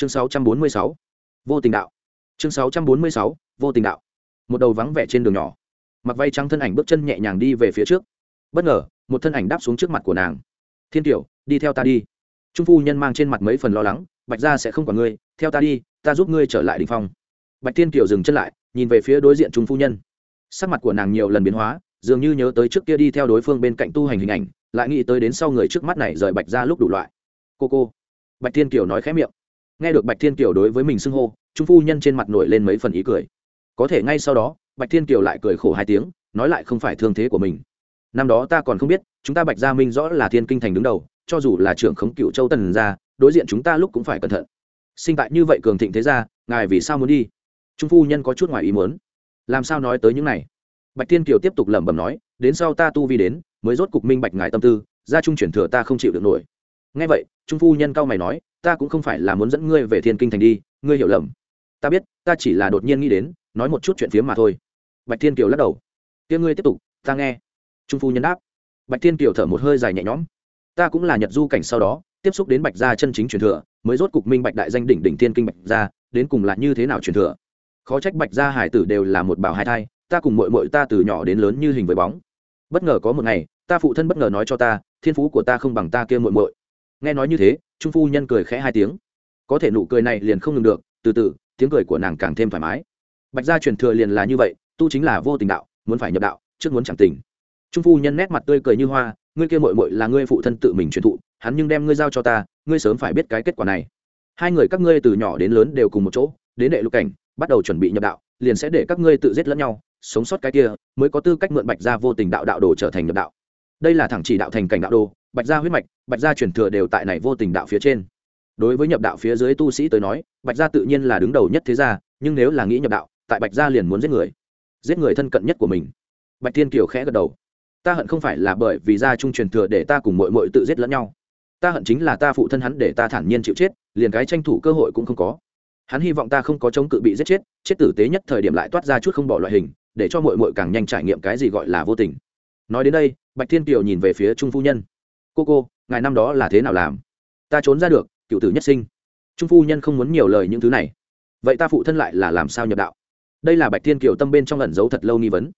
chương 646, vô tình đạo. Chương 646, vô tình đạo. Một đầu vắng vẻ trên đường nhỏ. Mặc vay trắng thân ảnh bước chân nhẹ nhàng đi về phía trước. Bất ngờ một thân ảnh đáp xuống trước mặt của nàng. Thiên tiểu đi theo ta đi. Trung phu nhân mang trên mặt mấy phần lo lắng bạch gia sẽ không còn ngươi theo ta đi ta giúp ngươi trở lại đình phong. Bạch thiên tiểu dừng chân lại nhìn về phía đối diện trung phu nhân. Sắc mặt của nàng nhiều lần biến hóa dường như nhớ tới trước kia đi theo đối phương bên cạnh tu hành hình ảnh lại nghĩ tới đến sau người trước mắt này rời bạch ra lúc đủ loại. Cô cô. Bạch thiên kiều nói khẽ miệng nghe được bạch thiên kiều đối với mình xưng hô, trung phu nhân trên mặt nổi lên mấy phần ý cười. Có thể ngay sau đó, bạch thiên kiều lại cười khổ hai tiếng, nói lại không phải thương thế của mình. Năm đó ta còn không biết, chúng ta bạch gia minh rõ là thiên kinh thành đứng đầu, cho dù là trưởng khống cựu châu tần gia, đối diện chúng ta lúc cũng phải cẩn thận. Sinh tại như vậy cường thịnh thế ra ngài vì sao muốn đi? Trung phu nhân có chút ngoài ý muốn. Làm sao nói tới những này? Bạch thiên kiều tiếp tục lẩm bẩm nói, đến sau ta tu vi đến, mới rốt cục minh bạch ngài tâm tư, gia trung chuyển thừa ta không chịu được nổi. Ngay vậy, trung phu nhân cao mày nói ta cũng không phải là muốn dẫn ngươi về thiên kinh thành đi, ngươi hiểu lầm. Ta biết, ta chỉ là đột nhiên nghĩ đến, nói một chút chuyện phiếm mà thôi. Bạch thiên kiều lắc đầu. Tiếng ngươi tiếp tục, ta nghe. Trung phu nhân đáp. Bạch thiên kiều thở một hơi dài nhẹ nhõm. Ta cũng là nhật du cảnh sau đó, tiếp xúc đến bạch gia chân chính truyền thừa, mới rốt cục minh bạch đại danh đỉnh đỉnh thiên kinh bạch gia, đến cùng là như thế nào truyền thừa? Khó trách bạch gia hải tử đều là một bảo hai thai, ta cùng mội mội ta từ nhỏ đến lớn như hình với bóng. Bất ngờ có một ngày, ta phụ thân bất ngờ nói cho ta, thiên phú của ta không bằng ta kia mội mội nghe nói như thế, trung phu nhân cười khẽ hai tiếng. Có thể nụ cười này liền không ngừng được, từ từ, tiếng cười của nàng càng thêm thoải mái. Bạch gia truyền thừa liền là như vậy, tu chính là vô tình đạo, muốn phải nhập đạo, trước muốn chẳng tình. Trung phu nhân nét mặt tươi cười như hoa, ngươi kia mội mội là ngươi phụ thân tự mình truyền thụ, hắn nhưng đem ngươi giao cho ta, ngươi sớm phải biết cái kết quả này. Hai người các ngươi từ nhỏ đến lớn đều cùng một chỗ, đến đệ lục cảnh, bắt đầu chuẩn bị nhập đạo, liền sẽ để các ngươi tự giết lẫn nhau, sống sót cái kia, mới có tư cách mượn bạch gia vô tình đạo đạo đồ trở thành nhập đạo. Đây là thẳng chỉ đạo thành cảnh đạo đồ bạch gia huyết mạch, bạch gia truyền thừa đều tại này vô tình đạo phía trên. Đối với nhập đạo phía dưới tu sĩ tới nói, bạch gia tự nhiên là đứng đầu nhất thế gia, nhưng nếu là nghĩ nhập đạo, tại bạch gia liền muốn giết người giết người thân cận nhất của mình. Bạch thiên kiều khẽ gật đầu. Ta hận không phải là bởi vì gia trung truyền thừa để ta cùng mội mội tự giết lẫn nhau. Ta hận chính là ta phụ thân hắn để ta thản nhiên chịu chết, liền cái tranh thủ cơ hội cũng không có. Hắn hy vọng ta không có chống cự bị giết chết chết tử tế nhất thời điểm lại toát ra chút không bỏ loại hình, để cho mội mội càng nhanh trải nghiệm cái gì gọi là vô tình. Nói đến đây, bạch thiên kiều nhìn về phía trung phu nhân cô cô, ngài năm đó là thế nào làm? Ta trốn ra được, cựu tử nhất sinh. Trung phu nhân không muốn nhiều lời những thứ này. Vậy ta phụ thân lại là làm sao nhập đạo? Đây là bạch thiên kiều tâm bên trong ẩn giấu thật lâu nghi vấn.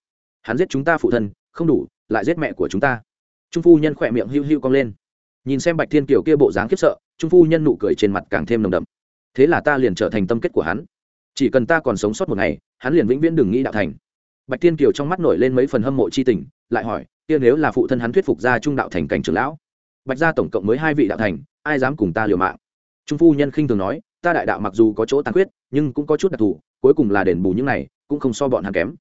Hắn giết chúng ta phụ thân, không đủ, lại giết mẹ của chúng ta. Trung phu nhân khỏe miệng hiu hiu cong lên. Nhìn xem bạch thiên kiều kia bộ dáng khiếp sợ, trung phu nhân nụ cười trên mặt càng thêm nồng đậm. Thế là ta liền trở thành tâm kết của hắn. Chỉ cần ta còn sống sót một ngày, hắn liền vĩnh viễn đừng nghĩ đạo thành. Bạch thiên kiều trong mắt nổi lên mấy phần hâm mộ c h i tình, lại hỏi, kia nếu là phụ thân hắn thuyết phục ra trung đạo thành cảnh trưởng lão bạch gia tổng cộng mới hai vị đạo thành, ai dám cùng ta liều mạng? Trung phu nhân khinh thường nói, ta đại đạo mặc dù có chỗ tàn khuyết, nhưng cũng có chút đặc thù, cuối cùng là đền bù những này, cũng không so bọn hắn kém.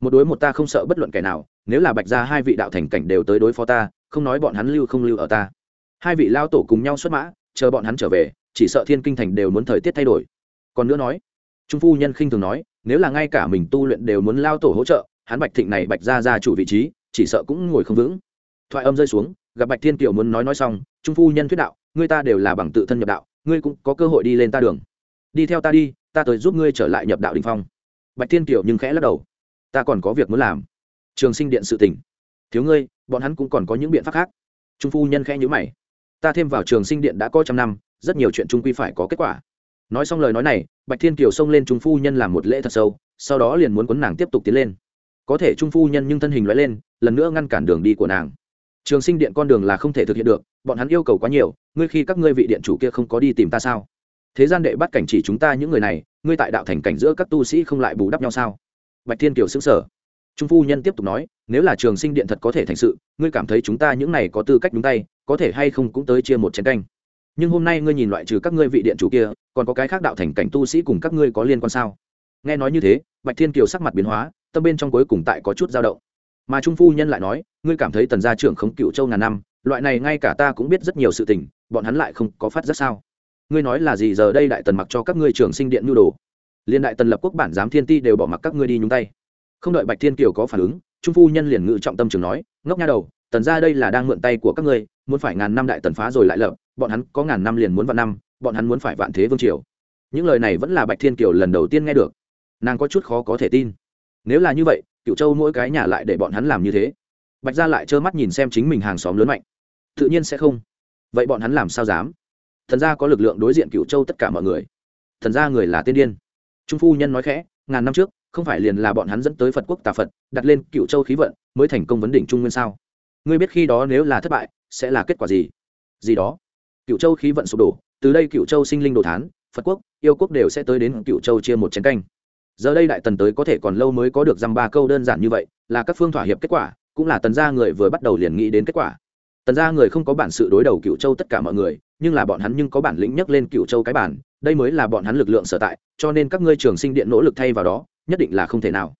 Một đối một ta không sợ bất luận kẻ nào, nếu là bạch gia hai vị đạo thành cảnh đều tới đối phó ta, không nói bọn hắn lưu không lưu ở ta. Hai vị lao tổ cùng nhau xuất mã, chờ bọn hắn trở về, chỉ sợ thiên kinh thành đều muốn thời tiết thay đổi. Còn nữa nói, trung phu nhân khinh thường nói, nếu là ngay cả mình tu luyện đều muốn lao tổ hỗ trợ, hắn bạch thịnh này bạch ra ra chủ vị trí, chỉ sợ cũng ngồi không vững. Thoại âm rơi xuống gặp bạch thiên kiều muốn nói nói xong, trung phu nhân thuyết đạo, ngươi ta đều là bằng tự thân nhập đạo, ngươi cũng có cơ hội đi lên ta đường. Đi theo ta đi, ta tới giúp ngươi trở lại nhập đạo đình phong. Bạch thiên kiều nhưng khẽ lắc đầu. Ta còn có việc muốn làm. Trường sinh điện sự tỉnh thiếu ngươi, bọn hắn cũng còn có những biện pháp khác. Trung phu nhân khẽ nhữ mày. Ta thêm vào trường sinh điện đã có trăm năm, rất nhiều chuyện trung quy phải có kết quả. Nói xong lời nói này, bạch thiên kiều xông lên trung phu nhân làm một lễ thật sâu, sau đó liền muốn quấn nàng tiếp tục tiến lên. Có thể trung phu nhân nhưng thân hình loại lên, lần nữa ngăn cản đường đi của nàng trường sinh điện con đường là không thể thực hiện được, bọn hắn yêu cầu quá nhiều, ngươi khi các ngươi vị điện chủ kia không có đi tìm ta sao? Thế gian đệ bắt cảnh chỉ chúng ta những người này, ngươi tại đạo thành cảnh giữa các tu sĩ không lại bù đắp nhau sao? Bạch thiên kiều xứng sở trung phu nhân tiếp tục nói, nếu là trường sinh điện thật có thể thành sự, ngươi cảm thấy chúng ta những này có tư cách đúng tay, có thể hay không cũng tới chia một chén canh. Nhưng hôm nay ngươi nhìn loại trừ các ngươi vị điện chủ kia, còn có cái khác đạo thành cảnh tu sĩ cùng các ngươi có liên quan sao? Nghe nói như thế, bạch thiên kiều sắc mặt biến hóa, tâm bên trong cuối cùng tại có chút dao động mà trung phu nhân lại nói, ngươi cảm thấy tần gia trưởng khống cựu châu ngàn năm, loại này ngay cả ta cũng biết rất nhiều sự tình, bọn hắn lại không có phát rất sao? Ngươi nói là gì giờ đây đại tần mặc cho các ngươi trưởng sinh điện nhu đồ? Liên đại tần lập quốc bản giám thiên ti đều bỏ mặc các ngươi đi nhúng tay. Không đợi bạch thiên kiều có phản ứng, trung phu nhân liền ngự trọng tâm trường nói, ngốc nha đầu, tần ra đây là đang mượn tay của các ngươi, muốn phải ngàn năm đại tần phá rồi lại lập, bọn hắn có ngàn năm liền muốn vạn năm, bọn hắn muốn phải vạn thế vương triều. Những lời này vẫn là bạch thiên kiều lần đầu tiên nghe được. Nàng có chút khó có thể tin. Nếu là như vậy cựu châu mỗi cái nhà lại để bọn hắn làm như thế. Bạch gia lại trơ mắt nhìn xem chính mình hàng xóm lớn mạnh. Tự nhiên sẽ không. Vậy bọn hắn làm sao dám? Thần gia có lực lượng đối diện cựu châu tất cả mọi người. Thần gia người là tiên điên. Trung phu nhân nói khẽ, ngàn năm trước, không phải liền là bọn hắn dẫn tới phật quốc tà phật, đặt lên cựu châu khí vận, mới thành công vấn đỉnh trung nguyên sao? Ngươi biết khi đó nếu là thất bại, sẽ là kết quả gì? Gì đó. Cựu châu khí vận sụp đổ, từ đây cựu châu sinh linh đồ thán, phật quốc, yêu quốc đều sẽ tới đến cựu châu chia một chén canh giờ đây đại tần tới có thể còn lâu mới có được dăm ba câu đơn giản như vậy, là các phương thỏa hiệp kết quả, cũng là tần gia người vừa bắt đầu liền nghĩ đến kết quả. Tần gia người không có bản sự đối đầu cựu châu tất cả mọi người, nhưng là bọn hắn nhưng có bản lĩnh nhấc lên cựu châu cái bản đây mới là bọn hắn lực lượng sở tại, cho nên các ngươi trường sinh điện nỗ lực thay vào đó, nhất định là không thể nào.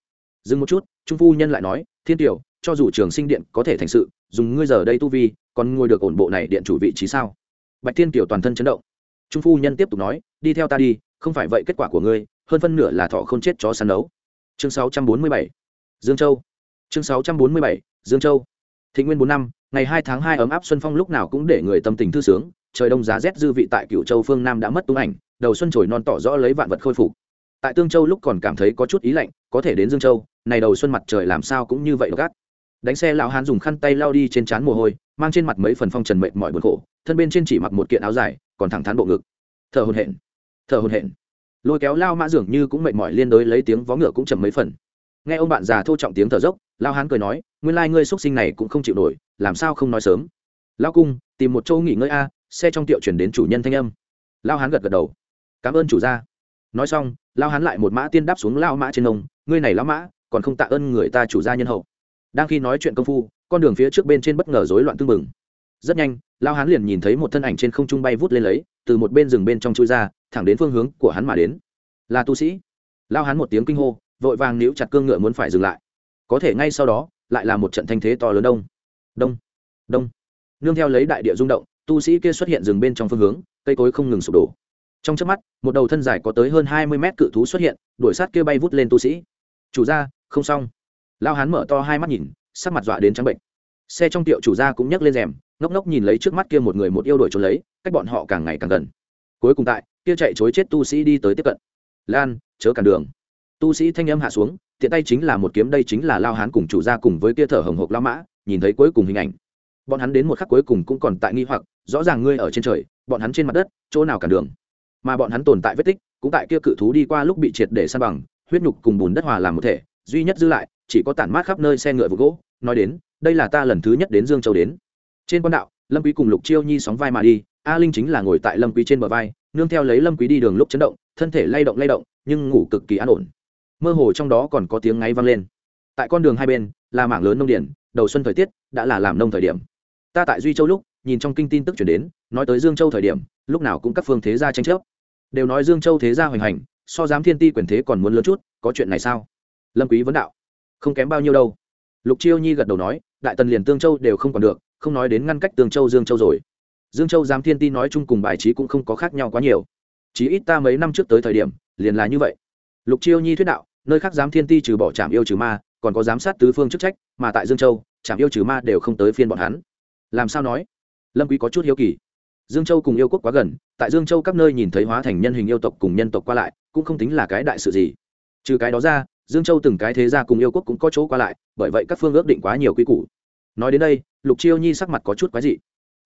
Dừng một chút, trung phu nhân lại nói, thiên tiểu, cho dù trường sinh điện có thể thành sự, dùng ngươi giờ đây tu vi, còn ngồi được ổn bộ này điện chủ vị trí sao? Bạch thiên tiểu toàn thân chấn động. Trung phu nhân tiếp tục nói, đi theo ta đi, không phải vậy kết quả của ngươi hơn phân nửa là thọ không chết chó săn đấu chương 647 dương châu. Chương 647 dương châu. Thị nguyên bốn năm, ngày hai tháng hai ấm áp xuân phong lúc nào cũng để người tâm tình thư sướng, trời đông giá rét dư vị tại cựu châu phương nam đã mất tung ảnh, đầu xuân trồi non tỏ rõ lấy vạn vật khôi phục. Tại tương châu lúc còn cảm thấy có chút ý lạnh, có thể đến dương châu, này đầu xuân mặt trời làm sao cũng như vậy gắt. Đánh xe lão hán dùng khăn tay lao đi trên trán mồ hôi, mang trên mặt mấy phần phong trần mệt mỏi buồn khổ, thân bên trên chỉ mặc một kiện áo dài, còn thẳng thắn bộ ngực. Thở hồn hển, thở hồn hển lôi kéo lao mã dường như cũng mệt mỏi liên đối lấy tiếng vó ngựa cũng chầm mấy phần. Nghe ông bạn già thô trọng tiếng thở dốc, lao hán cười nói, nguyên lai ngươi x sinh này cũng không chịu nổi, làm sao không nói sớm? Lao cung, tìm một chỗ nghỉ ngơi a, xe trong tiệu chuyển đến chủ nhân thanh âm. Lao hán gật gật đầu. Cảm ơn chủ gia. Nói xong, lao hán lại một mã tiên đáp xuống lao mã trên ông, ngươi này lao mã, còn không tạ ơn người ta chủ gia nhân hậu. Đang khi nói chuyện công phu, con đường phía trước bên trên bất ngờ rối loạn tưng bừng. Rất nhanh, lao hán liền nhìn thấy một thân ảnh trên không trung bay vút lên lấy, từ một bên rừng bên trong chui ra thẳng đến phương hướng của hắn mà đến. Là tu sĩ. Lao hắn một tiếng kinh hô, vội vàng níu chặt cương ngựa muốn phải dừng lại. Có thể ngay sau đó, lại là một trận thanh thế to lớn đông. Đông. Đông. Nương theo lấy đại địa rung động, tu sĩ kia xuất hiện rừng bên trong phương hướng, cây cối không ngừng sụp đổ. Trong trước mắt, một đầu thân dài có tới hơn hai mươi mét cự thú xuất hiện, đuổi sát kia bay vút lên tu sĩ. Chủ gia, không xong. Lao hán mở to hai mắt nhìn, sắc mặt dọa đến trắng bệnh. Xe trong tiệu chủ gia cũng nhấc lên rèm, ngốc ngốc nhìn lấy trước mắt kia một người một yêu đuổi trốn lấy, cách bọn họ càng ngày càng gần cuối cùng tại, kia chạy chối chết tu sĩ đi tới tiếp cận. Lan, chớ cản đường. Tu sĩ thanh âm hạ xuống, tiện tay chính là một kiếm, đây chính là lao hán cùng chủ gia cùng với kia thở hồng hộc lao mã, nhìn thấy cuối cùng hình ảnh. Bọn hắn đến một khắc cuối cùng cũng còn tại nghi hoặc, rõ ràng ngươi ở trên trời, bọn hắn trên mặt đất, chỗ nào cản đường. Mà bọn hắn tồn tại vết tích, cũng tại kia cự thú đi qua lúc bị triệt để san bằng, huyết nhục cùng bùn đất hòa làm một thể, duy nhất dư lại, chỉ có tản mát khắp nơi xe ngựa vụ gỗ, nói đến, đây là ta lần thứ nhất đến dương châu đến. Trên quan đạo, lâm quý cùng lục chiêu nhi sóng vai mà đi a linh chính là ngồi tại lâm quý trên bờ vai, nương theo lấy lâm quý đi đường lúc chấn động, thân thể lay động lay động, nhưng ngủ cực kỳ an ổn. Mơ hồ trong đó còn có tiếng ngáy vang lên. Tại con đường hai bên, là mảng lớn nông điển, đầu xuân thời tiết đã là làm nông thời điểm. Ta tại duy châu lúc, nhìn trong kinh tin tức chuyển đến, nói tới dương châu thời điểm, lúc nào cũng các phương thế gia tranh chấp. Đều nói dương châu thế gia hoành hành, so giám thiên ti quyền thế còn muốn lớn chút, có chuyện này sao? Lâm quý vấn đạo. Không kém bao nhiêu đâu. Lục chiêu nhi gật đầu nói, đại tần liền tương châu đều không còn được, không nói đến ngăn cách tương châu dương châu rồi dương châu giám thiên ti nói chung cùng bài trí cũng không có khác nhau quá nhiều. Chí ít ta mấy năm trước tới thời điểm, liền là như vậy. Lục chiêu nhi thuyết đạo, nơi khác giám thiên ti trừ bỏ trạm yêu trừ ma, còn có giám sát tứ phương chức trách, mà tại dương châu trạm yêu trừ ma đều không tới phiên bọn hắn. Làm sao nói? Lâm quý có chút hiếu kỳ. Dương châu cùng yêu quốc quá gần, tại dương châu các nơi nhìn thấy hóa thành nhân hình yêu tộc cùng nhân tộc qua lại, cũng không tính là cái đại sự gì. Trừ cái đó ra, dương châu từng cái thế gia cùng yêu quốc cũng có chỗ qua lại, bởi vậy các phương ước định quá nhiều quy củ. Nói đến đây, lục chiêu nhi sắc mặt có chút quái dị.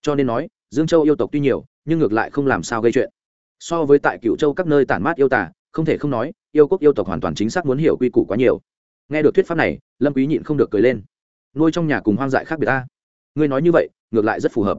Cho nên nói dương châu yêu tộc tuy nhiều, nhưng ngược lại không làm sao gây chuyện. So với tại cựu châu các nơi tản mát yêu tả không thể không nói, yêu quốc yêu tộc hoàn toàn chính xác muốn hiểu quy củ quá nhiều. Nghe được thuyết pháp này, lâm quý nhịn không được cười lên. Nuôi trong nhà cùng hoang dại khác biệt ta. Ngươi nói như vậy, ngược lại rất phù hợp.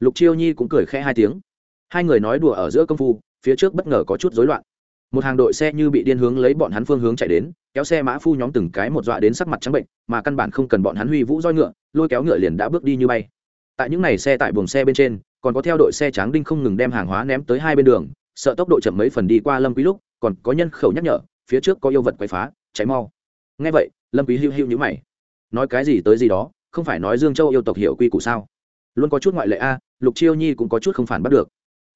Lục chiêu nhi cũng cười khẽ hai tiếng. Hai người nói đùa ở giữa công phu, phía trước bất ngờ có chút rối loạn. Một hàng đội xe như bị điên hướng lấy bọn hắn phương hướng chạy đến, kéo xe mã phu nhóm từng cái một dọa đến sắc mặt trắng bệnh, mà căn bản không cần bọn hắn huy vũ roi ngựa, lôi kéo ngựa liền đã bước đi như bay. Tại những n à y xe tại buồng xe bên trên còn có theo đội xe tráng đinh không ngừng đem hàng hóa ném tới hai bên đường, sợ tốc độ chậm mấy phần đi qua lâm quý lúc, còn có nhân khẩu nhắc nhở, phía trước có yêu vật quấy phá cháy mau. Nghe vậy, lâm quý hưu hưu nhíu mày. Nói cái gì tới gì đó, không phải nói dương châu yêu tộc hiểu quy củ sao? Luôn có chút ngoại lệ a, lục chiêu nhi cũng có chút không phản bắt được.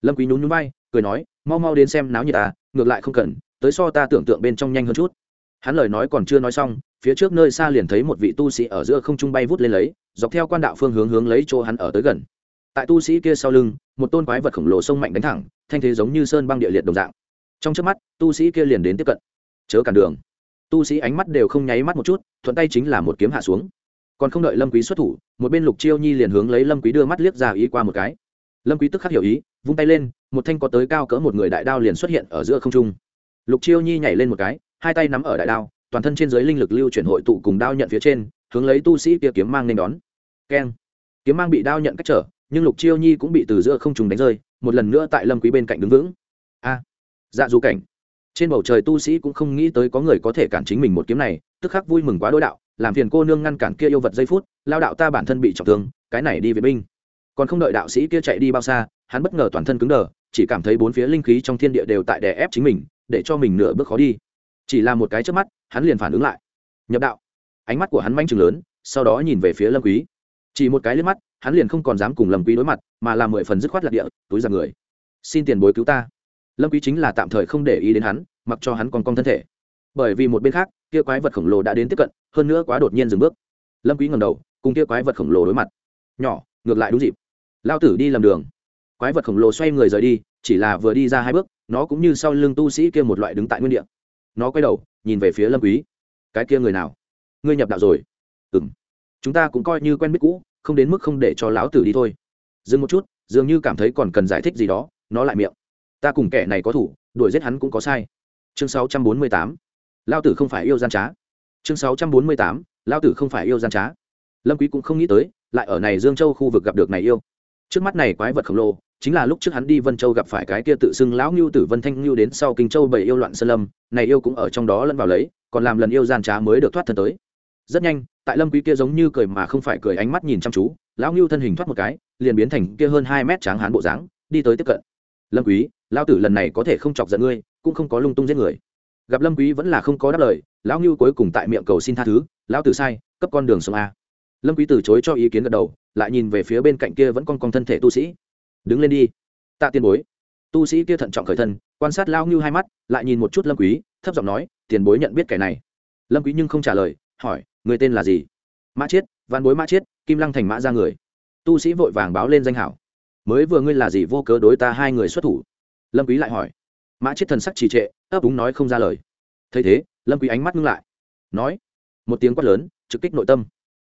Lâm quý nhún nhún vai, cười nói, mau mau đến xem náo nhiệt à ngược lại không cần, tới so ta tưởng tượng bên trong nhanh hơn chút. Hắn lời nói còn chưa nói xong, phía trước nơi xa liền thấy một vị tu sĩ ở giữa không trung bay vút lên lấy, dọc theo quan đạo phương hướng hướng lấy chỗ hắn ở tới gần tại tu sĩ kia sau lưng, một tôn quái vật khổng lồ sông mạnh đánh thẳng, thanh thế giống như sơn băng địa liệt đồng dạng. Trong trước mắt, tu sĩ kia liền đến tiếp cận. Chớ cản đường. Tu sĩ ánh mắt đều không nháy mắt một chút, thuận tay chính là một kiếm hạ xuống. Còn không đợi lâm quý xuất thủ, một bên lục chiêu nhi liền hướng lấy lâm quý đưa mắt liếc ra ý qua một cái. Lâm quý tức khắc hiểu ý, vung tay lên, một thanh có tới cao cỡ một người đại đao liền xuất hiện ở giữa không trung. Lục chiêu nhi nhảy lên một cái, hai tay nắm ở đại đao, toàn thân trên dưới linh lực lưu chuyển hội tụ cùng đao nhận phía trên, hướng lấy tu sĩ kia kiếm mang nên đón. Keng. Kiếm mang bị đao nhận cách trở nhưng lục chiêu nhi cũng bị từ giữa không trùng đánh rơi, một lần nữa tại lâm quý bên cạnh đứng vững. A dạ du cảnh. Trên bầu trời tu sĩ cũng không nghĩ tới có người có thể cản chính mình một kiếm này, tức khắc vui mừng quá đối đạo, làm phiền cô nương ngăn cản kia yêu vật giây phút, lao đạo ta bản thân bị trọng thương, cái này đi viện binh. Còn không đợi đạo sĩ kia chạy đi bao xa, hắn bất ngờ toàn thân cứng đờ, chỉ cảm thấy bốn phía linh khí trong thiên địa đều tại đè ép chính mình, để cho mình nửa bước khó đi. Chỉ là một cái trước mắt, hắn liền phản ứng lại. Nhập đạo. Ánh mắt của hắn manh chừng lớn, sau đó nhìn về phía lâm quý chỉ một cái liếc mắt, hắn liền không còn dám cùng lâm quý đối mặt, mà làm mười phần dứt khoát lạc địa, túi ra người. Xin tiền bối cứu ta. Lâm quý chính là tạm thời không để ý đến hắn, mặc cho hắn còn cong thân thể. Bởi vì một bên khác, kia quái vật khổng lồ đã đến tiếp cận, hơn nữa quá đột nhiên dừng bước. Lâm quý ngẩng đầu, cùng kia quái vật khổng lồ đối mặt. Nhỏ, ngược lại đúng dịp. Lao tử đi lầm đường. Quái vật khổng lồ xoay người rời đi, chỉ là vừa đi ra hai bước, nó cũng như sau lưng tu sĩ kia một loại đứng tại nguyên địa. Nó quay đầu, nhìn về phía lâm quý. Cái kia người nào? Ngươi nhập đạo rồi. Ừm chúng ta cũng coi như quen biết cũ, không đến mức không để cho lão tử đi thôi. Dừng một chút, dường như cảm thấy còn cần giải thích gì đó, nó lại miệng. Ta cùng kẻ này có thủ, đuổi giết hắn cũng có sai. Chương 648 lao tử không phải yêu gian trá. Chương 648 lao tử không phải yêu gian trá. Lâm quý cũng không nghĩ tới, lại ở này dương châu khu vực gặp được này yêu. Trước mắt này quái vật khổng lồ, chính là lúc trước hắn đi vân châu gặp phải cái kia tự xưng lão ngưu tử vân thanh ngưu đến sau kinh châu bảy yêu loạn sơn lâm, này yêu cũng ở trong đó lẫn vào lấy, còn làm lần yêu gian trá mới được thoát thân tới rất nhanh, tại lâm quý kia giống như cười mà không phải cười ánh mắt nhìn chăm chú, lão ngưu thân hình thoát một cái, liền biến thành kia hơn hai mét tráng hán bộ dáng, đi tới tiếp cận. Lâm quý, lão tử lần này có thể không chọc giận ngươi, cũng không có lung tung giết người. Gặp lâm quý vẫn là không có đáp lời, lão ngưu cuối cùng tại miệng cầu xin tha thứ, lão tử sai, cấp con đường sông a. Lâm quý từ chối cho ý kiến gật đầu, lại nhìn về phía bên cạnh kia vẫn con con thân thể tu sĩ. Đứng lên đi. Tạ tiền bối. Tu sĩ kia thận trọng khởi thân, quan sát lão ngưu hai mắt, lại nhìn một chút lâm quý, thấp giọng nói, tiền bối nhận biết kẻ này. Lâm quý nhưng không trả lời, hỏi người tên là gì? Mã chiết, văn bối mã chiết, kim lăng thành mã ra người. Tu sĩ vội vàng báo lên danh hảo. Mới vừa ngươi là gì vô cớ đối ta hai người xuất thủ? Lâm quý lại hỏi. Mã chiết thần sắc trì trệ, ấp úng nói không ra lời. Thấy thế, lâm quý ánh mắt ngưng lại. Nói, một tiếng quát lớn, trực kích nội tâm.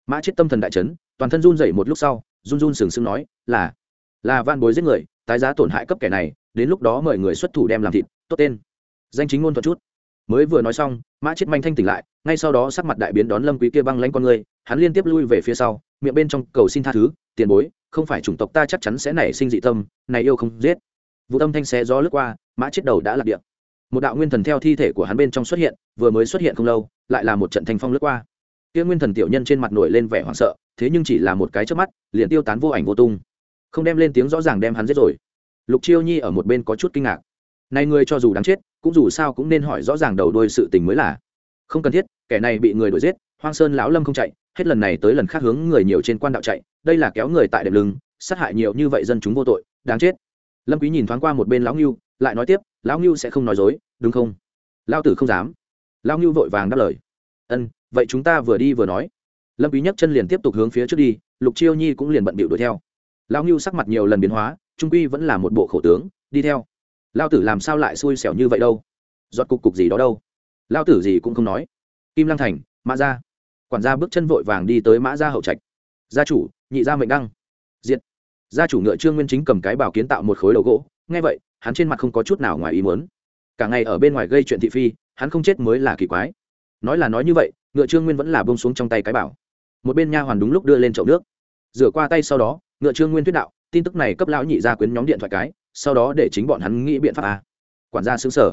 Mã Chiết tâm thần đại chấn, toàn thân run rẩy một lúc sau, run run sừng sững nói, là là van bối giết người, tái giá tổn hại cấp kẻ này, đến lúc đó mời người xuất thủ đem làm thịt, tốt tên. Danh chính ngôn thuật chút mới vừa nói xong, mã chết manh thanh tỉnh lại, ngay sau đó sắc mặt đại biến đón lâm quý kia băng lãnh con người, hắn liên tiếp lui về phía sau, miệng bên trong cầu xin tha thứ, tiền bối, không phải chủng tộc ta chắc chắn sẽ nảy sinh dị tâm, này yêu không giết. Vụ tâm thanh xé gió lướt qua, mã chết đầu đã lạc địa một đạo nguyên thần theo thi thể của hắn bên trong xuất hiện, vừa mới xuất hiện không lâu, lại là một trận thanh phong lướt qua. Kia nguyên thần tiểu nhân trên mặt nổi lên vẻ hoảng sợ, thế nhưng chỉ là một cái chớp mắt, liền tiêu tán vô ảnh vô tung. Không đem lên tiếng rõ ràng đem hắn giết rồi. Lục chiêu nhi ở một bên có chút kinh ngạc. Này người cho dù đáng chết cũng dù sao cũng nên hỏi rõ ràng đầu đuôi sự tình mới là. Không cần thiết, kẻ này bị người đuổi giết, hoang sơn lão lâm không chạy, hết lần này tới lần khác hướng người nhiều trên quan đạo chạy, đây là kéo người tại đệm lưng, sát hại nhiều như vậy dân chúng vô tội, đáng chết. Lâm quý nhìn thoáng qua một bên lão ngưu, lại nói tiếp, lão ngưu sẽ không nói dối, đúng không? Lão tử không dám. Lão ngưu vội vàng đáp lời, ân, vậy chúng ta vừa đi vừa nói. Lâm quý nhấc chân liền tiếp tục hướng phía trước đi, lục chiêu nhi cũng liền bận bịu đuổi theo. Lão ngưu sắc mặt nhiều lần biến hóa, trung quy vẫn là một bộ khổ tướng, đi theo lão tử làm sao lại xui xẻo như vậy đâu? Giọt cục cục gì đó đâu? Lão tử gì cũng không nói. Kim lăng thành, mã gia. Quản gia bước chân vội vàng đi tới mã gia hậu trạch. Gia chủ, nhị gia mệnh đăng. Diện gia chủ ngựa trương nguyên chính cầm cái bảo kiến tạo một khối đầu gỗ. Nghe vậy, hắn trên mặt không có chút nào ngoài ý muốn. Cả ngày ở bên ngoài gây chuyện thị phi, hắn không chết mới là kỳ quái. Nói là nói như vậy, ngựa trương nguyên vẫn là bông xuống trong tay cái bảo. Một bên nha hoàn đúng lúc đưa lên chậu nước. Rửa qua tay sau đó, ngựa trương nguyên thuyết đạo, tin tức này cấp lão nhị gia quyến nhóm điện thoại cái sau đó để chính bọn hắn nghĩ biện pháp à. quản gia xứng sở.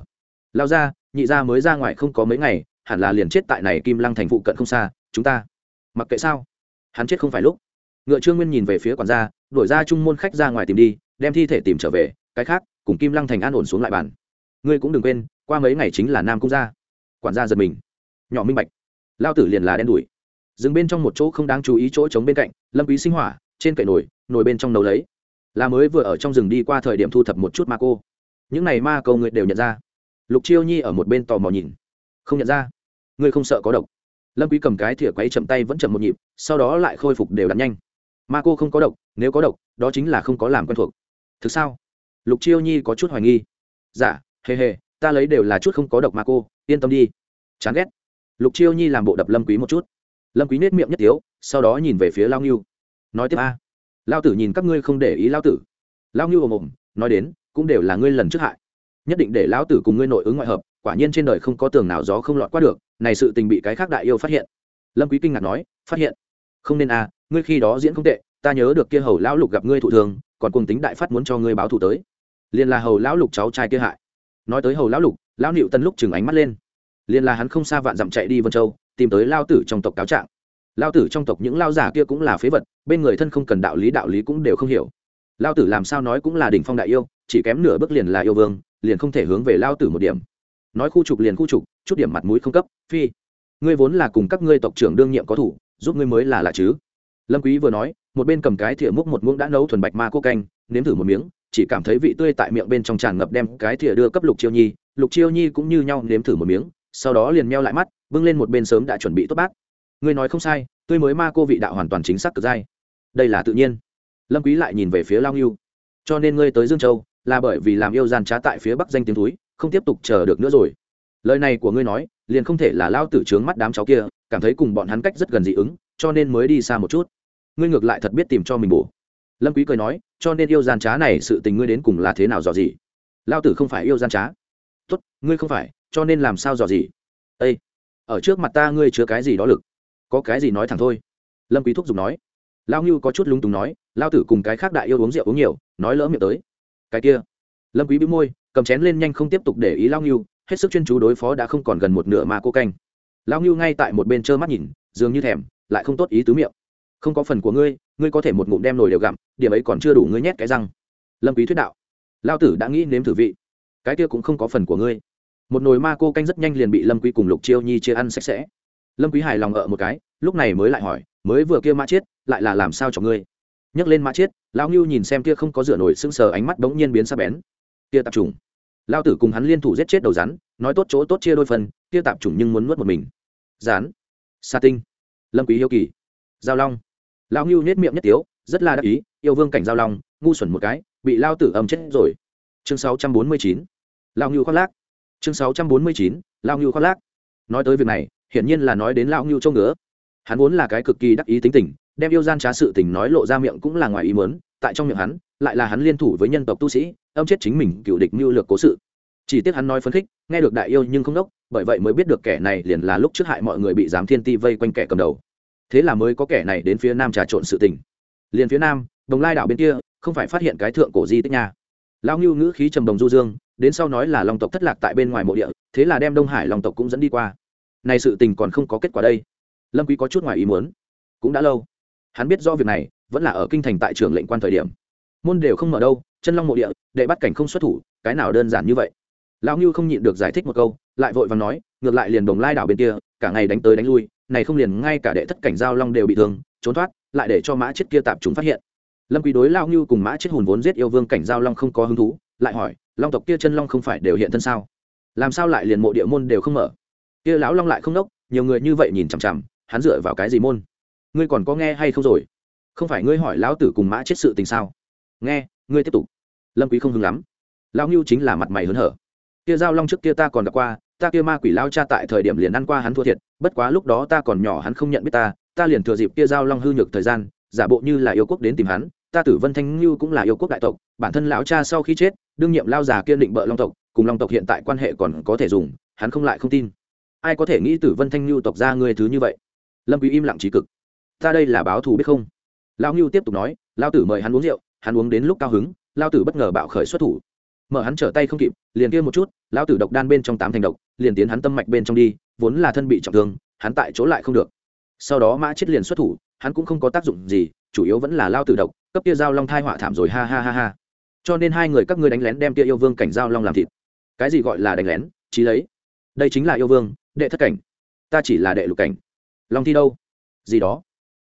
Lao ra, nhị gia mới ra ngoài không có mấy ngày, hẳn là liền chết tại này kim lăng thành phụ cận không xa, chúng ta. Mặc kệ sao, hắn chết không phải lúc. Ngựa trương nguyên nhìn về phía quản gia, đổi ra trung môn khách ra ngoài tìm đi, đem thi thể tìm trở về, cái khác, cùng kim lăng thành an ổn xuống lại bàn. Ngươi cũng đừng quên, qua mấy ngày chính là nam cung gia. Quản gia giật mình. Nhỏ minh bạch. Lao tử liền là đen đủi. Dừng bên trong một chỗ không đáng chú ý chỗ trống bên cạnh, lâm quý sinh hỏa, trên cậy nồi nồi bên trong nấu lấy là mới vừa ở trong rừng đi qua thời điểm thu thập một chút ma cô. Những này ma cầu người đều nhận ra. Lục chiêu nhi ở một bên tò mò nhìn. Không nhận ra. Ngươi không sợ có độc. Lâm quý cầm cái thìa quấy chậm tay vẫn chậm một nhịp, sau đó lại khôi phục đều đặn nhanh. Ma cô không có độc, nếu có độc, đó chính là không có làm quen thuộc. Thực sao? Lục chiêu nhi có chút hoài nghi. Dạ hề hề, ta lấy đều là chút không có độc ma cô, yên tâm đi. Chán ghét. Lục chiêu nhi làm bộ đập lâm quý một chút. Lâm quý nết miệng nhất tiếu, sau đó nhìn về phía lao nghiêu nói tiếp a lao tử nhìn các ngươi không để ý lao tử. Lao như ồm ồm, nói đến, cũng đều là ngươi lần trước hại. Nhất định để lão tử cùng ngươi nội ứng ngoại hợp, quả nhiên trên đời không có tường nào gió không lọt qua được, này sự tình bị cái khác đại yêu phát hiện. Lâm quý kinh ngạc nói, phát hiện. Không nên à ngươi khi đó diễn không tệ, ta nhớ được kia hầu lão lục gặp ngươi thụ thường, còn cùng tính đại phát muốn cho ngươi báo thù tới. Liền là hầu lão lục cháu trai kia hại. Nói tới hầu lão lục, lão nịu tân lúc chừng ánh mắt lên. Liền là hắn không xa vạn dặm chạy đi vân châu, tìm tới lao tử trong tộc cáo trạng lao tử trong tộc những lao giả kia cũng là phế vật, bên người thân không cần đạo lý đạo lý cũng đều không hiểu. Lao tử làm sao nói cũng là đỉnh phong đại yêu, chỉ kém nửa bước liền là yêu vương, liền không thể hướng về lao tử một điểm. Nói khu trục liền khu trục, chút điểm mặt mũi không cấp, phi. Ngươi vốn là cùng các ngươi tộc trưởng đương nhiệm có thủ, giúp ngươi mới là lạ chứ. Lâm quý vừa nói, một bên cầm cái thìa múc một muỗng đã nấu thuần bạch ma cô canh, nếm thử một miếng, chỉ cảm thấy vị tươi tại miệng bên trong tràn ngập đem cái thìa đưa cấp lục chiêu nhi. Lục chiêu nhi cũng như nhau nếm thử một miếng, sau đó liền meo lại mắt, bưng lên một bên sớm đã chuẩn bị tốt bát ngươi nói không sai tươi mới ma cô vị đạo hoàn toàn chính xác cực dai đây là tự nhiên. Lâm quý lại nhìn về phía lao ngưu. Cho nên ngươi tới dương châu, là bởi vì làm yêu gian trá tại phía bắc danh tiếng túi không tiếp tục chờ được nữa rồi. Lời này của ngươi nói, liền không thể là lao tử trướng mắt đám cháu kia, cảm thấy cùng bọn hắn cách rất gần dị ứng, cho nên mới đi xa một chút. Ngươi ngược lại thật biết tìm cho mình bổ. Lâm quý cười nói, cho nên yêu gian trá này sự tình ngươi đến cùng là thế nào dò gì lao tử không phải yêu gian trá. Tốt, ngươi không phải, cho nên làm sao dò gì Ê! ở trước mặt ta ngươi chứa cái gì đó lực? Có cái gì nói thẳng thôi. Lâm quý thúc giục nói. Lao ngưu có chút lúng túng nói lao tử cùng cái khác đại yêu uống rượu uống nhiều, nói lỡ miệng tới. Cái kia, lâm quý bĩu môi, cầm chén lên nhanh không tiếp tục để ý lao ngưu, hết sức chuyên chú đối phó đã không còn gần một nửa mà cô canh. Lao ngưu ngay tại một bên trơ mắt nhìn, dường như thèm, lại không tốt ý tứ miệng. Không có phần của ngươi ngươi có thể một ngụm đem nồi đều gặm, điểm ấy còn chưa đủ ngươi nhét cái răng. Lâm quý thuyết đạo. Lao tử đã nghĩ nếm thử vị. Cái kia cũng không có phần của ngươi. Một nồi ma cô canh rất nhanh liền bị lâm quý cùng lục chiêu nhi chia ăn sạch sẽ lâm quý hài lòng ở một cái, lúc này mới lại hỏi, mới vừa kia mã chết lại là làm sao cho ngươi? Nhấc lên mã chết lão ngưu nhìn xem kia không có rửa nổi sưng sờ ánh mắt đống nhiên biến sắc bén. Kia tạp trùng lao tử cùng hắn liên thủ giết chết đầu rắn, nói tốt chỗ tốt chia đôi phần, kia tạp trùng nhưng muốn nuốt một mình. Rán. Sa tinh. Lâm quý yêu kỳ. Giao long. Lão ngưu nết miệng nhất tiếu, rất là đắc ý, yêu vương cảnh giao long, ngu xuẩn một cái, bị lao tử âm chết rồi. Chương 649 lão ngưu khoác lác. Chương 649 lão ngưu khoác lác. Nói tới việc này hiển nhiên là nói đến lão ngưu châu ngứa. Hắn vốn là cái cực kỳ đắc ý tính tình, đem yêu gian trá sự tình nói lộ ra miệng cũng là ngoài ý muốn, tại trong miệng hắn, lại là hắn liên thủ với nhân tộc tu sĩ, âm chết chính mình cựu địch mưu lược cố sự. Chỉ tiếc hắn nói phấn khích, nghe được đại yêu nhưng không đốc, bởi vậy mới biết được kẻ này liền là lúc trước hại mọi người bị giám thiên ti vây quanh kẻ cầm đầu. Thế là mới có kẻ này đến phía nam trà trộn sự tình. Liền phía nam, đồng lai đảo bên kia, không phải phát hiện cái thượng cổ di tích nha. Lão ngưu ngữ khí trầm đồng du dương, đến sau nói là long tộc thất lạc tại bên ngoài mộ địa, thế là đem đông hải long tộc cũng dẫn đi qua này sự tình còn không có kết quả đây. Lâm quý có chút ngoài ý muốn. Cũng đã lâu. Hắn biết do việc này, vẫn là ở kinh thành tại trường lệnh quan thời điểm. Môn đều không mở đâu, chân long mộ địa, đệ bắt cảnh không xuất thủ, cái nào đơn giản như vậy? Lão ngưu không nhịn được giải thích một câu, lại vội vàng nói, ngược lại liền đồng lai đảo bên kia, cả ngày đánh tới đánh lui, này không liền ngay cả đệ thất cảnh giao long đều bị thương, trốn thoát, lại để cho mã chết kia tạp chúng phát hiện. Lâm quý đối lão ngưu cùng mã chết hồn vốn giết yêu vương cảnh giao long không có hứng thú, lại hỏi, long tộc kia chân long không phải đều hiện thân sao? Làm sao lại liền mộ địa môn đều không mở? Kia lão long lại không nốc, nhiều người như vậy nhìn chằm chằm, hắn dựa vào cái gì môn? Ngươi còn có nghe hay không rồi? Không phải ngươi hỏi lão tử cùng mã chết sự tình sao? Nghe, ngươi tiếp tục. Lâm quý không hứng lắm. Lão ngưu chính là mặt mày hớn hở. Kia giao long trước kia ta còn gặp qua, ta kia ma quỷ lao cha tại thời điểm liền ăn qua hắn thua thiệt, bất quá lúc đó ta còn nhỏ hắn không nhận biết ta ta liền thừa dịp kia giao long hư nhược thời gian, giả bộ như là yêu quốc đến tìm hắn, ta tử vân thanh ngưu cũng là yêu quốc đại tộc, bản thân lão cha sau khi chết, đương nhiệm lao già kia định bợ long tộc, cùng long tộc hiện tại quan hệ còn có thể dùng, hắn không lại không tin ai có thể nghĩ tử vân thanh lưu tộc ra người thứ như vậy? Lâm quý im lặng trí cực. Ta đây là báo thù biết không? Lão ngưu tiếp tục nói, Lão tử mời hắn uống rượu, hắn uống đến lúc cao hứng, Lão tử bất ngờ bạo khởi xuất thủ. Mở hắn trở tay không kịp, liền kia một chút, lão tử độc đan bên trong tám thành độc, liền tiến hắn tâm mạch bên trong đi, vốn là thân bị trọng thương, hắn tại chỗ lại không được. Sau đó mã chết liền xuất thủ, hắn cũng không có tác dụng gì, chủ yếu vẫn là lao tử độc, cấp kia giao long thai họa thảm rồi, ha ha ha ha. Cho nên hai người các ngươi đánh lén đem kia yêu vương cảnh giao long làm thịt. Cái gì gọi là đánh lén? Chí lấy. Đây chính là yêu vương đệ thất cảnh. Ta chỉ là đệ lục cảnh. Long thi đâu? Gì đó.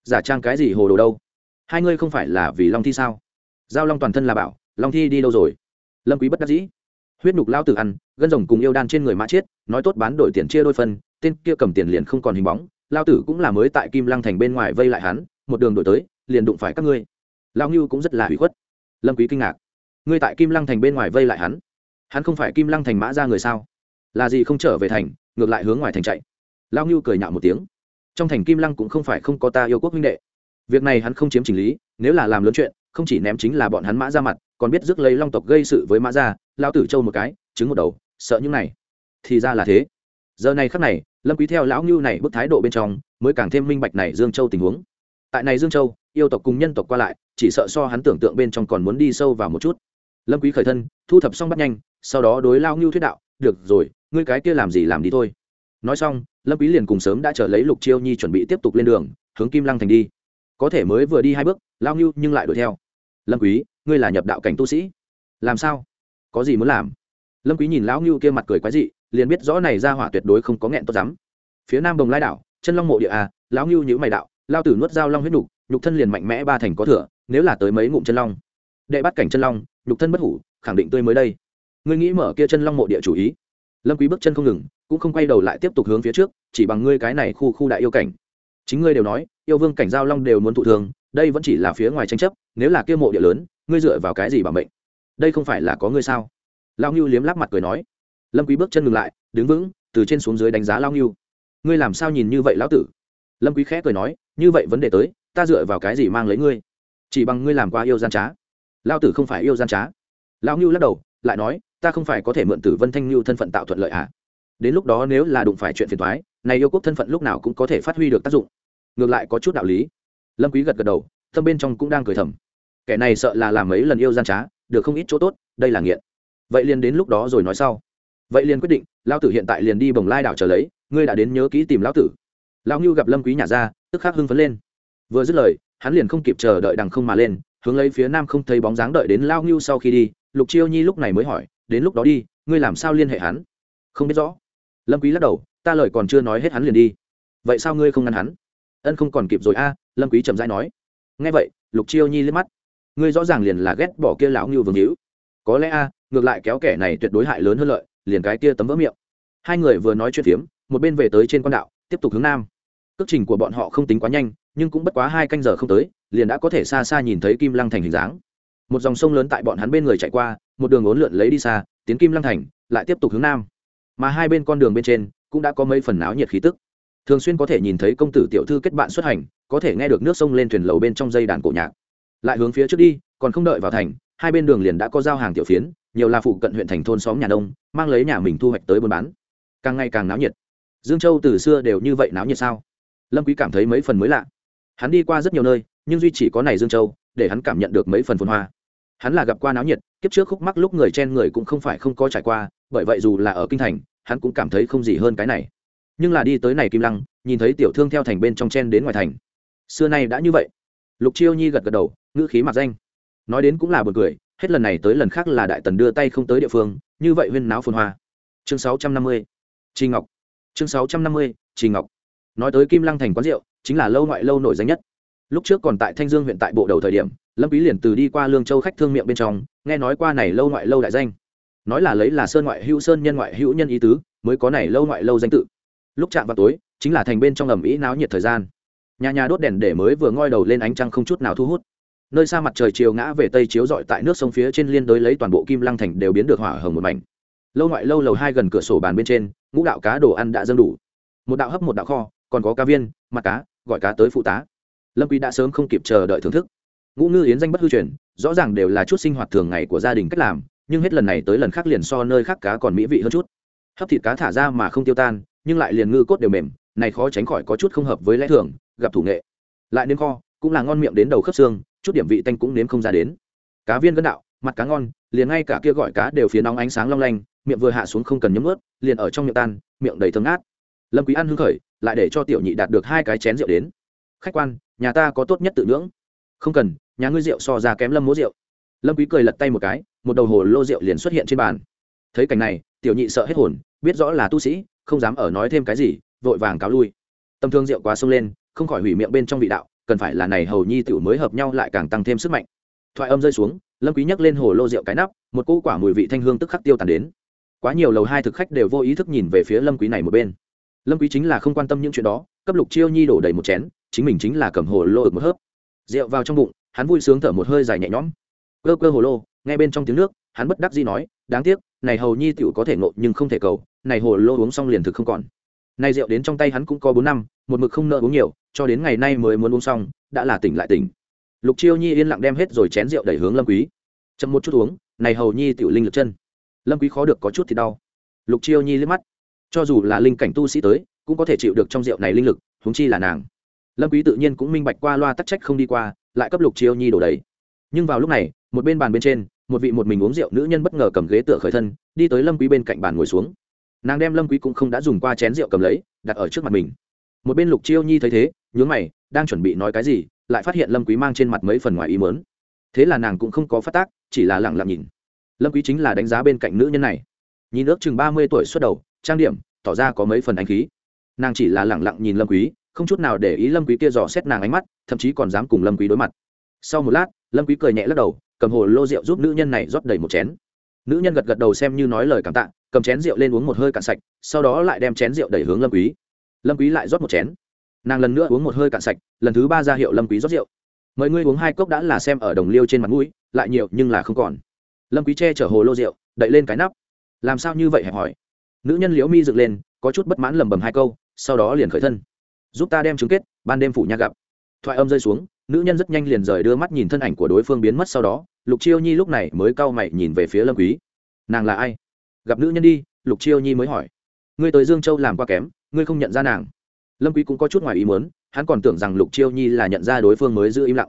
Giả trang cái gì hồ đồ đâu? Hai ngươi không phải là vì long thi sao? Giao long toàn thân là bảo, long thi đi đâu rồi? Lâm quý bất đắc dĩ. Huyết nhục lao tử ăn, gân rồng cùng yêu đan trên người mã chết, nói tốt bán đổi tiền chia đôi phân tên kia cầm tiền liền không còn hình bóng lao tử cũng là mới tại kim lăng thành bên ngoài vây lại hắn, một đường đổi tới, liền đụng phải các ngươi. Lao ngưu cũng rất là hủy khuất. Lâm quý kinh ngạc. Ngươi tại kim lăng thành bên ngoài vây lại hắn? Hắn không phải kim lăng thành mã ra người sao? Là gì không trở về thành? Ngược lại hướng ngoài thành chạy. Lao ngưu cười nhạo một tiếng. Trong thành kim lăng cũng không phải không có ta yêu quốc minh đệ. Việc này hắn không chiếm chỉnh lý, nếu là làm lớn chuyện, không chỉ ném chính là bọn hắn mã ra mặt, còn biết rước lấy long tộc gây sự với mã ra, lao tử châu một cái, trứng một đầu, sợ những này. Thì ra là thế. Giờ này khắc này, lâm quý theo lão ngưu này bức thái độ bên trong, mới càng thêm minh bạch này dương châu tình huống. Tại này dương châu, yêu tộc cùng nhân tộc qua lại, chỉ sợ so hắn tưởng tượng bên trong còn muốn đi sâu vào một chút. Lâm quý khởi thân, thu thập xong bắt nhanh, sau đó đối lao ngưu thuyết đạo, được rồi ngươi cái kia làm gì làm đi thôi. Nói xong, lâm quý liền cùng sớm đã chờ lấy lục chiêu nhi chuẩn bị tiếp tục lên đường, hướng kim lăng thành đi. Có thể mới vừa đi hai bước, lao ngưu nhưng lại đuổi theo. Lâm quý, ngươi là nhập đạo cảnh tu sĩ. Làm sao? Có gì muốn làm? Lâm quý nhìn lão ngưu kia mặt cười quái dị, liền biết rõ này ra hỏa tuyệt đối không có nghẹn tốt dám. phía nam đồng lai đảo, chân long mộ địa à lão ngưu nhữ mày đạo, lao tử nuốt dao long huyết nhục nhục thân liền mạnh mẽ ba thành có thừa, nếu là tới mấy ngụm chân long. Đệ bắt cảnh chân long, nhục thân bất hủ, khẳng định tươi mới đây. Ngươi nghĩ mở kia chân long mộ địa chủ ý? Lâm quý bước chân không ngừng, cũng không quay đầu lại tiếp tục hướng phía trước, chỉ bằng ngươi cái này khu khu đại yêu cảnh. Chính ngươi đều nói, yêu vương cảnh giao long đều muốn thụ thường, đây vẫn chỉ là phía ngoài tranh chấp, nếu là kia mộ địa lớn, ngươi dựa vào cái gì bảo mệnh? Đây không phải là có ngươi sao? Lao ngưu liếm lát mặt cười nói. Lâm quý bước chân ngừng lại, đứng vững, từ trên xuống dưới đánh giá lao ngưu. Ngươi làm sao nhìn như vậy, lão tử? Lâm quý khẽ cười nói, như vậy vấn đề tới, ta dựa vào cái gì mang lấy ngươi? Chỉ bằng ngươi làm qua yêu gian trá. Lao tử không phải yêu gian trá. Lao ngưu lắc đầu, lại nói ta không phải có thể mượn tử vân thanh lưu thân phận tạo thuận lợi à? Đến lúc đó nếu là đụng phải chuyện phiền toái, này yêu quốc thân phận lúc nào cũng có thể phát huy được tác dụng. Ngược lại có chút đạo lý. Lâm quý gật gật đầu, tâm bên trong cũng đang cười thầm. Kẻ này sợ là làm mấy lần yêu gian trá, được không ít chỗ tốt, đây là nghiện. Vậy liền đến lúc đó rồi nói sau. Vậy liền quyết định, lão tử hiện tại liền đi bồng lai đảo chờ lấy, ngươi đã đến nhớ kỹ tìm lão tử. Lão ngưu gặp lâm quý nhả ra, tức khắc hưng phấn lên. Vừa dứt lời, hắn liền không kịp chờ đợi đằng không mà lên, hướng lấy phía nam không thấy bóng dáng đợi đến lão ngưu sau khi đi, lục chiêu nhi lúc này mới hỏi đến lúc đó đi, ngươi làm sao liên hệ hắn? Không biết rõ. Lâm quý lắc đầu, ta lời còn chưa nói hết hắn liền đi. Vậy sao ngươi không ngăn hắn? Ân không còn kịp rồi a, lâm quý chậm rãi nói. Nghe vậy, lục chiêu nhi liếc mắt. Ngươi rõ ràng liền là ghét bỏ kia lão ngưu vương hữu. Có lẽ a, ngược lại kéo kẻ này tuyệt đối hại lớn hơn lợi, liền cái kia tấm vỡ miệng. Hai người vừa nói chuyện phiếm, một bên về tới trên quan đạo, tiếp tục hướng nam. Cước trình của bọn họ không tính quá nhanh, nhưng cũng bất quá hai canh giờ không tới, liền đã có thể xa xa nhìn thấy kim lăng thành hình dáng. Một dòng sông lớn tại bọn hắn bên người chạy qua một đường ốn lượn lấy đi xa, tiến kim lăng thành, lại tiếp tục hướng nam. Mà hai bên con đường bên trên, cũng đã có mấy phần náo nhiệt khí tức. Thường xuyên có thể nhìn thấy công tử tiểu thư kết bạn xuất hành, có thể nghe được nước sông lên thuyền lầu bên trong dây đàn cổ nhạc. Lại hướng phía trước đi, còn không đợi vào thành, hai bên đường liền đã có giao hàng tiểu phiến, nhiều là phụ cận huyện thành thôn xóm nhà đông mang lấy nhà mình thu hoạch tới buôn bán. Càng ngày càng náo nhiệt. Dương châu từ xưa đều như vậy náo nhiệt sao? Lâm quý cảm thấy mấy phần mới lạ. Hắn đi qua rất nhiều nơi, nhưng duy chỉ có này dương châu, để hắn cảm nhận được mấy phần phồn hoa. Hắn là gặp qua náo nhiệt kiếp trước khúc mắc lúc người chen người cũng không phải không có trải qua, bởi vậy dù là ở kinh thành, hắn cũng cảm thấy không gì hơn cái này. Nhưng là đi tới này kim lăng, nhìn thấy tiểu thương theo thành bên trong chen đến ngoài thành. Xưa nay đã như vậy. Lục chiêu nhi gật gật đầu, ngữ khí mặt danh. Nói đến cũng là buồn cười, hết lần này tới lần khác là đại tần đưa tay không tới địa phương, như vậy huyên náo phồn hoa. Chương sáu trăm năm mươi tri ngọc. Chương sáu trăm năm mươi tri ngọc. Nói tới kim lăng thành quán rượu, chính là lâu ngoại lâu nổi danh nhất lúc trước còn tại thanh dương huyện tại bộ đầu thời điểm, lâm quý liền từ đi qua lương châu khách thương miệng bên trong, nghe nói qua này lâu ngoại lâu đại danh. Nói là lấy là sơn ngoại hữu sơn nhân ngoại hữu nhân ý tứ, mới có này lâu ngoại lâu danh tự. Lúc chạm vào tối, chính là thành bên trong ẩm ý náo nhiệt thời gian. Nhà nhà đốt đèn để mới vừa ngoi đầu lên ánh trăng không chút nào thu hút. Nơi xa mặt trời chiều ngã về tây chiếu rọi tại nước sông phía trên liên đối lấy toàn bộ kim lăng thành đều biến được hỏa hồng một mảnh. Lâu ngoại lâu lầu hai gần cửa sổ bàn bên trên, ngũ đạo cá đồ ăn đã dâng đủ. Một đạo hấp một đạo kho, còn có cá viên, mặt cá, gọi cá tới phụ tá lâm quý đã sớm không kịp chờ đợi thưởng thức. Ngũ ngư yến danh bất hư truyền, rõ ràng đều là chút sinh hoạt thường ngày của gia đình cách làm, nhưng hết lần này tới lần khác liền so nơi khác cá còn mỹ vị hơn chút. Hấp thịt cá thả ra mà không tiêu tan, nhưng lại liền ngư cốt đều mềm, này khó tránh khỏi có chút không hợp với lẽ thường, gặp thủ nghệ. Lại nếm kho, cũng là ngon miệng đến đầu khớp xương, chút điểm vị tanh cũng nếm không ra đến. Cá viên gân đạo, mặt cá ngon, liền ngay cả kia gọi cá đều phía nóng ánh sáng long lanh, miệng vừa hạ xuống không cần nhấm ướt liền ở trong miệng tan, miệng đầy thơm ngát. Lâm quý ăn hưng khởi, lại để cho tiểu nhị đạt được hai cái chén rượu đến. Khách quan nhà ta có tốt nhất tự nhưỡng. Không cần, nhà ngươi rượu so ra kém lâm mố rượu. Lâm quý cười lật tay một cái, một đầu hồ lô rượu liền xuất hiện trên bàn. Thấy cảnh này, tiểu nhị sợ hết hồn, biết rõ là tu sĩ, không dám ở nói thêm cái gì, vội vàng cáo lui. Tâm thương rượu quá sông lên, không khỏi hủy miệng bên trong vị đạo, cần phải là này hầu nhi tiểu mới hợp nhau lại càng tăng thêm sức mạnh. Thoại âm rơi xuống, lâm quý nhấc lên hồ lô rượu cái nắp, một cỗ quả mùi vị thanh hương tức khắc tiêu tàn đến. Quá nhiều lầu hai thực khách đều vô ý thức nhìn về phía lâm quý này một bên. Lâm quý chính là không quan tâm những chuyện đó, cấp lục chiêu nhi đổ đầy một chén chính mình chính là cầm hồ lô ực một hớp. Rượu vào trong bụng, hắn vui sướng thở một hơi dài nhẹ nhõm. Cơ cơ hồ lô, nghe bên trong tiếng nước, hắn bất đắc dĩ nói, đáng tiếc, này hầu nhi tiểu có thể ngộ nhưng không thể cầu, này hồ lô uống xong liền thực không còn. Này rượu đến trong tay hắn cũng có bốn năm, một mực không nợ uống nhiều, cho đến ngày nay mới muốn uống xong, đã là tỉnh lại tỉnh. Lục chiêu nhi yên lặng đem hết rồi chén rượu đẩy hướng lâm quý. Chậm một chút uống, này hầu nhi tiểu linh lực chân. Lâm quý khó được có chút thì đau. Lục chiêu nhi liếc mắt. Cho dù là linh cảnh tu sĩ tới, cũng có thể chịu được trong rượu này linh lực, huống chi là nàng lâm quý tự nhiên cũng minh bạch qua loa tắc trách không đi qua, lại cấp lục chiêu nhi đổ đầy. Nhưng vào lúc này, một bên bàn bên trên, một vị một mình uống rượu nữ nhân bất ngờ cầm ghế tựa khởi thân, đi tới lâm quý bên cạnh bàn ngồi xuống. Nàng đem lâm quý cũng không đã dùng qua chén rượu cầm lấy, đặt ở trước mặt mình. Một bên lục chiêu nhi thấy thế, nhướng mày, đang chuẩn bị nói cái gì, lại phát hiện lâm quý mang trên mặt mấy phần ngoài ý muốn. Thế là nàng cũng không có phát tác, chỉ là lặng lặng nhìn. Lâm quý chính là đánh giá bên cạnh nữ nhân này. Nhìn ước chừng ba mươi tuổi xuất đầu, trang điểm, tỏ ra có mấy phần ánh khí. Nàng chỉ là lặng lặng nhìn lâm quý không chút nào để ý lâm quý kia dò xét nàng ánh mắt, thậm chí còn dám cùng lâm quý đối mặt. Sau một lát, lâm quý cười nhẹ lắc đầu, cầm hồ lô rượu giúp nữ nhân này rót đầy một chén. Nữ nhân gật gật đầu xem như nói lời cảm tạ, cầm chén rượu lên uống một hơi cạn sạch, sau đó lại đem chén rượu đẩy hướng lâm quý. Lâm quý lại rót một chén. Nàng lần nữa uống một hơi cạn sạch, lần thứ ba ra hiệu lâm quý rót rượu. Mời ngươi uống hai cốc đã là xem ở đồng liêu trên mặt mũi, lại nhiều nhưng là không còn. Lâm quý che chở hồ lô rượu, đậy lên cái nắp. Làm sao như vậy hẹp hỏi? Nữ nhân liễu mi dựng lên, có chút bất mãn lẩm bẩm hai câu, sau đó liền khởi thân giúp ta đem chứng kết, ban đêm phủ nhà gặp. Thoại âm rơi xuống, nữ nhân rất nhanh liền rời đưa mắt nhìn thân ảnh của đối phương biến mất sau đó, lục chiêu nhi lúc này mới cau mày nhìn về phía lâm quý. Nàng là ai? Gặp nữ nhân đi, lục chiêu nhi mới hỏi. Ngươi tới dương châu làm qua kém, ngươi không nhận ra nàng. Lâm quý cũng có chút ngoài ý muốn, hắn còn tưởng rằng lục chiêu nhi là nhận ra đối phương mới giữ im lặng.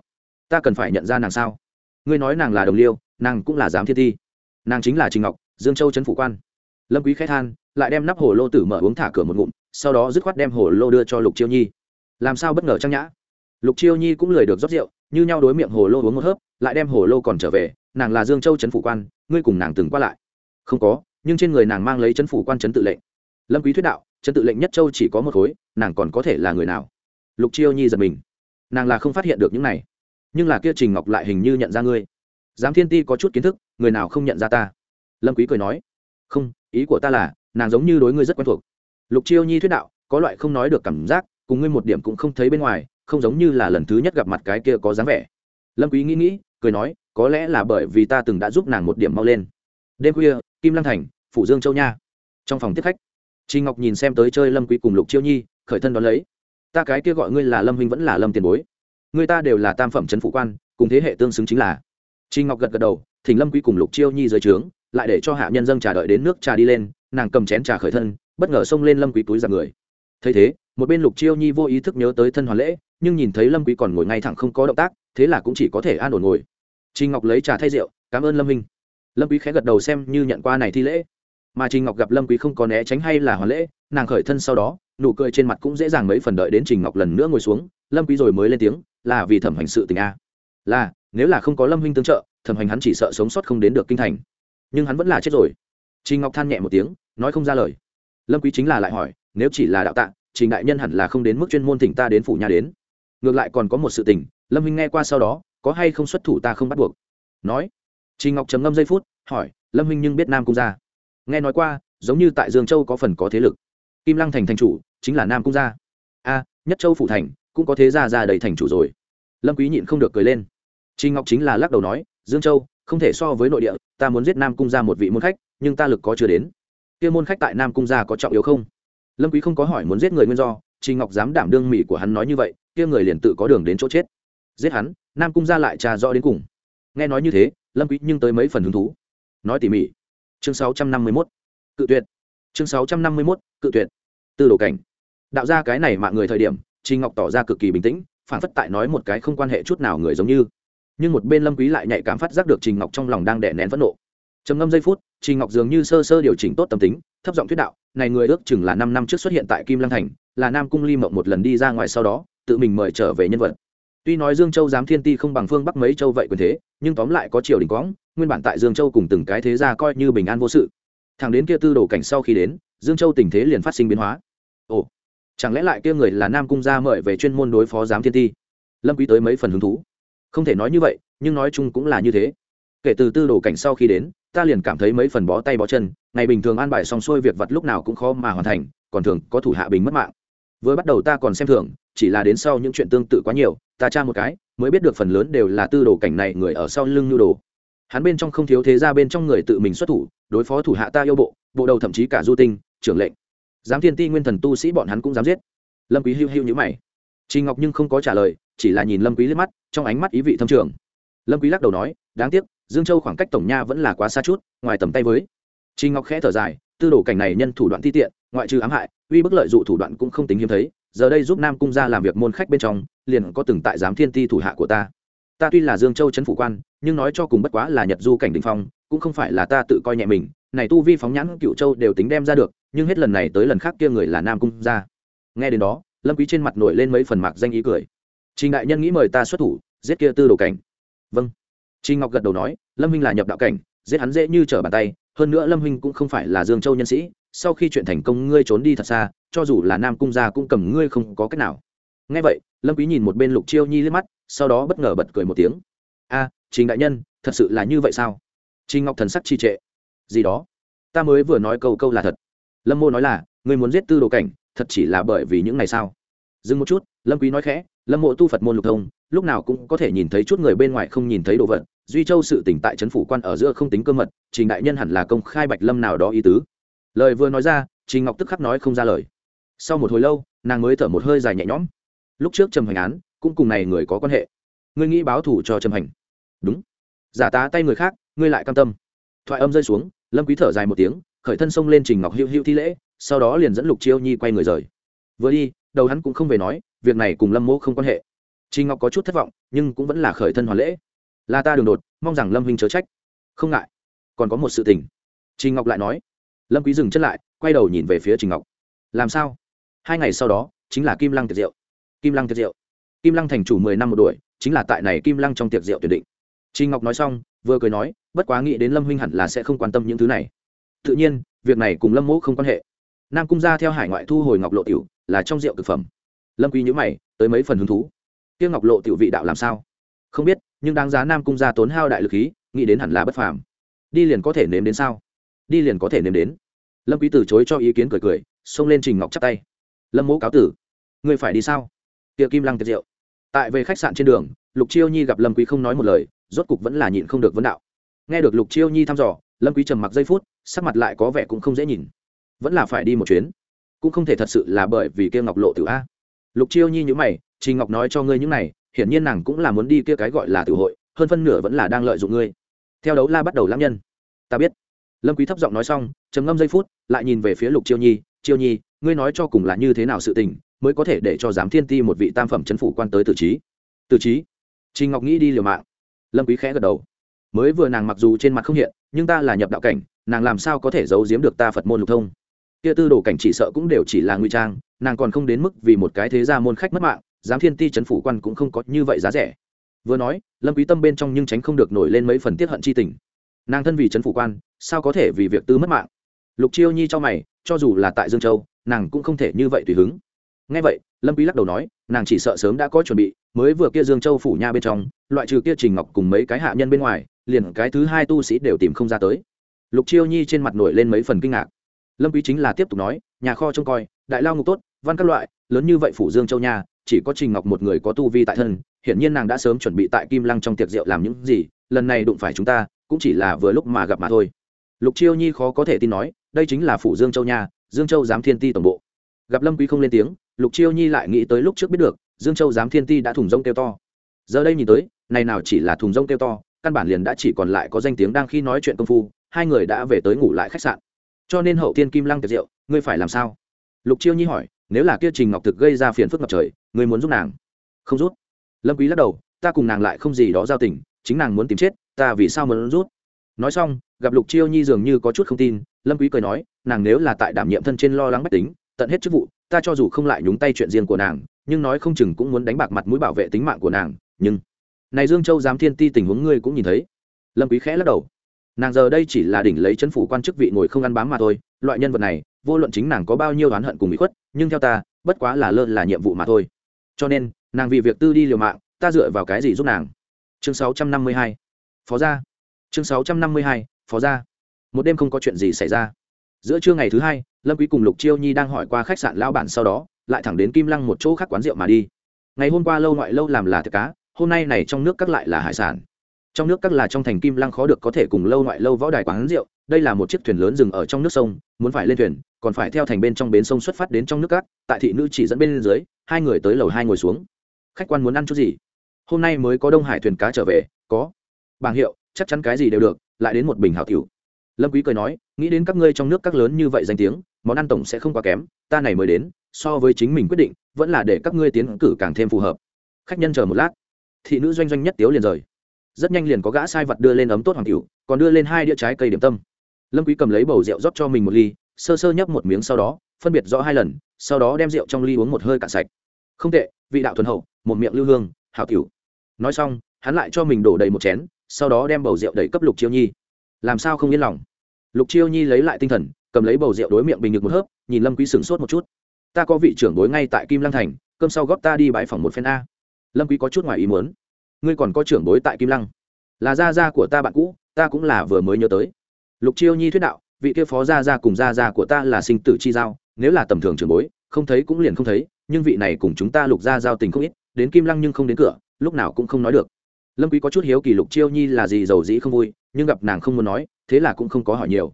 Ta cần phải nhận ra nàng sao? Ngươi nói nàng là đồng liêu, nàng cũng là giám thiên thi. Nàng chính là trình ngọc, dương châu trấn phủ quan. Lâm quý khẽ than, lại đem nắp hồ lô tử mở uống thả cửa một ngụm sau đó dứt khoát đem hồ lô đưa cho lục chiêu nhi. Làm sao bất ngờ trang nhã? Lục chiêu nhi cũng lười được rót rượu, như nhau đối miệng hồ lô uống một hớp, lại đem hồ lô còn trở về, nàng là dương châu trấn phủ quan, ngươi cùng nàng từng qua lại. Không có, nhưng trên người nàng mang lấy trấn phủ quan trấn tự lệnh. Lâm quý thuyết đạo, trấn tự lệnh nhất châu chỉ có một khối, nàng còn có thể là người nào? Lục chiêu nhi giật mình. Nàng là không phát hiện được những này. Nhưng là kia trình ngọc lại hình như nhận ra ngươi. Giám thiên ti có chút kiến thức, người nào không nhận ra ta? Lâm quý cười nói. Không, ý của ta là, nàng giống như đối ngươi rất quen thuộc lục chiêu nhi thuyết đạo có loại không nói được cảm giác cùng ngươi một điểm cũng không thấy bên ngoài không giống như là lần thứ nhất gặp mặt cái kia có dáng vẻ lâm quý nghĩ nghĩ cười nói có lẽ là bởi vì ta từng đã giúp nàng một điểm mau lên đêm khuya kim lăng thành phủ dương châu nha trong phòng tiếp khách Trình Ngọc nhìn xem tới chơi Lâm Quý cùng Lục Chiêu Nhi, khởi thân đón lấy. Ta cái kia gọi ngươi là Lâm huynh vẫn là Lâm tiền bối. Người ta đều là tam phẩm trấn phủ quan, cùng thế hệ tương xứng chính là. Trình Ngọc gật gật đầu, thỉnh Lâm Quý cùng Lục Chiêu Nhi dưới trướng, lại để cho hạ nhân dâng trà đợi đến nước trà đi lên, nàng cầm chén trà khởi thân, bất ngờ xông lên Lâm Quý túi giặc người. Thấy thế, một bên Lục Chiêu Nhi vô ý thức nhớ tới thân hoàn lễ, nhưng nhìn thấy Lâm Quý còn ngồi ngay thẳng không có động tác, thế là cũng chỉ có thể an ổn ngồi. Trình Ngọc lấy trà thay rượu, cảm ơn Lâm huynh. Lâm Quý khẽ gật đầu xem như nhận qua này thi lễ mà trình ngọc gặp lâm quý không có né tránh hay là hoàn lễ nàng khởi thân sau đó nụ cười trên mặt cũng dễ dàng mấy phần đợi đến trình ngọc lần nữa ngồi xuống lâm quý rồi mới lên tiếng là vì thẩm hành sự tình a là nếu là không có lâm huynh tương trợ thẩm hành hắn chỉ sợ sống sót không đến được kinh thành nhưng hắn vẫn là chết rồi trình ngọc than nhẹ một tiếng nói không ra lời lâm quý chính là lại hỏi, nếu chỉ là đạo tạ, trình đại nhân hẳn là không đến mức chuyên môn thỉnh ta đến phủ nhà đến. Ngược lại còn có một sự tình, lâm huynh nghe qua sau đó, có hay không xuất thủ ta không bắt buộc. Nói. Trình ngọc trầm ngâm giây phút, hỏi, lâm huynh nhưng biết nam cung gia. Nghe nói qua, giống như tại dương châu có phần có thế lực. Kim lăng thành thành chủ, chính là nam cung gia. A, nhất châu phủ thành, cũng có thế gia ra đầy thành chủ rồi. Lâm quý nhịn không được cười lên. Trình ngọc chính là lắc đầu nói, dương châu, không thể so với nội địa, ta muốn giết nam cung gia một vị môn khách, nhưng ta lực có chưa đến kia môn khách tại nam cung gia có trọng yếu không? Lâm quý không có hỏi muốn giết người nguyên do trình ngọc dám đảm đương mỹ của hắn nói như vậy, kia người liền tự có đường đến chỗ chết. Giết hắn, nam cung gia lại trà rõ đến cùng. Nghe nói như thế, lâm quý nhưng tới mấy phần hứng thú. Nói tỉ mỉ. Chương 651. cự tuyệt. Chương 651. cự tuyệt. Tư đồ cảnh. Đạo ra cái này mạng người thời điểm trình ngọc tỏ ra cực kỳ bình tĩnh, phản phất tại nói một cái không quan hệ chút nào người giống như. Nhưng một bên lâm quý lại nhạy cảm phát giác được trình ngọc trong lòng đang đè nén phẫn nộ trầm ngâm giây phút trình ngọc dường như sơ sơ điều chỉnh tốt tâm tính, thấp giọng thuyết đạo, này người ước chừng là năm năm trước xuất hiện tại kim lăng thành, là nam cung ly mộng một lần đi ra ngoài sau đó, tự mình mời trở về nhân vật. Tuy nói dương châu giám thiên ti không bằng phương bắc mấy châu vậy quyền thế, nhưng tóm lại có triều đình quõng, nguyên bản tại dương châu cùng từng cái thế gia coi như bình an vô sự. Thằng đến kia tư đồ cảnh sau khi đến, dương châu tình thế liền phát sinh biến hóa. Ồ, chẳng lẽ lại kia người là nam cung gia mời về chuyên môn đối phó giám thiên ti? Lâm quý tới mấy phần hứng thú. Không thể nói như vậy, nhưng nói chung cũng là như thế kể từ tư đồ cảnh sau khi đến ta liền cảm thấy mấy phần bó tay bó chân ngày bình thường an bài xong xuôi việc vật lúc nào cũng khó mà hoàn thành còn thường có thủ hạ bình mất mạng. Vừa bắt đầu ta còn xem thường chỉ là đến sau những chuyện tương tự quá nhiều ta tra một cái mới biết được phần lớn đều là tư đồ cảnh này người ở sau lưng nhu đồ. Hắn bên trong không thiếu thế ra bên trong người tự mình xuất thủ đối phó thủ hạ ta yêu bộ bộ đầu thậm chí cả du tinh trưởng lệnh. Giám thiên ti nguyên thần tu sĩ bọn hắn cũng dám giết. Lâm quý hưu hưu nhữ mày. Chị Ngọc nhưng không có trả lời, chỉ là nhìn lâm quý liếc mắt trong ánh mắt ý vị thâm trường. Lâm quý lắc đầu nói đáng tiếc dương châu khoảng cách tổng nha vẫn là quá xa chút, ngoài tầm tay với. Trình ngọc khẽ thở dài, tư đồ cảnh này nhân thủ đoạn ti tiện, ngoại trừ ám hại, uy bức lợi dụ thủ đoạn cũng không tính hiếm thấy, giờ đây giúp nam cung gia làm việc môn khách bên trong, liền có từng tại giám thiên ti thủ hạ của ta. Ta tuy là dương châu trấn phủ quan, nhưng nói cho cùng bất quá là nhật du cảnh đình phong, cũng không phải là ta tự coi nhẹ mình. Này tu vi phóng nhãn cựu châu đều tính đem ra được, nhưng hết lần này tới lần khác kia người là nam cung gia nghe đến đó, lâm quý trên mặt nổi lên mấy phần mạc danh ý cười. Trình đại nhân nghĩ mời ta xuất thủ, giết kia tư đồ cảnh. Vâng. Trình ngọc gật đầu nói lâm hinh là nhập đạo cảnh, giết hắn dễ như trở bàn tay, hơn nữa lâm hinh cũng không phải là dương châu nhân sĩ, sau khi chuyện thành công ngươi trốn đi thật xa, cho dù là nam cung gia cũng cầm ngươi không có cách nào. Nghe vậy, lâm quý nhìn một bên lục chiêu nhi liếc mắt, sau đó bất ngờ bật cười một tiếng. A, trình đại nhân, thật sự là như vậy sao? Trình ngọc thần sắc trì trệ. Gì đó? Ta mới vừa nói câu câu là thật. Lâm mô nói là, ngươi muốn giết tư đồ cảnh, thật chỉ là bởi vì những ngày sao dừng một chút, lâm quý nói khẽ, lâm mộ tu phật môn lục thông, lúc nào cũng có thể nhìn thấy chút người bên ngoài không nhìn thấy đồ vật duy châu sự tỉnh tại trấn phủ quan ở giữa không tính cơ mật, trình đại nhân hẳn là công khai bạch lâm nào đó ý tứ. Lời vừa nói ra, trình ngọc tức khắc nói không ra lời. Sau một hồi lâu, nàng mới thở một hơi dài nhẹ nhõm. Lúc trước trầm hành án, cũng cùng này người có quan hệ. Ngươi nghĩ báo thủ cho trầm hành đúng. Giả tá tay người khác, ngươi lại cam tâm. Thoại âm rơi xuống, lâm quý thở dài một tiếng, khởi thân xông lên trình ngọc hữu hữu thi lễ, sau đó liền dẫn lục chiêu nhi quay người rời. Vừa đi, đầu hắn cũng không về nói, việc này cùng lâm mỗ không quan hệ. Trình ngọc có chút thất vọng, nhưng cũng vẫn là khởi thân hoàn lễ là ta đường đột, mong rằng lâm huynh chớ trách. Không ngại. Còn có một sự tình. Trình ngọc lại nói. Lâm quý dừng chân lại, quay đầu nhìn về phía trình ngọc. Làm sao? Hai ngày sau đó, chính là kim lăng tiệc rượu. Kim lăng tiệc rượu. Kim lăng thành chủ mười năm một đuổi, chính là tại này kim lăng trong tiệc rượu tuyển định. Trình ngọc nói xong, vừa cười nói, bất quá nghĩ đến lâm huynh hẳn là sẽ không quan tâm những thứ này. Tự nhiên, việc này cùng lâm mỗ không quan hệ. Nam cung ra theo hải ngoại thu hồi ngọc lộ tiểu, là trong rượu thực phẩm. Lâm quý nhíu mày, tới mấy phần hứng thú. Tiêu ngọc lộ tiểu vị đạo làm sao? Không biết nhưng đáng giá nam cung ra tốn hao đại lực khí, nghĩ đến hẳn là bất phàm. Đi liền có thể nếm đến sao? Đi liền có thể nếm đến. Lâm quý từ chối cho ý kiến cười cười, xông lên trình ngọc chắp tay. Lâm mỗ cáo tử, ngươi phải đi sao? Tiệc kim lăng tiệc rượu. Tại về khách sạn trên đường, lục chiêu nhi gặp lâm quý không nói một lời, rốt cục vẫn là nhịn không được vấn đạo. Nghe được lục chiêu nhi thăm dò, lâm quý trầm mặc giây phút, sắc mặt lại có vẻ cũng không dễ nhìn. Vẫn là phải đi một chuyến. Cũng không thể thật sự là bởi vì kia ngọc lộ tử a. Lục chiêu nhi nhũ mày, trình ngọc nói cho ngươi những này hiển nhiên nàng cũng là muốn đi kia cái gọi là tử hội, hơn phân nửa vẫn là đang lợi dụng ngươi. Theo đấu la bắt đầu lãng nhân. Ta biết. Lâm quý thấp giọng nói xong, trầm ngâm giây phút, lại nhìn về phía lục chiêu nhi chiêu nhi, ngươi nói cho cùng là như thế nào sự tình, mới có thể để cho giám thiên ti một vị tam phẩm chấn phủ quan tới tử trí? Tử trí? Trình ngọc nghĩ đi liều mạng. Lâm quý khẽ gật đầu. Mới vừa nàng mặc dù trên mặt không hiện, nhưng ta là nhập đạo cảnh, nàng làm sao có thể giấu giếm được ta phật môn lục thông? Kia tư đồ cảnh chỉ sợ cũng đều chỉ là ngụy trang, nàng còn không đến mức vì một cái thế gia môn khách mất mạng giám thiên ti chấn phủ quan cũng không có như vậy giá rẻ. Vừa nói, lâm quý tâm bên trong nhưng tránh không được nổi lên mấy phần tiết hận chi tình. Nàng thân vì chấn phủ quan, sao có thể vì việc tư mất mạng? Lục chiêu nhi cho mày, cho dù là tại dương châu, nàng cũng không thể như vậy tùy hứng. Nghe vậy, lâm quý lắc đầu nói, nàng chỉ sợ sớm đã có chuẩn bị, mới vừa kia dương châu phủ nha bên trong, loại trừ kia trình ngọc cùng mấy cái hạ nhân bên ngoài, liền cái thứ hai tu sĩ đều tìm không ra tới. Lục chiêu nhi trên mặt nổi lên mấy phần kinh ngạc. Lâm quý chính là tiếp tục nói, nhà kho trông coi, đại lao ngục tốt, văn các loại, lớn như vậy phủ dương châu nha chỉ có trình ngọc một người có tu vi tại thân, hiển nhiên nàng đã sớm chuẩn bị tại kim lăng trong tiệc rượu làm những gì, lần này đụng phải chúng ta, cũng chỉ là vừa lúc mà gặp mà thôi. Lục chiêu nhi khó có thể tin nói, đây chính là phủ dương châu nha, dương châu giám thiên ti tổng bộ. Gặp lâm quý không lên tiếng, lục chiêu nhi lại nghĩ tới lúc trước biết được, dương châu giám thiên ti đã thùng rông kêu to. Giờ đây nhìn tới, này nào chỉ là thùng rông kêu to, căn bản liền đã chỉ còn lại có danh tiếng đang khi nói chuyện công phu, hai người đã về tới ngủ lại khách sạn. Cho nên hậu tiên kim lăng tiệc rượu, ngươi phải làm sao? Lục chiêu nhi hỏi nếu là kia trình ngọc thực gây ra phiền phức ngập trời, ngươi muốn giúp nàng? Không rút lâm quý lắc đầu, ta cùng nàng lại không gì đó giao tình, chính nàng muốn tìm chết, ta vì sao muốn rút nói xong, gặp lục chiêu nhi dường như có chút không tin, lâm quý cười nói, nàng nếu là tại đảm nhiệm thân trên lo lắng bách tính, tận hết chức vụ, ta cho dù không lại nhúng tay chuyện riêng của nàng, nhưng nói không chừng cũng muốn đánh bạc mặt mũi bảo vệ tính mạng của nàng, nhưng này dương châu giám thiên ti tình huống ngươi cũng nhìn thấy. Lâm quý khẽ lắc đầu. Nàng giờ đây chỉ là đỉnh lấy chân phủ quan chức vị ngồi không ăn bám mà thôi, loại nhân vật này vô luận chính nàng có bao nhiêu oán hận cùng bị khuất, nhưng theo ta, bất quá là lơ là nhiệm vụ mà thôi. Cho nên, nàng vì việc tư đi liều mạng, ta dựa vào cái gì giúp nàng? Chương 652 phó gia. Chương 652 phó gia. Một đêm không có chuyện gì xảy ra. Giữa trưa ngày thứ hai, lâm quý cùng lục chiêu nhi đang hỏi qua khách sạn lão bản sau đó, lại thẳng đến kim lăng một chỗ khác quán rượu mà đi. Ngày hôm qua lâu ngoại lâu làm là thịt cá, hôm nay này trong nước các lại là hải sản. Trong nước các là trong thành kim lăng khó được có thể cùng lâu ngoại lâu võ đài quán rượu, đây là một chiếc thuyền lớn dừng ở trong nước sông, muốn phải lên thuyền còn phải theo thành bên trong bến sông xuất phát đến trong nước cát, tại thị nữ chỉ dẫn bên dưới hai người tới lầu hai ngồi xuống. Khách quan muốn ăn chút gì? Hôm nay mới có đông hải thuyền cá trở về có. Bảng hiệu chắc chắn cái gì đều được lại đến một bình hảo tiểu. Lâm quý cười nói nghĩ đến các ngươi trong nước các lớn như vậy danh tiếng món ăn tổng sẽ không quá kém ta này mới đến so với chính mình quyết định vẫn là để các ngươi tiến cử càng thêm phù hợp. Khách nhân chờ một lát. Thị nữ doanh doanh nhất tiếu liền rời. Rất nhanh liền có gã sai vật đưa lên ấm tốt hoàng tiểu còn đưa lên hai đĩa trái cây điểm tâm. Lâm quý cầm lấy bầu rượu rót cho mình một ly sơ sơ nhấp một miếng sau đó, phân biệt rõ hai lần, sau đó đem rượu trong ly uống một hơi cạn sạch. Không tệ, vị đạo thuần hậu, một miệng lưu hương, hảo tiểu. Nói xong, hắn lại cho mình đổ đầy một chén, sau đó đem bầu rượu đẩy cấp lục chiêu nhi. Làm sao không yên lòng? Lục chiêu nhi lấy lại tinh thần, cầm lấy bầu rượu đối miệng bình ngực một hớp, nhìn lâm quý sửng sốt một chút. Ta có vị trưởng đối ngay tại kim lăng thành, cơm sau góp ta đi bãi phòng một phen a. Lâm quý có chút ngoài ý muốn. Ngươi còn có trưởng đối tại kim lăng. Là gia gia của ta bạn cũ, ta cũng là vừa mới nhớ tới. Lục chiêu nhi thuyết đạo vị kia phó gia gia cùng gia gia của ta là sinh tử chi giao, nếu là tầm thường trưởng bối, không thấy cũng liền không thấy, nhưng vị này cùng chúng ta lục gia giao tình không ít, đến kim lăng nhưng không đến cửa, lúc nào cũng không nói được. Lâm quý có chút hiếu kỳ lục chiêu nhi là gì giàu dĩ không vui, nhưng gặp nàng không muốn nói, thế là cũng không có hỏi nhiều.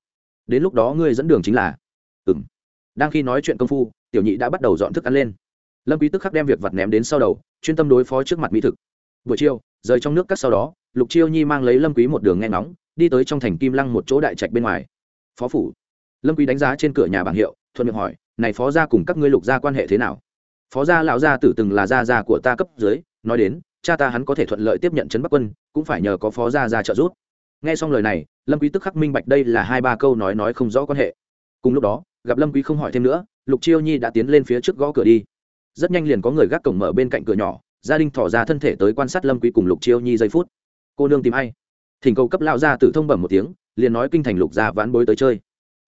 Đến lúc đó ngươi dẫn đường chính là? Ừm. Đang khi nói chuyện công phu, tiểu nhị đã bắt đầu dọn thức ăn lên. Lâm quý tức khắc đem việc vặt ném đến sau đầu, chuyên tâm đối phó trước mặt mỹ thực. Buổi chiều, rời trong nước cắt sau đó, lục chiêu nhi mang lấy lâm quý một đường nghe ngóng, đi tới trong thành kim lăng một chỗ đại trạch bên ngoài phó phủ. Lâm quý đánh giá trên cửa nhà bảng hiệu, thuận miệng hỏi, này phó gia cùng các ngươi lục gia quan hệ thế nào? Phó gia lão gia tử từng là gia gia của ta cấp dưới, nói đến, cha ta hắn có thể thuận lợi tiếp nhận trấn bắc quân, cũng phải nhờ có phó gia gia trợ giúp. Nghe xong lời này, lâm quý tức khắc minh bạch đây là hai ba câu nói nói không rõ quan hệ. Cùng lúc đó, gặp lâm quý không hỏi thêm nữa, lục chiêu nhi đã tiến lên phía trước gõ cửa đi. Rất nhanh liền có người gác cổng mở bên cạnh cửa nhỏ, gia đình thỏ ra thân thể tới quan sát lâm quý cùng lục chiêu nhi giây phút. Cô nương tìm ai? Thỉnh cầu cấp lão gia tử thông bẩm một tiếng liền nói kinh thành lục gia vãn bối tới chơi.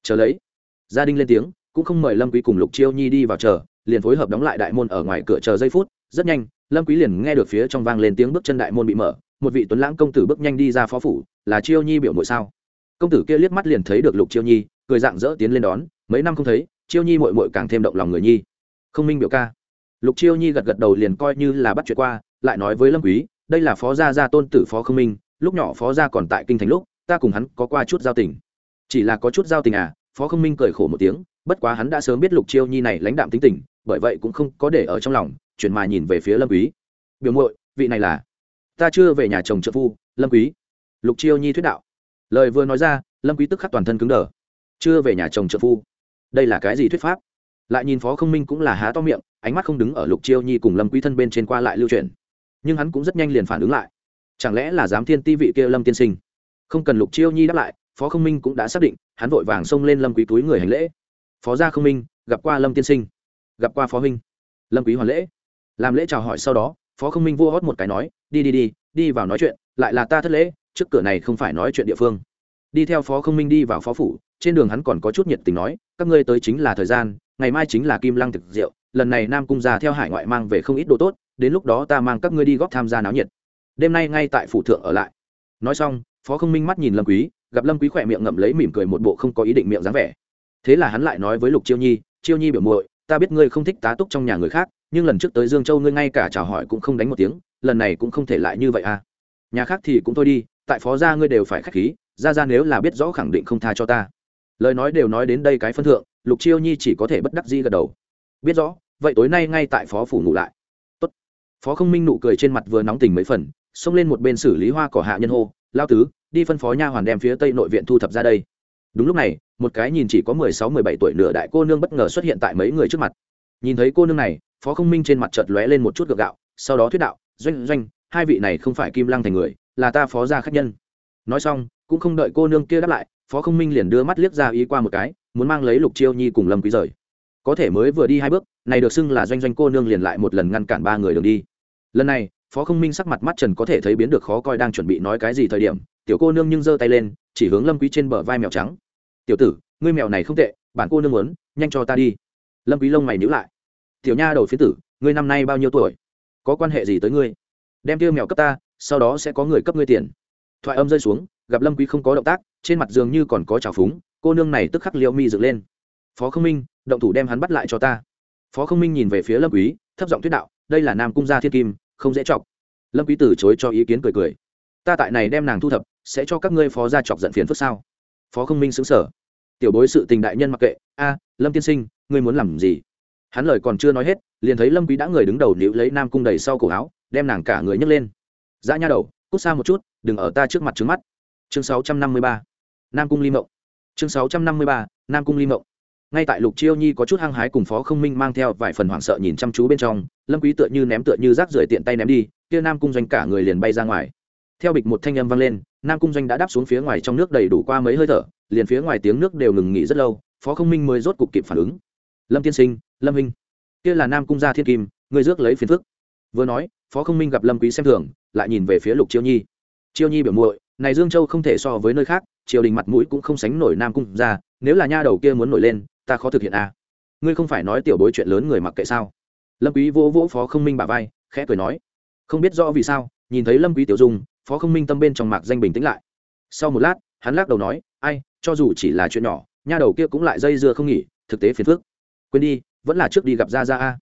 Chờ lấy, gia đình lên tiếng, cũng không mời lâm quý cùng lục chiêu nhi đi vào chờ, liền phối hợp đóng lại đại môn ở ngoài cửa chờ giây phút, rất nhanh, lâm quý liền nghe được phía trong vang lên tiếng bước chân đại môn bị mở, một vị tuấn lãng công tử bước nhanh đi ra phó phủ, là chiêu nhi biểu muội sao? Công tử kia liếc mắt liền thấy được lục chiêu nhi, cười dạng dỡ tiến lên đón, mấy năm không thấy, chiêu nhi muội muội càng thêm động lòng người nhi. Không minh biểu ca. Lục chiêu nhi gật gật đầu liền coi như là bắt chuyện qua, lại nói với lâm quý, đây là phó gia gia tôn tử phó không minh, lúc nhỏ phó gia còn tại kinh thành lúc ta cùng hắn có qua chút giao tình. Chỉ là có chút giao tình à phó không minh cười khổ một tiếng, bất quá hắn đã sớm biết lục chiêu nhi này lãnh đạm tính tình, bởi vậy cũng không có để ở trong lòng, chuyển mà nhìn về phía lâm quý. Biểu muội, vị này là? Ta chưa về nhà chồng trợ phu, lâm quý. Lục chiêu nhi thuyết đạo. Lời vừa nói ra, lâm quý tức khắc toàn thân cứng đờ. Chưa về nhà chồng trợ phu? Đây là cái gì thuyết pháp? Lại nhìn phó không minh cũng là há to miệng, ánh mắt không đứng ở lục chiêu nhi cùng lâm quý thân bên trên qua lại lưu truyền. Nhưng hắn cũng rất nhanh liền phản ứng lại. Chẳng lẽ là giám thiên ti vị kia lâm tiên sinh? Không cần lục chiêu nhi đáp lại, phó không minh cũng đã xác định, hắn vội vàng xông lên lâm quý túi người hành lễ. Phó gia không minh, gặp qua lâm tiên sinh. Gặp qua phó huynh. Lâm quý hoàn lễ. Làm lễ chào hỏi sau đó, phó không minh vua hót một cái nói, đi đi đi đi vào nói chuyện, lại là ta thất lễ, trước cửa này không phải nói chuyện địa phương. Đi theo phó không minh đi vào phó phủ, trên đường hắn còn có chút nhiệt tình nói, các ngươi tới chính là thời gian, ngày mai chính là kim lăng thực rượu, lần này nam cung già theo hải ngoại mang về không ít đồ tốt, đến lúc đó ta mang các ngươi đi góp tham gia náo nhiệt. Đêm nay ngay tại phủ thượng ở lại. Nói xong phó không minh mắt nhìn lâm quý, gặp lâm quý khỏe miệng ngậm lấy mỉm cười một bộ không có ý định miệng dáng vẻ. Thế là hắn lại nói với lục chiêu nhi chiêu nhi biểu muội, ta biết ngươi không thích tá túc trong nhà người khác, nhưng lần trước tới dương châu ngươi ngay cả chào hỏi cũng không đánh một tiếng, lần này cũng không thể lại như vậy à. Nhà khác thì cũng thôi đi, tại phó gia ngươi đều phải khách khí ra ra nếu là biết rõ khẳng định không tha cho ta. Lời nói đều nói đến đây cái phân thượng, lục chiêu nhi chỉ có thể bất đắc dĩ gật đầu. Biết rõ, vậy tối nay ngay tại phó phủ ngủ lại. Tốt. phó không minh nụ cười trên mặt vừa nóng tình mấy phần, xông lên một bên xử lý hoa cỏ hạ nhân hô lao tứ, đi phân phó nha hoàn đem phía tây nội viện thu thập ra đây. Đúng lúc này, một cái nhìn chỉ có mười sáu, mười bảy tuổi nửa đại cô nương bất ngờ xuất hiện tại mấy người trước mặt. Nhìn thấy cô nương này, phó không minh trên mặt chợt lóe lên một chút gượng gạo, sau đó thuyết đạo, doanh doanh, hai vị này không phải kim lăng thành người, là ta phó gia khách nhân. Nói xong, cũng không đợi cô nương kia đáp lại, phó không minh liền đưa mắt liếc ra ý qua một cái, muốn mang lấy lục chiêu nhi cùng lâm quý rời. Có thể mới vừa đi hai bước, này được xưng là doanh doanh cô nương liền lại một lần ngăn cản ba người đường đi. Lần này phó không minh sắc mặt mắt trần có thể thấy biến được khó coi đang chuẩn bị nói cái gì thời điểm, tiểu cô nương nhưng giơ tay lên, chỉ hướng lâm quý trên bờ vai mèo trắng. Tiểu tử, ngươi mèo này không tệ, bản cô nương muốn, nhanh cho ta đi. Lâm quý lông mày nhíu lại. Tiểu nha đầu phiến tử, ngươi năm nay bao nhiêu tuổi? Có quan hệ gì tới ngươi? Đem tiêu mèo cấp ta, sau đó sẽ có người cấp ngươi tiền. Thoại âm rơi xuống, gặp lâm quý không có động tác, trên mặt dường như còn có trào phúng, cô nương này tức khắc liễu mi dựng lên. Phó không minh, động thủ đem hắn bắt lại cho ta. Phó không minh nhìn về phía lâm quý, thấp giọng thuyết đạo, đây là nam cung gia thiên kim không dễ chọc. Lâm quý từ chối cho ý kiến cười cười. Ta tại này đem nàng thu thập, sẽ cho các ngươi phó gia chọc giận phiền phức sao? Phó không minh sững sờ. Tiểu bối sự tình đại nhân mặc kệ. A, lâm tiên sinh, ngươi muốn làm gì? Hắn lời còn chưa nói hết, liền thấy lâm quý đã người đứng đầu níu lấy nam cung đầy sau cổ áo, đem nàng cả người nhấc lên. Dã nha đầu, cút xa một chút, đừng ở ta trước mặt trước mắt. Chương 653 nam cung ly mộng. Chương 653 nam cung ly mộng ngay tại lục chiêu nhi có chút hăng hái cùng phó không minh mang theo vài phần hoảng sợ nhìn chăm chú bên trong, lâm quý tựa như ném tựa như rác rưởi tiện tay ném đi, kia nam cung doanh cả người liền bay ra ngoài. Theo bịch một thanh âm vang lên, nam cung doanh đã đáp xuống phía ngoài trong nước đầy đủ qua mấy hơi thở, liền phía ngoài tiếng nước đều ngừng nghỉ rất lâu, phó không minh mới rốt cục kịp phản ứng. Lâm tiên sinh, lâm minh kia là nam cung gia thiên kim người rước lấy phiền phức. Vừa nói, phó không minh gặp lâm quý xem thường, lại nhìn về phía lục chiêu nhi. Chiêu nhi biểu muội, này dương châu không thể so với nơi khác, triều đình mặt mũi cũng không sánh nổi nam cung gia, nếu là nha đầu kia muốn nổi lên ta khó thực hiện à. ngươi không phải nói tiểu bối chuyện lớn người mặc kệ sao? Lâm quý vỗ vỗ phó không minh bả vai, khẽ cười nói. Không biết rõ vì sao, nhìn thấy lâm quý tiểu dung, phó không minh tâm bên trong mạc danh bình tĩnh lại. Sau một lát, hắn lắc đầu nói, ai, cho dù chỉ là chuyện nhỏ, nha đầu kia cũng lại dây dưa không nghỉ, thực tế phiền phức. Quên đi, vẫn là trước đi gặp gia gia a.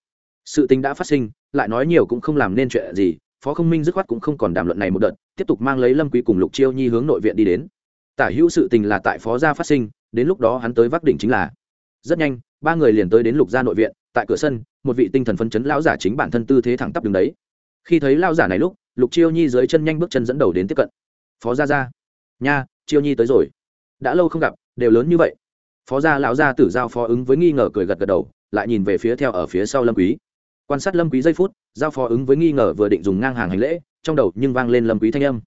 Sự tình đã phát sinh, lại nói nhiều cũng không làm nên chuyện gì, phó không minh dứt khoát cũng không còn đàm luận này một đợt, tiếp tục mang lấy lâm quý cùng lục chiêu nhi hướng nội viện đi đến. Tả hữu sự tình là tại phó gia phát sinh, đến lúc đó hắn tới vác đỉnh chính là rất nhanh, ba người liền tới đến lục gia nội viện, tại cửa sân, một vị tinh thần phấn chấn lão giả chính bản thân tư thế thẳng tắp đứng đấy. Khi thấy lão giả này lúc, lục chiêu nhi dưới chân nhanh bước chân dẫn đầu đến tiếp cận. Phó gia gia. Nha, chiêu nhi tới rồi. Đã lâu không gặp, đều lớn như vậy. Phó gia lão gia tử giao phó ứng với nghi ngờ cười gật gật đầu, lại nhìn về phía theo ở phía sau lâm quý. Quan sát lâm quý giây phút, giao phó ứng với nghi ngờ vừa định dùng ngang hàng hành lễ, trong đầu nhưng vang lên lâm quý thanh âm.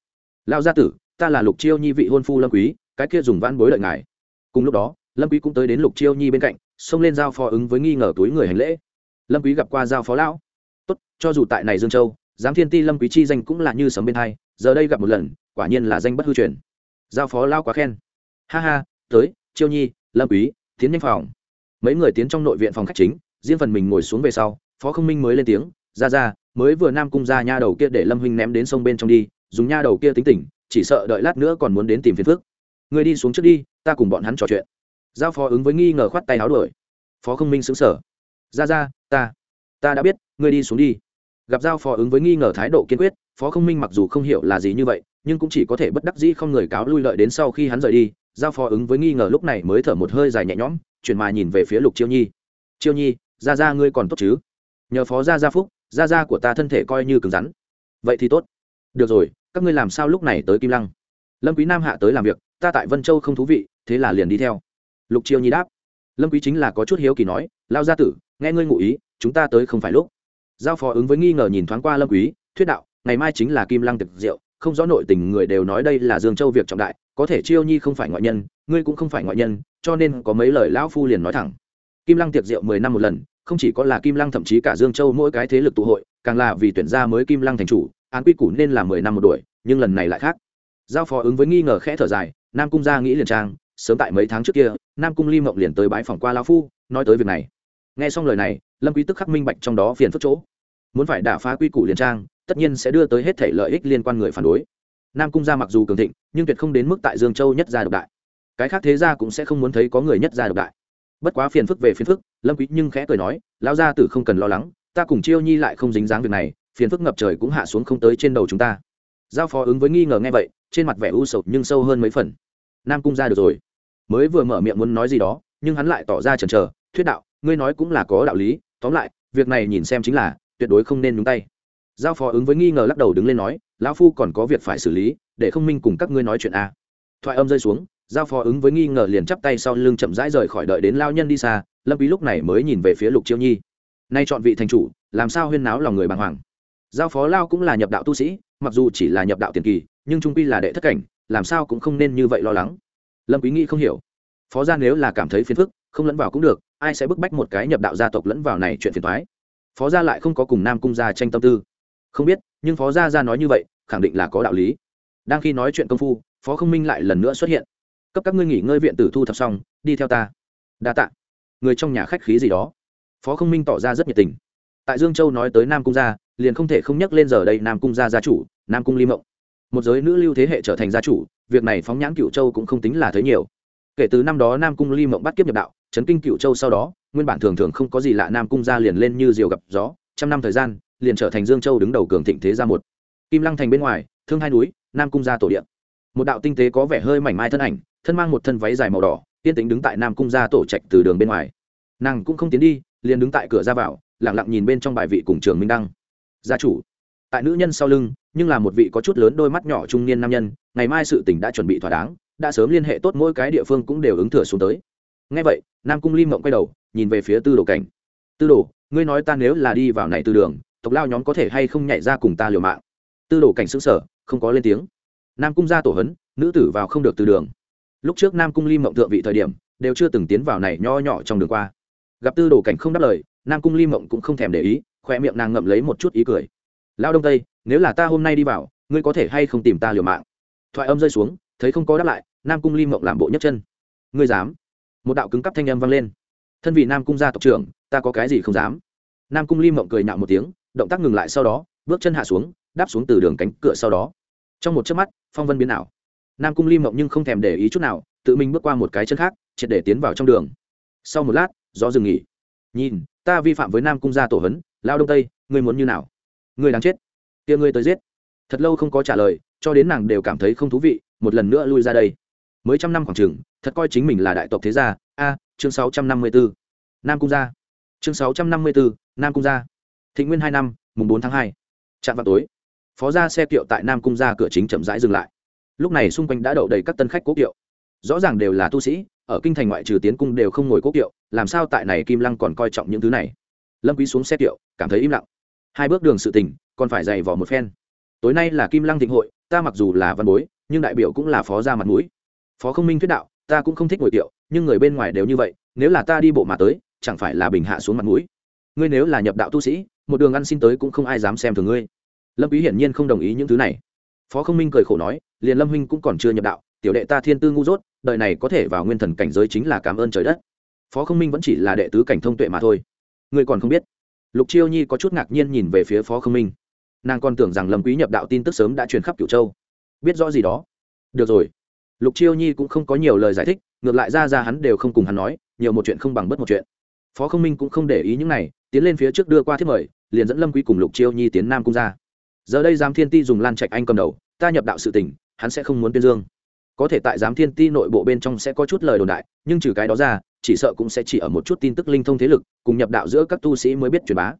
Lão gia tử, ta là lục chiêu nhi vị hôn phu lâm quý, cái kia dùng vãn bối lợi ngài. Cùng lúc đó lâm quý cũng tới đến lục chiêu nhi bên cạnh, xông lên giao phó ứng với nghi ngờ túi người hành lễ. Lâm quý gặp qua giao phó lão. Tốt, cho dù tại này dương châu, giám thiên ti lâm quý chi danh cũng là như sấm bên hai, giờ đây gặp một lần, quả nhiên là danh bất hư truyền. Giao phó lao quá khen. Ha ha, tới, chiêu nhi, lâm quý, tiến nhanh phòng. Mấy người tiến trong nội viện phòng khách chính, riêng phần mình ngồi xuống về sau, phó không minh mới lên tiếng, ra ra, mới vừa nam cung ra nha đầu kia để lâm huynh ném đến sông bên trong đi, dùng nha đầu kia tính tỉnh chỉ sợ đợi lát nữa còn muốn đến tìm phiền phức. Người đi xuống trước đi, ta cùng bọn hắn trò chuyện giao phó ứng với nghi ngờ khoát tay áo đuổi. Phó không minh xứng sở ra ra, ta ta đã biết, ngươi đi xuống đi. Gặp giao phó ứng với nghi ngờ thái độ kiên quyết, phó không minh mặc dù không hiểu là gì như vậy, nhưng cũng chỉ có thể bất đắc dĩ không người cáo lui lợi đến sau khi hắn rời đi. Giao phó ứng với nghi ngờ lúc này mới thở một hơi dài nhẹ nhõm, chuyển mà nhìn về phía lục chiêu nhi. Chiêu nhi, ra ra ngươi còn tốt chứ? Nhờ phó gia gia phúc gia gia của ta thân thể coi như cứng rắn. Vậy thì tốt. Được rồi, các ngươi làm sao lúc này tới kim lăng? Lâm quý nam hạ tới làm việc, ta tại vân châu không thú vị, thế là liền đi theo lục chiêu nhi đáp. Lâm quý chính là có chút hiếu kỳ nói lao gia tử, nghe ngươi ngụ ý, chúng ta tới không phải lúc. Giao phó ứng với nghi ngờ nhìn thoáng qua lâm quý, thuyết đạo, ngày mai chính là kim lăng tiệc rượu, không rõ nội tình người đều nói đây là dương châu việc trọng đại, có thể chiêu nhi không phải ngoại nhân, ngươi cũng không phải ngoại nhân, cho nên có mấy lời lão phu liền nói thẳng. Kim lăng tiệc rượu mười năm một lần, không chỉ có là kim lăng thậm chí cả dương châu mỗi cái thế lực tụ hội, càng là vì tuyển ra mới kim lăng thành chủ, án quy củ nên là mười năm một đuổi, nhưng lần này lại khác. Giao phó ứng với nghi ngờ khẽ thở dài, nam cung gia nghĩ liền trang sớm tại mấy tháng trước kia, nam cung ly mộng liền tới bãi phòng qua lão phu, nói tới việc này. Nghe xong lời này, lâm quý tức khắc minh bạch trong đó phiền phức chỗ. Muốn phải đả phá quy củ liền trang, tất nhiên sẽ đưa tới hết thể lợi ích liên quan người phản đối. Nam cung gia mặc dù cường thịnh, nhưng tuyệt không đến mức tại dương châu nhất gia độc đại. Cái khác thế gia cũng sẽ không muốn thấy có người nhất gia độc đại. Bất quá phiền phức về phiền phức, lâm quý nhưng khẽ cười nói, lão gia tử không cần lo lắng, ta cùng chiêu nhi lại không dính dáng việc này, phiền phức ngập trời cũng hạ xuống không tới trên đầu chúng ta. Giao phó ứng với nghi ngờ nghe vậy, trên mặt vẻ u sầu nhưng sâu hơn mấy phần. Nam cung gia được rồi mới vừa mở miệng muốn nói gì đó, nhưng hắn lại tỏ ra chần chờ, thuyết đạo, ngươi nói cũng là có đạo lý, tóm lại, việc này nhìn xem chính là, tuyệt đối không nên nhúng tay. Giao phó ứng với nghi ngờ lắc đầu đứng lên nói, lão phu còn có việc phải xử lý, để không minh cùng các ngươi nói chuyện a thoại âm rơi xuống, giao phó ứng với nghi ngờ liền chắp tay sau lưng chậm rãi rời khỏi đợi đến lao nhân đi xa, lâm quý lúc này mới nhìn về phía lục chiêu nhi. Nay chọn vị thành chủ, làm sao huyên náo lòng người bàng hoàng? Giao phó lao cũng là nhập đạo tu sĩ, mặc dù chỉ là nhập đạo tiền kỳ, nhưng trung quy là đệ thất cảnh, làm sao cũng không nên như vậy lo lắng lâm quý nghĩ không hiểu. Phó gia nếu là cảm thấy phiền phức, không lẫn vào cũng được, ai sẽ bức bách một cái nhập đạo gia tộc lẫn vào này chuyện phiền toái? Phó gia lại không có cùng nam cung gia tranh tâm tư. Không biết, nhưng phó gia gia nói như vậy, khẳng định là có đạo lý. Đang khi nói chuyện công phu, phó không minh lại lần nữa xuất hiện. Cấp các ngươi nghỉ ngơi viện tử thu thập xong, đi theo ta. Đa tạ. Người trong nhà khách khí gì đó. Phó không minh tỏ ra rất nhiệt tình. Tại dương châu nói tới nam cung gia, liền không thể không nhắc lên giờ đây nam cung gia gia chủ, nam cung ly mộng một giới nữ lưu thế hệ trở thành gia chủ, việc này phóng nhãn cựu châu cũng không tính là thấy nhiều. Kể từ năm đó nam cung ly mộng bắt kiếp nhập đạo, chấn kinh cựu châu sau đó, nguyên bản thường thường không có gì lạ nam cung gia liền lên như diều gặp gió, trăm năm thời gian, liền trở thành dương châu đứng đầu cường thịnh thế gia một. Kim lăng thành bên ngoài, thương hai núi, nam cung gia tổ điện một đạo tinh tế có vẻ hơi mảnh mai thân ảnh, thân mang một thân váy dài màu đỏ tiên tính đứng tại nam cung gia tổ trạch từ đường bên ngoài. Nàng cũng không tiến đi, liền đứng tại cửa ra vào lẳng lặng nhìn bên trong bài vị cùng trường minh đăng. Gia chủ tại nữ nhân sau lưng, nhưng là một vị có chút lớn đôi mắt nhỏ trung niên nam nhân, ngày mai sự tỉnh đã chuẩn bị thỏa đáng, đã sớm liên hệ tốt mỗi cái địa phương cũng đều ứng thừa xuống tới. Ngay vậy, nam cung ly mộng quay đầu, nhìn về phía tư đồ cảnh. Tư đồ, ngươi nói ta nếu là đi vào này tư đường, tộc lao nhóm có thể hay không nhảy ra cùng ta liều mạng? Tư đồ cảnh xứng sở không có lên tiếng. Nam cung ra tổ hấn, nữ tử vào không được từ đường. Lúc trước nam cung ly mộng thượng vị thời điểm, đều chưa từng tiến vào này nho nhỏ trong đường qua. Gặp tư đồ cảnh không đáp lời, nam cung ly mộng cũng không thèm để ý khoe miệng nàng ngậm lấy một chút ý cười lao đông tây, nếu là ta hôm nay đi vào, ngươi có thể hay không tìm ta liều mạng? Thoại âm rơi xuống, thấy không có đáp lại, nam cung ly mộng làm bộ nhấc chân. Ngươi dám? Một đạo cứng cắp thanh âm vang lên. Thân vị nam cung gia tộc trưởng, ta có cái gì không dám? Nam cung ly mộng cười nhạo một tiếng, động tác ngừng lại sau đó, bước chân hạ xuống, đáp xuống từ đường cánh cửa sau đó. Trong một chớp mắt, phong vân biến ảo. Nam cung ly mộng nhưng không thèm để ý chút nào, tự mình bước qua một cái chân khác, triệt để tiến vào trong đường. Sau một lát, gió dừng nghỉ. Nhìn, ta vi phạm với nam cung gia tổ hấn lao đông tây, ngươi muốn như nào? Ngươi đáng chết. Kia ngươi tới giết. Thật lâu không có trả lời, cho đến nàng đều cảm thấy không thú vị, một lần nữa lui ra đây. Mới trăm năm khoảng trường thật coi chính mình là đại tộc thế gia. A, chương sáu trăm năm mươi bốn nam cung gia. Chương sáu trăm năm mươi bốn nam cung gia. Thịnh nguyên hai năm, mùng bốn tháng hai. Trạm vào tối, phó gia xe kiệu tại nam cung gia cửa chính chậm rãi dừng lại. Lúc này xung quanh đã đậu đầy các tân khách cố kiệu. Rõ ràng đều là tu sĩ, ở kinh thành ngoại trừ tiến cung đều không ngồi cố kiệu, làm sao tại này kim lăng còn coi trọng những thứ này? Lâm quý xuống xe kiệu, cảm thấy im lặng hai bước đường sự tình, còn phải dày vò một phen. Tối nay là kim lăng thịnh hội, ta mặc dù là văn bối, nhưng đại biểu cũng là phó gia mặt mũi. Phó không minh thuyết đạo, ta cũng không thích ngồi kiệu, nhưng người bên ngoài đều như vậy, nếu là ta đi bộ mà tới, chẳng phải là bình hạ xuống mặt mũi. Ngươi nếu là nhập đạo tu sĩ, một đường ăn xin tới cũng không ai dám xem thường ngươi. Lâm quý hiển nhiên không đồng ý những thứ này. Phó không minh cười khổ nói, liền lâm huynh cũng còn chưa nhập đạo, tiểu đệ ta thiên tư ngu dốt, đời này có thể vào nguyên thần cảnh giới chính là cảm ơn trời đất. Phó không minh vẫn chỉ là đệ tứ cảnh thông tuệ mà thôi. Ngươi còn không biết lục chiêu nhi có chút ngạc nhiên nhìn về phía phó không minh. Nàng còn tưởng rằng lâm quý nhập đạo tin tức sớm đã truyền khắp cửu châu. Biết rõ gì đó. Được rồi. Lục chiêu nhi cũng không có nhiều lời giải thích, ngược lại ra ra hắn đều không cùng hắn nói, nhiều một chuyện không bằng bất một chuyện. Phó không minh cũng không để ý những này, tiến lên phía trước đưa qua thiết mời, liền dẫn lâm quý cùng lục chiêu nhi tiến nam cung ra. Giờ đây giám thiên ti dùng lan trạch anh cầm đầu, ta nhập đạo sự tình, hắn sẽ không muốn tuyên dương. Có thể tại giám thiên ti nội bộ bên trong sẽ có chút lời đồn đại, nhưng trừ cái đó ra chỉ sợ cũng sẽ chỉ ở một chút tin tức linh thông thế lực, cùng nhập đạo giữa các tu sĩ mới biết truyền bá.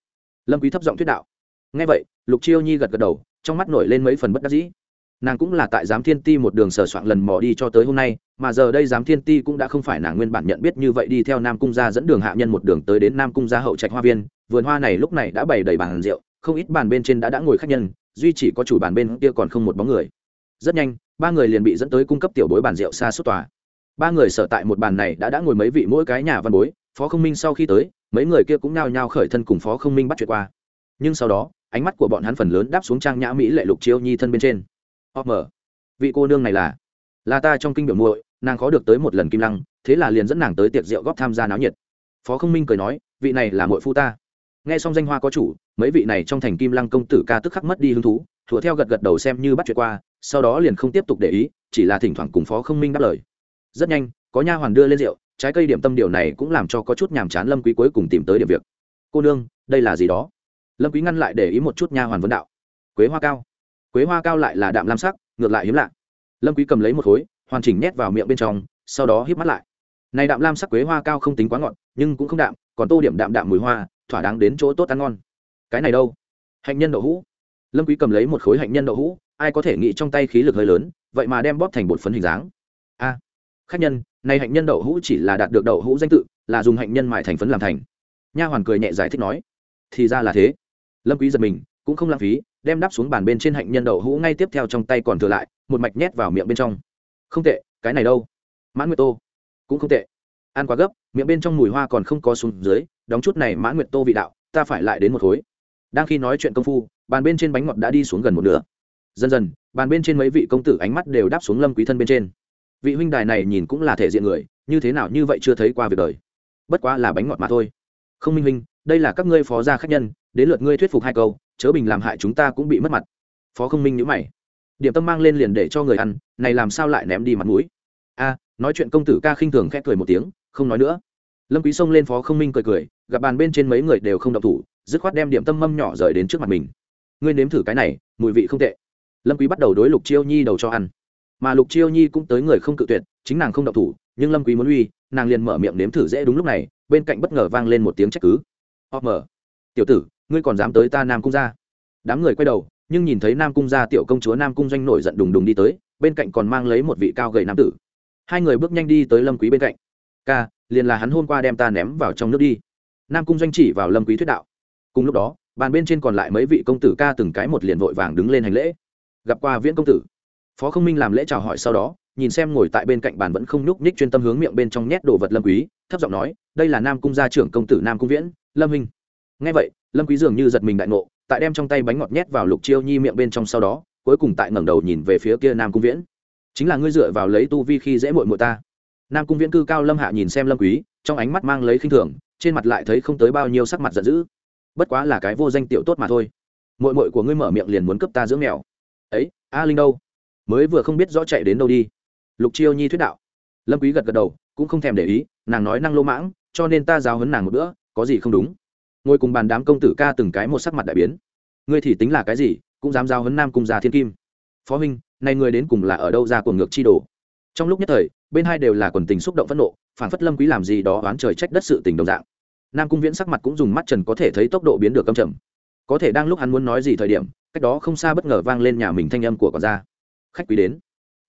Lâm quý thấp giọng thuyết đạo. Nghe vậy, lục chiêu nhi gật gật đầu, trong mắt nổi lên mấy phần bất đắc dĩ. Nàng cũng là tại giám thiên ti một đường sờ soạn lần mò đi cho tới hôm nay, mà giờ đây giám thiên ti cũng đã không phải nàng nguyên bản nhận biết như vậy đi theo nam cung gia dẫn đường hạ nhân một đường tới đến nam cung gia hậu trạch hoa viên. Vườn hoa này lúc này đã bày đầy bàn rượu, không ít bàn bên trên đã đã ngồi khách nhân, duy chỉ có chủ bàn bên kia còn không một bóng người. Rất nhanh, ba người liền bị dẫn tới cung cấp tiểu bối bàn rượu xa suốt tòa ba người sở tại một bàn này đã đã ngồi mấy vị mỗi cái nhà văn bối, phó không minh sau khi tới, mấy người kia cũng nao nhao khởi thân cùng phó không minh bắt chuyện qua. Nhưng sau đó, ánh mắt của bọn hắn phần lớn đáp xuống trang nhã mỹ lệ lục chiêu nhi thân bên trên. O mở. Vị cô nương này là? Là ta trong kinh biểu muội, nàng khó được tới một lần kim lăng, thế là liền dẫn nàng tới tiệc rượu góp tham gia náo nhiệt. Phó không minh cười nói, vị này là muội phu ta. Nghe xong danh hoa có chủ, mấy vị này trong thành kim lăng công tử ca tức khắc mất đi hứng thú thủa theo gật gật đầu xem như bắt chuyện qua, sau đó liền không tiếp tục để ý, chỉ là thỉnh thoảng cùng phó không minh đáp lời rất nhanh, có nha hoàn đưa lên rượu, trái cây điểm tâm điều này cũng làm cho có chút nhàm chán lâm quý cuối cùng tìm tới điểm việc. Cô nương, đây là gì đó? Lâm quý ngăn lại để ý một chút nha hoàn vấn đạo. Quế hoa cao. Quế hoa cao lại là đạm lam sắc, ngược lại hiếm lạ. Lâm quý cầm lấy một khối, hoàn chỉnh nhét vào miệng bên trong, sau đó híp mắt lại. Này đạm lam sắc quế hoa cao không tính quá ngọt, nhưng cũng không đạm, còn tô điểm đạm đạm mùi hoa, thỏa đáng đến chỗ tốt ăn ngon. Cái này đâu? Hạnh nhân đậu hũ. Lâm quý cầm lấy một khối hạnh nhân đậu hũ, ai có thể nghĩ trong tay khí lực hơi lớn, vậy mà đem bóp thành bột phấn hình dáng. A khách nhân, này hạnh nhân đậu hũ chỉ là đạt được đậu hũ danh tự, là dùng hạnh nhân mài thành phấn làm thành. Nha hoàn cười nhẹ giải thích nói, thì ra là thế. Lâm quý giật mình, cũng không lãng phí, đem đắp xuống bàn bên trên hạnh nhân đậu hũ ngay tiếp theo trong tay còn thừa lại, một mạch nhét vào miệng bên trong. Không tệ, cái này đâu? Mãn nguyệt tô. Cũng không tệ. Ăn quá gấp, miệng bên trong mùi hoa còn không có xuống dưới, đóng chút này mãn nguyệt tô vị đạo, ta phải lại đến một khối. Đang khi nói chuyện công phu, bàn bên trên bánh ngọt đã đi xuống gần một nửa. Dần dần, bàn bên trên mấy vị công tử ánh mắt đều đáp xuống lâm quý thân bên trên vị huynh đài này nhìn cũng là thể diện người, như thế nào như vậy chưa thấy qua việc đời. Bất quá là bánh ngọt mà thôi. Không minh huynh, đây là các ngươi phó gia khách nhân, đến lượt ngươi thuyết phục hai câu, chớ bình làm hại chúng ta cũng bị mất mặt. Phó không minh nhữ mày. Điểm tâm mang lên liền để cho người ăn, này làm sao lại ném đi mặt mũi? A, nói chuyện công tử ca khinh thường khẽ cười một tiếng, không nói nữa. Lâm quý xông lên phó không minh cười cười, gặp bàn bên trên mấy người đều không động thủ, dứt khoát đem điểm tâm mâm nhỏ rời đến trước mặt mình. Ngươi nếm thử cái này, mùi vị không tệ. Lâm quý bắt đầu đối lục chiêu nhi đầu cho ăn mà lục chiêu nhi cũng tới người không cự tuyệt, chính nàng không động thủ, nhưng lâm quý muốn uy, nàng liền mở miệng nếm thử dễ đúng lúc này, bên cạnh bất ngờ vang lên một tiếng trách cứ. O mở. Tiểu tử, ngươi còn dám tới ta nam cung gia? Đám người quay đầu, nhưng nhìn thấy nam cung gia tiểu công chúa nam cung doanh nổi giận đùng đùng đi tới, bên cạnh còn mang lấy một vị cao gầy nam tử. Hai người bước nhanh đi tới lâm quý bên cạnh. Ca, liền là hắn hôm qua đem ta ném vào trong nước đi. Nam cung doanh chỉ vào lâm quý thuyết đạo. Cùng lúc đó, bàn bên trên còn lại mấy vị công tử ca từng cái một liền vội vàng đứng lên hành lễ. Gặp qua viễn công tử phó không minh làm lễ chào hỏi sau đó, nhìn xem ngồi tại bên cạnh bàn vẫn không nhúc nhích chuyên tâm hướng miệng bên trong nhét đồ vật lâm quý, thấp giọng nói, đây là nam cung gia trưởng công tử nam cung viễn, lâm minh nghe vậy, lâm quý dường như giật mình đại ngộ, tại đem trong tay bánh ngọt nhét vào lục chiêu nhi miệng bên trong sau đó, cuối cùng tại ngẩng đầu nhìn về phía kia nam cung viễn. Chính là ngươi dựa vào lấy tu vi khi dễ muội muội ta. Nam cung viễn cư cao lâm hạ nhìn xem lâm quý, trong ánh mắt mang lấy khinh thường, trên mặt lại thấy không tới bao nhiêu sắc mặt giận dữ. Bất quá là cái vô danh tiểu tốt mà thôi. Muội muội của ngươi mở miệng liền muốn cướp ta dưỡng mèo ấy, a linh đâu? Mới vừa không biết rõ chạy đến đâu đi. Lục chiêu nhi thuyết đạo. Lâm quý gật gật đầu, cũng không thèm để ý, nàng nói năng lô mãng, cho nên ta giáo huấn nàng một bữa, có gì không đúng. Ngồi cùng bàn đám công tử ca từng cái một sắc mặt đại biến. Ngươi thì tính là cái gì, cũng dám giao huấn nam cung gia thiên kim. Phó huynh, này người đến cùng là ở đâu ra cuồng ngược chi đồ? Trong lúc nhất thời, bên hai đều là quần tình xúc động phẫn nộ, phản phất lâm quý làm gì đó oán trời trách đất sự tình đồng dạng. Nam cung viễn sắc mặt cũng dùng mắt trần có thể thấy tốc độ biến được căm trầm. Có thể đang lúc hắn muốn nói gì thời điểm, cách đó không xa bất ngờ vang lên nhà mình thanh âm của quản gia khách quý đến.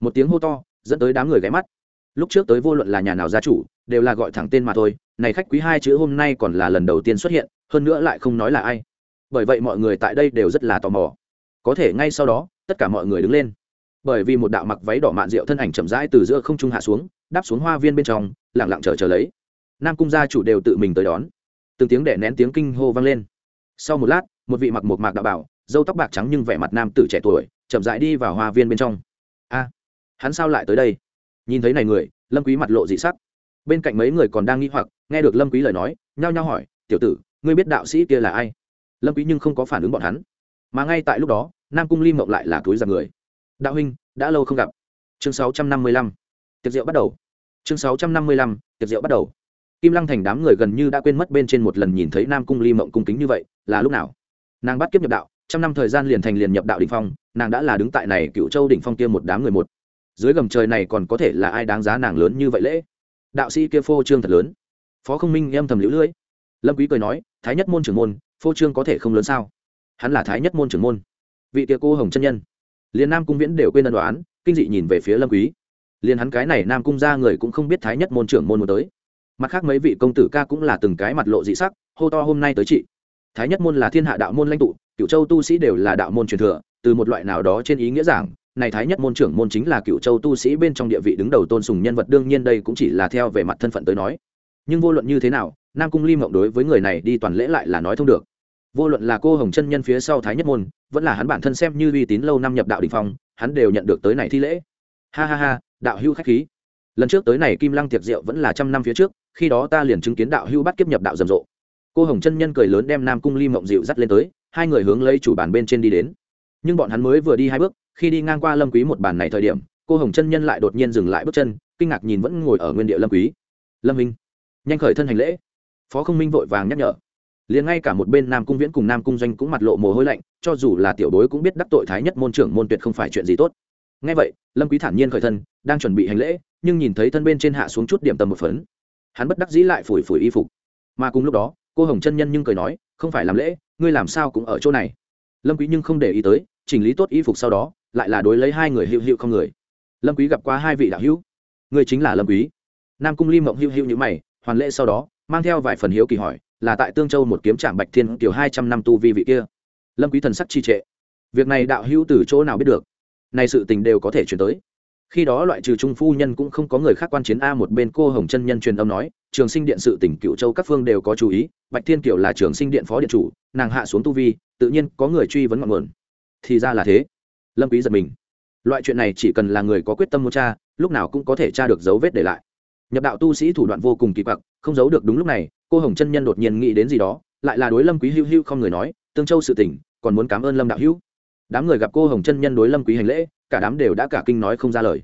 Một tiếng hô to, dẫn tới đám người ghé mắt. Lúc trước tới vô luận là nhà nào gia chủ, đều là gọi thẳng tên mà thôi. Này khách quý hai chữ hôm nay còn là lần đầu tiên xuất hiện, hơn nữa lại không nói là ai. Bởi vậy mọi người tại đây đều rất là tò mò. Có thể ngay sau đó, tất cả mọi người đứng lên. Bởi vì một đạo mặc váy đỏ mạn rượu thân ảnh chậm rãi từ giữa không trung hạ xuống, đáp xuống hoa viên bên trong lẳng lặng chờ chờ lấy. Nam cung gia chủ đều tự mình tới đón. Từng tiếng đẻ nén tiếng kinh hô vang lên. Sau một lát, một vị mặc một mạc đạo bảo dâu tóc bạc trắng nhưng vẻ mặt nam tử trẻ tuổi chậm rãi đi vào hoa viên bên trong. A, hắn sao lại tới đây? Nhìn thấy này người, lâm quý mặt lộ dị sắc. Bên cạnh mấy người còn đang nghi hoặc, nghe được lâm quý lời nói, nhao nhao hỏi, tiểu tử, ngươi biết đạo sĩ kia là ai? Lâm quý nhưng không có phản ứng bọn hắn. Mà ngay tại lúc đó, nam cung ly mộng lại là túi giặc người. Đạo huynh, đã lâu không gặp. Chương 655 tiệc rượu bắt đầu. Chương 655 tiệc rượu bắt đầu. Kim lăng thành đám người gần như đã quên mất bên trên một lần nhìn thấy nam cung ly mộng cung kính như vậy, là lúc nào? Nàng bắt kiếp nhập đạo trăm năm thời gian liền thành liền nhập đạo đỉnh phong, nàng đã là đứng tại này cựu châu đỉnh phong kia một đám người một. Dưới gầm trời này còn có thể là ai đáng giá nàng lớn như vậy lễ? Đạo sĩ kia phô trương thật lớn. Phó không minh em thầm lũ lưỡi lâm quý cười nói, thái nhất môn trưởng môn, phô trương có thể không lớn sao? Hắn là thái nhất môn trưởng môn. Vị kia cô hồng chân nhân. Liền nam cung viễn đều quên ân đoán kinh dị nhìn về phía lâm quý. Liền hắn cái này nam cung gia người cũng không biết thái nhất môn trưởng môn muốn tới. Mặt khác mấy vị công tử ca cũng là từng cái mặt lộ dị sắc, hô to, hôm nay tới chị thái nhất môn là thiên hạ đạo môn lãnh tụ cựu châu tu sĩ đều là đạo môn truyền thừa, từ một loại nào đó trên ý nghĩa giảng, này thái nhất môn trưởng môn chính là cựu châu tu sĩ bên trong địa vị đứng đầu tôn sùng nhân vật, đương nhiên đây cũng chỉ là theo về mặt thân phận tới nói. Nhưng vô luận như thế nào, nam cung ly mộng đối với người này đi toàn lễ lại là nói thông được. Vô luận là cô hồng chân nhân phía sau thái nhất môn, vẫn là hắn bản thân xem như uy tín lâu năm nhập đạo đình phong, hắn đều nhận được tới này thi lễ. Ha ha ha, đạo hữu khách khí. Lần trước tới này kim lăng tiệc rượu vẫn là trăm năm phía trước, khi đó ta liền chứng kiến đạo hữu bắt kiếp nhập đạo rầm rộ. Cô hồng chân nhân cười lớn đem nam cung ly mộng dịu dắt lên tới hai người hướng lấy chủ bàn bên trên đi đến. Nhưng bọn hắn mới vừa đi hai bước, khi đi ngang qua lâm quý một bàn này thời điểm, cô hồng chân nhân lại đột nhiên dừng lại bước chân, kinh ngạc nhìn vẫn ngồi ở nguyên địa lâm quý. Lâm minh, nhanh khởi thân hành lễ. Phó không minh vội vàng nhắc nhở. Liền ngay cả một bên nam cung viễn cùng nam cung doanh cũng mặt lộ mồ hôi lạnh, cho dù là tiểu bối cũng biết đắc tội thái nhất môn trưởng môn tuyệt không phải chuyện gì tốt. Ngay vậy, lâm quý thản nhiên khởi thân, đang chuẩn bị hành lễ, nhưng nhìn thấy thân bên trên hạ xuống chút điểm tầm một phấn. Hắn bất đắc dĩ lại phủi phủi y phục. Mà cùng lúc đó, cô hồng chân nhân nhưng cười nói, không phải làm lễ ngươi làm sao cũng ở chỗ này? Lâm quý nhưng không để ý tới, chỉnh lý tốt y phục sau đó, lại là đối lấy hai người hữu hữu không người. Lâm quý gặp qua hai vị đạo hữu. Người chính là lâm quý. Nam cung ly mộng hữu hữu như mày, hoàn lễ sau đó, mang theo vài phần hiếu kỳ hỏi, là tại tương châu một kiếm trạm bạch thiên tiểu hai trăm năm tu vi vị kia? Lâm quý thần sắc chi trệ. Việc này đạo hữu từ chỗ nào biết được? Này sự tình đều có thể truyền tới khi đó loại trừ trung phu nhân cũng không có người khác quan chiến a, một bên cô hồng chân nhân truyền âm nói, trường sinh điện sự tỉnh cựu châu các phương đều có chú ý, bạch thiên kiều là trường sinh điện phó điện chủ, nàng hạ xuống tu vi, tự nhiên có người truy vấn ngọn nguồn. Thì ra là thế. Lâm quý giật mình. Loại chuyện này chỉ cần là người có quyết tâm muốn tra, lúc nào cũng có thể tra được dấu vết để lại. Nhập đạo tu sĩ thủ đoạn vô cùng kỳ quặc, không giấu được đúng lúc này, cô hồng chân nhân đột nhiên nghĩ đến gì đó, lại là đối lâm quý hưu hưu không người nói, tương châu sự tỉnh, còn muốn cảm ơn lâm đạo hữu. Đám người gặp cô hồng chân nhân đối lâm quý hành lễ cả đám đều đã cả kinh nói không ra lời.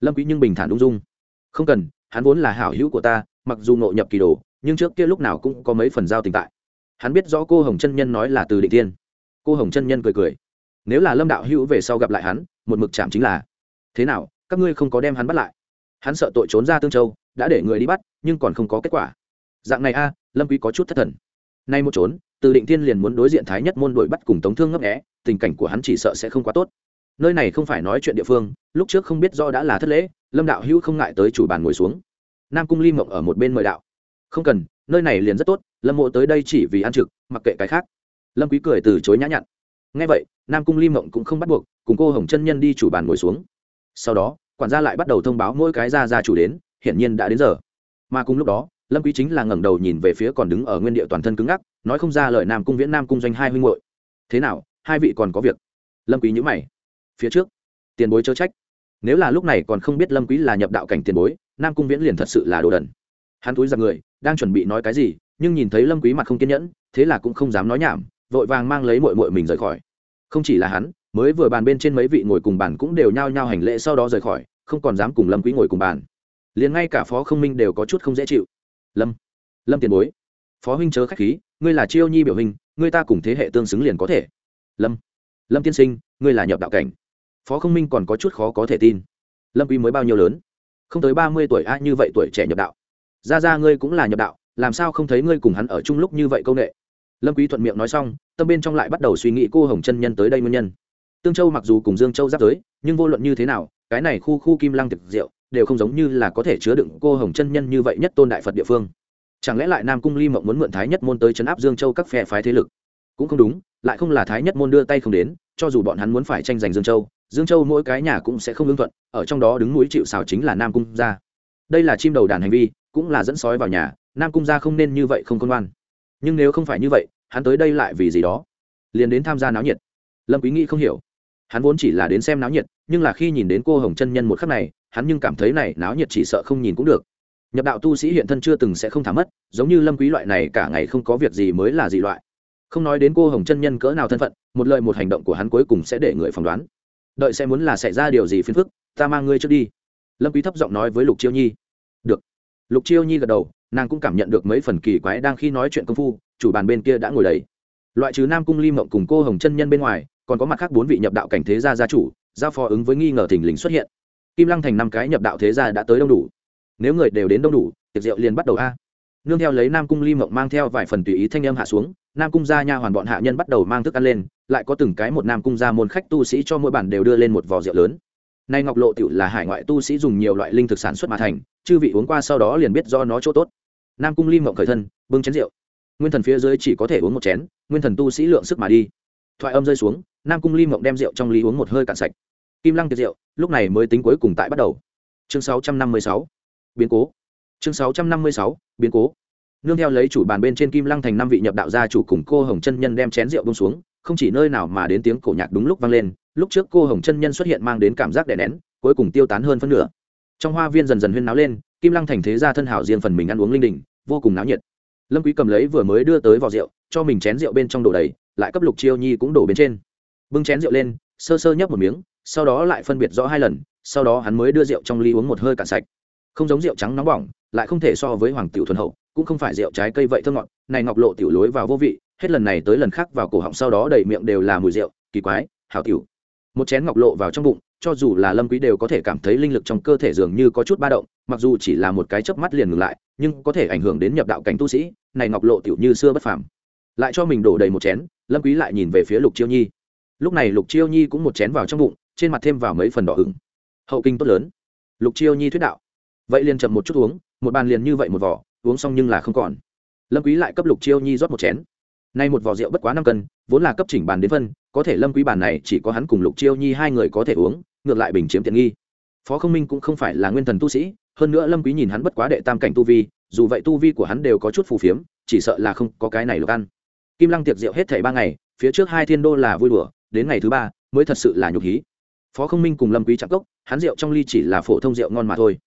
Lâm quý nhưng bình thản ung dung. Không cần, hắn vốn là hảo hữu của ta, mặc dù nội nhập kỳ đồ, nhưng trước kia lúc nào cũng có mấy phần giao tình tại. Hắn biết rõ cô hồng chân nhân nói là từ định tiên. Cô hồng chân nhân cười cười. Nếu là lâm đạo hữu về sau gặp lại hắn, một mực chạm chính là. Thế nào, các ngươi không có đem hắn bắt lại? Hắn sợ tội trốn ra tương châu, đã để người đi bắt, nhưng còn không có kết quả. Dạng này a, lâm quý có chút thất thần. Nay một trốn, từ định thiên liền muốn đối diện thái nhất môn đuổi bắt cùng tống thương ngấp nghé, tình cảnh của hắn chỉ sợ sẽ không quá tốt nơi này không phải nói chuyện địa phương, lúc trước không biết do đã là thất lễ, lâm đạo hữu không ngại tới chủ bàn ngồi xuống. Nam cung ly mộng ở một bên mời đạo. Không cần, nơi này liền rất tốt, lâm mộ tới đây chỉ vì ăn trực, mặc kệ cái khác. Lâm quý cười từ chối nhã nhặn. Nghe vậy, nam cung ly mộng cũng không bắt buộc, cùng cô hồng chân nhân đi chủ bàn ngồi xuống. Sau đó, quản gia lại bắt đầu thông báo mỗi cái ra ra chủ đến, hiển nhiên đã đến giờ. Mà cùng lúc đó, lâm quý chính là ngẩng đầu nhìn về phía còn đứng ở nguyên địa toàn thân cứng ngắc, nói không ra lời nam cung viễn nam cung doanh hai huynh muội. Thế nào, hai vị còn có việc? Lâm quý nhíu mày phía trước. Tiền bối chớ trách. Nếu là lúc này còn không biết lâm quý là nhập đạo cảnh tiền bối, nam cung viễn liền thật sự là đồ đần. Hắn túi ra người, đang chuẩn bị nói cái gì, nhưng nhìn thấy lâm quý mặt không kiên nhẫn, thế là cũng không dám nói nhảm, vội vàng mang lấy muội muội mình rời khỏi. Không chỉ là hắn, mới vừa bàn bên trên mấy vị ngồi cùng bàn cũng đều nhao nhao hành lễ sau đó rời khỏi, không còn dám cùng lâm quý ngồi cùng bàn. Liền ngay cả phó không minh đều có chút không dễ chịu. Lâm lâm tiền bối, phó huynh chớ khách khí, ngươi là chiêu nhi biểu hình ngươi ta cùng thế hệ tương xứng liền có thể. Lâm lâm tiên sinh, ngươi là nhập đạo cảnh phó không minh còn có chút khó có thể tin. Lâm quý mới bao nhiêu lớn? Không tới ba mươi tuổi, a, như vậy tuổi trẻ nhập đạo. Ra ra ngươi cũng là nhập đạo, làm sao không thấy ngươi cùng hắn ở chung lúc như vậy công nghệ lâm quý thuận miệng nói xong, tâm bên trong lại bắt đầu suy nghĩ cô hồng chân nhân tới đây nguyên nhân. Tương châu mặc dù cùng dương châu giáp giới, nhưng vô luận như thế nào, cái này khu khu kim lăng thực diệu, đều không giống như là có thể chứa đựng cô hồng chân nhân như vậy nhất tôn đại phật địa phương. Chẳng lẽ lại nam cung ly mộng muốn mượn thái nhất môn tới chấn áp dương châu các phe phái thế lực? Cũng không đúng, lại không là thái nhất môn đưa tay không đến, cho dù bọn hắn muốn phải tranh giành dương châu dương châu mỗi cái nhà cũng sẽ không lương thuận, ở trong đó đứng núi chịu xào chính là nam cung gia. Đây là chim đầu đàn hành vi, cũng là dẫn sói vào nhà, nam cung gia không nên như vậy không công ngoan. Nhưng nếu không phải như vậy, hắn tới đây lại vì gì đó? Liền đến tham gia náo nhiệt. Lâm quý nghĩ không hiểu. Hắn vốn chỉ là đến xem náo nhiệt, nhưng là khi nhìn đến cô hồng chân nhân một khắc này, hắn nhưng cảm thấy này náo nhiệt chỉ sợ không nhìn cũng được. Nhập đạo tu sĩ hiện thân chưa từng sẽ không thả mất, giống như lâm quý loại này cả ngày không có việc gì mới là gì loại. Không nói đến cô hồng chân nhân cỡ nào thân phận, một lời một hành động của hắn cuối cùng sẽ để người phỏng đoán đợi sẽ muốn là xảy ra điều gì phiền phức, ta mang ngươi trước đi. Lâm quý thấp giọng nói với lục chiêu nhi. Được. Lục chiêu nhi gật đầu, nàng cũng cảm nhận được mấy phần kỳ quái đang khi nói chuyện công phu, chủ bàn bên kia đã ngồi đầy. Loại trừ nam cung ly mộng cùng cô hồng chân nhân bên ngoài, còn có mặt khác bốn vị nhập đạo cảnh thế gia gia chủ, giao phó ứng với nghi ngờ thình lình xuất hiện. Kim lăng thành năm cái nhập đạo thế gia đã tới đông đủ. Nếu người đều đến đông đủ, tiệc rượu liền bắt đầu a nương theo lấy nam cung ly mộng mang theo vài phần tùy ý thanh âm hạ xuống, nam cung gia nha hoàn bọn hạ nhân bắt đầu mang thức ăn lên, lại có từng cái một nam cung gia môn khách tu sĩ cho mỗi bản đều đưa lên một vò rượu lớn. Nay ngọc lộ tiểu là hải ngoại tu sĩ dùng nhiều loại linh thực sản xuất mà thành, chư vị uống qua sau đó liền biết do nó chỗ tốt. Nam cung ly mộng khởi thân, bưng chén rượu. Nguyên thần phía dưới chỉ có thể uống một chén, nguyên thần tu sĩ lượng sức mà đi. Thoại âm rơi xuống, nam cung ly mộng đem rượu trong ly uống một hơi cạn sạch. Kim lăng tiệc rượu, lúc này mới tính cuối cùng tại bắt đầu. Chương 656. biến cố chương 656. biến cố. Nương theo lấy chủ bàn bên trên kim lăng thành năm vị nhập đạo gia chủ cùng cô hồng chân nhân đem chén rượu bông xuống, không chỉ nơi nào mà đến tiếng cổ nhạc đúng lúc vang lên, lúc trước cô hồng chân nhân xuất hiện mang đến cảm giác đè nén, cuối cùng tiêu tán hơn phân nửa. Trong hoa viên dần dần huyên náo lên, kim lăng thành thế gia thân hảo riêng phần mình ăn uống linh đình, vô cùng náo nhiệt. Lâm quý cầm lấy vừa mới đưa tới vỏ rượu, cho mình chén rượu bên trong đổ đầy, lại cấp lục chiêu nhi cũng đổ bên trên. Bưng chén rượu lên, sơ sơ nhấp một miếng, sau đó lại phân biệt rõ hai lần, sau đó hắn mới đưa rượu trong ly uống một hơi cạn sạch. Không giống rượu trắng nóng bỏng lại không thể so với hoàng tiểu thuần hậu, cũng không phải rượu trái cây vậy thơ ngọt, này ngọc lộ tiểu lối vào vô vị, hết lần này tới lần khác vào cổ họng sau đó đầy miệng đều là mùi rượu, kỳ quái, hảo tiểu. Một chén ngọc lộ vào trong bụng, cho dù là lâm quý đều có thể cảm thấy linh lực trong cơ thể dường như có chút ba động, mặc dù chỉ là một cái chớp mắt liền ngừng lại, nhưng có thể ảnh hưởng đến nhập đạo cảnh tu sĩ, này ngọc lộ tiểu như xưa bất phàm. Lại cho mình đổ đầy một chén, lâm quý lại nhìn về phía lục chiêu nhi. Lúc này lục chiêu nhi cũng một chén vào trong bụng, trên mặt thêm vào mấy phần đỏ ửng. Hậu kinh tốt lớn. Lục chiêu nhi thuyết đạo. Vậy liền chậm một chút uống một bàn liền như vậy một vỏ, uống xong nhưng là không còn. Lâm quý lại cấp lục chiêu nhi rót một chén. Nay một vỏ rượu bất quá năm cân, vốn là cấp chỉnh bàn đến phân, có thể lâm quý bàn này chỉ có hắn cùng lục chiêu nhi hai người có thể uống, ngược lại bình chiếm tiện nghi. Phó không minh cũng không phải là nguyên thần tu sĩ, hơn nữa lâm quý nhìn hắn bất quá đệ tam cảnh tu vi, dù vậy tu vi của hắn đều có chút phù phiếm, chỉ sợ là không có cái này lục ăn. Kim lăng tiệc rượu hết thảy ba ngày, phía trước hai thiên đô là vui đùa, đến ngày thứ ba mới thật sự là nhục hí. Phó không minh cùng lâm quý chạm cốc, hắn rượu trong ly chỉ là phổ thông rượu ngon mà thôi.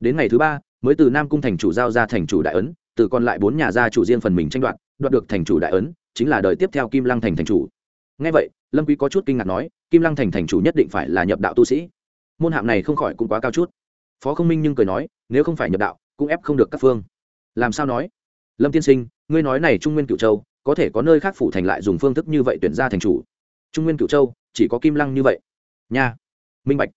Đến ngày thứ ba mới từ nam cung thành chủ giao ra thành chủ đại ấn, từ còn lại bốn nhà gia chủ riêng phần mình tranh đoạt đoạt được thành chủ đại ấn, chính là đời tiếp theo kim lăng thành thành chủ. Ngay vậy, lâm quý có chút kinh ngạc nói, kim lăng thành thành chủ nhất định phải là nhập đạo tu sĩ. Môn hạng này không khỏi cũng quá cao chút. Phó không minh nhưng cười nói, nếu không phải nhập đạo, cũng ép không được các phương. Làm sao nói? Lâm tiên sinh, ngươi nói này trung nguyên cửu châu, có thể có nơi khác phủ thành lại dùng phương thức như vậy tuyển ra thành chủ? Trung nguyên cửu châu, chỉ có kim lăng như vậy. Nha. Minh bạch.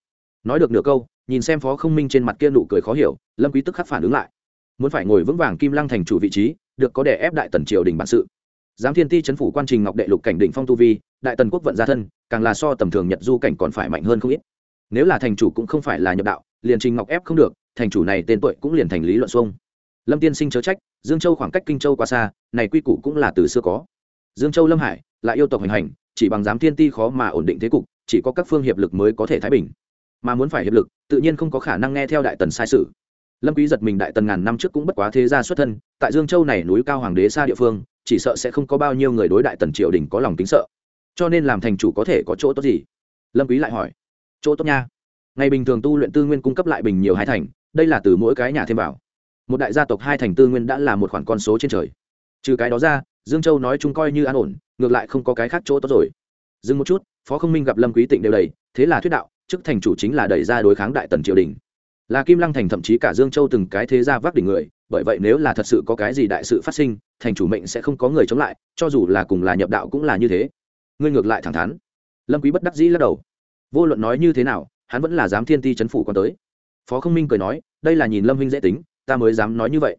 Nói được nửa câu nhìn xem phó không minh trên mặt kia nụ cười khó hiểu, lâm quý tức khắc phản ứng lại. Muốn phải ngồi vững vàng kim lăng thành chủ vị trí, được có đè ép đại tần triều đình bản sự. Giám thiên ti chấn phủ quan trình ngọc đệ lục cảnh đỉnh phong tu vi, đại tần quốc vận gia thân, càng là so tầm thường nhật du cảnh còn phải mạnh hơn không ít. Nếu là thành chủ cũng không phải là nhập đạo, liền trình ngọc ép không được, thành chủ này tên tuổi cũng liền thành lý luận xuông. Lâm tiên sinh chớ trách, dương châu khoảng cách kinh châu quá xa, này quy củ cũng là từ xưa có. Dương châu lâm hải, lại yêu tộc hành hành, chỉ bằng giám thiên ti khó mà ổn định thế cục, chỉ có các phương hiệp lực mới có thể thái bình mà muốn phải hiệp lực, tự nhiên không có khả năng nghe theo đại tần sai sự. Lâm quý giật mình đại tần ngàn năm trước cũng bất quá thế gia xuất thân, tại dương châu này núi cao hoàng đế xa địa phương, chỉ sợ sẽ không có bao nhiêu người đối đại tần triều đình có lòng kính sợ. Cho nên làm thành chủ có thể có chỗ tốt gì? Lâm quý lại hỏi. Chỗ tốt nha. Ngày bình thường tu luyện tư nguyên cung cấp lại bình nhiều hai thành, đây là từ mỗi cái nhà thêm vào. Một đại gia tộc hai thành tư nguyên đã là một khoản con số trên trời. Trừ cái đó ra, dương châu nói chung coi như an ổn, ngược lại không có cái khác chỗ tốt rồi. Dừng một chút, phó không minh gặp lâm quý tịnh đều đầy, thế là thuyết đạo chức thành chủ chính là đẩy ra đối kháng đại tần triều đình. Là kim lăng thành thậm chí cả dương châu từng cái thế gia vác đỉnh người, bởi vậy nếu là thật sự có cái gì đại sự phát sinh, thành chủ mệnh sẽ không có người chống lại, cho dù là cùng là nhập đạo cũng là như thế. Ngươi ngược lại thẳng thắn. Lâm quý bất đắc dĩ lắc đầu. Vô luận nói như thế nào, hắn vẫn là dám thiên ti chấn phủ quan tới. Phó không minh cười nói, đây là nhìn lâm huynh dễ tính, ta mới dám nói như vậy.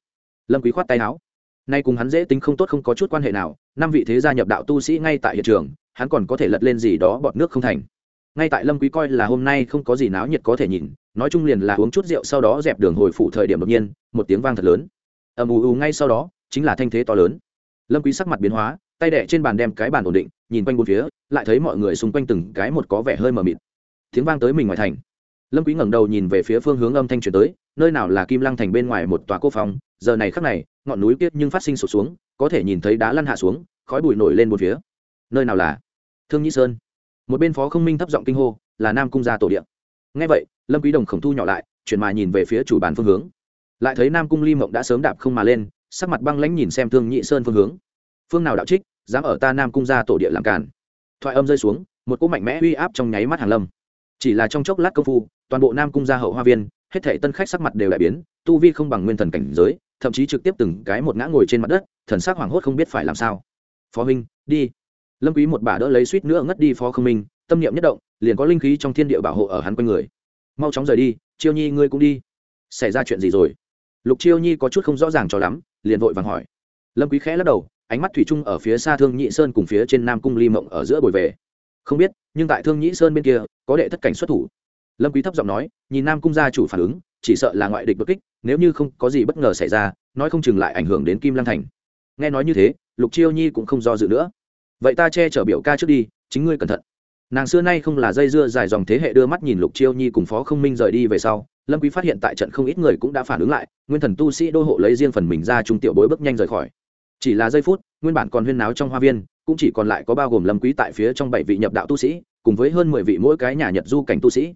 Lâm quý khoát tay áo. Nay cùng hắn dễ tính không tốt không có chút quan hệ nào, năm vị thế gia nhập đạo tu sĩ ngay tại hiện trường, hắn còn có thể lật lên gì đó bọt nước không thành ngay tại lâm quý coi là hôm nay không có gì náo nhiệt có thể nhìn, nói chung liền là uống chút rượu sau đó dẹp đường hồi phủ thời điểm đột nhiên, một tiếng vang thật lớn. Ầm ù ù ngay sau đó, chính là thanh thế to lớn. Lâm quý sắc mặt biến hóa, tay đẻ trên bàn đem cái bàn ổn định, nhìn quanh bốn phía, lại thấy mọi người xung quanh từng cái một có vẻ hơi mờ mịt. Tiếng vang tới mình ngoài thành. Lâm quý ngẩng đầu nhìn về phía phương hướng âm thanh truyền tới, nơi nào là kim lăng thành bên ngoài một tòa cô phòng, giờ này khắc này, ngọn núi kiết nhưng phát sinh sụp xuống, có thể nhìn thấy đá lăn hạ xuống, khói bụi nổi lên một phía. Nơi nào là? Thương nhĩ sơn một bên phó không minh thấp giọng kinh hô, là nam cung gia tổ điện ngay vậy, lâm quý đồng khổng thu nhỏ lại, chuyển mà nhìn về phía chủ bàn phương hướng. Lại thấy nam cung ly mộng đã sớm đạp không mà lên, sắc mặt băng lãnh nhìn xem thương nhị sơn phương hướng. Phương nào đạo trích, dám ở ta nam cung gia tổ địa làm cản. Thoại âm rơi xuống, một cú mạnh mẽ uy áp trong nháy mắt hàng lâm. Chỉ là trong chốc lát công phu, toàn bộ nam cung gia hậu hoa viên, hết thảy tân khách sắc mặt đều đại biến, tu vi không bằng nguyên thần cảnh giới, thậm chí trực tiếp từng cái một ngã ngồi trên mặt đất, thần sắc hoảng hốt không biết phải làm sao. Phó huynh, đi lâm quý một bà đỡ lấy suýt nữa ngất đi phó không minh, tâm niệm nhất động, liền có linh khí trong thiên địa bảo hộ ở hắn quanh người. Mau chóng rời đi, chiêu nhi ngươi cũng đi. Xảy ra chuyện gì rồi? Lục chiêu nhi có chút không rõ ràng cho lắm, liền vội vàng hỏi. Lâm quý khẽ lắc đầu, ánh mắt thủy chung ở phía xa thương nhị sơn cùng phía trên nam cung ly mộng ở giữa bồi về. Không biết, nhưng tại thương nhị sơn bên kia, có đệ thất cảnh xuất thủ. Lâm quý thấp giọng nói, nhìn nam cung gia chủ phản ứng, chỉ sợ là ngoại địch bất kích, nếu như không có gì bất ngờ xảy ra, nói không chừng lại ảnh hưởng đến kim lăng thành. Nghe nói như thế, lục chiêu nhi cũng không do dự nữa vậy ta che chở biểu ca trước đi, chính ngươi cẩn thận. Nàng xưa nay không là dây dưa dài dòng thế hệ đưa mắt nhìn lục chiêu nhi cùng phó không minh rời đi về sau, lâm quý phát hiện tại trận không ít người cũng đã phản ứng lại, nguyên thần tu sĩ đô hộ lấy riêng phần mình ra trung tiểu bối bước nhanh rời khỏi. Chỉ là giây phút, nguyên bản còn huyên náo trong hoa viên, cũng chỉ còn lại có bao gồm lâm quý tại phía trong bảy vị nhập đạo tu sĩ, cùng với hơn mười vị mỗi cái nhà nhật du cảnh tu sĩ.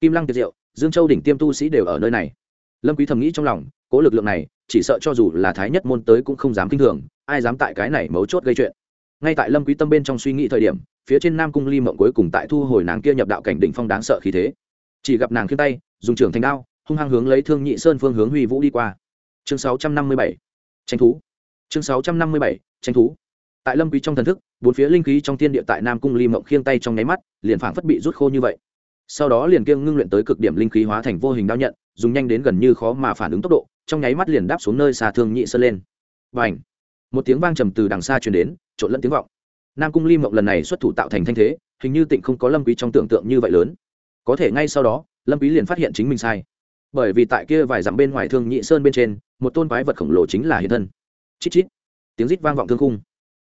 Kim lăng tiệt diệu, dương châu đỉnh tiêm tu sĩ đều ở nơi này. Lâm quý thầm nghĩ trong lòng, cố lực lượng này, chỉ sợ cho dù là thái nhất môn tới cũng không dám kinh thường, ai dám tại cái này mấu chốt gây chuyện ngay tại lâm quý tâm bên trong suy nghĩ thời điểm, phía trên nam cung ly mộng cuối cùng tại thu hồi nàng kia nhập đạo cảnh đỉnh phong đáng sợ khí thế. Chỉ gặp nàng khiêng tay, dùng trường thành đao, hung hăng hướng lấy thương nhị sơn phương hướng huy vũ đi qua. Chương 657 tranh thú. Chương 657 tranh thú. Tại lâm quý trong thần thức, bốn phía linh khí trong thiên địa tại nam cung ly mộng khiêng tay trong nháy mắt, liền phảng phất bị rút khô như vậy. Sau đó liền kiêng ngưng luyện tới cực điểm linh khí hóa thành vô hình đao nhận, dùng nhanh đến gần như khó mà phản ứng tốc độ, trong nháy mắt liền đáp xuống nơi xa thương nhị sơn lên. Bảnh một tiếng vang trầm từ đằng xa truyền đến, trộn lẫn tiếng vọng. Nam cung ly mộng lần này xuất thủ tạo thành thanh thế, hình như tịnh không có lâm quý trong tưởng tượng như vậy lớn. Có thể ngay sau đó, lâm quý liền phát hiện chính mình sai. Bởi vì tại kia vài dặm bên ngoài thương nhị sơn bên trên, một tôn quái vật khổng lồ chính là hiện thân. Chít chít. Tiếng rít vang vọng thương khung.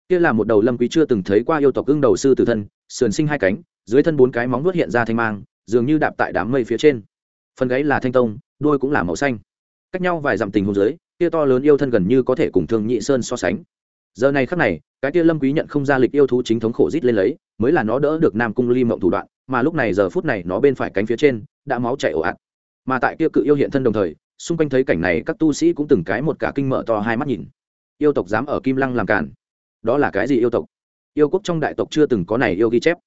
Kia là một đầu lâm quý chưa từng thấy qua yêu tộc gương đầu sư tử thân, sườn sinh hai cánh, dưới thân bốn cái móng vuốt hiện ra thanh mang, dường như đạp tại đám mây phía trên. Phần gáy là thanh tông, đuôi cũng là màu xanh. Cách nhau vài dặm tình huống dưới kia to lớn yêu thân gần như có thể cùng thương nhị sơn so sánh. Giờ này khắc này, cái kia lâm quý nhận không ra lịch yêu thú chính thống khổ rít lên lấy, mới là nó đỡ được nam cung ly mộng thủ đoạn, mà lúc này giờ phút này nó bên phải cánh phía trên, đã máu chảy ồ ạt. Mà tại kia cự yêu hiện thân đồng thời, xung quanh thấy cảnh này các tu sĩ cũng từng cái một cả kinh mở to hai mắt nhìn. Yêu tộc dám ở kim lăng làm cản. Đó là cái gì yêu tộc? Yêu quốc trong đại tộc chưa từng có này yêu ghi chép.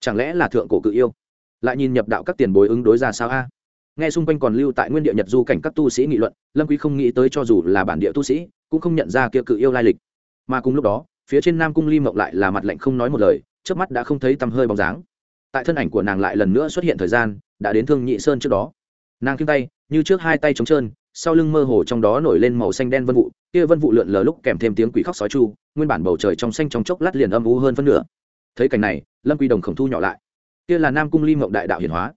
Chẳng lẽ là thượng cổ cự yêu? Lại nhìn nhập đạo các tiền bối ứng đối ra sao a? Nghe xung quanh còn lưu tại nguyên địa nhật du cảnh các tu sĩ nghị luận, lâm quý không nghĩ tới cho dù là bản địa tu sĩ, cũng không nhận ra kia cự yêu lai lịch. Mà cùng lúc đó, phía trên nam cung ly mộng lại là mặt lạnh không nói một lời trước mắt đã không thấy tăm hơi bóng dáng. Tại thân ảnh của nàng lại lần nữa xuất hiện thời gian, đã đến thương nhị sơn trước đó. Nàng khiêng tay, như trước hai tay trống trơn, sau lưng mơ hồ trong đó nổi lên màu xanh đen vân vụ, kia vân vụ lượn lờ lúc kèm thêm tiếng quỷ khóc sói chu, nguyên bản bầu trời trong xanh trong chốc lát liền âm u hơn phân nửa. Thấy cảnh này, lâm quý đồng khổng thu nhỏ lại. Kia là nam cung ly mộng đại đạo hiển hóa.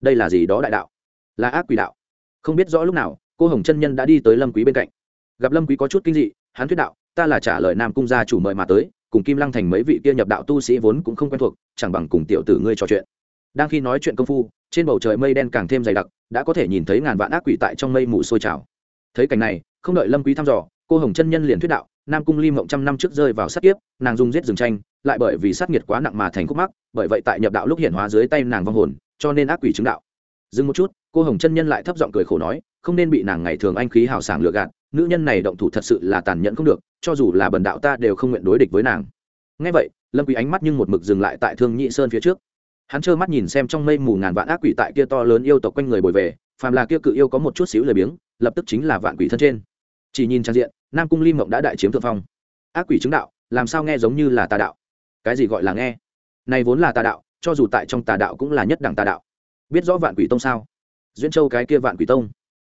Đây là gì đó đại đạo? Là ác quỷ đạo. Không biết rõ lúc nào, cô hồng chân nhân đã đi tới lâm quý bên cạnh. Gặp lâm quý có chút kinh dị, hắn thuyết đạo, ta là trả lời nam cung gia chủ mời mà tới, cùng kim lăng thành mấy vị kia nhập đạo tu sĩ vốn cũng không quen thuộc, chẳng bằng cùng tiểu tử ngươi trò chuyện. Đang khi nói chuyện công phu, trên bầu trời mây đen càng thêm dày đặc, đã có thể nhìn thấy ngàn vạn ác quỷ tại trong mây mù sôi trào. Thấy cảnh này, không đợi lâm quý thăm dò, cô hồng chân nhân liền thuyết đạo, nam cung ly mộng trăm năm trước rơi vào sát kiếp, nàng dung giết rừng tranh lại bởi vì sát nghiệt quá nặng mà thành khúc mắc, bởi vậy tại nhập đạo lúc hiển hóa dưới tay nàng vong hồn, cho nên ác quỷ chứng đạo dừng một chút, cô hồng chân nhân lại thấp giọng cười khổ nói, không nên bị nàng ngày thường anh khí hào sảng lừa gạt, nữ nhân này động thủ thật sự là tàn nhẫn không được, cho dù là bần đạo ta đều không nguyện đối địch với nàng. Ngay vậy, lâm quý ánh mắt nhưng một mực dừng lại tại thương nhị sơn phía trước. Hắn trơ mắt nhìn xem trong mây mù ngàn vạn ác quỷ tại kia to lớn yêu tộc quanh người bồi về, phàm là kia cự yêu có một chút xíu lười biếng, lập tức chính là vạn quỷ thân trên. Chỉ nhìn trang diện, nam cung lim mộng đã đại chiếm thượng phong. Ác quỷ chứng đạo, làm sao nghe giống như là tà đạo? Cái gì gọi là nghe? Này vốn là tà đạo, cho dù tại trong tà đạo cũng là nhất đẳng tà đạo biết rõ vạn quỷ tông sao? Duyên châu cái kia vạn quỷ tông.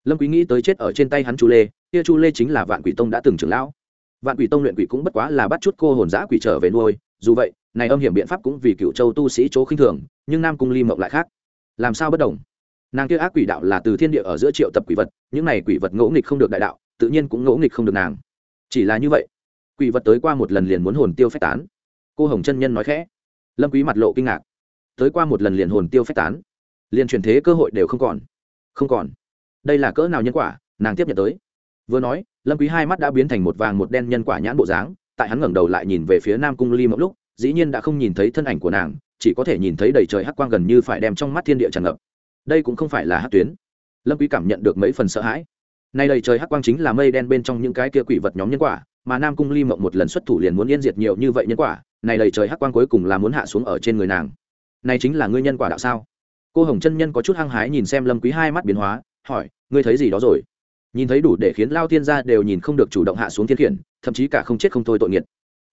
Lâm quý nghĩ tới chết ở trên tay hắn chu lê, kia chu lê chính là vạn quỷ tông đã từng trưởng lão. Vạn quỷ tông luyện quỷ cũng bất quá là bắt chút cô hồn giã quỷ trở về nuôi, dù vậy, này âm hiểm biện pháp cũng vì cựu châu tu sĩ chỗ khinh thường, nhưng nam cung ly mộng lại khác. Làm sao bất đồng? Nàng kia ác quỷ đạo là từ thiên địa ở giữa triệu tập quỷ vật, những này quỷ vật ngỗ nghịch không được đại đạo, tự nhiên cũng ngỗ nghịch không được nàng. Chỉ là như vậy, quỷ vật tới qua một lần liền muốn hồn tiêu phách tán. Cô hồng chân nhân nói khẽ. Lâm quý mặt lộ kinh ngạc. Tới qua một lần liền hồn tiêu phách tán liền truyền thế cơ hội đều không còn. Không còn. Đây là cỡ nào nhân quả, nàng tiếp nhận tới. Vừa nói, lâm quý hai mắt đã biến thành một vàng một đen nhân quả nhãn bộ dáng, tại hắn ngẩng đầu lại nhìn về phía nam cung ly một lúc, dĩ nhiên đã không nhìn thấy thân ảnh của nàng, chỉ có thể nhìn thấy đầy trời hắc quang gần như phải đem trong mắt thiên địa tràn ngập. Đây cũng không phải là hắc tuyến. Lâm quý cảm nhận được mấy phần sợ hãi. Nay đầy trời hắc quang chính là mây đen bên trong những cái kia quỷ vật nhóm nhân quả, mà nam cung ly mộng một lần xuất thủ liền muốn yên diệt nhiều như vậy nhân quả này đầy trời hắc quang cuối cùng là muốn hạ xuống ở trên người nàng. Này chính là ngươi nhân quả đạo sao? Cô hồng chân nhân có chút hăng hái nhìn xem lâm quý hai mắt biến hóa, hỏi, ngươi thấy gì đó rồi? Nhìn thấy đủ để khiến lao thiên gia đều nhìn không được chủ động hạ xuống thiên khiển, thậm chí cả không chết không thôi tội nghiệt.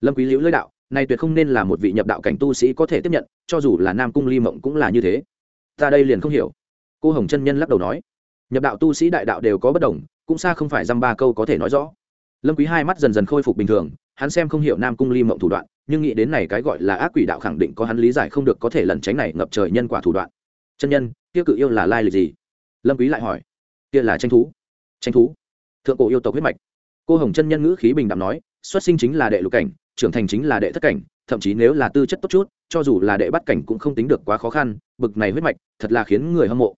Lâm quý liễu lưỡi đạo, này tuyệt không nên là một vị nhập đạo cảnh tu sĩ có thể tiếp nhận, cho dù là nam cung ly mộng cũng là như thế. Ta đây liền không hiểu. Cô hồng chân nhân lắc đầu nói, nhập đạo tu sĩ đại đạo đều có bất đồng, cũng xa không phải dăm ba câu có thể nói rõ. Lâm quý hai mắt dần dần khôi phục bình thường, hắn xem không hiểu nam cung ly mộng thủ đoạn, nhưng nghĩ đến này cái gọi là ác quỷ đạo khẳng định có hắn lý giải không được có thể lẩn tránh này ngập trời nhân quả thủ đoạn chân nhân, kia cự yêu là lai lịch gì? Lâm quý lại hỏi. Kia là tranh thú. Tranh thú? Thượng cổ yêu tộc huyết mạch. Cô hồng chân nhân ngữ khí bình đạm nói, xuất sinh chính là đệ lục cảnh, trưởng thành chính là đệ thất cảnh, thậm chí nếu là tư chất tốt chút, cho dù là đệ bắt cảnh cũng không tính được quá khó khăn, bực này huyết mạch, thật là khiến người hâm mộ.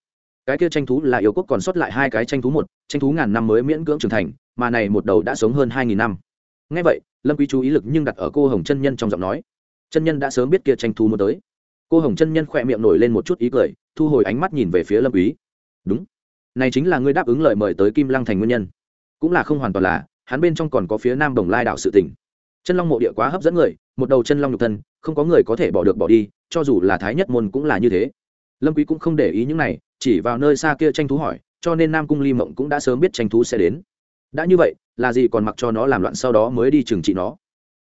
Cái kia tranh thú là yêu quốc còn sót lại hai cái tranh thú một, tranh thú ngàn năm mới miễn cưỡng trưởng thành, mà này một đầu đã sống hơn hai nghìn năm. Ngay vậy, lâm quý chú ý lực nhưng đặt ở cô hồng chân nhân trong giọng nói. Chân nhân đã sớm biết kia tranh thú muốn tới cô hồng chân nhân khỏe miệng nổi lên một chút ý cười, thu hồi ánh mắt nhìn về phía lâm quý. Đúng. Này chính là ngươi đáp ứng lời mời tới kim lăng thành nguyên nhân. Cũng là không hoàn toàn là, hắn bên trong còn có phía nam đồng lai đảo sự tỉnh chân long mộ địa quá hấp dẫn người, một đầu chân long nhục thân, không có người có thể bỏ được bỏ đi, cho dù là thái nhất môn cũng là như thế. Lâm quý cũng không để ý những này, chỉ vào nơi xa kia tranh thú hỏi, cho nên nam cung ly mộng cũng đã sớm biết tranh thú sẽ đến. Đã như vậy, là gì còn mặc cho nó làm loạn sau đó mới đi trừng trị nó?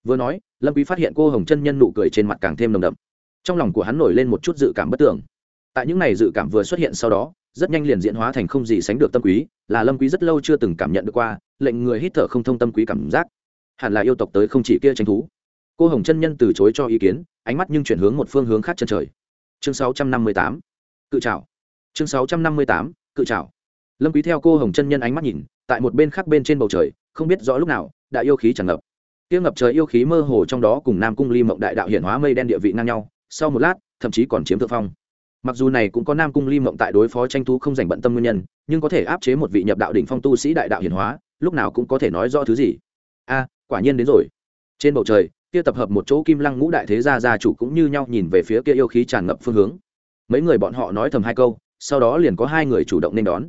Vừa nói, lâm quý phát hiện cô hồng chân nhân nụ cười trên mặt càng thêm nồng đậm trong lòng của hắn nổi lên một chút dự cảm bất tưởng tại những này dự cảm vừa xuất hiện sau đó, rất nhanh liền diễn hóa thành không gì sánh được tâm quý, là lâm quý rất lâu chưa từng cảm nhận được qua, lệnh người hít thở không thông tâm quý cảm giác. Hẳn là yêu tộc tới không chỉ kia tranh thú. Cô hồng chân nhân từ chối cho ý kiến, ánh mắt nhưng chuyển hướng một phương hướng khác chân trời. Chương 658 cự trảo. Chương 658 cự trảo. Lâm quý theo cô hồng chân nhân ánh mắt nhìn, tại một bên khác bên trên bầu trời, không biết rõ lúc nào, đại yêu khí tràn ngập. Kia ngập trời yêu khí mơ hồ trong đó cùng nam cung ly mộng đại đạo hiển hóa mây đen địa vị ngang nhau sau một lát, thậm chí còn chiếm thượng phong. Mặc dù này cũng có nam cung ly mộng tại đối phó tranh thu không dành bận tâm nguyên nhân, nhưng có thể áp chế một vị nhập đạo đỉnh phong tu sĩ đại đạo hiển hóa, lúc nào cũng có thể nói rõ thứ gì. A, quả nhiên đến rồi. Trên bầu trời, kia tập hợp một chỗ kim lăng ngũ đại thế gia gia chủ cũng như nhau nhìn về phía kia yêu khí tràn ngập phương hướng. Mấy người bọn họ nói thầm hai câu, sau đó liền có hai người chủ động nên đón.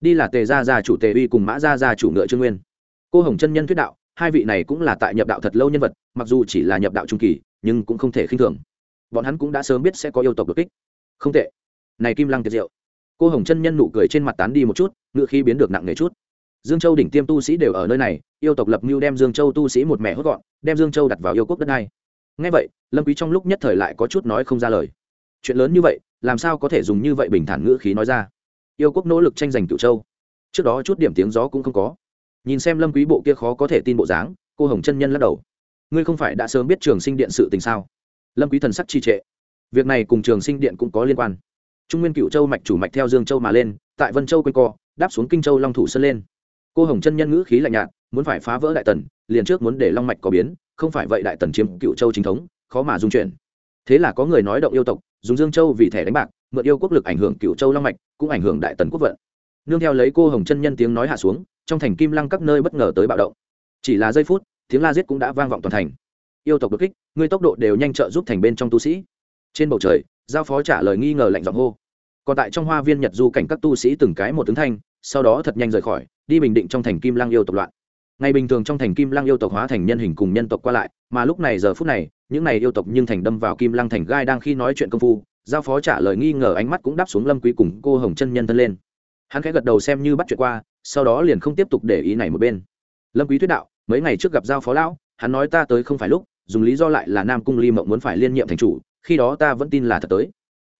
Đi là tề gia gia chủ tề uy cùng mã gia gia chủ ngựa trương nguyên. Cô hồng chân nhân thuyết đạo, hai vị này cũng là tại nhập đạo thật lâu nhân vật, mặc dù chỉ là nhập đạo trung kỳ, nhưng cũng không thể khinh thường bọn hắn cũng đã sớm biết sẽ có yêu tộc đột kích. Không tệ. Này kim lăng tiệt diệu. Cô hồng chân nhân nụ cười trên mặt tán đi một chút, ngựa khi biến được nặng nề chút. Dương châu đỉnh tiêm tu sĩ đều ở nơi này, yêu tộc lập mưu đem dương châu tu sĩ một mẹ hốt gọn, đem dương châu đặt vào yêu quốc đất này ngay vậy, lâm quý trong lúc nhất thời lại có chút nói không ra lời. Chuyện lớn như vậy, làm sao có thể dùng như vậy bình thản ngữ khí nói ra? Yêu quốc nỗ lực tranh giành cửu châu. Trước đó chút điểm tiếng gió cũng không có. Nhìn xem lâm quý bộ kia khó có thể tin bộ dáng, cô hồng chân nhân lắc đầu. Ngươi không phải đã sớm biết trường sinh điện sự tình sao? Lâm quý thần sắc chi trệ. Việc này cùng trường sinh điện cũng có liên quan. Trung nguyên cựu châu mạch chủ mạch theo dương châu mà lên, tại vân châu quanh co, đáp xuống kinh châu long thủ sơn lên. Cô hồng chân nhân ngữ khí lạnh nhạt, muốn phải phá vỡ đại tần, liền trước muốn để long mạch có biến, không phải vậy đại tần chiếm cựu châu chính thống, khó mà dung chuyển. Thế là có người nói động yêu tộc, dùng dương châu vì thẻ đánh bạc, mượn yêu quốc lực ảnh hưởng cựu châu long mạch, cũng ảnh hưởng đại tần quốc vận. Nương theo lấy cô hồng chân nhân tiếng nói hạ xuống, trong thành kim lăng các nơi bất ngờ tới bạo động. Chỉ là giây phút, tiếng la giết cũng đã vang vọng toàn thành yêu tộc đột kích người tốc độ đều nhanh trợ giúp thành bên trong tu sĩ. Trên bầu trời, giao phó trả lời nghi ngờ lạnh giọng hô. Còn tại trong hoa viên nhật du cảnh các tu sĩ từng cái một tướng thanh, sau đó thật nhanh rời khỏi, đi bình định trong thành kim Lang yêu tộc loạn. Ngày bình thường trong thành kim Lang yêu tộc hóa thành nhân hình cùng nhân tộc qua lại, mà lúc này giờ phút này, những này yêu tộc nhưng thành đâm vào kim Lang thành gai đang khi nói chuyện công phu, giao phó trả lời nghi ngờ ánh mắt cũng đáp xuống lâm quý cùng cô hồng chân nhân thân lên. Hắn khẽ gật đầu xem như bắt chuyện qua, sau đó liền không tiếp tục để ý này một bên. Lâm quý thuyết đạo, mấy ngày trước gặp giao phó lão, hắn nói ta tới không phải lúc dùng lý do lại là nam cung ly mộng muốn phải liên nhiệm thành chủ, khi đó ta vẫn tin là thật tới.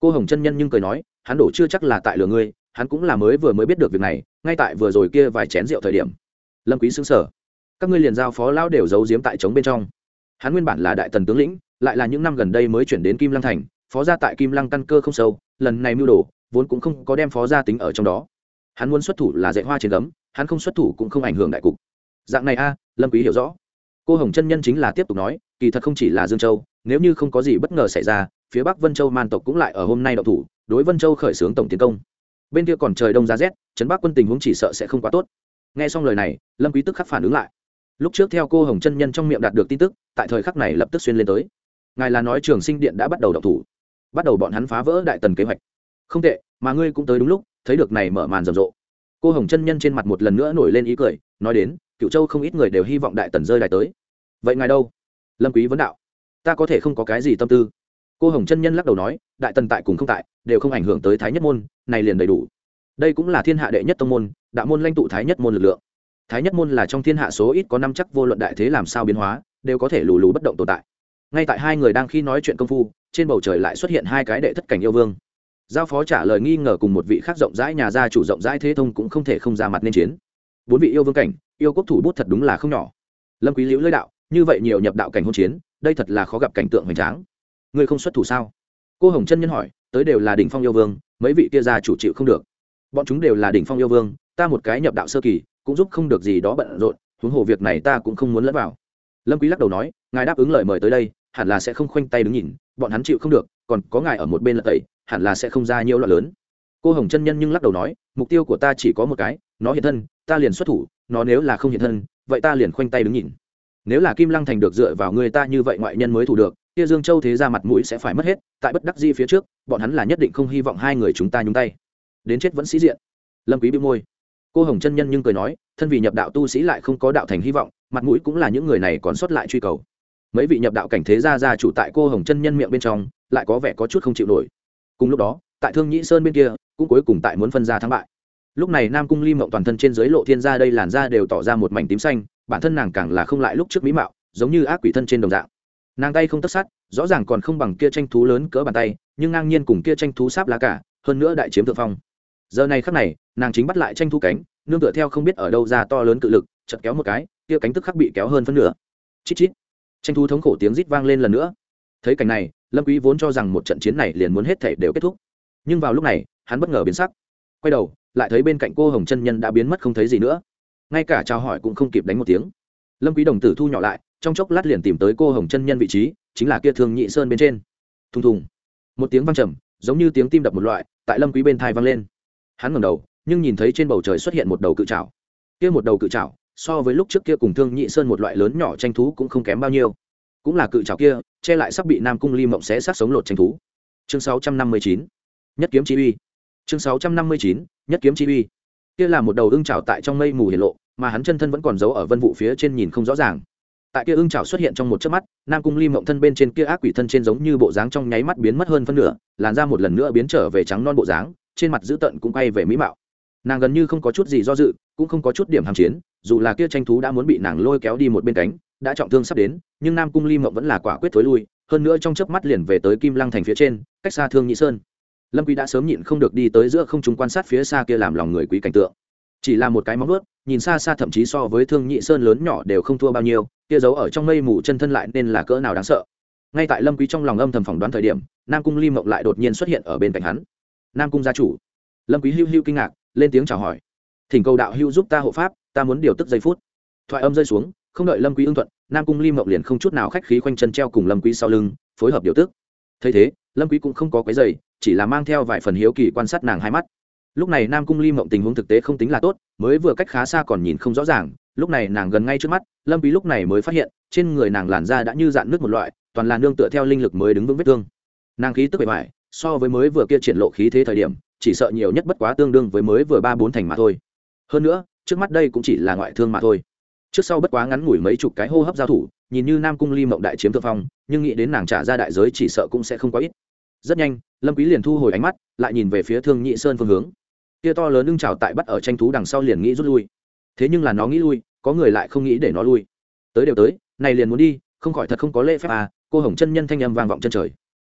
Cô hồng chân nhân nhưng cười nói, hắn đổ chưa chắc là tại lừa ngươi, hắn cũng là mới vừa mới biết được việc này, ngay tại vừa rồi kia vài chén rượu thời điểm. Lâm quý sững sờ. Các ngươi liền giao phó lão đều giấu giếm tại trống bên trong. Hắn nguyên bản là đại tần tướng lĩnh, lại là những năm gần đây mới chuyển đến kim lăng thành, phó gia tại kim lăng căn cơ không sâu, lần này mưu đồ, vốn cũng không có đem phó gia tính ở trong đó. Hắn muốn xuất thủ là dạy hoa trên gấm, hắn không xuất thủ cũng không ảnh hưởng đại cục. Dạng này a, lâm quý hiểu rõ. Cô hồng chân nhân chính là tiếp tục nói kỳ thật không chỉ là dương châu, nếu như không có gì bất ngờ xảy ra, phía bắc vân châu man tộc cũng lại ở hôm nay động thủ, đối vân châu khởi xướng tổng tiến công. Bên kia còn trời đông giá rét, trấn bắc quân tình huống chỉ sợ sẽ không quá tốt. Nghe xong lời này, lâm quý tức khắc phản ứng lại. Lúc trước theo cô hồng chân nhân trong miệng đạt được tin tức, tại thời khắc này lập tức xuyên lên tới. Ngài là nói trường sinh điện đã bắt đầu động thủ. Bắt đầu bọn hắn phá vỡ đại tần kế hoạch. Không tệ, mà ngươi cũng tới đúng lúc, thấy được này mở màn rầm rộ. Cô hồng chân nhân trên mặt một lần nữa nổi lên ý cười, nói đến cựu châu không ít người đều hy vọng đại tần rơi đại tới. Vậy ngài đâu? Lâm quý vấn đạo, ta có thể không có cái gì tâm tư. Cô hồng chân nhân lắc đầu nói, đại tần tại cùng không tại, đều không ảnh hưởng tới thái nhất môn, này liền đầy đủ. Đây cũng là thiên hạ đệ nhất tông môn, đạo môn lãnh tụ thái nhất môn lực lượng. Thái nhất môn là trong thiên hạ số ít có năm chắc vô luận đại thế làm sao biến hóa, đều có thể lù lù bất động tồn tại. Ngay tại hai người đang khi nói chuyện công phu, trên bầu trời lại xuất hiện hai cái đệ thất cảnh yêu vương. Giao phó trả lời nghi ngờ cùng một vị khác rộng rãi nhà gia chủ rộng rãi thế thông cũng không thể không ra mặt nên chiến. Bốn vị yêu vương cảnh, yêu quốc thủ bút thật đúng là không nhỏ. Lâm quý liễu lưỡi đạo như vậy nhiều nhập đạo cảnh hôn chiến, đây thật là khó gặp cảnh tượng hoành tráng. Ngươi không xuất thủ sao? Cô hồng chân nhân hỏi, tới đều là đỉnh phong yêu vương, mấy vị kia gia chủ chịu không được. Bọn chúng đều là đỉnh phong yêu vương, ta một cái nhập đạo sơ kỳ, cũng giúp không được gì đó bận rộn, huống hồ việc này ta cũng không muốn lẫn vào. Lâm quý lắc đầu nói, ngài đáp ứng lời mời tới đây, hẳn là sẽ không khoanh tay đứng nhìn, bọn hắn chịu không được, còn có ngài ở một bên là tẩy, hẳn là sẽ không ra nhiều loạn lớn. Cô hồng chân nhân nhưng lắc đầu nói, mục tiêu của ta chỉ có một cái, nó hiện thân, ta liền xuất thủ, nó nếu là không hiện thân, vậy ta liền khoanh tay đứng nhìn nếu là kim lăng thành được dựa vào người ta như vậy ngoại nhân mới thủ được, kia dương châu thế ra mặt mũi sẽ phải mất hết, tại bất đắc di phía trước, bọn hắn là nhất định không hy vọng hai người chúng ta nhúng tay. Đến chết vẫn sĩ diện. Lâm quý bĩu môi. Cô hồng chân nhân nhưng cười nói, thân vì nhập đạo tu sĩ lại không có đạo thành hy vọng, mặt mũi cũng là những người này còn sót lại truy cầu. Mấy vị nhập đạo cảnh thế gia gia chủ tại cô hồng chân nhân miệng bên trong, lại có vẻ có chút không chịu nổi. Cùng lúc đó, tại thương nhĩ sơn bên kia, cũng cuối cùng tại muốn phân ra thắng bại. Lúc này nam cung ly mộng toàn thân trên dưới lộ thiên gia đây làn da đều tỏ ra một mảnh tím xanh bản thân nàng càng là không lại lúc trước mỹ mạo, giống như ác quỷ thân trên đồng dạng. Nàng tay không tất sát, rõ ràng còn không bằng kia tranh thú lớn cỡ bàn tay, nhưng ngang nhiên cùng kia tranh thú sáp lá cả, hơn nữa đại chiếm thượng phong. Giờ này khắc này, nàng chính bắt lại tranh thú cánh, nương tựa theo không biết ở đâu ra to lớn cự lực, chật kéo một cái, kia cánh tức khắc bị kéo hơn phân nửa. Chít chít. Tranh thú thống khổ tiếng rít vang lên lần nữa. Thấy cảnh này, lâm quý vốn cho rằng một trận chiến này liền muốn hết thể đều kết thúc. Nhưng vào lúc này, hắn bất ngờ biến sắc. Quay đầu, lại thấy bên cạnh cô hồng chân nhân đã biến mất không thấy gì nữa ngay cả chào hỏi cũng không kịp đánh một tiếng. Lâm quý đồng tử thu nhỏ lại, trong chốc lát liền tìm tới cô hồng chân nhân vị trí, chính là kia thương nhị sơn bên trên. Thùng thùng. Một tiếng vang trầm, giống như tiếng tim đập một loại, tại lâm quý bên thai vang lên. Hắn ngẩng đầu, nhưng nhìn thấy trên bầu trời xuất hiện một đầu cự trảo. Kia một đầu cự trảo, so với lúc trước kia cùng thương nhị sơn một loại lớn nhỏ tranh thú cũng không kém bao nhiêu. Cũng là cự trảo kia, che lại sắp bị nam cung ly mộng xé sát sống lột tranh thú. Chương 659 nhất kiếm chi uy. Chương 659 nhất kiếm chi uy. Kia là một đầu ưng trảo tại trong mây mù hiển lộ mà hắn chân thân vẫn còn giấu ở vân vụ phía trên nhìn không rõ ràng. Tại kia ưng trảo xuất hiện trong một chớp mắt, nam cung ly mộng thân bên trên kia ác quỷ thân trên giống như bộ dáng trong nháy mắt biến mất hơn phân nửa, làn ra một lần nữa biến trở về trắng non bộ dáng, trên mặt dữ tợn cũng quay về mỹ mạo. Nàng gần như không có chút gì do dự, cũng không có chút điểm hàm chiến, dù là kia tranh thú đã muốn bị nàng lôi kéo đi một bên cánh, đã trọng thương sắp đến, nhưng nam cung ly mộng vẫn là quả quyết thối lui, hơn nữa trong chớp mắt liền về tới kim lăng thành phía trên, cách xa thương nhị sơn. Lâm quý đã sớm nhịn không được đi tới giữa không trung quan sát phía xa kia làm lòng người quý cảnh tượng. Chỉ là một cái móng vuốt nhìn xa xa thậm chí so với thương nhị sơn lớn nhỏ đều không thua bao nhiêu, kia giấu ở trong mây mù chân thân lại nên là cỡ nào đáng sợ. Ngay tại lâm quý trong lòng âm thầm phỏng đoán thời điểm, nam cung ly mộng lại đột nhiên xuất hiện ở bên cạnh hắn. Nam cung gia chủ. Lâm quý hưu hưu kinh ngạc, lên tiếng chào hỏi. Thỉnh cầu đạo hưu giúp ta hộ pháp, ta muốn điều tức giây phút. Thoại âm rơi xuống, không đợi lâm quý ưng thuận, nam cung ly mộng liền không chút nào khách khí quanh chân treo cùng lâm quý sau lưng, phối hợp điều tức. Thấy thế, lâm quý cũng không có quấy giày chỉ là mang theo vài phần hiếu kỳ quan sát nàng hai mắt lúc này nam cung ly mộng tình huống thực tế không tính là tốt, mới vừa cách khá xa còn nhìn không rõ ràng, lúc này nàng gần ngay trước mắt, lâm quý lúc này mới phát hiện, trên người nàng làn da đã như dạn nước một loại, toàn là nương tựa theo linh lực mới đứng vững vết thương. Nàng khí tức bề bài so với mới vừa kia triển lộ khí thế thời điểm, chỉ sợ nhiều nhất bất quá tương đương với mới vừa ba bốn thành mà thôi. Hơn nữa, trước mắt đây cũng chỉ là ngoại thương mà thôi. Trước sau bất quá ngắn ngủi mấy chục cái hô hấp giao thủ, nhìn như nam cung ly mộng đại chiếm thượng phong, nhưng nghĩ đến nàng trả ra đại giới chỉ sợ cũng sẽ không quá ít. Rất nhanh, lâm quý liền thu hồi ánh mắt, lại nhìn về phía thương nhị sơn phương hướng kia to lớn ưng trào tại bắt ở tranh thú đằng sau liền nghĩ rút lui. Thế nhưng là nó nghĩ lui, có người lại không nghĩ để nó lui. Tới đều tới, này liền muốn đi, không khỏi thật không có lễ phép à cô hồng chân nhân thanh âm vang vọng chân trời.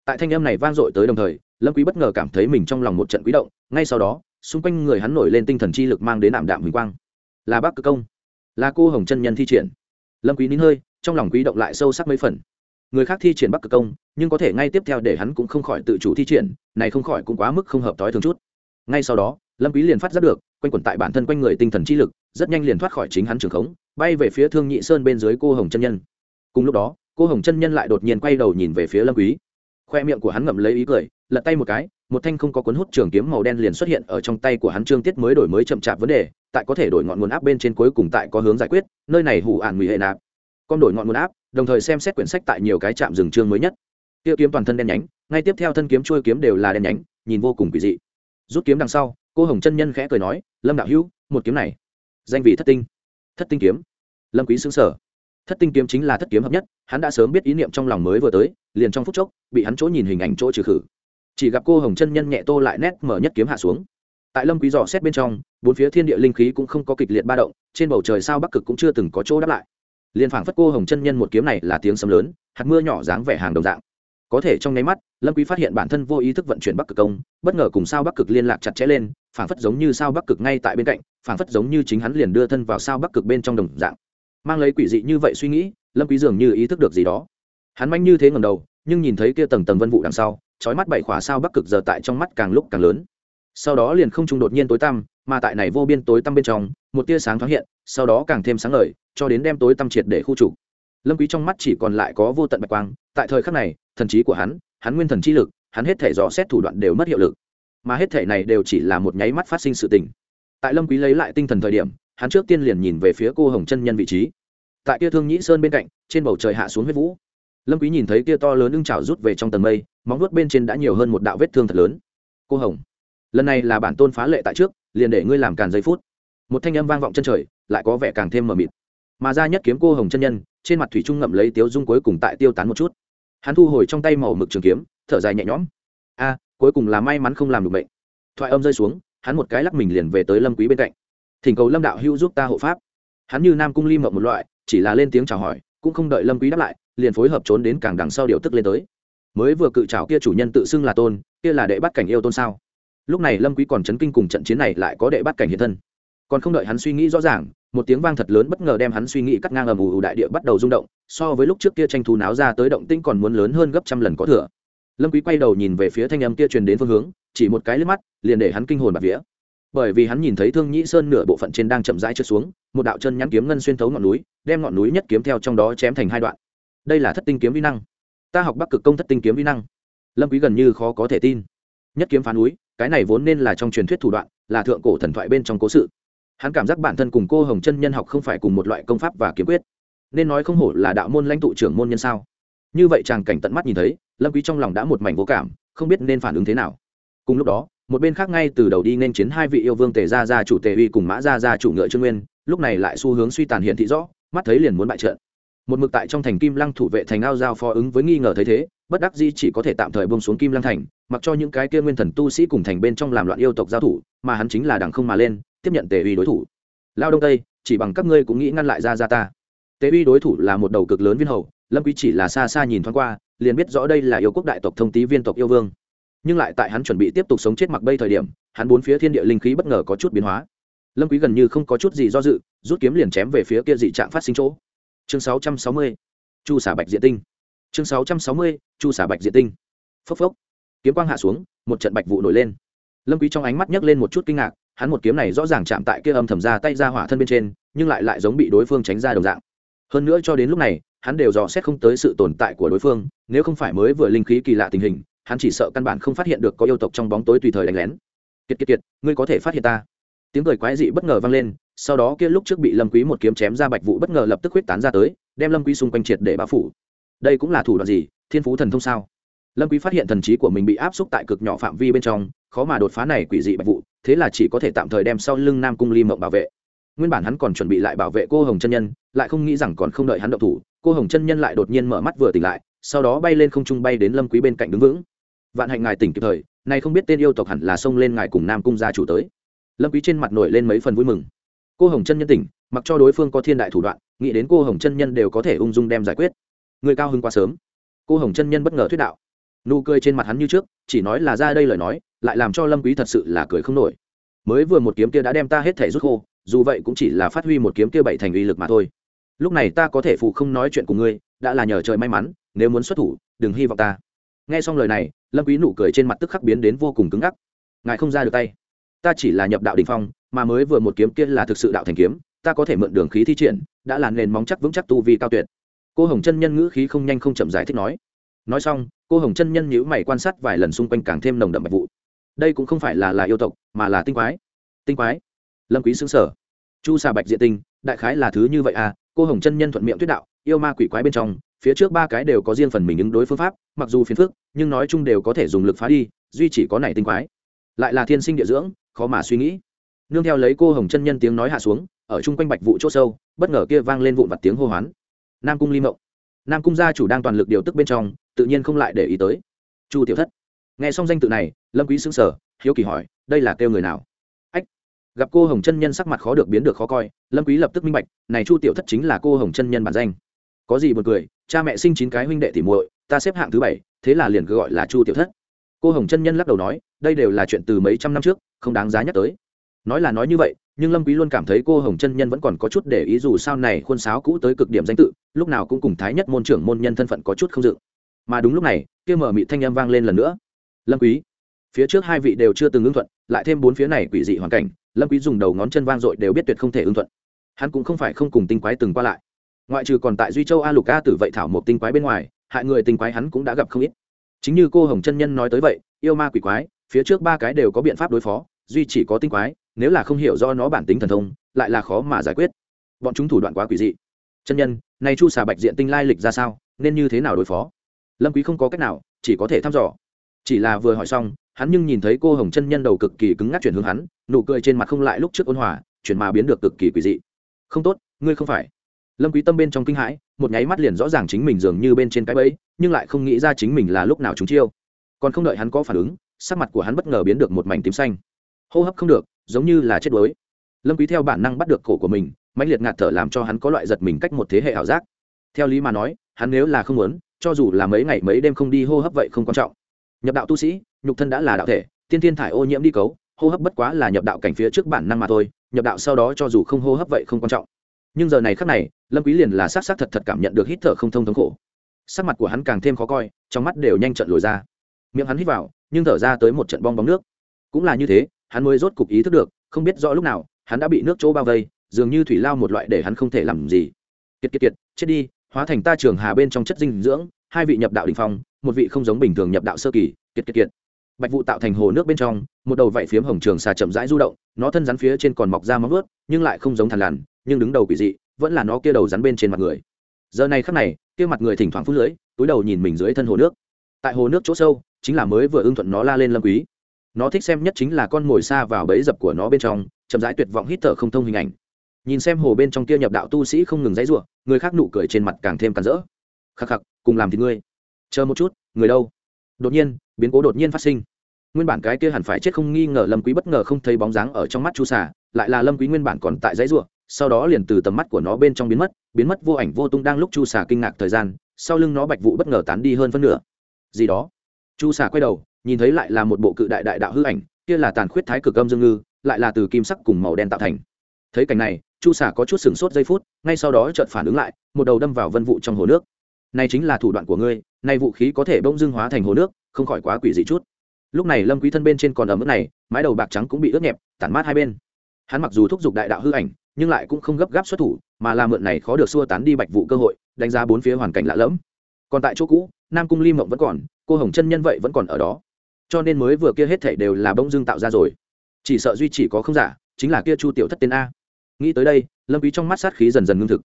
Tại thanh âm này vang dội tới đồng thời, lâm quý bất ngờ cảm thấy mình trong lòng một trận quý động, ngay sau đó, xung quanh người hắn nổi lên tinh thần chi lực mang đến ảm đạm huỳnh quang. Là bác cơ công, là cô hồng chân nhân thi triển. Lâm quý nín hơi, trong lòng quý động lại sâu sắc mấy phần. Người khác thi triển bắc cực công, nhưng có thể ngay tiếp theo để hắn cũng không khỏi tự chủ thi triển, này không khỏi cũng quá mức không hợp tối thường chút. Ngay sau đó lâm quý liền phát giác được, quanh quẩn tại bản thân quanh người tinh thần chi lực, rất nhanh liền thoát khỏi chính hắn trường khống, bay về phía thương nhị sơn bên dưới cô hồng chân nhân. Cùng lúc đó, cô hồng chân nhân lại đột nhiên quay đầu nhìn về phía lâm quý. Khoe miệng của hắn ngậm lấy ý cười, lật tay một cái, một thanh không có cuốn hút trường kiếm màu đen liền xuất hiện ở trong tay của hắn trương tiết mới đổi mới chậm chạp vấn đề, tại có thể đổi ngọn nguồn áp bên trên cuối cùng tại có hướng giải quyết, nơi này hủ ản nguy hệ nạp. Con đổi ngọn nguồn áp, đồng thời xem xét quyển sách tại nhiều cái trạm dừng chương mới nhất. Tiêu kiếm toàn thân đen nhánh, ngay tiếp theo thân kiếm trôi kiếm đều là đen nhánh, nhìn vô cùng kỳ dị. Rút kiếm đằng sau cô hồng chân nhân khẽ cười nói, lâm đạo hữu, một kiếm này, danh vị thất tinh. Thất tinh kiếm. Lâm quý xứng sở. Thất tinh kiếm chính là thất kiếm hợp nhất, hắn đã sớm biết ý niệm trong lòng mới vừa tới, liền trong phút chốc, bị hắn chỗ nhìn hình ảnh chỗ trừ khử. Chỉ gặp cô hồng chân nhân nhẹ tô lại nét mở nhất kiếm hạ xuống. Tại lâm quý dò xét bên trong, bốn phía thiên địa linh khí cũng không có kịch liệt ba động, trên bầu trời sao bắc cực cũng chưa từng có chỗ đáp lại. Liền phảng phất cô hồng chân nhân một kiếm này là tiếng sấm lớn, hạt mưa nhỏ dáng vẻ hàng đồng dạng có thể trong nháy mắt, lâm quý phát hiện bản thân vô ý thức vận chuyển bắc cực công, bất ngờ cùng sao bắc cực liên lạc chặt chẽ lên, phảng phất giống như sao bắc cực ngay tại bên cạnh, phảng phất giống như chính hắn liền đưa thân vào sao bắc cực bên trong đồng dạng. Mang lấy quỷ dị như vậy suy nghĩ, lâm quý dường như ý thức được gì đó. Hắn manh như thế ngẩng đầu, nhưng nhìn thấy kia tầng tầng vân vụ đằng sau, chói mắt bảy khỏa sao bắc cực giờ tại trong mắt càng lúc càng lớn. Sau đó liền không trung đột nhiên tối tăm, mà tại này vô biên tối tăm bên trong, một tia sáng thoáng hiện, sau đó càng thêm sáng ngời, cho đến đem tối tăm triệt để khu trục. Lâm quý trong mắt chỉ còn lại có vô tận bạch quang, tại thời khắc này thần trí của hắn hắn nguyên thần chi lực, hắn hết thể dò xét thủ đoạn đều mất hiệu lực. Mà hết thể này đều chỉ là một nháy mắt phát sinh sự tình. Tại lâm quý lấy lại tinh thần thời điểm, hắn trước tiên liền nhìn về phía cô hồng chân nhân vị trí. Tại kia thương nhĩ sơn bên cạnh, trên bầu trời hạ xuống huyết vũ. Lâm quý nhìn thấy kia to lớn ưng chảo rút về trong tầng mây, móng vuốt bên trên đã nhiều hơn một đạo vết thương thật lớn. Cô hồng, lần này là bản tôn phá lệ tại trước, liền để ngươi làm càn giây phút. Một thanh âm vang vọng chân trời, lại có vẻ càng thêm mờ mịt. Mà ra nhất kiếm cô hồng chân nhân, trên mặt thủy trung ngậm lấy tiếu dung cuối cùng tại tiêu tán một chút hắn thu hồi trong tay màu mực trường kiếm, thở dài nhẹ nhõm. A, cuối cùng là may mắn không làm được bệnh thoại âm rơi xuống, hắn một cái lắc mình liền về tới lâm quý bên cạnh. Thỉnh cầu lâm đạo hưu giúp ta hộ pháp. Hắn như nam cung ly mộng một loại, chỉ là lên tiếng chào hỏi, cũng không đợi lâm quý đáp lại, liền phối hợp trốn đến càng đằng sau điều tức lên tới. Mới vừa cự chào kia chủ nhân tự xưng là tôn, kia là đệ bắt cảnh yêu tôn sao? Lúc này lâm quý còn chấn kinh cùng trận chiến này lại có đệ bắt cảnh hiện thân. Còn không đợi hắn suy nghĩ rõ ràng một tiếng vang thật lớn bất ngờ đem hắn suy nghĩ cắt ngang ầm ù đại địa bắt đầu rung động, so với lúc trước kia tranh thú náo ra tới động tĩnh còn muốn lớn hơn gấp trăm lần có thừa. Lâm quý quay đầu nhìn về phía thanh âm kia truyền đến phương hướng, chỉ một cái lướt mắt, liền để hắn kinh hồn bạt vía. Bởi vì hắn nhìn thấy thương nhĩ sơn nửa bộ phận trên đang chậm rãi trượt xuống, một đạo chân nhắn kiếm ngân xuyên thấu ngọn núi, đem ngọn núi nhất kiếm theo trong đó chém thành hai đoạn. Đây là thất tinh kiếm vi năng. Ta học bắc cực công thất tinh kiếm vi năng. Lâm quý gần như khó có thể tin. Nhất kiếm phá núi, cái này vốn nên là trong truyền thuyết thủ đoạn, là thượng cổ thần thoại bên trong cố sự hắn cảm giác bản thân cùng cô hồng chân nhân học không phải cùng một loại công pháp và kiếm quyết. Nên nói không hổ là đạo môn lãnh tụ trưởng môn nhân sao? Như vậy chàng cảnh tận mắt nhìn thấy, lâm quý trong lòng đã một mảnh vô cảm, không biết nên phản ứng thế nào. Cùng lúc đó, một bên khác ngay từ đầu đi nên chiến hai vị yêu vương tề gia gia chủ tề uy cùng mã gia gia chủ ngựa trương nguyên, lúc này lại xu hướng suy tàn hiện thị rõ, mắt thấy liền muốn bại trận. Một mực tại trong thành kim lăng thủ vệ thành ao giao phó ứng với nghi ngờ thấy thế, bất đắc di chỉ có thể tạm thời bông xuống kim lăng thành, mặc cho những cái kia nguyên thần tu sĩ cùng thành bên trong làm loạn yêu tộc giao thủ, mà hắn chính là đằng không mà lên tiếp nhận tề uy đối thủ. Lao đông tây, chỉ bằng các ngươi cũng nghĩ ngăn lại ra ra ta. Tề uy đối thủ là một đầu cực lớn viên hầu, lâm quý chỉ là xa xa nhìn thoáng qua, liền biết rõ đây là yêu quốc đại tộc thông tý viên tộc yêu vương. Nhưng lại tại hắn chuẩn bị tiếp tục sống chết mặc bây thời điểm, hắn bốn phía thiên địa linh khí bất ngờ có chút biến hóa. Lâm quý gần như không có chút gì do dự, rút kiếm liền chém về phía kia dị trạng phát sinh chỗ. Chương 660 chu xả bạch diện tinh. Chương 660 chu xả bạch diện tinh. Phốc phốc. Kiếm quang hạ xuống, một trận bạch vụ nổi lên. Lâm quý trong ánh mắt nhấc lên một chút kinh ngạc hắn một kiếm này rõ ràng chạm tại kia âm thầm ra tay ra hỏa thân bên trên, nhưng lại lại giống bị đối phương tránh ra đồng dạng. Hơn nữa cho đến lúc này, hắn đều dò xét không tới sự tồn tại của đối phương, nếu không phải mới vừa linh khí kỳ lạ tình hình, hắn chỉ sợ căn bản không phát hiện được có yêu tộc trong bóng tối tùy thời đánh lén. Kiệt kiệt kiệt, ngươi có thể phát hiện ta. Tiếng cười quái dị bất ngờ vang lên, sau đó kia lúc trước bị lâm quý một kiếm chém ra bạch vụ bất ngờ lập tức huyết tán ra tới, đem lâm quý xung quanh triệt để bao phủ. Đây cũng là thủ đoạn gì? Thiên phú thần thông sao? Lâm quý phát hiện thần trí của mình bị áp xúc tại cực nhỏ phạm vi bên trong, khó mà đột phá này quỷ dị bạch vụ thế là chỉ có thể tạm thời đem sau lưng nam cung ly mộng bảo vệ. Nguyên bản hắn còn chuẩn bị lại bảo vệ cô hồng chân nhân, lại không nghĩ rằng còn không đợi hắn động thủ, cô hồng chân nhân lại đột nhiên mở mắt vừa tỉnh lại, sau đó bay lên không trung bay đến lâm quý bên cạnh đứng vững. Vạn hạnh ngài tỉnh kịp thời này không biết tên yêu tộc hẳn là xông lên ngài cùng nam cung gia chủ tới. Lâm quý trên mặt nổi lên mấy phần vui mừng. Cô hồng chân nhân tỉnh, mặc cho đối phương có thiên đại thủ đoạn, nghĩ đến cô hồng chân nhân đều có thể ung dung đem giải quyết. Người cao hứng quá sớm. Cô hồng chân nhân bất ngờ thuyết đạo nụ cười trên mặt hắn như trước, chỉ nói là ra đây lời nói, lại làm cho lâm quý thật sự là cười không nổi. Mới vừa một kiếm kia đã đem ta hết thể rút khô, dù vậy cũng chỉ là phát huy một kiếm kia bảy thành uy lực mà thôi. Lúc này ta có thể phụ không nói chuyện cùng ngươi, đã là nhờ trời may mắn, nếu muốn xuất thủ, đừng hy vọng ta. Nghe xong lời này, lâm quý nụ cười trên mặt tức khắc biến đến vô cùng cứng ngắc. Ngài không ra được tay. Ta chỉ là nhập đạo đỉnh phong, mà mới vừa một kiếm kia là thực sự đạo thành kiếm, ta có thể mượn đường khí thi triển, đã là nền móng chắc vững chắc tu vi cao tuyệt. Cô hồng chân nhân ngữ khí không nhanh không chậm giải thích nói nói xong, cô hồng chân nhân nhữ mày quan sát vài lần xung quanh càng thêm nồng đậm bạch vụ. Đây cũng không phải là là yêu tộc, mà là tinh quái. Tinh quái? Lâm quý xứng sở chu xà bạch diện tinh, đại khái là thứ như vậy à? Cô hồng chân nhân thuận miệng thuyết đạo, yêu ma quỷ quái bên trong, phía trước ba cái đều có riêng phần mình ứng đối phương pháp, mặc dù phiền phức, nhưng nói chung đều có thể dùng lực phá đi, duy chỉ có này tinh quái. Lại là thiên sinh địa dưỡng, khó mà suy nghĩ. Nương theo lấy cô hồng chân nhân tiếng nói hạ xuống, ở chung quanh bạch vụ chỗ sâu, bất ngờ kia vang lên vụn vặt tiếng hô hoán. Nam cung ly mộng. Nam cung gia chủ đang toàn lực điều tức bên trong tự nhiên không lại để ý tới. Chu tiểu thất, nghe xong danh tự này, lâm quý sững sờ, hiếu kỳ hỏi, đây là kêu người nào? Ách, gặp cô hồng chân nhân sắc mặt khó được biến được khó coi, lâm quý lập tức minh bạch, này chu tiểu thất chính là cô hồng chân nhân bản danh. Có gì buồn cười, cha mẹ sinh chín cái huynh đệ tỷ muội, ta xếp hạng thứ bảy, thế là liền cứ gọi là chu tiểu thất. Cô hồng chân nhân lắc đầu nói, đây đều là chuyện từ mấy trăm năm trước, không đáng giá nhắc tới. Nói là nói như vậy, nhưng lâm quý luôn cảm thấy cô hồng chân nhân vẫn còn có chút để ý dù sao này khuôn sáo cũ tới cực điểm danh tự, lúc nào cũng cùng thái nhất môn trưởng môn nhân thân phận có chút không dự mà đúng lúc này, kia mở mị thanh âm vang lên lần nữa. Lâm quý, phía trước hai vị đều chưa từng ứng thuận, lại thêm bốn phía này quỷ dị hoàn cảnh, lâm quý dùng đầu ngón chân vang dội đều biết tuyệt không thể ứng thuận. Hắn cũng không phải không cùng tinh quái từng qua lại. Ngoại trừ còn tại duy châu a lục a tử vậy thảo một tinh quái bên ngoài, hại người tinh quái hắn cũng đã gặp không ít. Chính như cô hồng chân nhân nói tới vậy, yêu ma quỷ quái, phía trước ba cái đều có biện pháp đối phó, duy chỉ có tinh quái, nếu là không hiểu do nó bản tính thần thông, lại là khó mà giải quyết. Bọn chúng thủ đoạn quá quỷ dị. Chân nhân nay chu xà bạch diện tinh lai lịch ra sao, nên như thế nào đối phó? Lâm quý không có cách nào, chỉ có thể thăm dò. Chỉ là vừa hỏi xong, hắn nhưng nhìn thấy cô hồng chân nhân đầu cực kỳ cứng ngắc chuyển hướng hắn, nụ cười trên mặt không lại lúc trước ôn hòa, chuyển mà biến được cực kỳ quỷ dị. Không tốt, ngươi không phải. Lâm quý tâm bên trong kinh hãi, một nháy mắt liền rõ ràng chính mình dường như bên trên cái bẫy, nhưng lại không nghĩ ra chính mình là lúc nào chúng chiêu. Còn không đợi hắn có phản ứng, sắc mặt của hắn bất ngờ biến được một mảnh tím xanh. Hô hấp không được, giống như là chết đuối. Lâm quý theo bản năng bắt được cổ của mình, mãnh liệt ngạt thở làm cho hắn có loại giật mình cách một thế hệ ảo giác. Theo lý mà nói, hắn nếu là không muốn cho dù là mấy ngày mấy đêm không đi hô hấp vậy không quan trọng. Nhập đạo tu sĩ, nhục thân đã là đạo thể, tiên thiên thải ô nhiễm đi cấu, hô hấp bất quá là nhập đạo cảnh phía trước bản năng mà thôi, nhập đạo sau đó cho dù không hô hấp vậy không quan trọng. Nhưng giờ này khắc này, lâm quý liền là sát sát thật thật cảm nhận được hít thở không thông thống khổ. Sắc mặt của hắn càng thêm khó coi, trong mắt đều nhanh trận lồi ra. Miệng hắn hít vào, nhưng thở ra tới một trận bong bóng nước. Cũng là như thế, hắn mới rốt cục ý thức được, không biết rõ lúc nào, hắn đã bị nước chỗ bao vây, dường như thủy lao một loại để hắn không thể làm gì. Kiệt kiệt kiệt, chết đi, hóa thành ta trường hà bên trong chất dinh dưỡng hai vị nhập đạo đình phong, một vị không giống bình thường nhập đạo sơ kỳ, kiệt kiệt kiệt. Bạch vụ tạo thành hồ nước bên trong, một đầu vạy phiếm hồng trường xà chậm rãi du động, nó thân rắn phía trên còn mọc ra móng vớt nhưng lại không giống thằn lằn, nhưng đứng đầu quỷ dị, vẫn là nó kia đầu rắn bên trên mặt người. Giờ này khắc này, kia mặt người thỉnh thoảng phút lưỡi túi đầu nhìn mình dưới thân hồ nước. Tại hồ nước chỗ sâu, chính là mới vừa ưng thuận nó la lên lâm quý. Nó thích xem nhất chính là con mồi xa vào bẫy dập của nó bên trong, chậm rãi tuyệt vọng hít thở không thông hình ảnh. Nhìn xem hồ bên trong kia nhập đạo tu sĩ không ngừng dãy ruộng người khác nụ cười trên mặt càng thêm càn rỡ. Khắc khắc cùng làm thì ngươi. Chờ một chút, người đâu? Đột nhiên, biến cố đột nhiên phát sinh. Nguyên bản cái kia hẳn phải chết không nghi ngờ lâm quý bất ngờ không thấy bóng dáng ở trong mắt chu xà, lại là lâm quý nguyên bản còn tại dãy rủa, sau đó liền từ tầm mắt của nó bên trong biến mất biến mất vô ảnh vô tung đang lúc chu xà kinh ngạc thời gian, sau lưng nó bạch vụ bất ngờ tán đi hơn phân nửa. Gì đó? Chu xà quay đầu, nhìn thấy lại là một bộ cự đại đại đạo hư ảnh, kia là tàn khuyết thái cực âm dương ngư, lại là từ kim sắc cùng màu đen tạo thành. Thấy cảnh này, chu xà có chút sừng sốt giây phút, ngay sau đó chợt phản ứng lại, một đầu đâm vào vân vụ trong hồ nước này chính là thủ đoạn của ngươi, nay vũ khí có thể bỗng dưng hóa thành hồ nước, không khỏi quá quỷ dị chút. Lúc này lâm quý thân bên trên còn ở mức này, mái đầu bạc trắng cũng bị ướt nhẹp, tản mát hai bên. Hắn mặc dù thúc giục đại đạo hư ảnh, nhưng lại cũng không gấp gáp xuất thủ, mà là mượn này khó được xua tán đi bạch vụ cơ hội, đánh giá bốn phía hoàn cảnh lạ lẫm. Còn tại chỗ cũ, nam cung ly mộng vẫn còn, cô hồng chân nhân vậy vẫn còn ở đó. Cho nên mới vừa kia hết thảy đều là bông dương tạo ra rồi. Chỉ sợ duy chỉ có không giả, chính là kia chu tiểu thất tên a. Nghĩ tới đây, lâm quý trong mắt sát khí dần dần ngưng thực.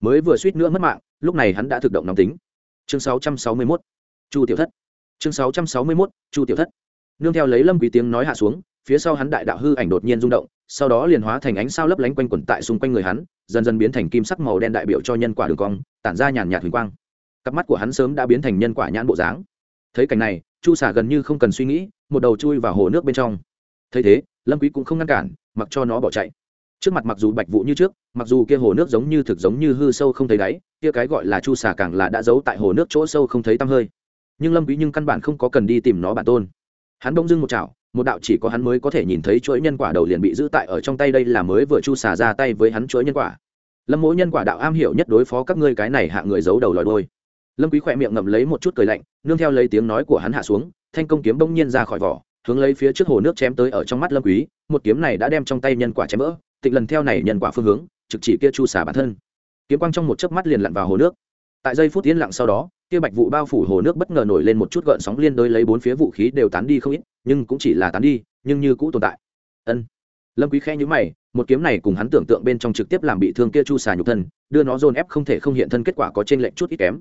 Mới vừa suýt nữa mất mạng lúc này hắn đã thực động nóng tính. Chương 661 chu tiểu thất. Chương 661 chu tiểu thất. Nương theo lấy lâm quý tiếng nói hạ xuống, phía sau hắn đại đạo hư ảnh đột nhiên rung động, sau đó liền hóa thành ánh sao lấp lánh quanh quẩn tại xung quanh người hắn, dần dần biến thành kim sắc màu đen đại biểu cho nhân quả đường cong, tản ra nhàn nhạt huỳnh quang. Cặp mắt của hắn sớm đã biến thành nhân quả nhãn bộ dáng. Thấy cảnh này, chu xả gần như không cần suy nghĩ, một đầu chui vào hồ nước bên trong. Thấy thế, lâm quý cũng không ngăn cản, mặc cho nó bỏ chạy trước mặt mặc dù bạch vụ như trước, mặc dù kia hồ nước giống như thực giống như hư sâu không thấy đáy, kia cái gọi là chu xà càng là đã giấu tại hồ nước chỗ sâu không thấy tăm hơi. Nhưng lâm quý nhưng căn bản không có cần đi tìm nó bản tôn. Hắn bỗng dưng một chảo, một đạo chỉ có hắn mới có thể nhìn thấy chuỗi nhân quả đầu liền bị giữ tại ở trong tay đây là mới vừa chu xà ra tay với hắn chuỗi nhân quả. Lâm mỗi nhân quả đạo am hiểu nhất đối phó các ngươi cái này hạ người giấu đầu lòi đôi lâm quý khỏe miệng ngậm lấy một chút cười lạnh, nương theo lấy tiếng nói của hắn hạ xuống, thanh công kiếm bỗng nhiên ra khỏi vỏ hướng lấy phía trước hồ nước chém tới ở trong mắt lâm quý, một kiếm này đã đem trong tay nhân quả chém vỡ, tịnh lần theo này nhân quả phương hướng, trực chỉ kia chu xả bản thân. Kiếm quang trong một chớp mắt liền lặn vào hồ nước. Tại giây phút yên lặng sau đó, kia bạch vụ bao phủ hồ nước bất ngờ nổi lên một chút gợn sóng liên đối lấy bốn phía vũ khí đều tán đi không ít, nhưng cũng chỉ là tán đi, nhưng như cũ tồn tại. Ân. Lâm quý khẽ nhíu mày, một kiếm này cùng hắn tưởng tượng bên trong trực tiếp làm bị thương kia chu xà nhục thân, đưa nó dồn ép không thể không hiện thân kết quả có trên lệnh chút ít kém.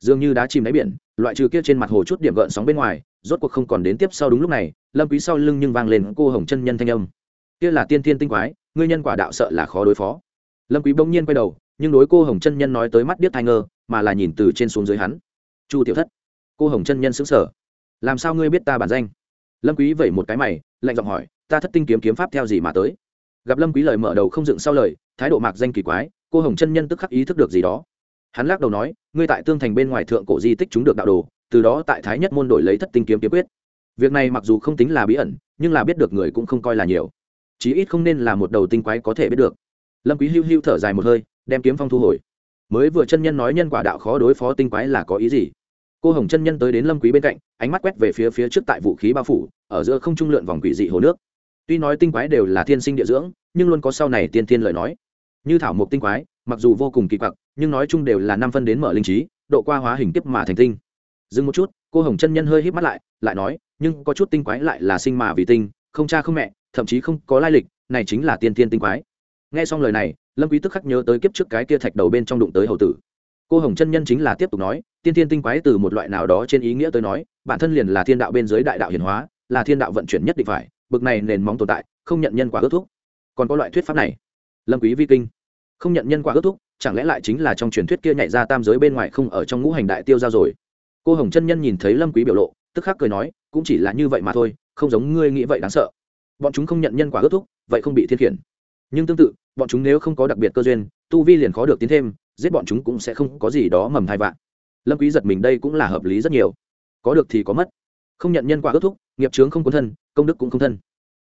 Dường như đá chìm đáy biển, loại trừ kia trên mặt hồ chút điểm gợn sóng bên ngoài, rốt cuộc không còn đến tiếp sau đúng lúc này lâm quý sau lưng nhưng vang lên cô hồng chân nhân thanh âm. Kia là tiên thiên tinh quái, ngươi nhân quả đạo sợ là khó đối phó. Lâm quý bỗng nhiên quay đầu, nhưng đối cô hồng chân nhân nói tới mắt biết thay ngơ, mà là nhìn từ trên xuống dưới hắn. Chu tiểu thất, cô hồng chân nhân sững sờ. Làm sao ngươi biết ta bản danh? Lâm quý vẩy một cái mày, lạnh giọng hỏi, ta thất tinh kiếm kiếm pháp theo gì mà tới? Gặp lâm quý lời mở đầu không dựng sau lời, thái độ mạc danh kỳ quái, cô hồng chân nhân tức khắc ý thức được gì đó. Hắn lắc đầu nói, ngươi tại tương thành bên ngoài thượng cổ di tích chúng được đạo đồ, từ đó tại thái nhất môn đổi lấy thất tinh kiếm kiếm quyết việc này mặc dù không tính là bí ẩn, nhưng là biết được người cũng không coi là nhiều. Chí ít không nên là một đầu tinh quái có thể biết được. Lâm quý hưu hưu thở dài một hơi, đem kiếm phong thu hồi. Mới vừa chân nhân nói nhân quả đạo khó đối phó tinh quái là có ý gì? Cô hồng chân nhân tới đến lâm quý bên cạnh, ánh mắt quét về phía phía trước tại vũ khí bao phủ, ở giữa không trung lượn vòng quỷ dị hồ nước. Tuy nói tinh quái đều là thiên sinh địa dưỡng, nhưng luôn có sau này tiên thiên lời nói. Như thảo mộc tinh quái, mặc dù vô cùng kỳ quặc, nhưng nói chung đều là năm phân đến mở linh trí, độ qua hóa hình tiếp mà thành tinh. Dừng một chút cô hồng chân nhân hơi híp mắt lại lại nói, nhưng có chút tinh quái lại là sinh mà vì tinh, không cha không mẹ, thậm chí không có lai lịch, này chính là tiên tiên tinh quái. Nghe xong lời này, lâm quý tức khắc nhớ tới kiếp trước cái kia thạch đầu bên trong đụng tới hầu tử. Cô hồng chân nhân chính là tiếp tục nói, tiên tiên tinh quái từ một loại nào đó trên ý nghĩa tới nói, bản thân liền là thiên đạo bên dưới đại đạo hiển hóa, là thiên đạo vận chuyển nhất định phải, bực này nền móng tồn tại, không nhận nhân quả ước thúc. Còn có loại thuyết pháp này. Lâm quý vi kinh. Không nhận nhân quả ước thúc, chẳng lẽ lại chính là trong truyền thuyết kia nhảy ra tam giới bên ngoài không ở trong ngũ hành đại tiêu giao rồi? Cô hồng chân nhân nhìn thấy lâm quý biểu lộ, tức khắc cười nói, cũng chỉ là như vậy mà thôi, không giống ngươi nghĩ vậy đáng sợ. Bọn chúng không nhận nhân quả ước thúc, vậy không bị thiên khiển. Nhưng tương tự, bọn chúng nếu không có đặc biệt cơ duyên, tu vi liền khó được tiến thêm, giết bọn chúng cũng sẽ không có gì đó mầm thai vạn. Lâm quý giật mình đây cũng là hợp lý rất nhiều. Có được thì có mất. Không nhận nhân quả ước thúc, nghiệp chướng không có thân, công đức cũng không thân.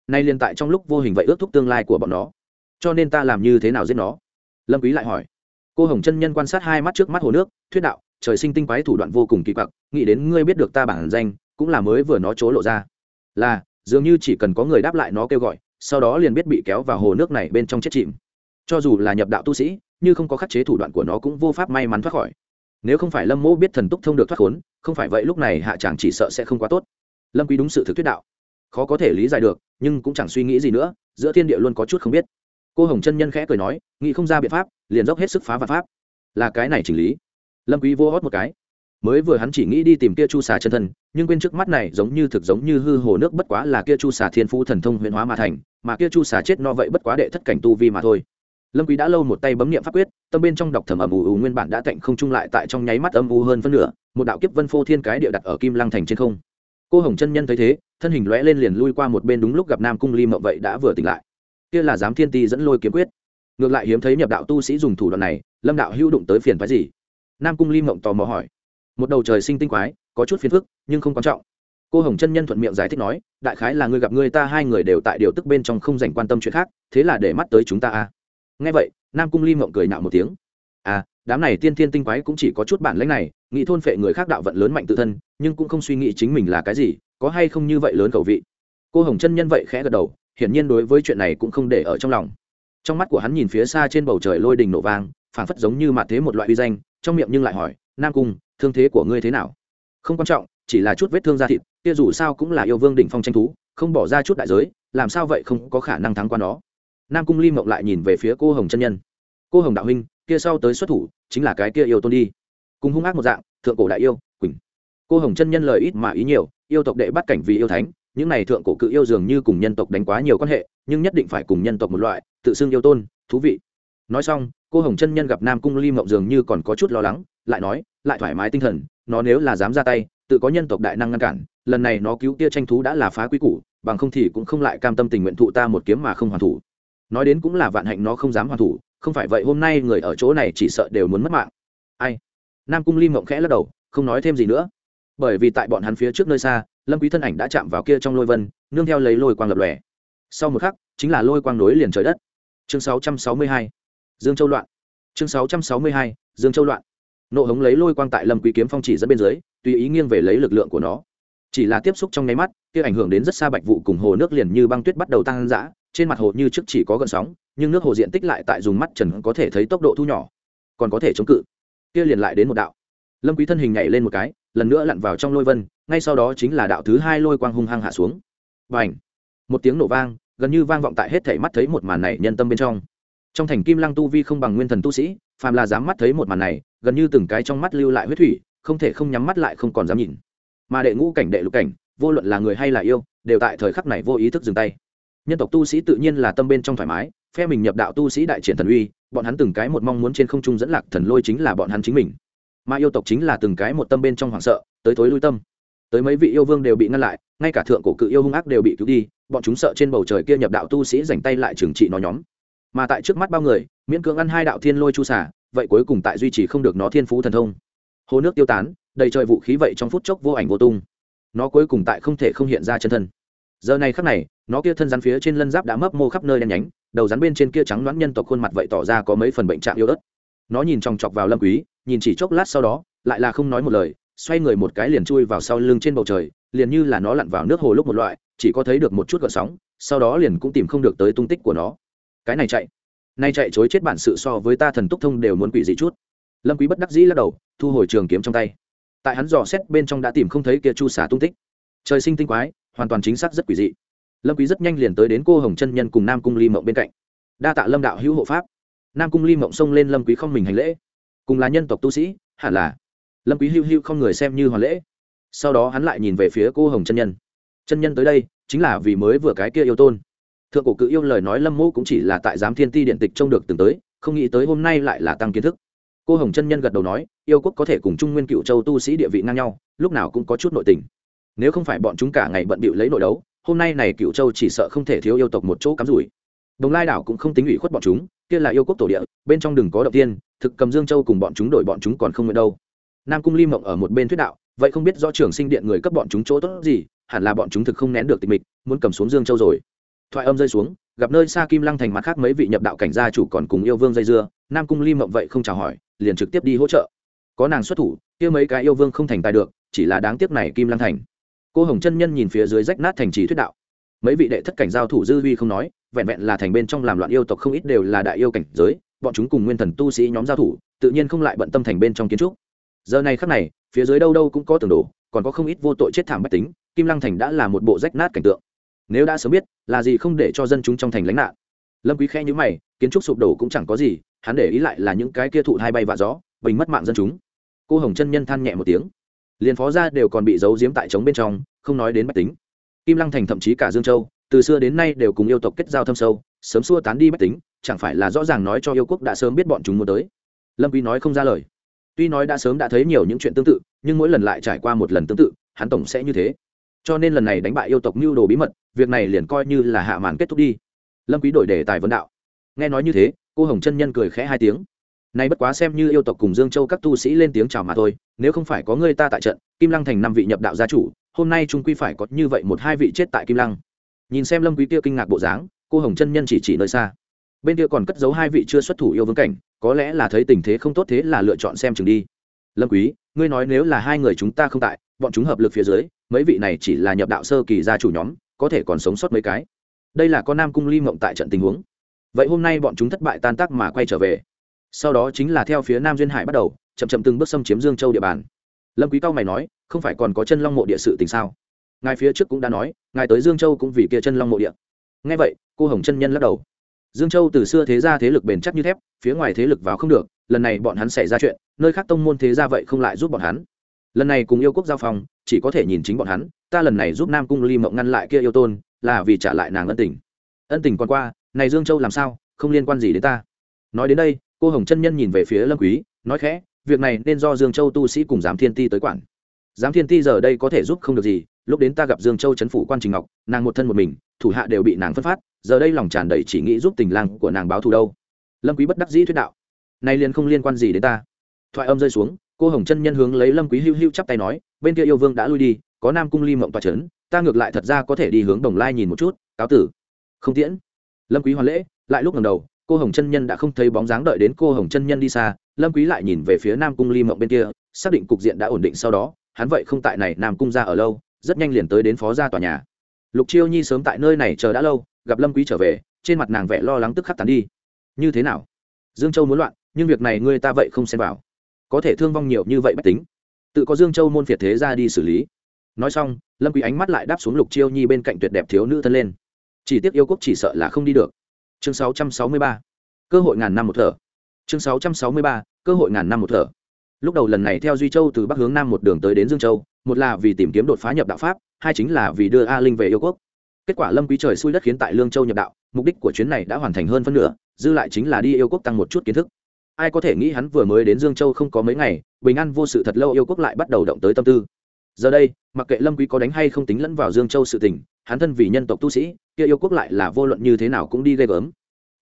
Nay liên tại trong lúc vô hình vậy ước thúc tương lai của bọn nó. Cho nên ta làm như thế nào giết nó? Lâm quý lại hỏi. Cô hồng chân nhân quan sát hai mắt trước mắt hồ nước, thuyết đạo trời sinh tinh quái thủ đoạn vô cùng kỳ quặc, nghĩ đến ngươi biết được ta bản danh, cũng là mới vừa nó chố lộ ra. Là, dường như chỉ cần có người đáp lại nó kêu gọi, sau đó liền biết bị kéo vào hồ nước này bên trong chết chìm. Cho dù là nhập đạo tu sĩ, như không có khắc chế thủ đoạn của nó cũng vô pháp may mắn thoát khỏi. Nếu không phải lâm mỗ biết thần túc thông được thoát khốn, không phải vậy lúc này hạ chàng chỉ sợ sẽ không quá tốt. Lâm quý đúng sự thực thuyết đạo. Khó có thể lý giải được, nhưng cũng chẳng suy nghĩ gì nữa, giữa thiên địa luôn có chút không biết. Cô hồng chân nhân khẽ cười nói, nghĩ không ra biện pháp, liền dốc hết sức phá và pháp. Là cái này chỉnh lý lâm quý vô hót một cái. Mới vừa hắn chỉ nghĩ đi tìm kia chu xà chân thân, nhưng quên trước mắt này giống như thực giống như hư hồ nước bất quá là kia chu xà thiên phú thần thông huyền hóa mà thành, mà kia chu xà chết no vậy bất quá đệ thất cảnh tu vi mà thôi. Lâm quý đã lâu một tay bấm niệm pháp quyết, tâm bên trong đọc thầm ầm ù ù nguyên bản đã tạnh không trung lại tại trong nháy mắt âm u hơn phân nửa, một đạo kiếp vân phô thiên cái địa đặt ở kim lăng thành trên không. Cô hồng chân nhân thấy thế, thân hình lóe lên liền lui qua một bên đúng lúc gặp nam cung ly mộng vậy đã vừa tỉnh lại. Kia là giám thiên ti dẫn lôi kiếm quyết. Ngược lại hiếm thấy nhập đạo tu sĩ dùng thủ đoạn này, lâm đạo hữu đụng tới phiền phái gì? Nam cung ly mộng tò mò hỏi. Một đầu trời sinh tinh quái, có chút phiền phức, nhưng không quan trọng. Cô hồng chân nhân thuận miệng giải thích nói, đại khái là ngươi gặp ngươi ta, hai người đều tại điều tức bên trong không dành quan tâm chuyện khác, thế là để mắt tới chúng ta à. nghe vậy, nam cung ly mộng cười nạo một tiếng. À đám này tiên thiên tinh quái cũng chỉ có chút bản lãnh này, nghĩ thôn phệ người khác đạo vận lớn mạnh tự thân, nhưng cũng không suy nghĩ chính mình là cái gì, có hay không như vậy lớn cầu vị. Cô hồng chân nhân vậy khẽ gật đầu, hiển nhiên đối với chuyện này cũng không để ở trong lòng. Trong mắt của hắn nhìn phía xa trên bầu trời lôi đình nổ vang phảng phất giống như mạ thế một loại uy danh, trong miệng nhưng lại hỏi, nam cung, thương thế của ngươi thế nào? Không quan trọng, chỉ là chút vết thương da thịt, kia dù sao cũng là yêu vương đỉnh phong tranh thú, không bỏ ra chút đại giới, làm sao vậy không có khả năng thắng qua nó? Nam cung ly mộng lại nhìn về phía cô hồng chân nhân. Cô hồng đạo huynh, kia sau tới xuất thủ, chính là cái kia yêu tôn đi. Cùng hung ác một dạng, thượng cổ đại yêu, quỳnh. Cô hồng chân nhân lời ít mà ý nhiều, yêu tộc đệ bắt cảnh vì yêu thánh, những này thượng cổ cự yêu dường như cùng nhân tộc đánh quá nhiều quan hệ, nhưng nhất định phải cùng nhân tộc một loại, tự xưng yêu tôn, thú vị. Nói xong cô hồng chân nhân gặp nam cung ly mộng dường như còn có chút lo lắng, lại nói, lại thoải mái tinh thần, nó nếu là dám ra tay, tự có nhân tộc đại năng ngăn cản, lần này nó cứu tia tranh thú đã là phá quý củ, bằng không thì cũng không lại cam tâm tình nguyện thụ ta một kiếm mà không hoàn thủ. Nói đến cũng là vạn hạnh nó không dám hoàn thủ, không phải vậy hôm nay người ở chỗ này chỉ sợ đều muốn mất mạng. Ai? Nam cung ly mộng khẽ lắc đầu, không nói thêm gì nữa. Bởi vì tại bọn hắn phía trước nơi xa, lâm quý thân ảnh đã chạm vào kia trong lôi vân, nương theo lấy lôi quang lập lòe. Sau một khắc, chính là lôi quang nối liền trời đất. Chương 662 dương châu loạn. Chương 662 dương châu loạn. Nộ hống lấy lôi quang tại lâm quý kiếm phong chỉ dẫn bên dưới, tùy ý nghiêng về lấy lực lượng của nó. Chỉ là tiếp xúc trong nháy mắt, kia ảnh hưởng đến rất xa bạch vụ cùng hồ nước liền như băng tuyết bắt đầu tăng dã trên mặt hồ như trước chỉ có gợn sóng, nhưng nước hồ diện tích lại tại dùng mắt trần có thể thấy tốc độ thu nhỏ, còn có thể chống cự. Kia liền lại đến một đạo. Lâm quý thân hình nhảy lên một cái, lần nữa lặn vào trong lôi vân, ngay sau đó chính là đạo thứ hai lôi quang hung hăng hạ xuống. Bành! Một tiếng nổ vang, gần như vang vọng tại hết thảy mắt thấy một màn này nhân tâm bên trong trong thành kim lăng tu vi không bằng nguyên thần tu sĩ, phàm là dám mắt thấy một màn này, gần như từng cái trong mắt lưu lại huyết thủy, không thể không nhắm mắt lại không còn dám nhìn. Mà đệ ngũ cảnh, đệ lục cảnh, vô luận là người hay là yêu, đều tại thời khắc này vô ý thức dừng tay. Nhân tộc tu sĩ tự nhiên là tâm bên trong thoải mái, phe mình nhập đạo tu sĩ đại triển thần uy, bọn hắn từng cái một mong muốn trên không trung dẫn lạc thần lôi chính là bọn hắn chính mình. Mà yêu tộc chính là từng cái một tâm bên trong hoảng sợ, tới thối lui tâm. Tới mấy vị yêu vương đều bị ngăn lại, ngay cả thượng cổ cự yêu hung ác đều bị cứu đi, bọn chúng sợ trên bầu trời kia nhập đạo tu sĩ dành tay lại trừng trị nó nhóm mà tại trước mắt bao người, miễn cưỡng ăn hai đạo thiên lôi chu xả, vậy cuối cùng tại duy trì không được nó thiên phú thần thông. Hồ nước tiêu tán, đầy trời vũ khí vậy trong phút chốc vô ảnh vô tung. Nó cuối cùng tại không thể không hiện ra chân thân. Giờ này khắc này, nó kia thân rắn phía trên lân giáp đã mấp mô khắp nơi đen nhánh, đầu rắn bên trên kia trắng đoán nhân tộc khuôn mặt vậy tỏ ra có mấy phần bệnh trạng yêu ớt. Nó nhìn chòng chọc vào lâm quý, nhìn chỉ chốc lát sau đó, lại là không nói một lời, xoay người một cái liền chui vào sau lưng trên bầu trời, liền như là nó lặn vào nước hồ lúc một loại, chỉ có thấy được một chút gợn sóng, sau đó liền cũng tìm không được tới tung tích của nó cái này chạy. Nay chạy chối chết bản sự so với ta thần túc thông đều muốn quỷ gì chút. Lâm quý bất đắc dĩ lắc đầu, thu hồi trường kiếm trong tay. Tại hắn dò xét bên trong đã tìm không thấy kia chu xả tung tích. Trời sinh tinh quái, hoàn toàn chính xác rất quỷ dị. Lâm quý rất nhanh liền tới đến cô hồng chân nhân cùng nam cung ly mộng bên cạnh. Đa tạ lâm đạo hữu hộ pháp. Nam cung ly mộng xông lên lâm quý không mình hành lễ. Cùng là nhân tộc tu sĩ, hẳn là. Lâm quý hưu hưu không người xem như hoàn lễ. Sau đó hắn lại nhìn về phía cô hồng chân nhân. Chân nhân tới đây, chính là vì mới vừa cái kia yêu tôn thượng cổ cự yêu lời nói lâm mô cũng chỉ là tại giám thiên ti điện tịch trông được từng tới, không nghĩ tới hôm nay lại là tăng kiến thức. Cô hồng chân nhân gật đầu nói, yêu quốc có thể cùng trung nguyên cựu châu tu sĩ địa vị ngang nhau, lúc nào cũng có chút nội tình. Nếu không phải bọn chúng cả ngày bận bịu lấy nội đấu, hôm nay này cựu châu chỉ sợ không thể thiếu yêu tộc một chỗ cắm rủi. Đồng lai đảo cũng không tính ủy khuất bọn chúng, kia là yêu quốc tổ địa, bên trong đừng có động tiên, thực cầm dương châu cùng bọn chúng đổi bọn chúng còn không nguyện đâu. Nam cung ly mộng ở một bên thuyết đạo, vậy không biết do trường sinh điện người cấp bọn chúng chỗ tốt gì, hẳn là bọn chúng thực không nén được tịch mịch, muốn cầm xuống dương châu rồi thoại âm rơi xuống, gặp nơi xa kim lăng thành mặt khác mấy vị nhập đạo cảnh gia chủ còn cùng yêu vương dây dưa, nam cung ly mộng vậy không chào hỏi, liền trực tiếp đi hỗ trợ. Có nàng xuất thủ, kia mấy cái yêu vương không thành tài được, chỉ là đáng tiếc này kim lăng thành. Cô hồng chân nhân nhìn phía dưới rách nát thành trì thuyết đạo. Mấy vị đệ thất cảnh giao thủ dư huy không nói, vẹn vẹn là thành bên trong làm loạn yêu tộc không ít đều là đại yêu cảnh giới, bọn chúng cùng nguyên thần tu sĩ nhóm giao thủ, tự nhiên không lại bận tâm thành bên trong kiến trúc. Giờ này khắc này, phía dưới đâu đâu cũng có tường đổ, còn có không ít vô tội chết thảm bách tính, kim lăng thành đã là một bộ rách nát cảnh tượng nếu đã sớm biết, là gì không để cho dân chúng trong thành lánh nạn. Lâm quý khe nhíu mày, kiến trúc sụp đổ cũng chẳng có gì, hắn để ý lại là những cái kia thụ hai bay và gió, bình mất mạng dân chúng. Cô hồng chân nhân than nhẹ một tiếng. Liền phó gia đều còn bị giấu giếm tại trống bên trong, không nói đến bách tính. Kim lăng thành thậm chí cả dương châu, từ xưa đến nay đều cùng yêu tộc kết giao thâm sâu, sớm xua tán đi bách tính, chẳng phải là rõ ràng nói cho yêu quốc đã sớm biết bọn chúng muốn tới. Lâm quý nói không ra lời. Tuy nói đã sớm đã thấy nhiều những chuyện tương tự, nhưng mỗi lần lại trải qua một lần tương tự, hắn tổng sẽ như thế cho nên lần này đánh bại yêu tộc mưu đồ bí mật, việc này liền coi như là hạ màn kết thúc đi. Lâm quý đổi đề tài vấn đạo. Nghe nói như thế, cô hồng chân nhân cười khẽ hai tiếng. Nay bất quá xem như yêu tộc cùng dương châu các tu sĩ lên tiếng chào mà thôi, nếu không phải có người ta tại trận, kim lăng thành năm vị nhập đạo gia chủ, hôm nay trung quy phải có như vậy một hai vị chết tại kim lăng. Nhìn xem lâm quý kia kinh ngạc bộ dáng, cô hồng chân nhân chỉ chỉ nơi xa. Bên kia còn cất giấu hai vị chưa xuất thủ yêu vương cảnh, có lẽ là thấy tình thế không tốt thế là lựa chọn xem chừng đi. Lâm quý, ngươi nói nếu là hai người chúng ta không tại, bọn chúng hợp lực phía dưới mấy vị này chỉ là nhập đạo sơ kỳ gia chủ nhóm, có thể còn sống sót mấy cái. Đây là con nam cung ly mộng tại trận tình huống. Vậy hôm nay bọn chúng thất bại tan tác mà quay trở về. Sau đó chính là theo phía nam duyên hải bắt đầu, chậm chậm từng bước xâm chiếm dương châu địa bàn. Lâm quý cao mày nói, không phải còn có chân long mộ địa sự tình sao? Ngài phía trước cũng đã nói, ngài tới dương châu cũng vì kia chân long mộ địa. Nghe vậy, cô hồng chân nhân lắc đầu. Dương châu từ xưa thế gia thế lực bền chắc như thép, phía ngoài thế lực vào không được, lần này bọn hắn xảy ra chuyện, nơi khác tông môn thế gia vậy không lại giúp bọn hắn lần này cùng yêu quốc giao phòng chỉ có thể nhìn chính bọn hắn, ta lần này giúp nam cung ly mộng ngăn lại kia yêu tôn, là vì trả lại nàng ân tình. Ân tình còn qua, này dương châu làm sao, không liên quan gì đến ta. Nói đến đây, cô hồng chân nhân nhìn về phía lâm quý, nói khẽ, việc này nên do dương châu tu sĩ cùng giám thiên ti tới quản. Giám thiên ti giờ đây có thể giúp không được gì, lúc đến ta gặp dương châu chấn phủ quan trình ngọc, nàng một thân một mình, thủ hạ đều bị nàng phân phát, giờ đây lòng tràn đầy chỉ nghĩ giúp tình lang của nàng báo thù đâu. Lâm quý bất đắc dĩ thuyết đạo nay liền không liên quan gì đến ta. Thoại âm rơi xuống cô hồng chân nhân hướng lấy lâm quý hưu hưu chắp tay nói, bên kia yêu vương đã lui đi, có nam cung ly mộng tòa chấn, ta ngược lại thật ra có thể đi hướng đồng lai nhìn một chút, cáo tử. Không tiễn. Lâm quý hoàn lễ, lại lúc ngẩng đầu, cô hồng chân nhân đã không thấy bóng dáng đợi đến cô hồng chân nhân đi xa, lâm quý lại nhìn về phía nam cung ly mộng bên kia, xác định cục diện đã ổn định sau đó, hắn vậy không tại này nam cung ra ở lâu, rất nhanh liền tới đến phó gia tòa nhà. Lục chiêu nhi sớm tại nơi này chờ đã lâu, gặp lâm quý trở về, trên mặt nàng vẻ lo lắng tức khắc tán đi. Như thế nào? Dương châu muốn loạn, nhưng việc này ngươi ta vậy không xen vào có thể thương vong nhiều như vậy bất tính. Tự có dương châu môn phiệt thế ra đi xử lý. Nói xong, lâm quý ánh mắt lại đáp xuống lục chiêu nhi bên cạnh tuyệt đẹp thiếu nữ thân lên. Chỉ tiếc yêu quốc chỉ sợ là không đi được. Chương 663 cơ hội ngàn năm một thở. Chương 663 cơ hội ngàn năm một thở. Lúc đầu lần này theo duy châu từ bắc hướng nam một đường tới đến dương châu, một là vì tìm kiếm đột phá nhập đạo pháp, hai chính là vì đưa a linh về yêu quốc. Kết quả lâm quý trời xui đất khiến tại lương châu nhập đạo, mục đích của chuyến này đã hoàn thành hơn phân nửa, dư lại chính là đi yêu quốc tăng một chút kiến thức ai có thể nghĩ hắn vừa mới đến dương châu không có mấy ngày, bình an vô sự thật lâu yêu quốc lại bắt đầu động tới tâm tư. Giờ đây, mặc kệ lâm quý có đánh hay không tính lẫn vào dương châu sự tình, hắn thân vì nhân tộc tu sĩ, kia yêu quốc lại là vô luận như thế nào cũng đi gây gớm.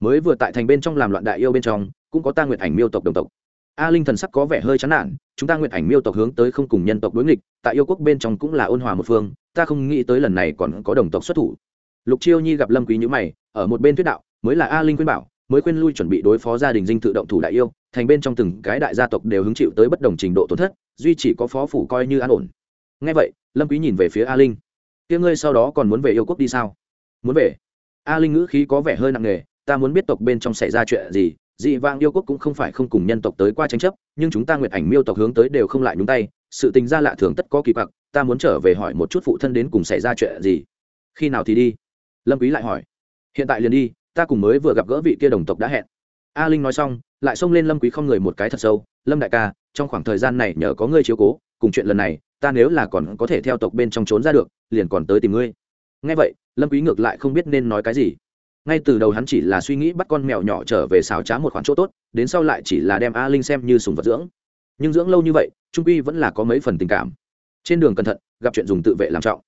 Mới vừa tại thành bên trong làm loạn đại yêu bên trong, cũng có ta nguyện ảnh miêu tộc đồng tộc. A linh thần sắc có vẻ hơi chán nản, chúng ta nguyện ảnh miêu tộc hướng tới không cùng nhân tộc đối nghịch, tại yêu quốc bên trong cũng là ôn hòa một phương, ta không nghĩ tới lần này còn có đồng tộc xuất thủ. Lục chiêu nhi gặp lâm quý nhữ mày, ở một bên thuyết đạo, mới là a linh khuyên bảo mới khuyên lui chuẩn bị đối phó gia đình dinh tự động thủ đại yêu, thành bên trong từng cái đại gia tộc đều hứng chịu tới bất đồng trình độ tổn thất, duy chỉ có phó phủ coi như an ổn. Nghe vậy, lâm quý nhìn về phía a linh. Kia ngươi sau đó còn muốn về yêu quốc đi sao? Muốn về. A linh ngữ khí có vẻ hơi nặng nề, ta muốn biết tộc bên trong xảy ra chuyện gì, dị vang yêu quốc cũng không phải không cùng nhân tộc tới qua tranh chấp, nhưng chúng ta nguyện ảnh miêu tộc hướng tới đều không lại nhúng tay, sự tình ra lạ thường tất có kỳ quặc, ta muốn trở về hỏi một chút phụ thân đến cùng xảy ra chuyện gì. Khi nào thì đi? Lâm quý lại hỏi. Hiện tại liền đi ta cùng mới vừa gặp gỡ vị kia đồng tộc đã hẹn. A linh nói xong, lại xông lên lâm quý không người một cái thật sâu, lâm đại ca, trong khoảng thời gian này nhờ có ngươi chiếu cố, cùng chuyện lần này, ta nếu là còn có thể theo tộc bên trong trốn ra được, liền còn tới tìm ngươi. Nghe vậy, lâm quý ngược lại không biết nên nói cái gì. Ngay từ đầu hắn chỉ là suy nghĩ bắt con mèo nhỏ trở về xào trá một khoản chỗ tốt, đến sau lại chỉ là đem a linh xem như sùng vật dưỡng. Nhưng dưỡng lâu như vậy, trung quy vẫn là có mấy phần tình cảm. Trên đường cẩn thận, gặp chuyện dùng tự vệ làm trọng.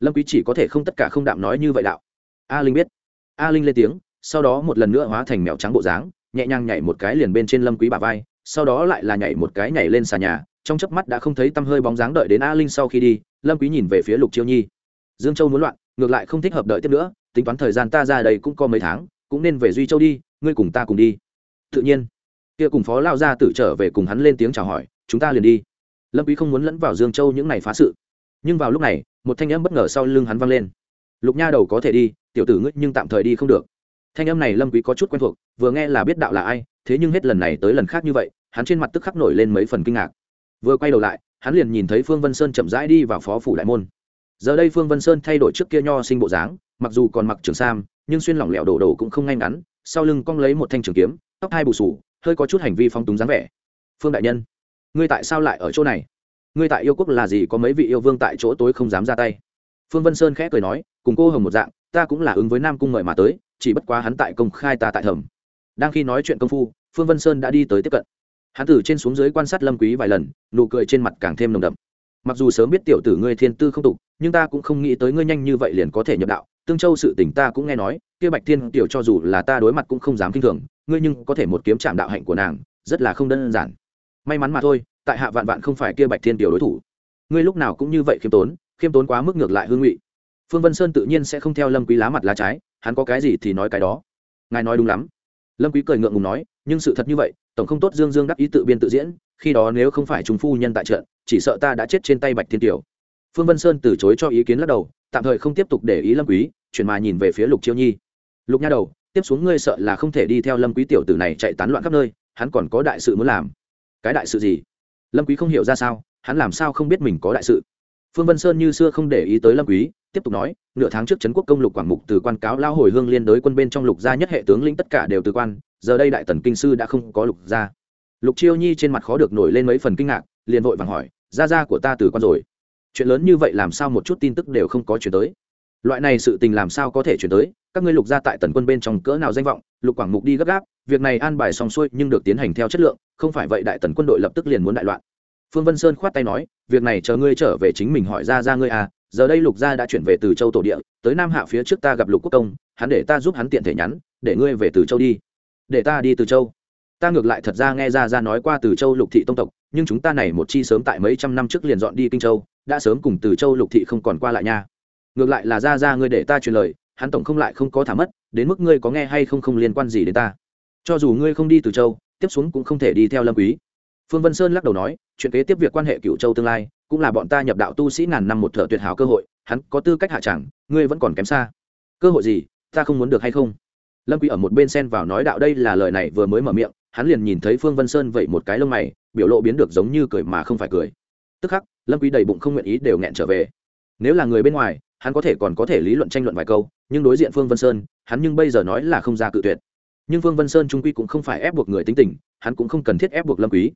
Lâm quý chỉ có thể không tất cả không đạm nói như vậy đạo. A linh biết. A linh lên tiếng sau đó một lần nữa hóa thành mèo trắng bộ dáng, nhẹ nhàng nhảy một cái liền bên trên lâm quý bà vai, sau đó lại là nhảy một cái nhảy lên xà nhà, trong chớp mắt đã không thấy tăm hơi bóng dáng đợi đến a linh sau khi đi, lâm quý nhìn về phía lục chiêu nhi. Dương châu muốn loạn, ngược lại không thích hợp đợi tiếp nữa, tính toán thời gian ta ra đây cũng có mấy tháng, cũng nên về duy châu đi, ngươi cùng ta cùng đi. Tự nhiên. Kia cùng phó lao gia tử trở về cùng hắn lên tiếng chào hỏi, chúng ta liền đi. Lâm quý không muốn lẫn vào dương châu những ngày phá sự. Nhưng vào lúc này, một thanh âm bất ngờ sau lưng hắn vang lên. Lục nha đầu có thể đi, tiểu tử ngươi nhưng tạm thời đi không được thanh âm này lâm quý có chút quen thuộc, vừa nghe là biết đạo là ai, thế nhưng hết lần này tới lần khác như vậy, hắn trên mặt tức khắc nổi lên mấy phần kinh ngạc. Vừa quay đầu lại, hắn liền nhìn thấy phương vân sơn chậm rãi đi vào phó phủ đại môn. Giờ đây phương vân sơn thay đổi trước kia nho sinh bộ dáng, mặc dù còn mặc trường sam, nhưng xuyên lỏng lẻo đổ đổ cũng không ngay ngắn, sau lưng cong lấy một thanh trường kiếm, tóc hai bù sù, hơi có chút hành vi phong túng dáng vẻ. Phương đại nhân, ngươi tại sao lại ở chỗ này? Ngươi tại yêu quốc là gì, có mấy vị yêu vương tại chỗ tối không dám ra tay? Phương vân sơn khẽ cười nói, cùng cô hồng một dạng, ta cũng là ứng với nam cung mời mà tới chỉ bất quá hắn tại công khai ta tại thẩm. Đang khi nói chuyện công phu, phương vân sơn đã đi tới tiếp cận. Hắn từ trên xuống dưới quan sát lâm quý vài lần, nụ cười trên mặt càng thêm nồng đậm. Mặc dù sớm biết tiểu tử ngươi thiên tư không tục, nhưng ta cũng không nghĩ tới ngươi nhanh như vậy liền có thể nhập đạo. Tương châu sự tình ta cũng nghe nói, kia bạch thiên tiểu cho dù là ta đối mặt cũng không dám kinh thường, ngươi nhưng có thể một kiếm chạm đạo hạnh của nàng, rất là không đơn giản. May mắn mà thôi, tại hạ vạn vạn không phải kia bạch thiên tiểu đối thủ. Ngươi lúc nào cũng như vậy khiêm tốn khiêm tốn quá mức ngược lại hương ngụy. Phương vân sơn tự nhiên sẽ không theo lâm quý lá mặt lá trái hắn có cái gì thì nói cái đó. Ngài nói đúng lắm. Lâm quý cười ngượng ngùng nói, nhưng sự thật như vậy, tổng không tốt dương dương đắc ý tự biên tự diễn, khi đó nếu không phải chúng phu nhân tại trận, chỉ sợ ta đã chết trên tay bạch thiên tiểu phương vân sơn từ chối cho ý kiến lắc đầu, tạm thời không tiếp tục để ý lâm quý, chuyển mà nhìn về phía lục chiêu nhi. Lục nha đầu, tiếp xuống ngươi sợ là không thể đi theo lâm quý tiểu tử này chạy tán loạn khắp nơi, hắn còn có đại sự muốn làm. Cái đại sự gì? Lâm quý không hiểu ra sao, hắn làm sao không biết mình có đại sự? Phương vân sơn như xưa không để ý tới lâm quý tiếp tục nói, nửa tháng trước trấn quốc công lục quảng mục từ quan cáo lao hồi hương liên đối quân bên trong lục gia nhất hệ tướng lĩnh tất cả đều từ quan, giờ đây đại tần kinh sư đã không có lục gia. Lục chiêu nhi trên mặt khó được nổi lên mấy phần kinh ngạc, liền vội vàng hỏi, gia gia của ta từ quan rồi? Chuyện lớn như vậy làm sao một chút tin tức đều không có chuyển tới? Loại này sự tình làm sao có thể chuyển tới? Các ngươi lục gia tại tần quân bên trong cỡ nào danh vọng? Lục quảng mục đi gấp gáp, việc này an bài xong xuôi nhưng được tiến hành theo chất lượng, không phải vậy đại tần quân đội lập tức liền muốn đại loạn. Phương vân sơn khoát tay nói, việc này chờ ngươi trở về chính mình hỏi ra ra ngươi à giờ đây lục gia đã chuyển về từ châu tổ địa, tới nam hạ phía trước ta gặp lục quốc công, hắn để ta giúp hắn tiện thể nhắn, để ngươi về từ châu đi. Để ta đi từ châu. Ta ngược lại thật ra nghe ra ra nói qua từ châu lục thị tông tộc, nhưng chúng ta này một chi sớm tại mấy trăm năm trước liền dọn đi kinh châu, đã sớm cùng từ châu lục thị không còn qua lại nha. Ngược lại là ra ra ngươi để ta truyền lời, hắn tổng không lại không có thả mất, đến mức ngươi có nghe hay không không liên quan gì đến ta. Cho dù ngươi không đi từ châu, tiếp xuống cũng không thể đi theo lâm quý phương vân sơn lắc đầu nói, chuyện kế tiếp việc quan hệ cựu châu tương lai, cũng là bọn ta nhập đạo tu sĩ ngàn năm một thợ tuyệt hảo cơ hội, hắn có tư cách hạ chẳng, ngươi vẫn còn kém xa. Cơ hội gì, ta không muốn được hay không? Lâm quý ở một bên xen vào nói đạo đây là lời này vừa mới mở miệng, hắn liền nhìn thấy phương vân sơn vậy một cái lông mày, biểu lộ biến được giống như cười mà không phải cười. Tức khắc, lâm quý đầy bụng không nguyện ý đều nghẹn trở về. Nếu là người bên ngoài, hắn có thể còn có thể lý luận tranh luận vài câu, nhưng đối diện phương vân sơn, hắn nhưng bây giờ nói là không ra cự tuyệt. Nhưng phương vân sơn trung quy cũng không phải ép buộc người tính tình, hắn cũng không cần thiết ép buộc lâm quý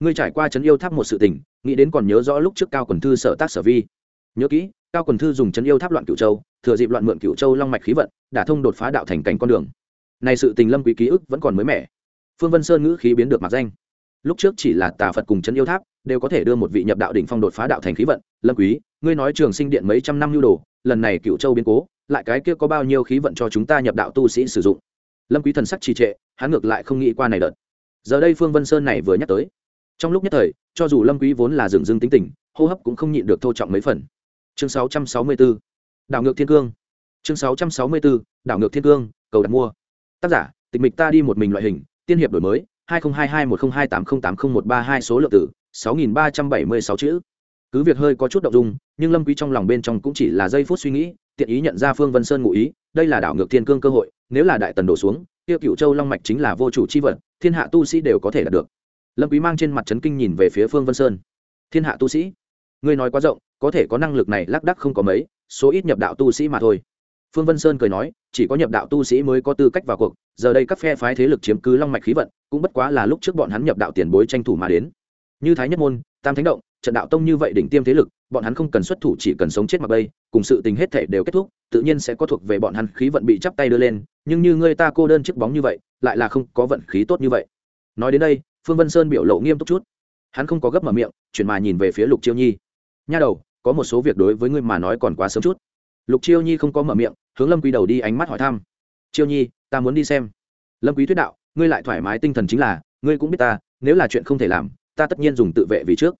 ngươi trải qua chấn yêu tháp một sự tình, nghĩ đến còn nhớ rõ lúc trước cao quần thư sở tác sở vi. Nhớ kỹ, cao quần thư dùng chấn yêu tháp loạn cửu châu, thừa dịp loạn mượn cửu châu long mạch khí vận đả thông đột phá đạo thành cảnh con đường. Này sự tình lâm quý ký ức vẫn còn mới mẻ. Phương vân sơn ngữ khí biến được mặc danh. Lúc trước chỉ là tà phật cùng chấn yêu tháp, đều có thể đưa một vị nhập đạo đỉnh phong đột phá đạo thành khí vận. Lâm quý, ngươi nói trường sinh điện mấy trăm năm lưu đồ, lần này cửu châu biến cố, lại cái kia có bao nhiêu khí vận cho chúng ta nhập đạo tu sĩ sử dụng? Lâm quý thần sắc trì trệ, hắn ngược lại không nghĩ qua này đợt. Giờ đây phương vân sơn này vừa nhắc tới trong lúc nhất thời, cho dù lâm quý vốn là dường dưng tính tình, hô hấp cũng không nhịn được thô trọng mấy phần. Chương 664 đảo ngược thiên cương. Chương 664 đảo ngược thiên cương, cầu đặt mua. Tác giả, tịch mịch ta đi một mình loại hình, tiên hiệp đổi mới 20221028080132 số lượng tử 6376 chữ. Cứ việc hơi có chút động dung, nhưng lâm quý trong lòng bên trong cũng chỉ là giây phút suy nghĩ, tiện ý nhận ra phương vân sơn ngụ ý, đây là đảo ngược thiên cương cơ hội, nếu là đại tần đổ xuống, tiêu cựu châu long mạch chính là vô chủ chi vật, thiên hạ tu sĩ đều có thể đạt được lâm quý mang trên mặt chấn kinh nhìn về phía phương vân sơn. Thiên hạ tu sĩ, ngươi nói quá rộng, có thể có năng lực này lác đác không có mấy, số ít nhập đạo tu sĩ mà thôi. Phương vân sơn cười nói, chỉ có nhập đạo tu sĩ mới có tư cách vào cuộc, giờ đây các phe phái thế lực chiếm cứ long mạch khí vận, cũng bất quá là lúc trước bọn hắn nhập đạo tiền bối tranh thủ mà đến. Như thái nhất môn, tam thánh động, trận đạo tông như vậy đỉnh tiêm thế lực, bọn hắn không cần xuất thủ chỉ cần sống chết mặc bây cùng sự tình hết thể đều kết thúc, tự nhiên sẽ có thuộc về bọn hắn khí vận bị chắp tay đưa lên, nhưng như ngươi ta cô đơn chiếc bóng như vậy, lại là không có vận khí tốt như vậy. Nói đến đây phương vân sơn biểu lộ nghiêm túc chút. Hắn không có gấp mở miệng, chuyển mà nhìn về phía lục chiêu nhi. Nha đầu, có một số việc đối với ngươi mà nói còn quá sớm chút. Lục chiêu nhi không có mở miệng, hướng lâm quý đầu đi ánh mắt hỏi thăm. Chiêu nhi, ta muốn đi xem. Lâm quý thuyết đạo, ngươi lại thoải mái tinh thần chính là, ngươi cũng biết ta, nếu là chuyện không thể làm, ta tất nhiên dùng tự vệ vì trước.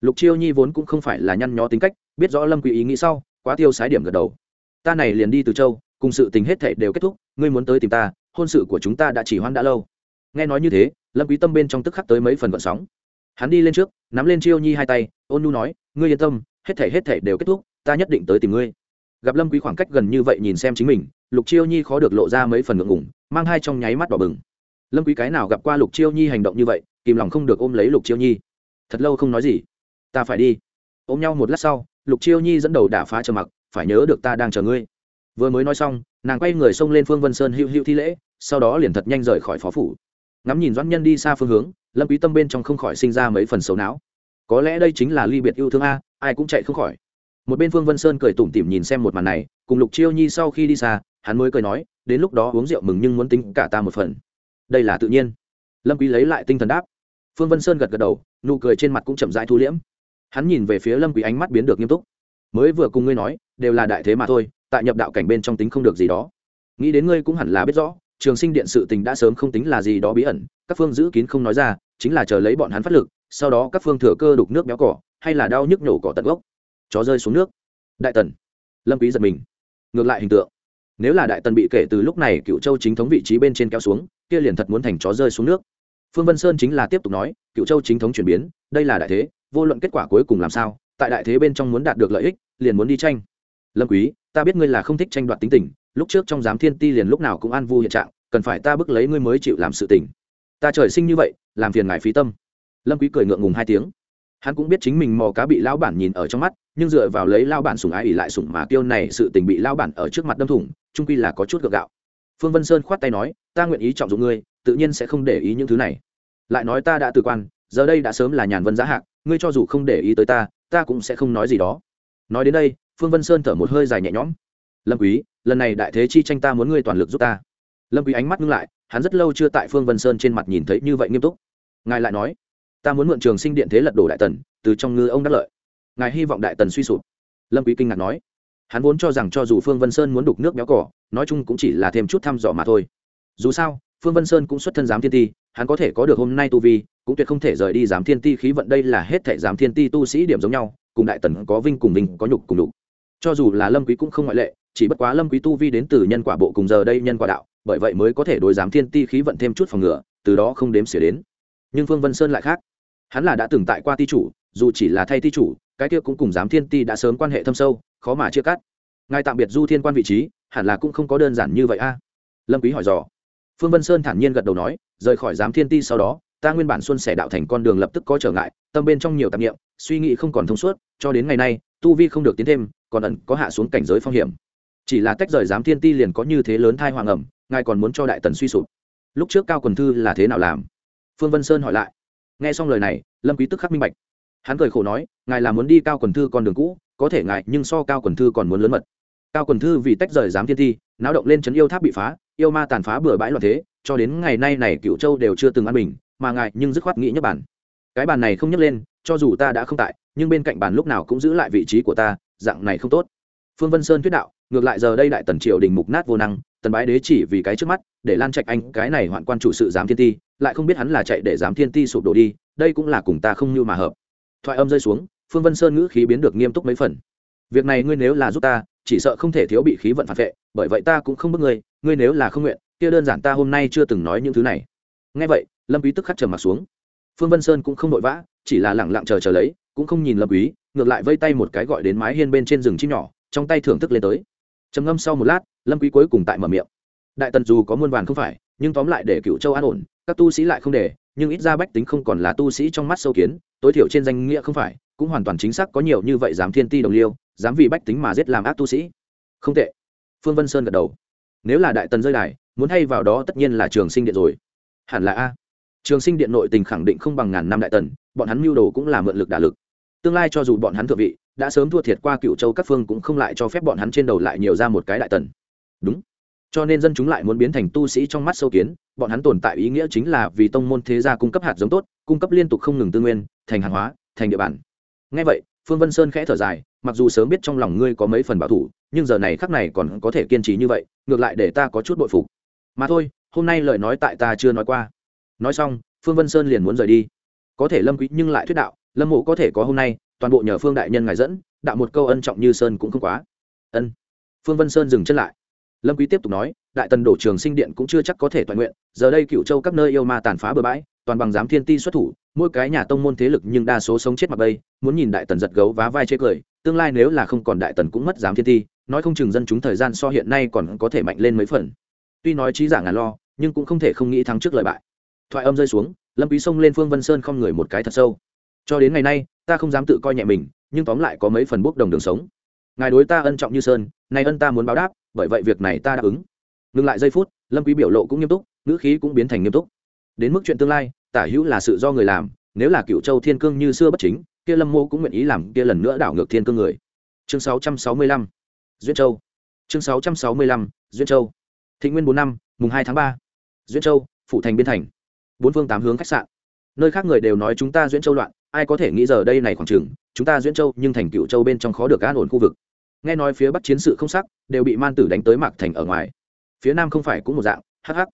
Lục chiêu nhi vốn cũng không phải là nhăn nhó tính cách, biết rõ lâm quý ý nghĩ sau, quá tiêu sái điểm gật đầu. Ta này liền đi từ châu, cùng sự tình hết thảy đều kết thúc, ngươi muốn tới tìm ta, hôn sự của chúng ta đã chỉ hoãn đã lâu. Nghe nói như thế lâm quý tâm bên trong tức khắc tới mấy phần gợn sóng. Hắn đi lên trước, nắm lên chiêu nhi hai tay, ôn nhu nói, ngươi yên tâm, hết thảy hết thảy đều kết thúc, ta nhất định tới tìm ngươi. Gặp lâm quý khoảng cách gần như vậy nhìn xem chính mình, lục chiêu nhi khó được lộ ra mấy phần ngượng ngùng, mang hai trong nháy mắt đỏ bừng. Lâm quý cái nào gặp qua lục chiêu nhi hành động như vậy, kìm lòng không được ôm lấy lục chiêu nhi. Thật lâu không nói gì, ta phải đi. Ôm nhau một lát sau, lục chiêu nhi dẫn đầu đả phá trầm mặc, phải nhớ được ta đang chờ ngươi. Vừa mới nói xong, nàng quay người xông lên phương vân sơn hữu hữu thi lễ, sau đó liền thật nhanh rời khỏi phó phủ ngắm nhìn doãn nhân đi xa phương hướng, lâm quý tâm bên trong không khỏi sinh ra mấy phần xấu não. Có lẽ đây chính là ly biệt yêu thương a, ai cũng chạy không khỏi. Một bên phương vân sơn cười tủm tỉm nhìn xem một màn này, cùng lục chiêu nhi sau khi đi xa, hắn mới cười nói, đến lúc đó uống rượu mừng nhưng muốn tính cả ta một phần. Đây là tự nhiên. Lâm quý lấy lại tinh thần đáp. Phương vân sơn gật gật đầu, nụ cười trên mặt cũng chậm rãi thu liễm. Hắn nhìn về phía lâm quý ánh mắt biến được nghiêm túc. Mới vừa cùng ngươi nói, đều là đại thế mà thôi, tại nhập đạo cảnh bên trong tính không được gì đó. Nghĩ đến ngươi cũng hẳn là biết rõ trường sinh điện sự tình đã sớm không tính là gì đó bí ẩn, các phương giữ kín không nói ra, chính là chờ lấy bọn hắn phát lực, sau đó các phương thừa cơ đục nước béo cỏ, hay là đau nhức nhổ cỏ tận gốc. Chó rơi xuống nước. Đại tần. Lâm quý giật mình. Ngược lại hình tượng. Nếu là đại tần bị kể từ lúc này cựu châu chính thống vị trí bên trên kéo xuống, kia liền thật muốn thành chó rơi xuống nước. Phương vân sơn chính là tiếp tục nói cựu châu chính thống chuyển biến, đây là đại thế, vô luận kết quả cuối cùng làm sao, tại đại thế bên trong muốn đạt được lợi ích, liền muốn đi tranh. Lâm quý, ta biết ngươi là không thích tranh đoạt tính tình lúc trước trong giám thiên ti liền lúc nào cũng an vui hiện trạng, cần phải ta bức lấy ngươi mới chịu làm sự tình. Ta trời sinh như vậy, làm phiền ngài phí tâm. Lâm quý cười ngượng ngùng hai tiếng. Hắn cũng biết chính mình mò cá bị lão bản nhìn ở trong mắt, nhưng dựa vào lấy lão bản sủng ái ỉ lại sủng mà tiêu này sự tình bị lão bản ở trước mặt đâm thủng trung quy là có chút gượng gạo. Phương vân sơn khoát tay nói, ta nguyện ý trọng dụng ngươi, tự nhiên sẽ không để ý những thứ này. Lại nói ta đã từ quan, giờ đây đã sớm là nhàn vân giá hạc, ngươi cho dù không để ý tới ta ta cũng sẽ không nói gì đó. Nói đến đây, phương vân sơn thở một hơi dài nhẹ nhõm. Lâm quý lần này đại thế chi tranh ta muốn ngươi toàn lực giúp ta. Lâm quý ánh mắt ngưng lại, hắn rất lâu chưa tại phương vân sơn trên mặt nhìn thấy như vậy nghiêm túc. Ngài lại nói, ta muốn mượn trường sinh điện thế lật đổ đại tần, từ trong ngư ông đắc lợi. Ngài hy vọng đại tần suy sụp. Lâm quý kinh ngạc nói, hắn vốn cho rằng cho dù phương vân sơn muốn đục nước béo cỏ, nói chung cũng chỉ là thêm chút thăm dò mà thôi. Dù sao, phương vân sơn cũng xuất thân giám thiên ti, hắn có thể có được hôm nay tu vi, cũng tuyệt không thể rời đi giám thiên ti khí vận đây là hết thể giám thiên ti tu sĩ điểm giống nhau, cùng đại tần có vinh cùng vinh, có nhục cùng đục cho dù là lâm quý cũng không ngoại lệ chỉ bất quá lâm quý tu vi đến từ nhân quả bộ cùng giờ đây nhân quả đạo, bởi vậy mới có thể đối giám thiên ti khí vận thêm chút phòng ngừa, từ đó không đếm xỉa đến. Nhưng phương vân sơn lại khác. Hắn là đã từng tại qua ti chủ, dù chỉ là thay ti chủ, cái kia cũng cùng giám thiên ti đã sớm quan hệ thâm sâu, khó mà chia cắt. Ngài tạm biệt du thiên quan vị trí, hẳn là cũng không có đơn giản như vậy a. Lâm quý hỏi dò. Phương vân sơn thản nhiên gật đầu nói, rời khỏi giám thiên ti sau đó, ta nguyên bản xuân sẻ đạo thành con đường lập tức có trở ngại, tâm bên trong nhiều tạp niệm, suy nghĩ không còn thông suốt, cho đến ngày nay, tu vi không được tiến thêm, còn ẩn có hạ xuống cảnh giới phong hiểm chỉ là tách rời giám thiên ti liền có như thế lớn thai hoàng ẩm, ngài còn muốn cho đại tần suy sụp. Lúc trước cao quần thư là thế nào làm? Phương vân sơn hỏi lại. Nghe xong lời này, lâm quý tức khắc minh bạch. Hắn cười khổ nói, ngài là muốn đi cao quần thư con đường cũ, có thể ngài nhưng so cao quần thư còn muốn lớn mật. Cao quần thư vì tách rời giám thiên thi náo động lên chấn yêu tháp bị phá, yêu ma tàn phá bừa bãi loạn thế, cho đến ngày nay này cựu châu đều chưa từng an bình, mà ngài nhưng dứt khoát nghĩ nhất bản cái bàn này không nhấc lên, cho dù ta đã không tại, nhưng bên cạnh bàn lúc nào cũng giữ lại vị trí của ta, dạng này không tốt. Phương vân sơn thuyết đạo ngược lại giờ đây đại tần triều đình mục nát vô năng, tần bái đế chỉ vì cái trước mắt, để lan trạch anh, cái này hoạn quan chủ sự giám thiên ti, lại không biết hắn là chạy để giám thiên ti sụp đổ đi, đây cũng là cùng ta không như mà hợp. Thoại âm rơi xuống, phương vân sơn ngữ khí biến được nghiêm túc mấy phần. Việc này ngươi nếu là giúp ta, chỉ sợ không thể thiếu bị khí vận phản vệ, bởi vậy ta cũng không bức ngươi ngươi nếu là không nguyện, kia đơn giản ta hôm nay chưa từng nói những thứ này. Ngay vậy, lâm quý tức khắc trầm mặt xuống. Phương vân sơn cũng không vội vã, chỉ là lặng lặng chờ chờ lấy, cũng không nhìn lâm quý, ngược lại vây tay một cái gọi đến mái hiên bên trên rừng chim nhỏ, trong tay thưởng thức lên tới trầm ngâm sau một lát, lâm quý cuối cùng tại mở miệng. Đại tần dù có muôn vàn không phải, nhưng tóm lại để cựu châu an ổn, các tu sĩ lại không để, nhưng ít ra bách tính không còn là tu sĩ trong mắt sâu kiến, tối thiểu trên danh nghĩa không phải, cũng hoàn toàn chính xác có nhiều như vậy dám thiên ti đồng liêu, dám vì bách tính mà giết làm ác tu sĩ. Không tệ. Phương vân sơn gật đầu. Nếu là đại tần rơi đài, muốn hay vào đó tất nhiên là trường sinh điện rồi. Hẳn là a. Trường sinh điện nội tình khẳng định không bằng ngàn năm đại tần, bọn hắn mưu đồ cũng là mượn lực đả lực. Tương lai cho dù bọn hắn thượng vị đã sớm thua thiệt qua cựu châu các phương cũng không lại cho phép bọn hắn trên đầu lại nhiều ra một cái đại tần. Đúng. Cho nên dân chúng lại muốn biến thành tu sĩ trong mắt sâu kiến, bọn hắn tồn tại ý nghĩa chính là vì tông môn thế gia cung cấp hạt giống tốt, cung cấp liên tục không ngừng tư nguyên, thành hàng hóa, thành địa bàn. Ngay vậy, phương vân sơn khẽ thở dài, mặc dù sớm biết trong lòng ngươi có mấy phần bảo thủ, nhưng giờ này khắc này còn có thể kiên trì như vậy, ngược lại để ta có chút bội phục. Mà thôi, hôm nay lời nói tại ta chưa nói qua. Nói xong, phương vân sơn liền muốn rời đi. Có thể lâm quý nhưng lại thuyết đạo, lâm mộ có thể có hôm nay toàn bộ nhờ phương đại nhân ngài dẫn, đạo một câu ân trọng như sơn cũng không quá. Ân. Phương vân sơn dừng chân lại. Lâm quý tiếp tục nói, đại tần đổ trường sinh điện cũng chưa chắc có thể toàn nguyện, giờ đây cựu châu các nơi yêu ma tàn phá bừa bãi, toàn bằng giám thiên ti xuất thủ, mỗi cái nhà tông môn thế lực nhưng đa số sống chết mặc bây muốn nhìn đại tần giật gấu vá vai chế cười, tương lai nếu là không còn đại tần cũng mất giám thiên ti, nói không chừng dân chúng thời gian so hiện nay còn có thể mạnh lên mấy phần. Tuy nói trí giả ngàn lo, nhưng cũng không thể không nghĩ thắng trước lời bại. Thoại âm rơi xuống, lâm quý xông lên phương vân sơn không người một cái thật sâu. Cho đến ngày nay ta không dám tự coi nhẹ mình, nhưng tóm lại có mấy phần bốc đồng đường sống. Ngài đối ta ân trọng như sơn, nay ân ta muốn báo đáp, bởi vậy việc này ta đáp ứng. Ngừng lại giây phút, lâm quý biểu lộ cũng nghiêm túc, ngữ khí cũng biến thành nghiêm túc. Đến mức chuyện tương lai, tả hữu là sự do người làm, nếu là cựu châu thiên cương như xưa bất chính, kia lâm mô cũng nguyện ý làm kia lần nữa đảo ngược thiên cương người. Chương 665 duyên châu. Chương 665 duyên châu. Thịnh nguyên bốn năm, mùng hai tháng ba. Duyên châu phụ thành biên thành. Bốn phương tám hướng khách sạn nơi khác người đều nói chúng ta duyễn châu loạn, ai có thể nghĩ giờ đây này khoảng trường chúng ta duyễn châu nhưng thành cựu châu bên trong khó được an ổn khu vực. Nghe nói phía bắc chiến sự không sắc, đều bị man tử đánh tới mạc thành ở ngoài. Phía nam không phải cũng một dạng, hắc hắc.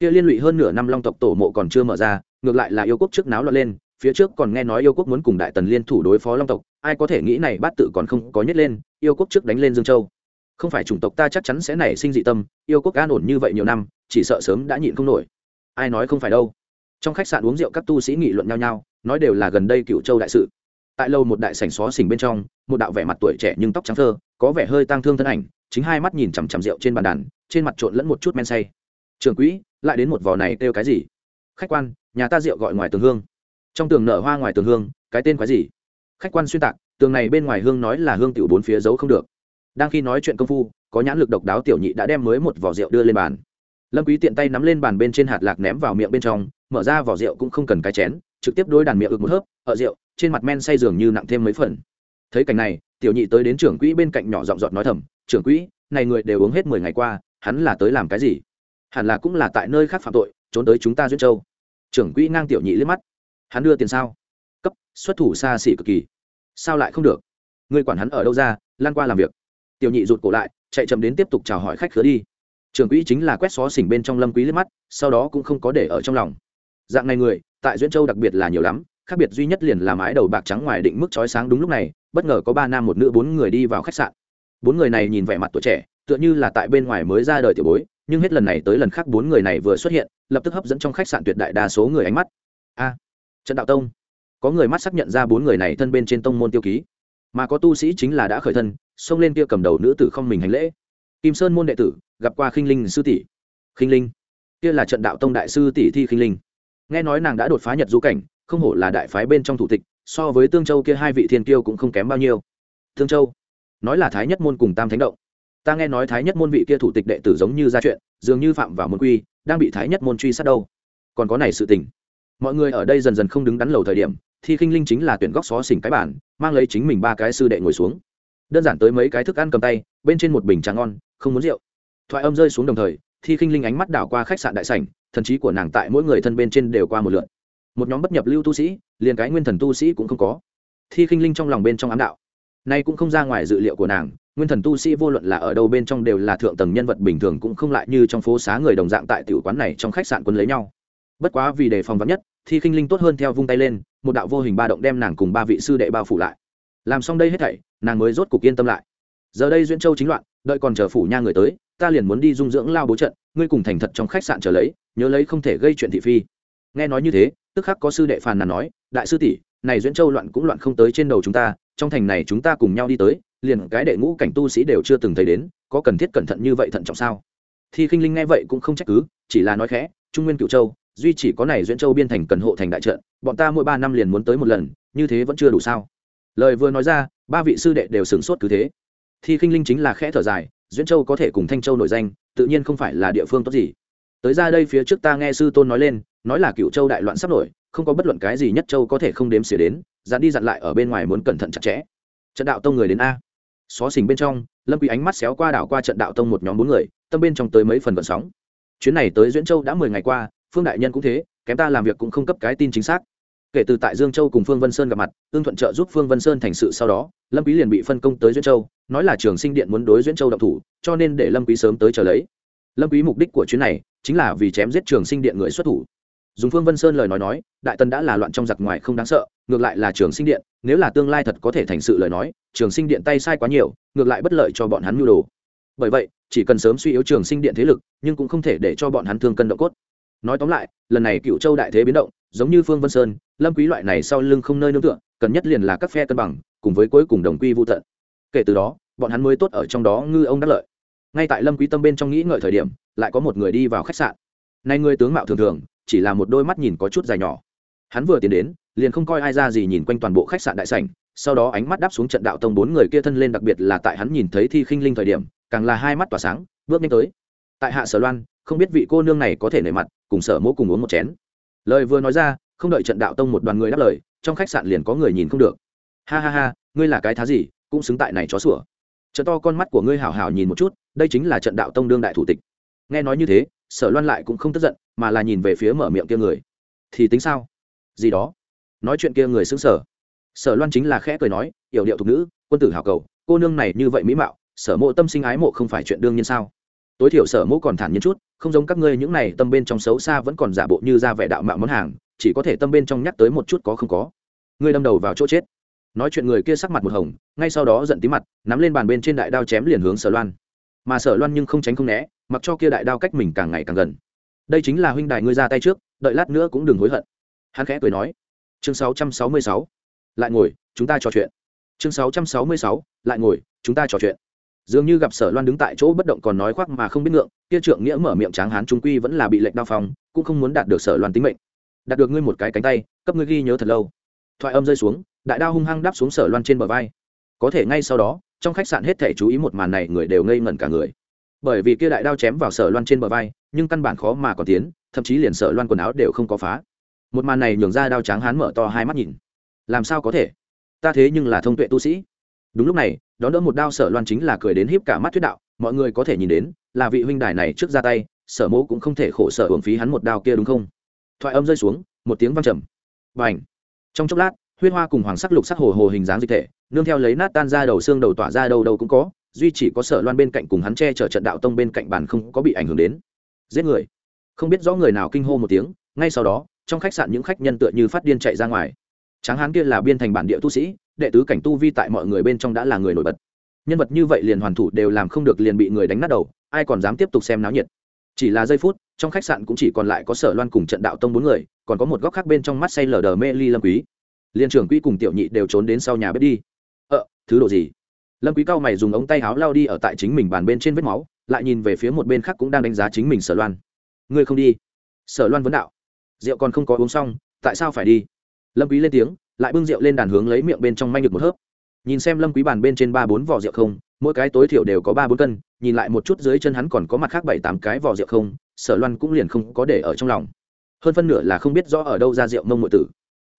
Kia liên lụy hơn nửa năm long tộc tổ mộ còn chưa mở ra, ngược lại là yêu quốc trước náo loạn lên, phía trước còn nghe nói yêu quốc muốn cùng đại tần liên thủ đối phó long tộc, ai có thể nghĩ này bát tự còn không có nhất lên, yêu quốc trước đánh lên dương châu. Không phải chủng tộc ta chắc chắn sẽ nảy sinh dị tâm, yêu quốc an ổn như vậy nhiều năm, chỉ sợ sớm đã nhịn không nổi. Ai nói không phải đâu trong khách sạn uống rượu các tu sĩ nghị luận nhau nhau, nói đều là gần đây cựu châu đại sự. Tại lâu một đại sảnh xó xỉnh bên trong, một đạo vẻ mặt tuổi trẻ nhưng tóc trắng thơ có vẻ hơi tang thương thân ảnh, chính hai mắt nhìn chằm chằm rượu trên bàn đàn, trên mặt trộn lẫn một chút men say. Trường quỹ, lại đến một vò này kêu cái gì? Khách quan, nhà ta rượu gọi ngoài tường hương. Trong tường nở hoa ngoài tường hương, cái tên quái gì? Khách quan xuyên tạc, tường này bên ngoài hương nói là hương tiểu bốn phía giấu không được. Đang khi nói chuyện công phu, có nhãn lực độc đáo tiểu nhị đã đem mới một vỏ rượu đưa lên bàn. Lâm quý tiện tay nắm lên bàn bên trên hạt lạc ném vào miệng bên trong mở ra vỏ rượu cũng không cần cái chén, trực tiếp đôi đàn miệng ực một hớp, ở rượu, trên mặt men say dường như nặng thêm mấy phần. Thấy cảnh này, tiểu nhị tới đến trưởng quỹ bên cạnh nhỏ giọng giọt nói thầm, trưởng quỹ, này người đều uống hết mười ngày qua, hắn là tới làm cái gì? Hẳn là cũng là tại nơi khác phạm tội, trốn tới chúng ta duyên châu. Trưởng quỹ ngang tiểu nhị liếc mắt. Hắn đưa tiền sao? Cấp, xuất thủ xa xỉ cực kỳ. Sao lại không được? Người quản hắn ở đâu ra, lan qua làm việc. Tiểu nhị rụt cổ lại, chạy chậm đến tiếp tục chào hỏi khách khứa đi. Trưởng quỹ chính là quét xó xỉnh bên trong lâm quý liếc mắt, sau đó cũng không có để ở trong lòng dạng này người, tại duyên châu đặc biệt là nhiều lắm, khác biệt duy nhất liền là mái đầu bạc trắng ngoài định mức chói sáng đúng lúc này, bất ngờ có ba nam một nữ bốn người đi vào khách sạn. Bốn người này nhìn vẻ mặt tuổi trẻ, tựa như là tại bên ngoài mới ra đời tiểu bối, nhưng hết lần này tới lần khác bốn người này vừa xuất hiện, lập tức hấp dẫn trong khách sạn tuyệt đại đa số người ánh mắt. A trận đạo tông. Có người mắt xác nhận ra bốn người này thân bên trên tông môn tiêu ký. Mà có tu sĩ chính là đã khởi thân, xông lên kia cầm đầu nữ tử không mình hành lễ. Kim sơn môn đệ tử, gặp qua khinh linh sư tỷ. Khinh linh. Kia là trận đạo tông đại sư tỷ thi khinh linh nghe nói nàng đã đột phá nhật du cảnh, không hổ là đại phái bên trong thủ tịch, so với tương châu kia hai vị thiên kiêu cũng không kém bao nhiêu. Tương châu, nói là thái nhất môn cùng tam thánh động. Ta nghe nói thái nhất môn vị kia thủ tịch đệ tử giống như ra chuyện, dường như phạm vào môn quy, đang bị thái nhất môn truy sát đâu. Còn có này sự tình. Mọi người ở đây dần dần không đứng đắn lầu thời điểm thì khinh linh chính là tuyển góc xó xỉnh cái bản, mang lấy chính mình ba cái sư đệ ngồi xuống. Đơn giản tới mấy cái thức ăn cầm tay, bên trên một bình trà ngon, không muốn rượu. Thoại âm rơi xuống đồng thời, thi khinh linh ánh mắt đảo qua khách sạn đại sảnh thần trí của nàng tại mỗi người thân bên trên đều qua một lượt. Một nhóm bất nhập lưu tu sĩ, liền cái nguyên thần tu sĩ cũng không có. Thi khinh linh trong lòng bên trong ám đạo. Nay cũng không ra ngoài dự liệu của nàng, nguyên thần tu sĩ vô luận là ở đâu bên trong đều là thượng tầng nhân vật bình thường cũng không lại như trong phố xá người đồng dạng tại tiểu quán này trong khách sạn quân lấy nhau. Bất quá vì đề phòng vắn nhất, thi khinh linh tốt hơn theo vung tay lên, một đạo vô hình ba động đem nàng cùng ba vị sư đệ bao phủ lại. Làm xong đây hết thảy, nàng mới rốt cục yên tâm lại. Giờ đây duyên châu chính loạn, đợi còn chờ phủ nha người tới ta liền muốn đi dung dưỡng lao bố trận, ngươi cùng thành thật trong khách sạn chờ lấy, nhớ lấy không thể gây chuyện thị phi. Nghe nói như thế, tức khắc có sư đệ phàn nàn nói, đại sư tỷ, này duyên châu loạn cũng loạn không tới trên đầu chúng ta, trong thành này chúng ta cùng nhau đi tới, liền cái đệ ngũ cảnh tu sĩ đều chưa từng thấy đến, có cần thiết cẩn thận như vậy thận trọng sao? Thi khinh linh nghe vậy cũng không trách cứ, chỉ là nói khẽ, trung nguyên cựu châu, duy chỉ có này duyên châu biên thành cần hộ thành đại trận, bọn ta mỗi ba năm liền muốn tới một lần, như thế vẫn chưa đủ sao? Lời vừa nói ra, ba vị sư đệ đều sửng sốt cứ thế. Thi khinh linh chính là khẽ thở dài duyên châu có thể cùng thanh châu nổi danh, tự nhiên không phải là địa phương tốt gì. Tới ra đây phía trước ta nghe sư tôn nói lên, nói là cựu châu đại loạn sắp nổi, không có bất luận cái gì nhất châu có thể không đếm xỉa đến, dặn đi dặn lại ở bên ngoài muốn cẩn thận chặt chẽ. Trận đạo tông người đến a. Xó xình bên trong, lâm quý ánh mắt xéo qua đảo qua trận đạo tông một nhóm bốn người, tâm bên trong tới mấy phần vận sóng. Chuyến này tới duyễn châu đã mười ngày qua, phương đại nhân cũng thế, kém ta làm việc cũng không cấp cái tin chính xác kể từ tại dương châu cùng phương vân sơn gặp mặt ương thuận trợ giúp phương vân sơn thành sự sau đó, lâm quý liền bị phân công tới duyên châu, nói là trường sinh điện muốn đối duyên châu động thủ, cho nên để lâm quý sớm tới chờ lấy. Lâm quý mục đích của chuyến này chính là vì chém giết trường sinh điện người xuất thủ. Dùng phương vân sơn lời nói nói, đại tần đã là loạn trong giặc ngoài không đáng sợ, ngược lại là trường sinh điện, nếu là tương lai thật có thể thành sự lời nói, trường sinh điện tay sai quá nhiều, ngược lại bất lợi cho bọn hắn nhu đồ. Bởi vậy, chỉ cần sớm suy yếu trường sinh điện thế lực, nhưng cũng không thể để cho bọn hắn thương cân độ cốt. Nói tóm lại, lần này cựu châu đại thế biến động giống như phương vân sơn, lâm quý loại này sau lưng không nơi nương tựa, cần nhất liền là các phe cân bằng, cùng với cuối cùng đồng quy vô tận. Kể từ đó, bọn hắn mới tốt ở trong đó ngư ông đắc lợi. Ngay tại lâm quý tâm bên trong nghĩ ngợi thời điểm, lại có một người đi vào khách sạn. Nay người tướng mạo thường thường, chỉ là một đôi mắt nhìn có chút dài nhỏ. Hắn vừa tiến đến, liền không coi ai ra gì nhìn quanh toàn bộ khách sạn đại sảnh, sau đó ánh mắt đáp xuống trận đạo tông bốn người kia thân lên đặc biệt là tại hắn nhìn thấy thi khinh linh thời điểm, càng là hai mắt tỏa sáng, bước nhanh tới. Tại hạ sở loan, không biết vị cô nương này có thể nể mặt, cùng sở mỗ cùng uống một chén lời vừa nói ra, không đợi trận đạo tông một đoàn người đáp lời, trong khách sạn liền có người nhìn không được. Ha ha ha, ngươi là cái thá gì, cũng xứng tại này chó sủa. Trận to con mắt của ngươi hảo hảo nhìn một chút, đây chính là trận đạo tông đương đại thủ tịch. Nghe nói như thế, sở loan lại cũng không tức giận, mà là nhìn về phía mở miệng kia người. Thì tính sao? Gì đó? Nói chuyện kia người xứng sở sở loan chính là khẽ cười nói, yểu điệu thục nữ, quân tử hào cầu, cô nương này như vậy mỹ mạo, sở mộ tâm sinh ái mộ không phải chuyện đương nhiên sao? Tối thiểu sở mộ còn thản nhiên chút không giống các ngươi những này tâm bên trong xấu xa vẫn còn giả bộ như ra vẻ đạo mạo món hàng, chỉ có thể tâm bên trong nhắc tới một chút có không có. Ngươi đâm đầu vào chỗ chết. Nói chuyện người kia sắc mặt một hồng, ngay sau đó giận tí mặt, nắm lên bàn bên trên đại đao chém liền hướng sở loan. Mà sở loan nhưng không tránh không né, mặc cho kia đại đao cách mình càng ngày càng gần. Đây chính là huynh đài ngươi ra tay trước, đợi lát nữa cũng đừng hối hận. Hắn khẽ cười nói. Chương 666. lại ngồi, chúng ta trò chuyện. Chương 666. lại ngồi, chúng ta trò chuyện dường như gặp sở loan đứng tại chỗ bất động còn nói khoác mà không biết ngượng, kia trượng nghĩa mở miệng tráng hán trung quy vẫn là bị lệnh đao phong, cũng không muốn đạt được sở loan tính mệnh. Đạt được ngươi một cái cánh tay, cấp ngươi ghi nhớ thật lâu. Thoại âm rơi xuống, đại đao hung hăng đáp xuống sở loan trên bờ vai. Có thể ngay sau đó, trong khách sạn hết thể chú ý một màn này người đều ngây ngẩn cả người. Bởi vì kia đại đao chém vào sở loan trên bờ vai, nhưng căn bản khó mà còn tiến, thậm chí liền sở loan quần áo đều không có phá. Một màn này nhường ra đao tráng hán mở to hai mắt nhìn. Làm sao có thể? Ta thế nhưng là thông tuệ tu sĩ. Đúng lúc này đón đỡ một đao sở loan chính là cười đến híp cả mắt thuyết đạo, mọi người có thể nhìn đến, là vị huynh đài này trước ra tay, sở mẫu cũng không thể khổ sở hưởng phí hắn một đao kia đúng không? Thoại âm rơi xuống, một tiếng văng trầm. Và ảnh trong chốc lát, huyết hoa cùng hoàng sắc lục sắc hồ hồ hình dáng dịch thể, nương theo lấy nát tan ra đầu xương đầu tỏa ra đầu đầu cũng có, duy chỉ có sở loan bên cạnh cùng hắn che chở trận đạo tông bên cạnh bàn không có bị ảnh hưởng đến. Giết người! Không biết rõ người nào kinh hô một tiếng, ngay sau đó, trong khách sạn những khách nhân tựa như phát điên chạy ra ngoài. Tráng hán kia là biên thành bản địa tu sĩ đệ tứ cảnh tu vi tại mọi người bên trong đã là người nổi bật. Nhân vật như vậy liền hoàn thủ đều làm không được liền bị người đánh nát đầu, ai còn dám tiếp tục xem náo nhiệt. Chỉ là giây phút, trong khách sạn cũng chỉ còn lại có sở loan cùng trận đạo tông bốn người, còn có một góc khác bên trong mắt say lờ đờ mê ly lâm quý. Liên trưởng quỹ cùng tiểu nhị đều trốn đến sau nhà bếp đi. Ợ thứ độ gì? Lâm quý cao mày dùng ống tay áo lao đi ở tại chính mình bàn bên trên vết máu, lại nhìn về phía một bên khác cũng đang đánh giá chính mình sở loan. Ngươi không đi? Sở loan vấn đạo. Rượu còn không có uống xong, tại sao phải đi? Lâm quý lên tiếng lại bưng rượu lên đàn hướng lấy miệng bên trong manh được một hớp. Nhìn xem lâm quý bàn bên trên ba bốn vỏ rượu không, mỗi cái tối thiểu đều có ba bốn cân, nhìn lại một chút dưới chân hắn còn có mặt khác bảy tám cái vỏ rượu không, sở loan cũng liền không có để ở trong lòng. Hơn phân nửa là không biết rõ ở đâu ra rượu mông ngụy tử.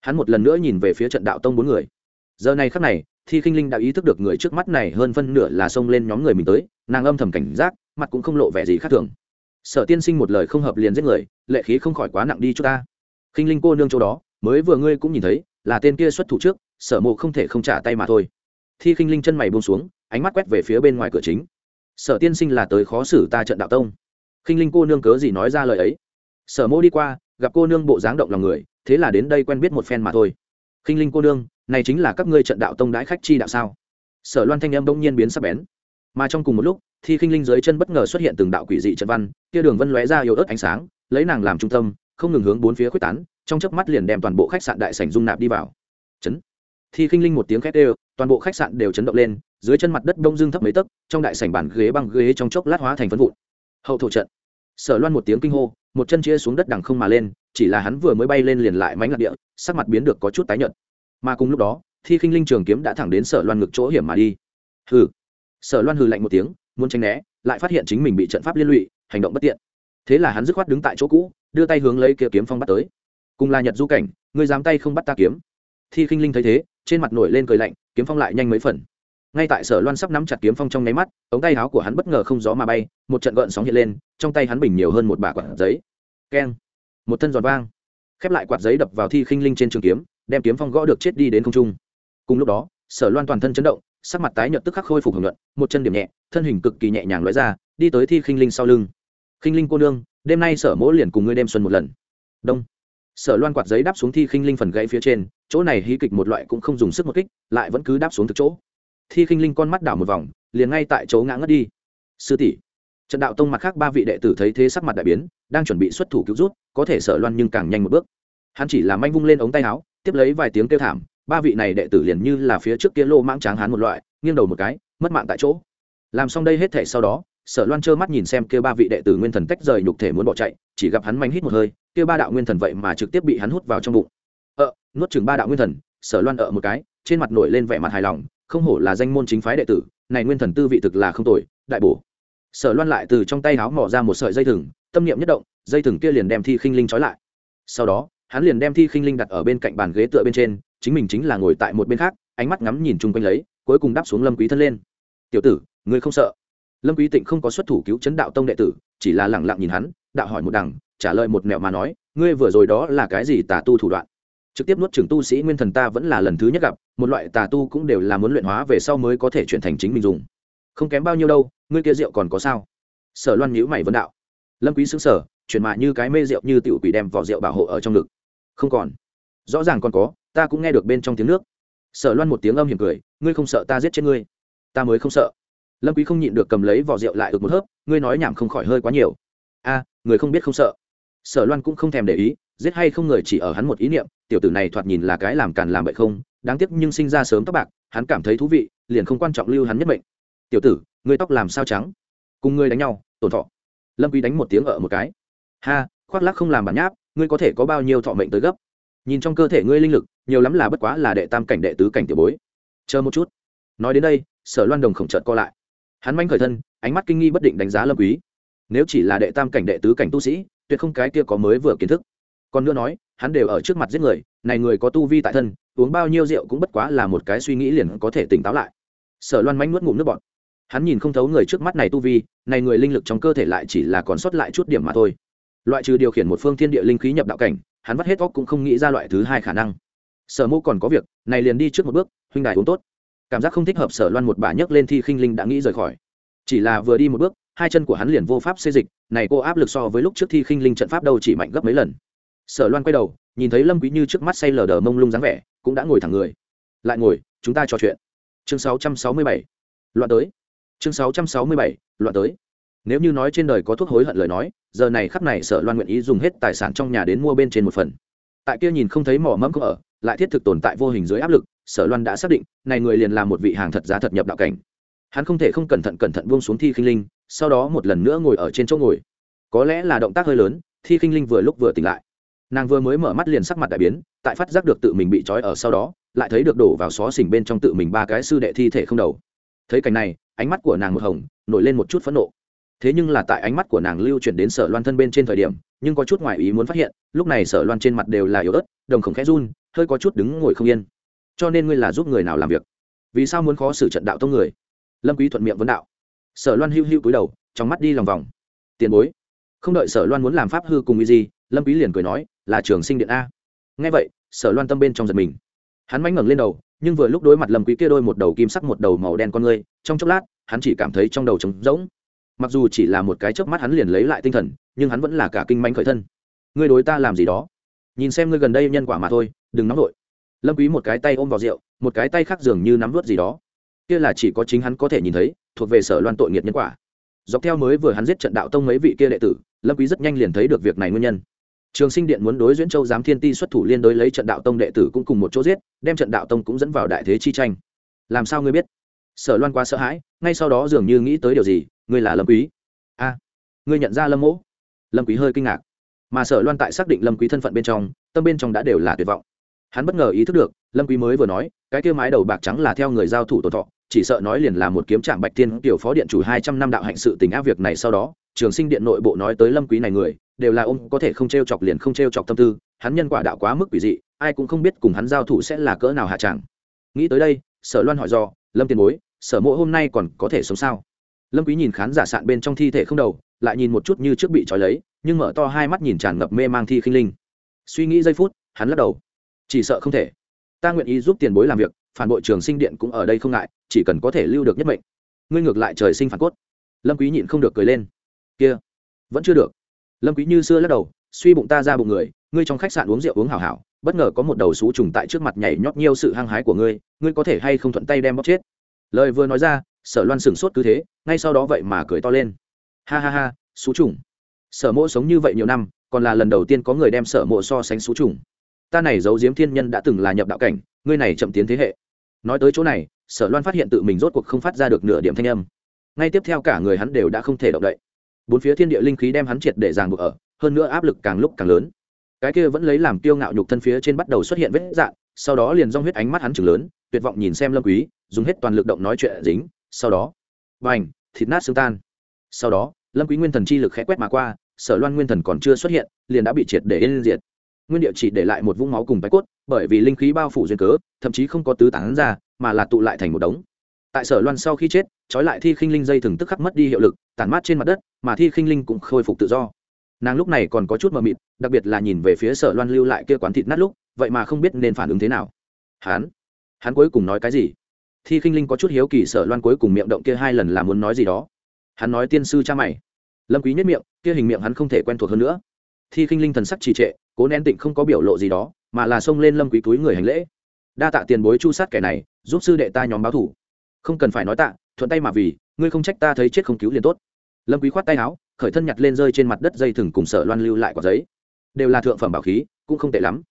Hắn một lần nữa nhìn về phía trận đạo tông bốn người. Giờ này khắc này, thi khinh linh đã ý thức được người trước mắt này hơn phân nửa là xông lên nhóm người mình tới, nàng âm thầm cảnh giác, mặt cũng không lộ vẻ gì khác thường. Sở tiên sinh một lời không hợp liền giết người, lệ khí không khỏi quá nặng đi cho ta. Khinh linh cô nương chỗ đó, mới vừa ngươi cũng nhìn thấy là tên kia xuất thủ trước, sở mộ không thể không trả tay mà thôi. Thi khinh linh chân mày buông xuống, ánh mắt quét về phía bên ngoài cửa chính. Sở tiên sinh là tới khó xử ta trận đạo tông. Khinh linh cô nương cớ gì nói ra lời ấy? Sở mô đi qua, gặp cô nương bộ dáng động lòng người, thế là đến đây quen biết một phen mà thôi. Khinh linh cô nương, này chính là các ngươi trận đạo tông đãi khách chi đạo sao? Sở loan thanh em đông nhiên biến sắc bén. Mà trong cùng một lúc, thi khinh linh dưới chân bất ngờ xuất hiện từng đạo quỷ dị trận văn, kia đường vân lóe ra yếu ớt ánh sáng, lấy nàng làm trung tâm, không ngừng hướng bốn phía quyết tán trong chớp mắt liền đem toàn bộ khách sạn đại sảnh dung nạp đi vào. Chấn. Thi khinh linh một tiếng khét đều, toàn bộ khách sạn đều chấn động lên, dưới chân mặt đất đông dương thấp mấy tấc, trong đại sảnh bàn ghế băng ghế trong chốc lát hóa thành phân vụn. Hậu thổ trận. Sở loan một tiếng kinh hô, một chân chia xuống đất đằng không mà lên, chỉ là hắn vừa mới bay lên liền lại mánh lạc địa, sắc mặt biến được có chút tái nhợt. Mà cùng lúc đó, thi khinh linh trường kiếm đã thẳng đến sở loan ngực chỗ hiểm mà đi. Hừ. Sở loan hừ lạnh một tiếng, muốn tránh né, lại phát hiện chính mình bị trận pháp liên lụy, hành động bất tiện. Thế là hắn dứt khoát đứng tại chỗ cũ, đưa tay hướng lấy kia kiếm phong bắt tới cùng là nhật du cảnh, ngươi dám tay không bắt ta kiếm. Thi khinh linh thấy thế, trên mặt nổi lên cười lạnh, kiếm phong lại nhanh mấy phần. Ngay tại sở loan sắp nắm chặt kiếm phong trong nháy mắt, ống tay áo của hắn bất ngờ không gió mà bay, một trận gợn sóng hiện lên, trong tay hắn bình nhiều hơn một bả quạt giấy. Keng! Một thân giòn vang. Khép lại quạt giấy đập vào thi khinh linh trên trường kiếm, đem kiếm phong gõ được chết đi đến không trung. Cùng lúc đó, sở loan toàn thân chấn động, sắc mặt tái nhợt tức khắc khôi phục hưởng luận, một chân điểm nhẹ, thân hình cực kỳ nhẹ nhàng lóe ra, đi tới thi khinh linh sau lưng. Khinh linh cô nương, đêm nay sở mỗ liền cùng ngươi đêm xuân một lần. Đông sở loan quạt giấy đáp xuống thi khinh linh phần gãy phía trên, chỗ này hí kịch một loại cũng không dùng sức một kích, lại vẫn cứ đáp xuống thực chỗ. Thi khinh linh con mắt đảo một vòng, liền ngay tại chỗ ngã ngất đi. Sư tỷ, trận đạo tông mặt khác ba vị đệ tử thấy thế sắc mặt đại biến, đang chuẩn bị xuất thủ cứu rút, có thể sở loan nhưng càng nhanh một bước. Hắn chỉ làm manh vung lên ống tay áo, tiếp lấy vài tiếng kêu thảm, ba vị này đệ tử liền như là phía trước kia lô mãng tráng hắn một loại, nghiêng đầu một cái, mất mạng tại chỗ. Làm xong đây hết thể sau đó sở loan trơ mắt nhìn xem kia ba vị đệ tử nguyên thần tách rời nhục thể muốn bỏ chạy, chỉ gặp hắn manh hít một hơi, kia ba đạo nguyên thần vậy mà trực tiếp bị hắn hút vào trong bụng. Ờ nuốt chừng ba đạo nguyên thần, sở loan ở một cái, trên mặt nổi lên vẻ mặt hài lòng, không hổ là danh môn chính phái đệ tử, này nguyên thần tư vị thực là không tồi, đại bổ. Sở loan lại từ trong tay áo mỏ ra một sợi dây thừng, tâm niệm nhất động, dây thừng kia liền đem thi khinh linh trói lại. Sau đó, hắn liền đem thi khinh linh đặt ở bên cạnh bàn ghế tựa bên trên, chính mình chính là ngồi tại một bên khác, ánh mắt ngắm nhìn chung quanh lấy, cuối cùng đáp xuống lâm quý thân lên. Tiểu tử, ngươi không sợ? Lâm quý tịnh không có xuất thủ cứu chấn đạo tông đệ tử, chỉ là lẳng lặng nhìn hắn, đạo hỏi một đằng, trả lời một nẻo mà nói, ngươi vừa rồi đó là cái gì tà tu thủ đoạn? Trực tiếp nuốt trưởng tu sĩ nguyên thần ta vẫn là lần thứ nhất gặp, một loại tà tu cũng đều là muốn luyện hóa về sau mới có thể chuyển thành chính mình dùng. Không kém bao nhiêu đâu, ngươi kia rượu còn có sao? Sở loan nhíu mày vấn đạo. Lâm quý sững sờ, chuyển mạ như cái mê rượu như tiểu quỷ đem vỏ rượu bảo hộ ở trong ngực. Không còn. Rõ ràng còn có, ta cũng nghe được bên trong tiếng nước. Sở loan một tiếng âm hiểm cười, ngươi không sợ ta giết chết ngươi? Ta mới không sợ lâm quý không nhịn được cầm lấy vỏ rượu lại ực một hớp, ngươi nói nhảm không khỏi hơi quá nhiều. A, người không biết không sợ. Sở loan cũng không thèm để ý, giết hay không người chỉ ở hắn một ý niệm, tiểu tử này thoạt nhìn là cái làm càn làm bậy không, đáng tiếc nhưng sinh ra sớm tóc bạc, hắn cảm thấy thú vị, liền không quan trọng lưu hắn nhất mệnh. Tiểu tử, ngươi tóc làm sao trắng? Cùng ngươi đánh nhau, tổn thọ. Lâm quý đánh một tiếng ở một cái. Ha, khoác lác không làm bản nháp, ngươi có thể có bao nhiêu thọ mệnh tới gấp? Nhìn trong cơ thể ngươi linh lực, nhiều lắm là bất quá là đệ tam cảnh đệ tứ cảnh tiểu bối. Chờ một chút. Nói đến đây, sở loan đồng khổng trợt co lại hắn manh khởi thân, ánh mắt kinh nghi bất định đánh giá lâm quý. Nếu chỉ là đệ tam cảnh đệ tứ cảnh tu sĩ, tuyệt không cái kia có mới vừa kiến thức. Còn nữa nói, hắn đều ở trước mặt giết người, này người có tu vi tại thân, uống bao nhiêu rượu cũng bất quá là một cái suy nghĩ liền có thể tỉnh táo lại. Sở loan manh nuốt ngụm nước bọt. Hắn nhìn không thấu người trước mắt này tu vi, này người linh lực trong cơ thể lại chỉ là còn sót lại chút điểm mà thôi. Loại trừ điều khiển một phương thiên địa linh khí nhập đạo cảnh, hắn vắt hết óc cũng không nghĩ ra loại thứ hai khả năng. Sở mô còn có việc, này liền đi trước một bước, huynh đài uống tốt cảm giác không thích hợp sở loan một bà nhấc lên thi khinh linh đã nghĩ rời khỏi. Chỉ là vừa đi một bước, hai chân của hắn liền vô pháp xê dịch, này cô áp lực so với lúc trước thi khinh linh trận pháp đâu chỉ mạnh gấp mấy lần. Sở loan quay đầu, nhìn thấy lâm quý như trước mắt say lờ đờ mông lung dáng vẻ, cũng đã ngồi thẳng người. Lại ngồi, chúng ta trò chuyện. Chương 667 loạn tới. Chương 667 loạn tới. Nếu như nói trên đời có thuốc hối hận lời nói, giờ này khắp này sở loan nguyện ý dùng hết tài sản trong nhà đến mua bên trên một phần tại kia nhìn không thấy mỏ mẫm có ở, lại thiết thực tồn tại vô hình dưới áp lực, sở loan đã xác định, này người liền là một vị hàng thật giá thật nhập đạo cảnh. Hắn không thể không cẩn thận cẩn thận buông xuống thi khinh linh, sau đó một lần nữa ngồi ở trên chỗ ngồi. Có lẽ là động tác hơi lớn, thi khinh linh vừa lúc vừa tỉnh lại. Nàng vừa mới mở mắt liền sắc mặt đại biến, tại phát giác được tự mình bị trói ở sau đó, lại thấy được đổ vào xó xỉnh bên trong tự mình ba cái sư đệ thi thể không đầu. Thấy cảnh này, ánh mắt của nàng một hồng, nổi lên một chút phẫn nộ thế nhưng là tại ánh mắt của nàng lưu chuyển đến sở loan thân bên trên thời điểm, nhưng có chút ngoại ý muốn phát hiện, lúc này sở loan trên mặt đều là yếu ớt, đồng khổng khẽ run, hơi có chút đứng ngồi không yên. Cho nên ngươi là giúp người nào làm việc? Vì sao muốn khó xử trận đạo tông người? Lâm quý thuận miệng vấn đạo. Sở loan hưu hưu cúi đầu, trong mắt đi lòng vòng. Tiền bối, không đợi sở loan muốn làm pháp hư cùng ý gì, lâm quý liền cười nói, là trường sinh điện a. Nghe vậy, sở loan tâm bên trong giật mình. Hắn mánh ngẩng lên đầu, nhưng vừa lúc đối mặt lâm quý kia đôi một đầu kim sắc một đầu màu đen con ngươi trong chốc lát, hắn chỉ cảm thấy trong đầu trống rỗng mặc dù chỉ là một cái chớp mắt hắn liền lấy lại tinh thần, nhưng hắn vẫn là cả kinh manh khởi thân. Ngươi đối ta làm gì đó? Nhìn xem ngươi gần đây nhân quả mà thôi, đừng nóng vội. Lâm quý một cái tay ôm vào rượu, một cái tay khác dường như nắm vớt gì đó. Kia là chỉ có chính hắn có thể nhìn thấy, thuộc về sở loan tội nghiệt nhân quả. Dọc theo mới vừa hắn giết trận đạo tông mấy vị kia đệ tử, lâm quý rất nhanh liền thấy được việc này nguyên nhân. Trường sinh điện muốn đối duyễn châu giám thiên ti xuất thủ liên đối lấy trận đạo tông đệ tử cũng cùng một chỗ giết, đem trận đạo tông cũng dẫn vào đại thế chi tranh. Làm sao ngươi biết? Sở loan quá sợ hãi, ngay sau đó dường như nghĩ tới điều gì ngươi là lâm quý. A, ngươi nhận ra lâm mỗ? Lâm quý hơi kinh ngạc. Mà sở loan tại xác định lâm quý thân phận bên trong, tâm bên trong đã đều là tuyệt vọng. Hắn bất ngờ ý thức được, lâm quý mới vừa nói, cái kia mái đầu bạc trắng là theo người giao thủ tổ thọ, chỉ sợ nói liền là một kiếm trạm bạch tiên tiểu phó điện chủ hai trăm năm đạo hạnh sự tình ác việc này sau đó, trường sinh điện nội bộ nói tới lâm quý này người, đều là ông có thể không treo chọc liền không treo chọc tâm tư, hắn nhân quả đạo quá mức quỷ dị, ai cũng không biết cùng hắn giao thủ sẽ là cỡ nào hạ chẳng nghĩ tới đây, sở loan hỏi do, lâm tiền bối, sở mộ hôm nay còn có thể sống sao? Lâm quý nhìn khán giả sạn bên trong thi thể không đầu, lại nhìn một chút như trước bị trói lấy, nhưng mở to hai mắt nhìn tràn ngập mê mang thi khinh linh. Suy nghĩ giây phút, hắn lắc đầu. Chỉ sợ không thể. Ta nguyện ý giúp tiền bối làm việc, phản bội trường sinh điện cũng ở đây không ngại, chỉ cần có thể lưu được nhất mệnh. Ngươi ngược lại trời sinh phản cốt. Lâm quý nhịn không được cười lên. Kia, vẫn chưa được. Lâm quý như xưa lắc đầu, suy bụng ta ra bụng người, ngươi trong khách sạn uống rượu uống hảo hảo, bất ngờ có một đầu sú trùng tại trước mặt nhảy nhót nhiêu sự hăng hái của ngươi ngươi có thể hay không thuận tay đem bóp chết? Lời vừa nói ra sở loan sửng sốt cứ thế, ngay sau đó vậy mà cười to lên. Ha ha ha, xú trùng. Sở mộ sống như vậy nhiều năm, còn là lần đầu tiên có người đem sở mộ so sánh xú trùng. Ta này giấu diếm thiên nhân đã từng là nhập đạo cảnh, ngươi này chậm tiến thế hệ. Nói tới chỗ này, sở loan phát hiện tự mình rốt cuộc không phát ra được nửa điểm thanh âm. Ngay tiếp theo cả người hắn đều đã không thể động đậy. Bốn phía thiên địa linh khí đem hắn triệt để ràng buộc ở, hơn nữa áp lực càng lúc càng lớn. Cái kia vẫn lấy làm kiêu ngạo nhục thân phía trên bắt đầu xuất hiện vết dạn sau đó liền rong huyết ánh mắt hắn chừng lớn, tuyệt vọng nhìn xem lâm quý, dùng hết toàn lực động nói chuyện dính sau đó vành thịt nát xương tan. Sau đó, lâm quý nguyên thần chi lực khẽ quét mà qua, sở loan nguyên thần còn chưa xuất hiện, liền đã bị triệt để yên diệt. Nguyên địa chỉ để lại một vũng máu cùng bạch cốt, bởi vì linh khí bao phủ duyên cớ, thậm chí không có tứ tán ra, mà là tụ lại thành một đống. Tại sở loan sau khi chết, trói lại thi khinh linh dây thừng tức khắc mất đi hiệu lực, tản mát trên mặt đất, mà thi khinh linh cũng khôi phục tự do. Nàng lúc này còn có chút mờ mịt, đặc biệt là nhìn về phía sở loan lưu lại kia quán thịt nát lúc, vậy mà không biết nên phản ứng thế nào. Hắn? Hắn cuối cùng nói cái gì? Thi khinh linh có chút hiếu kỳ sở loan cuối cùng miệng động kia hai lần là muốn nói gì đó. Hắn nói, tiên sư cha mày. Lâm quý nhất miệng, kia hình miệng hắn không thể quen thuộc hơn nữa. Thi khinh linh thần sắc trì trệ, cố nén tịnh không có biểu lộ gì đó, mà là xông lên lâm quý túi người hành lễ. Đa tạ tiền bối chu sát kẻ này, giúp sư đệ ta nhóm báo thủ. Không cần phải nói tạ, thuận tay mà vì, ngươi không trách ta thấy chết không cứu liền tốt. Lâm quý khoát tay áo, khởi thân nhặt lên rơi trên mặt đất dây thừng cùng sở loan lưu lại quả giấy. Đều là thượng phẩm bảo khí, cũng không tệ lắm.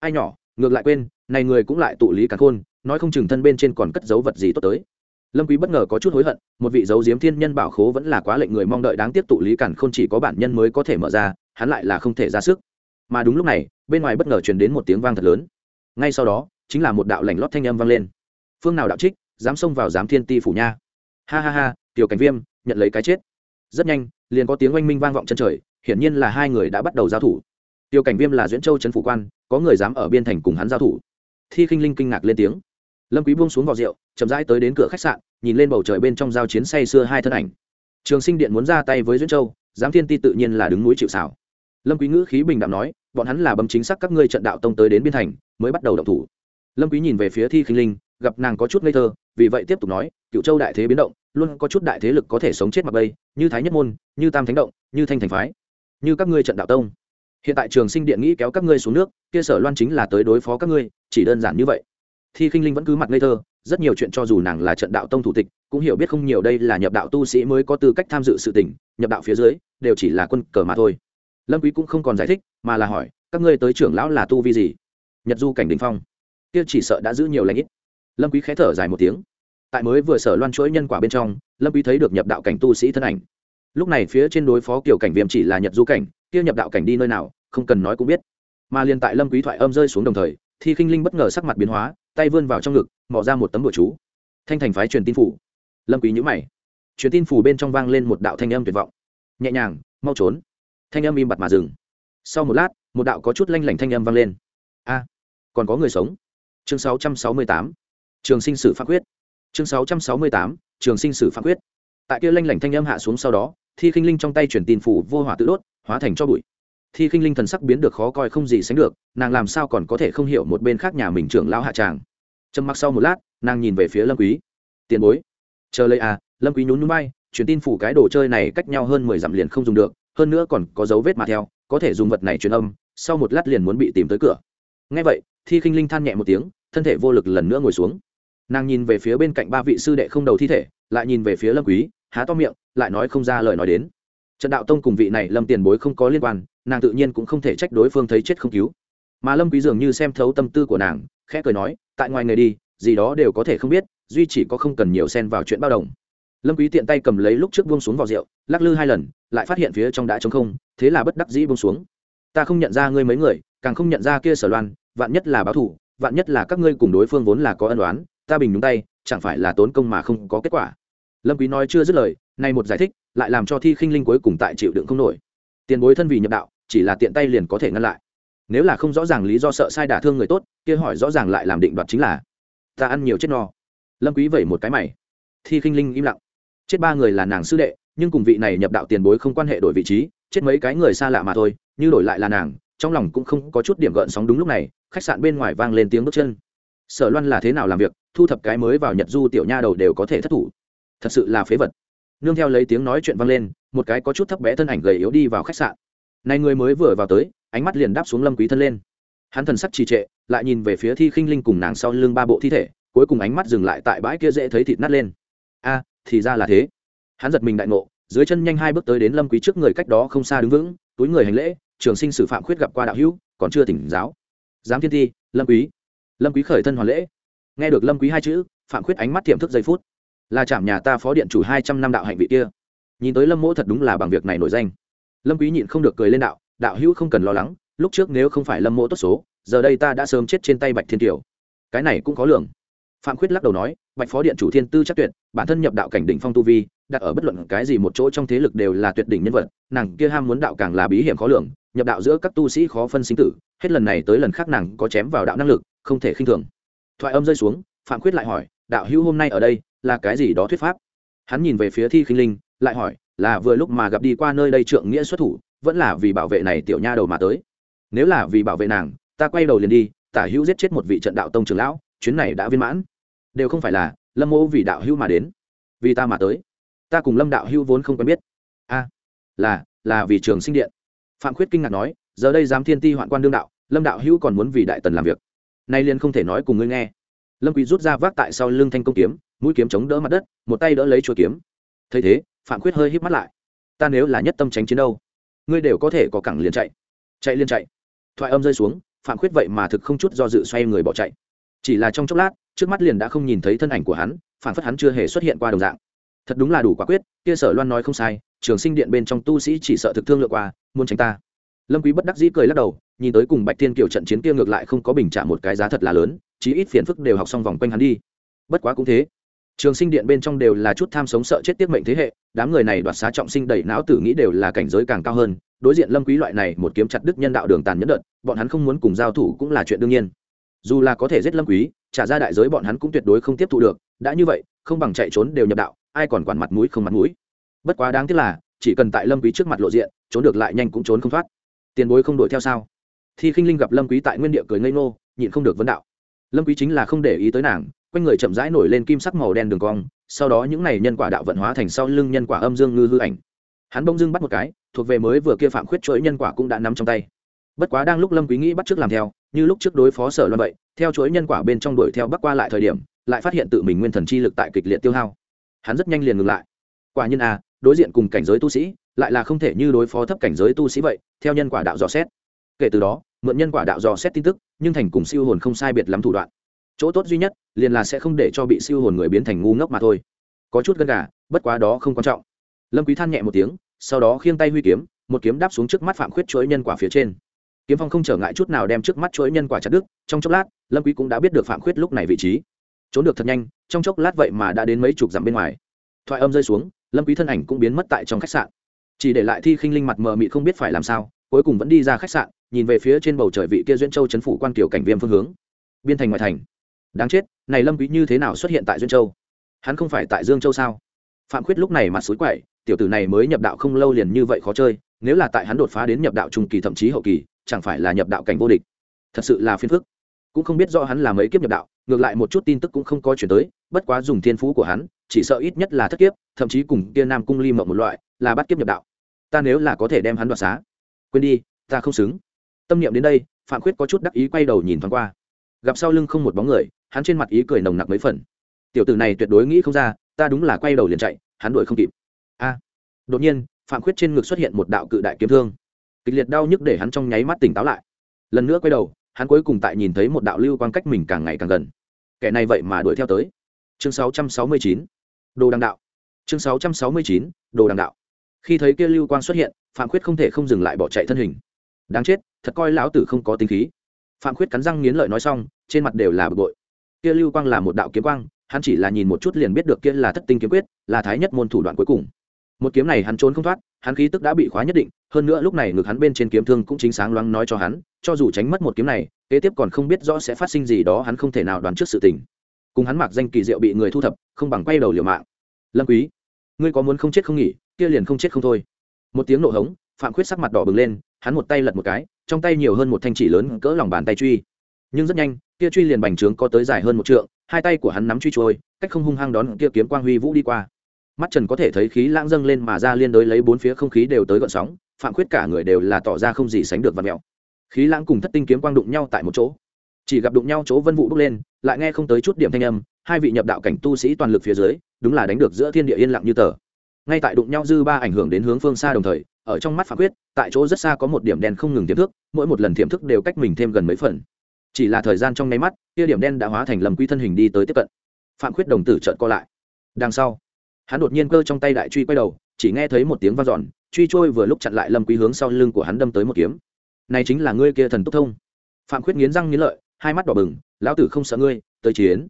Ai nhỏ, ngược lại quên, này người cũng lại tụ lý cả khôn nói không chừng thân bên trên còn cất dấu vật gì tốt tới. Lâm quý bất ngờ có chút hối hận, một vị dấu diếm thiên nhân bảo khố vẫn là quá lệnh người mong đợi đáng tiếp tụ lý cản không chỉ có bản nhân mới có thể mở ra, hắn lại là không thể ra sức. Mà đúng lúc này, bên ngoài bất ngờ truyền đến một tiếng vang thật lớn. Ngay sau đó, chính là một đạo lạnh lót thanh âm vang lên. Phương nào đạo trích, dám xông vào dám thiên ti phủ nha. Ha ha ha, tiểu cảnh viêm, nhận lấy cái chết. Rất nhanh, liền có tiếng oanh minh vang vọng chân trời, hiển nhiên là hai người đã bắt đầu giao thủ. Tiểu cảnh viêm là duyễn châu trấn phủ quan, có người dám ở biên thành cùng hắn giao thủ. Thi khinh linh kinh ngạc lên tiếng lâm quý buông xuống vào rượu, chậm rãi tới đến cửa khách sạn, nhìn lên bầu trời bên trong giao chiến say xưa hai thân ảnh. Trường sinh điện muốn ra tay với duyên châu, giám thiên ti tự nhiên là đứng núi chịu sào. lâm quý ngữ khí bình đạm nói, bọn hắn là bấm chính xác các ngươi trận đạo tông tới đến biên thành, mới bắt đầu động thủ. Lâm quý nhìn về phía thi khinh linh, gặp nàng có chút ngây thơ, vì vậy tiếp tục nói cựu châu đại thế biến động, luôn có chút đại thế lực có thể sống chết mặc bây, như thái nhất môn, như tam thánh động, như thanh thành phái, như các ngươi trận đạo tông. Hiện tại trường sinh điện nghĩ kéo các ngươi xuống nước, kia sở loan chính là tới đối phó các ngươi, chỉ đơn giản như vậy thi khinh linh vẫn cứ mặt ngây thơ, rất nhiều chuyện cho dù nàng là trận đạo tông thủ tịch, cũng hiểu biết không nhiều đây là nhập đạo tu sĩ mới có tư cách tham dự sự tình, nhập đạo phía dưới, đều chỉ là quân cờ mà thôi. Lâm quý cũng không còn giải thích, mà là hỏi, các ngươi tới trưởng lão là tu vi gì? Nhật du cảnh đỉnh phong. Kia chỉ sợ đã giữ nhiều lãnh ít. Lâm quý khẽ thở dài một tiếng. Tại mới vừa sở loan chuỗi nhân quả bên trong, lâm quý thấy được nhập đạo cảnh tu sĩ thân ảnh. Lúc này phía trên đối phó kiểu cảnh viêm chỉ là nhật du cảnh, kia nhập đạo cảnh đi nơi nào, không cần nói cũng biết. Mà liên tại lâm quý thoại âm rơi xuống đồng thời thì kinh linh bất ngờ sắc mặt biến hóa tay vươn vào trong ngực, mò ra một tấm bùa chú. Thanh thành phái truyền tin phủ. Lâm quý nhíu mày. Truyền tin phủ bên trong vang lên một đạo thanh âm tuyệt vọng. Nhẹ nhàng, mau trốn. Thanh âm im bặt mà dừng. Sau một lát, một đạo có chút lanh lảnh thanh âm vang lên. A, còn có người sống. Chương 668 trường sinh sử pháp quyết. Chương 668 trường sinh sử pháp quyết. Tại kia lanh lảnh thanh âm hạ xuống sau đó, thi khinh linh trong tay truyền tin phủ vô hỏa tự đốt, hóa thành cho bụi thi khinh linh thần sắc biến được khó coi không gì sánh được, nàng làm sao còn có thể không hiểu một bên khác nhà mình trưởng lão hạ tràng. Trầm mặc sau một lát, nàng nhìn về phía lâm quý. Tiền bối, chờ lấy à lâm quý nhún nhún bay truyền tin phủ cái đồ chơi này cách nhau hơn mười dặm liền không dùng được, hơn nữa còn có dấu vết mà theo, có thể dùng vật này truyền âm, sau một lát liền muốn bị tìm tới cửa. Nghe vậy, thi khinh linh than nhẹ một tiếng, thân thể vô lực lần nữa ngồi xuống. Nàng nhìn về phía bên cạnh ba vị sư đệ không đầu thi thể, lại nhìn về phía lâm quý, há to miệng, lại nói không ra lời nói đến. Trận đạo tông cùng vị này lâm tiền bối không có liên quan nàng tự nhiên cũng không thể trách đối phương thấy chết không cứu. Mà lâm quý dường như xem thấu tâm tư của nàng, khẽ cười nói, tại ngoài người đi, gì đó đều có thể không biết, duy chỉ có không cần nhiều xen vào chuyện bao đồng. Lâm quý tiện tay cầm lấy lúc trước buông xuống vào rượu, lắc lư hai lần, lại phát hiện phía trong đã trống không, thế là bất đắc dĩ buông xuống. Ta không nhận ra ngươi mấy người, càng không nhận ra kia sở loan, vạn nhất là báo thù, vạn nhất là các ngươi cùng đối phương vốn là có ân oán, ta bình nhúng tay, chẳng phải là tốn công mà không có kết quả. Lâm quý nói chưa dứt lời, nay một giải thích, lại làm cho thi khinh linh cuối cùng tại chịu đựng không nổi. Tiền bối thân vì nhập đạo chỉ là tiện tay liền có thể ngăn lại. Nếu là không rõ ràng lý do sợ sai đả thương người tốt, kia hỏi rõ ràng lại làm định đoạt chính là, ta ăn nhiều chết no. Lâm quý vẩy một cái mày. Thi khinh linh im lặng. Chết ba người là nàng sư đệ, nhưng cùng vị này nhập đạo tiền bối không quan hệ đổi vị trí, chết mấy cái người xa lạ mà thôi, như đổi lại là nàng, trong lòng cũng không có chút điểm gợn sóng đúng lúc này, khách sạn bên ngoài vang lên tiếng bước chân. Sở loan là thế nào làm việc, thu thập cái mới vào nhật du tiểu nha đầu đều có thể thất thủ. Thật sự là phế vật. Nương theo lấy tiếng nói chuyện vang lên, một cái có chút thấp bé thân ảnh gầy yếu đi vào khách sạn này người mới vừa vào tới, ánh mắt liền đáp xuống lâm quý thân lên. Hắn thần sắc trì trệ, lại nhìn về phía thi khinh linh cùng nàng sau lưng ba bộ thi thể, cuối cùng ánh mắt dừng lại tại bãi kia dễ thấy thịt nát lên. A, thì ra là thế. Hắn giật mình đại ngộ, dưới chân nhanh hai bước tới đến lâm quý trước người cách đó không xa đứng vững, túi người hành lễ, trường sinh sử phạm khuyết gặp qua đạo hữu, còn chưa tỉnh giáo. Giám thiên thi, lâm quý. Lâm quý khởi thân hoàn lễ. Nghe được lâm quý hai chữ, phạm khuyết ánh mắt tiềm thức giây phút. Là chạm nhà ta phó điện chủ hai trăm năm đạo hạnh vị kia. Nhìn tới lâm mỗ thật đúng là bằng việc này nổi danh lâm quý nhịn không được cười lên đạo đạo hữu không cần lo lắng, lúc trước nếu không phải lâm mỗ tốt số, giờ đây ta đã sớm chết trên tay bạch thiên tiểu cái này cũng có lường. Phạm khuyết lắc đầu nói, bạch phó điện chủ thiên tư chắc tuyệt, bản thân nhập đạo cảnh đỉnh phong tu vi, đặt ở bất luận cái gì một chỗ trong thế lực đều là tuyệt đỉnh nhân vật, nàng kia ham muốn đạo càng là bí hiểm khó lường, nhập đạo giữa các tu sĩ khó phân sinh tử, hết lần này tới lần khác nàng có chém vào đạo năng lực, không thể khinh thường. Thoại âm rơi xuống, phạm khuyết lại hỏi, đạo hữu hôm nay ở đây, là cái gì đó thuyết pháp? Hắn nhìn về phía thi khinh linh, lại hỏi là vừa lúc mà gặp đi qua nơi đây trượng nghĩa xuất thủ, vẫn là vì bảo vệ này tiểu nha đầu mà tới. Nếu là vì bảo vệ nàng, ta quay đầu liền đi, tả hữu giết chết một vị trận đạo tông trưởng lão, chuyến này đã viên mãn. Đều không phải là, lâm mô vì đạo hữu mà đến, vì ta mà tới. Ta cùng lâm đạo hữu vốn không quen biết. A, là là vì trường sinh điện. Phạm khuyết kinh ngạc nói, giờ đây dám thiên ti hoạn quan đương đạo, lâm đạo hữu còn muốn vì đại tần làm việc. Nay liền không thể nói cùng ngươi nghe. Lâm quý rút ra vác tại sau lưng thanh công kiếm, mũi kiếm chống đỡ mặt đất, một tay đỡ lấy chuôi kiếm. Thấy thế phạm khuyết hơi híp mắt lại. Ta nếu là nhất tâm tránh chiến đâu, ngươi đều có thể có cẳng liền chạy. Chạy liền chạy. Thoại âm rơi xuống, phạm khuyết vậy mà thực không chút do dự xoay người bỏ chạy. Chỉ là trong chốc lát, trước mắt liền đã không nhìn thấy thân ảnh của hắn, phản phất hắn chưa hề xuất hiện qua đồng dạng. Thật đúng là đủ quả quyết, kia sở loan nói không sai, trường sinh điện bên trong tu sĩ chỉ sợ thực thương lựa qua, muốn tránh ta. Lâm quý bất đắc dĩ cười lắc đầu, nhìn tới cùng bạch thiên kiều trận chiến kia ngược lại không có bình trả một cái giá thật là lớn, chí ít phiền phức đều học xong vòng quanh hắn đi. Bất quá cũng thế. Trường sinh điện bên trong đều là chút tham sống sợ chết tiết mệnh thế hệ đám người này đoạt xá trọng sinh đầy não tử nghĩ đều là cảnh giới càng cao hơn, đối diện lâm quý loại này một kiếm chặt đứt nhân đạo đường tàn nhẫn đợt, bọn hắn không muốn cùng giao thủ cũng là chuyện đương nhiên. Dù là có thể giết lâm quý, trả ra đại giới bọn hắn cũng tuyệt đối không tiếp thu được, đã như vậy, không bằng chạy trốn đều nhập đạo, ai còn quản mặt mũi không mặt mũi. Bất quá đáng tiếc là, chỉ cần tại lâm quý trước mặt lộ diện, trốn được lại nhanh cũng trốn không thoát. Tiền bối không đuổi theo sao? Thi khinh linh gặp lâm quý tại nguyên địa cười ngây ngô, nhịn không được vấn đạo. Lâm quý chính là không để ý tới nàng quanh người chậm rãi nổi lên kim sắc màu đen đường cong, sau đó những này nhân quả đạo vận hóa thành sau lưng nhân quả âm dương ngư hư ảnh. Hắn bỗng dưng bắt một cái, thuộc về mới vừa kia phạm khuyết chuỗi nhân quả cũng đã nắm trong tay. Bất quá đang lúc lâm quý nghĩ bắt trước làm theo, như lúc trước đối phó sở loan vậy, theo chuỗi nhân quả bên trong đuổi theo bắc qua lại thời điểm, lại phát hiện tự mình nguyên thần chi lực tại kịch liệt tiêu hao. Hắn rất nhanh liền ngừng lại. Quả nhiên a đối diện cùng cảnh giới tu sĩ, lại là không thể như đối phó thấp cảnh giới tu sĩ vậy, theo nhân quả đạo dò xét. Kể từ đó, mượn nhân quả đạo dò xét tin tức, nhưng thành cùng siêu hồn không sai biệt lắm thủ đoạn chỗ tốt duy nhất, liền là sẽ không để cho bị siêu hồn người biến thành ngu ngốc mà thôi. Có chút gân gà, bất quá đó không quan trọng. Lâm quý than nhẹ một tiếng, sau đó khiêng tay huy kiếm, một kiếm đáp xuống trước mắt phạm khuyết chuỗi nhân quả phía trên. Kiếm phong không trở ngại chút nào đem trước mắt chuỗi nhân quả chặt đứt, trong chốc lát, lâm quý cũng đã biết được phạm khuyết lúc này vị trí. Trốn được thật nhanh, trong chốc lát vậy mà đã đến mấy chục dặm bên ngoài. Thoại âm rơi xuống, lâm quý thân ảnh cũng biến mất tại trong khách sạn. Chỉ để lại thi khinh linh mặt mờ mịt không biết phải làm sao, cuối cùng vẫn đi ra khách sạn, nhìn về phía trên bầu trời vị kia duyên châu chấn phủ quan kiều cảnh viêm phương hướng. Biên thành ngoại thành đáng chết, này lâm quý như thế nào xuất hiện tại duyên châu? Hắn không phải tại dương châu sao? Phạm khuyết lúc này mặt suối quậy, tiểu tử này mới nhập đạo không lâu liền như vậy khó chơi, nếu là tại hắn đột phá đến nhập đạo trung kỳ thậm chí hậu kỳ, chẳng phải là nhập đạo cảnh vô địch. Thật sự là phiền phức. Cũng không biết rõ hắn là mấy kiếp nhập đạo, ngược lại một chút tin tức cũng không có chuyển tới, bất quá dùng thiên phú của hắn, chỉ sợ ít nhất là thất kiếp, thậm chí cùng kia nam cung ly mộng một loại, là bắt kiếp nhập đạo. Ta nếu là có thể đem hắn đoạt xá, quên đi, ta không xứng. Tâm niệm đến đây, phạm khuyết có chút đắc ý quay đầu nhìn thoáng qua. Gặp sau lưng không một bóng người hắn trên mặt ý cười nồng nặc mấy phần. Tiểu tử này tuyệt đối nghĩ không ra, ta đúng là quay đầu liền chạy, hắn đuổi không kịp. A. Đột nhiên, phạm khuyết trên ngực xuất hiện một đạo cự đại kiếm thương. Kịch liệt đau nhức để hắn trong nháy mắt tỉnh táo lại. Lần nữa quay đầu, hắn cuối cùng tại nhìn thấy một đạo lưu quan cách mình càng ngày càng gần. Kẻ này vậy mà đuổi theo tới. Chương 669. đồ đằng đạo. Chương 669. đồ đằng đạo. Khi thấy kia lưu quang xuất hiện, phạm khuyết không thể không dừng lại bỏ chạy thân hình. Đáng chết, thật coi lão tử không có tính khí. Phạm khuyết cắn răng nghiến lợi nói xong, trên mặt đều là bực bội kia lưu quang là một đạo kiếm quang, hắn chỉ là nhìn một chút liền biết được kia là thất tinh kiếm quyết, là thái nhất môn thủ đoạn cuối cùng. Một kiếm này hắn trốn không thoát, hắn khí tức đã bị khóa nhất định, hơn nữa lúc này ngực hắn bên trên kiếm thương cũng chính sáng loáng nói cho hắn, cho dù tránh mất một kiếm này, kế tiếp còn không biết rõ sẽ phát sinh gì đó hắn không thể nào đoán trước sự tình. Cùng hắn mặc danh kỳ diệu bị người thu thập, không bằng quay đầu liều mạng. Lâm quý, ngươi có muốn không chết không nghỉ, kia liền không chết không thôi. Một tiếng nộ hống, phạm khuyết sắc mặt đỏ bừng lên, hắn một tay lật một cái, trong tay nhiều hơn một thanh chỉ lớn cỡ lòng bàn tay truy nhưng rất nhanh, kia truy liền bành trướng có tới dài hơn một trượng, hai tay của hắn nắm truy trôi, cách không hung hăng đón kia kiếm quang huy vũ đi qua. Mắt trần có thể thấy khí lãng dâng lên mà ra liên đối lấy bốn phía không khí đều tới gợn sóng, phạm khuyết cả người đều là tỏ ra không gì sánh được và mèo. Khí lãng cùng thất tinh kiếm quang đụng nhau tại một chỗ. Chỉ gặp đụng nhau chỗ vân vụ bốc lên, lại nghe không tới chút điểm thanh âm, hai vị nhập đạo cảnh tu sĩ toàn lực phía dưới, đúng là đánh được giữa thiên địa yên lặng như tờ. Ngay tại đụng nhau dư ba ảnh hưởng đến hướng phương xa đồng thời, ở trong mắt phạm quyết tại chỗ rất xa có một điểm đen không ngừng tiềm thức, mỗi một lần tiềm thức đều cách mình thêm gần mấy phần chỉ là thời gian trong nháy mắt, kia điểm đen đã hóa thành lầm quy thân hình đi tới tiếp cận. Phạm khuyết đồng tử trợn co lại. Đằng sau, hắn đột nhiên cơ trong tay đại truy quay đầu, chỉ nghe thấy một tiếng vang dọn, truy trôi vừa lúc chặn lại lâm quý hướng sau lưng của hắn đâm tới một kiếm. Này chính là ngươi kia thần tốc thông. Phạm khuyết nghiến răng nghiến lợi, hai mắt đỏ bừng, lão tử không sợ ngươi, tới chiến.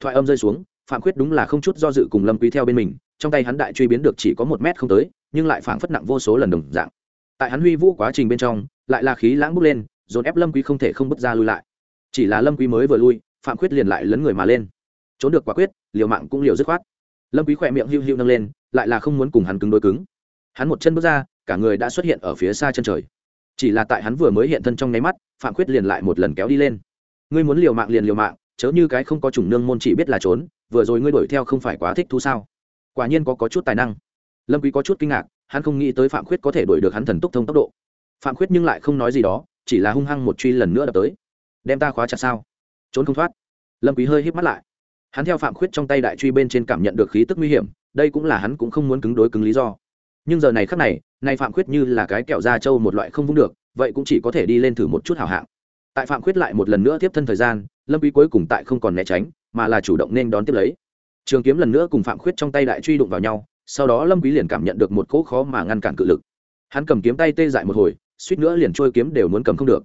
Thoại âm rơi xuống, phạm khuyết đúng là không chút do dự cùng lâm quý theo bên mình, trong tay hắn đại truy biến được chỉ có một mét không tới, nhưng lại phảng phất nặng vô số lần đồng dạng. Tại hắn huy vũ quá trình bên trong, lại là khí lãng bút lên, dồn ép lâm quý không thể không bước ra lui lại chỉ là lâm quý mới vừa lui, phạm quyết liền lại lấn người mà lên. Trốn được quả quyết, liều mạng cũng liều dứt khoát. Lâm quý khỏe miệng hưu hưu nâng lên, lại là không muốn cùng hắn cứng đối cứng. Hắn một chân bước ra, cả người đã xuất hiện ở phía xa chân trời. Chỉ là tại hắn vừa mới hiện thân trong nháy mắt, phạm quyết liền lại một lần kéo đi lên. Ngươi muốn liều mạng liền liều mạng, chớ như cái không có chủng nương môn chỉ biết là trốn, vừa rồi ngươi đuổi theo không phải quá thích thú sao? Quả nhiên có có chút tài năng. Lâm quý có chút kinh ngạc, hắn không nghĩ tới phạm quyết có thể đuổi được hắn thần tốc thông tốc độ. Phạm quyết nhưng lại không nói gì đó, chỉ là hung hăng một truy lần nữa đập tới đem ta khóa chặt sao? Trốn không thoát. Lâm quý hơi híp mắt lại. Hắn theo phạm khuyết trong tay đại truy bên trên cảm nhận được khí tức nguy hiểm, đây cũng là hắn cũng không muốn cứng đối cứng lý do. Nhưng giờ này khắc này, nay phạm khuyết như là cái kẹo da trâu một loại không vung được, vậy cũng chỉ có thể đi lên thử một chút hảo hạng. Tại phạm khuyết lại một lần nữa tiếp thân thời gian, lâm quý cuối cùng tại không còn né tránh, mà là chủ động nên đón tiếp lấy. Trường kiếm lần nữa cùng phạm khuyết trong tay đại truy đụng vào nhau, sau đó lâm quý liền cảm nhận được một cỗ khó mà ngăn cản cự lực. Hắn cầm kiếm tay tê dại một hồi, suýt nữa liền trôi kiếm đều muốn cầm không được.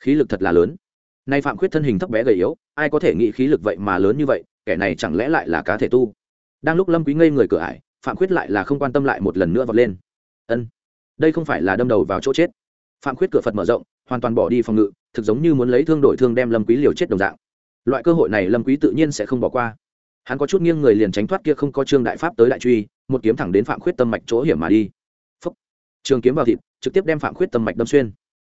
Khí lực thật là lớn nay phạm khuyết thân hình thấp bé gầy yếu, ai có thể nghĩ khí lực vậy mà lớn như vậy, kẻ này chẳng lẽ lại là cá thể tu? Đang lúc lâm quý ngây người cửa ải, phạm khuyết lại là không quan tâm lại một lần nữa vọt lên. Ân, đây không phải là đâm đầu vào chỗ chết. Phạm khuyết cửa phật mở rộng, hoàn toàn bỏ đi phòng ngự, thực giống như muốn lấy thương đổi thương đem lâm quý liều chết đồng dạng. Loại cơ hội này lâm quý tự nhiên sẽ không bỏ qua. Hắn có chút nghiêng người liền tránh thoát kia không có trương đại pháp tới đại truy, một kiếm thẳng đến phạm khuyết tâm mạch chỗ hiểm mà đi. Phúc. trường kiếm vào thịt, trực tiếp đem phạm khuyết tâm mạch đâm xuyên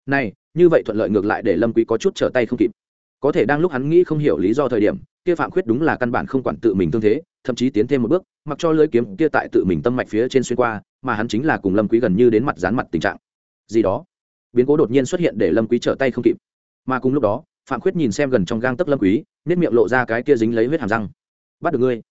này, như vậy thuận lợi ngược lại để lâm quý có chút trở tay không kịp. Có thể đang lúc hắn nghĩ không hiểu lý do thời điểm, kia phạm khuyết đúng là căn bản không quản tự mình tương thế, thậm chí tiến thêm một bước, mặc cho lưỡi kiếm kia tại tự mình tâm mạch phía trên xuyên qua, mà hắn chính là cùng lâm quý gần như đến mặt dán mặt tình trạng. Gì đó? Biến cố đột nhiên xuất hiện để lâm quý trở tay không kịp. Mà cùng lúc đó, phạm khuyết nhìn xem gần trong gang tấc lâm quý nét miệng lộ ra cái kia dính lấy huyết hàm răng. Bắt được ngươi.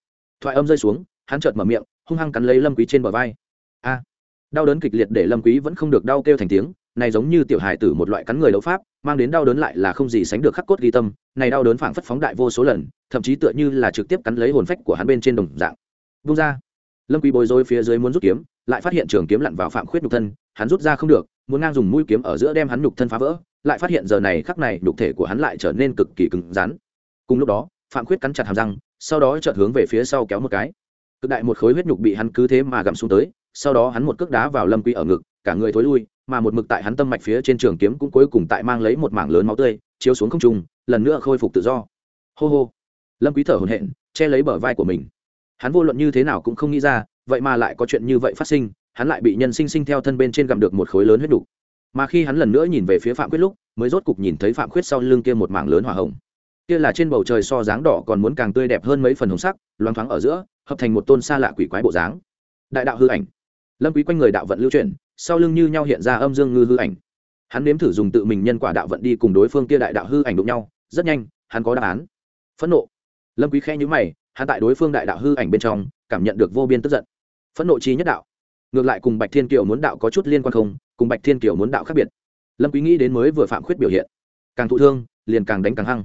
Thoại âm rơi xuống, hắn chợt mở miệng, hung hăng cắn lấy lâm quý trên bờ vai. A. Đau đớn kịch liệt để lâm quý vẫn không được đau kêu thành tiếng này giống như tiểu hài tử một loại cắn người đấu pháp, mang đến đau đớn lại là không gì sánh được khắc cốt ghi tâm, này đau đớn phảng phất phóng đại vô số lần, thậm chí tựa như là trực tiếp cắn lấy hồn phách của hắn bên trên đồng dạng. Vung ra. Lâm quý bối rối phía dưới muốn rút kiếm, lại phát hiện trường kiếm lặn vào phạm khuyết nhục thân, hắn rút ra không được, muốn ngang dùng mũi kiếm ở giữa đem hắn nhục thân phá vỡ, lại phát hiện giờ này khắc này nhục thể của hắn lại trở nên cực kỳ cứng rắn. Cùng lúc đó, phạm khuyết cắn chặt hàm răng, sau đó chợt hướng về phía sau kéo một cái. Cực đại một khối huyết nhục bị hắn cứ thế mà gặm xuống tới, sau đó hắn một cước đá vào lâm quý ở ngực, cả người thối lui mà một mực tại hắn tâm mạch phía trên trường kiếm cũng cuối cùng tại mang lấy một mảng lớn máu tươi, chiếu xuống không trung, lần nữa khôi phục tự do. Hô hô. Lâm quý thở hổn hển, che lấy bờ vai của mình. Hắn vô luận như thế nào cũng không nghĩ ra, vậy mà lại có chuyện như vậy phát sinh, hắn lại bị nhân sinh sinh theo thân bên trên gặm được một khối lớn huyết đủ. mà khi hắn lần nữa nhìn về phía phạm quyết lúc, mới rốt cục nhìn thấy phạm quyết sau lưng kia một mảng lớn hỏa hồng. Kia là trên bầu trời so dáng đỏ còn muốn càng tươi đẹp hơn mấy phần hồng sắc loáng thoáng ở giữa, hợp thành một tôn xa lạ quỷ quái bộ dáng. Đại đạo hư ảnh. Lâm quý quanh người đạo vận lưu chuyển sau lưng như nhau hiện ra âm dương ngư hư ảnh. Hắn nếm thử dùng tự mình nhân quả đạo vận đi cùng đối phương kia đại đạo hư ảnh đụng nhau, rất nhanh, hắn có đáp án. Phẫn nộ. Lâm quý khẽ nhíu mày, hắn tại đối phương đại đạo hư ảnh bên trong, cảm nhận được vô biên tức giận. Phẫn nộ chi nhất đạo. Ngược lại cùng bạch thiên kiều muốn đạo có chút liên quan không, cùng bạch thiên kiều muốn đạo khác biệt. Lâm quý nghĩ đến mới vừa phạm khuyết biểu hiện. Càng thụ thương, liền càng đánh càng hăng.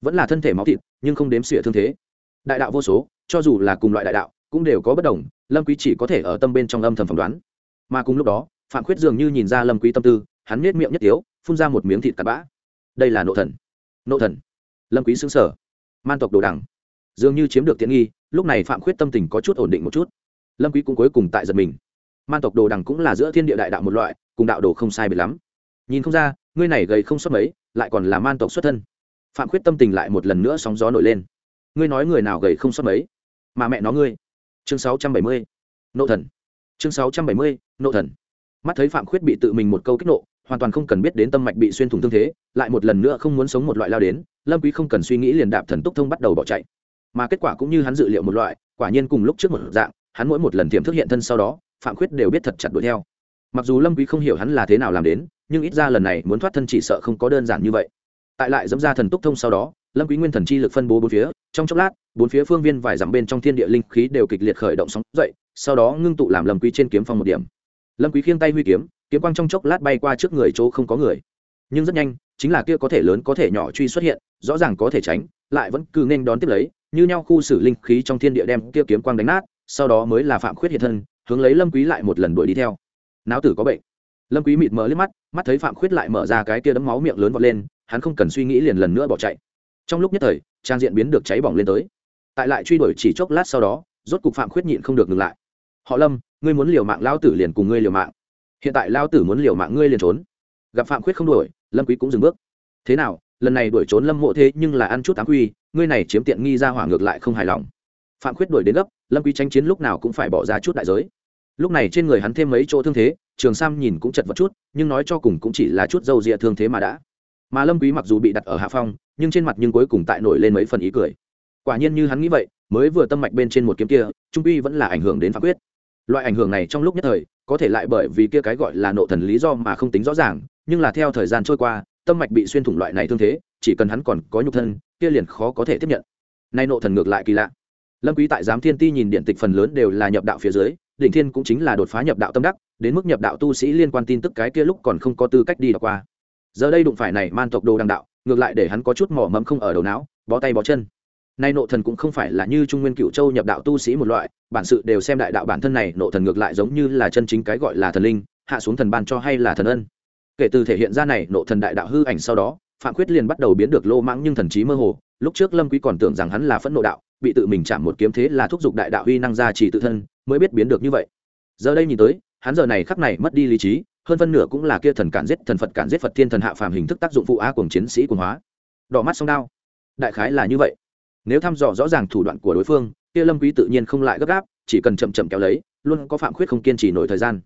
Vẫn là thân thể máu thịt, nhưng không đếm xỉa thương thế. Đại đạo vô số, cho dù là cùng loại đại đạo, cũng đều có bất đồng, lâm quý chỉ có thể ở tâm bên trong âm thầm phỏng đoán. Mà cùng lúc đó phạm khuyết dường như nhìn ra lâm quý tâm tư hắn nết miệng nhất tiếu phun ra một miếng thịt cặn bã. Đây là nộ thần. Nộ thần. Lâm quý sững sờ. Man tộc đồ đằng. Dường như chiếm được tiện nghi lúc này phạm khuyết tâm tình có chút ổn định một chút. Lâm quý cũng cuối cùng tại giật mình. Man tộc đồ đằng cũng là giữa thiên địa đại đạo một loại cùng đạo đồ không sai biệt lắm. Nhìn không ra ngươi này gầy không xuất mấy lại còn là man tộc xuất thân. Phạm khuyết tâm tình lại một lần nữa sóng gió nổi lên. Ngươi nói người nào gầy không xuất mấy? Mà mẹ nó ngươi. Chương 670. nộ thần. Chương 670, nộ thần mắt thấy phạm khuyết bị tự mình một câu kích nộ, hoàn toàn không cần biết đến tâm mạch bị xuyên thủng thương thế, lại một lần nữa không muốn sống một loại lao đến, lâm quý không cần suy nghĩ liền đạp thần túc thông bắt đầu bỏ chạy. Mà kết quả cũng như hắn dự liệu một loại, quả nhiên cùng lúc trước một dạng, hắn mỗi một lần tiềm thức hiện thân sau đó, phạm khuyết đều biết thật chặt đuổi theo. Mặc dù lâm quý không hiểu hắn là thế nào làm đến, nhưng ít ra lần này muốn thoát thân chỉ sợ không có đơn giản như vậy. Tại lại dẫm ra thần túc thông sau đó, lâm quý nguyên thần chi lực phân bố bốn phía, trong chốc lát, bốn phía phương viên vài dặm bên trong thiên địa linh khí đều kịch liệt khởi động sóng dậy, sau đó ngưng tụ làm lâm quý trên kiếm phong một điểm lâm quý khiêng tay huy kiếm kiếm quang trong chốc lát bay qua trước người chỗ không có người. Nhưng rất nhanh, chính là kia có thể lớn có thể nhỏ truy xuất hiện, rõ ràng có thể tránh, lại vẫn cứ nên đón tiếp lấy, như nhau khu xử linh khí trong thiên địa đem kia kiếm quang đánh nát, sau đó mới là phạm khuyết hiện thân, hướng lấy lâm quý lại một lần đuổi đi theo. Não tử có bệnh. Lâm quý mịt mờ liếc mắt mắt thấy phạm khuyết lại mở ra cái kia đấm máu miệng lớn vọt lên, hắn không cần suy nghĩ liền lần nữa bỏ chạy. Trong lúc nhất thời, trang diện biến được cháy bỏng lên tới. Tại lại truy đuổi chỉ chốc lát sau đó, rốt cục phạm khuyết nhịn không được ngừng lại họ lâm, ngươi muốn liều mạng lao tử liền cùng ngươi liều mạng. Hiện tại lao tử muốn liều mạng ngươi liền trốn. Gặp phạm khuyết không đuổi, lâm quý cũng dừng bước. Thế nào, lần này đuổi trốn lâm mộ thế nhưng là ăn chút ám quy, ngươi này chiếm tiện nghi ra hỏa ngược lại không hài lòng. Phạm khuyết đuổi đến gấp, lâm quý tranh chiến lúc nào cũng phải bỏ ra chút đại giới. Lúc này trên người hắn thêm mấy chỗ thương thế, trường sam nhìn cũng chật vật chút, nhưng nói cho cùng cũng chỉ là chút dâu dịa thương thế mà đã. Mà lâm quý mặc dù bị đặt ở hạ phong, nhưng trên mặt nhưng cuối cùng tại nổi lên mấy phần ý cười. Quả nhiên như hắn nghĩ vậy, mới vừa tâm mạch bên trên một kiếm kia, trung uy vẫn là ảnh hưởng đến phạm quyết loại ảnh hưởng này trong lúc nhất thời, có thể lại bởi vì kia cái gọi là nộ thần lý do mà không tính rõ ràng, nhưng là theo thời gian trôi qua, tâm mạch bị xuyên thủng loại này thương thế, chỉ cần hắn còn có nhục thân, kia liền khó có thể tiếp nhận. Nay nộ thần ngược lại kỳ lạ. Lâm quý tại giám thiên ti nhìn điện tịch phần lớn đều là nhập đạo phía dưới, đỉnh thiên cũng chính là đột phá nhập đạo tâm đắc, đến mức nhập đạo tu sĩ liên quan tin tức cái kia lúc còn không có tư cách đi đọc qua. Giờ đây đụng phải này man tộc đồ đăng đạo, ngược lại để hắn có chút mỏ mẫm không ở đầu não, bó tay bó chân nay nộ thần cũng không phải là như trung nguyên cựu châu nhập đạo tu sĩ một loại, bản sự đều xem đại đạo bản thân này, nộ thần ngược lại giống như là chân chính cái gọi là thần linh, hạ xuống thần ban cho hay là thần ân. Kể từ thể hiện ra này, nộ thần đại đạo hư ảnh sau đó, phạm quyết liền bắt đầu biến được lô mãng nhưng thần trí mơ hồ, lúc trước lâm quý còn tưởng rằng hắn là phẫn nộ đạo, bị tự mình chạm một kiếm thế là thúc giục đại đạo huy năng ra chỉ tự thân, mới biết biến được như vậy. Giờ đây nhìn tới, hắn giờ này khắc này mất đi lý trí, hơn phân nửa cũng là kia thần cản giết thần phật cản giết phật thiên thần hạ phàm hình thức tác dụng phụ á cùng chiến sĩ cùng hóa. Đỏ mắt song đao. Đại khái là như vậy nếu thăm dò rõ ràng thủ đoạn của đối phương, kia lâm quý tự nhiên không lại gấp gáp, chỉ cần chậm chậm kéo lấy, luôn có phạm khuyết không kiên trì nổi thời gian.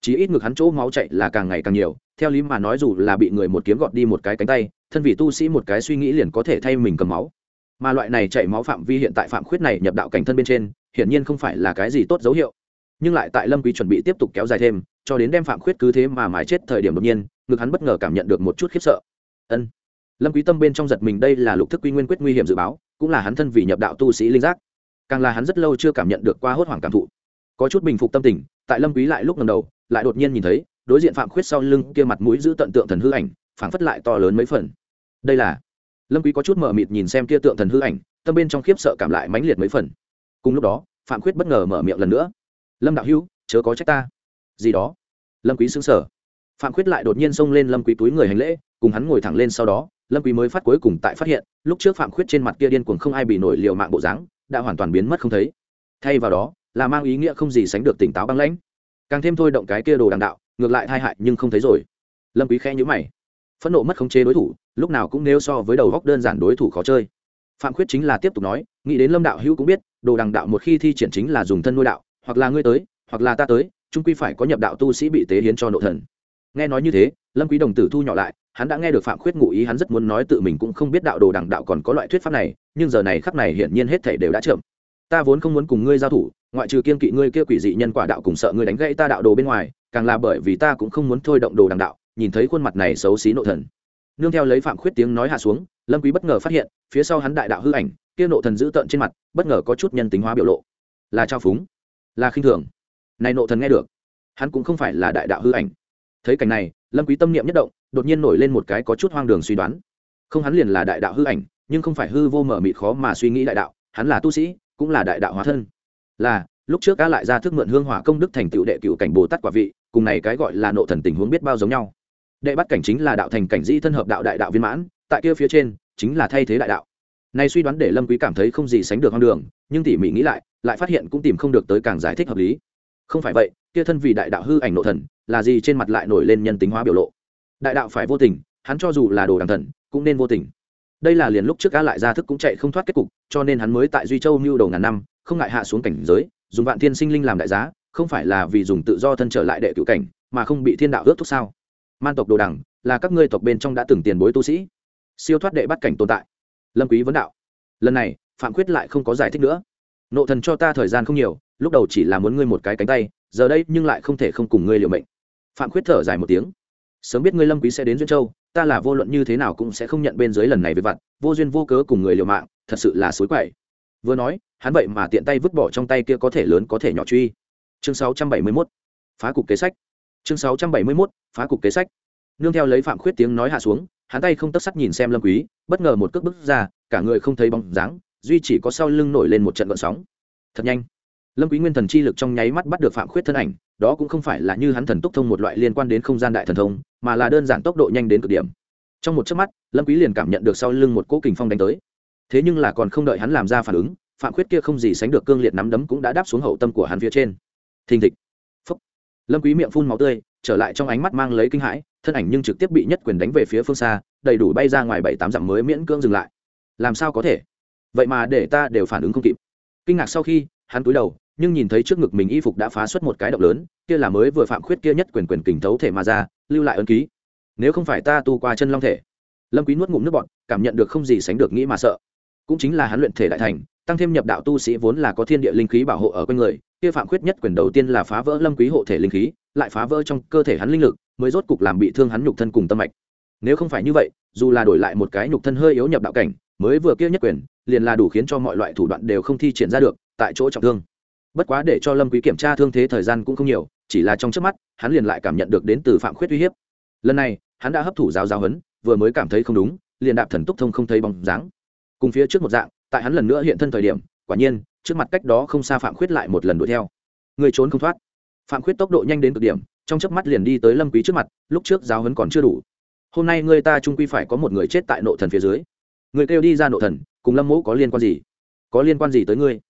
Chỉ ít ngực hắn chỗ máu chạy là càng ngày càng nhiều, theo lý mà nói dù là bị người một kiếm gọt đi một cái cánh tay, thân vị tu sĩ một cái suy nghĩ liền có thể thay mình cầm máu. Mà loại này chảy máu phạm vi hiện tại phạm khuyết này nhập đạo cảnh thân bên trên, hiển nhiên không phải là cái gì tốt dấu hiệu. Nhưng lại tại lâm quý chuẩn bị tiếp tục kéo dài thêm, cho đến đem phạm khuyết cứ thế mà mái chết thời điểm đột nhiên, ngực hắn bất ngờ cảm nhận được một chút khiếp sợ. Ân. Lâm quý tâm bên trong giật mình đây là lục thức quy nguyên quyết nguy hiểm dự báo cũng là hắn thân vì nhập đạo tu sĩ linh giác. Càng là hắn rất lâu chưa cảm nhận được qua hốt hoảng cảm thụ. Có chút bình phục tâm tình, tại lâm quý lại lúc lần đầu, lại đột nhiên nhìn thấy, đối diện phạm khuyết sau lưng kia mặt mũi giữ tận tượng thần hư ảnh, phảng phất lại to lớn mấy phần. Đây là, lâm quý có chút mở mịt nhìn xem kia tượng thần hư ảnh, tâm bên trong khiếp sợ cảm lại mãnh liệt mấy phần. Cùng lúc đó, phạm khuyết bất ngờ mở miệng lần nữa. Lâm đạo hữu, chớ có trách ta. Gì đó? Lâm quý sững sờ phạm khuyết lại đột nhiên xông lên lâm quý túi người hành lễ, cùng hắn ngồi thẳng lên sau đó, lâm quý mới phát cuối cùng tại phát hiện, lúc trước phạm khuyết trên mặt kia điên cuồng không ai bị nổi liều mạng bộ dáng, đã hoàn toàn biến mất không thấy. Thay vào đó, là mang ý nghĩa không gì sánh được tỉnh táo băng lãnh. Càng thêm thôi động cái kia đồ đằng đạo, ngược lại thay hại nhưng không thấy rồi. Lâm quý khẽ nhíu mày. Phẫn nộ mất khống chế đối thủ, lúc nào cũng nếu so với đầu góc đơn giản đối thủ khó chơi. Phạm khuyết chính là tiếp tục nói, nghĩ đến lâm đạo hữu cũng biết, đồ đằng đạo một khi thi triển chính là dùng thân nuôi đạo, hoặc là ngươi tới, hoặc là ta tới trung quy phải có nhập đạo tu sĩ bị tế hiến cho nội thần nghe nói như thế, lâm quý đồng tử thu nhỏ lại, hắn đã nghe được phạm khuyết ngụ ý, hắn rất muốn nói tự mình cũng không biết đạo đồ đằng đạo còn có loại thuyết pháp này, nhưng giờ này khắc này hiển nhiên hết thảy đều đã chậm. Ta vốn không muốn cùng ngươi giao thủ, ngoại trừ kiên kỵ ngươi kia quỷ dị nhân quả đạo cùng sợ ngươi đánh gãy ta đạo đồ bên ngoài, càng là bởi vì ta cũng không muốn thôi động đồ đằng đạo, nhìn thấy khuôn mặt này xấu xí nộ thần. Nương theo lấy phạm khuyết tiếng nói hạ xuống, lâm quý bất ngờ phát hiện, phía sau hắn đại đạo hư ảnh, kia nộ thần giữ tợn trên mặt, bất ngờ có chút nhân tính hóa biểu lộ. Là trao phúng, là khinh thường. Này nộ thần nghe được, hắn cũng không phải là đại đạo hư ảnh thấy cảnh này, lâm quý tâm niệm nhất động, đột nhiên nổi lên một cái có chút hoang đường suy đoán. Không hắn liền là đại đạo hư ảnh, nhưng không phải hư vô mở mịt khó mà suy nghĩ đại đạo, hắn là tu sĩ, cũng là đại đạo hóa thân. Là, lúc trước ca lại ra thức mượn hương hỏa công đức thành tựu đệ cựu cảnh bồ tát quả vị, cùng này cái gọi là nộ thần tình huống biết bao giống nhau. Đệ bắt cảnh chính là đạo thành cảnh di thân hợp đạo đại đạo viên mãn, tại kia phía trên, chính là thay thế đại đạo. Này suy đoán để lâm quý cảm thấy không gì sánh được hoang đường, nhưng tỉ mỉ nghĩ lại lại phát hiện cũng tìm không được tới càng giải thích hợp lý không phải vậy, kia thân vì đại đạo hư ảnh nộ thần, là gì trên mặt lại nổi lên nhân tính hóa biểu lộ? Đại đạo phải vô tình, hắn cho dù là đồ đằng thần, cũng nên vô tình. Đây là liền lúc trước cá lại ra thức cũng chạy không thoát kết cục, cho nên hắn mới tại duy châu mưu đầu ngàn năm, không ngại hạ xuống cảnh giới, dùng vạn thiên sinh linh làm đại giá, không phải là vì dùng tự do thân trở lại đệ cựu cảnh, mà không bị thiên đạo ước thúc sao? Man tộc đồ đằng, là các ngươi tộc bên trong đã từng tiền bối tu sĩ. Siêu thoát đệ bắt cảnh tồn tại. Lâm quý vấn đạo. Lần này, phạm quyết lại không có giải thích nữa. Nộ thần cho ta thời gian không nhiều lúc đầu chỉ là muốn ngươi một cái cánh tay, giờ đây nhưng lại không thể không cùng ngươi liều mệnh. Phạm Khuyết thở dài một tiếng. Sớm biết ngươi lâm quý sẽ đến duyên châu, ta là vô luận như thế nào cũng sẽ không nhận bên dưới lần này với vặt, vô duyên vô cớ cùng người liều mạng, thật sự là suối quậy. Vừa nói, hắn vậy mà tiện tay vứt bỏ trong tay kia có thể lớn có thể nhỏ truy. Chương 671 phá cục kế sách. Chương 671 phá cục kế sách. Nương theo lấy phạm khuyết tiếng nói hạ xuống, hắn tay không tất sắt nhìn xem lâm quý, bất ngờ một cước bước ra, cả người không thấy bóng dáng, duy chỉ có sau lưng nổi lên một trận gợn sóng. Thật nhanh lâm quý nguyên thần chi lực trong nháy mắt bắt được phạm khuyết thân ảnh, đó cũng không phải là như hắn thần tốc thông một loại liên quan đến không gian đại thần thông, mà là đơn giản tốc độ nhanh đến cực điểm. Trong một chớp mắt, lâm quý liền cảm nhận được sau lưng một cỗ kình phong đánh tới. Thế nhưng là còn không đợi hắn làm ra phản ứng, phạm khuyết kia không gì sánh được cương liệt nắm đấm cũng đã đáp xuống hậu tâm của hắn phía trên. Thình thịch. Phúc. Lâm quý miệng phun máu tươi, trở lại trong ánh mắt mang lấy kinh hãi, thân ảnh nhưng trực tiếp bị nhất quyền đánh về phía phương xa, đầy đủ bay ra ngoài bảy tám dặm mới miễn cưỡng dừng lại. Làm sao có thể? Vậy mà để ta đều phản ứng không kịp. Kinh ngạc sau khi, hắn cúi đầu nhưng nhìn thấy trước ngực mình y phục đã phá xuất một cái động lớn, kia là mới vừa phạm khuyết kia nhất quyền quyền kình thấu thể mà ra, lưu lại ấn ký. Nếu không phải ta tu qua chân long thể, lâm quý nuốt ngụm nước bọt, cảm nhận được không gì sánh được nghĩ mà sợ. Cũng chính là hắn luyện thể đại thành, tăng thêm nhập đạo tu sĩ vốn là có thiên địa linh khí bảo hộ ở quanh người, kia phạm khuyết nhất quyền đầu tiên là phá vỡ lâm quý hộ thể linh khí, lại phá vỡ trong cơ thể hắn linh lực, mới rốt cục làm bị thương hắn nhục thân cùng tâm mạch. Nếu không phải như vậy, dù là đổi lại một cái nhục thân hơi yếu nhập đạo cảnh, mới vừa kia nhất quyền, liền là đủ khiến cho mọi loại thủ đoạn đều không thi triển ra được, tại chỗ trọng thương bất quá để cho lâm quý kiểm tra thương thế thời gian cũng không nhiều, chỉ là trong trước mắt, hắn liền lại cảm nhận được đến từ phạm khuyết uy hiếp. Lần này, hắn đã hấp thụ giáo giáo hấn vừa mới cảm thấy không đúng, liền đạp thần túc thông không thấy bóng dáng. Cùng phía trước một dạng, tại hắn lần nữa hiện thân thời điểm, quả nhiên, trước mặt cách đó không xa phạm khuyết lại một lần đuổi theo. Người trốn không thoát. Phạm khuyết tốc độ nhanh đến cực điểm, trong chớp mắt liền đi tới lâm quý trước mặt, lúc trước giáo hấn còn chưa đủ. Hôm nay người ta trung quy phải có một người chết tại nộ thần phía dưới. Người kêu đi ra nộ thần, cùng lâm mẫu có liên quan gì? Có liên quan gì tới ngươi?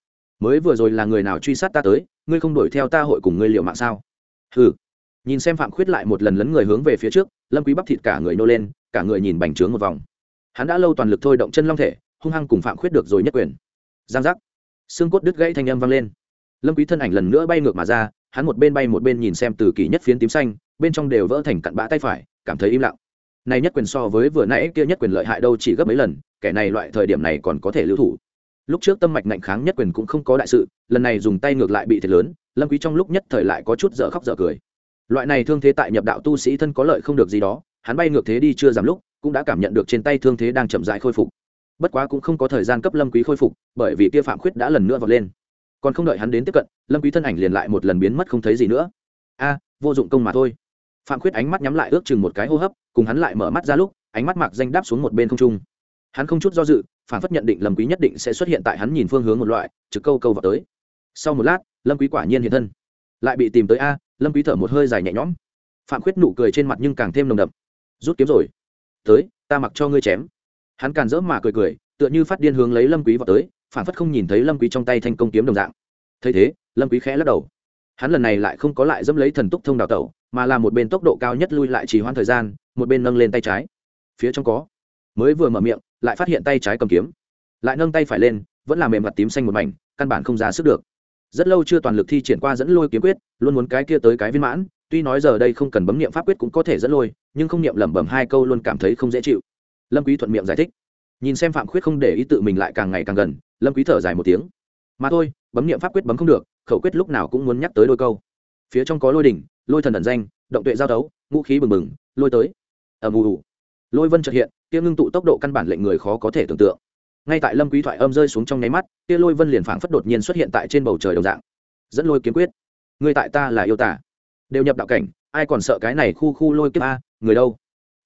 Mới vừa rồi là người nào truy sát ta tới, ngươi không đuổi theo ta hội cùng ngươi liệu mạng sao? Hừ. Nhìn xem phạm khuyết lại một lần lấn người hướng về phía trước, lâm quý bắp thịt cả người nô lên, cả người nhìn bành trướng một vòng. Hắn đã lâu toàn lực thôi động chân long thể, hung hăng cùng phạm khuyết được rồi nhất quyền. Giang giác. Xương cốt đứt gãy thanh âm vang lên. Lâm quý thân ảnh lần nữa bay ngược mà ra, hắn một bên bay một bên nhìn xem từ kỳ nhất phiến tím xanh, bên trong đều vỡ thành cặn bã tay phải, cảm thấy im lặng. Này nhất quyền so với vừa nãy kia nhất quyền lợi hại đâu chỉ gấp mấy lần, kẻ này loại thời điểm này còn có thể lưu thủ lúc trước tâm mạch ngạnh kháng nhất quyền cũng không có đại sự, lần này dùng tay ngược lại bị thiệt lớn, lâm quý trong lúc nhất thời lại có chút dở khóc dở cười. Loại này thương thế tại nhập đạo tu sĩ thân có lợi không được gì đó, hắn bay ngược thế đi chưa giảm lúc, cũng đã cảm nhận được trên tay thương thế đang chậm rãi khôi phục. Bất quá cũng không có thời gian cấp lâm quý khôi phục, bởi vì kia phạm khuyết đã lần nữa vọt lên. Còn không đợi hắn đến tiếp cận, lâm quý thân ảnh liền lại một lần biến mất không thấy gì nữa. A, vô dụng công mà thôi. Phạm khuyết ánh mắt nhắm lại ước chừng một cái hô hấp, cùng hắn lại mở mắt ra lúc, ánh mắt mạc danh đáp xuống một bên không trung. Hắn không chút do dự phản phất nhận định lâm quý nhất định sẽ xuất hiện tại hắn nhìn phương hướng một loại, trực câu câu vào tới. Sau một lát, lâm quý quả nhiên hiện thân. Lại bị tìm tới a, lâm quý thở một hơi dài nhẹ nhõm. Phạm khuyết nụ cười trên mặt nhưng càng thêm nồng đậm. Rút kiếm rồi. Tới, ta mặc cho ngươi chém. Hắn càn rỡ mà cười cười, tựa như phát điên hướng lấy lâm quý vào tới, phản phất không nhìn thấy lâm quý trong tay thanh công kiếm đồng dạng. Thấy thế, lâm quý khẽ lắc đầu. Hắn lần này lại không có lại dẫm lấy thần túc thông đào tẩu, mà là một bên tốc độ cao nhất lui lại trì hoãn thời gian, một bên nâng lên tay trái. Phía trong có. Mới vừa mở miệng lại phát hiện tay trái cầm kiếm. Lại nâng tay phải lên, vẫn là mềm mặt tím xanh một mảnh, căn bản không ra sức được. Rất lâu chưa toàn lực thi triển qua dẫn lôi kiếm quyết, luôn muốn cái kia tới cái viên mãn, tuy nói giờ đây không cần bấm niệm pháp quyết cũng có thể dẫn lôi, nhưng không niệm lẩm bẩm hai câu luôn cảm thấy không dễ chịu. Lâm quý thuận miệng giải thích. Nhìn xem phạm khuyết không để ý tự mình lại càng ngày càng gần, lâm quý thở dài một tiếng. Mà thôi, bấm niệm pháp quyết bấm không được, khẩu quyết lúc nào cũng muốn nhắc tới đôi câu. Phía trong có lôi đỉnh, lôi thần ẩn danh, động tuệ giao đấu, ngũ khí bừng bừng, lôi tới. Ầm ù lôi vân chợt hiện, kia ngưng tụ tốc độ căn bản lệnh người khó có thể tưởng tượng. Ngay tại lâm quý thoại âm rơi xuống trong nháy mắt, kia lôi vân liền phảng phất đột nhiên xuất hiện tại trên bầu trời đồng dạng. Dẫn lôi kiếm quyết. Người tại ta là yêu tả. Đều nhập đạo cảnh, ai còn sợ cái này khu khu lôi kiếp a, người đâu?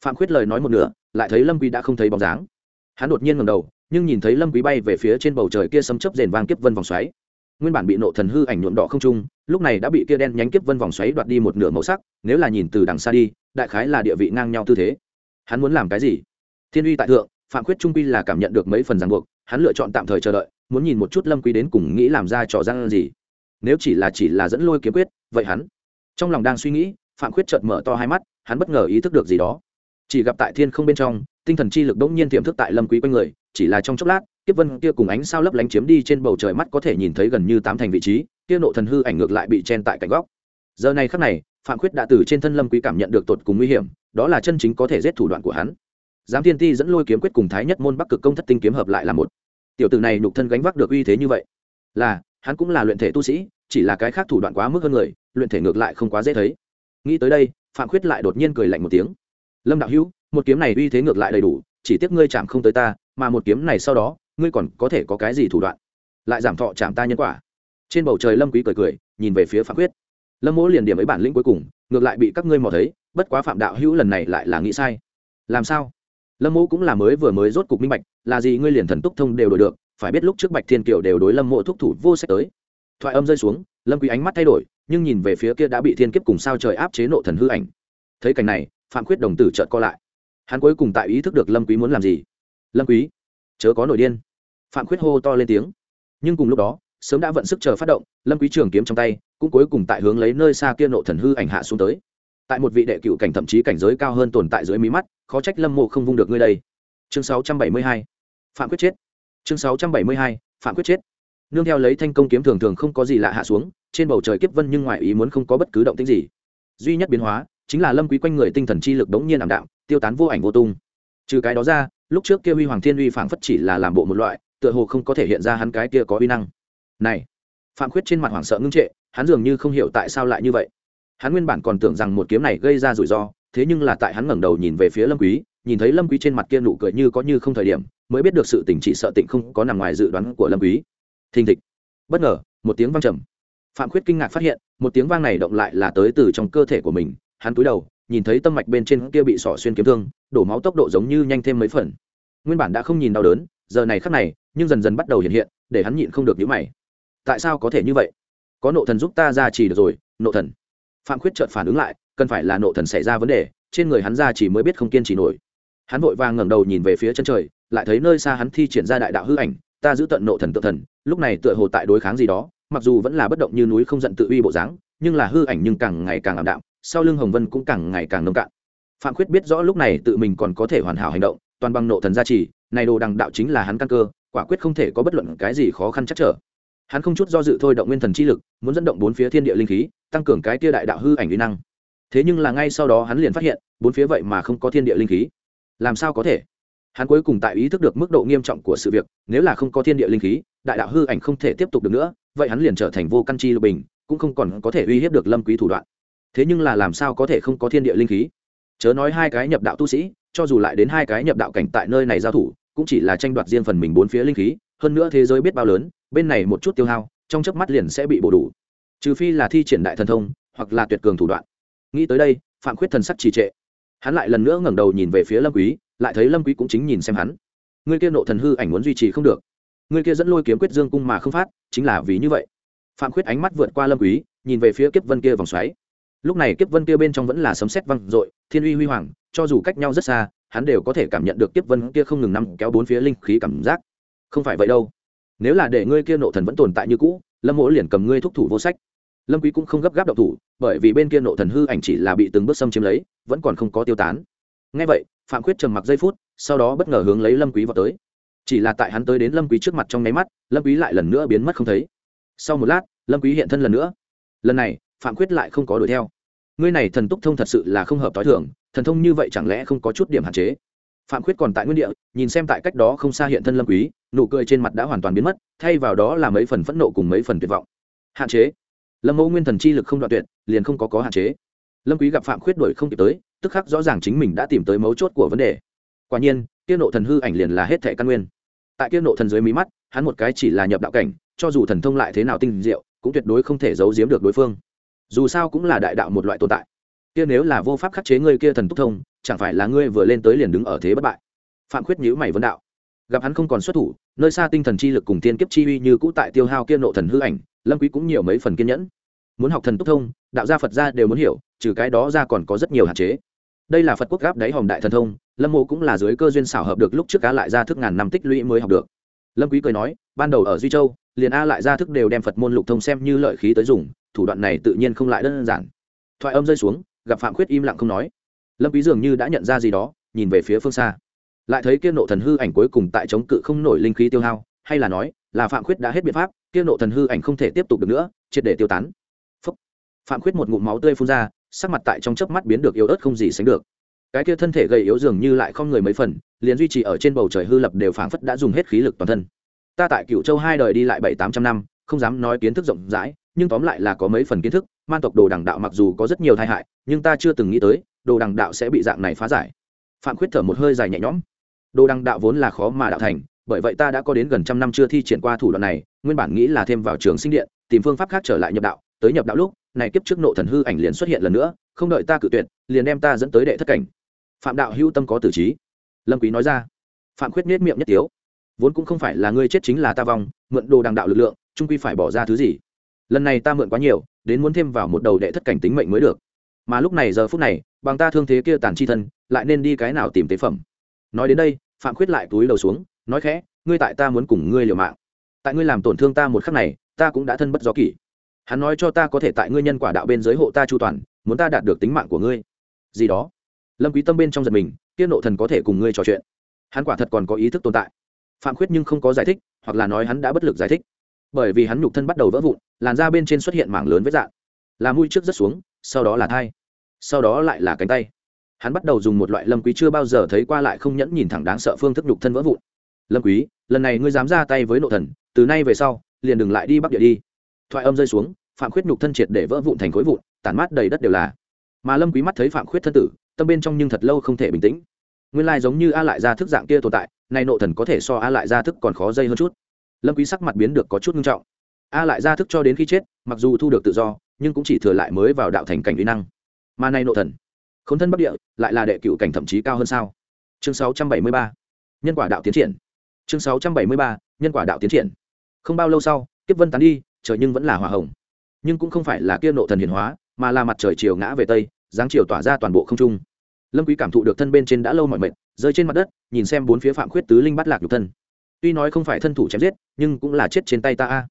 Phạm khuyết lời nói một nửa, lại thấy lâm quý đã không thấy bóng dáng. Hắn đột nhiên ngẩng đầu, nhưng nhìn thấy lâm quý bay về phía trên bầu trời kia sấm chớp rền vang kiếp vân vòng xoáy. Nguyên bản bị nộ thần hư ảnh nhuộm đỏ không trung, lúc này đã bị kia đen nhánh kiếp vân vòng xoáy đoạt đi một nửa màu sắc, nếu là nhìn từ đằng xa đi, đại khái là địa vị ngang nhau tư thế hắn muốn làm cái gì? Thiên uy tại thượng, phạm quyết trung quy là cảm nhận được mấy phần ràng buộc, hắn lựa chọn tạm thời chờ đợi, muốn nhìn một chút lâm quý đến cùng nghĩ làm ra trò răng gì. Nếu chỉ là chỉ là dẫn lôi kiếm quyết, vậy hắn trong lòng đang suy nghĩ, phạm quyết chợt mở to hai mắt, hắn bất ngờ ý thức được gì đó. Chỉ gặp tại thiên không bên trong, tinh thần chi lực đống nhiên tiềm thức tại lâm quý quanh người, chỉ là trong chốc lát, kiếp vân kia cùng ánh sao lấp lánh chiếm đi trên bầu trời mắt có thể nhìn thấy gần như tám thành vị trí, kia nộ thần hư ảnh ngược lại bị chen tại cạnh góc. Giờ này khắc này phạm khuyết đã từ trên thân lâm quý cảm nhận được tột cùng nguy hiểm, đó là chân chính có thể giết thủ đoạn của hắn. Giám thiên ti dẫn lôi kiếm quyết cùng thái nhất môn bắc cực công thất tinh kiếm hợp lại là một. Tiểu tử này nhục thân gánh vác được uy thế như vậy, là, hắn cũng là luyện thể tu sĩ, chỉ là cái khác thủ đoạn quá mức hơn người, luyện thể ngược lại không quá dễ thấy. Nghĩ tới đây, phạm khuyết lại đột nhiên cười lạnh một tiếng. Lâm đạo hữu, một kiếm này uy thế ngược lại đầy đủ, chỉ tiếc ngươi chạm không tới ta, mà một kiếm này sau đó, ngươi còn có thể có cái gì thủ đoạn? Lại giảm thọ chạm ta nhân quả. Trên bầu trời lâm quý cười cười, nhìn về phía phạm khuyết lâm mỗ liền điểm ấy bản lĩnh cuối cùng, ngược lại bị các ngươi mò thấy, bất quá phạm đạo hữu lần này lại là nghĩ sai. Làm sao? Lâm mỗ cũng là mới vừa mới rốt cục minh bạch, là gì ngươi liền thần túc thông đều đổi được, phải biết lúc trước bạch thiên kiều đều đối lâm mộ thúc thủ vô sách tới. Thoại âm rơi xuống, lâm quý ánh mắt thay đổi, nhưng nhìn về phía kia đã bị thiên kiếp cùng sao trời áp chế nộ thần hư ảnh. Thấy cảnh này, phạm khuyết đồng tử chợt co lại. Hắn cuối cùng tại ý thức được lâm quý muốn làm gì. Lâm quý, chớ có nổi điên. Phạm khuyết hô to lên tiếng. Nhưng cùng lúc đó, sớm đã vận sức chờ phát động, lâm quý trường kiếm trong tay cũng cuối cùng tại hướng lấy nơi xa kia nộ thần hư ảnh hạ xuống tới. Tại một vị đệ cựu cảnh thậm chí cảnh giới cao hơn tồn tại dưới mí mắt, khó trách lâm mộ không vung được ngươi đây. Chương 672 phạm quyết chết. Chương 672 phạm quyết chết. Nương theo lấy thanh công kiếm thường thường không có gì lạ hạ xuống, trên bầu trời kiếp vân nhưng ngoại ý muốn không có bất cứ động tĩnh gì. Duy nhất biến hóa, chính là lâm quý quanh người tinh thần chi lực đống nhiên ảm đạm, tiêu tán vô ảnh vô tung. Trừ cái đó ra, lúc trước kia huy hoàng thiên uy phảng phất chỉ là làm bộ một loại, tựa hồ không có thể hiện ra hắn cái kia có uy năng. Này, phạm khuyết trên mặt hoảng sợ ngưng trệ hắn dường như không hiểu tại sao lại như vậy. Hắn nguyên bản còn tưởng rằng một kiếm này gây ra rủi ro, thế nhưng là tại hắn ngẩng đầu nhìn về phía lâm quý, nhìn thấy lâm quý trên mặt kia nụ cười như có như không thời điểm, mới biết được sự tình chỉ sợ tịnh không có nằm ngoài dự đoán của lâm quý. Thình thịch. Bất ngờ, một tiếng vang trầm. Phạm khuyết kinh ngạc phát hiện, một tiếng vang này động lại là tới từ trong cơ thể của mình, hắn cúi đầu, nhìn thấy tâm mạch bên trên kia bị sỏ xuyên kiếm thương, đổ máu tốc độ giống như nhanh thêm mấy phần. Nguyên bản đã không nhìn đau đớn, giờ này khắc này, nhưng dần dần bắt đầu hiện hiện, để hắn nhịn không được nhíu mày. Tại sao có thể như vậy? Có nộ thần giúp ta ra chỉ được rồi, nộ thần. Phạm khuyết chợt phản ứng lại, cần phải là nộ thần xảy ra vấn đề, trên người hắn ra chỉ mới biết không kiên trì nổi. Hắn vội vàng ngẩng đầu nhìn về phía chân trời, lại thấy nơi xa hắn thi triển ra đại đạo hư ảnh, ta giữ tận nộ thần tự thần, lúc này tựa hồ tại đối kháng gì đó, mặc dù vẫn là bất động như núi không giận tự uy bộ dáng, nhưng là hư ảnh nhưng càng ngày càng ảm đạm, sau lưng hồng vân cũng càng ngày càng nông cạn. Phạm khuyết biết rõ lúc này tự mình còn có thể hoàn hảo hành động, toàn bằng nộ thần gia trì này đồ đằng đạo chính là hắn căn cơ, quả quyết không thể có bất luận cái gì khó khăn chắc trở hắn không chút do dự thôi động nguyên thần chi lực, muốn dẫn động bốn phía thiên địa linh khí, tăng cường cái tia đại đạo hư ảnh uy năng. Thế nhưng là ngay sau đó hắn liền phát hiện, bốn phía vậy mà không có thiên địa linh khí. Làm sao có thể? Hắn cuối cùng tại ý thức được mức độ nghiêm trọng của sự việc, nếu là không có thiên địa linh khí, đại đạo hư ảnh không thể tiếp tục được nữa, vậy hắn liền trở thành vô căn chi lục bình, cũng không còn có thể uy hiếp được lâm quý thủ đoạn. Thế nhưng là làm sao có thể không có thiên địa linh khí? Chớ nói hai cái nhập đạo tu sĩ, cho dù lại đến hai cái nhập đạo cảnh tại nơi này giao thủ, cũng chỉ là tranh đoạt riêng phần mình bốn phía linh khí, hơn nữa thế giới biết bao lớn bên này một chút tiêu hao, trong chớp mắt liền sẽ bị bổ đủ. Trừ phi là thi triển đại thần thông, hoặc là tuyệt cường thủ đoạn. Nghĩ tới đây, phạm khuyết thần sắc trì trệ. Hắn lại lần nữa ngẩng đầu nhìn về phía lâm quý, lại thấy lâm quý cũng chính nhìn xem hắn. Người kia nộ thần hư ảnh muốn duy trì không được. Người kia dẫn lôi kiếm quyết dương cung mà không phát, chính là vì như vậy. Phạm khuyết ánh mắt vượt qua lâm quý, nhìn về phía kiếp vân kia vòng xoáy. Lúc này kiếp vân kia bên trong vẫn là sấm sét vang dội, thiên uy huy hoàng, cho dù cách nhau rất xa, hắn đều có thể cảm nhận được kiếp vân kia không ngừng nằm kéo bốn phía linh khí cảm giác. Không phải vậy đâu nếu là để ngươi kia nộ thần vẫn tồn tại như cũ, lâm mỗ liền cầm ngươi thúc thủ vô sách. Lâm quý cũng không gấp gáp động thủ, bởi vì bên kia nộ thần hư ảnh chỉ là bị từng bước xâm chiếm lấy, vẫn còn không có tiêu tán. Nghe vậy, phạm khuyết trầm mặc giây phút, sau đó bất ngờ hướng lấy lâm quý vào tới. Chỉ là tại hắn tới đến lâm quý trước mặt trong nháy mắt, lâm quý lại lần nữa biến mất không thấy. Sau một lát, lâm quý hiện thân lần nữa. Lần này, phạm khuyết lại không có đuổi theo. Ngươi này thần túc thông thật sự là không hợp tối thường, thần thông như vậy chẳng lẽ không có chút điểm hạn chế? Phạm khuyết còn tại nguyên địa, nhìn xem tại cách đó không xa hiện thân lâm quý nụ cười trên mặt đã hoàn toàn biến mất, thay vào đó là mấy phần phẫn nộ cùng mấy phần tuyệt vọng. Hạn chế. Lâm mẫu nguyên thần chi lực không đoạn tuyệt, liền không có có hạn chế. Lâm quý gặp phạm khuyết đuổi không kịp tới, tức khắc rõ ràng chính mình đã tìm tới mấu chốt của vấn đề. Quả nhiên, kia nộ thần hư ảnh liền là hết thệ căn nguyên. Tại kia nộ thần dưới mí mắt, hắn một cái chỉ là nhập đạo cảnh, cho dù thần thông lại thế nào tinh diệu, cũng tuyệt đối không thể giấu giếm được đối phương. Dù sao cũng là đại đạo một loại tồn tại. Kia nếu là vô pháp khắc chế ngươi kia thần túc thông, chẳng phải là ngươi vừa lên tới liền đứng ở thế bất bại? Phạm khuyết nhíu mày vấn đạo gặp hắn không còn xuất thủ, nơi xa tinh thần chi lực cùng tiên kiếp chi uy như cũ tại tiêu hao kia nộ thần hư ảnh, lâm quý cũng nhiều mấy phần kiên nhẫn. Muốn học thần túc thông, đạo gia phật gia đều muốn hiểu, trừ cái đó ra còn có rất nhiều hạn chế. Đây là phật quốc gáp đáy hòm đại thần thông, lâm mộ cũng là dưới cơ duyên xảo hợp được lúc trước cá lại ra thức ngàn năm tích lũy mới học được. Lâm quý cười nói, ban đầu ở duy châu, liền a lại ra thức đều đem phật môn lục thông xem như lợi khí tới dùng, thủ đoạn này tự nhiên không lại đơn giản. Thoại âm rơi xuống, gặp phạm khuyết im lặng không nói. Lâm quý dường như đã nhận ra gì đó, nhìn về phía phương xa lại thấy kia nộ thần hư ảnh cuối cùng tại chống cự không nổi linh khí tiêu hao, hay là nói, là phạm khuyết đã hết biện pháp, kia nộ thần hư ảnh không thể tiếp tục được nữa, triệt để tiêu tán. Phúc. phạm khuyết một ngụm máu tươi phun ra, sắc mặt tại trong chớp mắt biến được yếu ớt không gì sánh được. Cái kia thân thể gầy yếu dường như lại không người mấy phần, liền duy trì ở trên bầu trời hư lập đều phảng phất đã dùng hết khí lực toàn thân. Ta tại cựu châu hai đời đi lại bảy tám trăm năm, không dám nói kiến thức rộng rãi, nhưng tóm lại là có mấy phần kiến thức, man tộc đồ đằng đạo mặc dù có rất nhiều tai hại, nhưng ta chưa từng nghĩ tới, đồ đằng đạo sẽ bị dạng này phá giải. Phạm khuyết thở một hơi dài nhẹ nhõm đồ đăng đạo vốn là khó mà đạo thành, bởi vậy ta đã có đến gần trăm năm chưa thi triển qua thủ đoạn này, nguyên bản nghĩ là thêm vào trường sinh điện, tìm phương pháp khác trở lại nhập đạo. Tới nhập đạo lúc, này kiếp trước nộ thần hư ảnh liền xuất hiện lần nữa, không đợi ta cự tuyệt, liền đem ta dẫn tới đệ thất cảnh. Phạm đạo hưu tâm có tử trí. Lâm quý nói ra. Phạm khuyết nết miệng nhất tiếu. Vốn cũng không phải là ngươi chết chính là ta vong, mượn đồ đằng đạo lực lượng, trung quy phải bỏ ra thứ gì. Lần này ta mượn quá nhiều, đến muốn thêm vào một đầu đệ thất cảnh tính mệnh mới được. Mà lúc này giờ phút này, bằng ta thương thế kia tàn chi thân, lại nên đi cái nào tìm tế phẩm? Nói đến đây, phạm khuyết lại túi đầu xuống, nói khẽ, ngươi tại ta muốn cùng ngươi liều mạng. Tại ngươi làm tổn thương ta một khắc này, ta cũng đã thân bất do kỷ. Hắn nói cho ta có thể tại ngươi nhân quả đạo bên giới hộ ta chu toàn, muốn ta đạt được tính mạng của ngươi. Gì đó. Lâm quý tâm bên trong giật mình tiết nộ thần có thể cùng ngươi trò chuyện. Hắn quả thật còn có ý thức tồn tại. Phạm khuyết nhưng không có giải thích, hoặc là nói hắn đã bất lực giải thích. Bởi vì hắn nhục thân bắt đầu vỡ vụn, làn da bên trên xuất hiện mảng lớn vết dạn. Là mũi trước rất xuống, sau đó là thai. Sau đó lại là cánh tay hắn bắt đầu dùng một loại lâm quý chưa bao giờ thấy qua lại không nhẫn nhìn thẳng đáng sợ phương thức nhục thân vỡ vụn. Lâm quý, lần này ngươi dám ra tay với nộ thần, từ nay về sau, liền đừng lại đi bắc địa đi. Thoại âm rơi xuống, phạm khuyết nhục thân triệt để vỡ vụn thành khối vụn, tản mát đầy đất đều là. Mà lâm quý mắt thấy phạm khuyết thân tử, tâm bên trong nhưng thật lâu không thể bình tĩnh. Nguyên lai giống như a lại gia thức dạng kia tồn tại, nay nộ thần có thể so a lại gia thức còn khó dây hơn chút. Lâm quý sắc mặt biến được có chút nghiêm trọng. A lại gia thức cho đến khi chết, mặc dù thu được tự do, nhưng cũng chỉ thừa lại mới vào đạo thành cảnh uy năng. Mà nay nộ thần khốn thân bắc địa, lại là đệ cựu cảnh thậm chí cao hơn sao? Chương 673 nhân quả đạo tiến triển. Chương 673 nhân quả đạo tiến triển. Không bao lâu sau, kiếp vân tán đi, trời nhưng vẫn là hỏa hồng. Nhưng cũng không phải là kia nộ thần hiển hóa, mà là mặt trời chiều ngã về tây, dáng chiều tỏa ra toàn bộ không trung. Lâm quý cảm thụ được thân bên trên đã lâu mọi mệt, rơi trên mặt đất, nhìn xem bốn phía phạm khuyết tứ linh bắt lạc nhục thân. Tuy nói không phải thân thủ chém giết, nhưng cũng là chết trên tay ta a.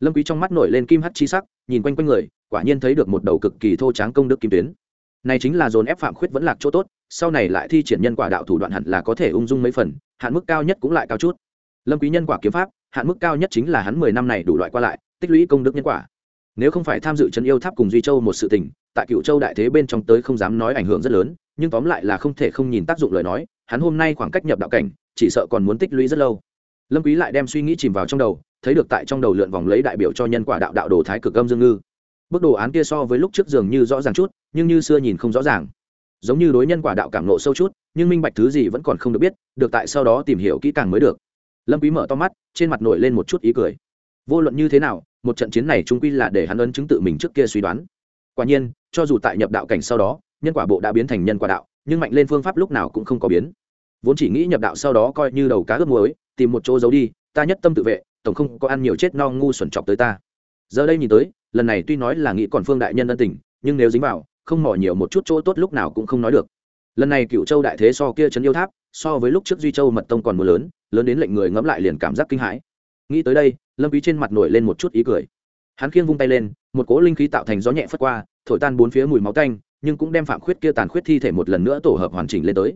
Lâm quý trong mắt nổi lên kim hắt chi sắc, nhìn quanh quanh người, quả nhiên thấy được một đầu cực kỳ thô tráng công đức kim tuyến này chính là dồn ép phạm khuyết vẫn lạc chỗ tốt, sau này lại thi triển nhân quả đạo thủ đoạn hẳn là có thể ung dung mấy phần, hạn mức cao nhất cũng lại cao chút. Lâm quý nhân quả kiếm pháp, hạn mức cao nhất chính là hắn mười năm này đủ loại qua lại, tích lũy công đức nhân quả. Nếu không phải tham dự chân yêu tháp cùng duy châu một sự tình, tại cựu châu đại thế bên trong tới không dám nói ảnh hưởng rất lớn, nhưng tóm lại là không thể không nhìn tác dụng lời nói, hắn hôm nay khoảng cách nhập đạo cảnh, chỉ sợ còn muốn tích lũy rất lâu. Lâm quý lại đem suy nghĩ chìm vào trong đầu, thấy được tại trong đầu lượn vòng lấy đại biểu cho nhân quả đạo đạo đồ thái cực âm dương ngư bức đồ án kia so với lúc trước dường như rõ ràng chút, nhưng như xưa nhìn không rõ ràng. Giống như đối nhân quả đạo cảm nộ sâu chút, nhưng minh bạch thứ gì vẫn còn không được biết, được tại sau đó tìm hiểu kỹ càng mới được. Lâm quý mở to mắt, trên mặt nổi lên một chút ý cười. Vô luận như thế nào, một trận chiến này trung quy là để hắn ấn chứng tự mình trước kia suy đoán. Quả nhiên, cho dù tại nhập đạo cảnh sau đó, nhân quả bộ đã biến thành nhân quả đạo, nhưng mạnh lên phương pháp lúc nào cũng không có biến. Vốn chỉ nghĩ nhập đạo sau đó coi như đầu cá ướp muối, tìm một chỗ giấu đi, ta nhất tâm tự vệ, tổng không có ăn nhiều chết no ngu xuẩn chọc tới ta. Giờ đây nhìn tới lần này tuy nói là nghĩ còn phương đại nhân ân tình, nhưng nếu dính vào, không mỏ nhiều một chút chỗ tốt lúc nào cũng không nói được. Lần này cựu châu đại thế so kia trấn yêu tháp, so với lúc trước duy châu mật tông còn mưa lớn lớn đến lệnh người ngẫm lại liền cảm giác kinh hãi. Nghĩ tới đây, lâm quý trên mặt nổi lên một chút ý cười. Hắn khiêng vung tay lên, một cỗ linh khí tạo thành gió nhẹ phất qua, thổi tan bốn phía mùi máu tanh, nhưng cũng đem phạm khuyết kia tàn khuyết thi thể một lần nữa tổ hợp hoàn chỉnh lên tới.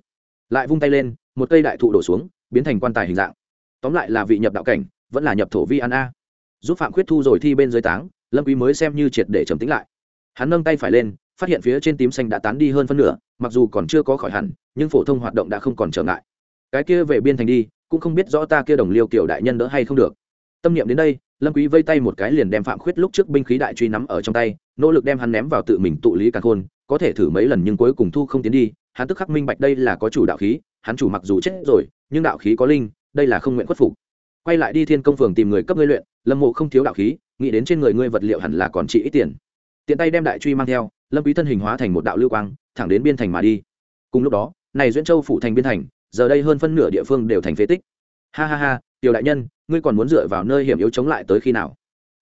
Lại vung tay lên, một cây đại thụ đổ xuống, biến thành quan tài hình dạng. Tóm lại là vị nhập đạo cảnh, vẫn là nhập thổ vi an a. Giúp phạm khuyết thu rồi thi bên dưới táng lâm quý mới xem như triệt để trầm tĩnh lại hắn nâng tay phải lên phát hiện phía trên tím xanh đã tán đi hơn phân nửa mặc dù còn chưa có khỏi hẳn nhưng phổ thông hoạt động đã không còn trở ngại cái kia về biên thành đi cũng không biết rõ ta kia đồng liêu kiểu đại nhân đỡ hay không được tâm niệm đến đây lâm quý vây tay một cái liền đem phạm khuyết lúc trước binh khí đại truy nắm ở trong tay nỗ lực đem hắn ném vào tự mình tụ lý càng khôn có thể thử mấy lần nhưng cuối cùng thu không tiến đi hắn tức khắc minh bạch đây là có chủ đạo khí hắn chủ mặc dù chết rồi nhưng đạo khí có linh đây là không nguyện khuất phục quay lại đi thiên công phường tìm người cấp ngươi luyện lâm mộ không thiếu đạo khí nghĩ đến trên người ngươi vật liệu hẳn là còn trị ít tiền. Tiện tay đem đại truy mang theo, lâm quý thân hình hóa thành một đạo lưu quang, thẳng đến biên thành mà đi. Cùng lúc đó, này duyên châu phủ thành biên thành, giờ đây hơn phân nửa địa phương đều thành phế tích. Ha ha ha, tiểu đại nhân, ngươi còn muốn dựa vào nơi hiểm yếu chống lại tới khi nào?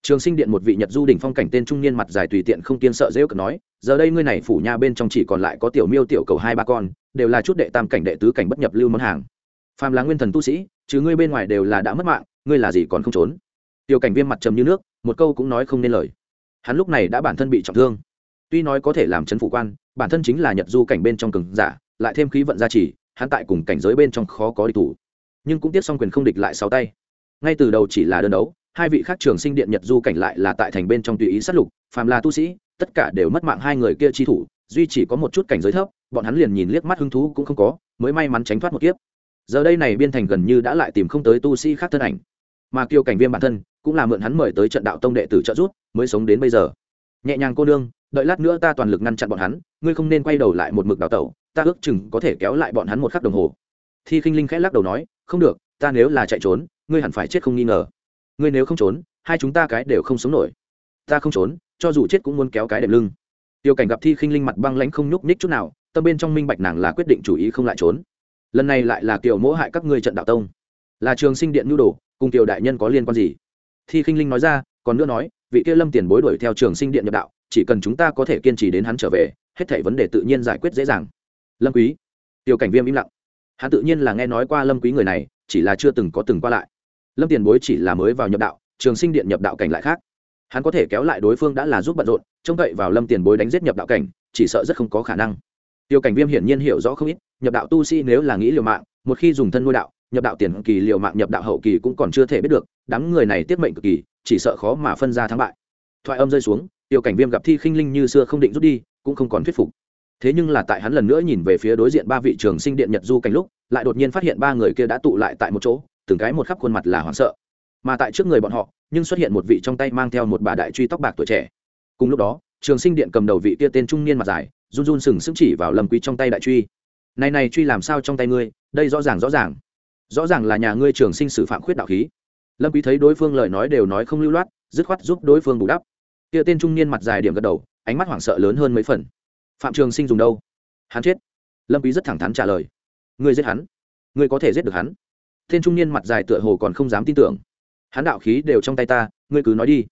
Trường sinh điện một vị nhật du đỉnh phong cảnh tên trung niên mặt dài tùy tiện không kiên sợ dễ cợt nói, giờ đây ngươi này phủ nha bên trong chỉ còn lại có tiểu miêu tiểu cầu hai ba con, đều là chút đệ tam cảnh đệ tứ cảnh bất nhập lưu món hàng. Phàm là nguyên thần tu sĩ chứ ngươi bên ngoài đều là đã mất mạng, ngươi là gì còn không trốn? Tiểu cảnh viêm mặt trầm như nước một câu cũng nói không nên lời. Hắn lúc này đã bản thân bị trọng thương. Tuy nói có thể làm chấn phủ quan, bản thân chính là nhật du cảnh bên trong cường giả, lại thêm khí vận gia trì, hắn tại cùng cảnh giới bên trong khó có địch thủ. Nhưng cũng tiếc xong quyền không địch lại sáu tay. Ngay từ đầu chỉ là đơn đấu, hai vị khác trường sinh điện nhật du cảnh lại là tại thành bên trong tùy ý sát lục, phàm là tu sĩ, tất cả đều mất mạng hai người kia chi thủ, duy chỉ có một chút cảnh giới thấp, bọn hắn liền nhìn liếc mắt hứng thú cũng không có, mới may mắn tránh thoát một kiếp. Giờ đây này biên thành gần như đã lại tìm không tới tu sĩ khác thân ảnh. Mà kiêu cảnh viêm bản thân cũng là mượn hắn mời tới trận đạo tông đệ tử trợ giúp, mới sống đến bây giờ. Nhẹ nhàng cô nương, đợi lát nữa ta toàn lực ngăn chặn bọn hắn, ngươi không nên quay đầu lại một mực đào tẩu, ta ước chừng có thể kéo lại bọn hắn một khắc đồng hồ. Thi khinh linh khẽ lắc đầu nói, không được, ta nếu là chạy trốn, ngươi hẳn phải chết không nghi ngờ. Ngươi nếu không trốn, hai chúng ta cái đều không sống nổi. Ta không trốn, cho dù chết cũng muốn kéo cái đệm lưng. Tiêu cảnh gặp thi khinh linh mặt băng lãnh không nhúc nhích chút nào, tâm bên trong minh bạch nàng là quyết định chủ ý không lại trốn. Lần này lại là tiểu mỗ hại các ngươi trận đạo tông. Là trường sinh điện nhu đồ, cùng tiểu đại nhân có liên quan gì? Thi khinh linh nói ra, còn nữa nói, vị kia lâm tiền bối đuổi theo trường sinh điện nhập đạo, chỉ cần chúng ta có thể kiên trì đến hắn trở về, hết thảy vấn đề tự nhiên giải quyết dễ dàng. Lâm quý. Tiêu cảnh viêm im lặng. Hắn tự nhiên là nghe nói qua lâm quý người này, chỉ là chưa từng có từng qua lại. Lâm tiền bối chỉ là mới vào nhập đạo, trường sinh điện nhập đạo cảnh lại khác. Hắn có thể kéo lại đối phương đã là giúp bận rộn, trông cậy vào lâm tiền bối đánh giết nhập đạo cảnh, chỉ sợ rất không có khả năng. Tiêu cảnh viêm hiển nhiên hiểu rõ không ít, nhập đạo tu sĩ nếu là nghĩ liều mạng, một khi dùng thân nuôi đạo nhập đạo tiền kỳ liệu mạng nhập đạo hậu kỳ cũng còn chưa thể biết được, đám người này tiết mệnh cực kỳ, chỉ sợ khó mà phân ra thắng bại. Thoại âm rơi xuống, tiểu cảnh viêm gặp thi khinh linh như xưa không định rút đi, cũng không còn thuyết phục. Thế nhưng là tại hắn lần nữa nhìn về phía đối diện ba vị trường sinh điện nhật du cảnh lúc, lại đột nhiên phát hiện ba người kia đã tụ lại tại một chỗ, từng cái một khắp khuôn mặt là hoảng sợ. Mà tại trước người bọn họ, nhưng xuất hiện một vị trong tay mang theo một bà đại truy tóc bạc tuổi trẻ. Cùng lúc đó, trường sinh điện cầm đầu vị kia tên trung niên mặt dài, run run sừng sững chỉ vào lâm quý trong tay đại truy. Này này, truy làm sao trong tay ngươi? Đây rõ ràng rõ ràng rõ ràng là nhà ngươi trường sinh xử phạm khuyết đạo khí. Lâm quý thấy đối phương lời nói đều nói không lưu loát, dứt khoát giúp đối phương bù đắp. Kia tên trung niên mặt dài điểm gật đầu, ánh mắt hoảng sợ lớn hơn mấy phần. Phạm trường sinh dùng đâu? Hắn chết. Lâm quý rất thẳng thắn trả lời. Ngươi giết hắn. Ngươi có thể giết được hắn. Tên trung niên mặt dài tựa hồ còn không dám tin tưởng. Hắn đạo khí đều trong tay ta, ngươi cứ nói đi.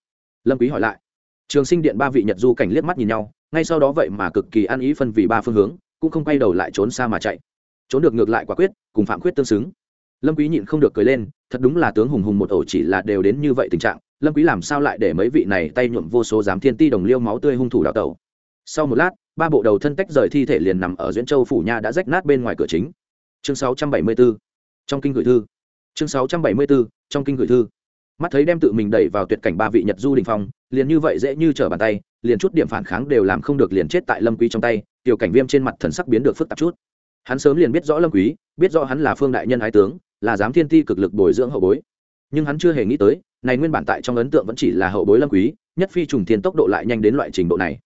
Lâm quý hỏi lại. Trường sinh điện ba vị nhật du cảnh liếc mắt nhìn nhau, ngay sau đó vậy mà cực kỳ ăn ý phân vì ba phương hướng, cũng không quay đầu lại trốn xa mà chạy. Trốn được ngược lại quả quyết, cùng phạm quyết tương xứng lâm quý nhịn không được cười lên, thật đúng là tướng hùng hùng một ổ chỉ là đều đến như vậy tình trạng, lâm quý làm sao lại để mấy vị này tay nhuộm vô số giám thiên ti đồng liêu máu tươi hung thủ đào tẩu? Sau một lát, ba bộ đầu thân tách rời thi thể liền nằm ở duyễn châu phủ nha đã rách nát bên ngoài cửa chính. Chương 674 trong kinh gửi thư. Chương 674 trong kinh gửi thư. Mắt thấy đem tự mình đẩy vào tuyệt cảnh ba vị nhật du đình phong, liền như vậy dễ như trở bàn tay, liền chút điểm phản kháng đều làm không được liền chết tại lâm quý trong tay, tiểu cảnh viêm trên mặt thần sắc biến được phức tạp chút. Hắn sớm liền biết rõ lâm quý, biết rõ hắn là phương đại nhân ái tướng là giám thiên ti cực lực bồi dưỡng hậu bối. Nhưng hắn chưa hề nghĩ tới, này nguyên bản tại trong ấn tượng vẫn chỉ là hậu bối lâm quý, nhất phi trùng thiên tốc độ lại nhanh đến loại trình độ này.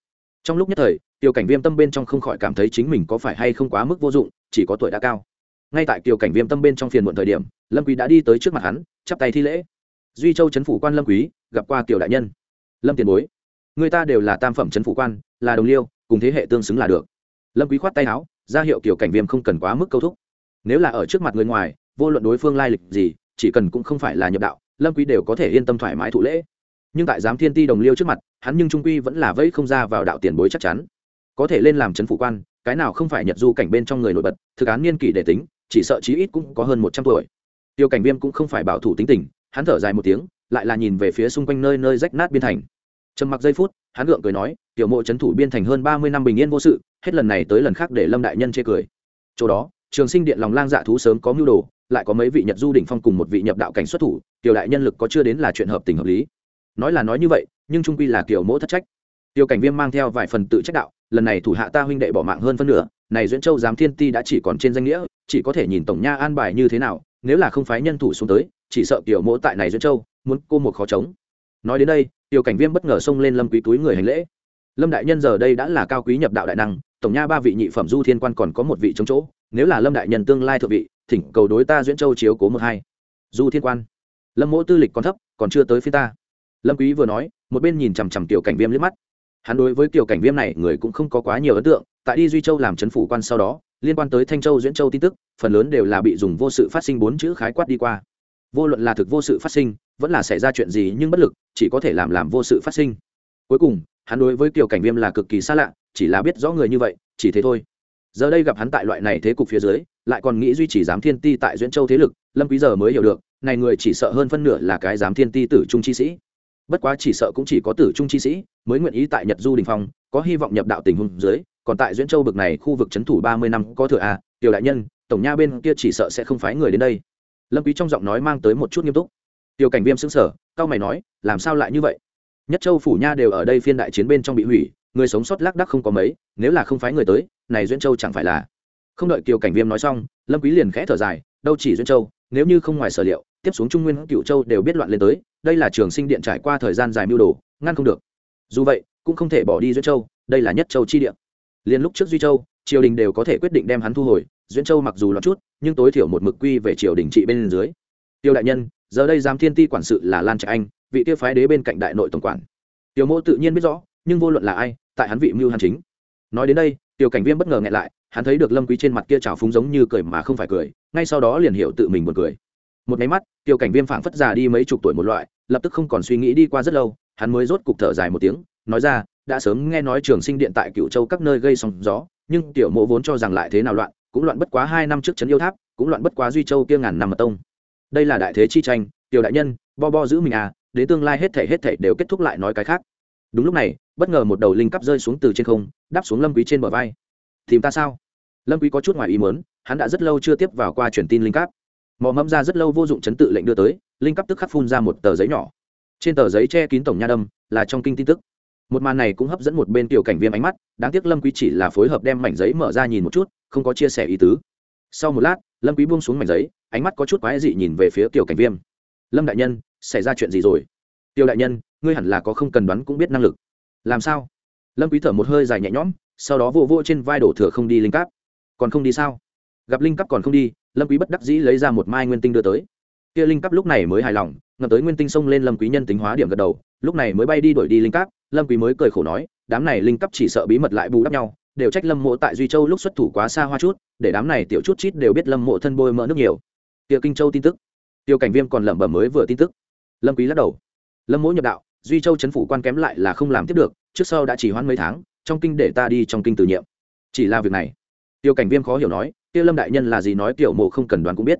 Trong lúc nhất thời tiểu cảnh viêm tâm bên trong không khỏi cảm thấy chính mình có phải hay không quá mức vô dụng, chỉ có tuổi đã cao. Ngay tại tiểu cảnh viêm tâm bên trong phiền muộn thời điểm, lâm quý đã đi tới trước mặt hắn, chắp tay thi lễ. Duy châu chấn phủ quan lâm quý, gặp qua tiểu đại nhân. Lâm tiền bối, người ta đều là tam phẩm chấn phủ quan, là đồng liêu, cùng thế hệ tương xứng là được. Lâm quý khoát tay áo, ra hiệu tiểu cảnh viêm không cần quá mức câu thúc. Nếu là ở trước mặt người ngoài vô luận đối phương lai lịch gì, chỉ cần cũng không phải là nhập đạo, lâm quý đều có thể yên tâm thoải mái thụ lễ. Nhưng tại giám thiên ti đồng liêu trước mặt, hắn nhưng trung quy vẫn là vẫy không ra vào đạo tiền bối chắc chắn. Có thể lên làm chấn phủ quan, cái nào không phải nhật du cảnh bên trong người nổi bật, thực án niên kỷ để tính, chỉ sợ chí ít cũng có hơn một trăm tuổi. Tiêu cảnh viêm cũng không phải bảo thủ tính tình, hắn thở dài một tiếng, lại là nhìn về phía xung quanh nơi nơi rách nát biên thành. Trầm mặc giây phút, hắn gượng cười nói, tiểu mộ trấn thủ biên thành hơn ba mươi năm bình yên vô sự, hết lần này tới lần khác để lâm đại nhân chê cười. Chỗ đó, trường sinh điện lòng lang dạ thú sớm có mưu đồ lại có mấy vị nhật du đỉnh phong cùng một vị nhập đạo cảnh xuất thủ tiểu đại nhân lực có chưa đến là chuyện hợp tình hợp lý. Nói là nói như vậy, nhưng trung quy là kiểu mỗ thất trách. Tiêu cảnh viêm mang theo vài phần tự trách đạo, lần này thủ hạ ta huynh đệ bỏ mạng hơn phân nửa, này duyễn châu giám thiên ti đã chỉ còn trên danh nghĩa, chỉ có thể nhìn tổng nha an bài như thế nào, nếu là không phái nhân thủ xuống tới, chỉ sợ kiểu mỗ tại này duyễn châu, muốn cô một khó chống. Nói đến đây, tiêu cảnh viêm bất ngờ xông lên lâm quý túi người hành lễ. Lâm đại nhân giờ đây đã là cao quý nhập đạo đại năng, tổng nha ba vị nhị phẩm du thiên quan còn có một vị chống chỗ, nếu là lâm đại nhân tương lai thượng vị thỉnh cầu đối ta duyễn châu chiếu cố một hai. Du thiên quan, lâm mỗ tư lịch còn thấp, còn chưa tới phía ta. Lâm quý vừa nói, một bên nhìn chằm chằm tiểu cảnh viêm liếc mắt. Hắn đối với tiểu cảnh viêm này, người cũng không có quá nhiều ấn tượng, tại đi duy châu làm chấn phủ quan sau đó, liên quan tới thanh châu, duyễn châu tin tức, phần lớn đều là bị dùng vô sự phát sinh bốn chữ khái quát đi qua. Vô luận là thực vô sự phát sinh, vẫn là xảy ra chuyện gì nhưng bất lực, chỉ có thể làm làm vô sự phát sinh. Cuối cùng, hắn đối với tiểu cảnh viêm là cực kỳ xa lạ, chỉ là biết rõ người như vậy, chỉ thế thôi. Giờ đây gặp hắn tại loại này thế cục phía dưới lại còn nghĩ duy trì giám thiên ti tại duyễn châu thế lực, lâm quý giờ mới hiểu được, này người chỉ sợ hơn phân nửa là cái giám thiên ti tử trung chi sĩ. Bất quá chỉ sợ cũng chỉ có tử trung chi sĩ mới nguyện ý tại nhật du đình phong, có hy vọng nhập đạo tình huống dưới, còn tại duyễn châu bực này khu vực chấn thủ ba mươi năm có thừa à tiểu đại nhân, tổng nha bên kia chỉ sợ sẽ không phái người đến đây. Lâm quý trong giọng nói mang tới một chút nghiêm túc. Tiểu cảnh viêm sững sờ cao mày nói, làm sao lại như vậy? Nhất châu phủ nha đều ở đây phiên đại chiến bên trong bị hủy, người sống sót lác đác không có mấy, nếu là không phái người tới, này duyên châu chẳng phải là không đợi kiều cảnh viêm nói xong, lâm quý liền khẽ thở dài, đâu chỉ duyên châu, nếu như không ngoài sở liệu, tiếp xuống trung nguyên cựu châu đều biết loạn lên tới, đây là trường sinh điện trải qua thời gian dài mưu đồ, ngăn không được. Dù vậy, cũng không thể bỏ đi duyên châu, đây là nhất châu chi địa. Liền lúc trước duy châu, triều đình đều có thể quyết định đem hắn thu hồi, duyên châu mặc dù loạn chút, nhưng tối thiểu một mực quy về triều đình trị bên dưới. Tiêu đại nhân, giờ đây giám thiên ti quản sự là lan trạch anh, vị tiêu phái đế bên cạnh đại nội tổng quản. Tiểu mô tự nhiên biết rõ, nhưng vô luận là ai, tại hắn vị mưu hàn chính. Nói đến đây tiểu cảnh viêm bất ngờ nghẹn lại, hắn thấy được lâm quý trên mặt kia trào phúng giống như cười mà không phải cười, ngay sau đó liền hiểu tự mình buồn cười. Một máy mắt, tiểu cảnh viêm phảng phất già đi mấy chục tuổi một loại, lập tức không còn suy nghĩ đi qua rất lâu, hắn mới rốt cục thở dài một tiếng, nói ra, đã sớm nghe nói trường sinh điện tại cựu châu các nơi gây sóng gió, nhưng tiểu mộ vốn cho rằng lại thế nào loạn, cũng loạn bất quá hai năm trước trấn yêu tháp, cũng loạn bất quá duy châu kia ngàn năm mật tông. Đây là đại thế chi tranh, tiểu đại nhân, bo bo giữ mình à đến tương lai hết thể hết thể đều kết thúc lại nói cái khác đúng lúc này, bất ngờ một đầu linh cắp rơi xuống từ trên không, đáp xuống lâm quý trên bờ vai. Tìm ta sao? Lâm quý có chút ngoài ý muốn, hắn đã rất lâu chưa tiếp vào qua truyền tin linh cắp. Mò mẫm ra rất lâu vô dụng chấn tự lệnh đưa tới, linh cắp tức khắc phun ra một tờ giấy nhỏ. Trên tờ giấy che kín tổng nha đâm, là trong kinh tin tức. Một màn này cũng hấp dẫn một bên tiểu cảnh viêm ánh mắt, đáng tiếc lâm quý chỉ là phối hợp đem mảnh giấy mở ra nhìn một chút, không có chia sẻ ý tứ. Sau một lát, lâm quý buông xuống mảnh giấy, ánh mắt có chút quái dị nhìn về phía tiểu cảnh viêm. Lâm đại nhân, xảy ra chuyện gì rồi? Tiêu đại nhân ngươi hẳn là có không cần đoán cũng biết năng lực. Làm sao? Lâm quý thở một hơi dài nhẹ nhõm sau đó vô vô trên vai đổ thừa không đi linh cáp. Còn không đi sao? Gặp linh Cáp còn không đi lâm quý bất đắc dĩ lấy ra một mai nguyên tinh đưa tới. Kia linh Cáp lúc này mới hài lòng ngập tới nguyên tinh xông lên lâm quý nhân tính hóa điểm gật đầu lúc này mới bay đi đuổi đi linh Cáp, lâm quý mới cười khổ nói đám này linh Cáp chỉ sợ bí mật lại bù đắp nhau đều trách lâm mộ tại duy châu lúc xuất thủ quá xa hoa chút để đám này tiểu chút chít đều biết lâm mộ thân bôi mỡ nước nhiều. Tiêu kinh châu tin tức. Tiêu cảnh viêm còn lẩm bẩm mới vừa tin tức. Lâm quý lắc đầu lâm mỗ nhập đạo, duy châu chấn phủ quan kém lại là không làm tiếp được, trước sau đã chỉ hoãn mấy tháng, trong kinh để ta đi trong kinh từ nhiệm. Chỉ là việc này. Tiêu cảnh viêm khó hiểu nói tiêu lâm đại nhân là gì nói tiểu mộ không cần đoán cũng biết.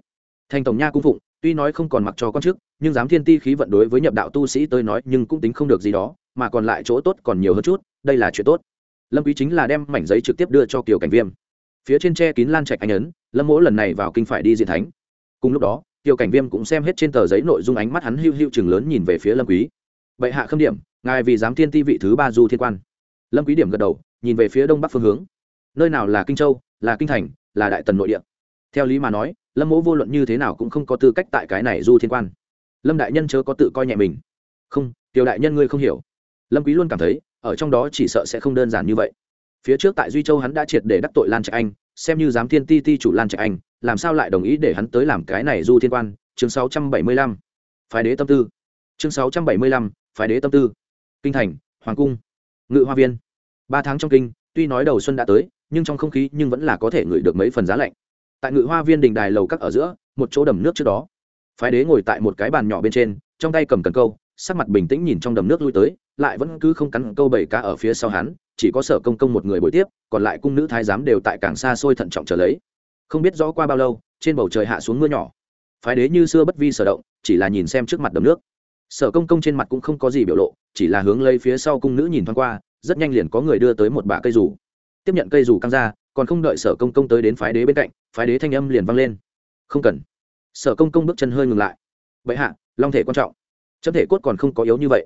Thành tổng nha cung phụng, tuy nói không còn mặc cho con trước, nhưng dám thiên ti khí vận đối với nhập đạo tu sĩ tới nói nhưng cũng tính không được gì đó, mà còn lại chỗ tốt còn nhiều hơn chút, đây là chuyện tốt. Lâm quý chính là đem mảnh giấy trực tiếp đưa cho kiều cảnh viêm. Phía trên tre kín lan trạch anh ấn, lâm mỗ lần này vào kinh phải đi diện thánh. Cùng lúc đó Tiêu cảnh viêm cũng xem hết trên tờ giấy nội dung ánh mắt hắn hưu hưu chừng lớn nhìn về phía lâm quý. Bệ hạ khâm điểm, ngài vì giám thiên ti vị thứ ba du thiên quan. Lâm quý điểm gật đầu, nhìn về phía đông bắc phương hướng. Nơi nào là kinh châu, là kinh thành, là đại tần nội địa? Theo lý mà nói, lâm mỗ vô luận như thế nào cũng không có tư cách tại cái này du thiên quan. Lâm đại nhân chớ có tự coi nhẹ mình. Không, tiểu đại nhân ngươi không hiểu. Lâm quý luôn cảm thấy, ở trong đó chỉ sợ sẽ không đơn giản như vậy. Phía trước tại duy châu hắn đã triệt để đắc tội lan trạch anh xem như giám thiên ti ti chủ lan trạch anh làm sao lại đồng ý để hắn tới làm cái này du thiên quan? Chương 675. phái đế tâm tư. Chương 675, phái đế tâm tư. Kinh thành hoàng cung ngự hoa viên. Ba tháng trong kinh tuy nói đầu xuân đã tới nhưng trong không khí nhưng vẫn là có thể ngửi được mấy phần giá lạnh. Tại ngự hoa viên đình đài lầu các ở giữa một chỗ đầm nước trước đó. Phái đế ngồi tại một cái bàn nhỏ bên trên trong tay cầm cần câu sắc mặt bình tĩnh nhìn trong đầm nước lui tới lại vẫn cứ không cắn câu bảy cá ở phía sau hắn chỉ có sở công công một người buổi tiếp, còn lại cung nữ thái giám đều tại càng xa xôi thận trọng trở lấy. Không biết rõ qua bao lâu, trên bầu trời hạ xuống mưa nhỏ. Phái đế như xưa bất vi sở động, chỉ là nhìn xem trước mặt đầm nước. Sở công công trên mặt cũng không có gì biểu lộ, chỉ là hướng lấy phía sau cung nữ nhìn thoáng qua, rất nhanh liền có người đưa tới một bả cây rủ tiếp nhận cây rủ căng ra, còn không đợi sở công công tới đến phái đế bên cạnh, phái đế thanh âm liền vang lên. Không cần. Sở công công bước chân hơi ngừng lại. Vậy hạ, long thể quan trọng. Chấm thể cốt còn không có yếu như vậy.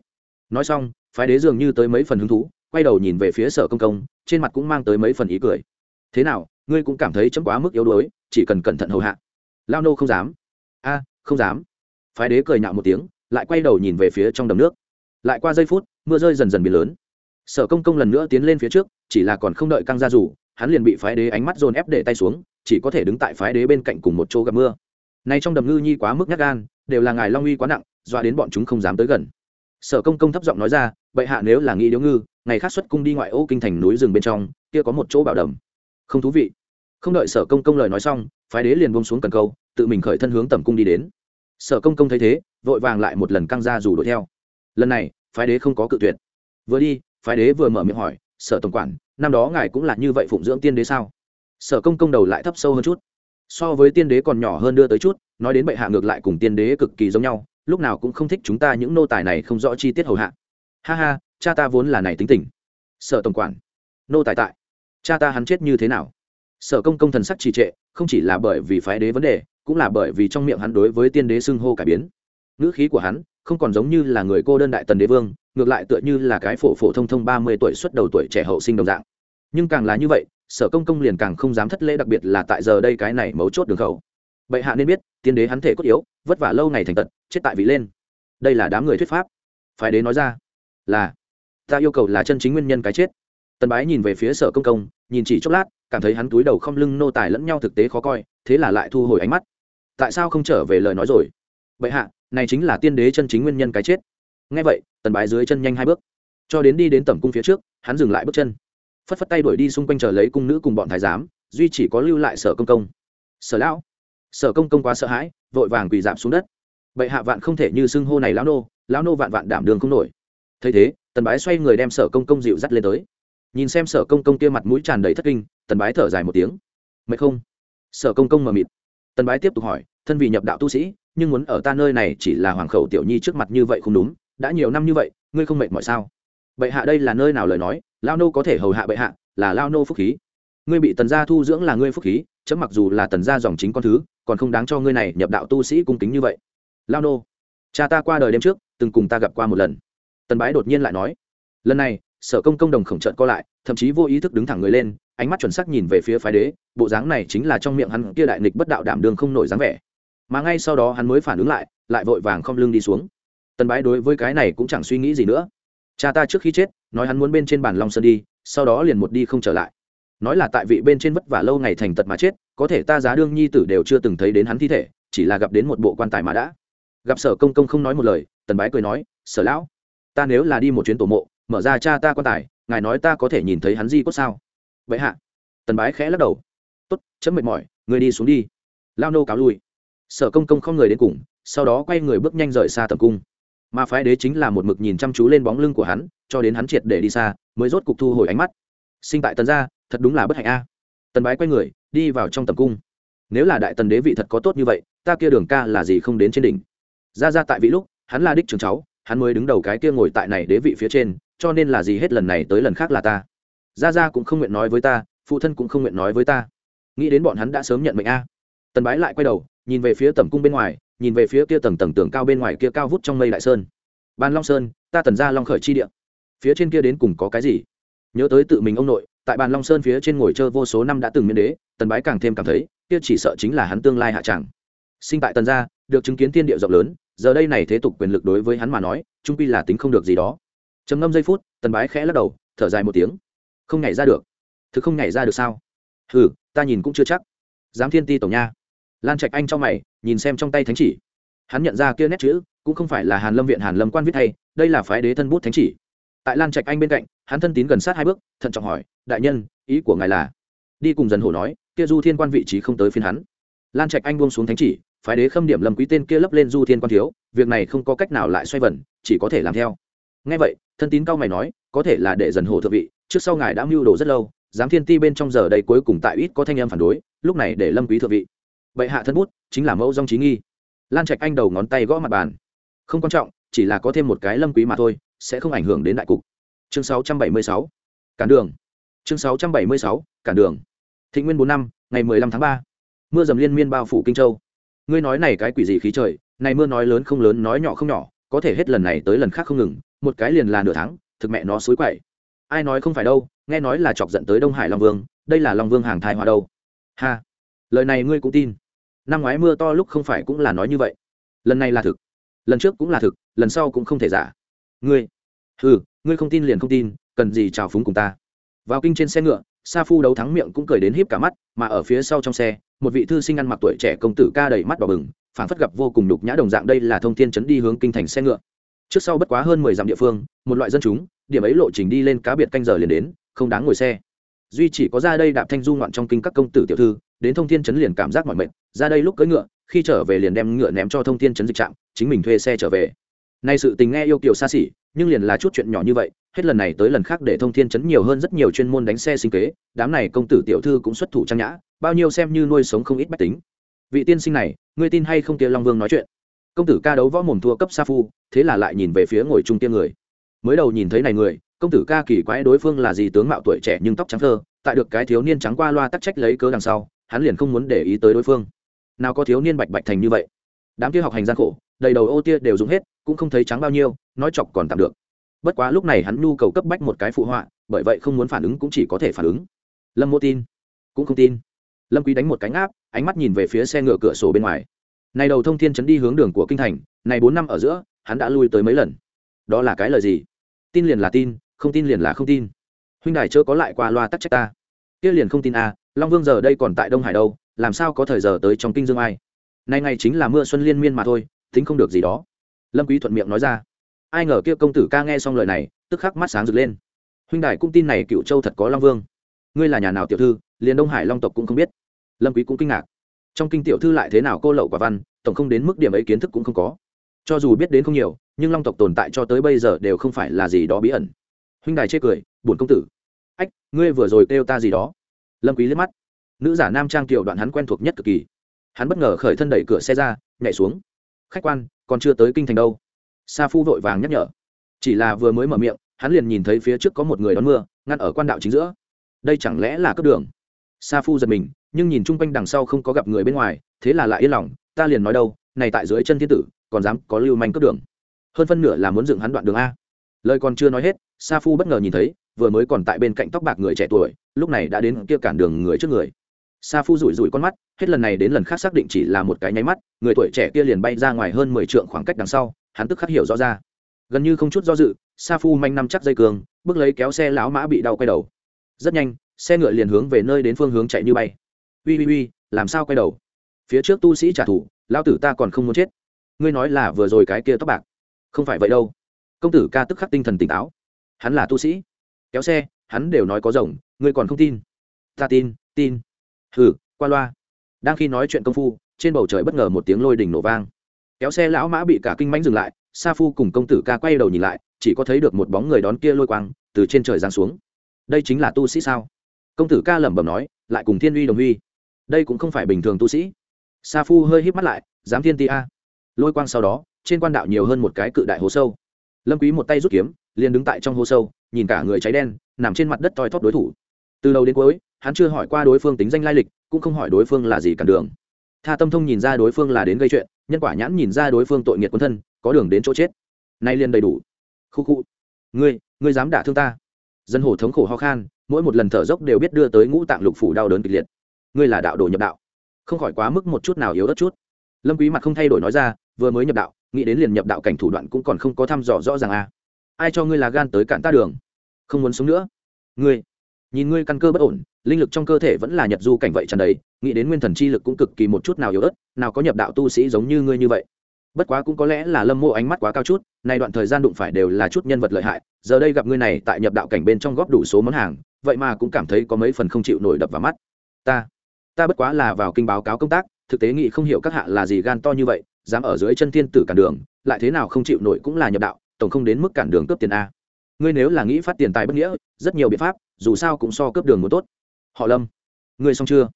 Nói xong, phái đế dường như tới mấy phần hứng thú quay đầu nhìn về phía sở công công, trên mặt cũng mang tới mấy phần ý cười. Thế nào, ngươi cũng cảm thấy chấm quá mức yếu đuối, chỉ cần cẩn thận hầu hạ. Lao nô không dám. A, không dám. Phái đế cười nhạo một tiếng, lại quay đầu nhìn về phía trong đầm nước. Lại qua giây phút, mưa rơi dần dần biến lớn. Sở công công lần nữa tiến lên phía trước, chỉ là còn không đợi căng ra rủ hắn liền bị phái đế ánh mắt dồn ép để tay xuống, chỉ có thể đứng tại phái đế bên cạnh cùng một chỗ gặp mưa. Nay trong đầm ngư nhi quá mức nhát gan, đều là ngài long uy quá nặng, dọa đến bọn chúng không dám tới gần. Sở công công thấp giọng nói ra, bệ hạ nếu là nghĩ điếu ngư ngày khác xuất cung đi ngoại ô kinh thành núi rừng bên trong, kia có một chỗ bảo đầm. Không thú vị. Không đợi sở công công lời nói xong, phái đế liền bông xuống cần câu, tự mình khởi thân hướng tầm cung đi đến. Sở công công thấy thế, vội vàng lại một lần căng ra dù đuổi theo. Lần này, phái đế không có cự tuyệt. Vừa đi, phái đế vừa mở miệng hỏi, sở tổng quản, năm đó ngài cũng là như vậy phụng dưỡng tiên đế sao? Sở công công đầu lại thấp sâu hơn chút. So với tiên đế còn nhỏ hơn đưa tới chút, nói đến bệ hạ ngược lại cùng tiên đế cực kỳ giống nhau, lúc nào cũng không thích chúng ta những nô tài này không rõ chi tiết hầu hạ. Ha ha cha ta vốn là này tính tình. Sở tổng quản. Nô tài tại. Cha ta hắn chết như thế nào? Sở công công thần sắc trì trệ, không chỉ là bởi vì phái đế vấn đề, cũng là bởi vì trong miệng hắn đối với tiên đế xưng hô cải biến. Ngữ khí của hắn không còn giống như là người cô đơn đại tần đế vương, ngược lại tựa như là cái phổ phổ thông thông ba mươi tuổi xuất đầu tuổi trẻ hậu sinh đồng dạng. Nhưng càng là như vậy sở công công liền càng không dám thất lễ, đặc biệt là tại giờ đây cái này mấu chốt đường khẩu. Bệ hạ nên biết, tiên đế hắn thể cốt yếu, vất vả lâu ngày thành tật, chết tại vị lên. Đây là đám người thuyết pháp. Phái đế nói ra là ta yêu cầu là chân chính nguyên nhân cái chết. Tần bái nhìn về phía sở công công, nhìn chỉ chốc lát, cảm thấy hắn túi đầu không lưng nô tài lẫn nhau thực tế khó coi, thế là lại thu hồi ánh mắt. Tại sao không trở về lời nói rồi? Bệ hạ, này chính là tiên đế chân chính nguyên nhân cái chết. Ngay vậy, tần bái dưới chân nhanh hai bước. Cho đến đi đến tầm cung phía trước, hắn dừng lại bước chân. Phất phất tay đuổi đi xung quanh chờ lấy cung nữ cùng bọn thái giám, duy chỉ có lưu lại sở công công. Sở lão, sở công công quá sợ hãi, vội vàng quỳ giảm xuống đất. Bệ hạ vạn không thể như xưng hô này lão nô lão nô vạn vạn đảm đường không nổi. Thấy thế tần bái xoay người đem sở công công dịu dắt lên tới. Nhìn xem sở công công kia mặt mũi tràn đầy thất kinh, tần bái thở dài một tiếng. Mệt không? Sở công công mờ mịt. Tần bái tiếp tục hỏi, thân vì nhập đạo tu sĩ, nhưng muốn ở ta nơi này chỉ là hoàng khẩu tiểu nhi trước mặt như vậy không đúng, đã nhiều năm như vậy, ngươi không mệt mỏi sao? Bệ hạ đây là nơi nào lời nói, lao nô có thể hầu hạ bệ hạ, là lao nô phúc khí. Ngươi bị tần gia thu dưỡng là ngươi phúc khí, chấm mặc dù là tần gia dòng chính con thứ, còn không đáng cho ngươi này nhập đạo tu sĩ cung kính như vậy. Lao nô, cha ta qua đời đêm trước, từng cùng ta gặp qua một lần tần bái đột nhiên lại nói, lần này, sở công công đồng khổng trận co lại, thậm chí vô ý thức đứng thẳng người lên, ánh mắt chuẩn sắc nhìn về phía phái đế, bộ dáng này chính là trong miệng hắn kia đại nịch bất đạo đảm đường không nổi dáng vẻ. Mà ngay sau đó hắn mới phản ứng lại lại vội vàng không lưng đi xuống. Tần bái đối với cái này cũng chẳng suy nghĩ gì nữa. Cha ta trước khi chết, nói hắn muốn bên trên bàn long sơn đi, sau đó liền một đi không trở lại. Nói là tại vị bên trên vất vả lâu ngày thành tật mà chết, có thể ta giá đương nhi tử đều chưa từng thấy đến hắn thi thể, chỉ là gặp đến một bộ quan tài mà đã. Gặp sở công công không nói một lời, tần bái cười nói, sở lão ta nếu là đi một chuyến tổ mộ, mở ra cha ta quan tài, ngài nói ta có thể nhìn thấy hắn di cốt sao? Vậy hạ. Tần bái khẽ lắc đầu. Tốt, chấm mệt mỏi, người đi xuống đi. Lao nô cáo lui. Sở công công không người đến cùng, sau đó quay người bước nhanh rời xa tầm cung. Mà phái đế chính là một mực nhìn chăm chú lên bóng lưng của hắn, cho đến hắn triệt để đi xa, mới rốt cục thu hồi ánh mắt. Sinh tại tần gia, thật đúng là bất hạnh a. Tần bái quay người, đi vào trong tầm cung. Nếu là đại tần đế vị thật có tốt như vậy, ta kia đường ca là gì không đến trên đỉnh. Ra ra tại vị lúc, hắn là đích trường cháu hắn mới đứng đầu cái kia ngồi tại này đế vị phía trên, cho nên là gì hết lần này tới lần khác là ta. Gia gia cũng không nguyện nói với ta, phụ thân cũng không nguyện nói với ta. Nghĩ đến bọn hắn đã sớm nhận mệnh a. Tần bái lại quay đầu, nhìn về phía tầm cung bên ngoài, nhìn về phía kia tầng tầng tường cao bên ngoài kia cao vút trong mây đại sơn. Ban long sơn, ta tần ra long khởi chi địa. Phía trên kia đến cùng có cái gì? Nhớ tới tự mình ông nội, tại bàn long sơn phía trên ngồi chơi vô số năm đã từng miễn đế, tần bái càng thêm cảm thấy, kia chỉ sợ chính là hắn tương lai hạ tràng sinh tại tần gia, được chứng kiến thiên địa rộng lớn giờ đây này thế tục quyền lực đối với hắn mà nói, trung pi là tính không được gì đó. Trầm ngâm giây phút, tần bái khẽ lắc đầu, thở dài một tiếng. Không nhảy ra được. Thực không nhảy ra được sao? Ừ ta nhìn cũng chưa chắc. Giám thiên ti tổng nha. Lan trạch anh trong mày, nhìn xem trong tay thánh chỉ. Hắn nhận ra kia nét chữ, cũng không phải là hàn lâm viện hàn lâm quan viết thay đây là phái đế thân bút thánh chỉ. Tại lan trạch anh bên cạnh, hắn thân tín gần sát hai bước, thận trọng hỏi, đại nhân, ý của ngài là? Đi cùng dần hổ nói, kia du thiên quan vị trí không tới phiên hắn. Lan trạch anh buông xuống thánh chỉ phái đế khâm điểm lâm quý tên kia lấp lên du thiên quan thiếu, việc này không có cách nào lại xoay vần, chỉ có thể làm theo. Nghe vậy, thân tín cao mày nói, có thể là để dần hồ thượng vị, trước sau ngài đã mưu đồ rất lâu, giám thiên ti bên trong giờ đây cuối cùng tại ít có thanh âm phản đối, lúc này để lâm quý thượng vị. Vậy hạ thân bút, chính là mẫu dòng trí nghi. Lan trạch anh đầu ngón tay gõ mặt bàn. Không quan trọng, chỉ là có thêm một cái lâm quý mà thôi, sẽ không ảnh hưởng đến đại cục. Chương 676 cản đường. Chương 676 cản đường. Thịnh nguyên bốn năm, ngày 15 tháng 3. mưa dầm liên miên bao phủ kinh châu ngươi nói này cái quỷ gì khí trời, này mưa nói lớn không lớn, nói nhỏ không nhỏ, có thể hết lần này tới lần khác không ngừng, một cái liền là nửa tháng, thực mẹ nó xối quậy. Ai nói không phải đâu, nghe nói là chọc giận tới đông hải long vương, đây là long vương hàng thai hòa đâu. Ha, lời này ngươi cũng tin. Năm ngoái mưa to lúc không phải cũng là nói như vậy. Lần này là thực, lần trước cũng là thực, lần sau cũng không thể giả. Ngươi ừ ngươi không tin liền không tin, cần gì trào phúng cùng ta. Vào kinh trên xe ngựa sa phu đấu thắng miệng cũng cười đến híp cả mắt, mà ở phía sau trong xe, một vị thư sinh ăn mặc tuổi trẻ công tử ca đầy mắt đỏ bừng phản phất gặp vô cùng đục nhã đồng dạng đây là thông thiên chấn đi hướng kinh thành xe ngựa. Trước sau bất quá hơn mười dặm địa phương, một loại dân chúng, điểm ấy lộ trình đi lên cá biệt canh giờ liền đến, không đáng ngồi xe. Duy chỉ có ra đây đạp thanh du ngoạn trong kinh các công tử tiểu thư, đến thông thiên chấn liền cảm giác mọi mệt, ra đây lúc cưỡi ngựa, khi trở về liền đem ngựa ném cho thông thiên chấn dịch trạm, chính mình thuê xe trở về nay sự tình nghe yêu kiểu xa xỉ, nhưng liền là chút chuyện nhỏ như vậy, hết lần này tới lần khác để thông thiên chấn nhiều hơn rất nhiều chuyên môn đánh xe sinh kế, đám này công tử tiểu thư cũng xuất thủ trang nhã, bao nhiêu xem như nuôi sống không ít bách tính. Vị tiên sinh này, ngươi tin hay không kia long vương nói chuyện? Công tử ca đấu võ mồm thua cấp sa phu, thế là lại nhìn về phía ngồi trung tiên người. Mới đầu nhìn thấy này người, công tử ca kỳ quái đối phương là gì tướng mạo tuổi trẻ nhưng tóc trắng thơ, tại được cái thiếu niên trắng qua loa tắc trách lấy cớ đằng sau, hắn liền không muốn để ý tới đối phương. Nào có thiếu niên bạch bạch thành như vậy. Đám kia học hành gian khổ, đầy đầu ô tia đều dùng hết cũng không thấy trắng bao nhiêu, nói chọc còn tạm được. Bất quá lúc này hắn nhu cầu cấp bách một cái phụ họa, bởi vậy không muốn phản ứng cũng chỉ có thể phản ứng. Lâm mô tin. Cũng không tin. Lâm quý đánh một cánh áp ánh mắt nhìn về phía xe ngựa cửa sổ bên ngoài. Này đầu thông thiên chấn đi hướng đường của kinh thành, này bốn năm ở giữa, hắn đã lui tới mấy lần. Đó là cái lời gì? Tin liền là tin, không tin liền là không tin. Huynh đài chớ có lại qua loa tắc trách ta. Kia liền không tin à long vương giờ đây còn tại đông hải đâu, làm sao có thời giờ tới trong kinh dương ai? Nay ngày chính là mưa xuân liên miên mà thôi, tính không được gì đó lâm quý thuận miệng nói ra. Ai ngờ kia công tử ca nghe xong lời này, tức khắc mắt sáng rực lên. Huynh đài cũng tin này cựu châu thật có long vương. Ngươi là nhà nào tiểu thư, liền đông hải long tộc cũng không biết. Lâm quý cũng kinh ngạc. Trong kinh tiểu thư lại thế nào cô lậu quả văn, tổng không đến mức điểm ấy kiến thức cũng không có. Cho dù biết đến không nhiều, nhưng long tộc tồn tại cho tới bây giờ đều không phải là gì đó bí ẩn. Huynh đài chê cười buồn công tử, ách, ngươi vừa rồi kêu ta gì đó? Lâm quý liếc mắt. Nữ giả nam trang tiểu đoạn hắn quen thuộc nhất cực kỳ. Hắn bất ngờ khởi thân đẩy cửa xe ra, nhảy xuống khách quan, còn chưa tới kinh thành đâu. Sa phu vội vàng nhắc nhở. Chỉ là vừa mới mở miệng, hắn liền nhìn thấy phía trước có một người đón mưa, ngăn ở quan đạo chính giữa. Đây chẳng lẽ là cấp đường? Sa phu giật mình, nhưng nhìn chung quanh đằng sau không có gặp người bên ngoài, thế là lại yên lòng, ta liền nói đâu, này tại dưới chân thiên tử, còn dám có lưu manh cấp đường. Hơn phân nửa là muốn dựng hắn đoạn đường a. Lời còn chưa nói hết, sa phu bất ngờ nhìn thấy, vừa mới còn tại bên cạnh tóc bạc người trẻ tuổi, lúc này đã đến kia cản đường người trước người sa phu rủi rủi con mắt, hết lần này đến lần khác xác định chỉ là một cái nháy mắt, người tuổi trẻ kia liền bay ra ngoài hơn mười trượng khoảng cách đằng sau, hắn tức khắc hiểu rõ ra. Gần như không chút do dự, sa phu manh năm chắc dây cường, bước lấy kéo xe lão mã bị đau quay đầu. Rất nhanh, xe ngựa liền hướng về nơi đến phương hướng chạy như bay. Ui ui ui, làm sao quay đầu? Phía trước tu sĩ trả thù lao tử ta còn không muốn chết. Ngươi nói là vừa rồi cái kia tóc bạc. Không phải vậy đâu. Công tử ca tức khắc tinh thần tỉnh táo. Hắn là tu sĩ. Kéo xe, hắn đều nói có rồng, ngươi còn không tin. Ta tin tin hừ, qua loa. Đang khi nói chuyện công phu, trên bầu trời bất ngờ một tiếng lôi đỉnh nổ vang. Kéo xe lão mã bị cả kinh mánh dừng lại, sa phu cùng công tử ca quay đầu nhìn lại, chỉ có thấy được một bóng người đón kia lôi quang, từ trên trời giáng xuống. Đây chính là tu sĩ sao? Công tử ca lẩm bẩm nói, lại cùng thiên uy đồng huy. Đây cũng không phải bình thường tu sĩ. Sa phu hơi híp mắt lại dám thiên ti a. Lôi quang sau đó, trên quan đạo nhiều hơn một cái cự đại hố sâu. Lâm quý một tay rút kiếm, liền đứng tại trong hố sâu, nhìn cả người cháy đen, nằm trên mặt đất toi thóp đối thủ. Từ đầu đến cuối hắn chưa hỏi qua đối phương tính danh lai lịch, cũng không hỏi đối phương là gì cản đường. Tha tâm thông nhìn ra đối phương là đến gây chuyện, nhân quả nhãn nhìn ra đối phương tội nghiệt quân thân, có đường đến chỗ chết. Nay liền đầy đủ. Khu khu. Ngươi ngươi dám đả thương ta. Dân hồ thống khổ ho khan, mỗi một lần thở dốc đều biết đưa tới ngũ tạng lục phủ đau đớn kịch liệt. Ngươi là đạo đồ nhập đạo. Không khỏi quá mức một chút nào yếu đất chút. Lâm quý mặt không thay đổi nói ra, vừa mới nhập đạo, nghĩ đến liền nhập đạo cảnh thủ đoạn cũng còn không có thăm dò rõ ràng à. Ai cho ngươi là gan tới cản ta đường? Không muốn sống nữa. Ngươi nhìn ngươi căn cơ bất ổn, linh lực trong cơ thể vẫn là nhật du cảnh vậy tràn đầy, nghĩ đến nguyên thần chi lực cũng cực kỳ một chút nào yếu ớt, nào có nhập đạo tu sĩ giống như ngươi như vậy. Bất quá cũng có lẽ là lâm mô ánh mắt quá cao chút, nay đoạn thời gian đụng phải đều là chút nhân vật lợi hại, giờ đây gặp ngươi này tại nhập đạo cảnh bên trong góp đủ số món hàng, vậy mà cũng cảm thấy có mấy phần không chịu nổi đập vào mắt. Ta ta bất quá là vào kinh báo cáo công tác, thực tế nghị không hiểu các hạ là gì gan to như vậy, dám ở dưới chân thiên tử cản đường, lại thế nào không chịu nổi cũng là nhập đạo, tổng không đến mức cản đường cướp tiền a. Ngươi nếu là nghĩ phát tiền tài bất nghĩa, rất nhiều biện pháp dù sao cũng so cướp đường một tốt. Họ lâm, ngươi xong chưa?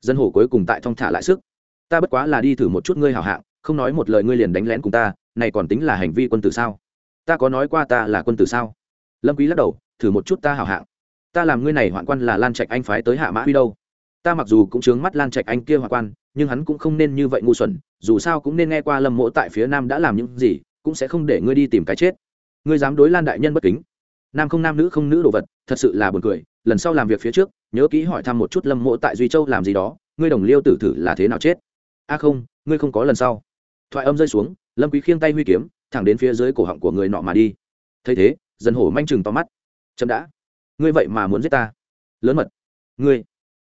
Dân hổ cuối cùng tại thong thả lại sức. Ta bất quá là đi thử một chút ngươi hảo hạng, không nói một lời ngươi liền đánh lén cùng ta, này còn tính là hành vi quân tử sao? Ta có nói qua ta là quân tử sao? Lâm quý lắc đầu, thử một chút ta hảo hạng. Ta làm ngươi này hoạn quan là lan trạch anh phái tới hạ mã huy đâu. Ta mặc dù cũng chướng mắt lan trạch anh kia hoạn quan, nhưng hắn cũng không nên như vậy ngu xuẩn, dù sao cũng nên nghe qua lâm mỗ tại phía nam đã làm những gì, cũng sẽ không để ngươi đi tìm cái chết. Ngươi dám đối lan đại nhân bất kính nam không nam nữ không nữ đồ vật, thật sự là buồn cười. Lần sau làm việc phía trước, nhớ kỹ hỏi thăm một chút lâm mộ tại duy châu làm gì đó, ngươi đồng liêu tử thử là thế nào chết? A không, ngươi không có lần sau. Thoại âm rơi xuống, lâm quý khiêng tay huy kiếm, thẳng đến phía dưới cổ họng của người nọ mà đi. Thấy thế, dân hổ manh chừng to mắt. Chậm đã. Ngươi vậy mà muốn giết ta? Lớn mật. Ngươi.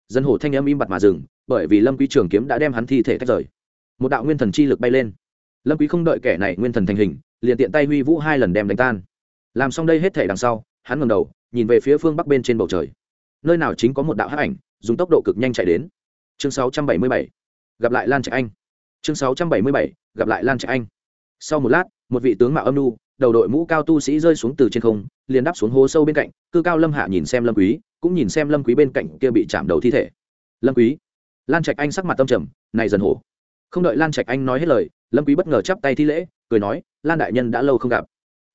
Dân hổ thanh âm im bặt mà dừng, bởi vì lâm quý trường kiếm đã đem hắn thi thể tách rời. Một đạo nguyên thần chi lực bay lên. Lâm quý không đợi kẻ này nguyên thần thành hình, liền tiện tay huy vũ hai lần đem đánh tan làm xong đây hết thể đằng sau, hắn ngẩng đầu, nhìn về phía phương bắc bên trên bầu trời. Nơi nào chính có một đạo hắc ảnh, dùng tốc độ cực nhanh chạy đến. Chương 677 gặp lại lan trạch anh. Chương 677 gặp lại lan trạch anh. Sau một lát, một vị tướng mạo âm nu, đầu đội mũ cao tu sĩ rơi xuống từ trên không, liền đáp xuống hố sâu bên cạnh, cư cao lâm hạ nhìn xem lâm quý, cũng nhìn xem lâm quý bên cạnh kia bị chạm đầu thi thể. Lâm quý. Lan trạch anh sắc mặt tâm trầm, này dần hổ. Không đợi lan trạch anh nói hết lời, lâm quý bất ngờ chắp tay thi lễ, cười nói, lan đại nhân đã lâu không gặp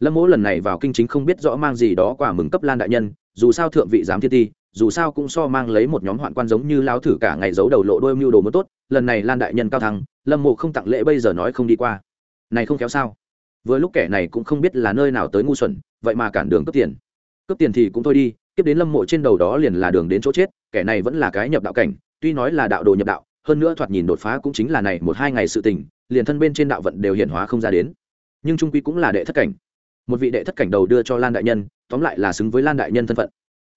lâm mỗ lần này vào kinh chính không biết rõ mang gì đó quả mừng cấp lan đại nhân, dù sao thượng vị giám thiên ti, dù sao cũng so mang lấy một nhóm hoạn quan giống như lao thử cả ngày giấu đầu lộ đôi mưu đồ mới tốt, lần này lan đại nhân cao thăng, lâm mộ không tặng lễ bây giờ nói không đi qua. Này không kéo sao? Vừa lúc kẻ này cũng không biết là nơi nào tới ngu xuẩn, vậy mà cản đường cướp tiền. Cướp tiền thì cũng thôi đi, tiếp đến lâm mộ trên đầu đó liền là đường đến chỗ chết, kẻ này vẫn là cái nhập đạo cảnh, tuy nói là đạo đồ nhập đạo, hơn nữa thoạt nhìn đột phá cũng chính là này một hai ngày sự tình, liền thân bên trên đạo vận đều hiển hóa không ra đến. Nhưng trung quy cũng là đệ thất cảnh một vị đệ thất cảnh đầu đưa cho lan đại nhân, tóm lại là xứng với lan đại nhân thân phận.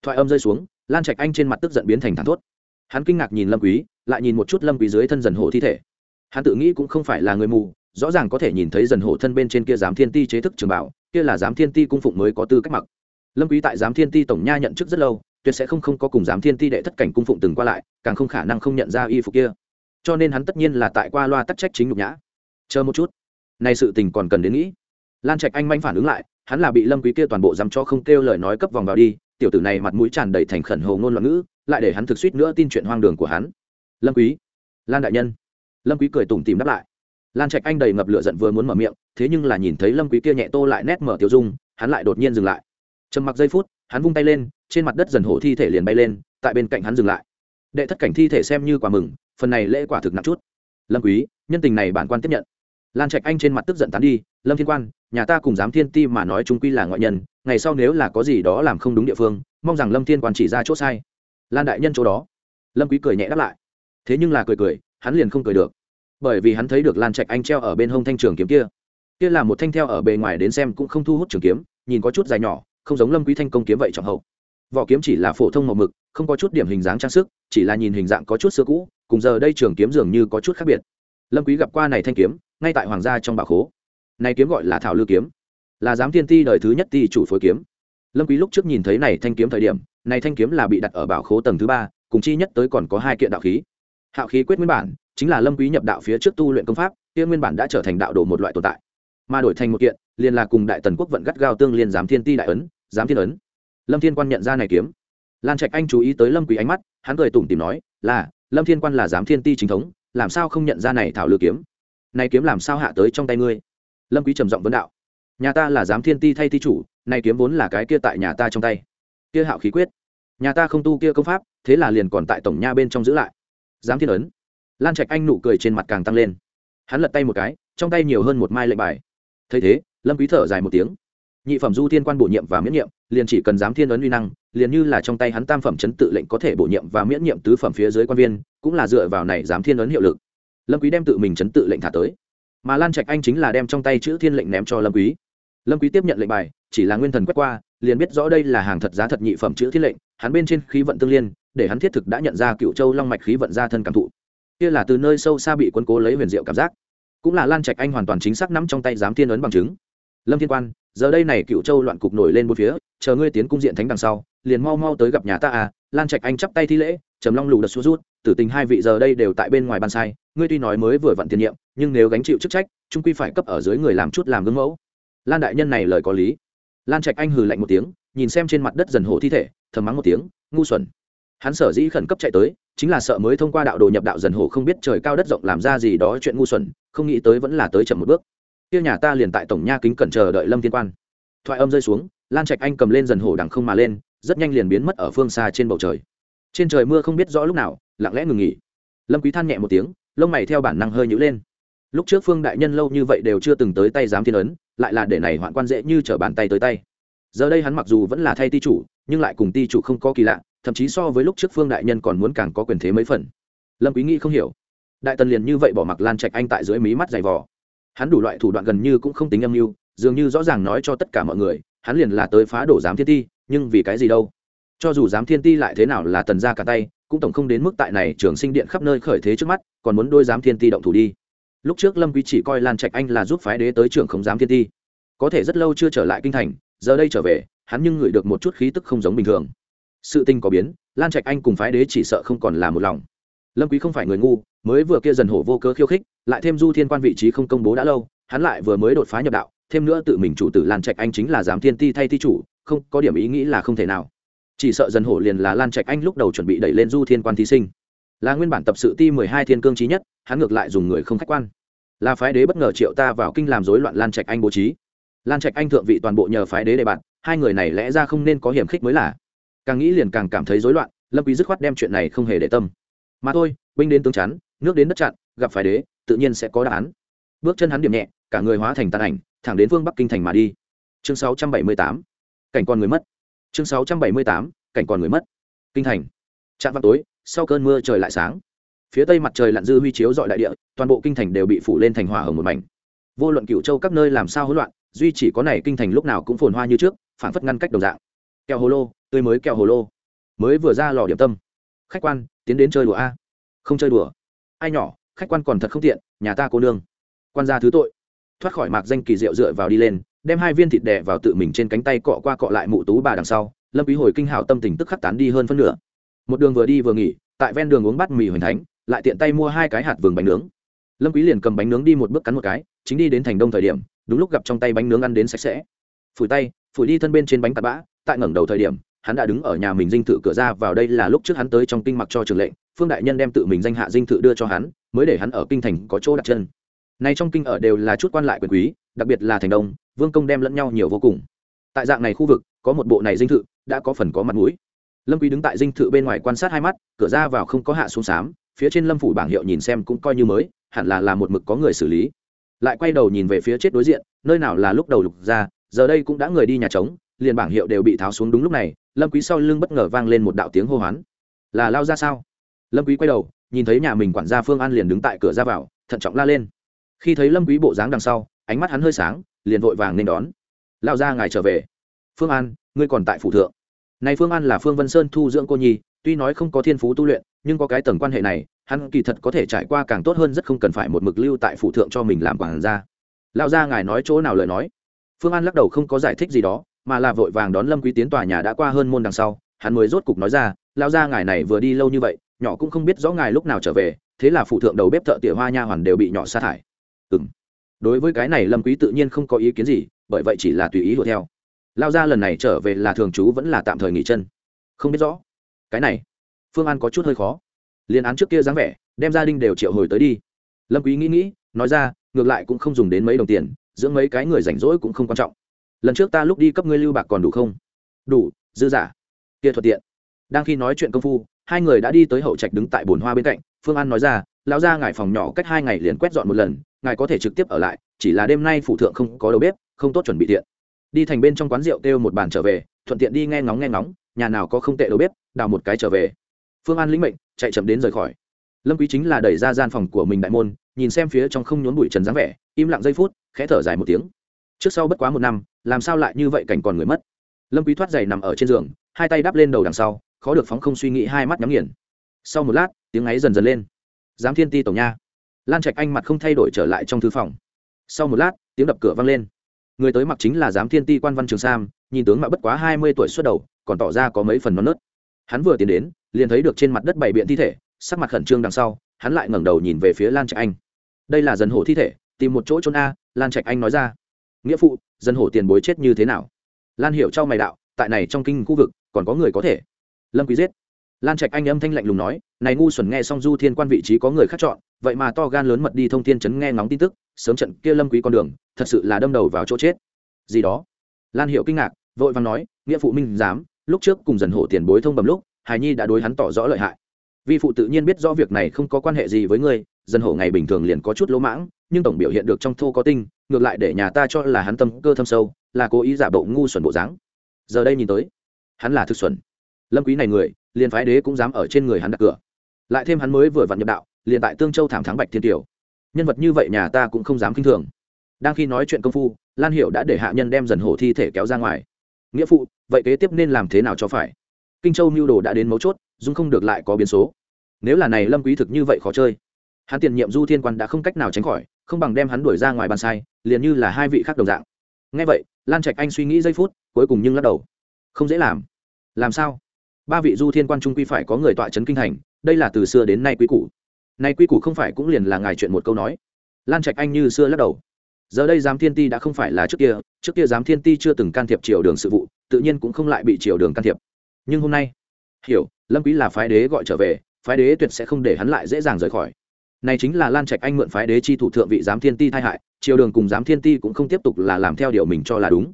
Thoại âm rơi xuống, lan trạch anh trên mặt tức giận biến thành thắng thốt. Hắn kinh ngạc nhìn lâm quý, lại nhìn một chút lâm quý dưới thân dần hổ thi thể. Hắn tự nghĩ cũng không phải là người mù, rõ ràng có thể nhìn thấy dần hổ thân bên trên kia giám thiên ti chế thức trường bảo, kia là giám thiên ti cung phụng mới có tư cách mặc. Lâm quý tại giám thiên ti tổng nha nhận chức rất lâu, tuyệt sẽ không không có cùng giám thiên ti đệ thất cảnh cung phụng từng qua lại, càng không khả năng không nhận ra y phục kia. Cho nên hắn tất nhiên là tại qua loa tắc trách chính nhục nhã. Chờ một chút này sự tình còn cần đến nghĩ lan trạch anh manh phản ứng lại, hắn là bị lâm quý kia toàn bộ dám cho không kêu lời nói cấp vòng vào đi, tiểu tử này mặt mũi tràn đầy thành khẩn hồ ngôn loạn ngữ, lại để hắn thực suýt nữa tin chuyện hoang đường của hắn. Lâm quý, lan đại nhân. Lâm quý cười tủm tỉm đáp lại. Lan trạch anh đầy ngập lửa giận vừa muốn mở miệng, thế nhưng là nhìn thấy lâm quý kia nhẹ tô lại nét mở tiểu dung, hắn lại đột nhiên dừng lại. Trầm mặc giây phút, hắn vung tay lên, trên mặt đất dần hổ thi thể liền bay lên, tại bên cạnh hắn dừng lại. Đệ thất cảnh thi thể xem như quả mừng, phần này lễ quả thực nặng chút. Lâm quý, nhân tình này bản quan tiếp nhận lan trạch anh trên mặt tức giận tán đi, lâm thiên quan, nhà ta cùng dám thiên ti mà nói trung quy là ngoại nhân, ngày sau nếu là có gì đó làm không đúng địa phương, mong rằng lâm thiên quan chỉ ra chỗ sai. Lan đại nhân chỗ đó. Lâm quý cười nhẹ đáp lại. Thế nhưng là cười cười, hắn liền không cười được. Bởi vì hắn thấy được lan trạch anh treo ở bên hông thanh trường kiếm kia. Kia là một thanh theo ở bề ngoài đến xem cũng không thu hút trường kiếm, nhìn có chút dài nhỏ, không giống lâm quý thanh công kiếm vậy trọng hậu. Vỏ kiếm chỉ là phổ thông màu mực, không có chút điểm hình dáng trang sức, chỉ là nhìn hình dạng có chút xưa cũ, cùng giờ đây trường kiếm dường như có chút khác biệt. Lâm quý gặp qua này thanh kiếm ngay tại hoàng gia trong bảo khố. Này kiếm gọi là thảo lư kiếm, là giám thiên ti đời thứ nhất ti chủ phối kiếm. Lâm quý lúc trước nhìn thấy này thanh kiếm thời điểm, này thanh kiếm là bị đặt ở bảo khố tầng thứ ba, cùng chi nhất tới còn có hai kiện đạo khí. Hạo khí quyết nguyên bản, chính là lâm quý nhập đạo phía trước tu luyện công pháp, kia nguyên bản đã trở thành đạo đồ một loại tồn tại. Mà đổi thành một kiện, liền là cùng đại tần quốc vận gắt gao tương liên giám thiên ti đại ấn, giám thiên ấn. Lâm thiên quan nhận ra này kiếm. Lan trạch anh chú ý tới lâm quý ánh mắt, hắn cười tủm tỉm nói, là, lâm thiên quan là giám thiên ti chính thống, làm sao không nhận ra này thảo lư kiếm? Này kiếm làm sao hạ tới trong tay ngươi? Lâm quý trầm giọng vấn đạo. Nhà ta là giám thiên ti thay ti chủ này kiếm vốn là cái kia tại nhà ta trong tay. Kia hạo khí quyết. Nhà ta không tu kia công pháp, thế là liền còn tại tổng nha bên trong giữ lại. Giám thiên ấn. Lan trạch anh nụ cười trên mặt càng tăng lên. Hắn lật tay một cái, trong tay nhiều hơn một mai lệnh bài. Thấy thế, lâm quý thở dài một tiếng. Nhị phẩm du thiên quan bổ nhiệm và miễn nhiệm, liền chỉ cần giám thiên ấn uy năng, liền như là trong tay hắn tam phẩm chấn tự lệnh có thể bổ nhiệm và miễn nhiệm tứ phẩm phía dưới quan viên, cũng là dựa vào này giám thiên ấn hiệu lực lâm quý đem tự mình chấn tự lệnh thả tới. Mà lan trạch anh chính là đem trong tay chữ thiên lệnh ném cho lâm quý. Lâm quý tiếp nhận lệnh bài, chỉ là nguyên thần quét qua, liền biết rõ đây là hàng thật giá thật nhị phẩm chữ thiên lệnh, hắn bên trên khí vận tương liên, để hắn thiết thực đã nhận ra cựu châu long mạch khí vận ra thân cảm thụ. Kia là từ nơi sâu xa bị quân cố lấy huyền diệu cảm giác. Cũng là lan trạch anh hoàn toàn chính xác nắm trong tay giám thiên ấn bằng chứng. Lâm thiên quan, giờ đây này cựu châu loạn cục nổi lên một phía, chờ ngươi tiến cung diện thánh đằng sau, liền mau mau tới gặp nhà ta à. Lan trạch anh chắp tay thi lễ, trầm long lù đật xuống rút, tử tình hai vị giờ đây đều tại bên ngoài ban sai ngươi tuy nói mới vừa vặn tiền nhiệm, nhưng nếu gánh chịu chức trách, trung quy phải cấp ở dưới người làm chút làm gương mẫu. Lan đại nhân này lời có lý. Lan trạch anh hừ lạnh một tiếng, nhìn xem trên mặt đất dần hổ thi thể, thầm mắng một tiếng, ngu xuẩn. Hắn sở dĩ khẩn cấp chạy tới, chính là sợ mới thông qua đạo đồ nhập đạo dần hổ không biết trời cao đất rộng làm ra gì đó chuyện ngu xuẩn, không nghĩ tới vẫn là tới chậm một bước. Kia nhà ta liền tại tổng nha kính cẩn chờ đợi lâm thiên quan. Thoại âm rơi xuống, lan trạch anh cầm lên dần hổ đằng không mà lên, rất nhanh liền biến mất ở phương xa trên bầu trời. Trên trời mưa không biết rõ lúc nào, lặng lẽ ngừng nghỉ. Lâm quý than nhẹ một tiếng lông mày theo bản năng hơi nhữ lên. Lúc trước phương đại nhân lâu như vậy đều chưa từng tới tay giám thiên ấn, lại là để này hoạn quan dễ như trở bàn tay tới tay. Giờ đây hắn mặc dù vẫn là thay ti chủ, nhưng lại cùng ti chủ không có kỳ lạ, thậm chí so với lúc trước phương đại nhân còn muốn càng có quyền thế mấy phần. Lâm quý nghĩ không hiểu. Đại tần liền như vậy bỏ mặc lan trạch anh tại dưới mí mắt dày vò. Hắn đủ loại thủ đoạn gần như cũng không tính âm mưu, dường như rõ ràng nói cho tất cả mọi người, hắn liền là tới phá đổ giám thiên ti, nhưng vì cái gì đâu? Cho dù giám thiên ti lại thế nào là tần ra cả tay cũng tổng không đến mức tại này trường sinh điện khắp nơi khởi thế trước mắt, còn muốn đôi giám thiên ti động thủ đi. Lúc trước lâm quý chỉ coi lan trạch anh là giúp phái đế tới trưởng không giám thiên ti. Có thể rất lâu chưa trở lại kinh thành, giờ đây trở về, hắn nhưng ngửi được một chút khí tức không giống bình thường. Sự tình có biến, lan trạch anh cùng phái đế chỉ sợ không còn là một lòng. Lâm quý không phải người ngu, mới vừa kia dần hổ vô cớ khiêu khích, lại thêm du thiên quan vị trí không công bố đã lâu, hắn lại vừa mới đột phá nhập đạo, thêm nữa tự mình chủ tử lan trạch anh chính là giám thiên ti thay thi chủ, không có điểm ý nghĩ là không thể nào chỉ sợ dần hổ liền là lan trạch anh lúc đầu chuẩn bị đẩy lên du thiên quan thí sinh. Là nguyên bản tập sự ti mười hai thiên cương trí nhất, hắn ngược lại dùng người không khách quan. Là phái đế bất ngờ triệu ta vào kinh làm rối loạn lan trạch anh bố trí. Lan trạch anh thượng vị toàn bộ nhờ phái đế đề bạt, hai người này lẽ ra không nên có hiểm khích mới là. Càng nghĩ liền càng cảm thấy rối loạn, lâm quý dứt khoát đem chuyện này không hề để tâm. Mà thôi, binh đến tướng chắn, nước đến đất chặn, gặp phái đế, tự nhiên sẽ có đáp án. Bước chân hắn điểm nhẹ, cả người hóa thành tàn ảnh, thẳng đến phương bắc kinh thành mà đi. Chương 678 cảnh con người mất chương 678 cảnh còn người mất. Kinh thành. Trạm vào tối, sau cơn mưa trời lại sáng. Phía tây mặt trời lặn dư huy chiếu dọi đại địa, toàn bộ kinh thành đều bị phủ lên thành hỏa ở một mảnh. Vô luận cựu châu các nơi làm sao hỗn loạn, duy chỉ có này kinh thành lúc nào cũng phồn hoa như trước phản phất ngăn cách đồng dạng. Kẹo hồ lô, tươi mới kẹo hồ lô. Mới vừa ra lò điểm tâm. Khách quan, tiến đến chơi đùa a. Không chơi đùa. Ai nhỏ, khách quan còn thật không tiện, nhà ta cô nương. Quan gia thứ tội. Thoát khỏi mạc danh kỳ diệu dựa vào đi lên đem hai viên thịt đẻ vào tự mình trên cánh tay cọ qua cọ lại mụ tú bà đằng sau, lâm quý hồi kinh hào tâm tình tức khắc tán đi hơn phân nửa. Một đường vừa đi vừa nghỉ, tại ven đường uống bát mì hoành thánh, lại tiện tay mua hai cái hạt vườn bánh nướng. Lâm quý liền cầm bánh nướng đi một bước cắn một cái, chính đi đến thành đông thời điểm, đúng lúc gặp trong tay bánh nướng ăn đến sạch sẽ. Phủi tay, phủi đi thân bên trên bánh tạt bã, tại ngẩng đầu thời điểm, hắn đã đứng ở nhà mình dinh thự cửa ra vào đây là lúc trước hắn tới trong kinh mặc cho trường lệnh, phương đại nhân đem tự mình danh hạ dinh thự đưa cho hắn, mới để hắn ở kinh thành có chỗ đặt chân này trong kinh ở đều là chút quan lại quyền quý, đặc biệt là thành đông, vương công đem lẫn nhau nhiều vô cùng. Tại dạng này khu vực, có một bộ này dinh thự, đã có phần có mặt mũi. Lâm quý đứng tại dinh thự bên ngoài quan sát hai mắt, cửa ra vào không có hạ xuống sám, phía trên lâm phủ bảng hiệu nhìn xem cũng coi như mới, hẳn là là một mực có người xử lý. Lại quay đầu nhìn về phía chết đối diện, nơi nào là lúc đầu lục ra, giờ đây cũng đã người đi nhà trống, liền bảng hiệu đều bị tháo xuống đúng lúc này, lâm quý sau lưng bất ngờ vang lên một đạo tiếng hô hoán. Là lao ra sao? Lâm quý quay đầu, nhìn thấy nhà mình quản gia phương an liền đứng tại cửa ra vào, thận trọng la lên khi thấy lâm quý bộ dáng đằng sau, ánh mắt hắn hơi sáng, liền vội vàng nên đón. Lao ra ngài trở về. Phương an, ngươi còn tại phủ thượng. Này phương an là phương vân sơn thu dưỡng cô nhi, tuy nói không có thiên phú tu luyện, nhưng có cái tầng quan hệ này, hắn kỳ thật có thể trải qua càng tốt hơn rất không cần phải một mực lưu tại phủ thượng cho mình làm quản gia. Lão gia ngài nói chỗ nào lời nói? Phương an lắc đầu không có giải thích gì đó, mà là vội vàng đón lâm quý tiến tòa nhà đã qua hơn môn đằng sau, hắn mới rốt cục nói ra, lão gia ngài này vừa đi lâu như vậy, nhỏ cũng không biết rõ ngài lúc nào trở về, thế là phụ thượng đầu bếp thợ tỉa hoa nha hoàn đều bị nhỏ sa thải đối với cái này lâm quý tự nhiên không có ý kiến gì, bởi vậy chỉ là tùy ý đuổi theo. Lao gia lần này trở về là thường trú vẫn là tạm thời nghỉ chân. Không biết rõ. Cái này, phương an có chút hơi khó. Liên án trước kia dáng vẻ, đem gia đình đều triệu hồi tới đi. Lâm quý nghĩ nghĩ, nói ra, ngược lại cũng không dùng đến mấy đồng tiền dưỡng mấy cái người rảnh rỗi cũng không quan trọng. Lần trước ta lúc đi cấp ngươi lưu bạc còn đủ không? Đủ, dư giả. Kia thuận tiện. Đang khi nói chuyện công phu, hai người đã đi tới hậu trạch đứng tại bồn hoa bên cạnh, phương an nói ra lão gia ngài phòng nhỏ cách hai ngày liền quét dọn một lần, ngài có thể trực tiếp ở lại, chỉ là đêm nay phủ thượng không có đầu bếp, không tốt chuẩn bị tiện. Đi thành bên trong quán rượu kêu một bàn trở về, thuận tiện đi nghe ngóng nghe ngóng, nhà nào có không tệ đầu bếp, đào một cái trở về. Phương an lĩnh mệnh, chạy chậm đến rời khỏi. Lâm quý chính là đẩy ra gian phòng của mình đại môn, nhìn xem phía trong không nhốn bụi trần dáng vẻ, im lặng giây phút, khẽ thở dài một tiếng. Trước sau bất quá một năm, làm sao lại như vậy cảnh còn người mất? Lâm quý thoát giày nằm ở trên giường, hai tay đắp lên đầu đằng sau, khó được phóng không suy nghĩ hai mắt nhắm nghiền. Sau một lát, tiếng ấy dần dần lên giám thiên ti tổng nha. Lan trạch anh mặt không thay đổi trở lại trong thư phòng. Sau một lát, tiếng đập cửa vang lên. Người tới mặc chính là giám thiên ti quan văn trường sam, nhìn tướng mạo bất quá hai mươi tuổi xuất đầu, còn tỏ ra có mấy phần non nớt. Hắn vừa tiến đến, liền thấy được trên mặt đất bảy biện thi thể, sắc mặt khẩn trương đằng sau, hắn lại ngẩng đầu nhìn về phía lan trạch anh. Đây là dân hổ thi thể, tìm một chỗ trốn a, lan trạch anh nói ra. Nghĩa phụ dân hổ tiền bối chết như thế nào? Lan hiểu trao mày đạo, tại này trong kinh khu vực, còn có người có thể. Lâm quý giết lan trạch anh âm thanh lạnh lùng nói, này ngu xuẩn nghe xong du thiên quan vị trí có người khác chọn, vậy mà to gan lớn mật đi thông thiên chấn nghe ngóng tin tức, sớm trận kia lâm quý con đường, thật sự là đâm đầu vào chỗ chết. Gì đó? Lan hiệu kinh ngạc, vội vàng nói, nghĩa phụ minh dám lúc trước cùng dần hổ tiền bối thông bầm lúc hài nhi đã đối hắn tỏ rõ lợi hại. Vi phụ tự nhiên biết rõ việc này không có quan hệ gì với ngươi, dần hổ ngày bình thường liền có chút lỗ mãng, nhưng tổng biểu hiện được trong thô có tinh, ngược lại để nhà ta cho là hắn tâm cơ thâm sâu, là cố ý giả bộ ngu xuẩn bộ dáng. Giờ đây nhìn tới, hắn là thực xuẩn. Lâm quý này người liền phái đế cũng dám ở trên người hắn đặt cửa. Lại thêm hắn mới vừa vặn nhập đạo, liền tại tương châu thảm thắng bạch thiên tiểu nhân vật như vậy nhà ta cũng không dám kinh thường. Đang khi nói chuyện công phu, lan hiệu đã để hạ nhân đem dần hổ thi thể kéo ra ngoài. Nghĩa phụ, vậy kế tiếp nên làm thế nào cho phải? Kinh châu mưu đồ đã đến mấu chốt, dung không được lại có biến số. Nếu là này lâm quý thực như vậy khó chơi, hắn tiền nhiệm du thiên quan đã không cách nào tránh khỏi, không bằng đem hắn đuổi ra ngoài bàn sai, liền như là hai vị khác đồng dạng. Ngay vậy, lan trạch anh suy nghĩ giây phút, cuối cùng nhưng lắc đầu. Không dễ làm. Làm sao? Ba vị du thiên quan trung quy phải có người tọa trấn kinh thành đây là từ xưa đến nay quy củ. Nay quy củ không phải cũng liền là ngài chuyện một câu nói. Lan trạch anh như xưa lắc đầu. Giờ đây giám thiên ti đã không phải là trước kia trước kia giám thiên ti chưa từng can thiệp triều đường sự vụ, tự nhiên cũng không lại bị triều đường can thiệp. Nhưng hôm nay, hiểu, lâm quý là phái đế gọi trở về, phái đế tuyệt sẽ không để hắn lại dễ dàng rời khỏi. Này chính là lan trạch anh mượn phái đế chi thủ thượng vị giám thiên ti thay hại, triều đường cùng giám thiên ti cũng không tiếp tục là làm theo điều mình cho là đúng.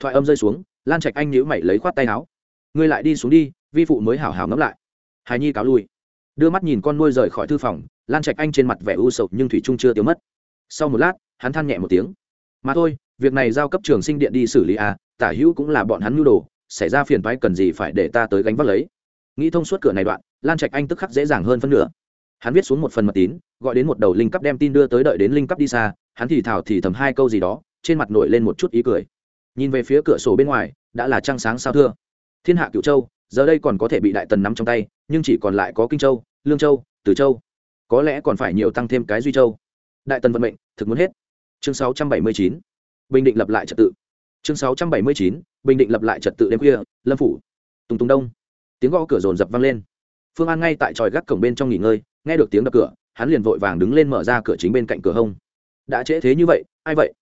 Thoại âm rơi xuống, lan trạch anh nhíu mày lấy khoát tay áo. Ngươi lại đi xuống đi vi phụ mới hảo hảo ngẫm lại. Hài nhi cáo lui. Đưa mắt nhìn con nuôi rời khỏi thư phòng, lan trạch anh trên mặt vẻ u sầu nhưng thủy trung chưa tiêu mất. Sau một lát, hắn than nhẹ một tiếng. Mà thôi, việc này giao cấp trường sinh điện đi xử lý à tả hữu cũng là bọn hắn nhu đồ, xảy ra phiền toái cần gì phải để ta tới gánh vác lấy. Nghĩ thông suốt cửa này đoạn, lan trạch anh tức khắc dễ dàng hơn phân nửa. Hắn viết xuống một phần mật tín, gọi đến một đầu linh cấp đem tin đưa tới đợi đến linh cấp đi xa, hắn thì thào thì thầm hai câu gì đó, trên mặt nổi lên một chút ý cười. Nhìn về phía cửa sổ bên ngoài, đã là trăng sáng sao thưa. Thiên hạ cựu châu giờ đây còn có thể bị đại tần nắm trong tay, nhưng chỉ còn lại có kinh châu, lương châu, từ châu. Có lẽ còn phải nhiều tăng thêm cái duy châu. Đại tần vận mệnh, thực muốn hết. Chương 679. bình định lập lại trật tự. Chương 679. bình định lập lại trật tự đêm khuya, lâm phủ. Tùng tùng đông. Tiếng gõ cửa rồn rập vang lên. Phương an ngay tại tròi gác cổng bên trong nghỉ ngơi, nghe được tiếng đập cửa, hắn liền vội vàng đứng lên mở ra cửa chính bên cạnh cửa hông. Đã trễ thế như vậy, ai vậy?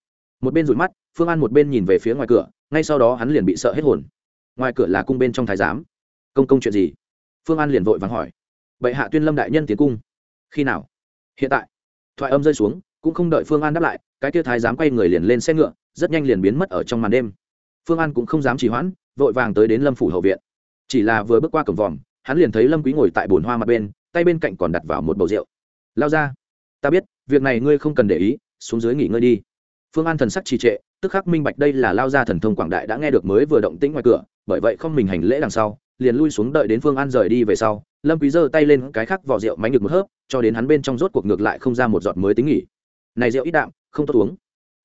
Một bên rụi mắt, phương an một bên nhìn về phía ngoài cửa, ngay sau đó hắn liền bị sợ hết hồn. Ngoài cửa là cung bên trong thái giám công công chuyện gì? Phương an liền vội vàng hỏi. Vậy hạ tuyên lâm đại nhân tiến cung. Khi nào? Hiện tại. Thoại âm rơi xuống, cũng không đợi phương an đáp lại, cái kia thái dám quay người liền lên xe ngựa, rất nhanh liền biến mất ở trong màn đêm. Phương an cũng không dám trì hoãn, vội vàng tới đến lâm phủ hậu viện. Chỉ là vừa bước qua cổng vòm, hắn liền thấy lâm quý ngồi tại bồn hoa mặt bên, tay bên cạnh còn đặt vào một bầu rượu. Lao ra, ta biết, việc này ngươi không cần để ý, xuống dưới nghỉ ngơi đi. Phương an thần sắc trì trệ, tức khắc minh bạch đây là lao ra thần thông quảng đại đã nghe được mới vừa động tĩnh ngoài cửa, bởi vậy không mình hành lễ đằng sau liền lui xuống đợi đến phương an rời đi về sau, lâm quý giơ tay lên cái khắc vỏ rượu mánh ngược một hớp, cho đến hắn bên trong rốt cuộc ngược lại không ra một giọt mới tính nghỉ. Này rượu ít đạm, không tốt uống.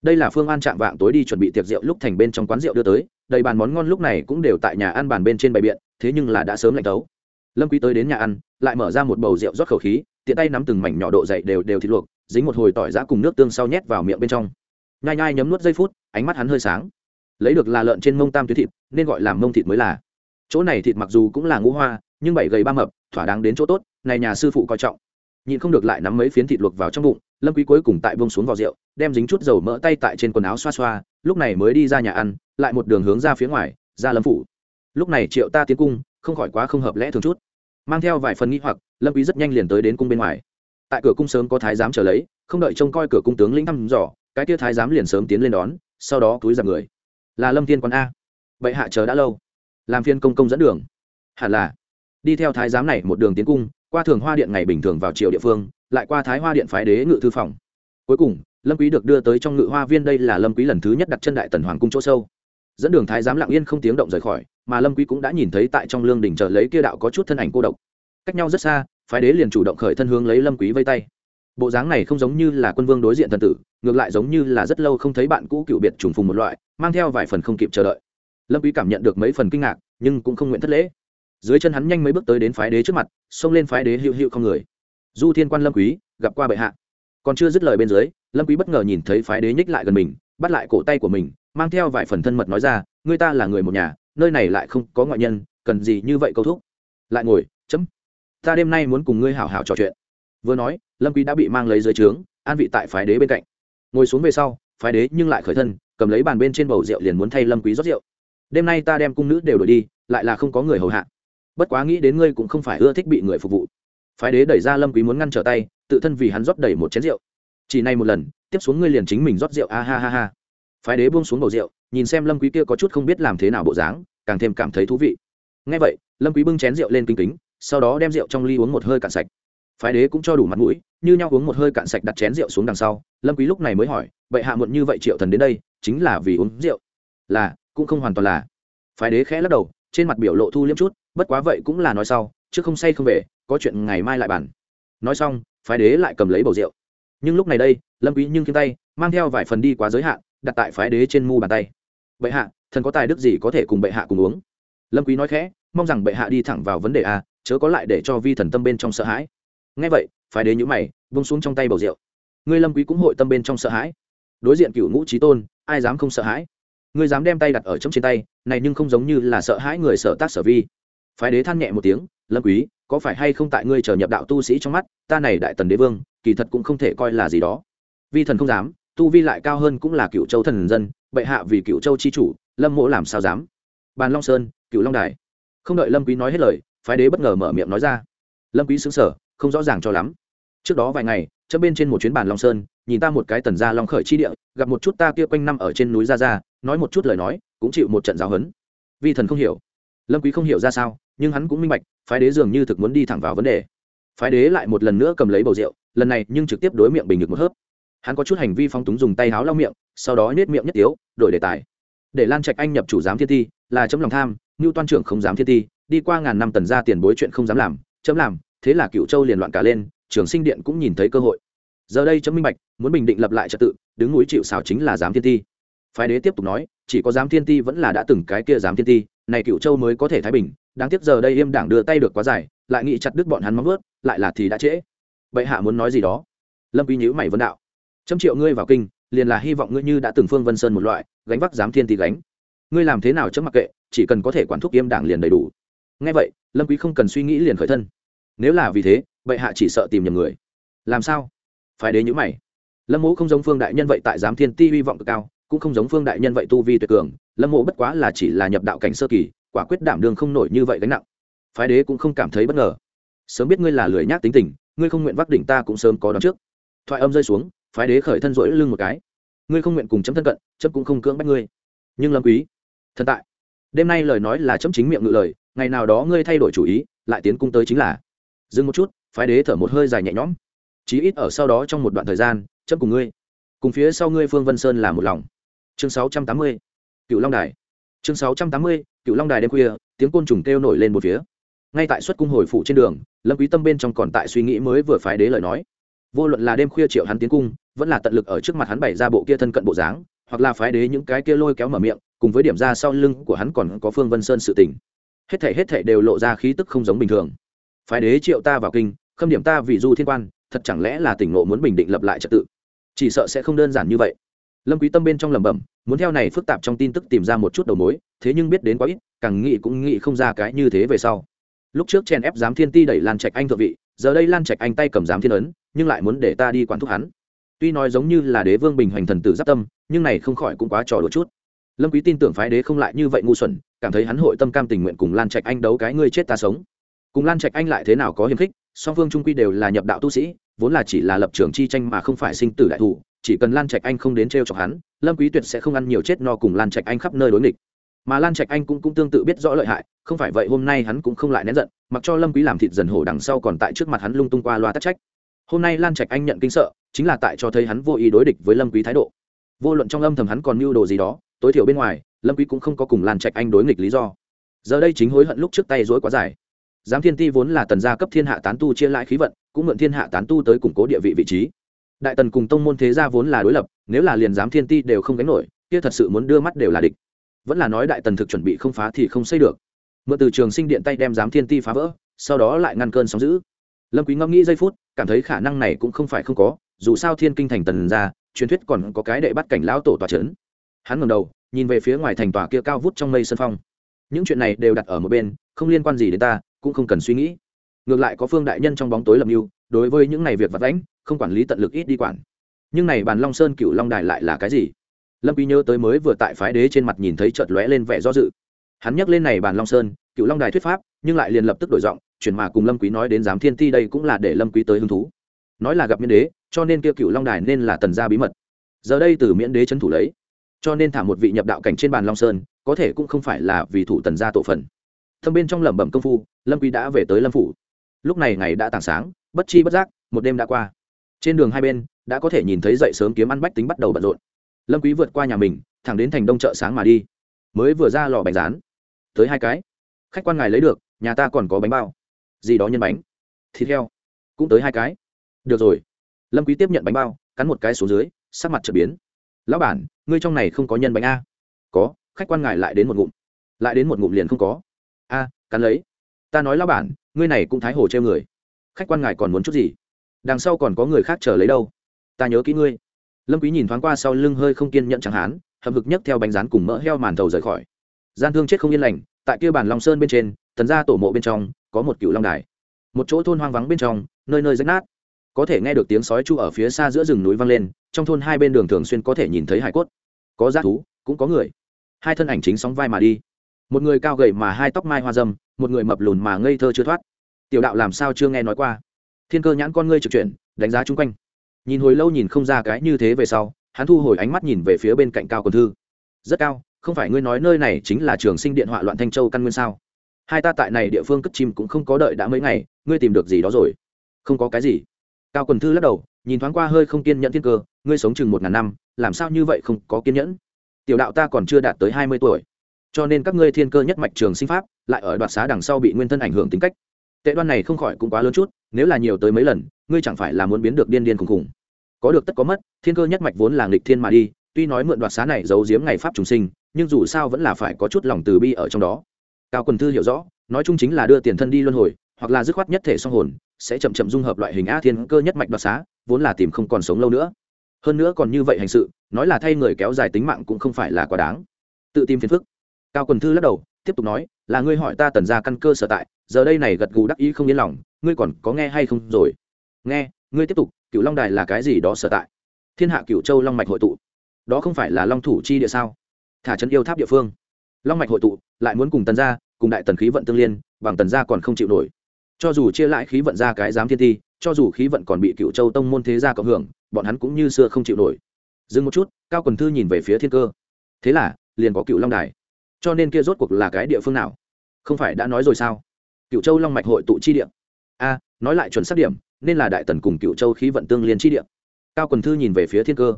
Đây là phương an chạm vạng tối đi chuẩn bị tiệc rượu lúc thành bên trong quán rượu đưa tới, đầy bàn món ngon lúc này cũng đều tại nhà ăn bàn bên trên bày biện, thế nhưng là đã sớm lạnh tấu. Lâm quý tới đến nhà ăn, lại mở ra một bầu rượu rót khẩu khí, tiện tay nắm từng mảnh nhỏ độ dậy đều đều thịt luộc, dính một hồi tỏi giã cùng nước tương sau nhét vào miệng bên trong. Nhai nhai nhấm nuốt giây phút, ánh mắt hắn hơi sáng. Lấy được là lợn trên mông tam tuyến thịt, nên gọi là mông thịt mới là chỗ này thịt mặc dù cũng là ngũ hoa, nhưng bảy gầy ba mập, thỏa đáng đến chỗ tốt, này nhà sư phụ coi trọng. Nhịn không được lại nắm mấy phiến thịt luộc vào trong bụng, lâm quý cuối cùng tại bông xuống vào rượu, đem dính chút dầu mỡ tay tại trên quần áo xoa xoa, lúc này mới đi ra nhà ăn, lại một đường hướng ra phía ngoài, ra lâm phủ. Lúc này triệu ta tiến cung, không khỏi quá không hợp lẽ thường chút. Mang theo vài phần nghi hoặc, lâm quý rất nhanh liền tới đến cung bên ngoài. Tại cửa cung sớm có thái giám chờ lấy, không đợi trông coi cửa cung tướng lĩnh thăm dò, cái kia thái giám liền sớm tiến lên đón, sau đó túi giặc người. Là lâm tiên quan a. Bệ hạ chờ đã lâu làm phiên công công dẫn đường. Hẳn là, đi theo thái giám này một đường tiến cung, qua thường hoa điện ngày bình thường vào triều địa phương, lại qua thái hoa điện phái đế ngự thư phòng. Cuối cùng, lâm quý được đưa tới trong ngự hoa viên đây là lâm quý lần thứ nhất đặt chân đại tần hoàng cung chỗ sâu. Dẫn đường thái giám lặng yên không tiếng động rời khỏi, mà lâm quý cũng đã nhìn thấy tại trong lương đỉnh chờ lấy kia đạo có chút thân ảnh cô độc. Cách nhau rất xa, phái đế liền chủ động khởi thân hướng lấy lâm quý vây tay. Bộ dáng này không giống như là quân vương đối diện thần tử, ngược lại giống như là rất lâu không thấy bạn cũ cựu biệt trùng phùng một loại, mang theo vài phần không kịp chờ đợi lâm quý cảm nhận được mấy phần kinh ngạc, nhưng cũng không nguyện thất lễ. Dưới chân hắn nhanh mấy bước tới đến phái đế trước mặt, xông lên phái đế hữu hữu không người. Du thiên quan lâm quý, gặp qua bệ hạ. Còn chưa dứt lời bên dưới, lâm quý bất ngờ nhìn thấy phái đế nhích lại gần mình, bắt lại cổ tay của mình, mang theo vài phần thân mật nói ra, ngươi ta là người một nhà, nơi này lại không có ngoại nhân, cần gì như vậy câu thúc? Lại ngồi, chấm, ta đêm nay muốn cùng ngươi hảo hảo trò chuyện. Vừa nói, lâm quý đã bị mang lấy dưới trướng, an vị tại phái đế bên cạnh. Ngồi xuống về sau, phái đế nhưng lại khởi thân, cầm lấy bàn bên trên bầu rượu liền muốn thay lâm quý rót rượu đêm nay ta đem cung nữ đều đổi đi, lại là không có người hầu hạ. Bất quá nghĩ đến ngươi cũng không phải ưa thích bị người phục vụ. Phái đế đẩy ra lâm quý muốn ngăn trở tay, tự thân vì hắn rót đầy một chén rượu. Chỉ này một lần, tiếp xuống ngươi liền chính mình rót rượu, a ha ha ha. Phái đế buông xuống bầu rượu, nhìn xem lâm quý kia có chút không biết làm thế nào bộ dáng, càng thêm cảm thấy thú vị. Nghe vậy, lâm quý bưng chén rượu lên kính kính, sau đó đem rượu trong ly uống một hơi cạn sạch. Phái đế cũng cho đủ mặt mũi, như nhau uống một hơi cạn sạch đặt chén rượu xuống đằng sau, lâm quý lúc này mới hỏi vậy hạ muộn như vậy triệu thần đến đây, chính là vì uống rượu? Là cũng không hoàn toàn là. Phái đế khẽ lắc đầu, trên mặt biểu lộ thu liếm chút, bất quá vậy cũng là nói sau, chứ không say không về, có chuyện ngày mai lại bàn. Nói xong, phái đế lại cầm lấy bầu rượu. Nhưng lúc này đây, lâm quý nhưng kiếm tay, mang theo vài phần đi quá giới hạn, đặt tại phái đế trên mu bàn tay. Bệ hạ, thần có tài đức gì có thể cùng bệ hạ cùng uống? Lâm quý nói khẽ, mong rằng bệ hạ đi thẳng vào vấn đề a, chớ có lại để cho vi thần tâm bên trong sợ hãi. Nghe vậy, phái đế nhũ mày, buông xuống trong tay bầu rượu. Ngươi lâm quý cũng hội tâm bên trong sợ hãi. Đối diện cửu ngũ trí tôn, ai dám không sợ hãi? Ngươi dám đem tay đặt ở chấm trên tay, này nhưng không giống như là sợ hãi người sợ tác sở vi. Phái đế than nhẹ một tiếng, lâm quý, có phải hay không tại ngươi trở nhập đạo tu sĩ trong mắt, ta này đại tần đế vương, kỳ thật cũng không thể coi là gì đó. Vi thần không dám, tu vi lại cao hơn cũng là cựu châu thần dân, bệ hạ vì cựu châu chi chủ, lâm mỗ làm sao dám? Bàn long sơn, cựu long đài. Không đợi lâm quý nói hết lời, phái đế bất ngờ mở miệng nói ra. Lâm quý sững sờ, không rõ ràng cho lắm. Trước đó vài ngày, chấm bên trên một chuyến bàn long sơn, nhìn ta một cái tần gia long khởi chi địa, gặp một chút ta kia quanh năm ở trên núi ra ra nói một chút lời nói cũng chịu một trận giáo huấn, vi thần không hiểu. Lâm quý không hiểu ra sao nhưng hắn cũng minh bạch phái đế dường như thực muốn đi thẳng vào vấn đề. Phái đế lại một lần nữa cầm lấy bầu rượu lần này nhưng trực tiếp đối miệng bình được một hớp. Hắn có chút hành vi phong túng dùng tay háo lau miệng sau đó nết miệng nhất tiếu đổi đề tài. Để lan trạch anh nhập chủ giám thiên ti là chấm lòng tham như toan trưởng không dám thiên ti đi qua ngàn năm tần ra tiền bối chuyện không dám làm chấm làm thế là cựu châu liền loạn cả lên trường sinh điện cũng nhìn thấy cơ hội. Giờ đây chấm minh bạch muốn bình định lập lại trật tự đứng núi chịu xào chính là giám thiên ti phái đế tiếp tục nói, chỉ có giám thiên ti vẫn là đã từng cái kia giám thiên ti, này cựu châu mới có thể thái bình, đáng tiếc giờ đây im đảng đưa tay được quá dài, lại nghĩ chặt đứt bọn hắn móng ướt lại là thì đã trễ. Bệ hạ muốn nói gì đó? Lâm uy nhữ mày vấn đạo. Trăm triệu ngươi vào kinh, liền là hy vọng ngươi như đã từng phương vân sơn một loại, gánh vác giám thiên ti gánh. Ngươi làm thế nào chấm mặc kệ, chỉ cần có thể quản thúc im đảng liền đầy đủ. Nghe vậy, lâm quý không cần suy nghĩ liền khởi thân. Nếu là vì thế, bệ hạ chỉ sợ tìm nhầm người. Làm sao? Phải đế nhíu mày. Lâm mũ không giống phương đại nhân vậy tại giám thiên ti hy vọng cực cao cũng không giống phương đại nhân vậy tu vi tuyệt cường, lâm mộ bất quá là chỉ là nhập đạo cảnh sơ kỳ, quả quyết đảm đương không nổi như vậy gánh nặng. Phái đế cũng không cảm thấy bất ngờ. Sớm biết ngươi là lười nhác tính tình, ngươi không nguyện vác đỉnh ta cũng sớm có đón trước. Thoại âm rơi xuống, phái đế khởi thân rỗi lưng một cái. Ngươi không nguyện cùng chấm thân cận, chấm cũng không cưỡng bắt ngươi. Nhưng lâm quý, thần tại. Đêm nay lời nói là chấm chính miệng ngự lời, ngày nào đó ngươi thay đổi chủ ý, lại tiến cung tới chính là. Dừng một chút, phái đế thở một hơi dài nhẹ nhõm. Chí ít ở sau đó trong một đoạn thời gian, chấm cùng ngươi, cùng phía sau ngươi phương vân sơn là một lòng chương 680, cựu long đài. Chương 680, cựu long đài đêm khuya tiếng côn trùng kêu nổi lên một phía. Ngay tại xuất cung hồi phụ trên đường lâm quý tâm bên trong còn tại suy nghĩ mới vừa phái đế lời nói. Vô luận là đêm khuya triệu hắn tiến cung vẫn là tận lực ở trước mặt hắn bày ra bộ kia thân cận bộ dáng hoặc là phái đế những cái kia lôi kéo mở miệng cùng với điểm ra sau lưng của hắn còn có phương vân sơn sự tình. Hết thảy hết thảy đều lộ ra khí tức không giống bình thường. Phái đế triệu ta vào kinh khâm điểm ta vì du thiên quan thật chẳng lẽ là tỉnh ngộ muốn bình định lập lại trật tự? Chỉ sợ sẽ không đơn giản như vậy lâm quý tâm bên trong lẩm bẩm, muốn theo này phức tạp trong tin tức tìm ra một chút đầu mối, thế nhưng biết đến quá ít, càng nghĩ cũng nghĩ không ra cái như thế về sau. Lúc trước chen ép giám thiên ti đẩy lan trạch anh thượng vị, giờ đây lan trạch anh tay cầm giám thiên ấn, nhưng lại muốn để ta đi quản thúc hắn. Tuy nói giống như là đế vương bình hoành thần tử giáp tâm, nhưng này không khỏi cũng quá trò đùa chút. Lâm quý tin tưởng phái đế không lại như vậy ngu xuẩn, cảm thấy hắn hội tâm cam tình nguyện cùng lan trạch anh đấu cái ngươi chết ta sống. Cùng lan trạch anh lại thế nào có hiềm khích song phương trung quy đều là nhập đạo tu sĩ, vốn là chỉ là lập trường chi tranh mà không phải sinh tử đại thủ, chỉ cần lan trạch anh không đến t chọc hắn, lâm quý tuyệt sẽ không ăn nhiều chết no cùng lan trạch anh khắp nơi đối nghịch. Mà lan trạch anh cũng cũng tương tự biết rõ lợi hại, không phải vậy hôm nay hắn cũng không lại nén giận, mặc cho lâm quý làm thịt dần hổ đằng sau còn tại trước mặt hắn lung tung qua loa tắc trách. Hôm nay lan trạch anh nhận kinh sợ, chính là tại cho thấy hắn vô ý đối địch với lâm quý thái độ. Vô luận trong âm thầm hắn còn mưu đồ gì đó, tối thiểu bên ngoài, lâm quý cũng không có cùng lan trạch anh đối nghịch lý do. Giờ đây chính hối hận lúc trước tay rối quá dài giám thiên ti vốn là tần gia cấp thiên hạ tán tu chia lại khí vận, cũng mượn thiên hạ tán tu tới củng cố địa vị vị trí. Đại tần cùng tông môn thế gia vốn là đối lập, nếu là liền giám thiên ti đều không gánh nổi, kia thật sự muốn đưa mắt đều là địch. Vẫn là nói đại tần thực chuẩn bị không phá thì không xây được. Mượn từ trường sinh điện tay đem giám thiên ti phá vỡ, sau đó lại ngăn cơn sóng giữ lâm quý ngẫm nghĩ giây phút, cảm thấy khả năng này cũng không phải không có, dù sao thiên kinh thành tần gia, truyền thuyết còn có cái đệ bắt cảnh lão tổ tòa chấn hắn ngẩng đầu, nhìn về phía ngoài thành tòa kia cao vút trong mây sân phong. Những chuyện này đều đặt ở một bên, không liên quan gì đến ta cũng không cần suy nghĩ. Ngược lại có phương đại nhân trong bóng tối lập mưu, đối với những này việc vặt vãnh, không quản lý tận lực ít đi quản. Nhưng này bàn long sơn cựu long đài lại là cái gì? Lâm quý nhớ tới mới vừa tại phái đế trên mặt nhìn thấy chợt lóe lên vẻ do dự. Hắn nhắc lên này bàn long sơn cựu long đài thuyết pháp, nhưng lại liền lập tức đổi giọng, chuyển mà cùng lâm quý nói đến giám thiên ti đây cũng là để lâm quý tới hứng thú. Nói là gặp miễn đế, cho nên kia cựu long đài nên là tần gia bí mật. Giờ đây từ miễn đế chấn thủ lấy, cho nên thả một vị nhập đạo cảnh trên bàn long sơn, có thể cũng không phải là vì thủ tần gia tổ phận thâm bên trong lẩm bẩm công phu, lâm quý đã về tới lâm phủ. Lúc này ngày đã tảng sáng, bất chi bất giác, một đêm đã qua. Trên đường hai bên, đã có thể nhìn thấy dậy sớm kiếm ăn bách tính bắt đầu bận rộn. Lâm quý vượt qua nhà mình, thẳng đến thành đông chợ sáng mà đi. Mới vừa ra lò bánh rán. Tới hai cái. Khách quan ngài lấy được, nhà ta còn có bánh bao. Gì đó nhân bánh. Thịt heo. Cũng tới hai cái. Được rồi. Lâm quý tiếp nhận bánh bao, cắn một cái xuống dưới, sắc mặt chợt biến. Lão bản, ngươi trong này không có nhân bánh a. Có, khách quan ngài lại đến một ngụm. Lại đến một ngụm liền không có a, cắn lấy. Ta nói lao bản, ngươi này cũng thái hồ treo người. Khách quan ngài còn muốn chút gì? Đằng sau còn có người khác chờ lấy đâu? Ta nhớ kỹ ngươi. Lâm quý nhìn thoáng qua sau lưng hơi không kiên nhẫn chẳng hán hầm hực nhấc theo bánh rán cùng mỡ heo màn thầu rời khỏi. Gian thương chết không yên lành, tại kia bàn long sơn bên trên, tần gia tổ mộ bên trong, có một cựu long đài. Một chỗ thôn hoang vắng bên trong, nơi nơi rách nát. Có thể nghe được tiếng sói chu ở phía xa giữa rừng núi vang lên, trong thôn hai bên đường thường xuyên có thể nhìn thấy hải cốt. Có g thú, cũng có người. Hai thân ảnh chính sóng vai mà đi một người cao gầy mà hai tóc mai hoa dâm, một người mập lùn mà ngây thơ chưa thoát. Tiểu đạo làm sao chưa nghe nói qua? Thiên cơ nhãn con ngươi trực chuyển, đánh giá chung quanh. Nhìn hồi lâu nhìn không ra cái như thế về sau, hắn thu hồi ánh mắt nhìn về phía bên cạnh cao quần thư. Rất cao, không phải ngươi nói nơi này chính là trường sinh điện họa loạn thanh châu căn nguyên sao? Hai ta tại này địa phương cất chim cũng không có đợi đã mấy ngày, ngươi tìm được gì đó rồi? Không có cái gì. Cao quần thư lắc đầu, nhìn thoáng qua hơi không kiên nhẫn thiên cơ, ngươi sống chừng một ngàn năm, làm sao như vậy không có kiên nhẫn? Tiểu đạo ta còn chưa đạt tới hai mươi tuổi cho nên các ngươi thiên cơ nhất mạch trường sinh pháp lại ở đoạt xá đằng sau bị nguyên thân ảnh hưởng tính cách. Tệ đoan này không khỏi cũng quá lớn chút, nếu là nhiều tới mấy lần, ngươi chẳng phải là muốn biến được điên điên khùng khùng. Có được tất có mất, thiên cơ nhất mạch vốn là nghịch thiên mà đi, tuy nói mượn đoạt xá này giấu giếm ngày pháp trùng sinh, nhưng dù sao vẫn là phải có chút lòng từ bi ở trong đó. Cao quần thư hiểu rõ, nói chung chính là đưa tiền thân đi luân hồi, hoặc là dứt khoát nhất thể song hồn, sẽ chậm chậm dung hợp loại hình a thiên cơ nhất mạch đoạt xá, vốn là tìm không còn sống lâu nữa. Hơn nữa còn như vậy hành sự, nói là thay người kéo dài tính mạng cũng không phải là quá đáng. Tự tìm phiền phức cao quần thư lắc đầu, tiếp tục nói, là ngươi hỏi ta tần ra căn cơ sở tại, giờ đây này gật gù đắc ý không yên lòng, ngươi còn có nghe hay không rồi? Nghe, ngươi tiếp tục cựu long đài là cái gì đó sở tại? Thiên hạ cựu châu long mạch hội tụ. Đó không phải là long thủ chi địa sao? Thả chân yêu tháp địa phương. Long mạch hội tụ, lại muốn cùng tần gia, cùng đại tần khí vận tương liên, bằng tần gia còn không chịu nổi. Cho dù chia lại khí vận ra cái giám thiên thi cho dù khí vận còn bị cựu châu tông môn thế gia cộng hưởng, bọn hắn cũng như xưa không chịu nổi. Dừng một chút, cao quần thư nhìn về phía thiên cơ. Thế là, liền có cựu long đài cho nên kia rốt cuộc là cái địa phương nào? Không phải đã nói rồi sao? Cựu châu long mạch hội tụ chi địa. A, nói lại chuẩn xác điểm, nên là đại tần cùng cựu châu khí vận tương liên chi địa. Cao quần thư nhìn về phía thiên cơ.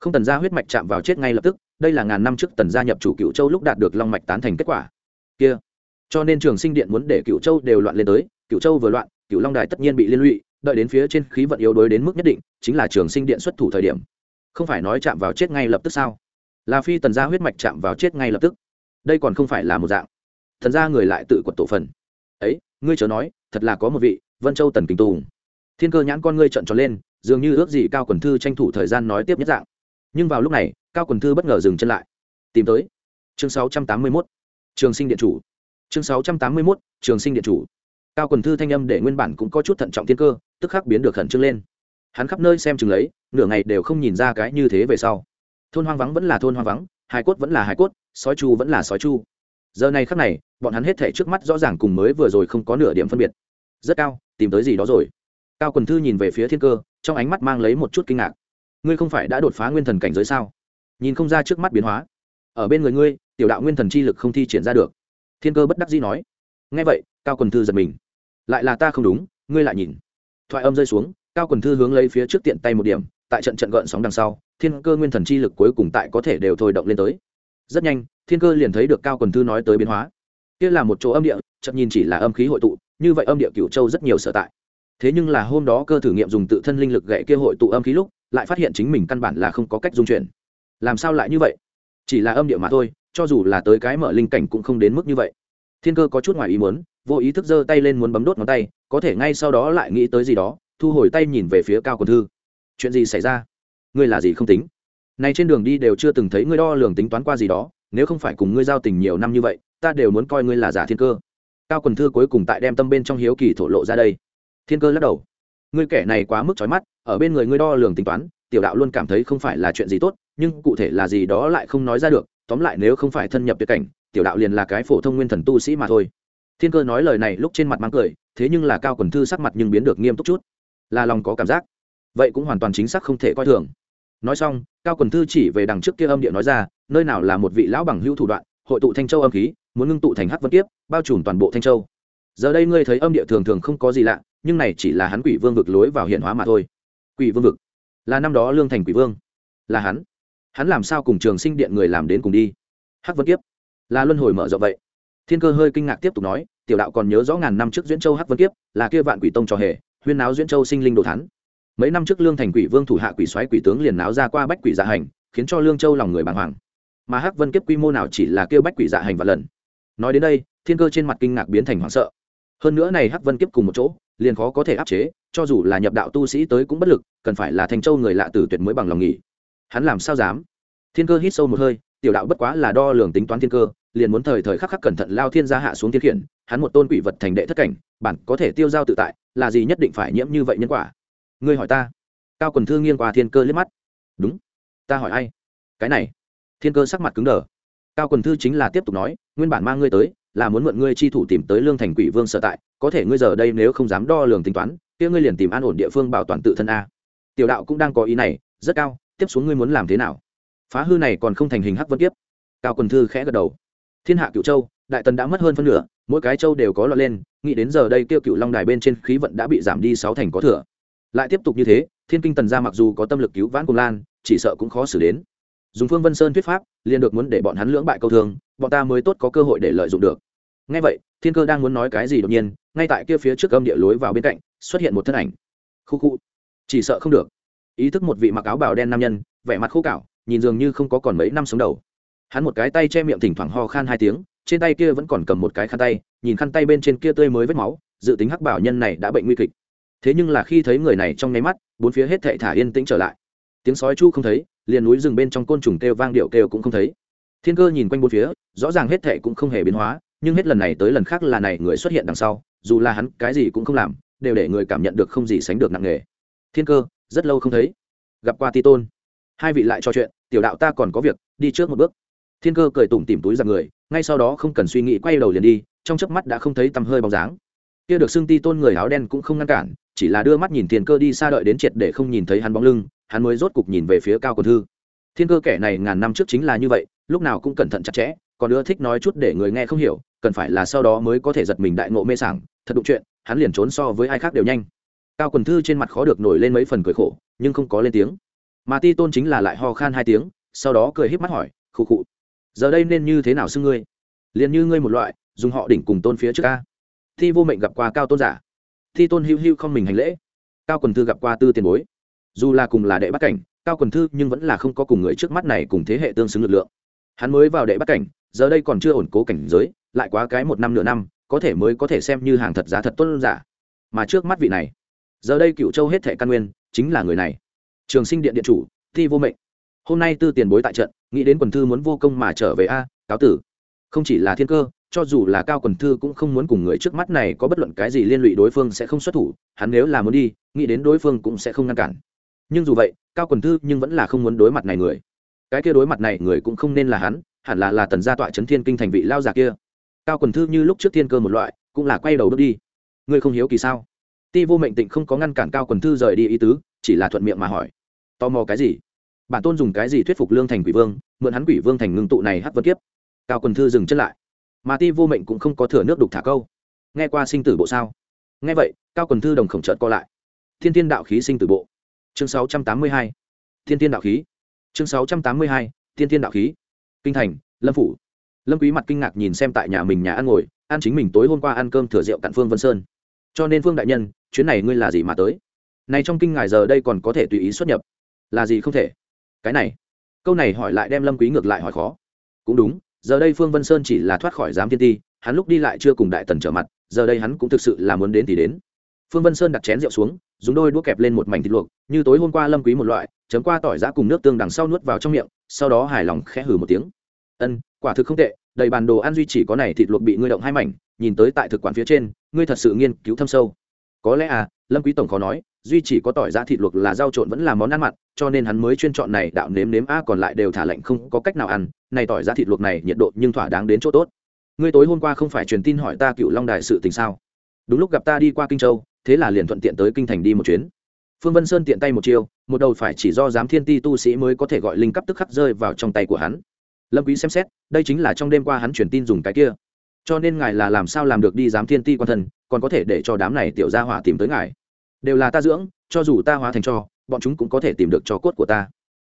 Không tần gia huyết mạch chạm vào chết ngay lập tức, đây là ngàn năm trước tần gia nhập chủ cựu châu lúc đạt được long mạch tán thành kết quả. Kia, cho nên trường sinh điện muốn để cựu châu đều loạn lên tới cựu châu vừa loạn cựu long đài tất nhiên bị liên lụy, đợi đến phía trên khí vận yếu đuối đến mức nhất định, chính là trường sinh điện xuất thủ thời điểm. Không phải nói chạm vào chết ngay lập tức sao? Là phi tần gia huyết mạch chạm vào chết ngay lập tức đây còn không phải là một dạng. Thần gia người lại tự quật tổ phần. Ấy ngươi chớ nói thật là có một vị vân châu tần kinh tùng. Thiên cơ nhãn con ngươi trận tròn lên dường như ước gì cao quần thư tranh thủ thời gian nói tiếp nhất dạng. Nhưng vào lúc này cao quần thư bất ngờ dừng chân lại. Tìm tới. Chương 681, trường sinh điện chủ. Chương 681, trường sinh điện chủ. Cao quần thư thanh âm để nguyên bản cũng có chút thận trọng thiên cơ tức khắc biến được khẩn trương lên. Hắn khắp nơi xem chừng lấy nửa ngày đều không nhìn ra cái như thế về sau. Thôn hoang vắng vẫn là thôn hoang vắng hải cốt vẫn là hải cốt sói chu vẫn là sói chu. Giờ này khắc này, bọn hắn hết thể trước mắt rõ ràng cùng mới vừa rồi không có nửa điểm phân biệt. Rất cao, tìm tới gì đó rồi. Cao quần thư nhìn về phía thiên cơ, trong ánh mắt mang lấy một chút kinh ngạc. Ngươi không phải đã đột phá nguyên thần cảnh giới sao? Nhìn không ra trước mắt biến hóa. Ở bên người ngươi, tiểu đạo nguyên thần chi lực không thi triển ra được. Thiên cơ bất đắc dĩ nói. Ngay vậy, cao quần thư giật mình. Lại là ta không đúng, ngươi lại nhìn. Thoại âm rơi xuống, cao quần thư hướng lấy phía trước tiện tay một điểm, tại trận trận gợn sóng đằng sau, thiên cơ nguyên thần chi lực cuối cùng tại có thể đều thôi động lên tới rất nhanh, thiên cơ liền thấy được cao quần thư nói tới biến hóa. Kia là một chỗ âm địa chậm nhìn chỉ là âm khí hội tụ, như vậy âm địa cửu châu rất nhiều sở tại. Thế nhưng là hôm đó cơ thử nghiệm dùng tự thân linh lực gậy kia hội tụ âm khí lúc, lại phát hiện chính mình căn bản là không có cách dung chuyển. Làm sao lại như vậy? Chỉ là âm địa mà thôi, cho dù là tới cái mở linh cảnh cũng không đến mức như vậy. Thiên cơ có chút ngoài ý muốn, vô ý thức giơ tay lên muốn bấm đốt ngón tay, có thể ngay sau đó lại nghĩ tới gì đó, thu hồi tay nhìn về phía cao quần thư. Chuyện gì xảy ra? Ngươi là gì không tính? Này trên đường đi đều chưa từng thấy ngươi đo lường tính toán qua gì đó, nếu không phải cùng ngươi giao tình nhiều năm như vậy, ta đều muốn coi ngươi là giả thiên cơ. Cao quần thư cuối cùng tại đem tâm bên trong hiếu kỳ thổ lộ ra đây. Thiên cơ lắc đầu. Ngươi kẻ này quá mức trói mắt, ở bên người ngươi đo lường tính toán, tiểu đạo luôn cảm thấy không phải là chuyện gì tốt, nhưng cụ thể là gì đó lại không nói ra được, tóm lại nếu không phải thân nhập tuyệt cảnh, tiểu đạo liền là cái phổ thông nguyên thần tu sĩ mà thôi. Thiên cơ nói lời này lúc trên mặt mang cười, thế nhưng là cao quần thư sắc mặt nhưng biến được nghiêm túc chút. Là lòng có cảm giác. Vậy cũng hoàn toàn chính xác không thể coi thường nói xong, cao quần thư chỉ về đằng trước kia âm địa nói ra, nơi nào là một vị lão bằng hữu thủ đoạn, hội tụ thanh châu âm khí, muốn ngưng tụ thành hắc vân tiếp bao trùm toàn bộ thanh châu. Giờ đây ngươi thấy âm địa thường thường không có gì lạ, nhưng này chỉ là hắn quỷ vương vực lối vào hiện hóa mà thôi. Quỷ vương vực? Là năm đó lương thành quỷ vương. Là hắn. Hắn làm sao cùng trường sinh điện người làm đến cùng đi? Hắc vân kiếp? Là luân hồi mở rộng vậy. Thiên cơ hơi kinh ngạc tiếp tục nói, tiểu đạo còn nhớ rõ ngàn năm trước duyễn châu hắc vân kiếp, là kia vạn quỷ tông trò hề, huyên náo duyễn châu sinh linh đồ thắn mấy năm trước lương thành quỷ vương thủ hạ quỷ xoáy quỷ tướng liền náo ra qua bách quỷ dạ hành, khiến cho lương châu lòng người bàng hoàng. Mà hắc vân kiếp quy mô nào chỉ là kêu bách quỷ dạ hành và lần. Nói đến đây, thiên cơ trên mặt kinh ngạc biến thành hoảng sợ. Hơn nữa này hắc vân kiếp cùng một chỗ, liền khó có thể áp chế, cho dù là nhập đạo tu sĩ tới cũng bất lực, cần phải là thành châu người lạ tử tuyệt mới bằng lòng nghỉ. Hắn làm sao dám? Thiên cơ hít sâu một hơi, tiểu đạo bất quá là đo lường tính toán thiên cơ, liền muốn thời thời khắc khắc cẩn thận lao thiên gia hạ xuống thiên khiển, hắn một tôn quỷ vật thành đệ thất cảnh, bản có thể tiêu giao tự tại, là gì nhất định phải nhiễm như vậy nhân quả ngươi hỏi ta. Cao quần thư nghiêng qua thiên cơ liếc mắt. Đúng. Ta hỏi ai? Cái này. Thiên cơ sắc mặt cứng đờ. Cao quần thư chính là tiếp tục nói, nguyên bản mang ngươi tới, là muốn mượn ngươi chi thủ tìm tới lương thành quỷ vương sở tại, có thể ngươi giờ đây nếu không dám đo lường tính toán, kia ngươi liền tìm an ổn địa phương bảo toàn tự thân a. Tiểu đạo cũng đang có ý này, rất cao, tiếp xuống ngươi muốn làm thế nào? Phá hư này còn không thành hình hắc vân tiếp. Cao quần thư khẽ gật đầu. Thiên hạ cựu châu, đại tần đã mất hơn phân nửa, mỗi cái châu đều có lọt lên, nghĩ đến giờ đây kêu cựu long đài bên trên khí vận đã bị giảm đi sáu thành có thừa lại tiếp tục như thế, thiên kinh tần gia mặc dù có tâm lực cứu vãn cùng lan, chỉ sợ cũng khó xử đến. Dùng phương vân sơn thuyết pháp, liền được muốn để bọn hắn lưỡng bại câu thương, bọn ta mới tốt có cơ hội để lợi dụng được. Ngay vậy, thiên cơ đang muốn nói cái gì đột nhiên, ngay tại kia phía trước âm địa lối vào bên cạnh, xuất hiện một thân ảnh. Khu khu. Chỉ sợ không được. Ý thức một vị mặc áo bào đen nam nhân, vẻ mặt khô cạo, nhìn dường như không có còn mấy năm sống đầu. Hắn một cái tay che miệng thỉnh thoảng ho khan hai tiếng, trên tay kia vẫn còn cầm một cái khăn tay, nhìn khăn tay bên trên kia tươi mới vết máu, dự tính hắc bảo nhân này đã bệnh nguy kịch thế nhưng là khi thấy người này trong nháy mắt, bốn phía hết thệ thả yên tĩnh trở lại. Tiếng sói chu không thấy, liền núi rừng bên trong côn trùng kêu vang điệu kêu cũng không thấy. Thiên cơ nhìn quanh bốn phía, rõ ràng hết thệ cũng không hề biến hóa, nhưng hết lần này tới lần khác là này người xuất hiện đằng sau, dù là hắn cái gì cũng không làm, đều để người cảm nhận được không gì sánh được nặng nề. Thiên cơ, rất lâu không thấy. Gặp qua ti tôn. Hai vị lại trò chuyện, tiểu đạo ta còn có việc, đi trước một bước. Thiên cơ cười tủm tìm túi ra người, ngay sau đó không cần suy nghĩ, quay đầu liền đi, trong chớp mắt đã không thấy tầm hơi bóng dáng kia được xưng ti tôn người áo đen cũng không ngăn cản, chỉ là đưa mắt nhìn thiên cơ đi xa đợi đến triệt để không nhìn thấy hắn bóng lưng, hắn mới rốt cục nhìn về phía cao quần thư. Thiên cơ kẻ này ngàn năm trước chính là như vậy, lúc nào cũng cẩn thận chặt chẽ, còn ưa thích nói chút để người nghe không hiểu, cần phải là sau đó mới có thể giật mình đại ngộ mê sảng, thật đụng chuyện, hắn liền trốn so với ai khác đều nhanh. Cao quần thư trên mặt khó được nổi lên mấy phần cười khổ, nhưng không có lên tiếng. Mà ti tôn chính là lại ho khan hai tiếng, sau đó cười híp mắt hỏi, khụ khụ, giờ đây nên như thế nào xưng ngươi? Liền như ngươi một loại, dùng họ đỉnh cùng tôn phía trước ca thi vô mệnh gặp qua cao tôn giả. Thi tôn hữu hữu không mình hành lễ. Cao quần thư gặp qua tư tiền bối. Dù là cùng là đệ bắt cảnh, cao quần thư nhưng vẫn là không có cùng người trước mắt này cùng thế hệ tương xứng lực lượng. Hắn mới vào đệ bắt cảnh, giờ đây còn chưa ổn cố cảnh giới, lại quá cái một năm nửa năm, có thể mới có thể xem như hàng thật giá thật tôn giả. Mà trước mắt vị này, giờ đây cựu châu hết thệ căn nguyên, chính là người này. Trường sinh điện điện chủ, thi vô mệnh. Hôm nay tư tiền bối tại trận, nghĩ đến quần thư muốn vô công mà trở về a, cáo tử. Không chỉ là thiên cơ cho dù là cao quần thư cũng không muốn cùng người trước mắt này có bất luận cái gì liên lụy đối phương sẽ không xuất thủ, hắn nếu là muốn đi, nghĩ đến đối phương cũng sẽ không ngăn cản. Nhưng dù vậy, cao quần thư nhưng vẫn là không muốn đối mặt này người. Cái kia đối mặt này người cũng không nên là hắn, hẳn là là tần gia tọa trấn thiên kinh thành vị lao già kia. Cao quần thư như lúc trước thiên cơ một loại, cũng là quay đầu bước đi. Ngươi không hiếu kỳ sao? Ti vô mệnh tịnh không có ngăn cản cao quần thư rời đi ý tứ, chỉ là thuận miệng mà hỏi. Tò mò cái gì? Bản tôn dùng cái gì thuyết phục lương thành quỷ vương, mượn hắn quỷ vương thành ngưng tụ này hát vật kiếp? Cao quần thư dừng chân lại mà ti vô mệnh cũng không có thừa nước đục thả câu. Nghe qua sinh tử bộ sao? Nghe vậy, cao quần thư đồng khổng trợt co lại. Thiên thiên đạo khí sinh tử bộ. Chương sáu trăm tám mươi hai. Thiên thiên đạo khí. Chương sáu trăm tám mươi hai, thiên thiên đạo khí. Kinh thành, lâm phủ. Lâm quý mặt kinh ngạc nhìn xem tại nhà mình nhà ăn ngồi, ăn chính mình tối hôm qua ăn cơm thừa rượu cạn phương vân sơn. Cho nên phương đại nhân, chuyến này ngươi là gì mà tới? Này trong kinh ngài giờ đây còn có thể tùy ý xuất nhập. Là gì không thể? Cái này. Câu này hỏi lại đem lâm quý ngược lại hỏi khó. Cũng đúng giờ đây phương vân sơn chỉ là thoát khỏi giám thiên ti, hắn lúc đi lại chưa cùng đại tần trở mặt, giờ đây hắn cũng thực sự là muốn đến thì đến. Phương vân sơn đặt chén rượu xuống, dùng đôi đũa kẹp lên một mảnh thịt luộc, như tối hôm qua lâm quý một loại, chấm qua tỏi giã cùng nước tương đằng sau nuốt vào trong miệng, sau đó hài lòng khẽ hừ một tiếng. Ân, quả thực không tệ, đầy bàn đồ ăn duy chỉ có này thịt luộc bị ngươi động hai mảnh, nhìn tới tại thực quản phía trên, ngươi thật sự nghiên cứu thâm sâu. Có lẽ à? Lâm quý tổng khó nói duy chỉ có tỏi giá thịt luộc là rau trộn vẫn là món ăn mặn, cho nên hắn mới chuyên chọn này đạo nếm nếm, a, còn lại đều thả lạnh, không có cách nào ăn. Này tỏi giá thịt luộc này nhiệt độ nhưng thỏa đáng đến chỗ tốt. Ngươi tối hôm qua không phải truyền tin hỏi ta cựu long đài sự tình sao? Đúng lúc gặp ta đi qua kinh châu, thế là liền thuận tiện tới kinh thành đi một chuyến. Phương vân sơn tiện tay một chiêu, một đầu phải chỉ do giám thiên ti tu sĩ mới có thể gọi linh cấp tức khắc rơi vào trong tay của hắn. Lâm quý xem xét, đây chính là trong đêm qua hắn truyền tin dùng cái kia. Cho nên ngài là làm sao làm được đi giám thiên ti quan thần còn có thể để cho đám này tiểu gia hỏa tìm tới ngài đều là ta dưỡng, cho dù ta hóa thành cho, bọn chúng cũng có thể tìm được cho cốt của ta.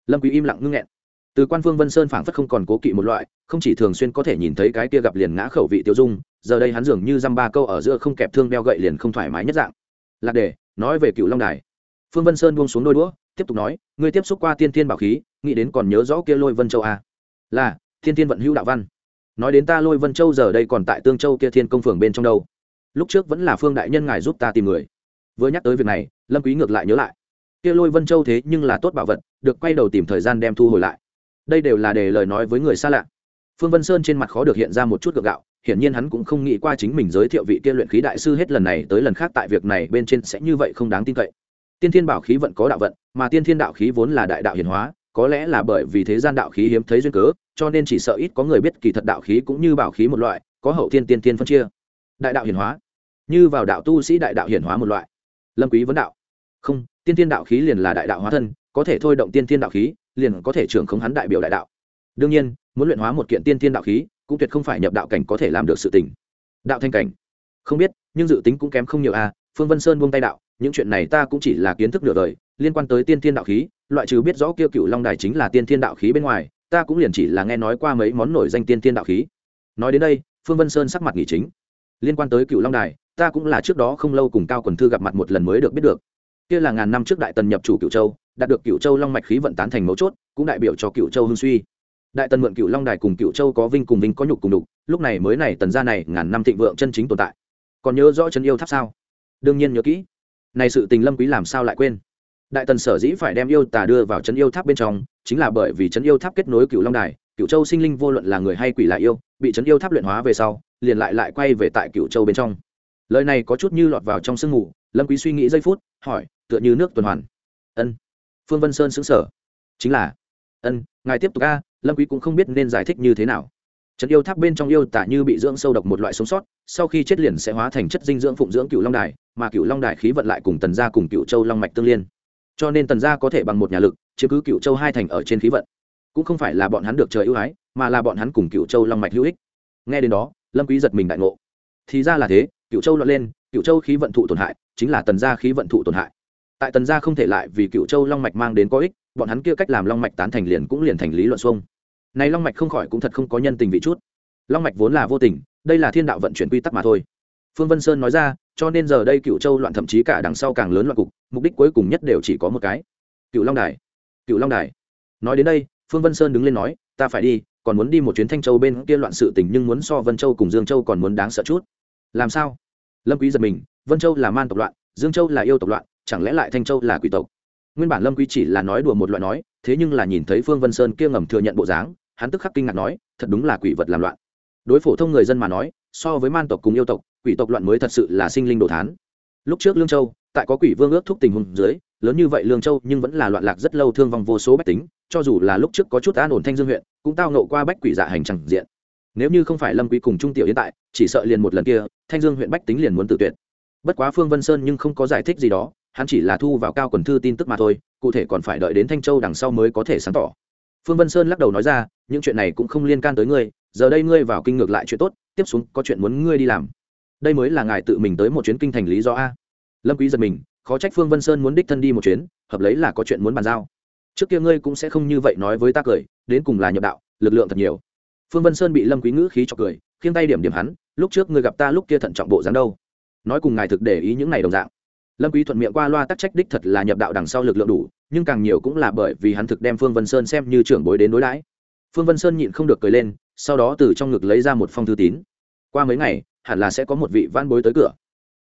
Lâm quý im lặng ngưng nghẹn. Từ quan phương vân sơn phảng phất không còn cố kỵ một loại, không chỉ thường xuyên có thể nhìn thấy cái kia gặp liền ngã khẩu vị tiêu dung, giờ đây hắn dường như dăm ba câu ở giữa không kẹp thương đeo gậy liền không thoải mái nhất dạng. Lạc đề, nói về cựu long đài. Phương vân sơn buông xuống đôi đũa, tiếp tục nói, ngươi tiếp xúc qua tiên thiên bảo khí, nghĩ đến còn nhớ rõ kia lôi vân châu a à? là, thiên thiên vận hữu đạo văn. Nói đến ta lôi vân châu giờ đây còn tại tương châu kia thiên công phường bên trong đâu? Lúc trước vẫn là phương đại nhân ngài giúp ta tìm người vừa nhắc tới việc này, lâm quý ngược lại nhớ lại. Kia lôi vân châu thế nhưng là tốt bảo vật, được quay đầu tìm thời gian đem thu hồi lại. Đây đều là để lời nói với người xa lạ. Phương vân sơn trên mặt khó được hiện ra một chút gượng gạo, hiển nhiên hắn cũng không nghĩ qua chính mình giới thiệu vị kia luyện khí đại sư hết lần này tới lần khác tại việc này bên trên sẽ như vậy không đáng tin cậy. Tiên thiên bảo khí vận có đạo vận, mà tiên thiên đạo khí vốn là đại đạo hiển hóa, có lẽ là bởi vì thế gian đạo khí hiếm thấy duyên cớ, cho nên chỉ sợ ít có người biết kỳ thật đạo khí cũng như bảo khí một loại, có hậu thiên tiên tiên phân chia. Đại đạo hiển hóa. Như vào đạo tu sĩ đại đạo hiển hóa một loại lâm quý vấn đạo. Không, tiên tiên đạo khí liền là đại đạo hóa thân, có thể thôi động tiên tiên đạo khí, liền có thể trưởng không hắn đại biểu đại đạo. Đương nhiên, muốn luyện hóa một kiện tiên tiên đạo khí, cũng tuyệt không phải nhập đạo cảnh có thể làm được sự tình. Đạo thanh cảnh. Không biết, nhưng dự tính cũng kém không nhiều a à. phương vân sơn buông tay đạo, những chuyện này ta cũng chỉ là kiến thức nửa đời, liên quan tới tiên tiên đạo khí, loại trừ biết rõ kia cựu long đài chính là tiên tiên đạo khí bên ngoài, ta cũng liền chỉ là nghe nói qua mấy món nổi danh tiên tiên đạo khí. Nói đến đây, phương vân sơn sắc mặt nghỉ chính. Liên quan tới cựu long đài ta cũng là trước đó không lâu cùng cao quần thư gặp mặt một lần mới được biết được. Kia là ngàn năm trước đại tần nhập chủ cựu châu, đạt được cựu châu long mạch khí vận tán thành mấu chốt, cũng đại biểu cho cựu châu hưng suy. Đại tần mượn cựu long đài cùng cựu châu có vinh cùng vinh có nhục cùng đục lúc này mới này tần gia này ngàn năm thịnh vượng chân chính tồn tại. Còn nhớ rõ chân yêu tháp sao? Đương nhiên nhớ kỹ. Này sự tình lâm quý làm sao lại quên? Đại tần sở dĩ phải đem yêu tà đưa vào chân yêu tháp bên trong, chính là bởi vì chân yêu tháp kết nối cựu long đài cựu châu sinh linh vô luận là người hay quỷ lại yêu, bị chân yêu tháp luyện hóa về sau, liền lại lại quay về tại cựu châu bên trong lời này có chút như lọt vào trong sương ngủ lâm quý suy nghĩ giây phút, hỏi, tựa như nước tuần hoàn. Ân. Phương vân sơn sững sờ. Chính là, ân, ngài tiếp tục a, lâm quý cũng không biết nên giải thích như thế nào. Trận yêu tháp bên trong yêu tả như bị dưỡng sâu độc một loại sống sót, sau khi chết liền sẽ hóa thành chất dinh dưỡng phụng dưỡng cựu long đài, mà cựu long đài khí vận lại cùng tần gia cùng cựu châu long mạch tương liên. Cho nên tần gia có thể bằng một nhà lực, chiếm cứ cựu châu hai thành ở trên khí vận. Cũng không phải là bọn hắn được trời ưu ái, mà là bọn hắn cùng cựu châu long mạch hữu ích. Nghe đến đó, lâm quý giật mình đại ngộ. Thì ra là thế cựu châu lọt lên cựu châu khí vận thụ tổn hại, chính là tần gia khí vận thụ tổn hại. Tại tần gia không thể lại vì cựu châu long mạch mang đến có ích, bọn hắn kia cách làm long mạch tán thành liền cũng liền thành lý luận xuông. Này long mạch không khỏi cũng thật không có nhân tình vị chút. Long mạch vốn là vô tình, đây là thiên đạo vận chuyển quy tắc mà thôi. Phương vân sơn nói ra, cho nên giờ đây cựu châu loạn thậm chí cả đằng sau càng lớn loạn cục, mục đích cuối cùng nhất đều chỉ có một cái. Cựu long đài cựu long đài. Nói đến đây, phương vân sơn đứng lên nói, ta phải đi, còn muốn đi một chuyến thanh châu bên kia loạn sự tình nhưng muốn so vân châu cùng dương châu còn muốn đáng sợ chút. Làm sao? Lâm quý giật mình, vân châu là man tộc loạn, dương châu là yêu tộc loạn, chẳng lẽ lại thanh châu là quỷ tộc? Nguyên bản lâm quý chỉ là nói đùa một loại nói, thế nhưng là nhìn thấy phương vân sơn kia ngầm thừa nhận bộ dáng, hắn tức khắc kinh ngạc nói, thật đúng là quỷ vật làm loạn. Đối phổ thông người dân mà nói, so với man tộc cùng yêu tộc, quỷ tộc loạn mới thật sự là sinh linh đồ thán. Lúc trước lương châu, tại có quỷ vương ước thúc tình huống dưới, lớn như vậy lương châu nhưng vẫn là loạn lạc rất lâu thương vong vô số bách tính, cho dù là lúc trước có chút an ổn thanh dương huyện, cũng tao nộ qua bách quỷ dạ hành chẳng diện nếu như không phải lâm quý cùng trung tiểu hiện tại, chỉ sợ liền một lần kia, thanh dương huyện bách tính liền muốn tự tuyệt. Bất quá phương vân sơn nhưng không có giải thích gì đó, hắn chỉ là thu vào cao quần thư tin tức mà thôi, cụ thể còn phải đợi đến thanh châu đằng sau mới có thể sáng tỏ. Phương vân sơn lắc đầu nói ra, những chuyện này cũng không liên can tới ngươi, giờ đây ngươi vào kinh ngược lại chuyện tốt, tiếp xuống có chuyện muốn ngươi đi làm. Đây mới là ngài tự mình tới một chuyến kinh thành lý do a. Lâm quý giật mình, khó trách phương vân sơn muốn đích thân đi một chuyến, hợp lấy là có chuyện muốn bàn giao. Trước kia ngươi cũng sẽ không như vậy nói với ta cười, đến cùng là nhập đạo, lực lượng thật nhiều phương vân sơn bị lâm quý ngữ khí cho cười, khiêng tay điểm điểm hắn, lúc trước ngươi gặp ta lúc kia thận trọng bộ dáng đâu? Nói cùng ngài thực để ý những này đồng dạng. Lâm quý thuận miệng qua loa tắc trách đích thật là nhập đạo đằng sau lực lượng đủ, nhưng càng nhiều cũng là bởi vì hắn thực đem phương vân sơn xem như trưởng bối đến đối đãi. Phương vân sơn nhịn không được cười lên, sau đó từ trong ngực lấy ra một phong thư tín. Qua mấy ngày, hẳn là sẽ có một vị văn bối tới cửa.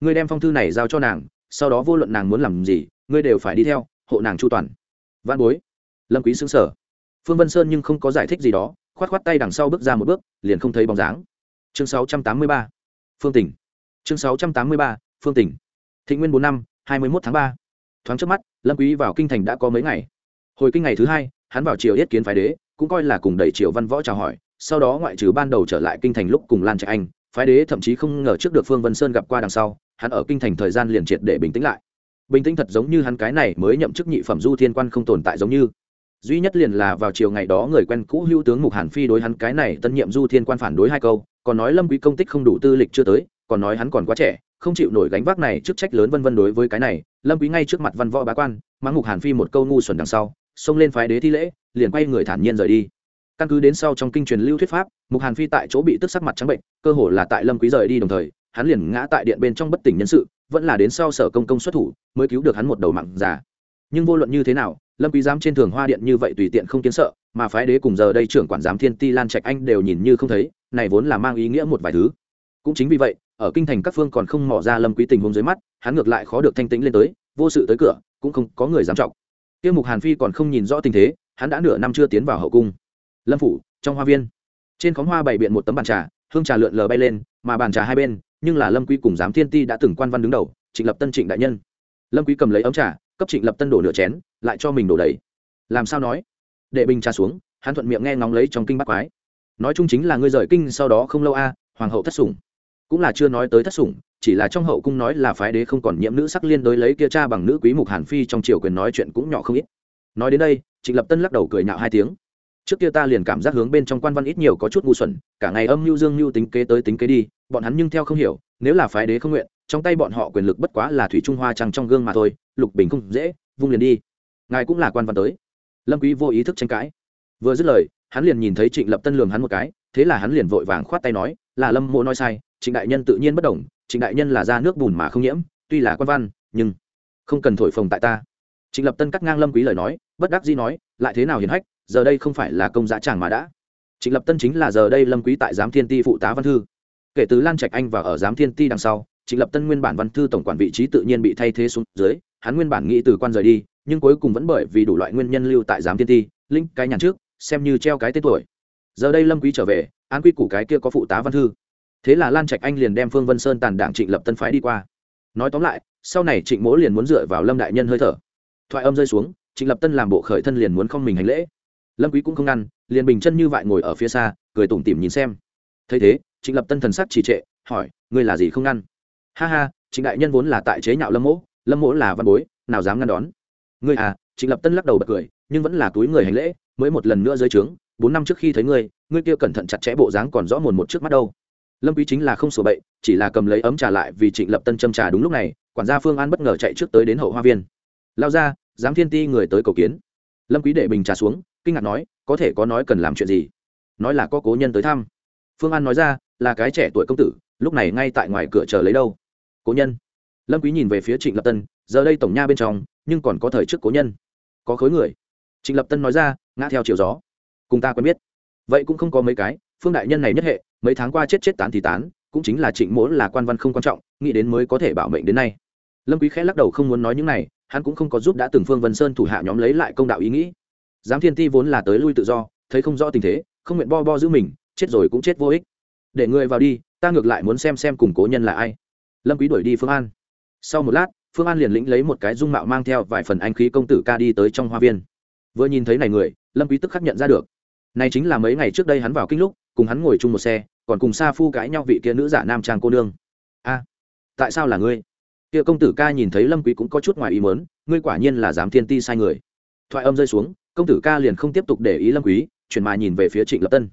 Ngươi đem phong thư này giao cho nàng, sau đó vô luận nàng muốn làm gì, ngươi đều phải đi theo, hộ nàng chu toàn. Văn bối? Lâm quý sững sờ. phương vân sơn nhưng không có giải thích gì đó khoát khoát tay đằng sau bước ra một bước, liền không thấy bóng dáng. Chương 683 phương tỉnh. Chương 683 phương tỉnh. Thịnh nguyên bốn năm, hai mươi một tháng ba. Thoáng trước mắt, lâm quý vào kinh thành đã có mấy ngày. Hồi kinh ngày thứ hai, hắn vào triều yết kiến phái đế, cũng coi là cùng đẩy triều văn võ chào hỏi, sau đó ngoại trừ ban đầu trở lại kinh thành lúc cùng lan trạch anh, phái đế thậm chí không ngờ trước được phương vân sơn gặp qua đằng sau, hắn ở kinh thành thời gian liền triệt để bình tĩnh lại. Bình tĩnh thật giống như hắn cái này mới nhậm chức nhị phẩm du thiên quan không tồn tại giống như duy nhất liền là vào chiều ngày đó người quen cũ hữu tướng mục hàn phi đối hắn cái này tân nhiệm du thiên quan phản đối hai câu, còn nói lâm quý công tích không đủ tư lịch chưa tới, còn nói hắn còn quá trẻ, không chịu nổi gánh vác này chức trách lớn vân vân đối với cái này. Lâm quý ngay trước mặt văn võ bá quan, mắng mục hàn phi một câu ngu xuẩn đằng sau, xông lên phái đế thi lễ, liền quay người thản nhiên rời đi. Căn cứ đến sau trong kinh truyền lưu thuyết pháp, mục hàn phi tại chỗ bị tức sắc mặt trắng bệnh, cơ hồ là tại lâm quý rời đi đồng thời, hắn liền ngã tại điện bên trong bất tỉnh nhân sự, vẫn là đến sau sở công công xuất thủ, mới cứu được hắn một đầu mạng già nhưng vô luận như thế nào, lâm quý giám trên thường hoa điện như vậy tùy tiện không kiến sợ, mà phái đế cùng giờ đây trưởng quản giám thiên ti lan trạch anh đều nhìn như không thấy, này vốn là mang ý nghĩa một vài thứ. Cũng chính vì vậy, ở kinh thành các phương còn không mò ra lâm quý tình huống dưới mắt, hắn ngược lại khó được thanh tĩnh lên tới, vô sự tới cửa, cũng không có người dám trọng. Tiêu mục hàn phi còn không nhìn rõ tình thế, hắn đã nửa năm chưa tiến vào hậu cung. Lâm phủ, trong hoa viên, trên khóm hoa bày biện một tấm bàn trà, hương trà lượn lờ bay lên, mà bàn trà hai bên, nhưng là lâm quý cùng giám thiên ti đã từng quan văn đứng đầu, trịnh lập tân trịnh đại nhân. Lâm quý cầm lấy ống trà cấp trịnh lập tân đổ nửa chén, lại cho mình đổ đầy. Làm sao nói? Để bình trà xuống, hắn thuận miệng nghe ngóng lấy trong kinh bắt quái. Nói chung chính là ngươi rời kinh sau đó không lâu a, hoàng hậu thất sủng. Cũng là chưa nói tới thất sủng, chỉ là trong hậu cung nói là phái đế không còn nhiễm nữ sắc liên đối lấy kia cha bằng nữ quý mục hàn phi trong triều quyền nói chuyện cũng nhỏ không ít. Nói đến đây, trịnh lập tân lắc đầu cười nhạo hai tiếng. Trước kia ta liền cảm giác hướng bên trong quan văn ít nhiều có chút ngu xuẩn, cả ngày âm mưu dương mưu tính kế tới tính kế đi, bọn hắn nhưng theo không hiểu, nếu là phái đế không nguyện, trong tay bọn họ quyền lực bất quá là thủy trung hoa trăng trong gương mà thôi lục bình không dễ, vung liền đi. Ngài cũng là quan văn tới. Lâm quý vô ý thức tranh cãi. Vừa dứt lời, hắn liền nhìn thấy trịnh lập tân lường hắn một cái, thế là hắn liền vội vàng khoát tay nói, là lâm mộ nói sai, trịnh đại nhân tự nhiên bất đồng trịnh đại nhân là ra nước bùn mà không nhiễm, tuy là quan văn, nhưng không cần thổi phồng tại ta. Trịnh lập tân cắt ngang lâm quý lời nói, bất đắc dĩ nói, lại thế nào hiền hách, giờ đây không phải là công giá chàng mà đã. Trịnh lập tân chính là giờ đây lâm quý tại giám thiên ti phụ tá văn thư. Kể từ lan trạch anh và ở giám thiên ti đằng sau, trịnh lập tân nguyên bản văn thư tổng quản vị trí tự nhiên bị thay thế xuống dưới hắn nguyên bản nghĩ từ quan rời đi, nhưng cuối cùng vẫn bởi vì đủ loại nguyên nhân lưu tại giám thiên ti linh cái nhàn trước, xem như treo cái tên tuổi. Giờ đây lâm quý trở về, an quy củ cái kia có phụ tá văn thư. Thế là lan trạch anh liền đem phương vân sơn tàn đảng trịnh lập tân phái đi qua. Nói tóm lại, sau này trịnh mỗ liền muốn dựa vào lâm đại nhân hơi thở. Thoại âm rơi xuống, trịnh lập tân làm bộ khởi thân liền muốn không mình hành lễ. Lâm quý cũng không ngăn, liền bình chân như vậy ngồi ở phía xa, cười tủm tỉm nhìn xem. Thấy thế, trịnh lập tân thần sắc trì trệ, hỏi, ngươi là gì không ngăn? Ha ha, trịnh đại nhân vốn là tại chế nhạo lâm mỗ lâm mỗ là văn bối, nào dám ngăn đón? Ngươi à trịnh lập tân lắc đầu bật cười, nhưng vẫn là túi người hành lễ, mới một lần nữa dưới trướng, bốn năm trước khi thấy ngươi ngươi kia cẩn thận chặt chẽ bộ dáng còn rõ mồn một trước mắt đâu. Lâm quý chính là không sổ bậy, chỉ là cầm lấy ấm trà lại vì trịnh lập tân châm trà đúng lúc này, quản gia phương an bất ngờ chạy trước tới đến hậu hoa viên. Lao ra, giám thiên ti người tới cầu kiến. Lâm quý để bình trà xuống, kinh ngạc nói, có thể có nói cần làm chuyện gì? Nói là có cố nhân tới thăm. Phương an nói ra, là cái trẻ tuổi công tử, lúc này ngay tại ngoài cửa chờ lấy đâu? Cố nhân lâm quý nhìn về phía trịnh lập tân, giờ đây tổng nha bên trong, nhưng còn có thời trước cố nhân. Có khối người. Trịnh lập tân nói ra, ngã theo chiều gió. Cùng ta quen biết. Vậy cũng không có mấy cái, phương đại nhân này nhất hệ, mấy tháng qua chết chết tán thì tán, cũng chính là trịnh mỗ là quan văn không quan trọng, nghĩ đến mới có thể bảo mệnh đến nay. Lâm quý khẽ lắc đầu không muốn nói những này, hắn cũng không có giúp đã từng phương vân sơn thủ hạ nhóm lấy lại công đạo ý nghĩ. Giám thiên ti vốn là tới lui tự do, thấy không rõ tình thế, không nguyện bo bo giữ mình, chết rồi cũng chết vô ích. Để người vào đi, ta ngược lại muốn xem xem cùng cố nhân là ai. Lâm quý đuổi đi phương an sau một lát, phương an liền lĩnh lấy một cái dung mạo mang theo vài phần anh khí công tử ca đi tới trong hoa viên. Vừa nhìn thấy này người, lâm quý tức khắc nhận ra được. Này chính là mấy ngày trước đây hắn vào kinh lúc, cùng hắn ngồi chung một xe, còn cùng sa phu cãi nhau vị kia nữ giả nam trang cô nương. A, tại sao là ngươi? Kia công tử ca nhìn thấy lâm quý cũng có chút ngoài ý muốn, ngươi quả nhiên là dám thiên ti sai người. Thoại âm rơi xuống, công tử ca liền không tiếp tục để ý lâm quý, chuyển mà nhìn về phía trịnh lập tân.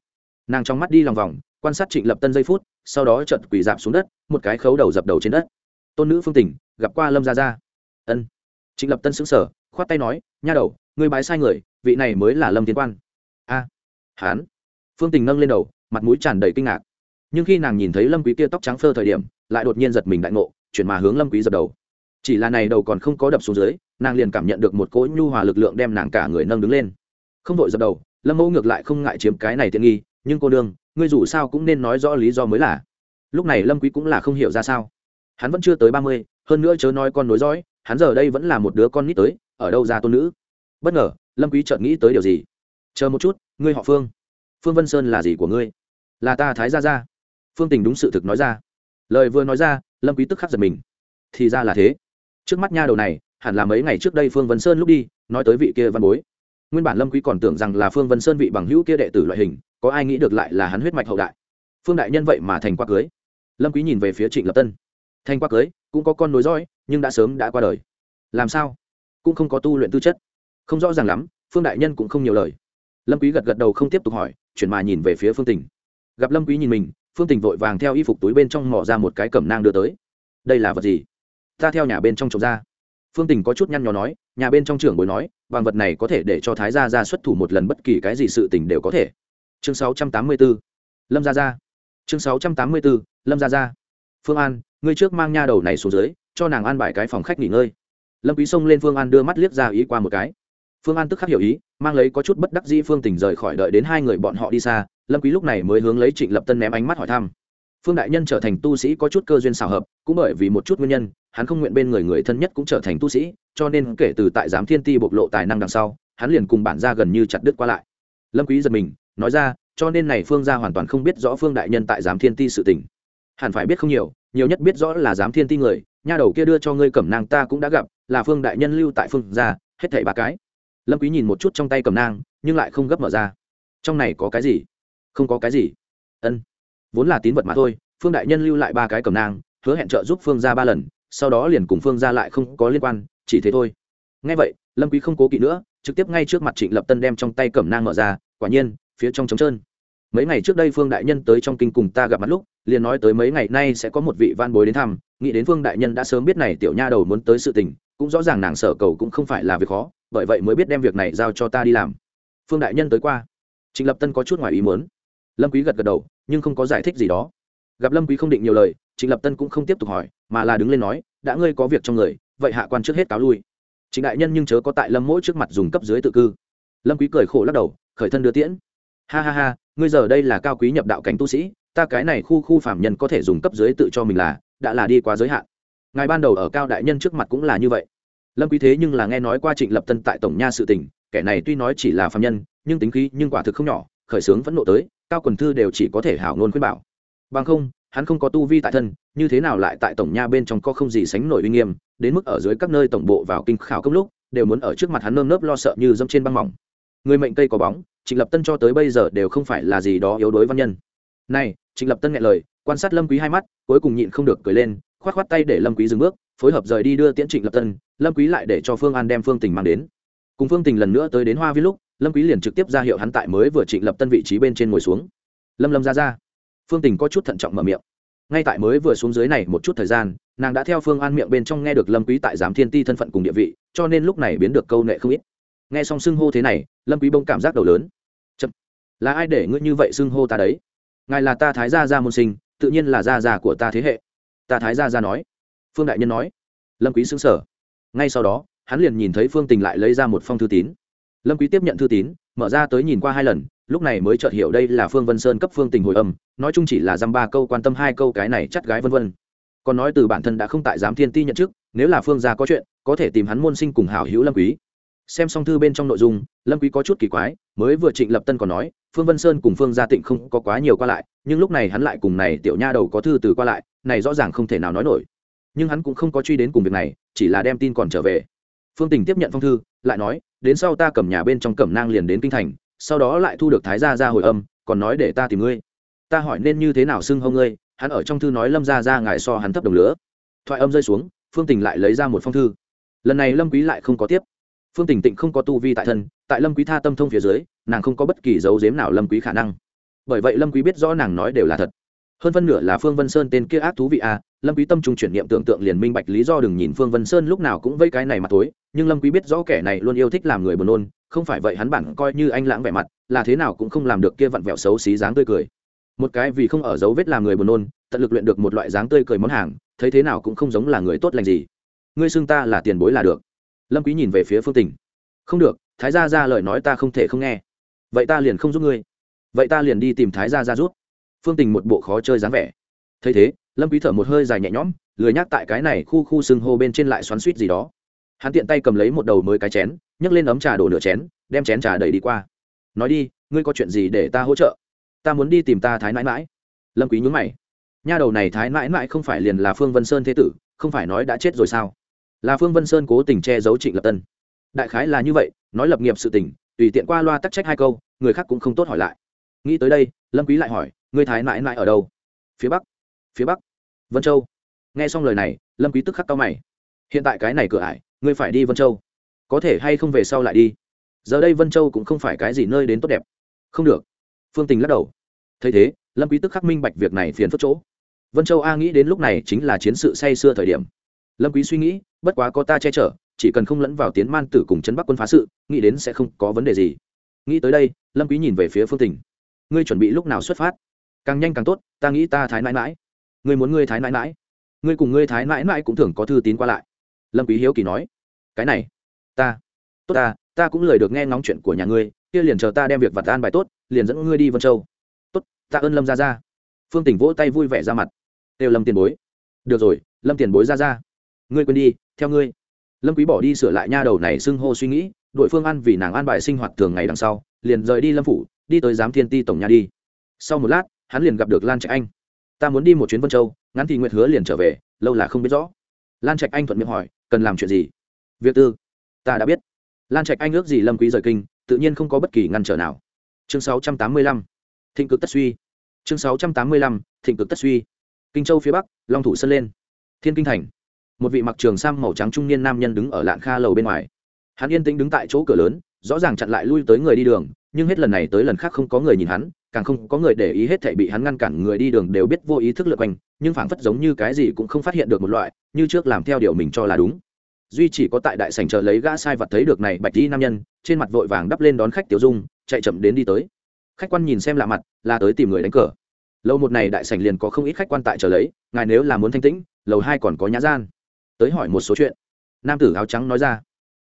Nàng trong mắt đi lòng vòng, quan sát trịnh lập tân giây phút, sau đó chợt quỳ dạp xuống đất, một cái khấu đầu dập đầu trên đất tôn nữ phương tình, gặp qua lâm gia gia. Ân. Trịnh lập tân xứng sở khoát tay nói, nha đầu, ngươi bái sai người, vị này mới là lâm tiến quan. A hán phương tình nâng lên đầu, mặt mũi tràn đầy kinh ngạc. Nhưng khi nàng nhìn thấy lâm quý kia tóc trắng phơ thời điểm, lại đột nhiên giật mình đại ngộ, chuyển mà hướng lâm quý dập đầu. Chỉ là này đầu còn không có đập xuống dưới, nàng liền cảm nhận được một cỗ nhu hòa lực lượng đem nàng cả người nâng đứng lên. Không vội dập đầu, lâm mẫu ngược lại không ngại chiếm cái này tiện nghi, nhưng cô đương ngươi dù sao cũng nên nói rõ lý do mới là. Lúc này lâm quý cũng là không hiểu ra sao hắn vẫn chưa tới ba mươi, hơn nữa chớ nói con nối dõi, hắn giờ đây vẫn là một đứa con nít tới, ở đâu ra tôn nữ? Bất ngờ, lâm quý chợt nghĩ tới điều gì? Chờ một chút, ngươi họ phương. Phương vân sơn là gì của ngươi? Là ta thái gia gia. Phương tình đúng sự thực nói ra. Lời vừa nói ra, lâm quý tức khắc giật mình. Thì ra là thế. Trước mắt nha đầu này, hẳn là mấy ngày trước đây phương vân sơn lúc đi, nói tới vị kia văn bối. Nguyên bản lâm quý còn tưởng rằng là phương vân sơn vị bằng hữu kia đệ tử loại hình, có ai nghĩ được lại là hắn huyết mạch hậu đại. Phương đại nhân vậy mà thành qua cưới. Lâm quý nhìn về phía trịnh lập tân. Thanh qua cưới, cũng có con nối dõi, nhưng đã sớm đã qua đời. Làm sao? Cũng không có tu luyện tư chất. Không rõ ràng lắm, phương đại nhân cũng không nhiều lời. Lâm quý gật gật đầu không tiếp tục hỏi, chuyển mà nhìn về phía phương tình. Gặp lâm quý nhìn mình, phương tình vội vàng theo y phục túi bên trong mò ra một cái cẩm nang đưa tới. Đây là vật gì? Ta theo nhà bên trong trồng ra. Phương tình có chút nhăn nhó nói, nhà bên trong trưởng bối nói, vàng vật này có thể để cho thái gia ra xuất thủ một lần bất kỳ cái gì sự tình đều có thể. Chương 684 lâm gia gia. Chương 684 lâm gia gia. Phương an ngươi trước mang nha đầu này xuống dưới, cho nàng an bài cái phòng khách nghỉ ngơi. Lâm quý xông lên phương an đưa mắt liếc ra ý qua một cái. Phương an tức khắc hiểu ý, mang lấy có chút bất đắc dĩ phương tình rời khỏi đợi đến hai người bọn họ đi xa, lâm quý lúc này mới hướng lấy trịnh lập tân ném ánh mắt hỏi thăm. Phương đại nhân trở thành tu sĩ có chút cơ duyên xào hợp, cũng bởi vì một chút nguyên nhân, hắn không nguyện bên người người thân nhất cũng trở thành tu sĩ, cho nên kể từ tại giám thiên ti bộc lộ tài năng đằng sau, hắn liền cùng bản gia gần như chặt đứt qua lại. Lâm quý giật mình, nói ra, cho nên này phương gia hoàn toàn không biết rõ phương đại nhân tại giám thiên ti sự tình. Hẳn phải biết không nhiều nhiều nhất biết rõ là giám thiên ti người, nha đầu kia đưa cho ngươi cẩm nang ta cũng đã gặp, là phương đại nhân lưu tại phương gia, hết thảy ba cái. Lâm quý nhìn một chút trong tay cẩm nang, nhưng lại không gấp mở ra. Trong này có cái gì? Không có cái gì. Ân. Vốn là tín vật mà thôi, phương đại nhân lưu lại ba cái cẩm nang, hứa hẹn trợ giúp phương gia ba lần, sau đó liền cùng phương gia lại không có liên quan, chỉ thế thôi. Nghe vậy, lâm quý không cố kỵ nữa, trực tiếp ngay trước mặt trịnh lập tân đem trong tay cẩm nang mở ra, quả nhiên, phía trong trống trơn mấy ngày trước đây phương đại nhân tới trong kinh cùng ta gặp mặt lúc, liền nói tới mấy ngày nay sẽ có một vị van bối đến thăm, nghĩ đến phương đại nhân đã sớm biết này tiểu nha đầu muốn tới sự tình, cũng rõ ràng nàng sở cầu cũng không phải là việc khó, bởi vậy mới biết đem việc này giao cho ta đi làm. Phương đại nhân tới qua. Trịnh lập tân có chút ngoài ý muốn. Lâm quý gật gật đầu, nhưng không có giải thích gì đó. Gặp lâm quý không định nhiều lời, trịnh lập tân cũng không tiếp tục hỏi, mà là đứng lên nói, đã ngươi có việc trong người, vậy hạ quan trước hết cáo lui. Trịnh đại nhân nhưng chớ có tại lâm mỗi trước mặt dùng cấp dưới tự cư. Lâm quý cười khổ lắc đầu, khởi thân đưa tiễn ha ha ha, ngươi giờ đây là cao quý nhập đạo cảnh tu sĩ, ta cái này khu khu phạm nhân có thể dùng cấp dưới tự cho mình là, đã là đi quá giới hạn. Ngài ban đầu ở cao đại nhân trước mặt cũng là như vậy. Lâm quý thế nhưng là nghe nói qua trịnh lập tân tại tổng nha sự tình, kẻ này tuy nói chỉ là phạm nhân, nhưng tính khí nhưng quả thực không nhỏ, khởi sướng vẫn nộ tới, cao quần thư đều chỉ có thể hảo ngôn khuyên bảo. Bằng không, hắn không có tu vi tại thân, như thế nào lại tại tổng nha bên trong có không gì sánh nổi uy nghiêm, đến mức ở dưới các nơi tổng bộ vào kinh khảo công lúc, đều muốn ở trước mặt hắn nơm nớp lo sợ như dâm trên băng mỏng. Người mệnh cây có bóng trịnh lập tân cho tới bây giờ đều không phải là gì đó yếu đuối văn nhân. Này, trịnh lập tân nghe lời, quan sát lâm quý hai mắt, cuối cùng nhịn không được cười lên, khoát khoát tay để lâm quý dừng bước, phối hợp rời đi đưa tiễn trịnh lập tân, lâm quý lại để cho phương an đem phương tình mang đến. Cùng phương tình lần nữa tới đến hoa viên lúc, lâm quý liền trực tiếp ra hiệu hắn tại mới vừa trịnh lập tân vị trí bên trên ngồi xuống. Lâm lâm ra ra. Phương tình có chút thận trọng mở miệng. Ngay tại mới vừa xuống dưới này một chút thời gian, nàng đã theo phương an miệng bên trong nghe được lâm quý tại giám thiên ti thân phận cùng địa vị, cho nên lúc này biến được câu nệ không ít. Nghe xong xưng hô thế này, lâm quý bông cảm giác đầu lớn là ai để ngươi như vậy xưng hô ta đấy? Ngài là ta thái gia gia môn sinh, tự nhiên là gia già của ta thế hệ. Ta thái gia gia nói. Phương đại nhân nói. Lâm quý sững sờ. Ngay sau đó, hắn liền nhìn thấy phương tình lại lấy ra một phong thư tín. Lâm quý tiếp nhận thư tín, mở ra tới nhìn qua hai lần, lúc này mới chợt hiểu đây là phương vân sơn cấp phương tình hồi âm, nói chung chỉ là dăm ba câu quan tâm hai câu cái này chắt gái vân vân. Còn nói từ bản thân đã không tại giám thiên ti nhận chức, nếu là phương gia có chuyện, có thể tìm hắn môn sinh cùng hảo hữu lâm quý. Xem xong thư bên trong nội dung, lâm quý có chút kỳ quái, mới vừa trịnh lập tân còn nói phương vân sơn cùng phương gia tịnh không có quá nhiều qua lại, nhưng lúc này hắn lại cùng này tiểu nha đầu có thư từ qua lại, này rõ ràng không thể nào nói nổi. Nhưng hắn cũng không có truy đến cùng việc này, chỉ là đem tin còn trở về. Phương tình tiếp nhận phong thư, lại nói, đến sau ta cầm nhà bên trong cẩm nang liền đến kinh thành, sau đó lại thu được thái gia ra hồi âm, còn nói để ta tìm ngươi. Ta hỏi nên như thế nào xưng hô ngươi, hắn ở trong thư nói lâm gia ra ngài so hắn thấp đồng lửa. Thoại âm rơi xuống, phương tình lại lấy ra một phong thư. Lần này lâm quý lại không có tiếp phương tình tịnh không có tu vi tại thân tại lâm quý tha tâm thông phía dưới nàng không có bất kỳ dấu giếm nào lâm quý khả năng. Bởi vậy lâm quý biết rõ nàng nói đều là thật. Hơn phân nửa là phương vân sơn tên kia ác thú vị a à, lâm quý tâm trung chuyển niệm tưởng tượng liền minh bạch lý do đừng nhìn phương vân sơn lúc nào cũng vây cái này mà tối nhưng lâm quý biết rõ kẻ này luôn yêu thích làm người buồn nôn không phải vậy hắn bản coi như anh lãng vẻ mặt là thế nào cũng không làm được kia vặn vẹo xấu xí dáng tươi cười. Một cái vì không ở dấu vết làm người buồn nôn tận lực luyện được một loại dáng tươi cười món hàng thấy thế nào cũng không giống là người tốt lành gì. Ngươi xưng ta là tiền bối là được lâm quý nhìn về phía phương tình. Không được, thái gia ra lời nói ta không thể không nghe. Vậy ta liền không giúp ngươi. Vậy ta liền đi tìm thái gia ra giúp. Phương tình một bộ khó chơi dáng vẻ. Thấy thế, lâm quý thở một hơi dài nhẹ nhõm, lười nhắc tại cái này khu khu sưng hô bên trên lại xoắn suýt gì đó. Hắn tiện tay cầm lấy một đầu mới cái chén, nhấc lên ấm trà đổ nửa chén, đem chén trà đẩy đi qua. Nói đi, ngươi có chuyện gì để ta hỗ trợ? Ta muốn đi tìm ta thái mãi mãi. Lâm quý nhún mày. Nha đầu này thái mãi mãi không phải liền là phương vân sơn thế tử, không phải nói đã chết rồi sao? Là phương vân sơn cố tình che giấu trịnh lập tân. Đại khái là như vậy, nói lập nghiệp sự tình, tùy tiện qua loa tắc trách hai câu, người khác cũng không tốt hỏi lại. Nghĩ tới đây, lâm quý lại hỏi, ngươi thái mãi mãi ở đâu? Phía bắc. Phía bắc? Vân châu. Nghe xong lời này, lâm quý tức khắc cao mày. Hiện tại cái này cửa ải, ngươi phải đi vân châu. Có thể hay không về sau lại đi? Giờ đây vân châu cũng không phải cái gì nơi đến tốt đẹp. Không được. Phương tình lắc đầu. Thấy thế, lâm quý tức khắc minh bạch việc này phiền phức chỗ. Vân châu a nghĩ đến lúc này chính là chiến sự say xưa thời điểm. Lâm quý suy nghĩ bất quá có ta che chở, chỉ cần không lẫn vào tiến man tử cùng chấn bắc quân phá sự, nghĩ đến sẽ không có vấn đề gì. Nghĩ tới đây, lâm quý nhìn về phía phương tình. Ngươi chuẩn bị lúc nào xuất phát? Càng nhanh càng tốt, ta nghĩ ta thái nãi mãi. Ngươi muốn ngươi thái nãi mãi. Ngươi cùng ngươi thái nãi mãi cũng thường có thư tín qua lại. Lâm quý hiếu kỳ nói. Cái này, ta, tốt ta ta cũng lời được nghe ngóng chuyện của nhà ngươi, kia liền chờ ta đem việc vật an bài tốt, liền dẫn ngươi đi vân châu. Tốt, ta ơn lâm gia gia. Phương tỉnh vỗ tay vui vẻ ra mặt. Đều lâm tiền bối. Được rồi, lâm tiền bối ra ra ngươi quên đi theo ngươi. Lâm quý bỏ đi sửa lại nha đầu này xưng hô suy nghĩ đội phương ăn vì nàng an bài sinh hoạt thường ngày đằng sau, liền rời đi lâm phủ, đi tới giám thiên ti tổng nhà đi. Sau một lát, hắn liền gặp được lan trạch anh. Ta muốn đi một chuyến vân châu, ngắn thì nguyệt hứa liền trở về, lâu là không biết rõ. Lan trạch anh thuận miệng hỏi, cần làm chuyện gì? Việc tư. Ta đã biết. Lan trạch anh ước gì lâm quý rời kinh, tự nhiên không có bất kỳ ngăn trở nào. Chương 685 thịnh cực tất suy. Chương 685 thịnh cực tất suy. Kinh châu phía bắc, long thủ sơn lên. Thiên kinh thành một vị mặc trường sam màu trắng trung niên nam nhân đứng ở lạn kha lầu bên ngoài. Hắn yên tĩnh đứng tại chỗ cửa lớn, rõ ràng chặn lại lui tới người đi đường, nhưng hết lần này tới lần khác không có người nhìn hắn, càng không có người để ý hết thảy bị hắn ngăn cản người đi đường đều biết vô ý thức lượt quanh, nhưng phảng phất giống như cái gì cũng không phát hiện được một loại, như trước làm theo điều mình cho là đúng. Duy chỉ có tại đại sảnh chờ lấy gã sai vật thấy được này bạch y nam nhân, trên mặt vội vàng đắp lên đón khách tiểu dung, chạy chậm đến đi tới. Khách quan nhìn xem lạ mặt, là tới tìm người đánh cờ. Lâu một này đại sảnh liền có không ít khách quan tại chờ lấy, ngài nếu là muốn thanh tĩnh, lầu hai còn có nhã gian tới hỏi một số chuyện. Nam tử áo trắng nói ra.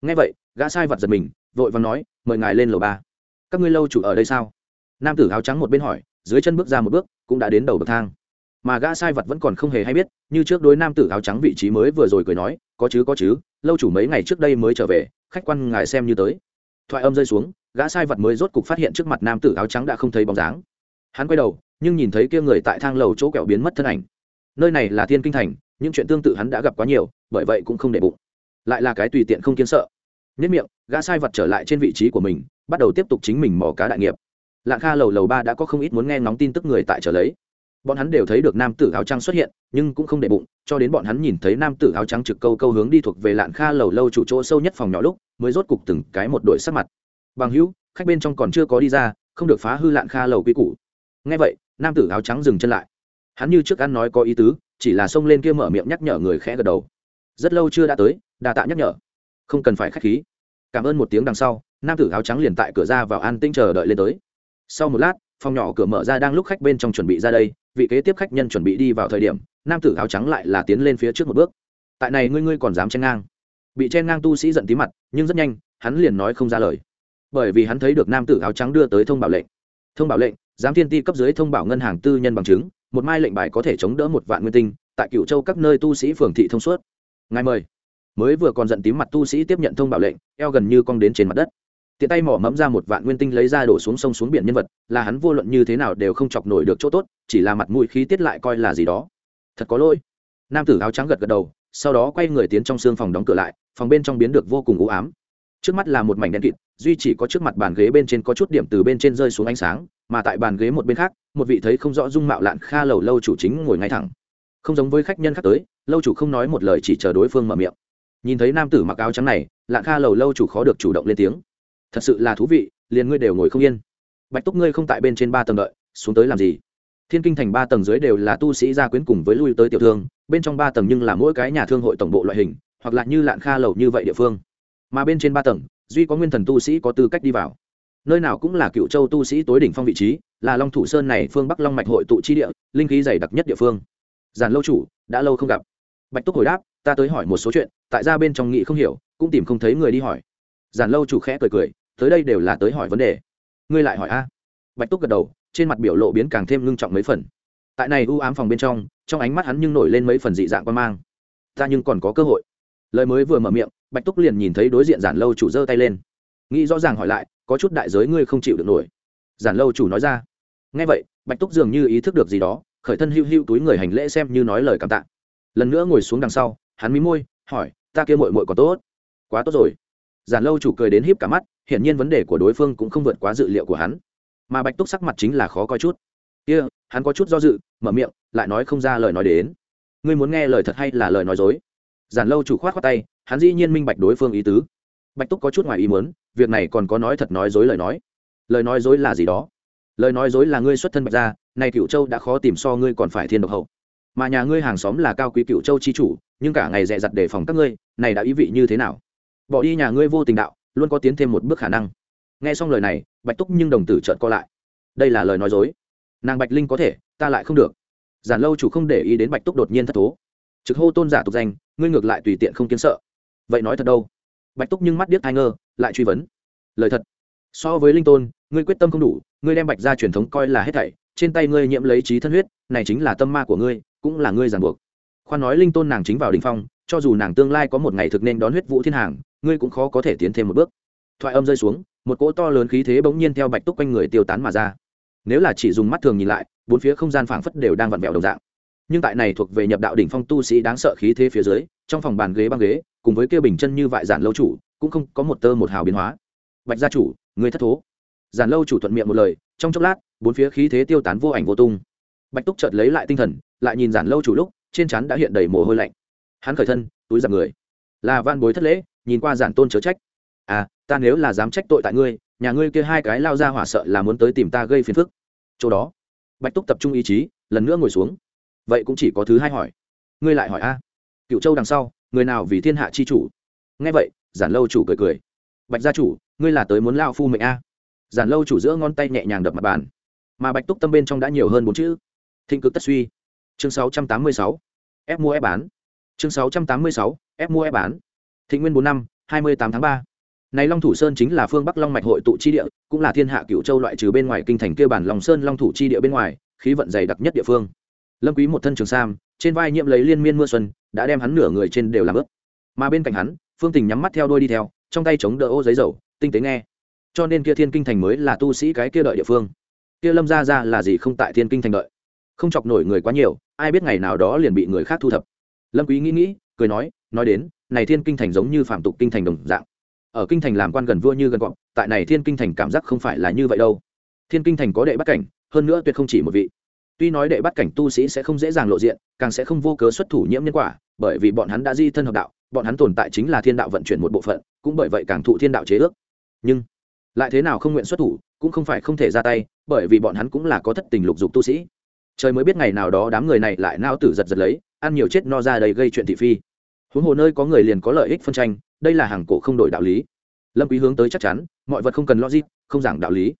Nghe vậy, gã sai vật giật mình, vội vàng nói, mời ngài lên lầu ba. Các ngươi lâu chủ ở đây sao? Nam tử áo trắng một bên hỏi, dưới chân bước ra một bước, cũng đã đến đầu bậc thang. Mà gã sai vật vẫn còn không hề hay biết, như trước đối nam tử áo trắng vị trí mới vừa rồi cười nói, có chứ có chứ, lâu chủ mấy ngày trước đây mới trở về, khách quan ngài xem như tới. Thoại âm rơi xuống, gã sai vật mới rốt cục phát hiện trước mặt nam tử áo trắng đã không thấy bóng dáng. Hắn quay đầu, nhưng nhìn thấy kia người tại thang lầu chỗ kẹo biến mất thân ảnh. Nơi này là thiên kinh thành những chuyện tương tự hắn đã gặp quá nhiều, bởi vậy cũng không để bụng. Lại là cái tùy tiện không kiến sợ. Nhất miệng, gã sai vật trở lại trên vị trí của mình, bắt đầu tiếp tục chính mình mò cá đại nghiệp. Lạng kha lầu lầu ba đã có không ít muốn nghe ngóng tin tức người tại trở lấy. Bọn hắn đều thấy được nam tử áo trắng xuất hiện, nhưng cũng không để bụng, cho đến bọn hắn nhìn thấy nam tử áo trắng trực câu câu hướng đi thuộc về lạng kha lầu lâu chủ chỗ sâu nhất phòng nhỏ lúc, mới rốt cục từng cái một đội sắc mặt. Bằng hữu, khách bên trong còn chưa có đi ra, không được phá hư lạng kha lầu quy củ. Nghe vậy, nam tử áo trắng dừng chân lại. Hắn như trước ăn nói có ý tứ chỉ là xông lên kia mở miệng nhắc nhở người khẽ gật đầu. Rất lâu chưa đã tới đà tạ nhắc nhở. Không cần phải khách khí. Cảm ơn một tiếng đằng sau, nam tử áo trắng liền tại cửa ra vào an tinh chờ đợi lên tới. Sau một lát, phòng nhỏ cửa mở ra đang lúc khách bên trong chuẩn bị ra đây, vị kế tiếp khách nhân chuẩn bị đi vào thời điểm, nam tử áo trắng lại là tiến lên phía trước một bước. Tại này ngươi ngươi còn dám chen ngang. Bị chen ngang tu sĩ giận tí mặt, nhưng rất nhanh, hắn liền nói không ra lời. Bởi vì hắn thấy được nam tử áo trắng đưa tới thông báo lệnh. Thông báo lệnh, giám thiên ti cấp dưới thông báo ngân hàng tư nhân bằng chứng một mai lệnh bài có thể chống đỡ một vạn nguyên tinh, tại cựu châu các nơi tu sĩ phường thị thông suốt. Ngài mời. Mới vừa còn giận tím mặt tu sĩ tiếp nhận thông báo lệnh, eo gần như cong đến trên mặt đất. Tiện tay mỏ mẫm ra một vạn nguyên tinh lấy ra đổ xuống sông xuống biển nhân vật, là hắn vô luận như thế nào đều không chọc nổi được chỗ tốt, chỉ là mặt mũi khí tiết lại coi là gì đó. Thật có lỗi. Nam tử áo trắng gật gật đầu, sau đó quay người tiến trong xương phòng đóng cửa lại, phòng bên trong biến được vô cùng u ám. Trước mắt là một mảnh đen kịt duy chỉ có trước mặt bàn ghế bên trên có chút điểm từ bên trên rơi xuống ánh sáng, mà tại bàn ghế một bên khác, một vị thấy không rõ dung mạo lạn kha lầu lâu chủ chính ngồi ngay thẳng. Không giống với khách nhân khác tới, lâu chủ không nói một lời chỉ chờ đối phương mở miệng. Nhìn thấy nam tử mặc áo trắng này, lạn kha lầu lâu chủ khó được chủ động lên tiếng. Thật sự là thú vị, liền ngươi đều ngồi không yên. Bạch túc ngươi không tại bên trên ba tầng đợi, xuống tới làm gì? Thiên kinh thành ba tầng dưới đều là tu sĩ gia quyến cùng với lui tới tiểu thương, bên trong ba tầng nhưng là mỗi cái nhà thương hội tổng bộ loại hình, hoặc là như lạn kha lầu như vậy địa phương. Mà bên trên ba tầng duy có nguyên thần tu sĩ có tư cách đi vào. Nơi nào cũng là cựu châu tu sĩ tối đỉnh phong vị trí, là long thủ sơn này phương bắc long mạch hội tụ chi địa, linh khí dày đặc nhất địa phương. Giàn lâu chủ, đã lâu không gặp. Bạch túc hồi đáp, ta tới hỏi một số chuyện, tại ra bên trong nghị không hiểu, cũng tìm không thấy người đi hỏi. Giàn lâu chủ khẽ cười cười, tới đây đều là tới hỏi vấn đề. Ngươi lại hỏi a? Bạch túc gật đầu, trên mặt biểu lộ biến càng thêm ngưng trọng mấy phần. Tại này u ám phòng bên trong trong ánh mắt hắn nhưng nổi lên mấy phần dị dạng quan mang. Ta nhưng còn có cơ hội. Lời mới vừa mở miệng bạch túc liền nhìn thấy đối diện giản lâu chủ giơ tay lên. Nghĩ rõ ràng hỏi lại, có chút đại giới ngươi không chịu được nổi. Giản lâu chủ nói ra. Ngay vậy, bạch túc dường như ý thức được gì đó, khởi thân hiu hiu túi người hành lễ xem như nói lời cảm tạ. Lần nữa ngồi xuống đằng sau, hắn mí môi, hỏi, ta kia mội mội có tốt? Quá tốt rồi. Giản lâu chủ cười đến híp cả mắt, hiển nhiên vấn đề của đối phương cũng không vượt quá dự liệu của hắn. Mà bạch túc sắc mặt chính là khó coi chút. Kia, hắn có chút do dự, mở miệng, lại nói không ra lời nói đến. Ngươi muốn nghe lời thật hay là lời nói dối? Giản lâu chủ khoát khoát tay, hắn dĩ nhiên minh bạch đối phương ý tứ. Bạch túc có chút ngoài ý muốn, việc này còn có nói thật nói dối lời nói. Lời nói dối là gì đó? Lời nói dối là ngươi xuất thân bạch gia này cựu châu đã khó tìm so ngươi còn phải thiên độc hậu. Mà nhà ngươi hàng xóm là cao quý cựu châu chi chủ, nhưng cả ngày dè dặt đề phòng các ngươi, này đã ý vị như thế nào? Bỏ đi nhà ngươi vô tình đạo, luôn có tiến thêm một bước khả năng. Nghe xong lời này, bạch túc nhưng đồng tử trợn co lại. Đây là lời nói dối. Nàng bạch linh có thể, ta lại không được. Giản lâu chủ không để ý đến bạch túc đột nhiên thất thố trực hô tôn giả tục danh, ngươi ngược lại tùy tiện không kiến sợ. Vậy nói thật đâu? Bạch túc nhưng mắt điếc thai ngơ, lại truy vấn. Lời thật. So với linh tôn, ngươi quyết tâm không đủ, ngươi đem bạch ra truyền thống coi là hết thảy, trên tay ngươi nhiễm lấy trí thân huyết, này chính là tâm ma của ngươi, cũng là ngươi ràng buộc. Khoan nói linh tôn nàng chính vào đình phong, cho dù nàng tương lai có một ngày thực nên đón huyết vũ thiên hàng, ngươi cũng khó có thể tiến thêm một bước. Thoại âm rơi xuống, một cỗ to lớn khí thế bỗng nhiên theo bạch túc quanh người tiêu tán mà ra. Nếu là chỉ dùng mắt thường nhìn lại, bốn phía không gian phảng phất đều đang vặn vẹo đồng dạng nhưng tại này thuộc về nhập đạo đỉnh phong tu sĩ đáng sợ khí thế phía dưới, trong phòng bàn ghế băng ghế, cùng với kia bình chân như vại giản lâu chủ, cũng không có một tơ một hào biến hóa. Bạch gia chủ, người thất thố. Giản lâu chủ thuận miệng một lời, trong chốc lát, bốn phía khí thế tiêu tán vô ảnh vô tung. Bạch túc chợt lấy lại tinh thần, lại nhìn giản lâu chủ lúc, trên chắn đã hiện đầy mồ hôi lạnh. Hắn khởi thân, túi giặc người. Là van bối thất lễ, nhìn qua giản tôn chớ trách. À ta nếu là dám trách tội tại ngươi, nhà ngươi kia hai cái lao ra hỏa sợ là muốn tới tìm ta gây phiền phức. Chỗ đó, bạch túc tập trung ý chí, lần nữa ngồi xuống vậy cũng chỉ có thứ hai hỏi. Ngươi lại hỏi a? Cựu châu đằng sau, người nào vì thiên hạ chi chủ? Nghe vậy, giản lâu chủ cười cười. Bạch gia chủ, ngươi là tới muốn lao phu mệnh a? Giản lâu chủ giữa ngón tay nhẹ nhàng đập mặt bàn. Mà bạch túc tâm bên trong đã nhiều hơn bốn chữ. Thịnh cực tất suy. Chương sáu trăm tám mươi sáu. Ép mua ép bán. Chương sáu trăm tám mươi sáu. Ép mua ép bán. Thịnh nguyên bốn năm, hai mươi tám tháng ba. Này long thủ sơn chính là phương bắc long mạch hội tụ chi địa, cũng là thiên hạ cựu châu loại trừ bên ngoài kinh thành kia bản long sơn long thủ chi địa bên ngoài, khí vận dày đặc nhất địa phương lâm quý một thân trường sam, trên vai nhiễm lấy liên miên mưa xuân, đã đem hắn nửa người trên đều làm ướt. Mà bên cạnh hắn, phương tình nhắm mắt theo đuôi đi theo, trong tay chống đỡ ô giấy dầu, tinh tế nghe. Cho nên kia thiên kinh thành mới là tu sĩ cái kia đợi địa phương. Kia lâm gia gia là gì không tại thiên kinh thành đợi? Không chọc nổi người quá nhiều, ai biết ngày nào đó liền bị người khác thu thập. Lâm quý nghĩ nghĩ, cười nói nói đến, này thiên kinh thành giống như phạm tục kinh thành đồng dạng. Ở kinh thành làm quan gần vua như gần gọn tại này thiên kinh thành cảm giác không phải là như vậy đâu. Thiên kinh thành có đệ bắt cảnh, hơn nữa tuyệt không chỉ một vị tuy nói đệ bắt cảnh tu sĩ sẽ không dễ dàng lộ diện, càng sẽ không vô cớ xuất thủ nhiễm nhân quả, bởi vì bọn hắn đã di thân hợp đạo, bọn hắn tồn tại chính là thiên đạo vận chuyển một bộ phận, cũng bởi vậy càng thụ thiên đạo chế ước. Nhưng, lại thế nào không nguyện xuất thủ, cũng không phải không thể ra tay, bởi vì bọn hắn cũng là có thất tình lục dục tu sĩ. Trời mới biết ngày nào đó đám người này lại nao tử giật giật lấy, ăn nhiều chết no ra đầy gây chuyện thị phi. Huống hồ nơi có người liền có lợi ích phân tranh, đây là hàng cổ không đổi đạo lý. Lâm quý hướng tới chắc chắn, mọi vật không cần logic, không giảng đạo lý.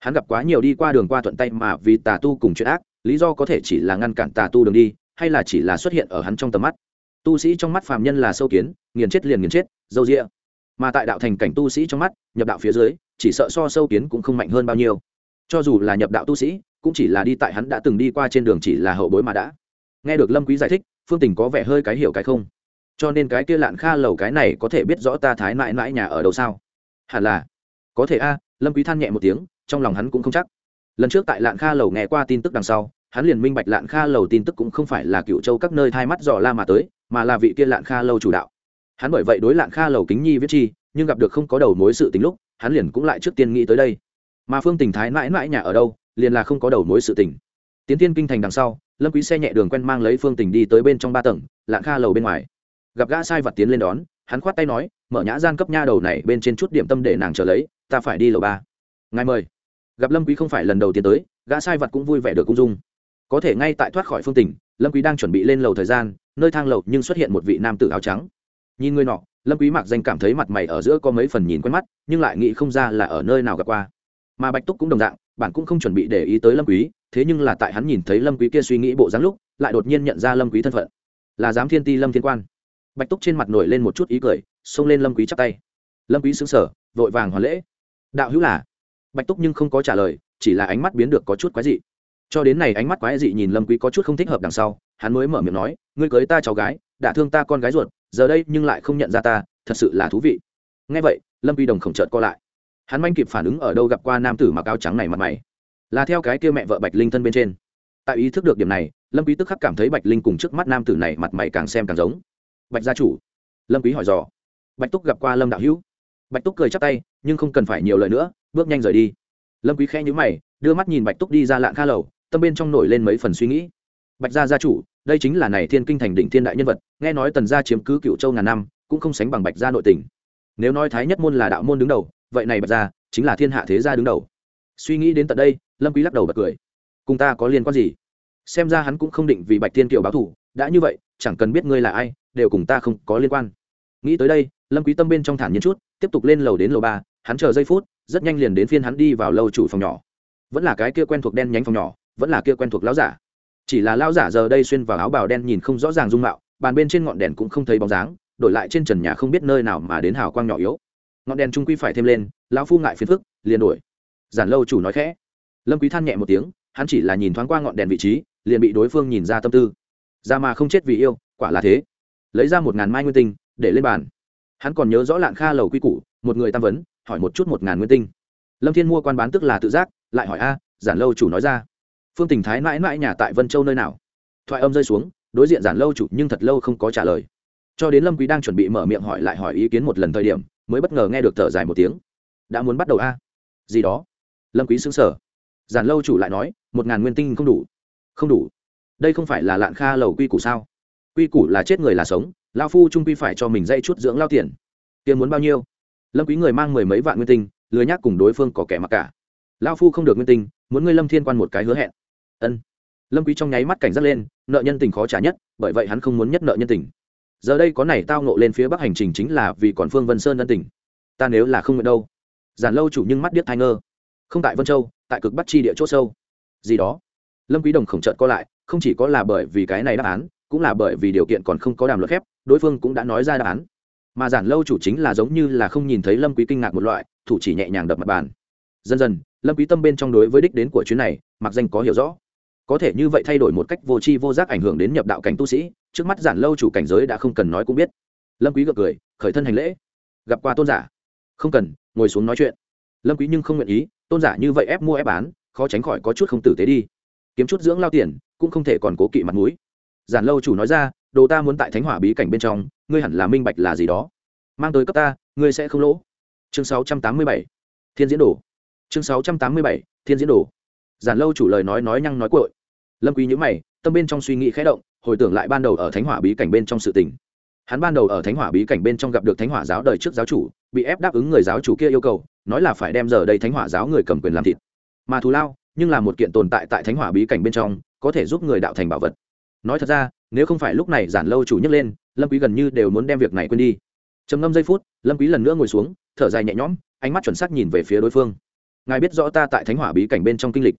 Hắn gặp quá nhiều đi qua đường qua thuận tay mà vì tà tu cùng chuyện ác lý do có thể chỉ là ngăn cản tà tu đường đi, hay là chỉ là xuất hiện ở hắn trong tầm mắt? Tu sĩ trong mắt phàm nhân là sâu kiến, nghiền chết liền nghiền chết, dâu rịa mà tại đạo thành cảnh tu sĩ trong mắt, nhập đạo phía dưới, chỉ sợ so sâu kiến cũng không mạnh hơn bao nhiêu. Cho dù là nhập đạo tu sĩ, cũng chỉ là đi tại hắn đã từng đi qua trên đường chỉ là hậu bối mà đã. Nghe được lâm quý giải thích, phương tình có vẻ hơi cái hiểu cái không. Cho nên cái kia lạn kha lầu cái này có thể biết rõ ta thái mãi mãi nhà ở đâu sao? Hẳn là. Có thể a, lâm quý than nhẹ một tiếng, trong lòng hắn cũng không chắc. Lần trước tại lạn kha lầu nghe qua tin tức đằng sau hắn liền minh bạch lạn kha lầu tin tức cũng không phải là cựu châu các nơi thay mắt dò la mà tới, mà là vị kia lạn kha lâu chủ đạo. Hắn bởi vậy đối lạn kha lầu kính nhi viết chi, nhưng gặp được không có đầu mối sự tình lúc, hắn liền cũng lại trước tiên nghĩ tới đây. Mà phương tình thái mãi mãi nhà ở đâu, liền là không có đầu mối sự tình. Tiến tiên kinh thành đằng sau, lâm quý xe nhẹ đường quen mang lấy phương tình đi tới bên trong ba tầng, lạn kha lầu bên ngoài. Gặp gã sai vật tiến lên đón, hắn khoát tay nói, mở nhã gian cấp nha đầu này bên trên chút điểm tâm để nàng chờ lấy, ta phải đi lầu ba. Ngài mời. Gặp lâm quý không phải lần đầu tiên tới, gã sai vật cũng vui vẻ được cung dung có thể ngay tại thoát khỏi phương tình, lâm quý đang chuẩn bị lên lầu thời gian, nơi thang lầu nhưng xuất hiện một vị nam tử áo trắng. Nhìn người nọ, lâm quý mặc danh cảm thấy mặt mày ở giữa có mấy phần nhìn quen mắt, nhưng lại nghĩ không ra là ở nơi nào gặp qua. Mà bạch túc cũng đồng dạng bản cũng không chuẩn bị để ý tới lâm quý, thế nhưng là tại hắn nhìn thấy lâm quý kia suy nghĩ bộ dáng lúc, lại đột nhiên nhận ra lâm quý thân phận. Là giám thiên ti lâm thiên quan. Bạch túc trên mặt nổi lên một chút ý cười, xông lên lâm quý chắp tay. Lâm quý sững sờ, vội vàng hoàn lễ. Đạo hữu là? Bạch túc nhưng không có trả lời, chỉ là ánh mắt biến được có chút quái dị cho đến này ánh mắt quái dị nhìn lâm quý có chút không thích hợp đằng sau, hắn mới mở miệng nói, ngươi cưới ta cháu gái, đã thương ta con gái ruột, giờ đây nhưng lại không nhận ra ta, thật sự là thú vị. Nghe vậy, lâm quý đồng khổng chợt co lại. Hắn manh kịp phản ứng ở đâu gặp qua nam tử mặc áo trắng này mặt mày. Là theo cái kia mẹ vợ bạch linh thân bên trên. Tại ý thức được điểm này, lâm quý tức khắc cảm thấy bạch linh cùng trước mắt nam tử này mặt mày càng xem càng giống. Bạch gia chủ? Lâm quý hỏi dò. Bạch túc gặp qua lâm đạo hữu. Bạch túc cười chắp tay, nhưng không cần phải nhiều lời nữa, bước nhanh rời đi. Lâm quý khẽ nhíu mày đưa mắt nhìn bạch túc đi ra lạng kha lầu, tâm bên trong nổi lên mấy phần suy nghĩ. Bạch gia gia chủ, đây chính là này thiên kinh thành đỉnh thiên đại nhân vật, nghe nói tần gia chiếm cứ cựu châu ngàn năm, cũng không sánh bằng bạch gia nội tình. Nếu nói thái nhất môn là đạo môn đứng đầu, vậy này bạch gia chính là thiên hạ thế gia đứng đầu. Suy nghĩ đến tận đây, lâm quý lắc đầu bật cười. Cùng ta có liên quan gì? Xem ra hắn cũng không định vì bạch thiên kiều báo thù, đã như vậy, chẳng cần biết ngươi là ai, đều cùng ta không có liên quan. Nghĩ tới đây, lâm quý tâm bên trong thản nhiên chút, tiếp tục lên lầu đến lầu ba, hắn chờ giây phút, rất nhanh liền đến phiên hắn đi vào lầu chủ phòng nhỏ vẫn là cái kia quen thuộc đen nhánh phòng nhỏ, vẫn là kia quen thuộc lão giả. Chỉ là lão giả giờ đây xuyên vào áo bào đen nhìn không rõ ràng dung mạo, bàn bên trên ngọn đèn cũng không thấy bóng dáng, đổi lại trên trần nhà không biết nơi nào mà đến hào quang nhỏ yếu. Ngọn đèn trung quy phải thêm lên, lão phu ngại phiền phức, liền đổi. Giản lâu chủ nói khẽ. Lâm quý than nhẹ một tiếng, hắn chỉ là nhìn thoáng qua ngọn đèn vị trí, liền bị đối phương nhìn ra tâm tư. Ra mà không chết vì yêu, quả là thế. Lấy ra một ngàn mai nguyên tinh, để lên bàn. Hắn còn nhớ rõ lạng kha lầu quy củ, một người tam vấn, hỏi một chút một ngàn nguyên tinh. Lâm thiên mua quan bán tức là tự giác lại hỏi a, giản lâu chủ nói ra. Phương tình thái mãi mãi nhà tại vân châu nơi nào? Thoại âm rơi xuống, đối diện giản lâu chủ nhưng thật lâu không có trả lời. Cho đến lâm quý đang chuẩn bị mở miệng hỏi lại hỏi ý kiến một lần thời điểm, mới bất ngờ nghe được thở dài một tiếng. Đã muốn bắt đầu a? Gì đó? Lâm quý sững sờ. Giản lâu chủ lại nói, một ngàn nguyên tinh không đủ. Không đủ. Đây không phải là lạn kha lầu quy củ sao? Quy củ là chết người là sống lao phu trung quy phải cho mình dây chút dưỡng lao tiền. Tiền muốn bao nhiêu? Lâm quý người mang mười mấy vạn nguyên tinh lừa nhắc cùng đối phương có kẻ mặc cả lao phu không được nguyên tình, muốn ngươi lâm thiên quan một cái hứa hẹn. Ân. Lâm quý trong nháy mắt cảnh giác lên nợ nhân tình khó trả nhất bởi vậy hắn không muốn nhất nợ nhân tình. Giờ đây có này tao ngộ lên phía bắc hành trình chính là vì còn phương vân sơn ân tình. Ta nếu là không nguyện đâu. Giản lâu chủ nhưng mắt điếc thai ngơ. Không tại vân châu tại cực bắc chi địa chỗ sâu. Gì đó. Lâm quý đồng khổng trợn co lại không chỉ có là bởi vì cái này đáp án cũng là bởi vì điều kiện còn không có đàm luật khép, đối phương cũng đã nói ra đáp án. Mà giản lâu chủ chính là giống như là không nhìn thấy lâm quý kinh ngạc một loại thủ chỉ nhẹ nhàng đập mặt bàn. Dần dần lâm quý tâm bên trong đối với đích đến của chuyến này, mặc danh có hiểu rõ. Có thể như vậy thay đổi một cách vô tri vô giác ảnh hưởng đến nhập đạo cảnh tu sĩ, trước mắt giản lâu chủ cảnh giới đã không cần nói cũng biết. Lâm quý gật cười, khởi thân hành lễ. Gặp qua tôn giả. Không cần, ngồi xuống nói chuyện. Lâm quý nhưng không nguyện ý, tôn giả như vậy ép mua ép bán, khó tránh khỏi có chút không tử tế đi. Kiếm chút dưỡng lao tiền, cũng không thể còn cố kỵ mặt mũi. Giản lâu chủ nói ra, đồ ta muốn tại thánh hỏa bí cảnh bên trong, ngươi hẳn là minh bạch là gì đó. Mang tới cấp ta, ngươi sẽ không lỗ. Chương 687 thiên diễn đồ chương 687 thiên diễn đồ. Giản lâu chủ lời nói nói nhăng nói cội lâm quý nhữ mày, tâm bên trong suy nghĩ khẽ động, hồi tưởng lại ban đầu ở thánh hỏa bí cảnh bên trong sự tình. Hắn ban đầu ở thánh hỏa bí cảnh bên trong gặp được thánh hỏa giáo đời trước giáo chủ, bị ép đáp ứng người giáo chủ kia yêu cầu, nói là phải đem giờ đây thánh hỏa giáo người cầm quyền làm thịt. Mà thù lao, nhưng là một kiện tồn tại tại thánh hỏa bí cảnh bên trong, có thể giúp người đạo thành bảo vật. Nói thật ra, nếu không phải lúc này giản lâu chủ nhấc lên, lâm quý gần như đều muốn đem việc này quên đi. Trầm ngâm giây phút, lâm quý lần nữa ngồi xuống, thở dài nhẹ nhõm, ánh mắt chuẩn xác nhìn về phía đối phương ngài biết rõ ta tại thánh hỏa bí cảnh bên trong kinh lịch.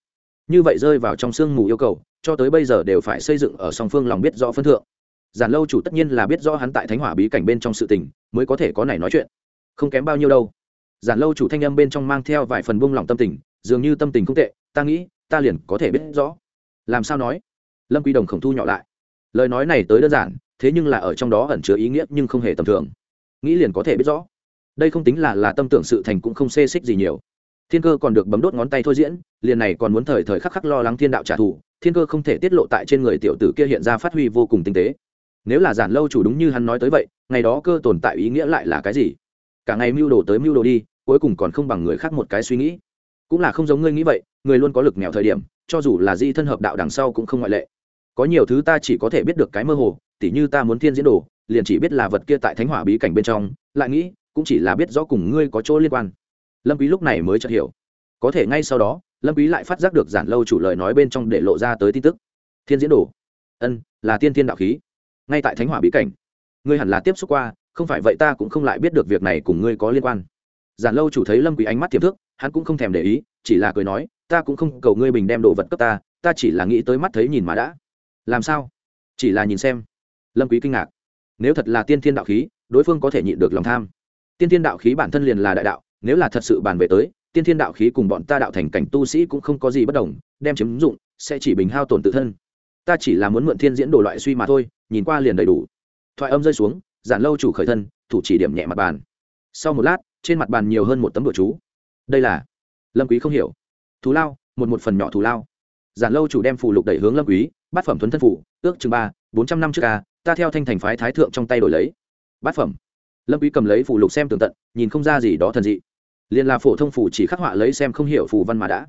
Như vậy rơi vào trong sương mù yêu cầu, cho tới bây giờ đều phải xây dựng ở song phương lòng biết rõ phân thượng. Giản lâu chủ tất nhiên là biết rõ hắn tại thánh hỏa bí cảnh bên trong sự tình, mới có thể có này nói chuyện. Không kém bao nhiêu đâu. Giản lâu chủ thanh âm bên trong mang theo vài phần buông lòng tâm tình, dường như tâm tình không tệ, ta nghĩ, ta liền có thể biết rõ. Làm sao nói? Lâm quy đồng khổng thu nhỏ lại. Lời nói này tới đơn giản, thế nhưng là ở trong đó ẩn chứa ý nghĩa nhưng không hề tầm thường. Nghĩ liền có thể biết rõ. Đây không tính là là tâm tưởng sự thành cũng không xê xích gì nhiều thiên cơ còn được bấm đốt ngón tay thôi diễn, liền này còn muốn thời thời khắc khắc lo lắng thiên đạo trả thù, thiên cơ không thể tiết lộ tại trên người tiểu tử kia hiện ra phát huy vô cùng tinh tế. Nếu là giản lâu chủ đúng như hắn nói tới vậy, ngày đó cơ tồn tại ý nghĩa lại là cái gì? Cả ngày mưu đồ tới mưu đồ đi, cuối cùng còn không bằng người khác một cái suy nghĩ. Cũng là không giống ngươi nghĩ vậy, người luôn có lực nghèo thời điểm, cho dù là di thân hợp đạo đằng sau cũng không ngoại lệ. Có nhiều thứ ta chỉ có thể biết được cái mơ hồ, tỉ như ta muốn thiên diễn đồ, liền chỉ biết là vật kia tại thánh hỏa bí cảnh bên trong, lại nghĩ, cũng chỉ là biết rõ cùng ngươi có chỗ liên quan lâm quý lúc này mới chợt hiểu. Có thể ngay sau đó lâm quý lại phát giác được giản lâu chủ lời nói bên trong để lộ ra tới tin tức. Thiên diễn đồ. Ân là tiên thiên đạo khí. Ngay tại thánh hỏa bí cảnh. Ngươi hẳn là tiếp xúc qua không phải vậy ta cũng không lại biết được việc này cùng ngươi có liên quan. Giản lâu chủ thấy lâm quý ánh mắt thiệp thước, hắn cũng không thèm để ý chỉ là cười nói ta cũng không cầu ngươi bình đem đồ vật cấp ta ta chỉ là nghĩ tới mắt thấy nhìn mà đã. Làm sao? Chỉ là nhìn xem. Lâm quý kinh ngạc. Nếu thật là tiên thiên đạo khí đối phương có thể nhịn được lòng tham. Tiên thiên đạo khí bản thân liền là đại đạo nếu là thật sự bàn về tới, tiên thiên đạo khí cùng bọn ta đạo thành cảnh tu sĩ cũng không có gì bất đồng, đem chiếm dụng, sẽ chỉ bình hao tổn tự thân. Ta chỉ là muốn mượn thiên diễn đồ loại suy mà thôi, nhìn qua liền đầy đủ. Thoại âm rơi xuống, giản lâu chủ khởi thân, thủ chỉ điểm nhẹ mặt bàn. Sau một lát, trên mặt bàn nhiều hơn một tấm đồ chú. Đây là lâm quý không hiểu. Thù lao, một một phần nhỏ thù lao. Giản lâu chủ đem phù lục đẩy hướng lâm quý, bát phẩm thuấn thân phủ ước chừng ba, bốn trăm năm trước ca, ta theo thanh thành phái thái thượng trong tay đổi lấy. Bát phẩm lâm quý cầm lấy phù lục xem tường tận, nhìn không ra gì đó thần dị. Liền là phổ thông phù chỉ khắc họa lấy xem không hiểu phù văn mà đã.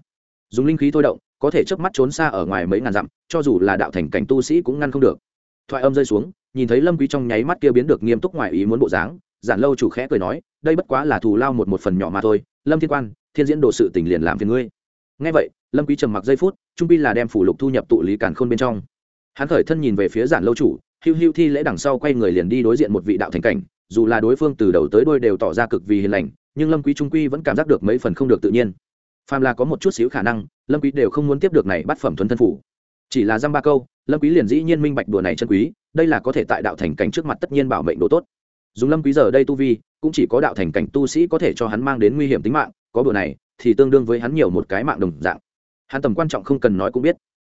Dùng linh khí thôi động, có thể chớp mắt trốn xa ở ngoài mấy ngàn dặm, cho dù là đạo thành cảnh tu sĩ cũng ngăn không được. Thoại âm rơi xuống, nhìn thấy lâm quý trong nháy mắt kia biến được nghiêm túc ngoài ý muốn bộ dáng, giản lâu chủ khẽ cười nói, đây bất quá là thù lao một một phần nhỏ mà thôi, lâm thiên quan, thiên diễn đồ sự tình liền làm phiền ngươi. Nghe vậy, lâm quý trầm mặc giây phút, trung pi là đem phủ lục thu nhập tụ lý càn khôn bên trong. Hắn khởi thân nhìn về phía giản lâu chủ hưu hưu thi lễ đằng sau quay người liền đi đối diện một vị đạo thành cảnh dù là đối phương từ đầu tới đuôi đều tỏ ra cực vì hiền lành, nhưng lâm quý trung quy vẫn cảm giác được mấy phần không được tự nhiên. Phàm là có một chút xíu khả năng, lâm quý đều không muốn tiếp được này bắt phẩm thuần thân phủ. Chỉ là dăm ba câu, lâm quý liền dĩ nhiên minh bạch đùa này chân quý, đây là có thể tại đạo thành cảnh trước mặt tất nhiên bảo mệnh đồ tốt. Dùng lâm quý giờ đây tu vi, cũng chỉ có đạo thành cảnh tu sĩ có thể cho hắn mang đến nguy hiểm tính mạng, có đùa này thì tương đương với hắn nhiều một cái mạng đồng dạng. Hắn tầm quan trọng không cần nói cũng biết.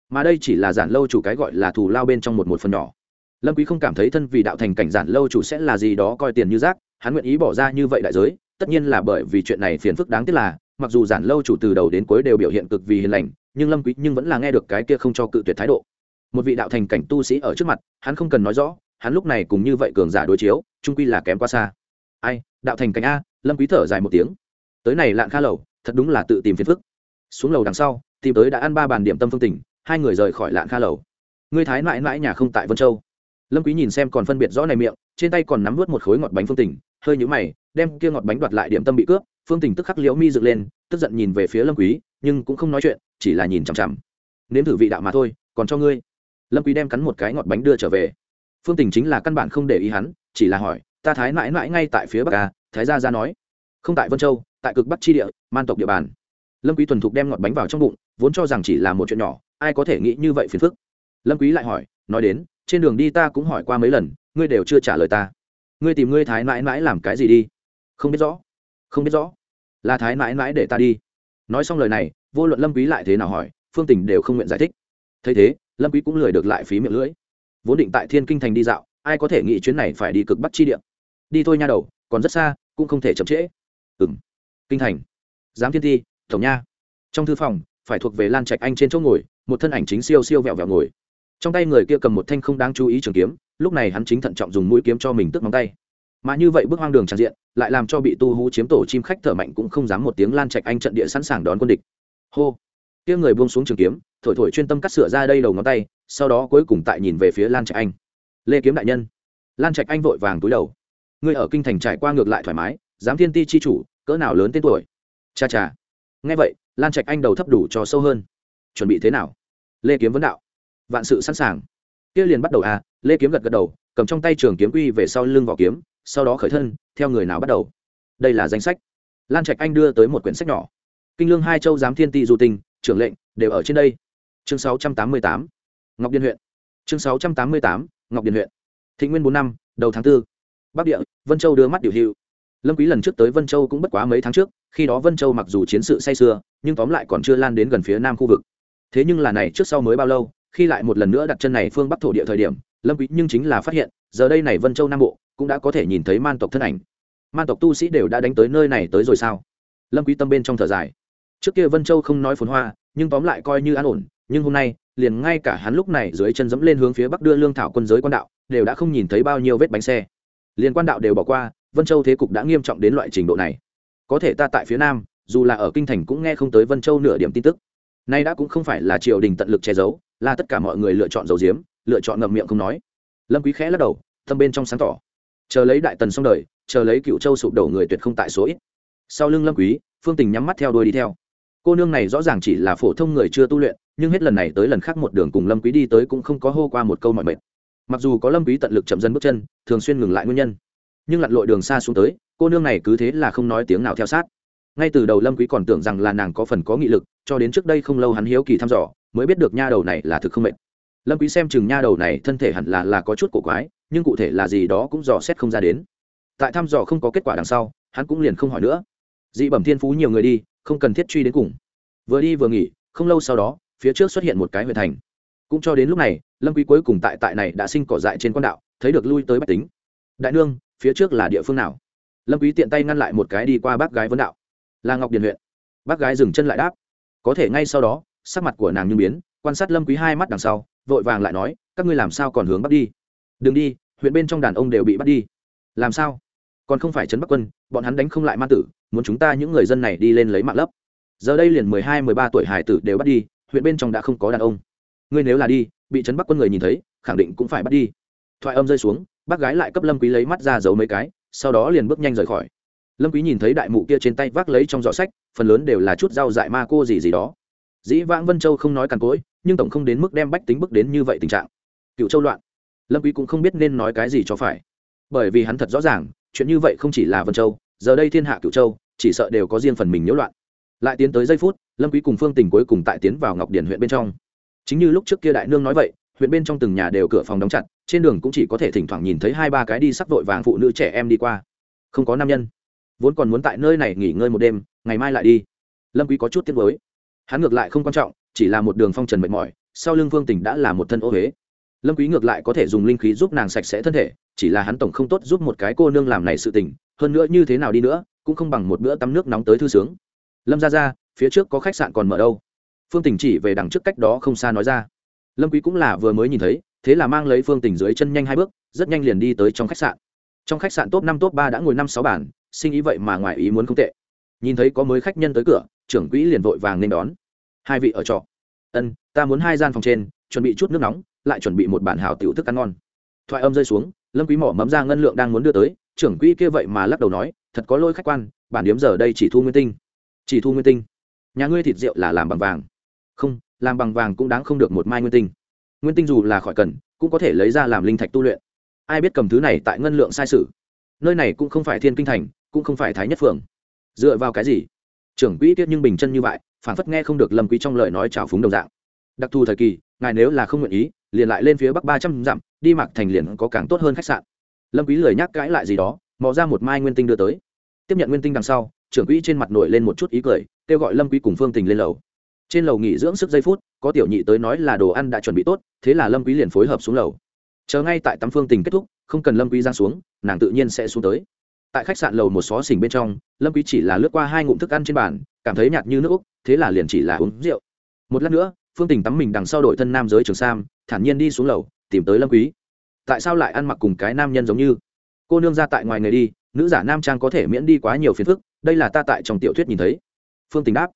Mà đây chỉ là giản lâu chủ cái gọi là thù lao bên trong một một phần nhỏ lâm quý không cảm thấy thân vì đạo thành cảnh giản lâu chủ sẽ là gì đó coi tiền như rác, hắn nguyện ý bỏ ra như vậy đại giới, tất nhiên là bởi vì chuyện này phiền phức đáng tiếc là, mặc dù giản lâu chủ từ đầu đến cuối đều biểu hiện cực vì hiền lành, nhưng lâm quý nhưng vẫn là nghe được cái kia không cho cự tuyệt thái độ. Một vị đạo thành cảnh tu sĩ ở trước mặt, hắn không cần nói rõ, hắn lúc này cũng như vậy cường giả đối chiếu trung quy là kém quá xa. Ai, đạo thành cảnh a, lâm quý thở dài một tiếng. Tới này lạn kha lầu, thật đúng là tự tìm phiền phức. Xuống lầu đằng sau, tìm tới đã ăn ba bàn điểm tâm phương tỉnh, hai người rời khỏi lạn kha lầu. Ngươi thái mãi mãi nhà không tại vân châu lâm quý nhìn xem còn phân biệt rõ này miệng, trên tay còn nắm vớt một khối ngọt bánh phương tỉnh hơi nhũ mày, đem kia ngọt bánh đoạt lại điểm tâm bị cướp, phương tỉnh tức khắc liễu mi dựng lên, tức giận nhìn về phía lâm quý, nhưng cũng không nói chuyện, chỉ là nhìn chằm chằm. Nếm thử vị đạo mà thôi, còn cho ngươi. Lâm quý đem cắn một cái ngọt bánh đưa trở về. Phương tình chính là căn bản không để ý hắn, chỉ là hỏi, ta thái mãi mãi ngay tại phía bắc a thái gia gia nói. Không tại vân châu, tại cực bắc chi địa, man tộc địa bàn. Lâm quý thuần thục đem ngọt bánh vào trong bụng, vốn cho rằng chỉ là một chuyện nhỏ, ai có thể nghĩ như vậy phiền phức. Lâm quý lại hỏi, nói đến trên đường đi ta cũng hỏi qua mấy lần ngươi đều chưa trả lời ta. Ngươi tìm ngươi thái mãi mãi làm cái gì đi? Không biết rõ. Không biết rõ. Là thái mãi mãi để ta đi. Nói xong lời này vô luận lâm quý lại thế nào hỏi phương tình đều không nguyện giải thích. Thấy thế lâm quý cũng lười được lại phí miệng lưỡi. Vốn định tại thiên kinh thành đi dạo ai có thể nghĩ chuyến này phải đi cực bắc chi địa. Đi thôi nha đầu còn rất xa cũng không thể chậm trễ. Ừm. Kinh thành. Giám thiên thi, tổng nha. Trong thư phòng phải thuộc về lan trạch anh trên chỗ ngồi một thân ảnh chính siêu siêu vẹo vẹo ngồi trong tay người kia cầm một thanh không đáng chú ý trường kiếm, lúc này hắn chính thận trọng dùng mũi kiếm cho mình tức móng tay. Mà như vậy bước hoang đường tràn diện, lại làm cho bị tu hú chiếm tổ chim khách thở mạnh cũng không dám một tiếng lan trạch anh trận địa sẵn sàng đón quân địch. Hô! Kia người buông xuống trường kiếm, thổi thổi chuyên tâm cắt sửa ra đây đầu ngón tay, sau đó cuối cùng tại nhìn về phía lan trạch anh. Lê kiếm đại nhân! Lan trạch anh vội vàng túi đầu. Ngươi ở kinh thành trải qua ngược lại thoải mái, dám thiên ti chi chủ, cỡ nào lớn tên tuổi? Cha cha! Nghe vậy, lan trạch anh đầu thấp đủ cho sâu hơn. Chuẩn bị thế nào? Lê kiếm vấn đạo vạn sự sẵn sàng. Kia liền bắt đầu à lê kiếm gật gật đầu, cầm trong tay trường kiếm quy về sau lưng vỏ kiếm, sau đó khởi thân, theo người nào bắt đầu? Đây là danh sách. Lan trạch anh đưa tới một quyển sách nhỏ. Kinh lương hai châu giám thiên tị du tình trưởng lệnh, đều ở trên đây. Chương sáu trăm tám mươi tám, ngọc điền huyện. Chương sáu trăm tám mươi tám, ngọc điền huyện. Thị nguyên bốn năm, đầu tháng 4. bắc địa, vân châu đưa mắt điều hiệu lâm quý lần trước tới vân châu cũng bất quá mấy tháng trước, khi đó vân châu mặc dù chiến sự say sưa, nhưng tóm lại còn chưa lan đến gần phía nam khu vực. Thế nhưng là này trước sau mới bao lâu khi lại một lần nữa đặt chân này phương bắc thổ địa thời điểm, lâm quý nhưng chính là phát hiện, giờ đây này vân châu nam bộ cũng đã có thể nhìn thấy man tộc thân ảnh. Man tộc tu sĩ đều đã đánh tới nơi này tới rồi sao? Lâm quý tâm bên trong thở dài. Trước kia vân châu không nói phồn hoa, nhưng tóm lại coi như an ổn, nhưng hôm nay, liền ngay cả hắn lúc này dưới chân dẫm lên hướng phía bắc đưa lương thảo quân giới quan đạo, đều đã không nhìn thấy bao nhiêu vết bánh xe. Liền quan đạo đều bỏ qua, vân châu thế cục đã nghiêm trọng đến loại trình độ này. Có thể ta tại phía nam, dù là ở kinh thành cũng nghe không tới vân châu nửa điểm tin tức. Nay đã cũng không phải là triều đình tận lực che giấu là tất cả mọi người lựa chọn dầu diếm, lựa chọn ngậm miệng không nói. Lâm quý khẽ lắc đầu tâm bên trong sáng tỏ. Chờ lấy đại tần xong đời, chờ lấy cựu châu sụp đổ người tuyệt không tại số ít. Sau lưng lâm quý, phương tình nhắm mắt theo đuôi đi theo. Cô nương này rõ ràng chỉ là phổ thông người chưa tu luyện, nhưng hết lần này tới lần khác một đường cùng lâm quý đi tới cũng không có hô qua một câu mọi mệt. Mặc dù có lâm quý tận lực chậm dần bước chân, thường xuyên ngừng lại nguyên nhân, nhưng lặn lội đường xa xuống tới, cô nương này cứ thế là không nói tiếng nào theo sát. Ngay từ đầu lâm quý còn tưởng rằng là nàng có phần có nghị lực, cho đến trước đây không lâu hắn hiếu kỳ thăm dò mới biết được nha đầu này là thực không mệt. Lâm quý xem chừng nha đầu này thân thể hẳn là là có chút cổ quái, nhưng cụ thể là gì đó cũng dò xét không ra đến. Tại thăm dò không có kết quả đằng sau, hắn cũng liền không hỏi nữa. Dị bẩm thiên phú nhiều người đi, không cần thiết truy đến cùng. Vừa đi vừa nghỉ, không lâu sau đó, phía trước xuất hiện một cái huyện thành. Cũng cho đến lúc này, lâm quý cuối cùng tại tại này đã sinh cỏ dại trên quan đạo, thấy được lui tới bách tính. Đại nương, phía trước là địa phương nào? Lâm quý tiện tay ngăn lại một cái đi qua bác gái vấn đạo. Là ngọc điền huyện. Bác gái dừng chân lại đáp. Có thể ngay sau đó sắc mặt của nàng như biến, quan sát lâm quý hai mắt đằng sau, vội vàng lại nói, các ngươi làm sao còn hướng bắc đi? Đừng đi, huyện bên trong đàn ông đều bị bắt đi. Làm sao? Còn không phải trấn bắc quân, bọn hắn đánh không lại ma tử, muốn chúng ta những người dân này đi lên lấy mạng lấp. Giờ đây liền mười hai, mười ba tuổi hải tử đều bắt đi, huyện bên trong đã không có đàn ông. Ngươi nếu là đi, bị trấn bắc quân người nhìn thấy, khẳng định cũng phải bắt đi. Thoại âm rơi xuống, bác gái lại cấp lâm quý lấy mắt ra giấu mấy cái, sau đó liền bước nhanh rời khỏi. Lâm quý nhìn thấy đại mụ kia trên tay vác lấy trong giỏ sách, phần lớn đều là chút rau dại ma cô gì gì đó dĩ vãng vân châu không nói càn cối nhưng tổng không đến mức đem bách tính bức đến như vậy tình trạng. Cựu châu loạn. Lâm quý cũng không biết nên nói cái gì cho phải. Bởi vì hắn thật rõ ràng, chuyện như vậy không chỉ là vân châu, giờ đây thiên hạ cựu châu, chỉ sợ đều có riêng phần mình nhiễu loạn. Lại tiến tới giây phút, lâm quý cùng phương tình cuối cùng tại tiến vào ngọc điển huyện bên trong. Chính như lúc trước kia đại nương nói vậy, huyện bên trong từng nhà đều cửa phòng đóng chặt, trên đường cũng chỉ có thể thỉnh thoảng nhìn thấy hai ba cái đi sắc vội vàng phụ nữ trẻ em đi qua. Không có nam nhân. Vốn còn muốn tại nơi này nghỉ ngơi một đêm, ngày mai lại đi. Lâm quý có chút tiếc nuối hắn ngược lại không quan trọng, chỉ là một đường phong trần mệt mỏi, sau lưng vương tình đã là một thân ô huế lâm quý ngược lại có thể dùng linh khí giúp nàng sạch sẽ thân thể, chỉ là hắn tổng không tốt giúp một cái cô nương làm này sự tình, hơn nữa như thế nào đi nữa, cũng không bằng một bữa tắm nước nóng tới thư sướng. Lâm ra ra phía trước có khách sạn còn mở đâu? Phương tình chỉ về đằng trước cách đó không xa nói ra. Lâm quý cũng là vừa mới nhìn thấy, thế là mang lấy phương tình dưới chân nhanh hai bước, rất nhanh liền đi tới trong khách sạn. Trong khách sạn top năm, top ba đã ngồi năm, sáu bàn, sinh ý vậy mà ngoài ý muốn không tệ. Nhìn thấy có mới khách nhân tới cửa, trưởng quỹ liền vội vàng nên đón hai vị ở trọ. Ân, ta muốn hai gian phòng trên, chuẩn bị chút nước nóng, lại chuẩn bị một bản hảo tiểu thức ăn ngon. Thoại âm rơi xuống, lâm quý mỏ mẫm ra ngân lượng đang muốn đưa tới, trưởng quỹ kia vậy mà lắc đầu nói, thật có lôi khách quan, bản điếm giờ đây chỉ thu nguyên tinh. Chỉ thu nguyên tinh. Nhà ngươi thịt rượu là làm bằng vàng. Không, làm bằng vàng cũng đáng không được một mai nguyên tinh. Nguyên tinh dù là khỏi cần, cũng có thể lấy ra làm linh thạch tu luyện. Ai biết cầm thứ này tại ngân lượng sai sự. Nơi này cũng không phải thiên kinh thành, cũng không phải thái nhất phường. Dựa vào cái gì? Trưởng quỹ tiết nhưng bình chân như vậy phản phất nghe không được lâm quý trong lời nói trào phúng đồng dạng. Đặc thù thời kỳ, ngài nếu là không nguyện ý, liền lại lên phía bắc ba trăm dặm, đi mặc thành liền có càng tốt hơn khách sạn. Lâm quý lời nhắc cãi lại gì đó, mò ra một mai nguyên tinh đưa tới. Tiếp nhận nguyên tinh đằng sau, trưởng quỹ trên mặt nổi lên một chút ý cười, kêu gọi lâm quý cùng phương tình lên lầu. Trên lầu nghỉ dưỡng sức giây phút, có tiểu nhị tới nói là đồ ăn đã chuẩn bị tốt, thế là lâm quý liền phối hợp xuống lầu. Chờ ngay tại tắm phương tình kết thúc, không cần lâm quý ra xuống, nàng tự nhiên sẽ xuống tới. Tại khách sạn lầu một xó xỉnh bên trong, lâm quý chỉ là lướt qua hai ngụm thức ăn trên bàn, cảm thấy nhạt như nước úc thế là liền chỉ là uống rượu. Một lát nữa, phương tình tắm mình đằng sau đội thân nam giới trường sam, thản nhiên đi xuống lầu, tìm tới lâm quý. Tại sao lại ăn mặc cùng cái nam nhân giống như? Cô nương ra tại ngoài người đi, nữ giả nam trang có thể miễn đi quá nhiều phiền phức, đây là ta tại trong tiểu thuyết nhìn thấy. Phương tình đáp.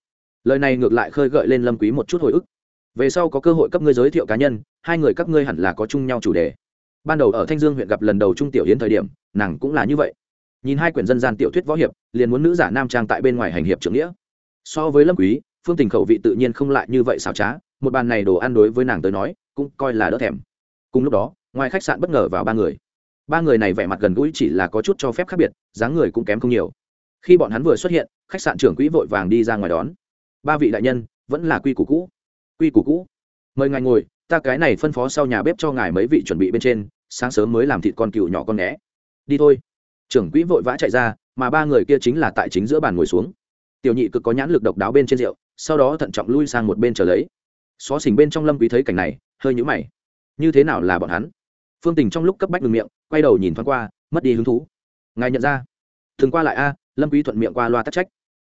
Lời này ngược lại khơi gợi lên lâm quý một chút hồi ức. Về sau có cơ hội cấp ngươi giới thiệu cá nhân, hai người các ngươi hẳn là có chung nhau chủ đề. Ban đầu ở thanh dương huyện gặp lần đầu trung tiểu hiến thời điểm, nàng cũng là như vậy. Nhìn hai quyển dân gian tiểu thuyết võ hiệp, liền muốn nữ giả nam trang tại bên ngoài hành hiệp trưởng nghĩa so với lâm quý, phương tình khẩu vị tự nhiên không lại như vậy xảo trá, một bàn này đồ ăn đối với nàng tới nói, cũng coi là đỡ thèm. Cùng lúc đó, ngoài khách sạn bất ngờ vào ba người. Ba người này vẻ mặt gần gũi chỉ là có chút cho phép khác biệt, dáng người cũng kém không nhiều. Khi bọn hắn vừa xuất hiện, khách sạn trưởng quỹ vội vàng đi ra ngoài đón. Ba vị đại nhân, vẫn là quy củ cũ. Quy củ cũ. Mời ngài ngồi, ta cái này phân phó sau nhà bếp cho ngài mấy vị chuẩn bị bên trên, sáng sớm mới làm thịt con cừu nhỏ con né đi thôi. Trưởng quỹ vội vã chạy ra, mà ba người kia chính là tại chính giữa bàn ngồi xuống tiểu nhị cực có nhãn lực độc đáo bên trên rượu, sau đó thận trọng lui sang một bên chờ lấy. Xó xỉnh bên trong lâm quý thấy cảnh này, hơi nhũ mày. Như thế nào là bọn hắn? Phương tình trong lúc cấp bách ngừng miệng, quay đầu nhìn thoáng qua, mất đi hứng thú. Ngài nhận ra. Thường qua lại a, lâm quý thuận miệng qua loa tắc trách.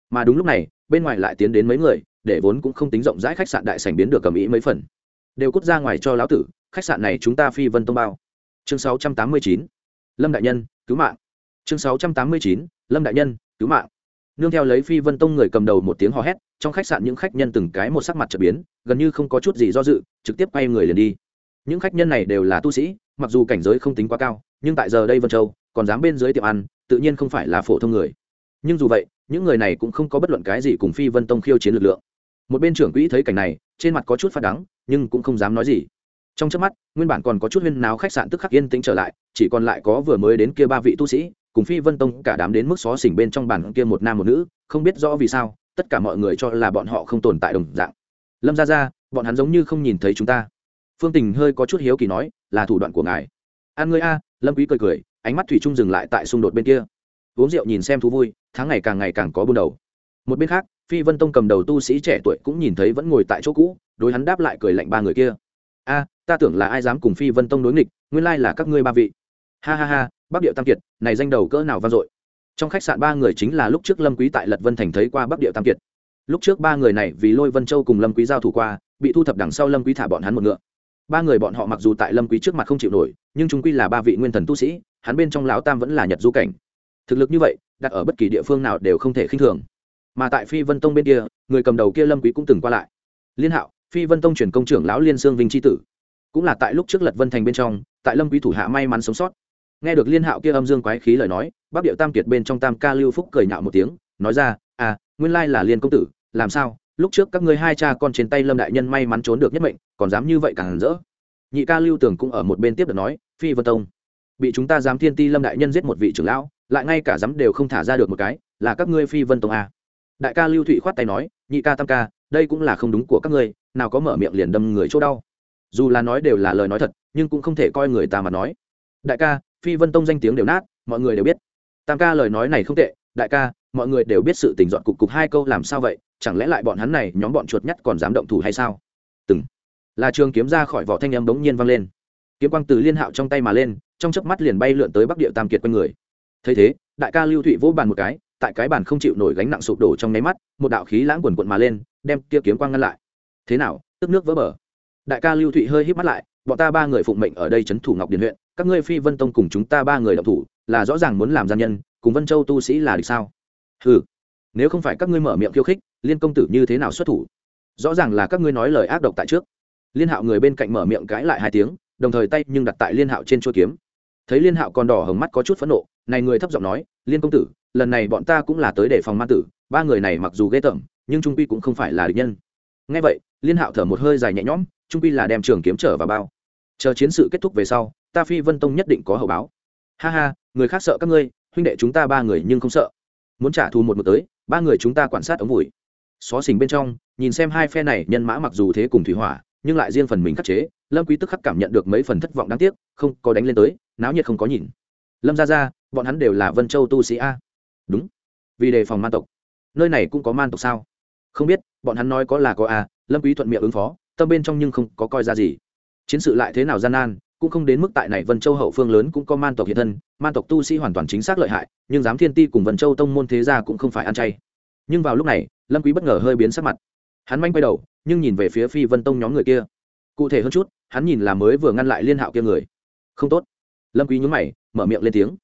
Mà đúng lúc này, bên ngoài lại tiến đến mấy người, để vốn cũng không tính rộng rãi khách sạn đại sảnh biến được cầm ý mấy phần. Đều cút ra ngoài cho lão tử, khách sạn này chúng ta phi vân tông bao. Chương 689 lâm đại nhân, cứu mạng. Chương 689 lâm đại nhân, cứu mạng nương theo lấy phi vân tông người cầm đầu một tiếng hò hét, trong khách sạn những khách nhân từng cái một sắc mặt trở biến, gần như không có chút gì do dự, trực tiếp quay người liền đi. Những khách nhân này đều là tu sĩ, mặc dù cảnh giới không tính quá cao, nhưng tại giờ đây vân châu, còn dám bên dưới tiệm ăn, tự nhiên không phải là phổ thông người. Nhưng dù vậy, những người này cũng không có bất luận cái gì cùng phi vân tông khiêu chiến lực lượng. Một bên trưởng quỹ thấy cảnh này, trên mặt có chút phát đắng, nhưng cũng không dám nói gì. Trong trước mắt, nguyên bản còn có chút huyên náo khách sạn tức khắc yên tĩnh trở lại, chỉ còn lại có vừa mới đến kia ba vị tu sĩ cùng phi vân tông cả đám đến mức xó xỉnh bên trong bàn kia một nam một nữ, không biết rõ vì sao, tất cả mọi người cho là bọn họ không tồn tại đồng dạng. Lâm ra ra bọn hắn giống như không nhìn thấy chúng ta. Phương tình hơi có chút hiếu kỳ nói, là thủ đoạn của ngài. An ngươi a, lâm quý cười cười, ánh mắt thủy trung dừng lại tại xung đột bên kia. Uống rượu nhìn xem thú vui, tháng ngày càng ngày càng có buôn đầu. Một bên khác, phi vân tông cầm đầu tu sĩ trẻ tuổi cũng nhìn thấy vẫn ngồi tại chỗ cũ, đối hắn đáp lại cười lạnh ba người kia. A, ta tưởng là ai dám cùng phi vân tông đối nghịch, nguyên lai là các ngươi ba vị. Ha ha ha bắc điệu tam kiệt, này danh đầu cỡ nào vang dội. Trong khách sạn ba người chính là lúc trước lâm quý tại lật vân thành thấy qua bắc điệu tam kiệt. Lúc trước ba người này vì lôi vân châu cùng lâm quý giao thủ qua, bị thu thập đằng sau lâm quý thả bọn hắn một ngựa. Ba người bọn họ mặc dù tại lâm quý trước mặt không chịu nổi, nhưng chúng quy là ba vị nguyên thần tu sĩ, hắn bên trong lão tam vẫn là nhật du cảnh. Thực lực như vậy, đặt ở bất kỳ địa phương nào đều không thể khinh thường. Mà tại phi vân tông bên kia, người cầm đầu kia lâm quý cũng từng qua lại. Liên hạo, phi vân tông truyền công trưởng lão liên sương vinh chi tử. Cũng là tại lúc trước lật vân thành bên trong, tại lâm quý thủ hạ may mắn sống sót nghe được liên hạo kia âm dương quái khí lời nói, bắc điệu tam kiệt bên trong tam ca lưu phúc cười nhạo một tiếng, nói ra à nguyên lai là liên công tử, làm sao? Lúc trước các ngươi hai cha con trên tay lâm đại nhân may mắn trốn được nhất mệnh, còn dám như vậy càng rỡ. Nhị ca lưu tưởng cũng ở một bên tiếp được nói, phi vân tông, bị chúng ta dám thiên ti lâm đại nhân giết một vị trưởng lão, lại ngay cả dám đều không thả ra được một cái, là các ngươi phi vân tông à? Đại ca lưu thụy khoát tay nói, nhị ca tam ca, đây cũng là không đúng của các ngươi, nào có mở miệng liền đâm người chỗ đau. Dù là nói đều là lời nói thật, nhưng cũng không thể coi người ta mà nói. Đại ca phi vân tông danh tiếng đều nát, mọi người đều biết. Tam ca lời nói này không tệ, đại ca, mọi người đều biết sự tình dọn cục cục hai câu làm sao vậy, chẳng lẽ lại bọn hắn này nhóm bọn chuột nhắt còn dám động thủ hay sao? Từng. Là trường kiếm ra khỏi vỏ thanh âm bỗng nhiên vang lên. Kiếm quang từ liên hạo trong tay mà lên, trong chớp mắt liền bay lượn tới bắc địa tam kiệt quanh người. Thấy thế, đại ca lưu thụy vỗ bàn một cái, tại cái bàn không chịu nổi gánh nặng sụp đổ trong nháy mắt, một đạo khí lãng quần quận mà lên, đem kia kiếm quang ngăn lại. Thế nào, tức nước vỡ bờ. Đại ca lưu thụy hơi hít mắt lại, bọn ta ba người phụng mệnh ở đây trấn thủ ngọc điền huyện các ngươi phi vân tông cùng chúng ta ba người động thủ, là rõ ràng muốn làm gian nhân, cùng vân châu tu sĩ là địch sao? Ừ nếu không phải các ngươi mở miệng khiêu khích, liên công tử như thế nào xuất thủ? Rõ ràng là các ngươi nói lời ác độc tại trước. Liên hạo người bên cạnh mở miệng cãi lại hai tiếng, đồng thời tay nhưng đặt tại liên hạo trên chỗ kiếm. Thấy liên hạo còn đỏ hồng mắt có chút phẫn nộ, này người thấp giọng nói, liên công tử, lần này bọn ta cũng là tới để phòng ma tử, ba người này mặc dù ghê tởm, nhưng trung quy cũng không phải là địch nhân. Ngay vậy, liên hạo thở một hơi dài nhẹ nhõm, trung quy là đem trường kiếm trở vào bao. Chờ chiến sự kết thúc về sau ta phi vân tông nhất định có hậu báo. Ha ha, người khác sợ các ngươi, huynh đệ chúng ta ba người nhưng không sợ. Muốn trả thù một một tới, ba người chúng ta quan sát ống vùi. Xó xỉnh bên trong, nhìn xem hai phe này, nhân mã mặc dù thế cùng thủy hỏa, nhưng lại riêng phần mình khắc chế, lâm quý tức khắc cảm nhận được mấy phần thất vọng đáng tiếc, không, có đánh lên tới, náo nhiệt không có nhìn. Lâm gia gia, bọn hắn đều là vân châu tu sĩ a. Đúng. Vì đề phòng man tộc. Nơi này cũng có man tộc sao? Không biết, bọn hắn nói có là có a, lâm quý thuận miệng ứng phó, tâm bên trong nhưng không có coi ra gì. Chiến sự lại thế nào gian nan cũng không đến mức tại này vân châu hậu phương lớn cũng có man tộc hiện thân, man tộc tu sĩ hoàn toàn chính xác lợi hại, nhưng dám thiên ti cùng vân châu tông môn thế gia cũng không phải ăn chay. Nhưng vào lúc này, lâm quý bất ngờ hơi biến sắc mặt. Hắn manh quay đầu, nhưng nhìn về phía phi vân tông nhóm người kia. Cụ thể hơn chút, hắn nhìn là mới vừa ngăn lại liên hạo kia người. Không tốt. Lâm quý nhướng mày, mở miệng lên tiếng.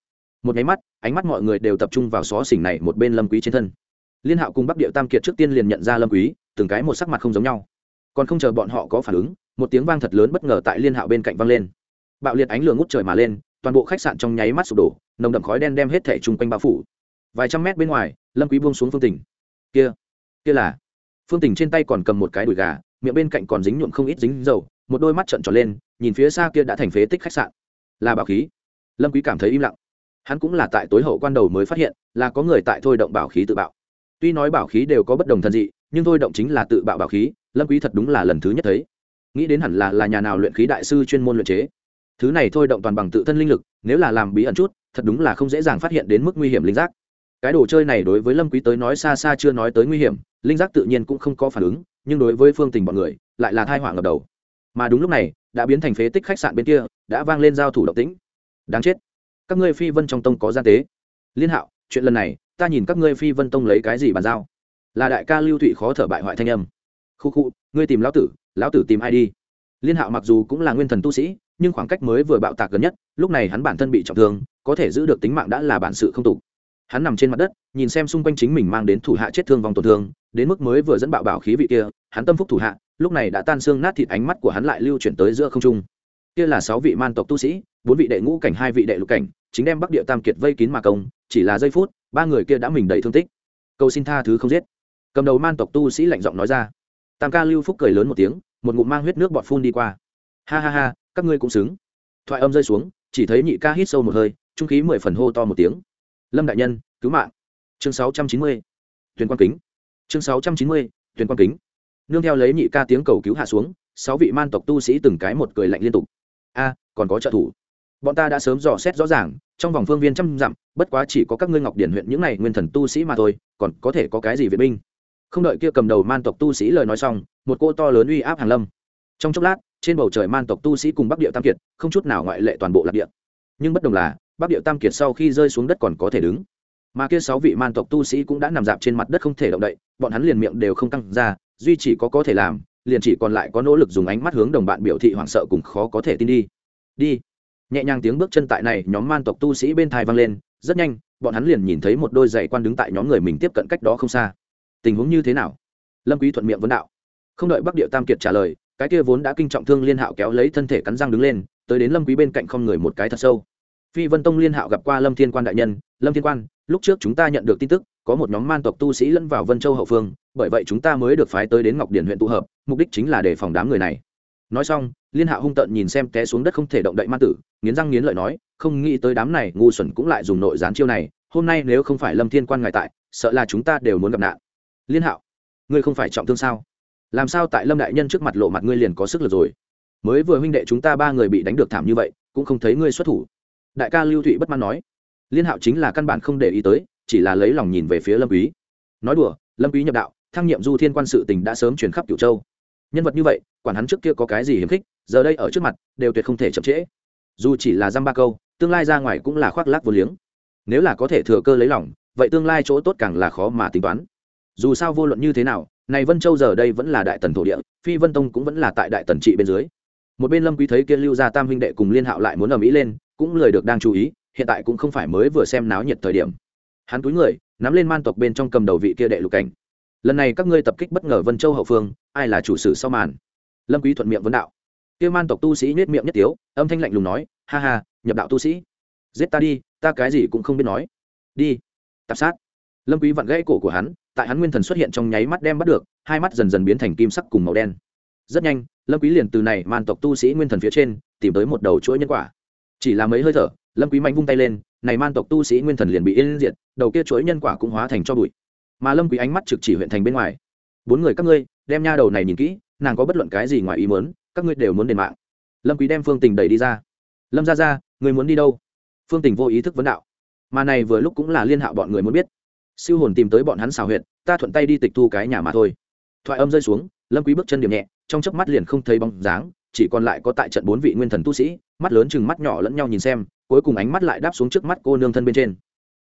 Một máy mắt, ánh mắt mọi người đều tập trung vào xó xỉnh này một bên lâm quý trên thân. Liên hạo cùng bắc địa tam kiệt trước tiên liền nhận ra lâm quý, từng cái một sắc mặt không giống nhau. Còn không chờ bọn họ có phản ứng, một tiếng vang thật lớn bất ngờ tại liên hạo bên cạnh vang lên bạo liệt ánh lửa ngút trời mà lên, toàn bộ khách sạn trong nháy mắt sụp đổ, nồng đậm khói đen đem hết thể chung quanh bao phủ. Vài trăm mét bên ngoài, lâm quý buông xuống phương tỉnh kia kia là phương tỉnh trên tay còn cầm một cái đùi gà, miệng bên cạnh còn dính nhuộm không ít dính dầu, một đôi mắt trợn tròn lên, nhìn phía xa kia đã thành phế tích khách sạn. Là bảo khí. Lâm quý cảm thấy im lặng. Hắn cũng là tại tối hậu quan đầu mới phát hiện, là có người tại thôi động bảo khí tự bạo. Tuy nói bảo khí đều có bất đồng thần dị, nhưng thôi động chính là tự bạo bảo khí, lâm quý thật đúng là lần thứ nhất thấy. Nghĩ đến hẳn là là nhà nào luyện khí đại sư chuyên môn luyện chế thứ này thôi động toàn bằng tự thân linh lực, nếu là làm bí ẩn chút, thật đúng là không dễ dàng phát hiện đến mức nguy hiểm linh giác. Cái đồ chơi này đối với lâm quý tới nói xa xa chưa nói tới nguy hiểm, linh giác tự nhiên cũng không có phản ứng, nhưng đối với phương tình bọn người, lại là thai họa ngập đầu. Mà đúng lúc này, đã biến thành phế tích khách sạn bên kia, đã vang lên giao thủ động tĩnh. Đáng chết. Các ngươi phi vân trong tông có gian tế. Liên hạo, chuyện lần này, ta nhìn các ngươi phi vân tông lấy cái gì bàn giao? Là đại ca lưu thụy khó thở bại hoại thanh âm. Khu khu, ngươi tìm lão tử lão tử tìm ai đi? Liên hạo mặc dù cũng là nguyên thần tu sĩ nhưng khoảng cách mới vừa bạo tạc gần nhất, lúc này hắn bản thân bị trọng thương, có thể giữ được tính mạng đã là bản sự không tục. Hắn nằm trên mặt đất, nhìn xem xung quanh chính mình mang đến thủ hạ chết thương vòng tổn thương, đến mức mới vừa dẫn bạo bảo khí vị kia, hắn tâm phúc thủ hạ, lúc này đã tan xương nát thịt ánh mắt của hắn lại lưu chuyển tới giữa không trung. Kia là sáu vị man tộc tu sĩ, bốn vị đệ ngũ cảnh, hai vị đệ lục cảnh, chính đem bắc địa tam kiệt vây kín mà công, chỉ là giây phút, ba người kia đã mình đầy thương tích. Cầu xin tha thứ không giết. Cầm đầu man tộc tu sĩ lạnh giọng nói ra. Tam ca lưu phúc cười lớn một tiếng, một ngụm mang huyết nước bọt phun đi qua. Ha ha ha các ngươi cũng xứng. Thoại âm rơi xuống, chỉ thấy nhị ca hít sâu một hơi, trung khí mười phần hô to một tiếng. Lâm đại nhân, cứu mạng. Chương sáu trăm chín mươi tuyển quan kính. Chương sáu trăm chín mươi tuyển quan kính. Nương theo lấy nhị ca tiếng cầu cứu hạ xuống, sáu vị man tộc tu sĩ từng cái một cười lạnh liên tục. A, còn có trợ thủ. Bọn ta đã sớm dò xét rõ ràng, trong vòng phương viên trăm dặm, bất quá chỉ có các ngươi ngọc điển huyện những này nguyên thần tu sĩ mà thôi, còn có thể có cái gì vệ binh? Không đợi kia cầm đầu man tộc tu sĩ lời nói xong, một cô to lớn uy áp hàng lâm trong chốc lát, trên bầu trời man tộc tu sĩ cùng bắc địa tam kiệt, không chút nào ngoại lệ toàn bộ lạc địa. Nhưng bất đồng là, bắc địa tam kiệt sau khi rơi xuống đất còn có thể đứng. Mà kia sáu vị man tộc tu sĩ cũng đã nằm dạp trên mặt đất không thể động đậy, bọn hắn liền miệng đều không căng ra, duy chỉ có có thể làm, liền chỉ còn lại có nỗ lực dùng ánh mắt hướng đồng bạn biểu thị hoảng sợ cùng khó có thể tin đi. Đi. Nhẹ nhàng tiếng bước chân tại này, nhóm man tộc tu sĩ bên thai vang lên, rất nhanh, bọn hắn liền nhìn thấy một đôi giày quan đứng tại nhóm người mình tiếp cận cách đó không xa. Tình huống như thế nào? Lâm quý thuận miệng vấn đạo. Không đợi bắc địa tam kiệt trả lời cái kia vốn đã kinh trọng thương liên hạo kéo lấy thân thể cắn răng đứng lên, tới đến lâm quý bên cạnh không người một cái thật sâu. Phi vân tông liên hạo gặp qua lâm thiên quan đại nhân, lâm thiên quan, lúc trước chúng ta nhận được tin tức, có một nhóm man tộc tu sĩ lẫn vào vân châu hậu phương, bởi vậy chúng ta mới được phái tới đến ngọc điển huyện tụ hợp, mục đích chính là để phòng đám người này. Nói xong, liên hạo hung tợn nhìn xem té xuống đất không thể động đậy man tử, nghiến răng nghiến lợi nói, không nghĩ tới đám này ngu xuẩn cũng lại dùng nội gián chiêu này, hôm nay nếu không phải lâm thiên quan ngài tại, sợ là chúng ta đều muốn gặp nạn. Liên hạo, ngươi không phải trọng thương sao? Làm sao tại lâm đại nhân trước mặt lộ mặt ngươi liền có sức lực rồi? Mới vừa huynh đệ chúng ta ba người bị đánh được thảm như vậy, cũng không thấy ngươi xuất thủ. Đại ca lưu thụy bất mãn nói. Liên hạo chính là căn bản không để ý tới, chỉ là lấy lòng nhìn về phía lâm quý. Nói đùa, lâm quý nhập đạo, thăng nhiệm du thiên quan sự tình đã sớm truyền khắp cửu châu. Nhân vật như vậy, quản hắn trước kia có cái gì hiếm khích, giờ đây ở trước mặt, đều tuyệt không thể chậm trễ. Dù chỉ là dăm ba câu, tương lai ra ngoài cũng là khoác lác vô liếng. Nếu là có thể thừa cơ lấy lòng, vậy tương lai chỗ tốt càng là khó mà tính toán. Dù sao vô luận như thế nào này vân châu giờ đây vẫn là đại tần thổ địa, phi vân tông cũng vẫn là tại đại tần trị bên dưới. Một bên lâm quý thấy kia lưu gia tam huynh đệ cùng liên hạo lại muốn ở mỹ lên, cũng lời được đang chú ý, hiện tại cũng không phải mới vừa xem náo nhiệt thời điểm. Hắn túi người, nắm lên man tộc bên trong cầm đầu vị kia đệ lục cảnh. Lần này các ngươi tập kích bất ngờ vân châu hậu phương, ai là chủ sử sau màn? Lâm quý thuận miệng vấn đạo. Kia man tộc tu sĩ nhếch miệng nhất tiếu, âm thanh lạnh lùng nói, ha ha, nhập đạo tu sĩ. Giết ta đi, ta cái gì cũng không biết nói. Đi. Tạp sát. Lâm quý vặn gãy cổ của hắn tại hắn nguyên thần xuất hiện trong nháy mắt đem bắt được, hai mắt dần dần biến thành kim sắc cùng màu đen. Rất nhanh, lâm quý liền từ này man tộc tu sĩ nguyên thần phía trên tìm tới một đầu chuỗi nhân quả. Chỉ là mấy hơi thở, lâm quý mạnh vung tay lên, này man tộc tu sĩ nguyên thần liền bị yên diệt, đầu kia chuỗi nhân quả cũng hóa thành cho bụi. Mà lâm quý ánh mắt trực chỉ huyện thành bên ngoài. Bốn người các ngươi, đem nha đầu này nhìn kỹ, nàng có bất luận cái gì ngoài ý muốn, các ngươi đều muốn đền mạng. Lâm quý đem phương tình đẩy đi ra. Lâm gia gia, ngươi muốn đi đâu? Phương tình vô ý thức vấn đạo. Mà này vừa lúc cũng là liên hạo bọn người muốn biết siêu hồn tìm tới bọn hắn xào huyệt, ta thuận tay đi tịch thu cái nhà mà thôi. Thoại âm rơi xuống lâm quý bước chân điểm nhẹ trong chớp mắt liền không thấy bóng dáng chỉ còn lại có tại trận bốn vị nguyên thần tu sĩ mắt lớn chừng mắt nhỏ lẫn nhau nhìn xem cuối cùng ánh mắt lại đáp xuống trước mắt cô nương thân bên trên.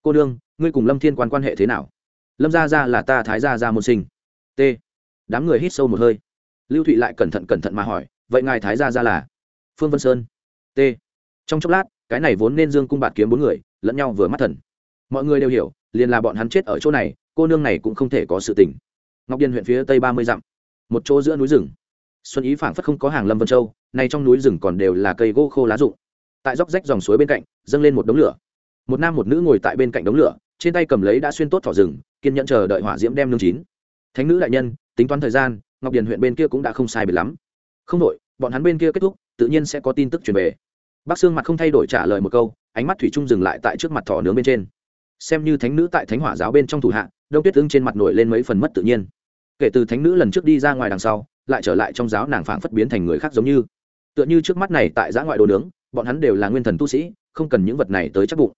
Cô nương ngươi cùng lâm thiên quan quan hệ thế nào? Lâm gia gia là ta thái gia gia môn sinh. T. Đám người hít sâu một hơi. Lưu thụy lại cẩn thận cẩn thận mà hỏi vậy ngài thái gia gia là? Phương vân sơn. T. Trong chốc lát cái này vốn nên dương cung bạt kiếm bốn người lẫn nhau vừa mắt thần mọi người đều hiểu, liền là bọn hắn chết ở chỗ này, cô nương này cũng không thể có sự tình. Ngọc điền huyện phía tây ba mươi dặm, một chỗ giữa núi rừng. Xuân ý phảng phất không có hàng lâm vân châu, nay trong núi rừng còn đều là cây gỗ khô lá rụng. Tại dốc rách dòng suối bên cạnh, dâng lên một đống lửa. Một nam một nữ ngồi tại bên cạnh đống lửa, trên tay cầm lấy đã xuyên tốt thỏ rừng, kiên nhẫn chờ đợi hỏa diễm đem nương chín. Thánh nữ đại nhân, tính toán thời gian, ngọc điền huyện bên kia cũng đã không sai biệt lắm. Không đội bọn hắn bên kia kết thúc, tự nhiên sẽ có tin tức truyền về. Bác sương mặt không thay đổi trả lời một câu, ánh mắt thủy trung dừng lại tại trước mặt thỏ nướng bên trên xem như thánh nữ tại thánh hỏa giáo bên trong thủ hạ, đông tuyết ứng trên mặt nổi lên mấy phần mất tự nhiên. Kể từ thánh nữ lần trước đi ra ngoài đằng sau, lại trở lại trong giáo nàng phảng phất biến thành người khác giống như. Tựa như trước mắt này tại giã ngoại đồ nướng, bọn hắn đều là nguyên thần tu sĩ, không cần những vật này tới chắc bụng.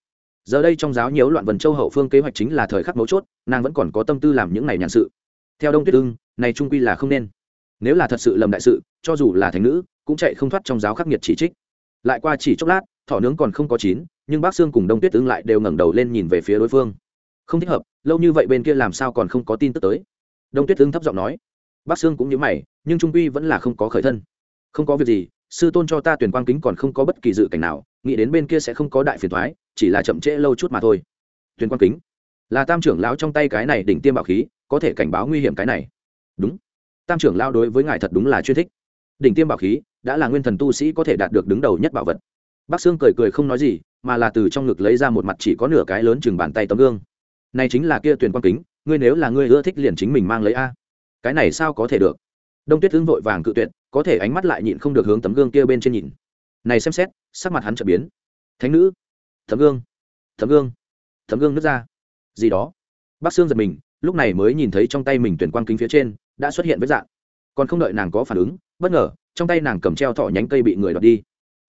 Giờ đây trong giáo nhiễu loạn vần châu hậu phương kế hoạch chính là thời khắc mấu chốt, nàng vẫn còn có tâm tư làm những này nhàn sự. Theo đông tuyết ưng, này trung quy là không nên. Nếu là thật sự lầm đại sự, cho dù là thành nữ, cũng chạy không thoát trong giáo khắc nghiệt chỉ trích. Lại qua chỉ chốc lát thỏ nướng còn không có chín, nhưng bác sương cùng đông tuyết ứng lại đều ngẩng đầu lên nhìn về phía đối phương. Không thích hợp, lâu như vậy bên kia làm sao còn không có tin tức tới. Đông tuyết ứng thấp giọng nói. Bác sương cũng nhớ mày, nhưng trung quy vẫn là không có khởi thân. Không có việc gì, sư tôn cho ta tuyển quang kính còn không có bất kỳ dự cảnh nào, nghĩ đến bên kia sẽ không có đại phiền thoái chỉ là chậm trễ lâu chút mà thôi. Tuyển quang kính? Là tam trưởng lão trong tay cái này đỉnh tiêm bảo khí, có thể cảnh báo nguy hiểm cái này. Đúng. Tam trưởng lão đối với ngài thật đúng là chuyên thích. Đỉnh tiêm bảo khí, đã là nguyên thần tu sĩ có thể đạt được đứng đầu nhất bảo vật bác sương cười cười không nói gì, mà là từ trong ngực lấy ra một mặt chỉ có nửa cái lớn chừng bàn tay tấm gương. Này chính là kia tuyển quan kính, ngươi nếu là ngươi ưa thích liền chính mình mang lấy a. Cái này sao có thể được? Đông tuyết hưng vội vàng cự tuyệt, có thể ánh mắt lại nhịn không được hướng tấm gương kia bên trên nhìn. Này xem xét, sắc mặt hắn trở biến. Thánh nữ, tấm gương tấm gương tấm gương nước ra. Gì đó? Bác sương giật mình, lúc này mới nhìn thấy trong tay mình tuyển quang kính phía trên đã xuất hiện với dạng. Còn không đợi nàng có phản ứng, bất ngờ, trong tay nàng cầm treo thỏ nhánh cây bị người đọt đi.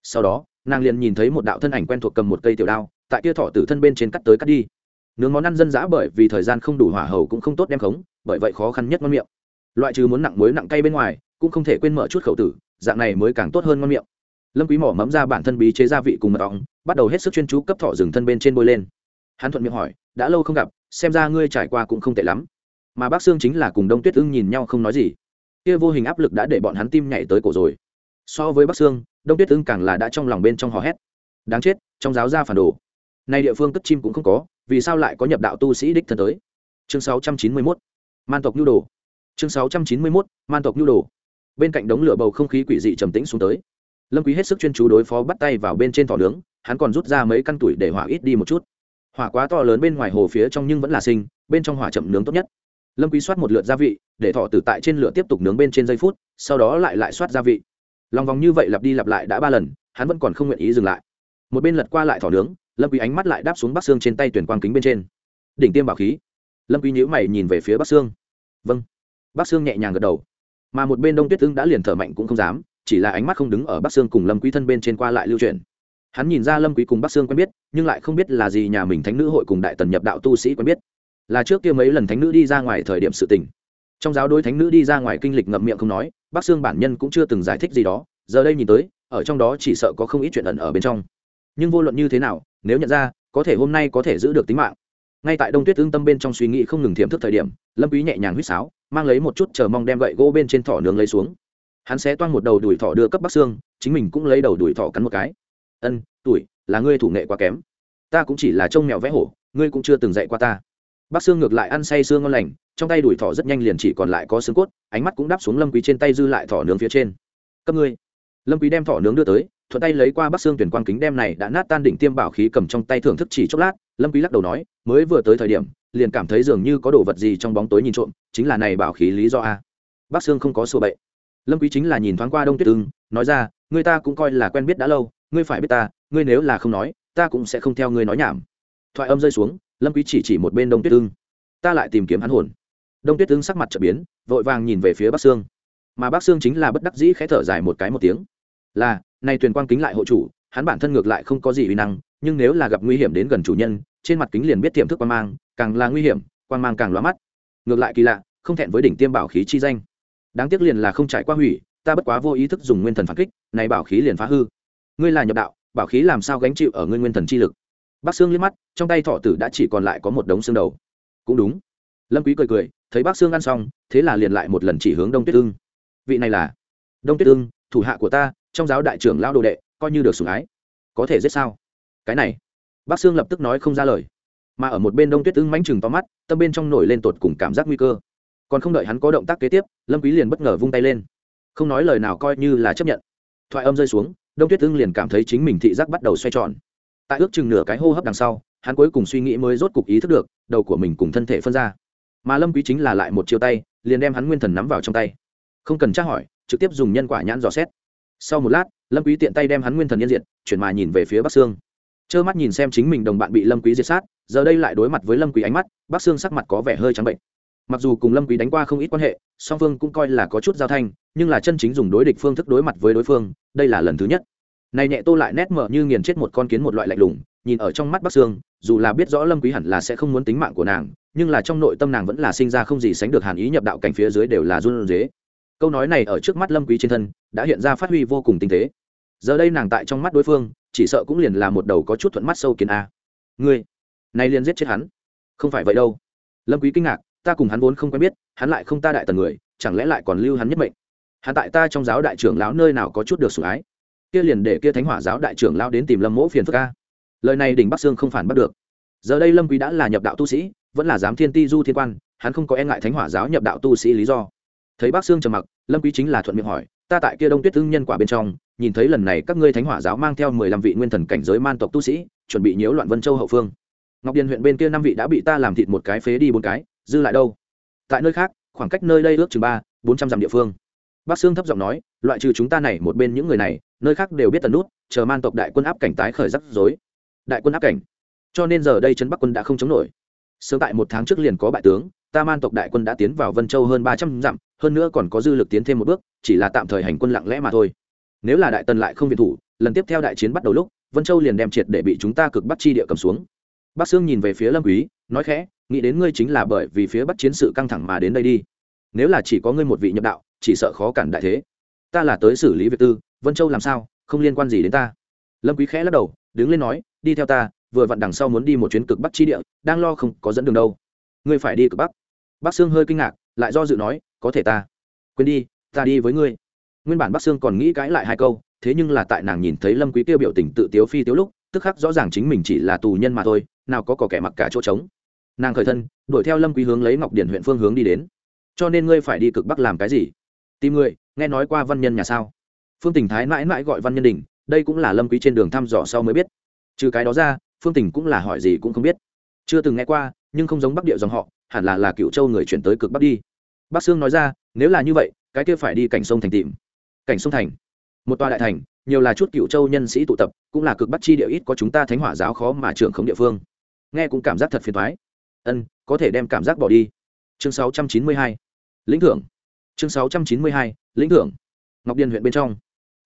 Sau đó nàng liền nhìn thấy một đạo thân ảnh quen thuộc cầm một cây tiểu đao, tại kia thỏ tử thân bên trên cắt tới cắt đi. Nướng món ăn dân dã bởi vì thời gian không đủ hỏa hầu cũng không tốt đem khống, bởi vậy khó khăn nhất ngon miệng. Loại trừ muốn nặng muối nặng cay bên ngoài, cũng không thể quên mở chút khẩu tử, dạng này mới càng tốt hơn ngon miệng. Lâm quý mỏ mẫm ra bản thân bí chế gia vị cùng mật ong, bắt đầu hết sức chuyên chú cấp thỏ rừng thân bên trên bôi lên. Hắn thuận miệng hỏi, đã lâu không gặp, xem ra ngươi trải qua cũng không tệ lắm. Mà bác sương chính là cùng đông tuyết ưng nhìn nhau không nói gì. Kia vô hình áp lực đã để bọn hắn tim nhảy tới cổ rồi. So với bác sương đông tuyết ưng càng là đã trong lòng bên trong hò hét đáng chết trong giáo gia phản đồ nay địa phương cất chim cũng không có vì sao lại có nhập đạo tu sĩ đích thân tới chương 691 man tộc nhu đồ chương 691 man tộc nhu đồ bên cạnh đống lửa bầu không khí quỷ dị trầm tĩnh xuống tới lâm quý hết sức chuyên chú đối phó bắt tay vào bên trên thỏ nướng hắn còn rút ra mấy căn tuổi để hỏa ít đi một chút hỏa quá to lớn bên ngoài hồ phía trong nhưng vẫn là sinh bên trong hỏa chậm nướng tốt nhất lâm quý xoát một lượt gia vị để thỏ tử tại trên lửa tiếp tục nướng bên trên giây phút sau đó lại lại xoát gia vị lòng vòng như vậy lặp đi lặp lại đã ba lần, hắn vẫn còn không nguyện ý dừng lại. Một bên lật qua lại thỏ nướng, lâm quý ánh mắt lại đáp xuống bắc xương trên tay tuyển quang kính bên trên. Đỉnh tiêm bảo khí. Lâm quý nhíu mày nhìn về phía bắc xương vâng. Bắc xương nhẹ nhàng gật đầu. Mà một bên đông tuyết tương đã liền thở mạnh cũng không dám, chỉ là ánh mắt không đứng ở bắc xương cùng lâm quý thân bên trên qua lại lưu truyền hắn nhìn ra lâm quý cùng bắc xương quen biết, nhưng lại không biết là gì nhà mình thánh nữ hội cùng đại tần nhập đạo tu sĩ quen biết. Là trước kia mấy lần thánh nữ đi ra ngoài thời điểm sự tình. Trong giáo đối thánh nữ đi ra ngoài kinh lịch ngậm miệng không nói bắc xương bản nhân cũng chưa từng giải thích gì đó, giờ đây nhìn tới, ở trong đó chỉ sợ có không ít chuyện ẩn ở bên trong. Nhưng vô luận như thế nào, nếu nhận ra, có thể hôm nay có thể giữ được tính mạng. Ngay tại đông tuyết tương tâm bên trong suy nghĩ không ngừng thiểm thức thời điểm, lâm quý nhẹ nhàng huýt sáo, mang lấy một chút chờ mong đem gậy gỗ bên trên thỏ nướng lấy xuống. Hắn sẽ toan một đầu đuổi thỏ đưa cấp bắc xương chính mình cũng lấy đầu đuổi thỏ cắn một cái. Ân, tuổi, là ngươi thủ nghệ quá kém. Ta cũng chỉ là trông mèo vẽ hổ, ngươi cũng chưa từng dạy qua ta. Bắc xương ngược lại ăn say xương ngon lành trong tay đuổi thỏ rất nhanh liền chỉ còn lại có xương cốt, ánh mắt cũng đáp xuống lâm quý trên tay dư lại thỏ nướng phía trên. Cấp ngươi. Lâm quý đem thỏ nướng đưa tới, thuận tay lấy qua bắc xương tuyển quang kính đem này đã nát tan đỉnh tiêm bảo khí cầm trong tay thưởng thức chỉ chốc lát, lâm quý lắc đầu nói, mới vừa tới thời điểm, liền cảm thấy dường như có đồ vật gì trong bóng tối nhìn trộm, chính là này bảo khí lý do a. Bắc xương không có sửa bậy. Lâm quý chính là nhìn thoáng qua đông tuyết ưng, nói ra, người ta cũng coi là quen biết đã lâu, ngươi phải biết ta, ngươi nếu là không nói, ta cũng sẽ không theo ngươi nói nhảm. Thoại âm rơi xuống, lâm quý chỉ chỉ một bên đông tuyết ưng. Ta lại tìm kiếm hắn hồn đông tuyết ưng sắc mặt trở biến vội vàng nhìn về phía bắc Sương, mà bắc Sương chính là bất đắc dĩ khẽ thở dài một cái một tiếng. Là nay tuyền quang kính lại hộ chủ hắn bản thân ngược lại không có gì uy năng nhưng nếu là gặp nguy hiểm đến gần chủ nhân trên mặt kính liền biết tiềm thức quan mang càng là nguy hiểm quan mang càng lóa mắt. Ngược lại kỳ lạ không thẹn với đỉnh tiêm bảo khí chi danh. Đáng tiếc liền là không trải qua hủy ta bất quá vô ý thức dùng nguyên thần phản kích này bảo khí liền phá hư. Ngươi là nhập đạo bảo khí làm sao gánh chịu ở ngươi nguyên thần chi lực? Bác xương liếc mắt trong tay thọ tử đã chỉ còn lại có một đống xương đầu. Cũng đúng lâm quý cười cười, thấy bác xương ăn xong, thế là liền lại một lần chỉ hướng đông tuyết ương vị này là? Đông tuyết ương thủ hạ của ta, trong giáo đại trưởng lao đồ đệ, coi như được sủng ái. Có thể giết sao? Cái này. Bác sương lập tức nói không ra lời. Mà ở một bên đông tuyết ưng mánh chừng to mắt, tâm bên trong nổi lên tột cùng cảm giác nguy cơ. Còn không đợi hắn có động tác kế tiếp, lâm quý liền bất ngờ vung tay lên. Không nói lời nào coi như là chấp nhận. Thoại âm rơi xuống, đông tuyết ưng liền cảm thấy chính mình thị giác bắt đầu xoay tròn. Tại ước chừng nửa cái hô hấp đằng sau, hắn cuối cùng suy nghĩ mới rốt cục ý thức được, đầu của mình cùng thân thể phân ra mà lâm quý chính là lại một chiêu tay, liền đem hắn nguyên thần nắm vào trong tay. Không cần tra hỏi, trực tiếp dùng nhân quả nhãn dò xét. Sau một lát, lâm quý tiện tay đem hắn nguyên thần nhân diện chuyển mà nhìn về phía bắc sương. Trơ mắt nhìn xem chính mình đồng bạn bị lâm quý diệt sát, giờ đây lại đối mặt với lâm quý ánh mắt, bắc sương sắc mặt có vẻ hơi trắng bệnh. Mặc dù cùng lâm quý đánh qua không ít quan hệ, song phương cũng coi là có chút giao thanh, nhưng là chân chính dùng đối địch phương thức đối mặt với đối phương, đây là lần thứ nhất. Này nhẹ tô lại nét mở như nghiền chết một con kiến một loại lạnh lùng, nhìn ở trong mắt bắc sương, dù là biết rõ lâm quý hẳn là sẽ không muốn tính mạng của nàng nhưng là trong nội tâm nàng vẫn là sinh ra không gì sánh được hàn ý nhập đạo cảnh phía dưới đều là run rế. Câu nói này ở trước mắt lâm quý trên thân, đã hiện ra phát huy vô cùng tinh tế. Giờ đây nàng tại trong mắt đối phương, chỉ sợ cũng liền là một đầu có chút thuận mắt sâu kiến a. Ngươi, này liền giết chết hắn. Không phải vậy đâu. Lâm quý kinh ngạc, ta cùng hắn vốn không quen biết, hắn lại không ta đại tần người, chẳng lẽ lại còn lưu hắn nhất mệnh? Hắn tại ta trong giáo đại trưởng lão nơi nào có chút được sủng ái? Kia liền để kia thánh hỏa giáo đại trưởng lão đến tìm lâm mỗ phiền phức a. Lời này đỉnh bắc sương không phản bắt được. Giờ đây lâm quý đã là nhập đạo tu sĩ vẫn là giám thiên ti du thiên quan, hắn không có e ngại thánh hỏa giáo nhập đạo tu sĩ lý do. Thấy bác sương trầm mặc, lâm quý chính là thuận miệng hỏi, ta tại kia đông tuyết ưng nhân quả bên trong, nhìn thấy lần này các ngươi thánh hỏa giáo mang theo mười lăm vị nguyên thần cảnh giới man tộc tu sĩ, chuẩn bị nhiễu loạn vân châu hậu phương. Ngọc điền huyện bên kia năm vị đã bị ta làm thịt một cái phế đi bốn cái, dư lại đâu? Tại nơi khác, khoảng cách nơi đây ước chừng ba, bốn trăm dặm địa phương. Bác sương thấp giọng nói, loại trừ chúng ta này một bên những người này, nơi khác đều biết tần nút, chờ man tộc đại quân áp cảnh tái khởi rắc rối. Đại quân áp cảnh. Cho nên giờ đây trấn bắc quân đã không chống nổi sớm tại một tháng trước liền có bại tướng, ta man tộc đại quân đã tiến vào vân châu hơn ba trăm dặm, hơn nữa còn có dư lực tiến thêm một bước, chỉ là tạm thời hành quân lặng lẽ mà thôi. Nếu là đại tần lại không viện thủ, lần tiếp theo đại chiến bắt đầu lúc, vân châu liền đem triệt để bị chúng ta cực bắt chi địa cầm xuống. Bác sương nhìn về phía lâm quý, nói khẽ, nghĩ đến ngươi chính là bởi vì phía bắc chiến sự căng thẳng mà đến đây đi. Nếu là chỉ có ngươi một vị nhập đạo, chỉ sợ khó cản đại thế. Ta là tới xử lý việc tư, vân châu làm sao, không liên quan gì đến ta. Lâm quý khẽ lắc đầu, đứng lên nói, đi theo ta vừa vặn đằng sau muốn đi một chuyến cực bắc chi địa, đang lo không có dẫn đường đâu. Ngươi phải đi cực bắc. Bắc sương hơi kinh ngạc, lại do dự nói, có thể ta. Quên đi, ta đi với ngươi. Nguyên bản bắc sương còn nghĩ cãi lại hai câu, thế nhưng là tại nàng nhìn thấy lâm quý tiêu biểu tình tự tiếu phi tiếu lúc, tức khắc rõ ràng chính mình chỉ là tù nhân mà thôi, nào có cỏ kẻ mặc cả chỗ trống. Nàng khởi thân, đuổi theo lâm quý hướng lấy ngọc điển huyện phương hướng đi đến. Cho nên ngươi phải đi cực bắc làm cái gì? Tìm người, nghe nói qua văn nhân nhà sao? Phương tình thái mãi mãi gọi văn nhân đình đây cũng là lâm quý trên đường thăm dò sau mới biết. Trừ cái đó ra phương tình cũng là hỏi gì cũng không biết. Chưa từng nghe qua, nhưng không giống bắc địa dòng họ, hẳn là là cựu châu người chuyển tới cực bắc đi. Bác sương nói ra, nếu là như vậy, cái kia phải đi cảnh sông thành tìm. Cảnh sông thành. Một tòa đại thành, nhiều là chút cựu châu nhân sĩ tụ tập, cũng là cực bắc chi địa ít có chúng ta thánh hỏa giáo khó mà trưởng không địa phương. Nghe cũng cảm giác thật phiền thoái ân, có thể đem cảm giác bỏ đi. Chương 692. lĩnh thưởng. Chương 692. lĩnh thưởng. Ngọc điền huyện bên trong.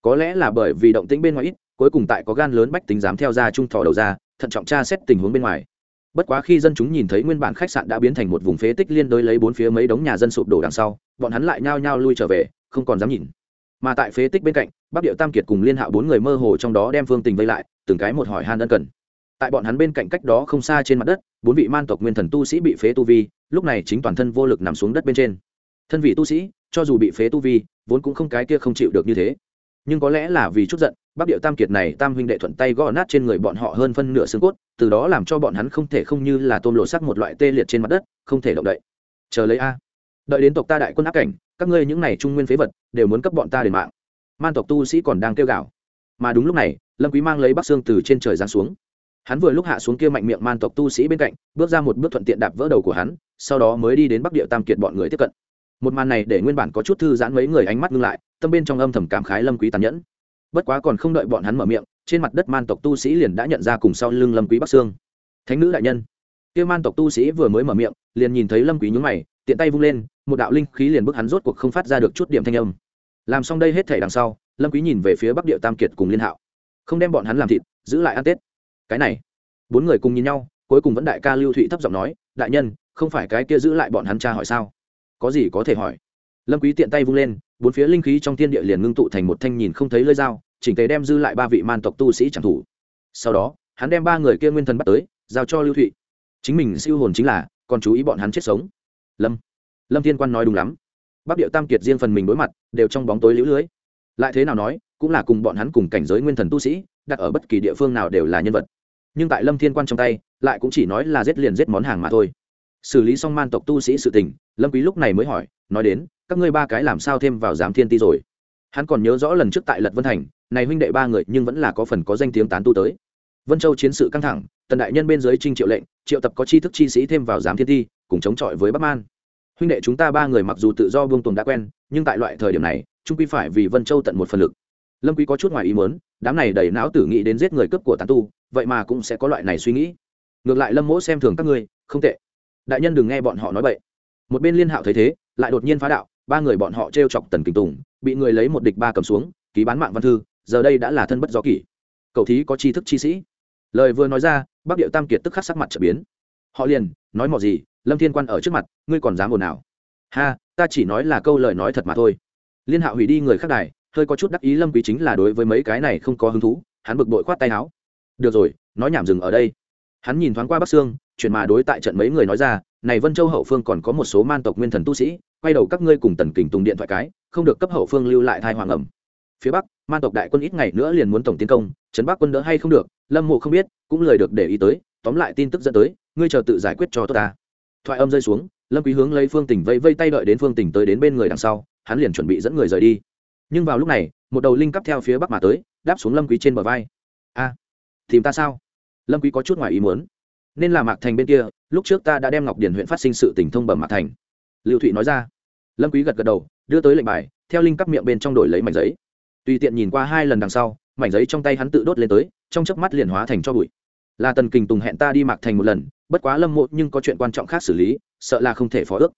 Có lẽ là bởi vì động tĩnh bên ngoài ít, cuối cùng tại có gan lớn bách tính dám theo ra trung thọ đầu ra thận trọng tra xét tình huống bên ngoài. Bất quá khi dân chúng nhìn thấy nguyên bản khách sạn đã biến thành một vùng phế tích liên đối lấy bốn phía mấy đống nhà dân sụp đổ đằng sau, bọn hắn lại nhao nhao lui trở về, không còn dám nhìn. Mà tại phế tích bên cạnh, bắc điệu tam kiệt cùng liên hạo bốn người mơ hồ trong đó đem phương tình vây lại, từng cái một hỏi han ân cần. Tại bọn hắn bên cạnh cách đó không xa trên mặt đất, bốn vị man tộc nguyên thần tu sĩ bị phế tu vi, lúc này chính toàn thân vô lực nằm xuống đất bên trên. Thân vị tu sĩ, cho dù bị phế tu vi, vốn cũng không cái kia không chịu được như thế nhưng có lẽ là vì chút giận bắc điệu tam kiệt này tam huynh đệ thuận tay gõ nát trên người bọn họ hơn phân nửa xương cốt, từ đó làm cho bọn hắn không thể không như là tôm lộ sắc một loại tê liệt trên mặt đất, không thể động đậy. Chờ lấy a. Đợi đến tộc ta đại quân áp cảnh, các ngươi những này trung nguyên phế vật đều muốn cấp bọn ta đền mạng. Man tộc tu sĩ còn đang kêu gào. Mà đúng lúc này, lâm quý mang lấy bắc xương từ trên trời giáng xuống. Hắn vừa lúc hạ xuống kia mạnh miệng man tộc tu sĩ bên cạnh, bước ra một bước thuận tiện đạp vỡ đầu của hắn, sau đó mới đi đến bắc địa tam kiệt bọn người tiếp cận. Một màn này để nguyên bản có chút thư giãn mấy người ánh mắt ngưng lại tâm bên trong âm thầm cảm khái lâm quý tàn nhẫn. Bất quá còn không đợi bọn hắn mở miệng, trên mặt đất man tộc tu sĩ liền đã nhận ra cùng sau lưng lâm quý bắc xương thánh nữ đại nhân. Kia man tộc tu sĩ vừa mới mở miệng, liền nhìn thấy lâm quý nhướng mày, tiện tay vung lên, một đạo linh khí liền bức hắn rốt cuộc không phát ra được chút điểm thanh âm. Làm xong đây hết thảy đằng sau, lâm quý nhìn về phía bắc địa tam kiệt cùng liên hạo. Không đem bọn hắn làm thịt, giữ lại ăn tết. Cái này, bốn người cùng nhìn nhau, cuối cùng vẫn đại ca lưu thụy thấp giọng nói, đại nhân, không phải cái kia giữ lại bọn hắn cha hỏi sao? Có gì có thể hỏi? Lâm quý tiện tay vung lên, bốn phía linh khí trong thiên địa liền ngưng tụ thành một thanh nhìn không thấy lưỡi dao, chỉnh tề đem dư lại ba vị man tộc tu sĩ chẳng thủ sau đó, hắn đem ba người kia nguyên thần bắt tới, giao cho lưu thụy. Chính mình siêu hồn chính là, còn chú ý bọn hắn chết sống. Lâm lâm thiên quan nói đúng lắm. Bắc điệu tam kiệt riêng phần mình đối mặt, đều trong bóng tối liễu lưới. Lại thế nào nói, cũng là cùng bọn hắn cùng cảnh giới nguyên thần tu sĩ, đặt ở bất kỳ địa phương nào đều là nhân vật. Nhưng tại lâm thiên quan trong tay, lại cũng chỉ nói là giết liền giết món hàng mà thôi. Xử lý xong man tộc tu sĩ sự tình, lâm quý lúc này mới hỏi, nói đến các ngươi ba cái làm sao thêm vào giám thiên ti rồi? Hắn còn nhớ rõ lần trước tại lật vân thành, này huynh đệ ba người nhưng vẫn là có phần có danh tiếng tán tu tới. Vân châu chiến sự căng thẳng, tần đại nhân bên dưới trinh triệu lệnh, triệu tập có tri thức chi sĩ thêm vào giám thiên ti, cùng chống chọi với bắc man. Huynh đệ chúng ta ba người mặc dù tự do buông tuồng đã quen, nhưng tại loại thời điểm này, trung quy phải vì vân châu tận một phần lực. Lâm quý có chút ngoài ý muốn, đám này đầy não tử nghĩ đến giết người cướp của tán tu, vậy mà cũng sẽ có loại này suy nghĩ. Ngược lại lâm mỗ xem thường các ngươi, không tệ. Đại nhân đừng nghe bọn họ nói bậy. Một bên liên hạo thấy thế, lại đột nhiên phá đạo ba người bọn họ t chọc tần kinh tùng, bị người lấy một địch ba cầm xuống, ký bán mạng văn thư, giờ đây đã là thân bất do kỷ. Cậu thí có tri thức chi sĩ. Lời vừa nói ra, bắc điệu tam kiệt tức khắc sắc mặt trở biến. Họ liền, nói mò gì, lâm thiên quan ở trước mặt, ngươi còn dám ồn nào ha, ta chỉ nói là câu lời nói thật mà thôi. Liên hạ hủy đi người khác đài, hơi có chút đắc ý lâm quý chính là đối với mấy cái này không có hứng thú, hắn bực bội khoát tay áo. Được rồi, nói nhảm dừng ở đây. Hắn nhìn thoáng qua bắc sương chuyển mà đối tại trận mấy người nói ra, này vân châu hậu phương còn có một số man tộc nguyên thần tu sĩ quay đầu các ngươi cùng tần kình tùng điện thoại cái, không được cấp hậu phương lưu lại thai hoàng ẩm. Phía bắc man tộc đại quân ít ngày nữa liền muốn tổng tiến công, trấn bắc quân đỡ hay không được, lâm mộ không biết, cũng lời được để ý tới, tóm lại tin tức dẫn tới, ngươi chờ tự giải quyết cho tốt ta. Thoại âm rơi xuống, lâm quý hướng lấy phương tỉnh vây vây tay đợi đến phương tỉnh tới đến bên người đằng sau, hắn liền chuẩn bị dẫn người rời đi. Nhưng vào lúc này, một đầu linh cấp theo phía bắc mà tới, đáp xuống lâm quý trên bờ vai. A, tìm ta sao? Lâm quý có chút ngoài ý muốn. Nên là mạc thành bên kia, lúc trước ta đã đem ngọc điển huyện phát sinh sự tình thông bẩm mạc thành. Lưu thụy nói ra lâm quý gật gật đầu, đưa tới lệnh bài, theo linh cấp miệng bên trong đổi lấy mảnh giấy. Tùy tiện nhìn qua hai lần đằng sau, mảnh giấy trong tay hắn tự đốt lên tới, trong chớp mắt liền hóa thành cho bụi. Là tần kình tùng hẹn ta đi mạc thành một lần, bất quá lâm mộ nhưng có chuyện quan trọng khác xử lý, sợ là không thể phó ước.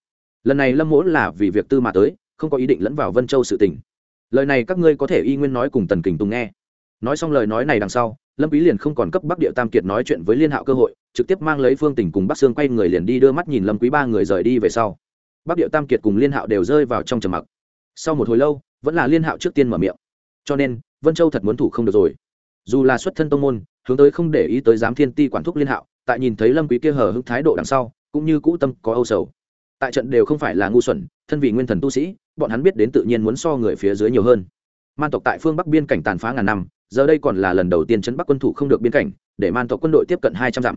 Lần này lâm mỗ là vì việc tư mà tới, không có ý định lẫn vào vân châu sự tình. Lời này các ngươi có thể y nguyên nói cùng tần kình tùng nghe. Nói xong lời nói này đằng sau, lâm quý liền không còn cấp bắc địa tam kiệt nói chuyện với liên hạo cơ hội, trực tiếp mang lấy phương tình cùng bắc sương quay người liền đi đưa mắt nhìn lâm quý ba người rời đi về sau bắc địa tam kiệt cùng liên hạo đều rơi vào trong trầm mặc. Sau một hồi lâu, vẫn là liên hạo trước tiên mở miệng. Cho nên, vân châu thật muốn thủ không được rồi. Dù là xuất thân tông môn, hướng tới không để ý tới giám thiên ti quản thúc liên hạo, tại nhìn thấy lâm quý kia hờ hững thái độ đằng sau, cũng như cũ tâm có âu sầu. Tại trận đều không phải là ngu xuẩn, thân vị nguyên thần tu sĩ, bọn hắn biết đến tự nhiên muốn so người phía dưới nhiều hơn. Man tộc tại phương bắc biên cảnh tàn phá ngàn năm, giờ đây còn là lần đầu tiên chấn bắc quân thủ không được biên cảnh, để man tộc quân đội tiếp cận hai trăm dặm.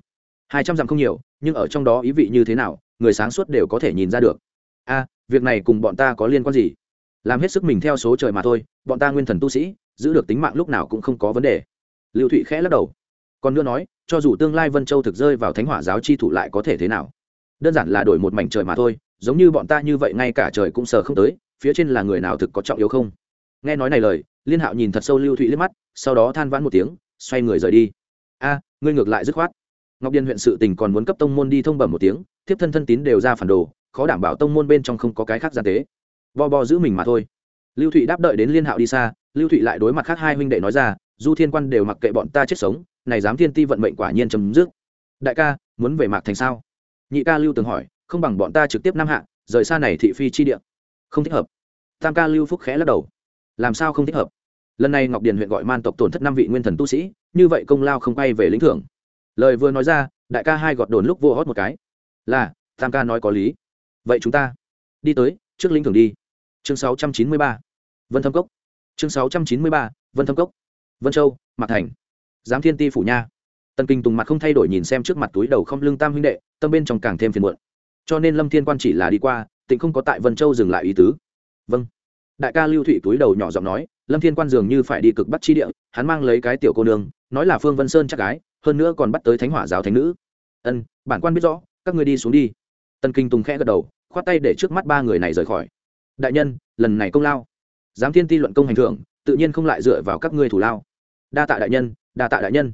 Hai trăm dặm không nhiều, nhưng ở trong đó ý vị như thế nào, người sáng suốt đều có thể nhìn ra được a việc này cùng bọn ta có liên quan gì? Làm hết sức mình theo số trời mà thôi, bọn ta nguyên thần tu sĩ, giữ được tính mạng lúc nào cũng không có vấn đề. Lưu thụy khẽ lắc đầu. Còn nữa nói, cho dù tương lai vân châu thực rơi vào thánh hỏa giáo chi thủ lại có thể thế nào? Đơn giản là đổi một mảnh trời mà thôi, giống như bọn ta như vậy ngay cả trời cũng sờ không tới, phía trên là người nào thực có trọng yếu không? Nghe nói này lời, liên hạo nhìn thật sâu lưu thụy liếc mắt, sau đó than vãn một tiếng, xoay người rời đi. A ngươi ngược lại dứt khoát ngọc điền huyện sự tình còn muốn cấp tông môn đi thông bẩm một tiếng, thiếp thân thân tín đều ra phản đồ, khó đảm bảo tông môn bên trong không có cái khác gian tế. Bo bo giữ mình mà thôi. Lưu thụy đáp đợi đến liên hạo đi xa, lưu thụy lại đối mặt khác hai huynh đệ nói ra, du thiên quan đều mặc kệ bọn ta chết sống, này dám thiên ti vận mệnh quả nhiên chấm dứt. Đại ca, muốn về mạc thành sao? Nhị ca lưu tường hỏi, không bằng bọn ta trực tiếp nam hạ, rời xa này thị phi chi địa. Không thích hợp. Tam ca lưu phúc khẽ lắc đầu. Làm sao không thích hợp? Lần này ngọc điền huyện gọi man tộc tổn thất năm vị nguyên thần tu sĩ, như vậy công lao không quay về lĩnh thưởng lời vừa nói ra, đại ca hai gọt đồn lúc vô hót một cái. Là, tam ca nói có lý. Vậy chúng ta đi tới trước lĩnh thưởng đi. Chương sáu trăm chín mươi ba, vân thâm cốc. Chương sáu trăm chín mươi ba, vân thâm cốc. Vân châu, mạc thành. Giám thiên ti phủ nha. Tần kinh tùng mặt không thay đổi nhìn xem trước mặt túi đầu không lưng tam huynh đệ, tâm bên trong càng thêm phiền muộn. Cho nên lâm thiên quan chỉ là đi qua tỉnh không có tại vân châu dừng lại ý tứ. Vâng. Đại ca lưu thụy túi đầu nhỏ giọng nói, lâm thiên quan dường như phải đi cực bắt chi địa, hắn mang lấy cái tiểu cô nương, nói là phương vân sơn chắc gái hơn nữa còn bắt tới thánh hỏa giáo thánh nữ. Ân, bản quan biết rõ, các người đi xuống đi. Tần kinh tùng khẽ gật đầu, khoát tay để trước mắt ba người này rời khỏi. Đại nhân, lần này công lao. Giám thiên ti luận công hành thưởng tự nhiên không lại dựa vào các ngươi thủ lao. Đa tạ đại nhân, đa tạ đại nhân.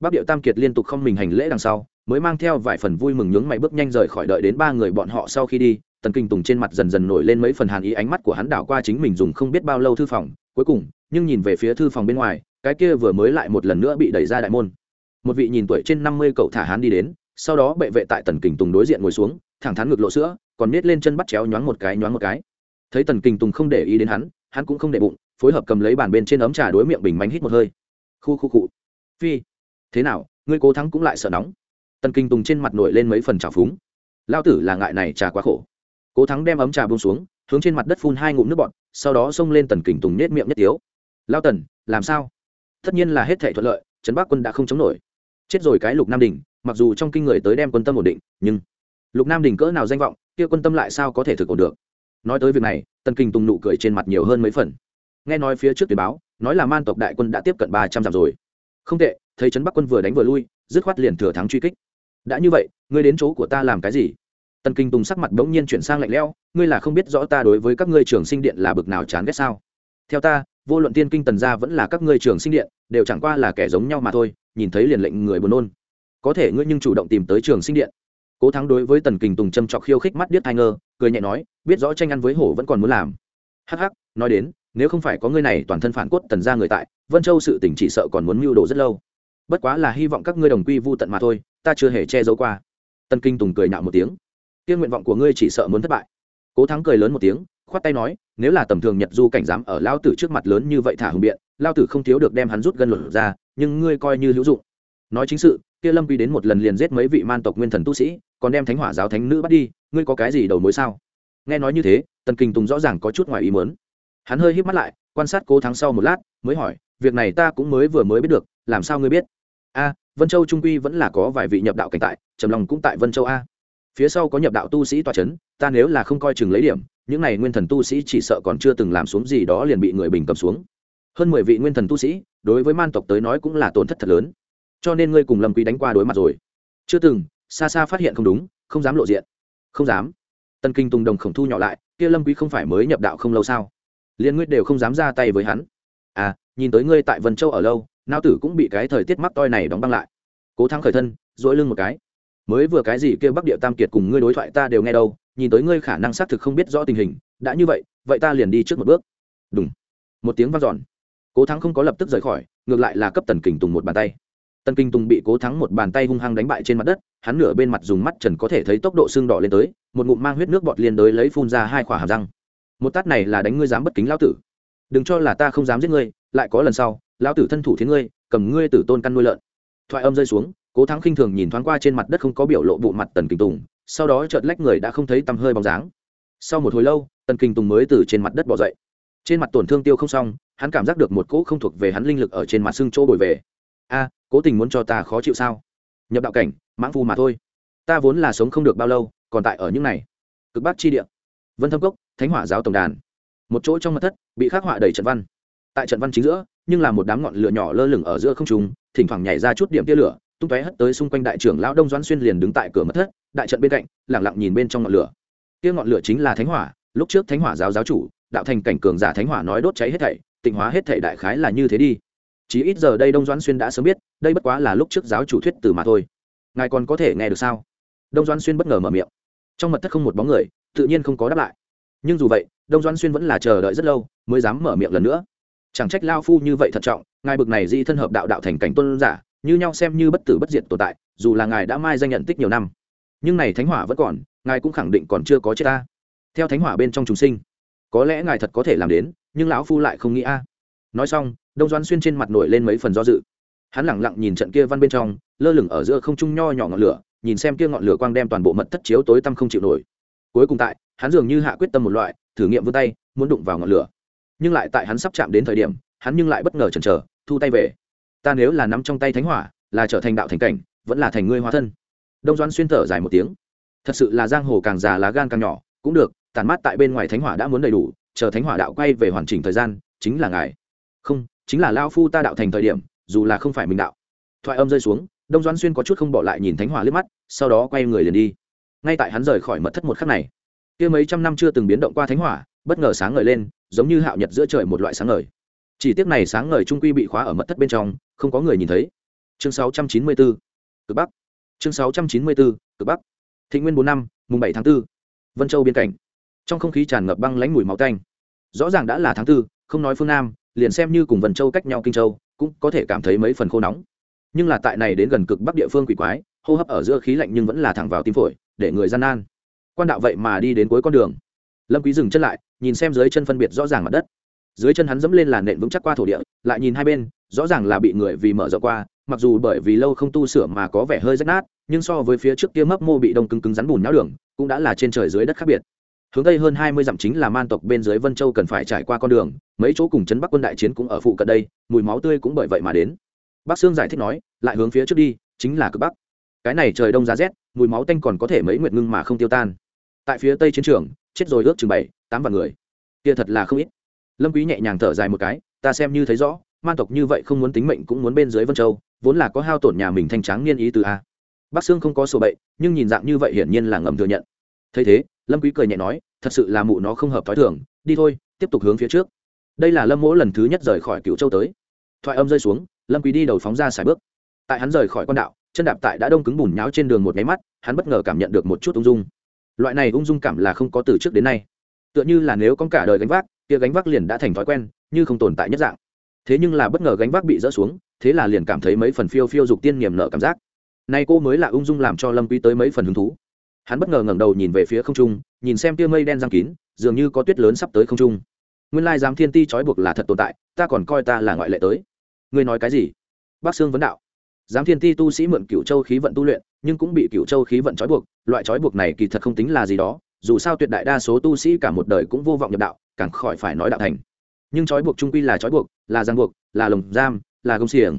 Bắc điệu tam kiệt liên tục không mình hành lễ đằng sau, mới mang theo vài phần vui mừng nhướng mày bước nhanh rời khỏi đợi đến ba người bọn họ sau khi đi, tần kinh tùng trên mặt dần dần nổi lên mấy phần hàn ý ánh mắt của hắn đảo qua chính mình dùng không biết bao lâu thư phòng. Cuối cùng, nhưng nhìn về phía thư phòng bên ngoài, cái kia vừa mới lại một lần nữa bị đẩy ra đại môn một vị nhìn tuổi trên năm mươi cậu thả hắn đi đến, sau đó bệ vệ tại tần kình tùng đối diện ngồi xuống, thẳng thắn ngực lộ sữa, còn nết lên chân bắt chéo nhoáng một cái, nhoáng một cái. Thấy tần kình tùng không để ý đến hắn hắn cũng không để bụng, phối hợp cầm lấy bàn bên trên ấm trà đối miệng bình mánh hít một hơi. Khu khu cụ phi. Thế nào, ngươi cố thắng cũng lại sợ nóng. Tần kinh tùng trên mặt nổi lên mấy phần trào phúng. Lao tử là ngại này trà quá khổ. Cố thắng đem ấm trà bông xuống, hướng trên mặt đất phun hai ngụm nước bọt, sau đó xông lên tần kình tùng nết miệng nhất tiếu. Lao tần, làm sao? Tất nhiên là hết thể thuận lợi, trấn bắc quân đã không chống nổi chết rồi cái lục nam đình, mặc dù trong kinh người tới đem quân tâm ổn định, nhưng lục nam đình cỡ nào danh vọng, kia quân tâm lại sao có thể thực ổn được? Nói tới việc này, tần kinh tùng nụ cười trên mặt nhiều hơn mấy phần. Nghe nói phía trước tuyển báo, nói là man tộc đại quân đã tiếp cận ba trăm dặm rồi. Không tệ, thấy trấn bắc quân vừa đánh vừa lui, dứt khoát liền thừa thắng truy kích. Đã như vậy, ngươi đến chỗ của ta làm cái gì? Tần kinh tùng sắc mặt bỗng nhiên chuyển sang lạnh lẽo, ngươi là không biết rõ ta đối với các ngươi trường sinh điện là bực nào chán ghét sao? Theo ta, vô luận tiên kinh tần gia vẫn là các ngươi trường sinh điện, đều chẳng qua là kẻ giống nhau mà thôi nhìn thấy liền lệnh người buồn nôn. Có thể ngươi nhưng chủ động tìm tới trường sinh điện. Cố thắng đối với tần kinh tùng châm trọc khiêu khích mắt điếc hai ngơ cười nhẹ nói, biết rõ tranh ăn với hổ vẫn còn muốn làm. Hắc hắc, nói đến, nếu không phải có ngươi này toàn thân phản cốt tần gia người tại, vân châu sự tỉnh chỉ sợ còn muốn mưu đồ rất lâu. Bất quá là hy vọng các ngươi đồng quy vô tận mà thôi, ta chưa hề che giấu qua. Tân kinh tùng cười nhạo một tiếng. Tiên nguyện vọng của ngươi chỉ sợ muốn thất bại. Cố thắng cười lớn một tiếng, khoát tay nói, nếu là tầm thường nhật du cảnh dám ở lao tử trước mặt lớn như vậy thả hùng biện, lao tử không thiếu được đem hắn rút gân luật ra nhưng ngươi coi như hữu dụng. Nói chính sự, kia lâm quy đến một lần liền giết mấy vị man tộc nguyên thần tu sĩ, còn đem thánh hỏa giáo thánh nữ bắt đi, ngươi có cái gì đầu mối sao? Nghe nói như thế, tần kinh tùng rõ ràng có chút ngoài ý mớn hắn hơi hít mắt lại, quan sát cố thắng sau một lát, mới hỏi, việc này ta cũng mới vừa mới biết được, làm sao ngươi biết? A, vân châu trung quy vẫn là có vài vị nhập đạo cảnh tại, trầm lòng cũng tại vân châu a. Phía sau có nhập đạo tu sĩ tòa c h ấ n ta nếu là không coi chừng lấy điểm, những n à y nguyên thần tu sĩ chỉ sợ còn chưa từng làm xuống gì đó liền bị người bình cầm xuống hơn mười vị nguyên thần tu sĩ, đối với man tộc tới nói cũng là tổn thất thật lớn. Cho nên ngươi cùng lâm quý đánh qua đối mặt rồi. Chưa từng, xa xa phát hiện không đúng, không dám lộ diện. Không dám. Tân kinh tùng đồng khổng thu nhỏ lại, kia lâm quý không phải mới nhập đạo không lâu sao? Liên ngươi đều không dám ra tay với hắn. À nhìn tới ngươi tại vân châu ở lâu nao tử cũng bị cái thời tiết mắc toi này đóng băng lại. Cố thắng khởi thân dỗi lưng một cái. Mới vừa cái gì kêu bắc địa tam kiệt cùng ngươi đối thoại ta đều nghe đâu, nhìn tới ngươi khả năng xác thực không biết rõ tình hình, đã như vậy vậy ta liền đi trước một bước. Đúng một tiếng vang dọn cố thắng không có lập tức rời khỏi, ngược lại là cấp tần kình tùng một bàn tay. Tần kinh tùng bị cố thắng một bàn tay hung hăng đánh bại trên mặt đất, hắn nửa bên mặt dùng mắt trần có thể thấy tốc độ xương đỏ lên tới, một ngụm mang huyết nước bọt liên đới lấy phun ra hai khỏa hàm răng. Một tát này là đánh ngươi dám bất kính lao tử. Đừng cho là ta không dám giết ngươi, lại có lần sau lao tử thân thủ thiến ngươi, cầm ngươi tử tôn căn nuôi lợn. Thoại âm rơi xuống, cố thắng khinh thường nhìn thoáng qua trên mặt đất không có biểu lộ bộ mặt tần kinh tùng, sau đó chợt lách người đã không thấy tăm hơi bóng dáng. Sau một hồi lâu, tần kinh tùng mới từ trên mặt đất bỏ dậy trên mặt tổn thương tiêu không xong, hắn cảm giác được một cỗ không thuộc về hắn linh lực ở trên mặt xương chỗ bồi về. A, cố tình muốn cho ta khó chịu sao? Nhập đạo cảnh, mãng phu mà thôi. Ta vốn là sống không được bao lâu, còn tại ở những này. Cực bắc chi địa. Vân thâm cốc, thánh hỏa giáo tổng đàn. Một chỗ trong mặt thất, bị khắc họa đầy trận văn. Tại trận văn chính giữa, nhưng là một đám ngọn lửa nhỏ lơ lửng ở giữa không trung, thỉnh thoảng nhảy ra chút điểm tia lửa, tung tóe hất tới xung quanh đại trưởng lão đông doãn xuyên liền đứng tại cửa mật thất, đại trận bên cạnh lẳng lặng nhìn bên trong ngọn lửa. Tia ngọn lửa chính là thánh hỏa, lúc trước thánh hỏa giáo giáo chủ đạo thành cảnh cường giả thánh hỏa nói đốt cháy hết thảy, tịnh hóa hết thảy đại khái là như thế đi. Chỉ ít giờ đây đông doãn xuyên đã sớm biết, đây bất quá là lúc trước giáo chủ thuyết từ mà thôi. Ngài còn có thể nghe được sao? Đông doãn xuyên bất ngờ mở miệng. Trong mật thất không một bóng người, tự nhiên không có đáp lại. Nhưng dù vậy, đông doãn xuyên vẫn là chờ đợi rất lâu, mới dám mở miệng lần nữa. Chẳng trách lao phu như vậy thận trọng, ngài bực này di thân hợp đạo đạo thành cảnh tôn giả, như nhau xem như bất tử bất diệt tồn tại, dù là ngài đã mai danh nhận tích nhiều năm. Nhưng này thánh hỏa vẫn còn, ngài cũng khẳng định còn chưa có chết ta. Theo thánh hỏa bên trong chúng sinh có lẽ ngài thật có thể làm đến, nhưng lão phu lại không nghĩ a. Nói xong, đông doãn xuyên trên mặt nổi lên mấy phần do dự. Hắn lẳng lặng nhìn trận kia văn bên trong, lơ lửng ở giữa không trung nho nhỏ ngọn lửa, nhìn xem kia ngọn lửa quang đem toàn bộ mật thất chiếu tối tăm không chịu nổi. Cuối cùng tại, hắn dường như hạ quyết tâm một loại, thử nghiệm vươn tay, muốn đụng vào ngọn lửa. Nhưng lại tại hắn sắp chạm đến thời điểm, hắn nhưng lại bất ngờ chần chờ, thu tay về. Ta nếu là nắm trong tay thánh hỏa, là trở thành đạo thành cảnh, vẫn là thành ngươi hóa thân. Đông doãn xuyên thở dài một tiếng. Thật sự là giang hồ càng già lá gan càng nhỏ, cũng được tàn mát tại bên ngoài thánh hỏa đã muốn đầy đủ, chờ thánh hỏa đạo quay về hoàn chỉnh thời gian, chính là ngài. Không, chính là lao phu ta đạo thành thời điểm, dù là không phải mình đạo. Thoại âm rơi xuống, đông doãn xuyên có chút không bỏ lại nhìn thánh hỏa liếc mắt, sau đó quay người liền đi. Ngay tại hắn rời khỏi mật thất một khắc này, kia mấy trăm năm chưa từng biến động qua thánh hỏa, bất ngờ sáng ngời lên, giống như hạo nhật giữa trời một loại sáng ngời. Chỉ tiếc này sáng ngời trung quy bị khóa ở mật thất bên trong, không có người nhìn thấy. Chương 694 cực bắc. Chương 694 cực bắc. Thị nguyên bốn năm, mùng bảy tháng 4 vân châu biên cảnh trong không khí tràn ngập băng lãnh mùi máu tanh. Rõ ràng đã là tháng tư, không nói phương nam, liền xem như cùng vần châu cách nhau kinh châu, cũng có thể cảm thấy mấy phần khô nóng. Nhưng là tại này đến gần cực bắc địa phương quỷ quái, hô hấp ở giữa khí lạnh nhưng vẫn là thẳng vào tim phổi, để người gian nan. Quan đạo vậy mà đi đến cuối con đường. Lâm quý dừng chân lại, nhìn xem dưới chân phân biệt rõ ràng mặt đất. Dưới chân hắn dẫm lên làn nện vững chắc qua thổ địa, lại nhìn hai bên, rõ ràng là bị người vì mở rộng qua, mặc dù bởi vì lâu không tu sửa mà có vẻ hơi rách nát, nhưng so với phía trước kia mấp mô bị đông cứng cứng rắn bùn nhão đường, cũng đã là trên trời dưới đất khác biệt hướng tây hơn hai mươi dặm chính là man tộc bên dưới vân châu cần phải trải qua con đường, mấy chỗ cùng chấn bắc quân đại chiến cũng ở phụ cận đây, mùi máu tươi cũng bởi vậy mà đến. Bác sương giải thích nói, lại hướng phía trước đi, chính là cực bắc. Cái này trời đông giá rét, mùi máu tanh còn có thể mấy nguyệt ngưng mà không tiêu tan. Tại phía tây chiến trường, chết rồi ước chừng bảy, tám vạn người. Kia thật là không ít. Lâm quý nhẹ nhàng thở dài một cái, ta xem như thấy rõ, man tộc như vậy không muốn tính mệnh cũng muốn bên dưới vân châu, vốn là có hao tổn nhà mình thanh tráng niên ý từ a. Bắc sương không có sổ bậy, nhưng nhìn dạng như vậy hiển nhiên là ngầm thừa nhận. Thấy thế lâm quý cười nhẹ nói, thật sự là mụ nó không hợp thói thường, đi thôi, tiếp tục hướng phía trước. Đây là lâm mỗ lần thứ nhất rời khỏi cửu châu tới. Thoại âm rơi xuống, lâm quý đi đầu phóng ra xài bước. Tại hắn rời khỏi con đạo, chân đạp tại đã đông cứng bùn nháo trên đường một máy mắt, hắn bất ngờ cảm nhận được một chút ung dung. Loại này ung dung cảm là không có từ trước đến nay. Tựa như là nếu con cả đời gánh vác, kia gánh vác liền đã thành thói quen, như không tồn tại nhất dạng. Thế nhưng là bất ngờ gánh vác bị rỡ xuống, thế là liền cảm thấy mấy phần phiêu phiêu dục tiên niềm nợ cảm giác. Nay cô mới là ung dung làm cho lâm quý tới mấy phần hứng thú hắn bất ngờ ngẩng đầu nhìn về phía không trung, nhìn xem tia mây đen giang kín, dường như có tuyết lớn sắp tới không trung. Nguyên lai giám thiên ti trói buộc là thật tồn tại, ta còn coi ta là ngoại lệ tới. Ngươi nói cái gì? Bác sương vấn đạo. Giám thiên ti tu sĩ mượn cựu châu khí vận tu luyện, nhưng cũng bị cựu châu khí vận trói buộc, loại trói buộc này kỳ thật không tính là gì đó, dù sao tuyệt đại đa số tu sĩ cả một đời cũng vô vọng nhập đạo, càng khỏi phải nói đạo thành. Nhưng trói buộc trung quy là trói buộc, là giang buộc, là lồng giam, là công xiềng.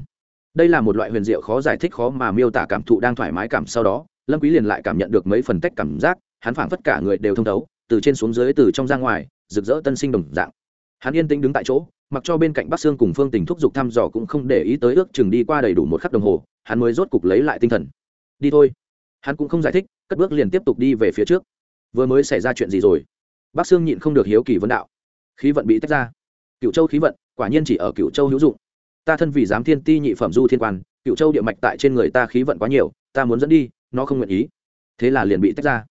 Đây là một loại huyền diệu khó giải thích khó mà miêu tả cảm thụ đang thoải mái cảm sau đó lâm quý liền lại cảm nhận được mấy phần tách cảm giác, hắn phảng phất cả người đều thông thấu, từ trên xuống dưới, từ trong ra ngoài, rực rỡ tân sinh đồng dạng. Hắn yên tĩnh đứng tại chỗ, mặc cho bên cạnh bắc sương cùng phương tình thúc giục thăm dò cũng không để ý tới ước chừng đi qua đầy đủ một khắc đồng hồ, hắn mới rốt cục lấy lại tinh thần. Đi thôi. Hắn cũng không giải thích, cất bước liền tiếp tục đi về phía trước. Vừa mới xảy ra chuyện gì rồi? Bắc sương nhịn không được hiếu kỳ vấn đạo. Khí vận bị tách ra. Cựu châu khí vận, quả nhiên chỉ ở cựu châu hữu dụng. Ta thân vì giám thiên ti nhị phẩm du thiên quan cựu châu địa mạch tại trên người ta khí vận quá nhiều, ta muốn dẫn đi nó không nguyện ý. Thế là liền bị tách ra.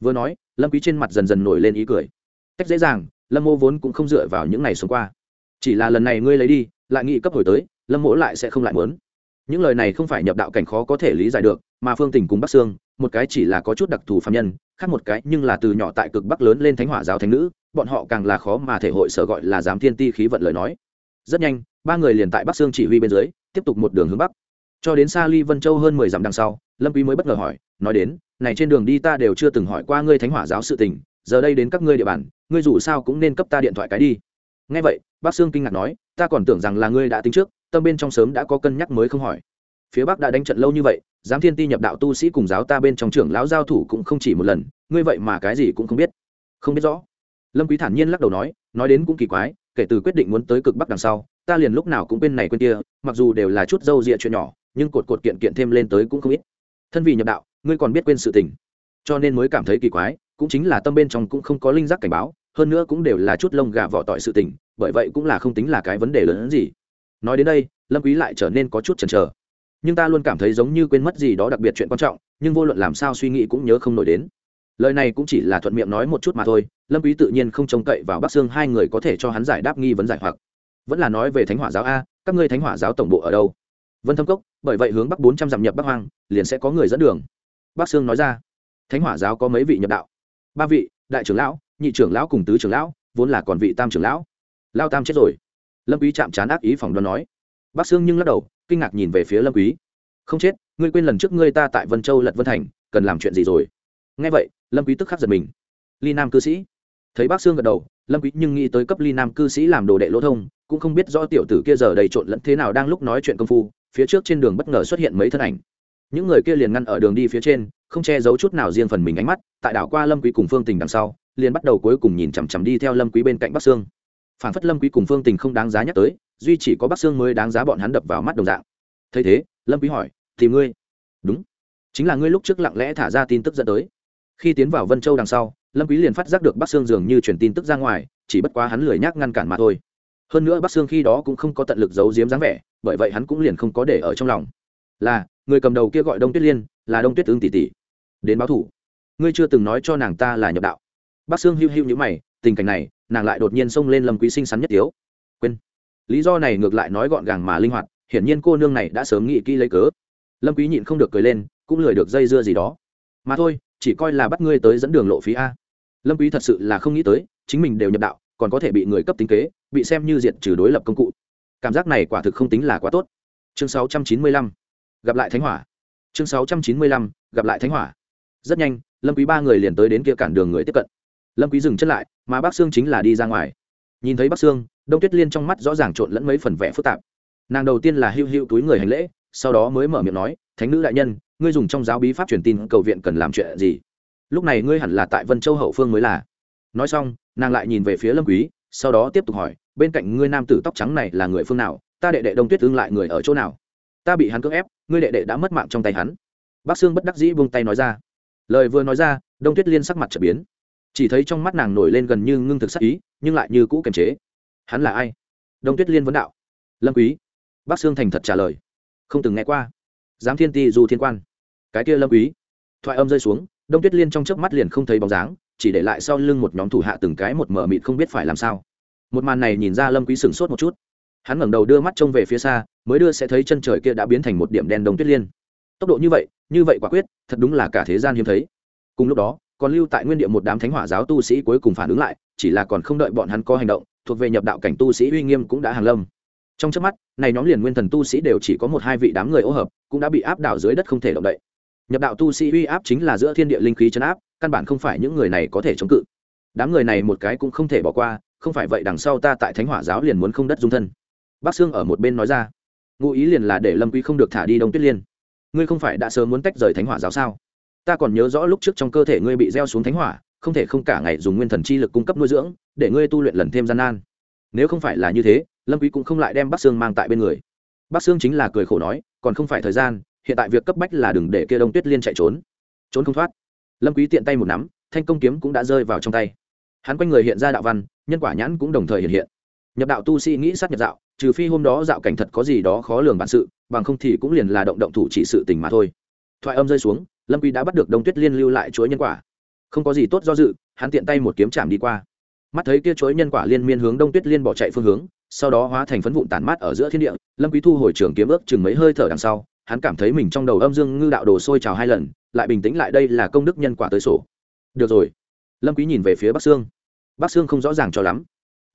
Vừa nói, lâm quý trên mặt dần dần nổi lên ý cười. Tách dễ dàng, lâm mô vốn cũng không dựa vào những ngày sống qua. Chỉ là lần này ngươi lấy đi, lại nghị cấp hồi tới, lâm mỗ lại sẽ không lại muốn. Những lời này không phải nhập đạo cảnh khó có thể lý giải được, mà phương tình cùng bắc sương, một cái chỉ là có chút đặc thù phạm nhân, khác một cái nhưng là từ nhỏ tại cực bắc lớn lên thánh hỏa giáo thánh nữ, bọn họ càng là khó mà thể hội sở gọi là giám thiên ti khí vận lời nói. Rất nhanh, ba người liền tại bắc sương chỉ huy bên dưới, tiếp tục một đường hướng bắc. Cho đến xa ly vân châu hơn mười dặm đằng sau lâm quý mới bất ngờ hỏi, nói đến, này trên đường đi ta đều chưa từng hỏi qua ngươi thánh hỏa giáo sự tình, giờ đây đến các ngươi địa bàn, ngươi dù sao cũng nên cấp ta điện thoại cái đi. Nghe vậy, bác sương kinh ngạc nói, ta còn tưởng rằng là ngươi đã tính trước, tâm bên trong sớm đã có cân nhắc mới không hỏi. Phía bắc đã đánh trận lâu như vậy giám thiên ti nhập đạo tu sĩ cùng giáo ta bên trong trưởng lão giao thủ cũng không chỉ một lần, ngươi vậy mà cái gì cũng không biết. Không biết rõ. Lâm quý thản nhiên lắc đầu nói nói đến cũng kỳ quái, kể từ quyết định muốn tới cực bắc đằng sau, ta liền lúc nào cũng bên này quên kia, mặc dù đều là chút dâu dịa chuyện nhỏ, nhưng cột cột kiện kiện thêm lên tới cũng không ít thân vì nhập đạo, ngươi còn biết quên sự tình. Cho nên mới cảm thấy kỳ quái, cũng chính là tâm bên trong cũng không có linh giác cảnh báo, hơn nữa cũng đều là chút lông gà vỏ tỏi sự tình, bởi vậy cũng là không tính là cái vấn đề lớn hơn gì. Nói đến đây, lâm quý lại trở nên có chút chần chờ. Nhưng ta luôn cảm thấy giống như quên mất gì đó đặc biệt chuyện quan trọng, nhưng vô luận làm sao suy nghĩ cũng nhớ không nổi đến. Lời này cũng chỉ là thuận miệng nói một chút mà thôi, lâm quý tự nhiên không trông cậy vào bắc xương hai người có thể cho hắn giải đáp nghi vấn giải hoặc. Vẫn là nói về thánh hỏa giáo a, các ngươi thánh hỏa giáo tổng bộ ở đâu? Vân thâm cốc, bởi vậy hướng bắc bốn trăm dặm nhập bắc hoang, liền sẽ có người dẫn đường. Bắc sương nói ra, thánh hỏa giáo có mấy vị nhập đạo? Ba vị, đại trưởng lão, nhị trưởng lão cùng tứ trưởng lão, vốn là còn vị tam trưởng lão. Lao tam chết rồi. Lâm quý chạm chán ác ý phòng đoán nói. Bắc sương nhưng lắc đầu, kinh ngạc nhìn về phía lâm quý. Không chết, ngươi quên lần trước ngươi ta tại vân châu lật vân thành, cần làm chuyện gì rồi? Nghe vậy, lâm quý tức khắc giật mình. Ly nam cư sĩ. Thấy bác sương gật đầu, lâm quý nhưng nghĩ tới cấp ly nam cư sĩ làm đồ đệ lỗ thông, cũng không biết rõ tiểu tử kia giờ đầy trộn lẫn thế nào đang lúc nói chuyện công phu phía trước trên đường bất ngờ xuất hiện mấy thân ảnh. Những người kia liền ngăn ở đường đi phía trên, không che giấu chút nào riêng phần mình ánh mắt, tại đảo qua lâm quý cùng phương tình đằng sau, liền bắt đầu cuối cùng nhìn chằm chằm đi theo lâm quý bên cạnh bắc sương. Phản phất lâm quý cùng phương tình không đáng giá nhắc tới, duy chỉ có bắc sương mới đáng giá bọn hắn đập vào mắt đồng dạng. Thấy thế, lâm quý hỏi, tìm ngươi? Đúng. Chính là ngươi lúc trước lặng lẽ thả ra tin tức dẫn tới. Khi tiến vào vân châu đằng sau, lâm quý liền phát giác được bắc sương dường như truyền tin tức ra ngoài, chỉ bất quá hắn lười nhác ngăn cản mà thôi hơn nữa bắc sương khi đó cũng không có tận lực giấu giếm dáng vẻ, bởi vậy hắn cũng liền không có để ở trong lòng. Là, người cầm đầu kia gọi đông tuyết liên, là đông tuyết ương tỷ tỷ. Đến báo thủ. Ngươi chưa từng nói cho nàng ta là nhập đạo. Bắc sương hưu hưu nhữ mày, tình cảnh này, nàng lại đột nhiên xông lên lâm quý sinh sắn nhất tiếu. Quên. Lý do này ngược lại nói gọn gàng mà linh hoạt, hiển nhiên cô nương này đã sớm nghĩ kỹ lấy cớ. Lâm quý nhịn không được cười lên, cũng lười được dây dưa gì đó. Mà thôi, chỉ coi là bắt ngươi tới dẫn đường lộ phí a. Lâm quý thật sự là không nghĩ tới, chính mình đều nhập đạo còn có thể bị người cấp tính kế, bị xem như diện trừ đối lập công cụ. Cảm giác này quả thực không tính là quá tốt. Chương 695 gặp lại thánh hỏa. Chương 695 gặp lại thánh hỏa. Rất nhanh, lâm quý ba người liền tới đến kia cản đường người tiếp cận. Lâm quý dừng chân lại, mà bác sương chính là đi ra ngoài. Nhìn thấy bác sương, đông tuyết liên trong mắt rõ ràng trộn lẫn mấy phần vẻ phức tạp. Nàng đầu tiên là hưu hưu túi người hành lễ, sau đó mới mở miệng nói, thánh nữ đại nhân, ngươi dùng trong giáo bí pháp truyền tin cầu viện cần làm chuyện gì? Lúc này ngươi hẳn là tại vân châu hậu phương mới là nói xong, nàng lại nhìn về phía lâm quý, sau đó tiếp tục hỏi, bên cạnh ngươi nam tử tóc trắng này là người phương nào? Ta đệ đệ đông tuyết tương lại người ở chỗ nào? Ta bị hắn cưỡng ép, ngươi đệ đệ đã mất mạng trong tay hắn. Bác sương bất đắc dĩ buông tay nói ra. Lời vừa nói ra, đông tuyết liên sắc mặt trở biến. Chỉ thấy trong mắt nàng nổi lên gần như ngưng thực sắc ý, nhưng lại như cũ kiềm chế. Hắn là ai? Đông tuyết liên vấn đạo. Lâm quý. Bác sương thành thật trả lời. Không từng nghe qua. Giám thiên ti du thiên quan. Cái kia lâm quý. Thoại âm rơi xuống, đông tuyết liên trong chớp mắt liền không thấy bóng dáng chỉ để lại sau lưng một nhóm thủ hạ từng cái một mở mịt không biết phải làm sao. Một màn này nhìn ra lâm quý sửng sốt một chút. Hắn ngẩng đầu đưa mắt trông về phía xa, mới đưa sẽ thấy chân trời kia đã biến thành một điểm đen đông tuyết liên. Tốc độ như vậy như vậy quả quyết, thật đúng là cả thế gian hiếm thấy. Cùng lúc đó, còn lưu tại nguyên địa một đám thánh hỏa giáo tu sĩ cuối cùng phản ứng lại, chỉ là còn không đợi bọn hắn có hành động, thuộc về nhập đạo cảnh tu sĩ uy nghiêm cũng đã hàng lâm. Trong trước mắt, này nhóm liền nguyên thần tu sĩ đều chỉ có một hai vị đám người ô hợp, cũng đã bị áp đảo dưới đất không thể động đậy nhập đạo tu sĩ uy áp chính là giữa thiên địa linh khí chấn áp, căn bản không phải những người này có thể chống cự. Đám người này một cái cũng không thể bỏ qua, không phải vậy đằng sau ta tại thánh hỏa giáo liền muốn không đất dung thân. Bác sương ở một bên nói ra. Ngụ ý liền là để lâm quý không được thả đi đông tuyết liên. Ngươi không phải đã sớm muốn tách rời thánh hỏa giáo sao? Ta còn nhớ rõ lúc trước trong cơ thể ngươi bị gieo xuống thánh hỏa, không thể không cả ngày dùng nguyên thần chi lực cung cấp nuôi dưỡng, để ngươi tu luyện lần thêm gian nan. Nếu không phải là như thế, lâm quý cũng không lại đem bắc sương mang tại bên người. Bắc sương chính là cười khổ nói, còn không phải thời gian hiện tại việc cấp bách là đừng để kia đông tuyết liên chạy trốn. Trốn không thoát. Lâm quý tiện tay một nắm, thanh công kiếm cũng đã rơi vào trong tay. Hắn quanh người hiện ra đạo văn, nhân quả nhãn cũng đồng thời hiện hiện. Nhập đạo tu sĩ nghĩ sát nhập dạo, trừ phi hôm đó dạo cảnh thật có gì đó khó lường bản sự, bằng không thì cũng liền là động động thủ chỉ sự tình mà thôi. Thoại âm rơi xuống, lâm quý đã bắt được đông tuyết liên lưu lại chuỗi nhân quả. Không có gì tốt do dự, hắn tiện tay một kiếm chạm đi qua. Mắt thấy kia chuỗi nhân quả liên miên hướng đông tuyết liên bỏ chạy phương hướng, sau đó hóa thành phấn vụn tản mát ở giữa thiên địa, lâm quý thu hồi trường kiếm ước chừng mấy hơi thở đằng sau hắn cảm thấy mình trong đầu âm dương ngư đạo đồ sôi trào hai lần, lại bình tĩnh lại đây là công đức nhân quả tới sổ. Được rồi. Lâm quý nhìn về phía bắc sương. Bắc sương không rõ ràng cho lắm.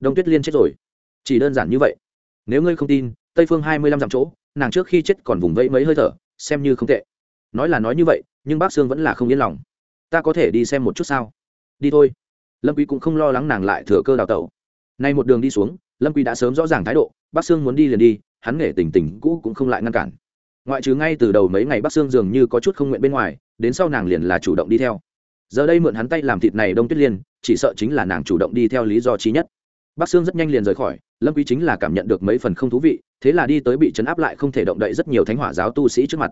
Đông tuyết liên chết rồi. Chỉ đơn giản như vậy. Nếu ngươi không tin, tây phương hai mươi lăm dặm chỗ, nàng trước khi chết còn vùng vẫy mấy hơi thở, xem như không tệ. Nói là nói như vậy, nhưng bác sương vẫn là không yên lòng. Ta có thể đi xem một chút sao? Đi thôi. Lâm quý cũng không lo lắng nàng lại thừa cơ đào tẩu. Nay một đường đi xuống, lâm quý đã sớm rõ ràng thái độ bác sương muốn đi liền đi, hắn nghệ tình tình cũ cũng không lại ngăn cản ngoại trừ ngay từ đầu mấy ngày Bắc sương dường như có chút không nguyện bên ngoài, đến sau nàng liền là chủ động đi theo. Giờ đây mượn hắn tay làm thịt này đông tuyết liên, chỉ sợ chính là nàng chủ động đi theo lý do trí nhất. Bắc sương rất nhanh liền rời khỏi, lâm quý chính là cảm nhận được mấy phần không thú vị, thế là đi tới bị chấn áp lại không thể động đậy rất nhiều thánh hỏa giáo tu sĩ trước mặt.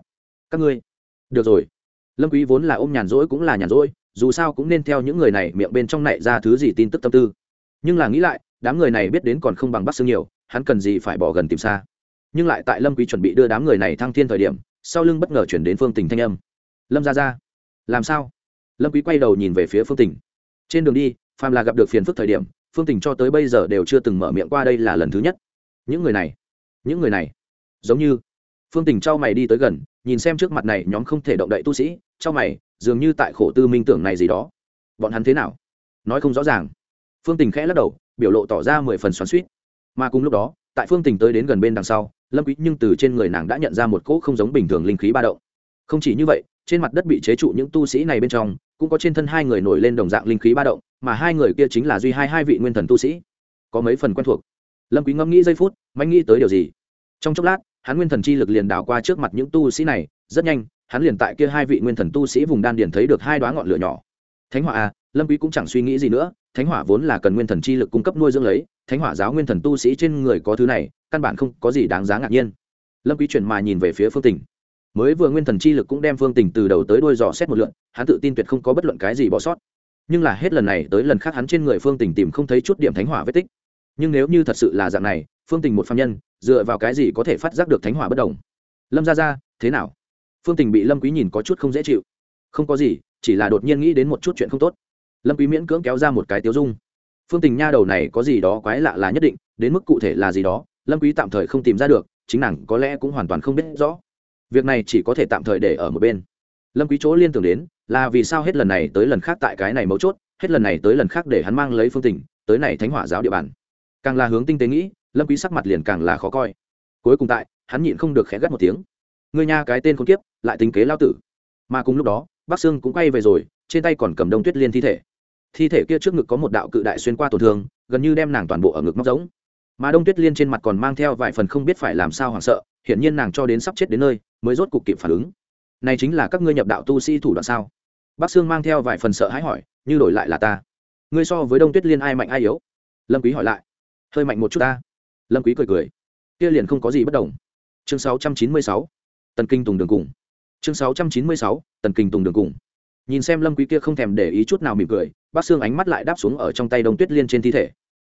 Các ngươi, được rồi. Lâm quý vốn là ôm nhàn rỗi cũng là nhàn rỗi, dù sao cũng nên theo những người này miệng bên trong nảy ra thứ gì tin tức tâm tư. Nhưng là nghĩ lại, đám người này biết đến còn không bằng bắc sương nhiều, hắn cần gì phải bỏ gần tìm xa? Nhưng lại tại lâm quý chuẩn bị đưa đám người này thăng thiên thời điểm, sau lưng bất ngờ chuyển đến phương tình thanh âm. Lâm gia gia, làm sao? Lâm quý quay đầu nhìn về phía phương tình. Trên đường đi, phàm là gặp được phiền phức thời điểm, phương tình cho tới bây giờ đều chưa từng mở miệng qua đây là lần thứ nhất. Những người này, những người này, giống như. Phương tình trao mày đi tới gần, nhìn xem trước mặt này nhóm không thể động đậy tu sĩ, trao mày, dường như tại khổ tư minh tưởng này gì đó. Bọn hắn thế nào? Nói không rõ ràng. Phương tình khẽ lắc đầu, biểu lộ tỏ ra mười phần xoắn suýt mà cùng lúc đó, tại phương tình tới đến gần bên đằng sau lâm quý nhưng từ trên người nàng đã nhận ra một cỗ không giống bình thường linh khí ba động. Không chỉ như vậy, trên mặt đất bị chế trụ những tu sĩ này bên trong, cũng có trên thân hai người nổi lên đồng dạng linh khí ba động, mà hai người kia chính là duy hai hai vị nguyên thần tu sĩ. Có mấy phần quen thuộc. Lâm quý ngẫm nghĩ giây phút mạnh nghĩ tới điều gì? Trong chốc lát, hắn nguyên thần chi lực liền đảo qua trước mặt những tu sĩ này, rất nhanh, hắn liền tại kia hai vị nguyên thần tu sĩ vùng đan điền thấy được hai đóa ngọn lửa nhỏ. Thánh hỏa à lâm quý cũng chẳng suy nghĩ gì nữa, thánh hỏa vốn là cần nguyên thần chi lực cung cấp nuôi dưỡng lấy, thánh hỏa giáo nguyên thần tu sĩ trên người có thứ này, căn bản không có gì đáng giá ngạc nhiên. Lâm quý chuyển mà nhìn về phía phương tình. Mới vừa nguyên thần chi lực cũng đem phương tình từ đầu tới đuôi dò xét một lượt hắn tự tin tuyệt không có bất luận cái gì bỏ sót. Nhưng là hết lần này tới lần khác hắn trên người phương tình tìm không thấy chút điểm thánh hỏa vết tích. Nhưng nếu như thật sự là dạng này, phương tình một phạm nhân, dựa vào cái gì có thể phát giác được thánh hỏa bất đồng lâm ra ra, thế nào? Phương tình bị lâm quý nhìn có chút không dễ chịu. Không có gì, chỉ là đột nhiên nghĩ đến một chút chuyện không tốt lâm quý miễn cưỡng kéo ra một cái tiếu dung. Phương tình nha đầu này có gì đó quái lạ là nhất định, đến mức cụ thể là gì đó, lâm quý tạm thời không tìm ra được, chính nàng có lẽ cũng hoàn toàn không biết rõ. Việc này chỉ có thể tạm thời để ở một bên. Lâm quý chỗ liên tưởng đến, là vì sao hết lần này tới lần khác tại cái này mấu chốt, hết lần này tới lần khác để hắn mang lấy phương tình, tới này thánh hỏa giáo địa bàn. Càng là hướng tinh tế nghĩ, lâm quý sắc mặt liền càng là khó coi. Cuối cùng tại, hắn nhịn không được khẽ gắt một tiếng. Ngươi nha cái tên khốn kiếp, lại tính kế lao tử. Mà cùng lúc đó, bắc sương cũng quay về rồi, trên tay còn cầm đông tuyết liên thi thể thi thể kia trước ngực có một đạo cự đại xuyên qua tổn thương, gần như đem nàng toàn bộ ở ngực móc giống. Mà đông tuyết liên trên mặt còn mang theo vài phần không biết phải làm sao hoảng sợ, hiển nhiên nàng cho đến sắp chết đến nơi, mới rốt cục kịp phản ứng. Này chính là các ngươi nhập đạo tu sĩ thủ đoạn sao? Bắc sương mang theo vài phần sợ hãi hỏi, như đổi lại là ta. Ngươi so với đông tuyết liên ai mạnh ai yếu? Lâm quý hỏi lại. Hơi mạnh một chút ta. Lâm quý cười cười. Kia liền không có gì bất đồng. Chương 696 tần kinh tùng đường cùng. Chương 696 tần kinh tùng đường cùng. Nhìn xem lâm quý kia không thèm để ý chút nào mỉm cười bác xương ánh mắt lại đáp xuống ở trong tay đông tuyết liên trên thi thể.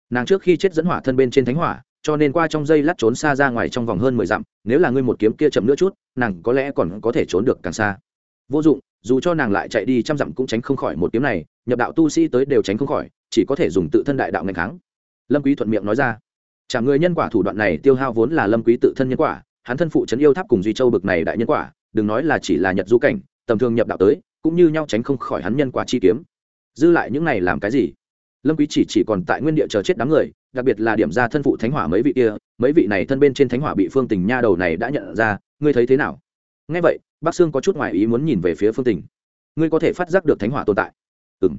Nàng trước khi chết dẫn hỏa thân bên trên thánh hỏa, cho nên qua trong dây lát trốn xa ra ngoài trong vòng hơn mười dặm, nếu là ngươi một kiếm kia chậm nữa chút, nàng có lẽ còn có thể trốn được càng xa. Vô dụng, dù cho nàng lại chạy đi trăm dặm cũng tránh không khỏi một kiếm này, nhập đạo tu sĩ tới đều tránh không khỏi, chỉ có thể dùng tự thân đại đạo ngành kháng. Lâm quý thuận miệng nói ra. Chả người nhân quả thủ đoạn này tiêu hao vốn là lâm quý tự thân nhân quả, hắn thân phụ trấn yêu tháp cùng duy châu bực này đại nhân quả, đừng nói là chỉ là nhật du cảnh, tầm thường nhập đạo tới, cũng như nhau tránh không khỏi hắn nhân quả chi kiếm dư lại những này làm cái gì? Lâm quý chỉ chỉ còn tại nguyên địa chờ chết đám người, đặc biệt là điểm ra thân phụ thánh hỏa mấy vị kia, mấy vị này thân bên trên thánh hỏa bị phương tình nha đầu này đã nhận ra, ngươi thấy thế nào? Nghe vậy, bác sương có chút ngoài ý muốn nhìn về phía phương tình. Ngươi có thể phát giác được thánh hỏa tồn tại. Ừm.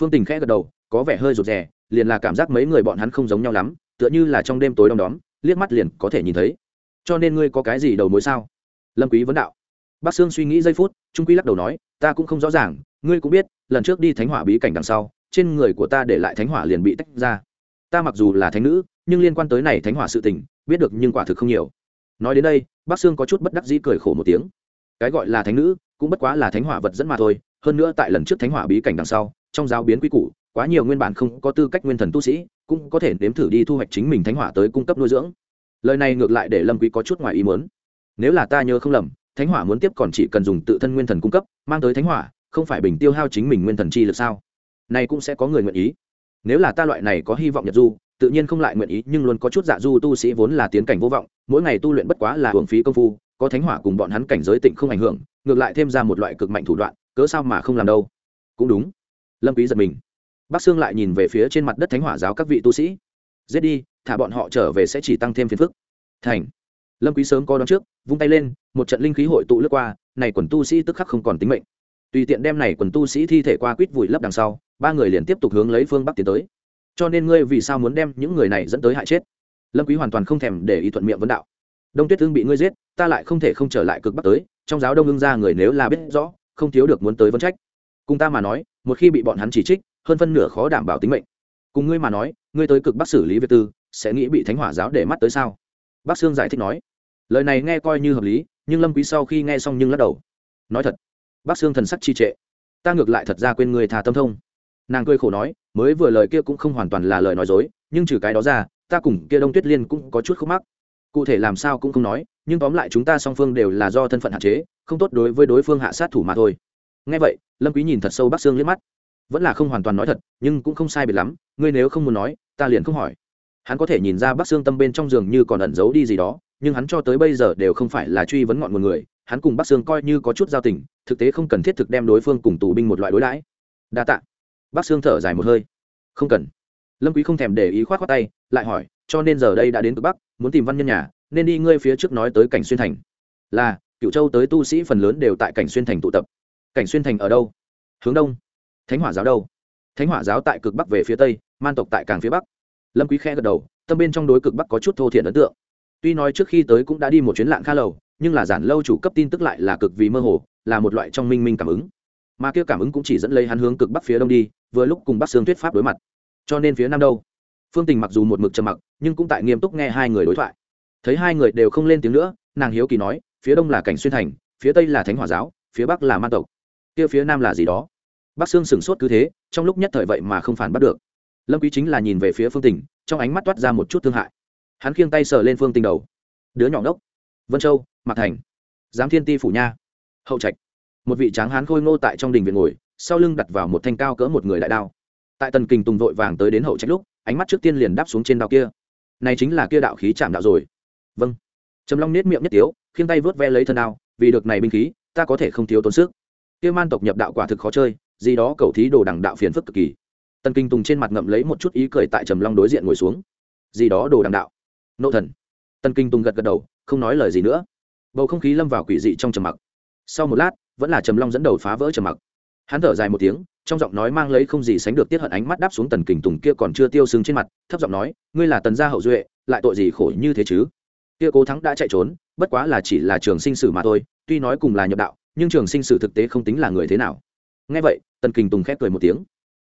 Phương tình khẽ gật đầu, có vẻ hơi rụt rè, liền là cảm giác mấy người bọn hắn không giống nhau lắm, tựa như là trong đêm tối đom đóm, liếc mắt liền có thể nhìn thấy. Cho nên ngươi có cái gì đầu mối sao? Lâm quý vấn đạo bác sương suy nghĩ giây phút, trung quý lắc đầu nói, ta cũng không rõ ràng, ngươi cũng biết, lần trước đi thánh hỏa bí cảnh đằng sau, trên người của ta để lại thánh hỏa liền bị tách ra. Ta mặc dù là thánh nữ, nhưng liên quan tới này thánh hỏa sự tình, biết được nhưng quả thực không nhiều. Nói đến đây, bác sương có chút bất đắc dĩ cười khổ một tiếng. Cái gọi là thánh nữ, cũng bất quá là thánh hỏa vật dẫn mà thôi, hơn nữa tại lần trước thánh hỏa bí cảnh đằng sau, trong giáo biến quy củ, quá nhiều nguyên bản không có tư cách nguyên thần tu sĩ, cũng có thể nếm thử đi thu hoạch chính mình thánh hỏa tới cung cấp nuôi dưỡng. Lời này ngược lại để lâm quý có chút ngoài ý muốn. Nếu là ta nhớ không lầm thánh hỏa muốn tiếp còn chỉ cần dùng tự thân nguyên thần cung cấp, mang tới thánh hỏa, không phải bình tiêu hao chính mình nguyên thần chi lực sao? Này cũng sẽ có người nguyện ý. Nếu là ta loại này có hy vọng nhật du, tự nhiên không lại nguyện ý, nhưng luôn có chút dạ du tu sĩ vốn là tiến cảnh vô vọng, mỗi ngày tu luyện bất quá là hưởng phí công phu, có thánh hỏa cùng bọn hắn cảnh giới tịnh không ảnh hưởng, ngược lại thêm ra một loại cực mạnh thủ đoạn, cớ sao mà không làm đâu? Cũng đúng. Lâm quý giật mình. Bác sương lại nhìn về phía trên mặt đất thánh hỏa giáo các vị tu sĩ. Giết đi, thả bọn họ trở về sẽ chỉ tăng thêm phiền phức. Thành lâm quý sớm có đón trước, vung tay lên, một trận linh khí hội tụ lướt qua, này quần tu sĩ tức khắc không còn tính mệnh. Tùy tiện đem này quần tu sĩ thi thể qua quýt vùi lấp đằng sau, ba người liền tiếp tục hướng lấy phương bắc tiến tới. Cho nên ngươi vì sao muốn đem những người này dẫn tới hại chết? Lâm quý hoàn toàn không thèm để ý thuận miệng vấn đạo. Đông tuyết Thương bị ngươi giết, ta lại không thể không trở lại cực bắc tới, trong giáo đông ương ra người nếu là biết rõ, không thiếu được muốn tới vấn trách. Cùng ta mà nói, một khi bị bọn hắn chỉ trích, hơn phân nửa khó đảm bảo tính mệnh. Cùng ngươi mà nói, ngươi tới cực bắc xử lý việc tư, sẽ nghĩ bị thánh hỏa giáo để mắt tới sao? Bác sương giải thích nói lời này nghe coi như hợp lý, nhưng lâm quý sau khi nghe xong nhưng lắc đầu. Nói thật, bác sương thần sắc chi trệ. Ta ngược lại thật ra quên người thà tâm thông. Nàng cười khổ nói, mới vừa lời kia cũng không hoàn toàn là lời nói dối, nhưng trừ cái đó ra, ta cùng kia đông tuyết liên cũng có chút khúc mắc. Cụ thể làm sao cũng không nói, nhưng tóm lại chúng ta song phương đều là do thân phận hạn chế, không tốt đối với đối phương hạ sát thủ mà thôi. Nghe vậy, lâm quý nhìn thật sâu bác sương liếc mắt. Vẫn là không hoàn toàn nói thật, nhưng cũng không sai biệt lắm, ngươi nếu không muốn nói, ta liền không hỏi. Hắn có thể nhìn ra bác sương tâm bên trong giường như còn ẩn giấu đi gì đó nhưng hắn cho tới bây giờ đều không phải là truy vấn ngọn nguồn người, hắn cùng bắc sương coi như có chút giao tình, thực tế không cần thiết thực đem đối phương cùng tù binh một loại đối đãi. Đa tạ. Bắc sương thở dài một hơi. Không cần. Lâm quý không thèm để ý khoát khoát tay, lại hỏi, cho nên giờ đây đã đến cực bắc, muốn tìm văn nhân nhà, nên đi ngươi phía trước nói tới cảnh xuyên thành. Là cựu châu tới tu sĩ phần lớn đều tại cảnh xuyên thành tụ tập. Cảnh xuyên thành ở đâu? Hướng đông. Thánh hỏa giáo đâu? Thánh hỏa giáo tại cực bắc về phía tây, man tộc tại càng phía bắc. Lâm quý khẽ gật đầu, tâm bên trong đối cực bắc có chút thô thiện ấn tượng tuy nói trước khi tới cũng đã đi một chuyến lạng kha lầu nhưng là giản lâu chủ cấp tin tức lại là cực vì mơ hồ, là một loại trong minh minh cảm ứng. Mà kia cảm ứng cũng chỉ dẫn lấy hắn hướng cực bắc phía đông đi, vừa lúc cùng bắc sương tuyết pháp đối mặt. Cho nên phía nam đâu? Phương tình mặc dù một mực trầm mặc, nhưng cũng tại nghiêm túc nghe hai người đối thoại. Thấy hai người đều không lên tiếng nữa, nàng hiếu kỳ nói, phía đông là cảnh xuyên thành, phía tây là thánh hỏa giáo, phía bắc là man tộc. Kia phía nam là gì đó? Bắc sương sửng sốt cứ thế, trong lúc nhất thời vậy mà không phản bắt được. Lâm quý chính là nhìn về phía phương tình, trong ánh mắt toát ra một chút thương hại hắn khiêng tay sờ lên phương tinh đầu. Đứa nhỏ ngốc. Vân châu, mạc thành. Giám thiên ti phủ nha. Hậu trạch. Một vị tráng hán khôi ngô tại trong đình viện ngồi, sau lưng đặt vào một thanh cao cỡ một người đại đao. Tại tần kình tùng vội vàng tới đến hậu trạch lúc, ánh mắt trước tiên liền đáp xuống trên đao kia. Này chính là kia đạo khí chạm đạo rồi. Vâng. Trầm long nết miệng nhất tiếu, khiêng tay vớt ve lấy thân đao, vì được này binh khí, ta có thể không thiếu tốn sức. Kia man tộc nhập đạo quả thực khó chơi, gì đó cầu thí đồ đằng đạo phiền phức cực kỳ. Tần kinh tùng trên mặt ngậm lấy một chút ý cười tại trầm long đối diện ngồi xuống. Gì đó đồ đằng đạo nộ thần. Tần kinh tùng gật gật đầu, không nói lời gì nữa. Bầu không khí lâm vào quỷ dị trong trầm mặc. Sau một lát, vẫn là trầm long dẫn đầu phá vỡ trầm mặc. Hắn thở dài một tiếng, trong giọng nói mang lấy không gì sánh được tiết hận ánh mắt đáp xuống tần kình tùng kia còn chưa tiêu sưng trên mặt, thấp giọng nói, ngươi là tần gia hậu duệ, lại tội gì khổ như thế chứ? Kia cố thắng đã chạy trốn, bất quá là chỉ là trường sinh sử mà thôi, tuy nói cùng là nhập đạo, nhưng trường sinh sử thực tế không tính là người thế nào. Nghe vậy, tần kình tùng khép cười một tiếng.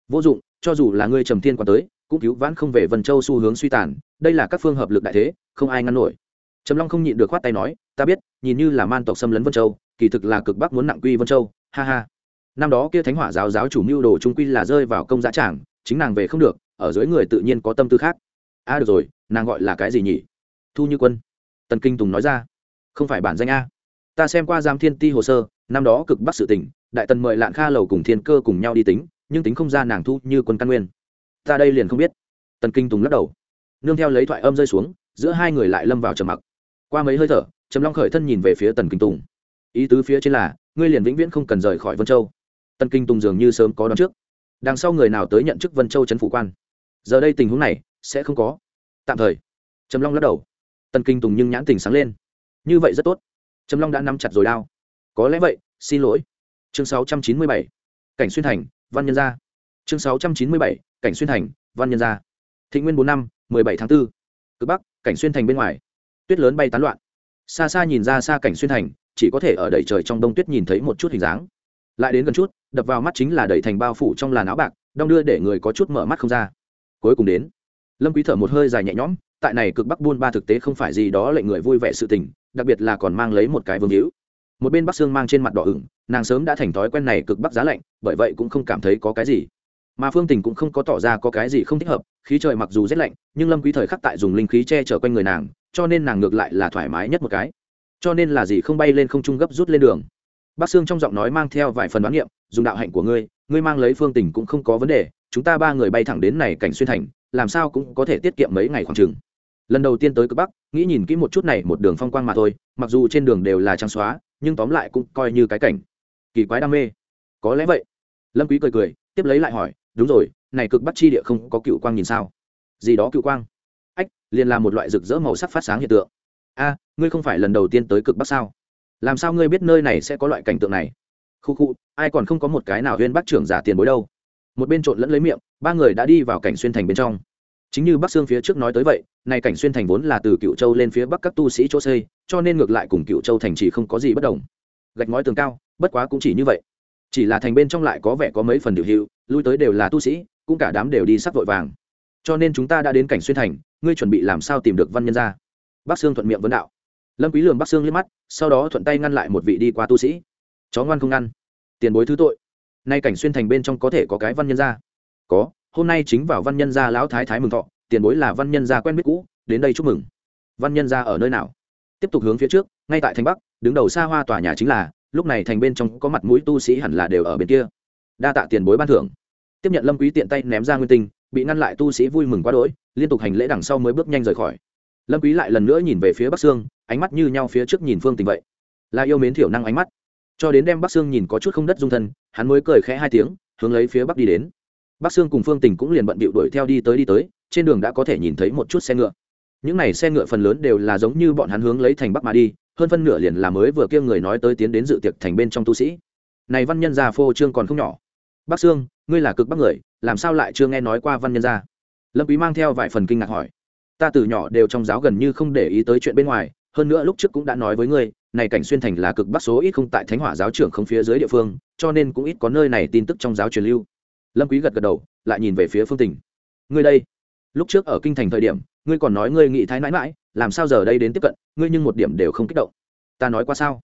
Vô dụng, cho dù là ngươi trầm thiên quan tới cũng cứu vãn không về vân châu xu hướng suy tàn đây là các phương hợp lực đại thế không ai ngăn nổi. Trầm long không nhịn được khoát tay nói ta biết nhìn như là man tộc xâm lấn vân châu kỳ thực là cực bắc muốn nặng quy vân châu ha ha. Năm đó kia thánh hỏa giáo giáo chủ mưu đồ trung quy là rơi vào công giá trảng chính nàng về không được ở dưới người tự nhiên có tâm tư khác. A à, được rồi nàng gọi là cái gì nhỉ? Thu như quân. Tần kinh tùng nói ra. Không phải bản danh a. Ta xem qua giam thiên ti hồ sơ năm đó cực bắc sự tỉnh đại tần mời lạn kha lầu cùng thiên cơ cùng nhau đi tính nhưng tính không ra nàng thu như quân căn nguyên ta đây liền không biết. Tần kinh tùng lắc đầu. Nương theo lấy thoại âm rơi xuống, giữa hai người lại lâm vào trầm mặc. Qua mấy hơi thở, trầm long khởi thân nhìn về phía tần kinh tùng. Ý tứ phía trên là, ngươi liền vĩnh viễn không cần rời khỏi vân châu. Tần kinh tùng dường như sớm có đón trước. Đằng sau người nào tới nhận chức vân châu trấn phủ quan? Giờ đây tình huống này, sẽ không có. Tạm thời. Trầm long lắc đầu. Tần kinh tùng nhưng nhãn tình sáng lên. Như vậy rất tốt. Trầm long đã nắm chặt rồi đao. Có lẽ vậy, xin lỗi. Chương 697. cảnh xuyên thành, văn nhân gia. Chương 697 cảnh xuyên thành, văn nhân gia. Thị nguyên bốn năm, mười bảy tháng 4. cực bắc, cảnh xuyên thành bên ngoài. Tuyết lớn bay tán loạn. Xa xa nhìn ra xa cảnh xuyên thành, chỉ có thể ở đầy trời trong đông tuyết nhìn thấy một chút hình dáng. Lại đến gần chút, đập vào mắt chính là đầy thành bao phủ trong làn áo bạc đong đưa để người có chút mở mắt không ra. Cuối cùng đến, lâm quý thở một hơi dài nhẹ nhõm, tại này cực bắc buôn ba thực tế không phải gì đó lệnh người vui vẻ sự tình, đặc biệt là còn mang lấy một cái vương hữu. Một bên bắc xương mang trên mặt đỏ ửng, nàng sớm đã thành thói quen này cực bắc giá lạnh, bởi vậy cũng không cảm thấy có cái gì mà phương tình cũng không có tỏ ra có cái gì không thích hợp khí trời mặc dù rét lạnh nhưng lâm quý thời khắc tại dùng linh khí che chở quanh người nàng cho nên nàng ngược lại là thoải mái nhất một cái. Cho nên là gì không bay lên không trung gấp rút lên đường. Bác sương trong giọng nói mang theo vài phần đoán nghiệm, dùng đạo hạnh của ngươi ngươi mang lấy phương tình cũng không có vấn đề chúng ta ba người bay thẳng đến này cảnh xuyên thành làm sao cũng có thể tiết kiệm mấy ngày khoảng chừng. Lần đầu tiên tới cực bắc nghĩ nhìn kỹ một chút này một đường phong quang mà thôi mặc dù trên đường đều là trang xóa nhưng tóm lại cũng coi như cái cảnh. Kỳ quái đam mê. Có lẽ vậy. Lâm quý cười cười tiếp lấy lại hỏi đúng rồi, này cực bắc chi địa không có cựu quang nhìn sao? Gì đó cựu quang? Ách, liền là một loại rực rỡ màu sắc phát sáng hiện tượng. A, ngươi không phải lần đầu tiên tới cực bắc sao? Làm sao ngươi biết nơi này sẽ có loại cảnh tượng này? Khu khu, ai còn không có một cái nào huyên bắt trưởng giả tiền bối đâu. Một bên trộn lẫn lấy miệng, ba người đã đi vào cảnh xuyên thành bên trong. Chính như bắc sương phía trước nói tới vậy, này cảnh xuyên thành vốn là từ cựu châu lên phía bắc các tu sĩ chỗ xây, cho nên ngược lại cùng cựu châu thành chỉ không có gì bất đồng. Gạch ngói tường cao, bất quá cũng chỉ như vậy. Chỉ là thành bên trong lại có vẻ có mấy phần điều hữu lui tới đều là tu sĩ, cũng cả đám đều đi sắc vội vàng. Cho nên chúng ta đã đến cảnh xuyên thành, ngươi chuẩn bị làm sao tìm được văn nhân ra bắc sương thuận miệng vấn đạo. Lâm quý lường bắc sương liếc mắt, sau đó thuận tay ngăn lại một vị đi qua tu sĩ. Chó ngoan không ngăn tiền bối thứ tội. Nay cảnh xuyên thành bên trong có thể có cái văn nhân gia? Có, hôm nay chính vào văn nhân gia lão thái thái mừng thọ, tiền bối là văn nhân gia quen biết cũ, đến đây chúc mừng. Văn nhân gia ở nơi nào? Tiếp tục hướng phía trước, ngay tại thành bắc, đứng đầu xa hoa tòa nhà chính là, lúc này thành bên trong có mặt mũi tu sĩ hẳn là đều ở bên kia đa tạ tiền bối ban thưởng. Tiếp nhận lâm quý tiện tay ném ra nguyên tinh, bị ngăn lại tu sĩ vui mừng quá đỗi, liên tục hành lễ đằng sau mới bước nhanh rời khỏi. Lâm quý lại lần nữa nhìn về phía bắc sương, ánh mắt như nhau phía trước nhìn phương tình vậy. Là yêu mến thiểu năng ánh mắt. Cho đến đem bắc sương nhìn có chút không đất dung thân, hắn mới cười khẽ hai tiếng, hướng lấy phía bắc đi đến. Bắc sương cùng phương tình cũng liền bận bịu đuổi theo đi tới đi tới, trên đường đã có thể nhìn thấy một chút xe ngựa. Những này xe ngựa phần lớn đều là giống như bọn hắn hướng lấy thành bắc mà đi, hơn phân nửa liền là mới vừa kia người nói tới tiến đến dự tiệc thành bên trong tu sĩ. Này văn nhân già phô trương còn không nhỏ bắc sương, ngươi là cực bắc người, làm sao lại chưa nghe nói qua văn nhân gia? Lâm quý mang theo vài phần kinh ngạc hỏi. Ta từ nhỏ đều trong giáo gần như không để ý tới chuyện bên ngoài, hơn nữa lúc trước cũng đã nói với ngươi, này cảnh xuyên thành là cực bắc số ít không tại thánh hỏa giáo trưởng không phía dưới địa phương, cho nên cũng ít có nơi này tin tức trong giáo truyền lưu. Lâm quý gật gật đầu, lại nhìn về phía phương tình. Ngươi đây, lúc trước ở kinh thành thời điểm, ngươi còn nói ngươi nghị thái mãi mãi, làm sao giờ đây đến tiếp cận, ngươi nhưng một điểm đều không kích động. Ta nói qua sao?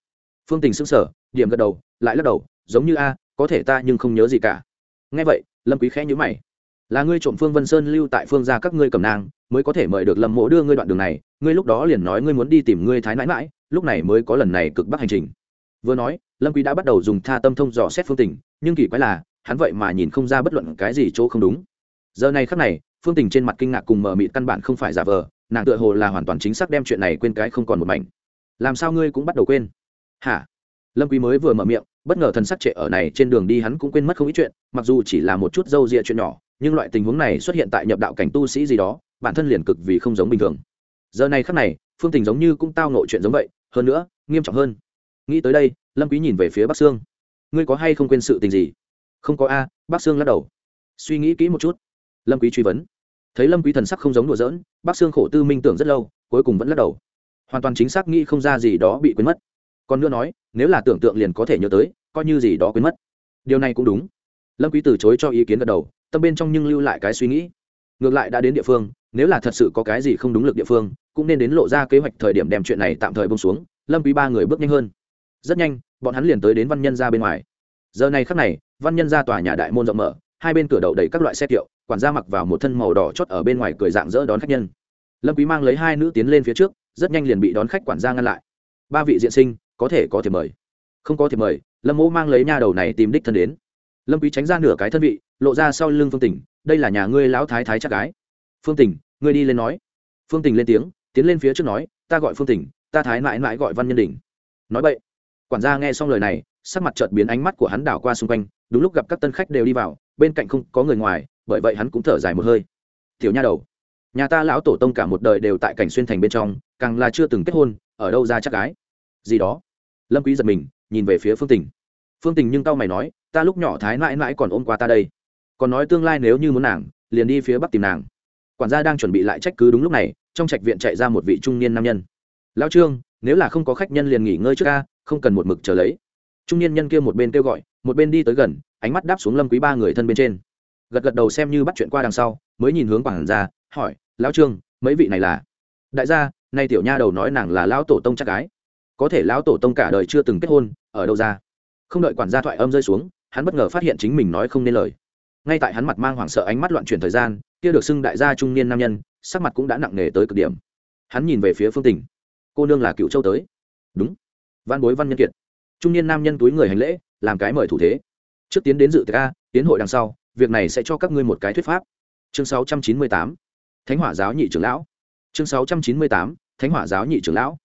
Phương tình sững sờ, điểm gật đầu, lại lắc đầu, giống như a có thể ta nhưng không nhớ gì cả. Nghe vậy, lâm quý khẽ nhíu mày. Là ngươi trộm phương vân sơn lưu tại phương gia các ngươi cầm nang mới có thể mời được lâm mộ đưa ngươi đoạn đường này, ngươi lúc đó liền nói ngươi muốn đi tìm ngươi thái mãi mãi lúc này mới có lần này cực bắc hành trình. Vừa nói, lâm quý đã bắt đầu dùng tha tâm thông dò xét phương tình, nhưng kỳ quái là, hắn vậy mà nhìn không ra bất luận cái gì chỗ không đúng. Giờ này khắc này, phương tình trên mặt kinh ngạc cùng mờ mịt căn bản không phải giả vờ, nàng tựa hồ là hoàn toàn chính xác đem chuyện này quên cái không còn một mảnh. Làm sao ngươi cũng bắt đầu quên? Hả? Lâm quý mới vừa mở miệng bất ngờ thần sắc trệ ở này trên đường đi hắn cũng quên mất không ít chuyện, mặc dù chỉ là một chút dâu dịa chuyện nhỏ, nhưng loại tình huống này xuất hiện tại nhập đạo cảnh tu sĩ gì đó, bản thân liền cực vì không giống bình thường. Giờ này khắc này, phương tình giống như cũng tao nội chuyện giống vậy, hơn nữa, nghiêm trọng hơn. Nghĩ tới đây, lâm quý nhìn về phía bắc sương. Ngươi có hay không quên sự tình gì? Không có a, bắc sương lắc đầu. Suy nghĩ kỹ một chút. Lâm quý truy vấn. Thấy lâm quý thần sắc không giống đùa giỡn, bắc sương khổ tư minh tưởng rất lâu, cuối cùng vẫn lắc đầu. Hoàn toàn chính xác nghĩ không ra gì đó bị quên mất còn nữa nói, nếu là tưởng tượng liền có thể nhớ tới, coi như gì đó quên mất. Điều này cũng đúng. Lâm quý từ chối cho ý kiến gật đầu, tâm bên trong nhưng lưu lại cái suy nghĩ. Ngược lại đã đến địa phương, nếu là thật sự có cái gì không đúng lực địa phương, cũng nên đến lộ ra kế hoạch thời điểm đem chuyện này tạm thời bông xuống, lâm quý ba người bước nhanh hơn. Rất nhanh, bọn hắn liền tới đến văn nhân gia bên ngoài. Giờ này khắc này, văn nhân gia tòa nhà đại môn rộng mở, hai bên cửa đậu đầy các loại xe kiệu, quản gia mặc vào một thân màu đỏ chót ở bên ngoài cười dạng dỡ đón khách nhân. Lâm quý mang lấy hai nữ tiến lên phía trước, rất nhanh liền bị đón khách quản gia ngăn lại. Ba vị diện sinh có thể có thể mời. Không có thể mời, lâm mỗ mang lấy nha đầu này tìm đích thân đến. Lâm quý tránh ra nửa cái thân vị, lộ ra sau lưng phương tình, đây là nhà ngươi lão thái thái chắc gái. Phương tình, ngươi đi lên nói. Phương tình lên tiếng, tiến lên phía trước nói, ta gọi phương tình, ta thái mãi mãi gọi văn nhân đình. Nói vậy quản gia nghe xong lời này, sắc mặt chợt biến ánh mắt của hắn đảo qua xung quanh, đúng lúc gặp các tân khách đều đi vào, bên cạnh không có người ngoài, bởi vậy hắn cũng thở dài một hơi. Tiểu nha đầu, nhà ta lão tổ tông cả một đời đều tại cảnh xuyên thành bên trong, càng là chưa từng kết hôn, ở đâu ra chắc gái? Gì đó lâm quý giật mình, nhìn về phía phương tình. Phương tình nhưng tao mày nói, ta lúc nhỏ thái mãi mãi còn ôm qua ta đây. Còn nói tương lai nếu như muốn nàng, liền đi phía bắc tìm nàng. Quản gia đang chuẩn bị lại trách cứ đúng lúc này, trong trạch viện chạy ra một vị trung niên nam nhân. Lão trương, nếu là không có khách nhân liền nghỉ ngơi trước ca không cần một mực chờ lấy. Trung niên nhân kia một bên kêu gọi, một bên đi tới gần, ánh mắt đáp xuống lâm quý ba người thân bên trên. Gật gật đầu xem như bắt chuyện qua đằng sau, mới nhìn hướng quản gia, hỏi, lão trương, mấy vị này là? Đại gia, nay tiểu nha đầu nói nàng là lão tổ tông chắc gái có thể lão tổ tông cả đời chưa từng kết hôn ở đâu ra? Không đợi quản gia thoại âm rơi xuống hắn bất ngờ phát hiện chính mình nói không nên lời. Ngay tại hắn mặt mang hoảng sợ ánh mắt loạn chuyển thời gian kia được xưng đại gia trung niên nam nhân sắc mặt cũng đã nặng nề tới cực điểm. Hắn nhìn về phía phương tình. Cô nương là cựu châu tới. Đúng. Văn bối văn nhân kiệt. Trung niên nam nhân túi người hành lễ làm cái mời thủ thế. Trước tiến đến dự ca tiến hội đằng sau việc này sẽ cho các ngươi một cái thuyết pháp. Chương 698, thánh hỏa giáo nhị trưởng lão. Chương 698, thánh hỏa giáo nhị trưởng lão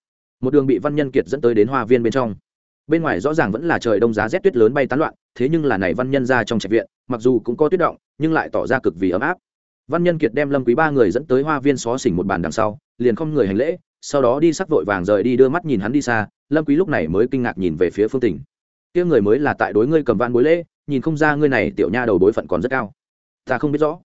một đường bị văn nhân kiệt dẫn tới đến hoa viên bên trong. Bên ngoài rõ ràng vẫn là trời đông giá rét tuyết lớn bay tán loạn, thế nhưng là này văn nhân ra trong trạch viện, mặc dù cũng có tuyết động, nhưng lại tỏ ra cực vì ấm áp. Văn nhân kiệt đem lâm quý ba người dẫn tới hoa viên xó xỉnh một bàn đằng sau, liền không người hành lễ, sau đó đi sắc vội vàng rời đi đưa mắt nhìn hắn đi xa, lâm quý lúc này mới kinh ngạc nhìn về phía phương tình. Kia người mới là tại đối ngươi cầm van bối lễ, nhìn không ra ngươi này tiểu nha đầu đối phận còn rất cao. Ta không biết rõ.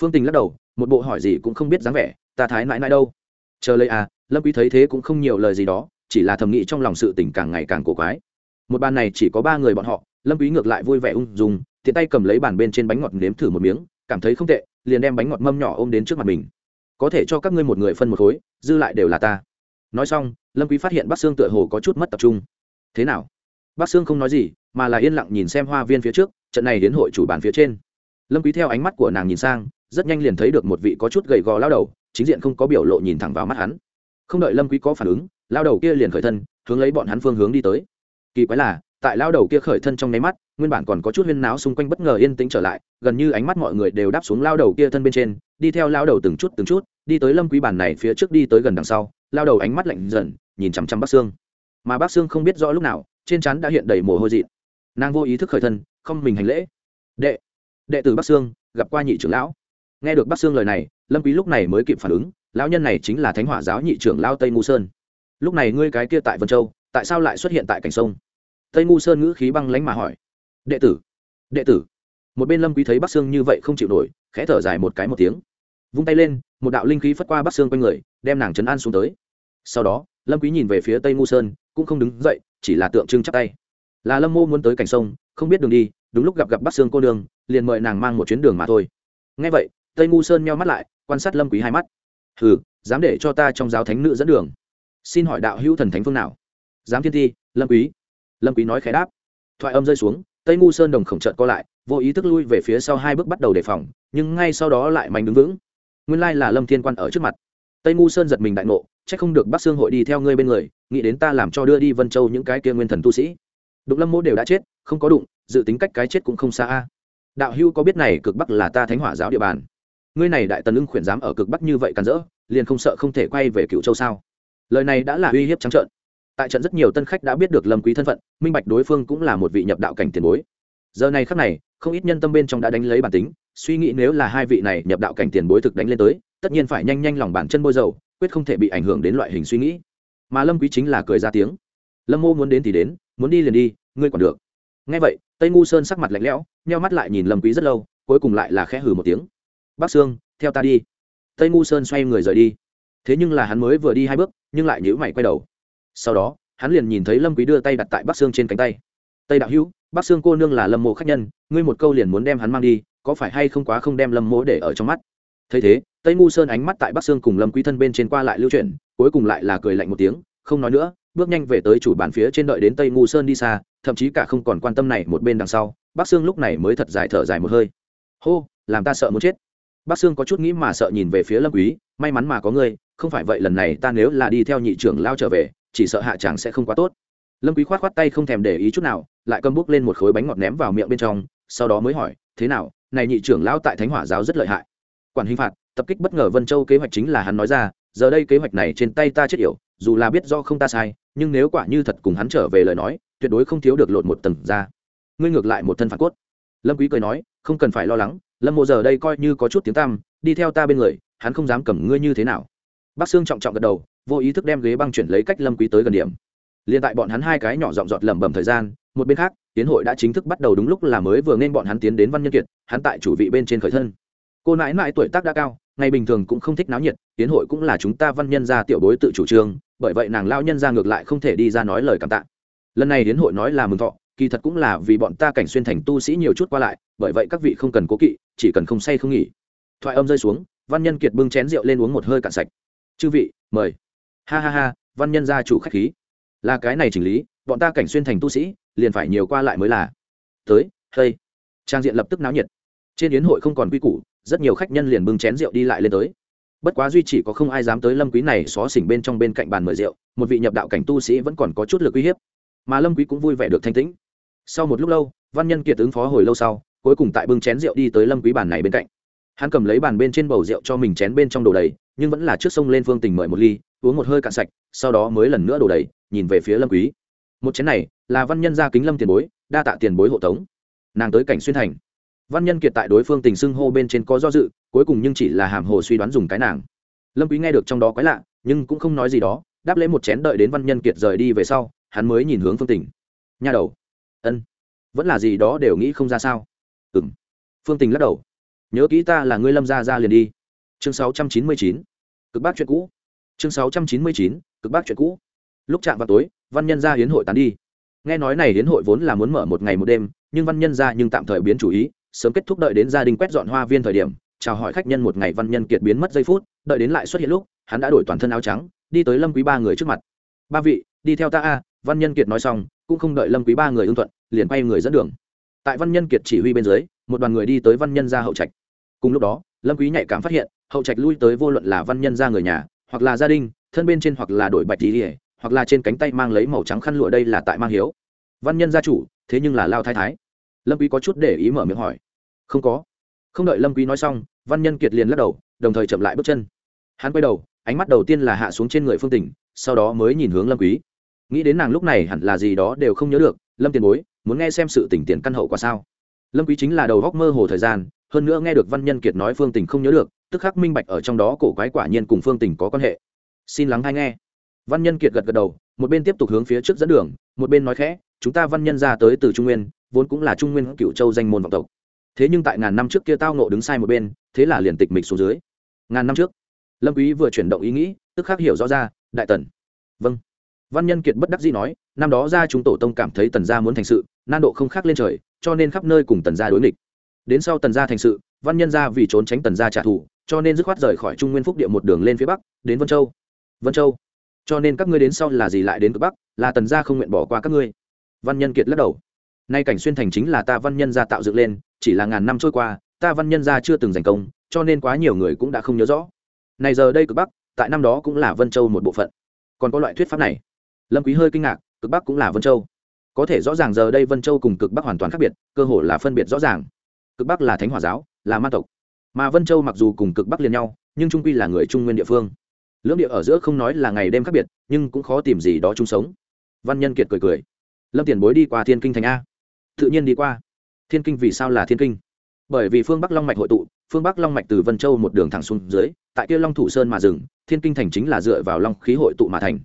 Phương tình lắc đầu, một bộ hỏi gì cũng không biết dáng vẻ, ta thái nãi nãi đâu? Chờ lấy à lâm quý thấy thế cũng không nhiều lời gì đó, chỉ là thầm nghĩ trong lòng sự tình càng ngày càng cổ quái. Một bàn này chỉ có ba người bọn họ, lâm quý ngược lại vui vẻ ung dung, tiện tay cầm lấy bàn bên trên bánh ngọt nếm thử một miếng, cảm thấy không tệ, liền đem bánh ngọt mâm nhỏ ôm đến trước mặt mình. Có thể cho các ngươi một người phân một khối, dư lại đều là ta. Nói xong, lâm quý phát hiện bắc sương tựa hồ có chút mất tập trung. Thế nào? Bắc sương không nói gì, mà là yên lặng nhìn xem hoa viên phía trước, trận này đến hội chủ bàn phía trên. Lâm quý theo ánh mắt của nàng nhìn sang, rất nhanh liền thấy được một vị có chút gầy gò lao đầu, chính diện không có biểu lộ nhìn thẳng vào mắt hắn không đợi lâm quý có phản ứng, lao đầu kia liền khởi thân, hướng lấy bọn hắn phương hướng đi tới. Kỳ quái là, tại lao đầu kia khởi thân trong nháy mắt, nguyên bản còn có chút huyên náo xung quanh bất ngờ yên tĩnh trở lại, gần như ánh mắt mọi người đều đáp xuống lao đầu kia thân bên trên, đi theo lao đầu từng chút từng chút, đi tới lâm quý bản này phía trước đi tới gần đằng sau, lao đầu ánh mắt lạnh dần, nhìn chằm chằm bác xương mà bác xương không biết rõ lúc nào, trên chắn đã hiện đầy mồ hôi dị nàng vô ý thức khởi thân, không mình hành lễ. Đệ đệ tử bác xương gặp qua nhị trưởng lão. Nghe được bác xương lời này, lâm quý lúc này mới kịp phản ứng lão nhân này chính là thánh hỏa giáo nhị trưởng lao tây ngu sơn. Lúc này ngươi cái kia tại vân châu, tại sao lại xuất hiện tại cảnh sông? Tây ngu sơn ngữ khí băng lánh mà hỏi. Đệ tử đệ tử. Một bên lâm quý thấy bắc sương như vậy không chịu nổi, khẽ thở dài một cái một tiếng. Vung tay lên, một đạo linh khí phất qua bắc sương quanh người, đem nàng chấn an xuống tới. Sau đó, lâm quý nhìn về phía tây ngu sơn, cũng không đứng dậy, chỉ là tượng trưng chắp tay. Là lâm mô muốn tới cảnh sông, không biết đường đi, đúng lúc gặp gặp bắc sương cô đường liền mời nàng mang một chuyến đường mà thôi. Nghe vậy, tây ngu sơn meo mắt lại, quan sát lâm quý hai mắt hừ, dám để cho ta trong giáo thánh nữ dẫn đường. Xin hỏi đạo hữu thần thánh phương nào? Giám thiên thi, lâm quý. Lâm quý nói khẽ đáp. Thoại âm rơi xuống, tây ngu sơn đồng khổng trợn co lại, vô ý thức lui về phía sau hai bước bắt đầu đề phòng, nhưng ngay sau đó lại mạnh đứng vững. Nguyên lai là lâm thiên quan ở trước mặt. Tây ngu sơn giật mình đại nộ chắc không được bắc xương hội đi theo ngươi bên người, nghĩ đến ta làm cho đưa đi vân châu những cái kia nguyên thần tu sĩ. Đụng lâm mỗ đều đã chết, không có đụng, dự tính cách cái chết cũng không xa a. Đạo hưu có biết này cực bắc là ta thánh hỏa giáo địa bàn? Ngươi này đại tần ưng khuyển dám ở cực bắc như vậy càn rỡ, liền không sợ không thể quay về cựu châu sao? Lời này đã là uy hiếp trắng trợn. Tại trận rất nhiều tân khách đã biết được lâm quý thân phận, minh bạch đối phương cũng là một vị nhập đạo cảnh tiền bối. Giờ này khắc này, không ít nhân tâm bên trong đã đánh lấy bản tính, suy nghĩ nếu là hai vị này nhập đạo cảnh tiền bối thực đánh lên tới, tất nhiên phải nhanh nhanh lòng bản chân bôi dầu, quyết không thể bị ảnh hưởng đến loại hình suy nghĩ. Mà lâm quý chính là cười ra tiếng. Lâm mô muốn đến thì đến, muốn đi liền đi, ngươi còn được. Nghe vậy, tây ngu sơn sắc mặt lạnh lẽo, nheo mắt lại nhìn lâm quý rất lâu, cuối cùng lại là khẽ hừ một tiếng bác sương, theo ta đi. Tây ngu sơn xoay người rời đi. Thế nhưng là hắn mới vừa đi hai bước, nhưng lại nhíu mày quay đầu. Sau đó, hắn liền nhìn thấy lâm quý đưa tay đặt tại bắc sương trên cánh tay. Tây đạo hữu bắc sương cô nương là lâm mộ khách nhân, ngươi một câu liền muốn đem hắn mang đi, có phải hay không quá không đem lâm mộ để ở trong mắt? Thấy thế, tây ngu sơn ánh mắt tại bắc sương cùng lâm quý thân bên trên qua lại lưu chuyển, cuối cùng lại là cười lạnh một tiếng, không nói nữa, bước nhanh về tới chủ bàn phía trên đợi đến tây ngu sơn đi xa, thậm chí cả không còn quan tâm này một bên đằng sau bắc sương lúc này mới thật dài thở dài một hơi. Hô, làm ta sợ muốn chết bác xương có chút nghĩ mà sợ nhìn về phía lâm quý, may mắn mà có ngươi, không phải vậy lần này ta nếu là đi theo nhị trưởng lao trở về, chỉ sợ hạ chàng sẽ không quá tốt. Lâm quý khoát khoát tay không thèm để ý chút nào, lại cầm bút lên một khối bánh ngọt ném vào miệng bên trong, sau đó mới hỏi, thế nào, này nhị trưởng lao tại thánh hỏa giáo rất lợi hại. Quản hình phạt, tập kích bất ngờ vân châu kế hoạch chính là hắn nói ra, giờ đây kế hoạch này trên tay ta chết yểu, dù là biết do không ta sai, nhưng nếu quả như thật cùng hắn trở về lời nói, tuyệt đối không thiếu được lột một tầng ra. Ngươi ngược lại một thân phản cốt. Lâm quý cười nói, không cần phải lo lắng lâm mộ giờ đây coi như có chút tiếng tăm, đi theo ta bên người, hắn không dám cầm ngươi như thế nào. Bác sương trọng trọng gật đầu, vô ý thức đem ghế băng chuyển lấy cách lâm quý tới gần điểm. Liên tại bọn hắn hai cái nhỏ giọng giọt lẩm bẩm thời gian, một bên khác tiến hội đã chính thức bắt đầu đúng lúc là mới vừa nên bọn hắn tiến đến văn nhân kiệt, hắn tại chủ vị bên trên khởi thân. Cô nãi nãi tuổi tác đã cao, ngày bình thường cũng không thích náo nhiệt tiến hội cũng là chúng ta văn nhân gia tiểu bối tự chủ trương, bởi vậy nàng lao nhân ra ngược lại không thể đi ra nói lời cảm tạ. Lần này tiến hội nói là mừng thọ, kỳ thật cũng là vì bọn ta cảnh xuyên thành tu sĩ nhiều chút qua lại, bởi vậy các vị không cần cố kỵ chỉ cần không say không nghỉ. Thoại âm rơi xuống, văn nhân kiệt bưng chén rượu lên uống một hơi cạn sạch. Chư vị, mời. Ha ha ha, văn nhân gia chủ khách khí. Là cái này chỉnh lý, bọn ta cảnh xuyên thành tu sĩ, liền phải nhiều qua lại mới là. Tới hay trang diện lập tức náo nhiệt. Trên yến hội không còn quy củ, rất nhiều khách nhân liền bưng chén rượu đi lại lên tới. Bất quá duy chỉ có không ai dám tới lâm quý này xó xỉnh bên trong bên cạnh bàn mời rượu, một vị nhập đạo cảnh tu sĩ vẫn còn có chút lực uy hiếp. Mà lâm quý cũng vui vẻ được thanh tĩnh. Sau một lúc lâu, văn nhân kiệt ứng phó hồi lâu sau cuối cùng tại bưng chén rượu đi tới lâm quý bàn này bên cạnh. Hắn cầm lấy bàn bên trên bầu rượu cho mình chén bên trong đồ đầy, nhưng vẫn là trước sông lên phương tình mời một ly, uống một hơi cạn sạch, sau đó mới lần nữa đổ đầy, nhìn về phía lâm quý. Một chén này là văn nhân gia kính lâm tiền bối, đa tạ tiền bối hộ tống. Nàng tới cảnh xuyên thành. Văn nhân kiệt tại đối phương tình xưng hô bên trên có do dự, cuối cùng nhưng chỉ là hàm hồ suy đoán dùng cái nàng. Lâm quý nghe được trong đó quái lạ, nhưng cũng không nói gì đó, đáp lấy một chén đợi đến văn nhân kiệt rời đi về sau, hắn mới nhìn hướng phương tình. Nha đầu. Ân. Vẫn là gì đó đều nghĩ không ra sao? Ừm. Phương tình lắc đầu. Nhớ kỹ ta là ngươi lâm gia gia liền đi. Chương 699 cực bác chuyện cũ. Chương 699 cực bác chuyện cũ. Lúc chạm vào tối, văn nhân gia hiến hội tán đi. Nghe nói này hiến hội vốn là muốn mở một ngày một đêm, nhưng văn nhân gia nhưng tạm thời biến chủ ý, sớm kết thúc đợi đến gia đình quét dọn hoa viên thời điểm, chào hỏi khách nhân một ngày văn nhân kiệt biến mất giây phút, đợi đến lại xuất hiện lúc, hắn đã đổi toàn thân áo trắng, đi tới lâm quý ba người trước mặt. Ba vị, đi theo ta a, văn nhân kiệt nói xong, cũng không đợi lâm quý ba người ưng thuận, liền quay người dẫn đường tại văn nhân kiệt chỉ huy bên dưới, một đoàn người đi tới văn nhân gia hậu trạch. Cùng lúc đó, lâm quý nhạy cảm phát hiện, hậu trạch lui tới vô luận là văn nhân gia người nhà, hoặc là gia đình, thân bên trên hoặc là đổi bạch tí hoặc là trên cánh tay mang lấy màu trắng khăn lụa đây là tại mang hiếu. Văn nhân gia chủ, thế nhưng là lao thái thái. Lâm quý có chút để ý mở miệng hỏi. Không có. Không đợi lâm quý nói xong, văn nhân kiệt liền lắc đầu, đồng thời chậm lại bước chân. Hắn quay đầu, ánh mắt đầu tiên là hạ xuống trên người phương tình, sau đó mới nhìn hướng lâm quý. Nghĩ đến nàng lúc này hẳn là gì đó đều không nhớ được, lâm tiền bối muốn nghe xem sự tình tiền căn hậu quả sao? Lâm quý chính là đầu góc mơ hồ thời gian, hơn nữa nghe được văn nhân kiệt nói phương tình không nhớ được, tức khắc minh bạch ở trong đó cổ quái quả nhiên cùng phương tình có quan hệ. Xin lắng hay nghe. Văn nhân kiệt gật gật đầu, một bên tiếp tục hướng phía trước dẫn đường, một bên nói khẽ, chúng ta văn nhân ra tới từ trung nguyên, vốn cũng là trung nguyên cựu châu danh môn vọng tộc. Thế nhưng tại ngàn năm trước kia tao nộ đứng sai một bên, thế là liền tịch mịch xuống dưới. Ngàn năm trước, lâm quý vừa chuyển động ý nghĩ, tức khắc hiểu rõ ra, đại tần. Vâng văn nhân kiệt bất đắc dĩ nói, năm đó ra chúng tổ tông cảm thấy tần gia muốn thành sự, nan độ không khác lên trời, cho nên khắp nơi cùng tần gia đối nghịch. Đến sau tần gia thành sự, văn nhân gia vì trốn tránh tần gia trả thù, cho nên dứt khoát rời khỏi trung nguyên phúc địa một đường lên phía bắc, đến vân châu. Vân châu? Cho nên các ngươi đến sau là gì lại đến cực bắc, là tần gia không nguyện bỏ qua các ngươi? Văn nhân kiệt lắc đầu. Nay cảnh xuyên thành chính là ta văn nhân gia tạo dựng lên, chỉ là ngàn năm trôi qua, ta văn nhân gia chưa từng giành công, cho nên quá nhiều người cũng đã không nhớ rõ. Này giờ đây cực bắc, tại năm đó cũng là vân châu một bộ phận. Còn có loại thuyết pháp này lâm quý hơi kinh ngạc cực bắc cũng là vân châu có thể rõ ràng giờ đây vân châu cùng cực bắc hoàn toàn khác biệt cơ hồ là phân biệt rõ ràng cực bắc là thánh hỏa giáo là ma tộc mà vân châu mặc dù cùng cực bắc liền nhau nhưng trung quy là người trung nguyên địa phương lưỡng địa ở giữa không nói là ngày đêm khác biệt nhưng cũng khó tìm gì đó chung sống văn nhân kiệt cười cười lâm tiền bối đi qua thiên kinh thành a tự nhiên đi qua thiên kinh vì sao là thiên kinh bởi vì phương bắc long mạch hội tụ phương bắc long mạch từ vân châu một đường thẳng xuống dưới tại kia long thủ sơn mà dừng thiên kinh thành chính là dựa vào long khí hội tụ mà thành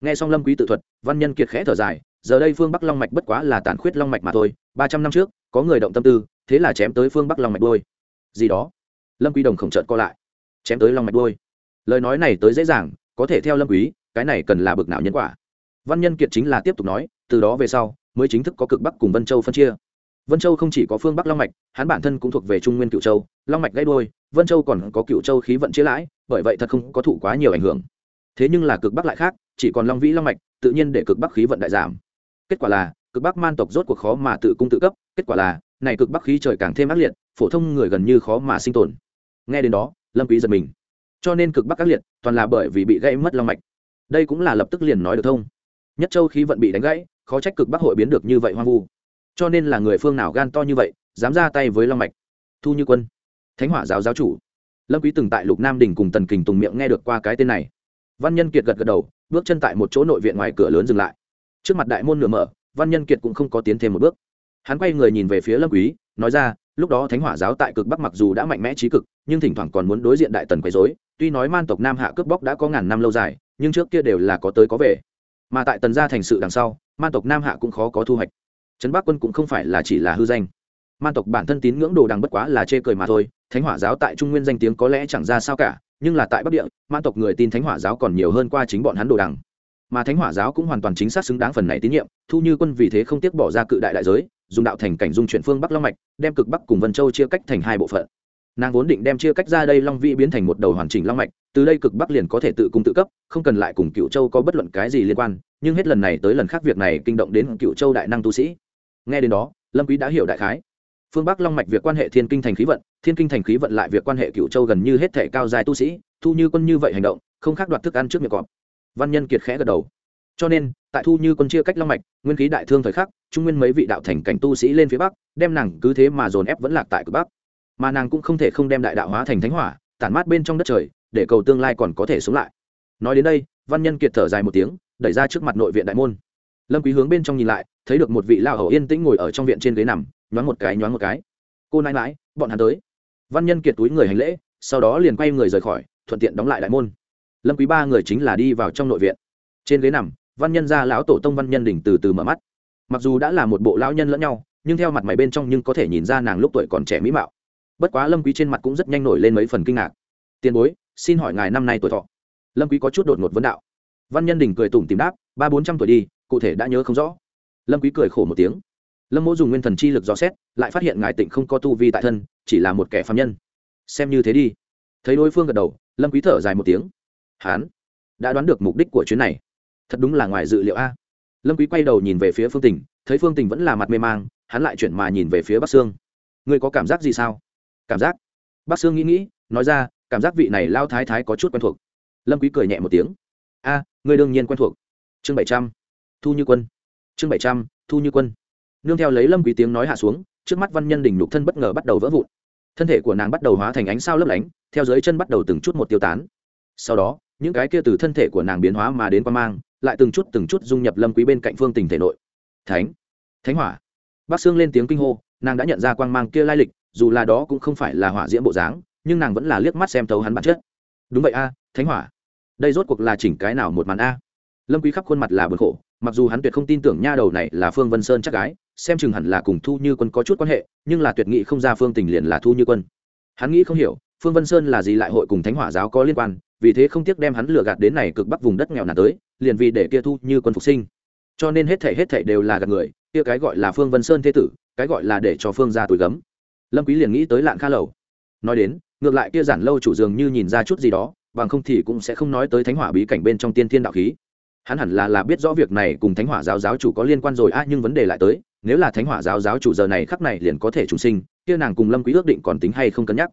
nghe xong lâm quý tự thuật, văn nhân kiệt khẽ thở dài, giờ đây phương bắc long mạch bất quá là tàn khuyết long mạch mà thôi, ba trăm năm trước, có người động tâm tư, thế là chém tới phương bắc long mạch đôi gì đó? Lâm quý đồng khổng trợn co lại. Chém tới long mạch đôi lời nói này tới dễ dàng, có thể theo lâm quý, cái này cần là bực nào nhân quả. Văn nhân kiệt chính là tiếp tục nói, từ đó về sau, mới chính thức có cực bắc cùng vân châu phân chia. Vân châu không chỉ có phương bắc long mạch, hắn bản thân cũng thuộc về trung nguyên cựu châu, long mạch gãy đôi vân châu còn có cựu châu khí vận chia lãi, bởi vậy thật không có thụ quá nhiều ảnh hưởng. Thế nhưng là cực bắc lại khác chỉ còn long vĩ long mạch, tự nhiên để cực bắc khí vận đại giảm. Kết quả là, cực bắc man tộc rốt cuộc khó mà tự cung tự cấp, kết quả là, này cực bắc khí trời càng thêm ác liệt, phổ thông người gần như khó mà sinh tồn. Nghe đến đó, lâm quý giật mình. Cho nên cực bắc ác liệt, toàn là bởi vì bị gãy mất long mạch. Đây cũng là lập tức liền nói được thông. Nhất châu khí vận bị đánh gãy, khó trách cực bắc hội biến được như vậy hoang vu. Cho nên là người phương nào gan to như vậy, dám ra tay với long mạch? Thu như quân, thánh hỏa giáo giáo chủ. Lâm quý từng tại lục nam đình cùng tần kình tùng miệng nghe được qua cái tên này. Văn nhân kiệt gật gật đầu bước chân tại một chỗ nội viện ngoài cửa lớn dừng lại. Trước mặt đại môn nửa mở, văn nhân kiệt cũng không có tiến thêm một bước. Hắn quay người nhìn về phía lâm quý, nói ra, lúc đó thánh hỏa giáo tại cực bắc mặc dù đã mạnh mẽ trí cực, nhưng thỉnh thoảng còn muốn đối diện đại tần quấy rối, tuy nói man tộc nam hạ cướp bóc đã có ngàn năm lâu dài, nhưng trước kia đều là có tới có về. Mà tại tần gia thành sự đằng sau, man tộc nam hạ cũng khó có thu hoạch. Trấn bắc quân cũng không phải là chỉ là hư danh. Man tộc bản thân tín ngưỡng đồ đằng bất quá là chê cười mà thôi, thánh hỏa giáo tại trung nguyên danh tiếng có lẽ chẳng ra sao cả nhưng là tại bắc địa man tộc người tin thánh hỏa giáo còn nhiều hơn qua chính bọn hắn đồ đằng. Mà thánh hỏa giáo cũng hoàn toàn chính xác xứng đáng phần này tín nhiệm, thu như quân vì thế không tiếc bỏ ra cự đại đại giới, dùng đạo thành cảnh dung chuyển phương bắc long mạch, đem cực bắc cùng vân châu chia cách thành hai bộ phận. Nàng vốn định đem chia cách ra đây long vĩ biến thành một đầu hoàn chỉnh long mạch, từ đây cực bắc liền có thể tự cung tự cấp, không cần lại cùng cựu châu có bất luận cái gì liên quan, nhưng hết lần này tới lần khác việc này kinh động đến cựu châu đại năng tu sĩ. Nghe đến đó, lâm quý đã hiểu đại khái phương bắc long mạch việc quan hệ thiên kinh thành khí vận, thiên kinh thành khí vận lại việc quan hệ cựu châu gần như hết thể cao dài tu sĩ, thu như quân như vậy hành động, không khác đoạt thức ăn trước miệng cọp. Văn nhân kiệt khẽ gật đầu. Cho nên, tại thu như quân chia cách long mạch, nguyên khí đại thương thời khắc, trung nguyên mấy vị đạo thành cảnh tu sĩ lên phía bắc, đem nàng cứ thế mà dồn ép vẫn lạc tại cực bắc. Mà nàng cũng không thể không đem đại đạo hóa thành thánh hỏa, tản mát bên trong đất trời, để cầu tương lai còn có thể sống lại. Nói đến đây, văn nhân kiệt thở dài một tiếng, đẩy ra trước mặt nội viện đại môn. Lâm quý hướng bên trong nhìn lại, thấy được một vị lao hầu yên tĩnh ngồi ở trong viện trên ghế nằm nhoáng một cái, nhoáng một cái. Cô nãi mãi bọn hắn tới. Văn nhân kiệt túi người hành lễ, sau đó liền quay người rời khỏi, thuận tiện đóng lại đại môn. Lâm quý ba người chính là đi vào trong nội viện. Trên ghế nằm, văn nhân gia lão tổ tông văn nhân đỉnh từ từ mở mắt. Mặc dù đã là một bộ lão nhân lẫn nhau, nhưng theo mặt mày bên trong nhưng có thể nhìn ra nàng lúc tuổi còn trẻ mỹ mạo. Bất quá lâm quý trên mặt cũng rất nhanh nổi lên mấy phần kinh ngạc. Tiền bối, xin hỏi ngài năm nay tuổi thọ? Lâm quý có chút đột ngột vấn đạo. Văn nhân đỉnh cười tủm tỉm đáp, ba bốn trăm tuổi đi, cụ thể đã nhớ không rõ. Lâm quý cười khổ một tiếng lâm mỗ dùng nguyên thần chi lực dò xét lại phát hiện ngài tịnh không có tu vi tại thân chỉ là một kẻ phàm nhân xem như thế đi thấy đối phương gật đầu lâm quý thở dài một tiếng hán đã đoán được mục đích của chuyến này thật đúng là ngoài dự liệu a lâm quý quay đầu nhìn về phía phương tình thấy phương tình vẫn là mặt mê mang hắn lại chuyển mà nhìn về phía bắc sương ngươi có cảm giác gì sao cảm giác bắc sương nghĩ nghĩ nói ra cảm giác vị này lao thái thái có chút quen thuộc lâm quý cười nhẹ một tiếng a ngươi đương nhiên quen thuộc chương bảy trăm thu như quân chương bảy trăm thu như quân nương theo lấy lâm quý tiếng nói hạ xuống, trước mắt văn nhân đỉnh lục thân bất ngờ bắt đầu vỡ vụn. Thân thể của nàng bắt đầu hóa thành ánh sao lấp lánh, theo dưới chân bắt đầu từng chút một tiêu tán. Sau đó, những cái kia từ thân thể của nàng biến hóa mà đến qua mang, lại từng chút từng chút dung nhập lâm quý bên cạnh phương tình thể nội. Thánh! Thánh hỏa! Bác xương lên tiếng kinh hô, nàng đã nhận ra quang mang kia lai lịch, dù là đó cũng không phải là hỏa diễm bộ dáng, nhưng nàng vẫn là liếc mắt xem thấu hắn bản chất. Đúng vậy a, thánh hỏa! Đây rốt cuộc là chỉnh cái nào một màn a? Lâm quý khắp khuôn mặt là bực khổ, mặc dù hắn tuyệt không tin tưởng nha đầu này là phương vân sơn chắc gái xem chừng hẳn là cùng thu như quân có chút quan hệ, nhưng là tuyệt nghị không ra phương tình liền là thu như quân. Hắn nghĩ không hiểu, phương vân sơn là gì lại hội cùng thánh hỏa giáo có liên quan, vì thế không tiếc đem hắn lừa gạt đến này cực bắc vùng đất nghèo nàn tới, liền vì để kia thu như quân phục sinh. Cho nên hết thảy hết thảy đều là gạt người, kia cái gọi là phương vân sơn thế tử, cái gọi là để cho phương ra tuổi gấm. Lâm quý liền nghĩ tới lạn kha lầu. Nói đến, ngược lại kia giản lâu chủ dường như nhìn ra chút gì đó, bằng không thì cũng sẽ không nói tới thánh hỏa bí cảnh bên trong tiên thiên đạo khí. Hắn hẳn là là biết rõ việc này cùng thánh hỏa giáo giáo chủ có liên quan rồi a nhưng vấn đề lại tới nếu là thánh hỏa giáo giáo chủ giờ này khắc này liền có thể trùng sinh, kia nàng cùng lâm quý ước định còn tính hay không cân nhắc.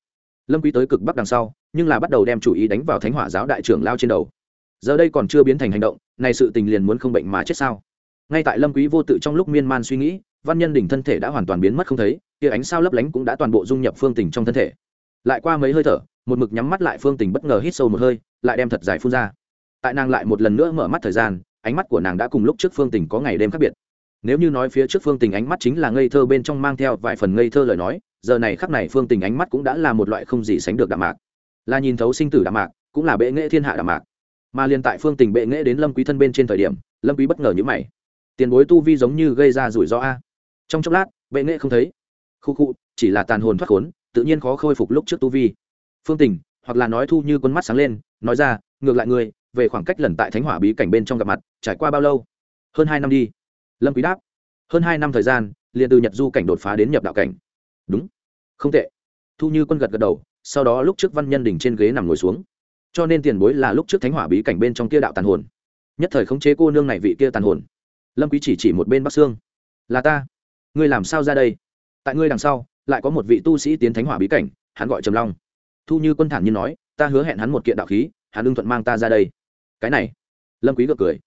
Lâm quý tới cực bắc đằng sau, nhưng là bắt đầu đem chủ ý đánh vào thánh hỏa giáo đại trưởng lao trên đầu. Giờ đây còn chưa biến thành hành động, này sự tình liền muốn không bệnh mà chết sao? Ngay tại lâm quý vô tự trong lúc miên man suy nghĩ, văn nhân đỉnh thân thể đã hoàn toàn biến mất không thấy, kia ánh sao lấp lánh cũng đã toàn bộ dung nhập phương tình trong thân thể. Lại qua mấy hơi thở, một mực nhắm mắt lại phương tình bất ngờ hít sâu một hơi, lại đem thật dài phun ra. Tại nàng lại một lần nữa mở mắt thời gian, ánh mắt của nàng đã cùng lúc trước phương tình có ngày đêm khác biệt nếu như nói phía trước phương tình ánh mắt chính là ngây thơ bên trong mang theo vài phần ngây thơ lời nói, giờ này khắc này phương tình ánh mắt cũng đã là một loại không gì sánh được đạm mạc. Là nhìn thấu sinh tử đạm mạc, cũng là bệ nghệ thiên hạ đạm mạc. Mà liền tại phương tình bệ nghệ đến lâm quý thân bên trên thời điểm, lâm quý bất ngờ như mày. Tiền bối tu vi giống như gây ra rủi ro a. Trong chốc lát, bệ nghệ không thấy. Khu khu, chỉ là tàn hồn thoát khốn, tự nhiên khó khôi phục lúc trước tu vi. Phương tình, hoặc là nói thu như con mắt sáng lên, nói ra, ngược lại người về khoảng cách lần tại thánh hỏa bí cảnh bên trong gặp mặt, trải qua bao lâu? Hơn hai năm đi lâm quý đáp, hơn hai năm thời gian, liền từ nhật du cảnh đột phá đến nhập đạo cảnh. Đúng. Không tệ. Thu như quân gật gật đầu, sau đó lúc trước văn nhân đỉnh trên ghế nằm ngồi xuống. Cho nên tiền bối là lúc trước thánh hỏa bí cảnh bên trong kia đạo tàn hồn. Nhất thời khống chế cô nương này vị kia tàn hồn. Lâm quý chỉ chỉ một bên bắc xương là ta. Ngươi làm sao ra đây? Tại ngươi đằng sau, lại có một vị tu sĩ tiến thánh hỏa bí cảnh, hắn gọi trầm long. Thu như quân thản nhiên nói, ta hứa hẹn hắn một kiện đạo khí, hắn ưng thuận mang ta ra đây. Cái này. Lâm quý gật cười.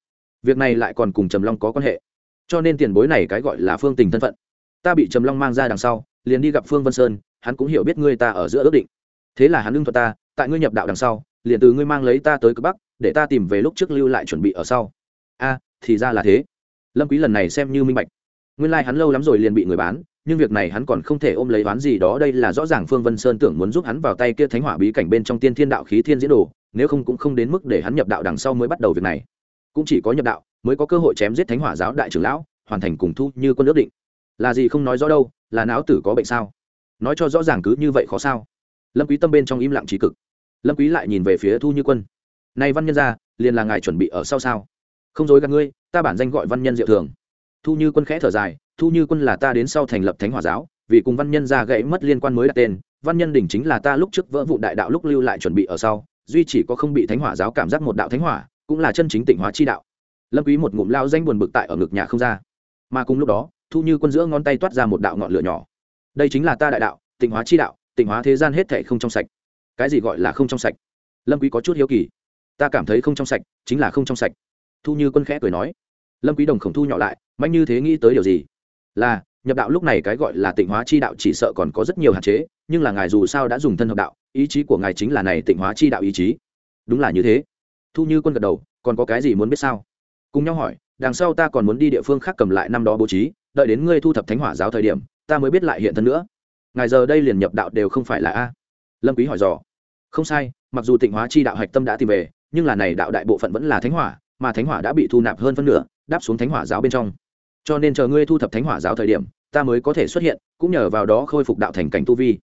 Việc này lại còn cùng trầm long có quan hệ cho nên tiền bối này cái gọi là phương tình thân phận. Ta bị trầm long mang ra đằng sau, liền đi gặp phương vân sơn, hắn cũng hiểu biết ngươi ta ở giữa ước định. Thế là hắn ưng thuật ta, tại ngươi nhập đạo đằng sau, liền từ ngươi mang lấy ta tới cực bắc, để ta tìm về lúc trước lưu lại chuẩn bị ở sau. A, thì ra là thế. Lâm quý lần này xem như minh bạch. Nguyên lai like hắn lâu lắm rồi liền bị người bán, nhưng việc này hắn còn không thể ôm lấy ván gì đó, đây là rõ ràng phương vân sơn tưởng muốn giúp hắn vào tay kia thánh hỏa bí cảnh bên trong tiên thiên đạo khí thiên diễn đồ, nếu không cũng không đến mức để hắn nhập đạo đằng sau mới bắt đầu việc này. Cũng chỉ có nhập đạo mới có cơ hội chém giết thánh hỏa giáo đại trưởng lão, hoàn thành cùng thu như quân ước định. Là gì không nói rõ đâu, là não tử có bệnh sao? Nói cho rõ ràng cứ như vậy khó sao? Lâm quý tâm bên trong im lặng trí cực. Lâm quý lại nhìn về phía thu như quân. Nay văn nhân gia, liền là ngài chuẩn bị ở sau sao? Không dối gạt ngươi, ta bản danh gọi văn nhân diệu thường. Thu như quân khẽ thở dài, thu như quân là ta đến sau thành lập thánh hỏa giáo, vì cùng văn nhân gia gãy mất liên quan mới đặt tên, văn nhân đỉnh chính là ta lúc trước vỡ vụ đại đạo lúc lưu lại chuẩn bị ở sau, duy chỉ có không bị thánh hỏa giáo cảm giác một đạo thánh hỏa, cũng là chân chính tịnh hóa chi đạo lâm quý một ngụm lao danh buồn bực tại ở ngực nhà không ra mà cùng lúc đó thu như quân giữa ngón tay toát ra một đạo ngọn lửa nhỏ đây chính là ta đại đạo tịnh hóa chi đạo tịnh hóa thế gian hết thảy không trong sạch cái gì gọi là không trong sạch lâm quý có chút hiếu kỳ ta cảm thấy không trong sạch chính là không trong sạch thu như quân khẽ cười nói lâm quý đồng khổng thu nhỏ lại mạnh như thế nghĩ tới điều gì là nhập đạo lúc này cái gọi là tịnh hóa chi đạo chỉ sợ còn có rất nhiều hạn chế nhưng là ngài dù sao đã dùng thân hợp đạo ý chí của ngài chính là này tịnh hóa chi đạo ý chí đúng là như thế thu như quân gật đầu còn có cái gì muốn biết sao cùng nhau hỏi, đằng sau ta còn muốn đi địa phương khác cầm lại năm đó bố trí, đợi đến ngươi thu thập thánh hỏa giáo thời điểm, ta mới biết lại hiện thân nữa. Ngài giờ đây liền nhập đạo đều không phải là a. Lâm quý hỏi dò. Không sai, mặc dù tịnh hóa chi đạo hạch tâm đã tìm về, nhưng là này đạo đại bộ phận vẫn là thánh hỏa, mà thánh hỏa đã bị thu nạp hơn phân nửa, đáp xuống thánh hỏa giáo bên trong. Cho nên chờ ngươi thu thập thánh hỏa giáo thời điểm, ta mới có thể xuất hiện, cũng nhờ vào đó khôi phục đạo thành cảnh tu vi.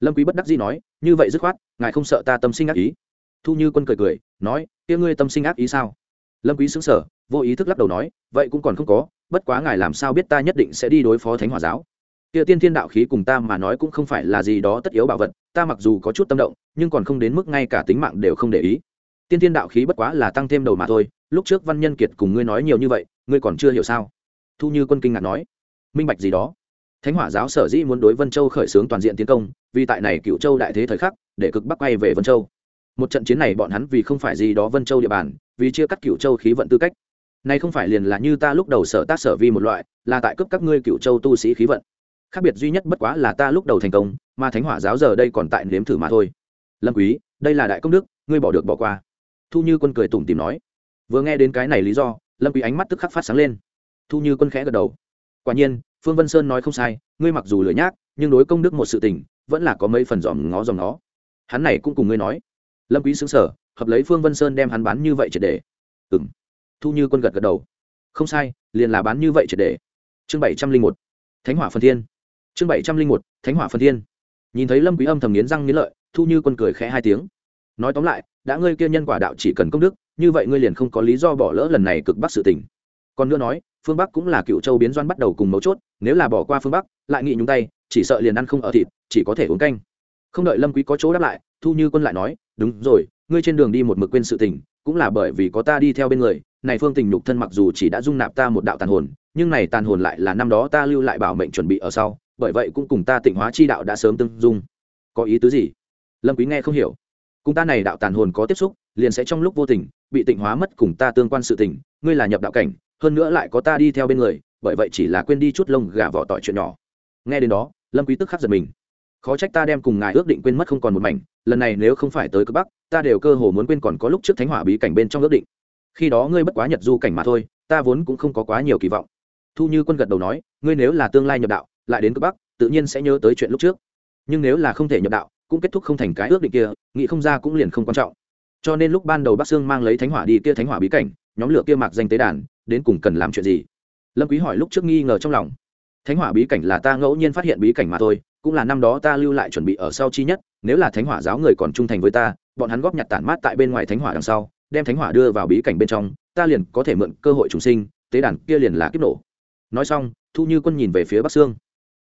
Lâm quý bất đắc dĩ nói, như vậy dứt khoát, ngài không sợ ta tâm sinh ác ý. Thu như quân cười cười, nói, kia ngươi tâm sinh ác ý sao? Lâm quý sững sờ vô ý thức lắc đầu nói, vậy cũng còn không có, bất quá ngài làm sao biết ta nhất định sẽ đi đối phó thánh hỏa giáo? Kia tiên thiên đạo khí cùng ta mà nói cũng không phải là gì đó tất yếu bảo vật, ta mặc dù có chút tâm động, nhưng còn không đến mức ngay cả tính mạng đều không để ý. Tiên thiên đạo khí bất quá là tăng thêm đầu mà thôi, lúc trước văn nhân kiệt cùng ngươi nói nhiều như vậy, ngươi còn chưa hiểu sao? Thu như quân kinh ngạc nói. Minh bạch gì đó? Thánh hỏa giáo sở dĩ muốn đối vân châu khởi xướng toàn diện tiến công, vì tại này cựu châu đại thế thời khắc, để cực bắc quay về vân châu. Một trận chiến này bọn hắn vì không phải gì đó vân châu địa bàn, vì chia cắt cựu châu khí vận tư cách này không phải liền là như ta lúc đầu sở tác sở vi một loại, là tại cấp các ngươi cựu châu tu sĩ khí vận. Khác biệt duy nhất bất quá là ta lúc đầu thành công, mà thánh hỏa giáo giờ đây còn tại nếm thử mà thôi. Lâm quý, đây là đại công đức, ngươi bỏ được bỏ qua. Thu như quân cười tủm tỉm nói. Vừa nghe đến cái này lý do, lâm quý ánh mắt tức khắc phát sáng lên. Thu như quân khẽ gật đầu. Quả nhiên, phương vân sơn nói không sai, ngươi mặc dù lười nhác, nhưng đối công đức một sự tình, vẫn là có mấy phần dòm ngó dòm nó hắn này cũng cùng ngươi nói. Lâm quý sững sờ, hợp lấy phương vân sơn đem hắn bán như vậy triệt để. Ừm thu như quân gật gật đầu. Không sai, liền là bán như vậy triệt để. Chương bảy trăm linh một, thánh hỏa phân thiên. Chương bảy trăm linh một, thánh hỏa phân thiên. Nhìn thấy lâm quý âm thầm nghiến răng nghiến lợi, thu như quân cười khẽ hai tiếng. Nói tóm lại, đã ngươi kia nhân quả đạo chỉ cần công đức, như vậy ngươi liền không có lý do bỏ lỡ lần này cực bắc sự tình. Còn nữa nói, phương bắc cũng là cựu châu biến doan bắt đầu cùng mấu chốt, nếu là bỏ qua phương bắc, lại nghị nhúng tay, chỉ sợ liền ăn không ở thịt, chỉ có thể uống canh. Không đợi lâm quý có chỗ đáp lại, thu như quân lại nói, đúng rồi, ngươi trên đường đi một mực quên sự tình, cũng là bởi vì có ta đi theo bên người này phương tình nhục thân mặc dù chỉ đã dung nạp ta một đạo tàn hồn, nhưng này tàn hồn lại là năm đó ta lưu lại bảo mệnh chuẩn bị ở sau, bởi vậy cũng cùng ta tịnh hóa chi đạo đã sớm tương dung. Có ý tứ gì? Lâm quý nghe không hiểu. Cùng ta này đạo tàn hồn có tiếp xúc, liền sẽ trong lúc vô tình, bị tịnh hóa mất cùng ta tương quan sự tình, ngươi là nhập đạo cảnh, hơn nữa lại có ta đi theo bên người, bởi vậy chỉ là quên đi chút lông gà vỏ tỏi chuyện nhỏ. Nghe đến đó, lâm quý tức khắc giật mình. Khó trách ta đem cùng ngài ước định quên mất không còn một mảnh, lần này nếu không phải tới cực bắc, ta đều cơ hồ muốn quên còn có lúc trước thánh hỏa bí cảnh bên trong ước định khi đó ngươi bất quá nhật du cảnh mà thôi, ta vốn cũng không có quá nhiều kỳ vọng. Thu như quân gật đầu nói, ngươi nếu là tương lai nhập đạo, lại đến cực bắc, tự nhiên sẽ nhớ tới chuyện lúc trước. Nhưng nếu là không thể nhập đạo, cũng kết thúc không thành cái ước định kia, nghĩ không ra cũng liền không quan trọng. Cho nên lúc ban đầu bắc sương mang lấy thánh hỏa đi kia thánh hỏa bí cảnh, nhóm lửa kia mạc danh tế đàn, đến cùng cần làm chuyện gì? Lâm quý hỏi lúc trước nghi ngờ trong lòng. Thánh hỏa bí cảnh là ta ngẫu nhiên phát hiện bí cảnh mà thôi, cũng là năm đó ta lưu lại chuẩn bị ở sau chi nhất, nếu là thánh hỏa giáo người còn trung thành với ta, bọn hắn góp nhặt tản mát tại bên ngoài thánh hỏa đằng sau đem thánh hỏa đưa vào bí cảnh bên trong, ta liền có thể mượn cơ hội trùng sinh, tế đàn kia liền là kiếp nổ. Nói xong, thu như quân nhìn về phía bắc sương.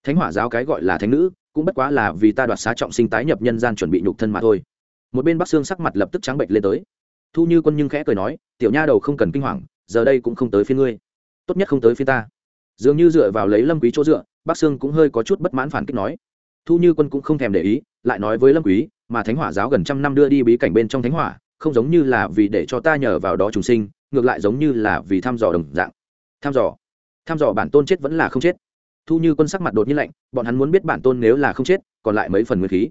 Thánh hỏa giáo cái gọi là thánh nữ, cũng bất quá là vì ta đoạt xá trọng sinh tái nhập nhân gian chuẩn bị nhục thân mà thôi. Một bên bắc sương sắc mặt lập tức trắng bệnh lên tới. Thu như quân nhưng khẽ cười nói, tiểu nha đầu không cần kinh hoàng, giờ đây cũng không tới phía ngươi. Tốt nhất không tới phía ta. Dường như dựa vào lấy lâm quý chỗ dựa, bắc sương cũng hơi có chút bất mãn phản kích nói. Thu như quân cũng không thèm để ý, lại nói với lâm quý, mà thánh hỏa giáo gần trăm năm đưa đi bí cảnh bên trong thánh hỏa không giống như là vì để cho ta nhờ vào đó trùng sinh, ngược lại giống như là vì thăm dò đồng dạng. Thăm dò? Thăm dò bản tôn chết vẫn là không chết. Thu như quân sắc mặt đột nhiên lạnh, bọn hắn muốn biết bản tôn nếu là không chết, còn lại mấy phần nguyên khí.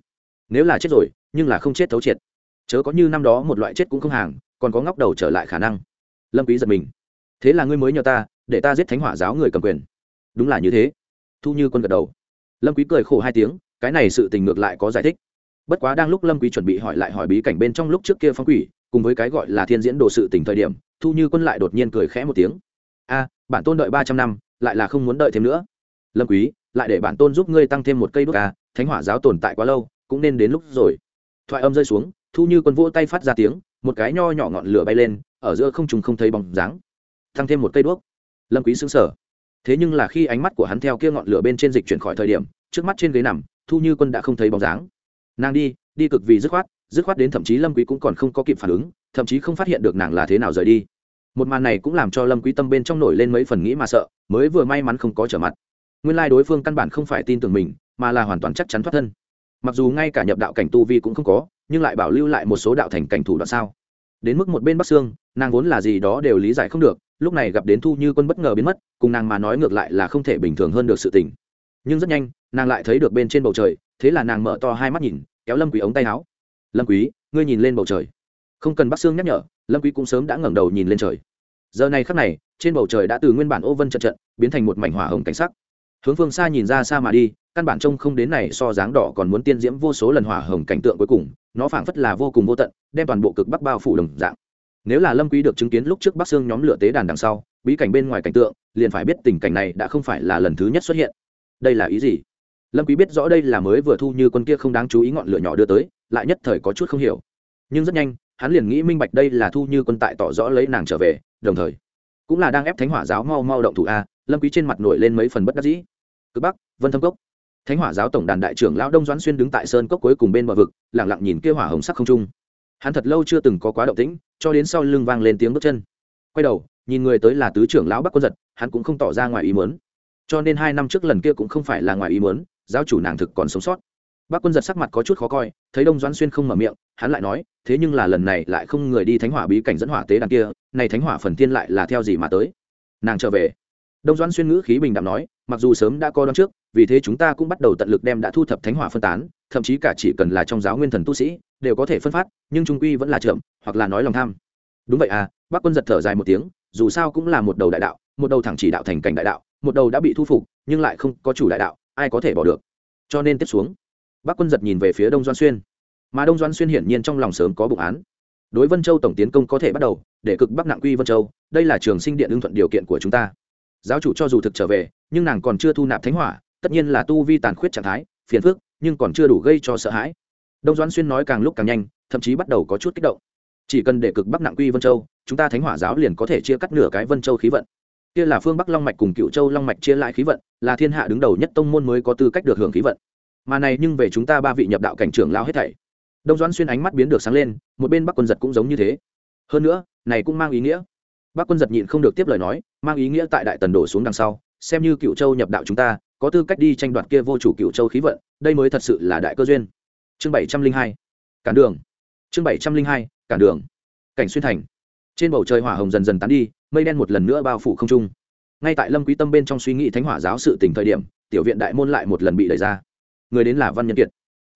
Nếu là chết rồi, nhưng là không chết thấu triệt. Chớ có như năm đó một loại chết cũng không hàng, còn có ngóc đầu trở lại khả năng. Lâm quý giật mình. Thế là ngươi mới nhờ ta, để ta giết thánh hỏa giáo người cầm quyền. Đúng là như thế. Thu như quân gật đầu. Lâm quý cười khổ hai tiếng, cái này sự tình ngược lại có giải thích bất quá đang lúc lâm quý chuẩn bị hỏi lại hỏi bí cảnh bên trong lúc trước kia phong quỷ, cùng với cái gọi là thiên diễn đồ sự tình thời điểm, thu như quân lại đột nhiên cười khẽ một tiếng. A, bản tôn đợi ba trăm năm, lại là không muốn đợi thêm nữa. Lâm quý, lại để bản tôn giúp ngươi tăng thêm một cây đuốc a à, thánh hỏa giáo tồn tại quá lâu, cũng nên đến lúc rồi. Thoại âm rơi xuống, thu như quân vỗ tay phát ra tiếng, một cái nho nhỏ ngọn lửa bay lên, ở giữa không trùng không thấy bóng dáng. Tăng thêm một cây đuốc. Lâm quý sững sờ. Thế nhưng là khi ánh mắt của hắn theo kia ngọn lửa bên trên dịch chuyển khỏi thời điểm, trước mắt trên ghế nằm, thu như quân đã không thấy bóng dáng nàng đi đi cực vì dứt khoát dứt khoát đến thậm chí lâm quý cũng còn không có kịp phản ứng, thậm chí không phát hiện được nàng là thế nào rời đi. Một màn này cũng làm cho lâm quý tâm bên trong nổi lên mấy phần nghĩ mà sợ, mới vừa may mắn không có trở mặt. Nguyên lai đối phương căn bản không phải tin tưởng mình, mà là hoàn toàn chắc chắn thoát thân. Mặc dù ngay cả nhập đạo cảnh tu vi cũng không có, nhưng lại bảo lưu lại một số đạo thành cảnh thủ đoạn sao. Đến mức một bên bắc xương nàng vốn là gì đó đều lý giải không được, lúc này gặp đến thu như quân bất ngờ biến mất, cùng nàng mà nói ngược lại là không thể bình thường hơn được sự tình nhưng rất nhanh, nàng lại thấy được bên trên bầu trời, thế là nàng mở to hai mắt nhìn, kéo lâm quý ống tay áo. Lâm quý, ngươi nhìn lên bầu trời. Không cần bắc xương nhắc nhở, lâm quý cũng sớm đã ngẩng đầu nhìn lên trời. Giờ này khắc này, trên bầu trời đã từ nguyên bản ô vân trận trận, biến thành một mảnh hỏa hồng cảnh sắc. Hướng phương xa nhìn ra xa mà đi, căn bản trông không đến này so dáng đỏ còn muốn tiên diễm vô số lần hỏa hồng cảnh tượng cuối cùng, nó phảng phất là vô cùng vô tận, đem toàn bộ cực bắc bao phủ đồng dạng. Nếu là lâm quý được chứng kiến lúc trước bắc xương nhóm lửa tế đàn đằng sau, bí cảnh bên ngoài cảnh tượng, liền phải biết tình cảnh này đã không phải là lần thứ nhất xuất hiện đây là ý gì? Lâm quý biết rõ đây là mới vừa thu như quân kia không đáng chú ý ngọn lửa nhỏ đưa tới, lại nhất thời có chút không hiểu. Nhưng rất nhanh, hắn liền nghĩ minh bạch đây là thu như quân tại tỏ rõ lấy nàng trở về, đồng thời, cũng là đang ép thánh hỏa giáo mau mau động thủ a, lâm quý trên mặt nổi lên mấy phần bất đắc dĩ. Cực bắc, vân thâm cốc. Thánh hỏa giáo tổng đàn đại trưởng lão đông doãn xuyên đứng tại sơn cốc cuối cùng bên bờ vực, lặng lặng nhìn kia hỏa hồng sắc không trung. Hắn thật lâu chưa từng có quá động tĩnh, cho đến sau lưng vang lên tiếng bước chân. Quay đầu, nhìn người tới là tứ trưởng lão bắc quân giật, hắn cũng không tỏ ra ngoài ý muốn cho nên hai năm trước lần kia cũng không phải là ngoài ý muốn, giáo chủ nàng thực còn sống sót. Bác quân giật sắc mặt có chút khó coi, thấy đông doãn xuyên không mở miệng, hắn lại nói, thế nhưng là lần này lại không người đi thánh hỏa bí cảnh dẫn hỏa tế đàn kia, này thánh hỏa phần tiên lại là theo gì mà tới? Nàng trở về. Đông doãn xuyên ngữ khí bình đạm nói, mặc dù sớm đã có đón trước, vì thế chúng ta cũng bắt đầu tận lực đem đã thu thập thánh hỏa phân tán, thậm chí cả chỉ cần là trong giáo nguyên thần tu sĩ, đều có thể phân phát, nhưng trung quy vẫn là chậm, hoặc là nói lòng tham. Đúng vậy à bác quân giật thở dài một tiếng, dù sao cũng là một đầu đại đạo, một đầu thẳng chỉ đạo thành cảnh đại đạo một đầu đã bị thu phục, nhưng lại không có chủ đại đạo, ai có thể bỏ được? Cho nên tiếp xuống bác quân giật nhìn về phía đông doan xuyên. Mà đông doan xuyên hiển nhiên trong lòng sớm có bụng án. Đối vân châu tổng tiến công có thể bắt đầu, để cực bắc nặng quy vân châu, đây là trường sinh điện ưng thuận điều kiện của chúng ta. Giáo chủ cho dù thực trở về, nhưng nàng còn chưa thu nạp thánh hỏa, tất nhiên là tu vi tàn khuyết trạng thái, phiền phức, nhưng còn chưa đủ gây cho sợ hãi. Đông Doan xuyên nói càng lúc càng nhanh, thậm chí bắt đầu có chút kích động. Chỉ cần để cực bắc nặng quy vân châu, chúng ta thánh hỏa giáo liền có thể chia cắt nửa cái vân châu khí vận kia là phương bắc long mạch cùng cựu châu long mạch chia lại khí vận, là thiên hạ đứng đầu nhất tông môn mới có tư cách được hưởng khí vận. Mà này nhưng về chúng ta ba vị nhập đạo cảnh trưởng lao hết thảy. Đông doãn xuyên ánh mắt biến được sáng lên, một bên bắc quân giật cũng giống như thế. Hơn nữa, này cũng mang ý nghĩa. Bắc quân giật nhịn không được tiếp lời nói, mang ý nghĩa tại đại tần đổ xuống đằng sau, xem như cựu châu nhập đạo chúng ta, có tư cách đi tranh đoạt kia vô chủ cựu châu khí vận, đây mới thật sự là đại cơ duyên. Chương bảy trăm linh hai, cản đường. Chương bảy trăm linh hai, cản đường. Cảnh xuyên thành trên bầu trời hỏa hồng dần dần tán đi, mây đen một lần nữa bao phủ không trung. Ngay tại lâm quý tâm bên trong suy nghĩ thánh hỏa giáo sự tình thời điểm, tiểu viện đại môn lại một lần bị đẩy ra. Người đến là văn nhân kiệt.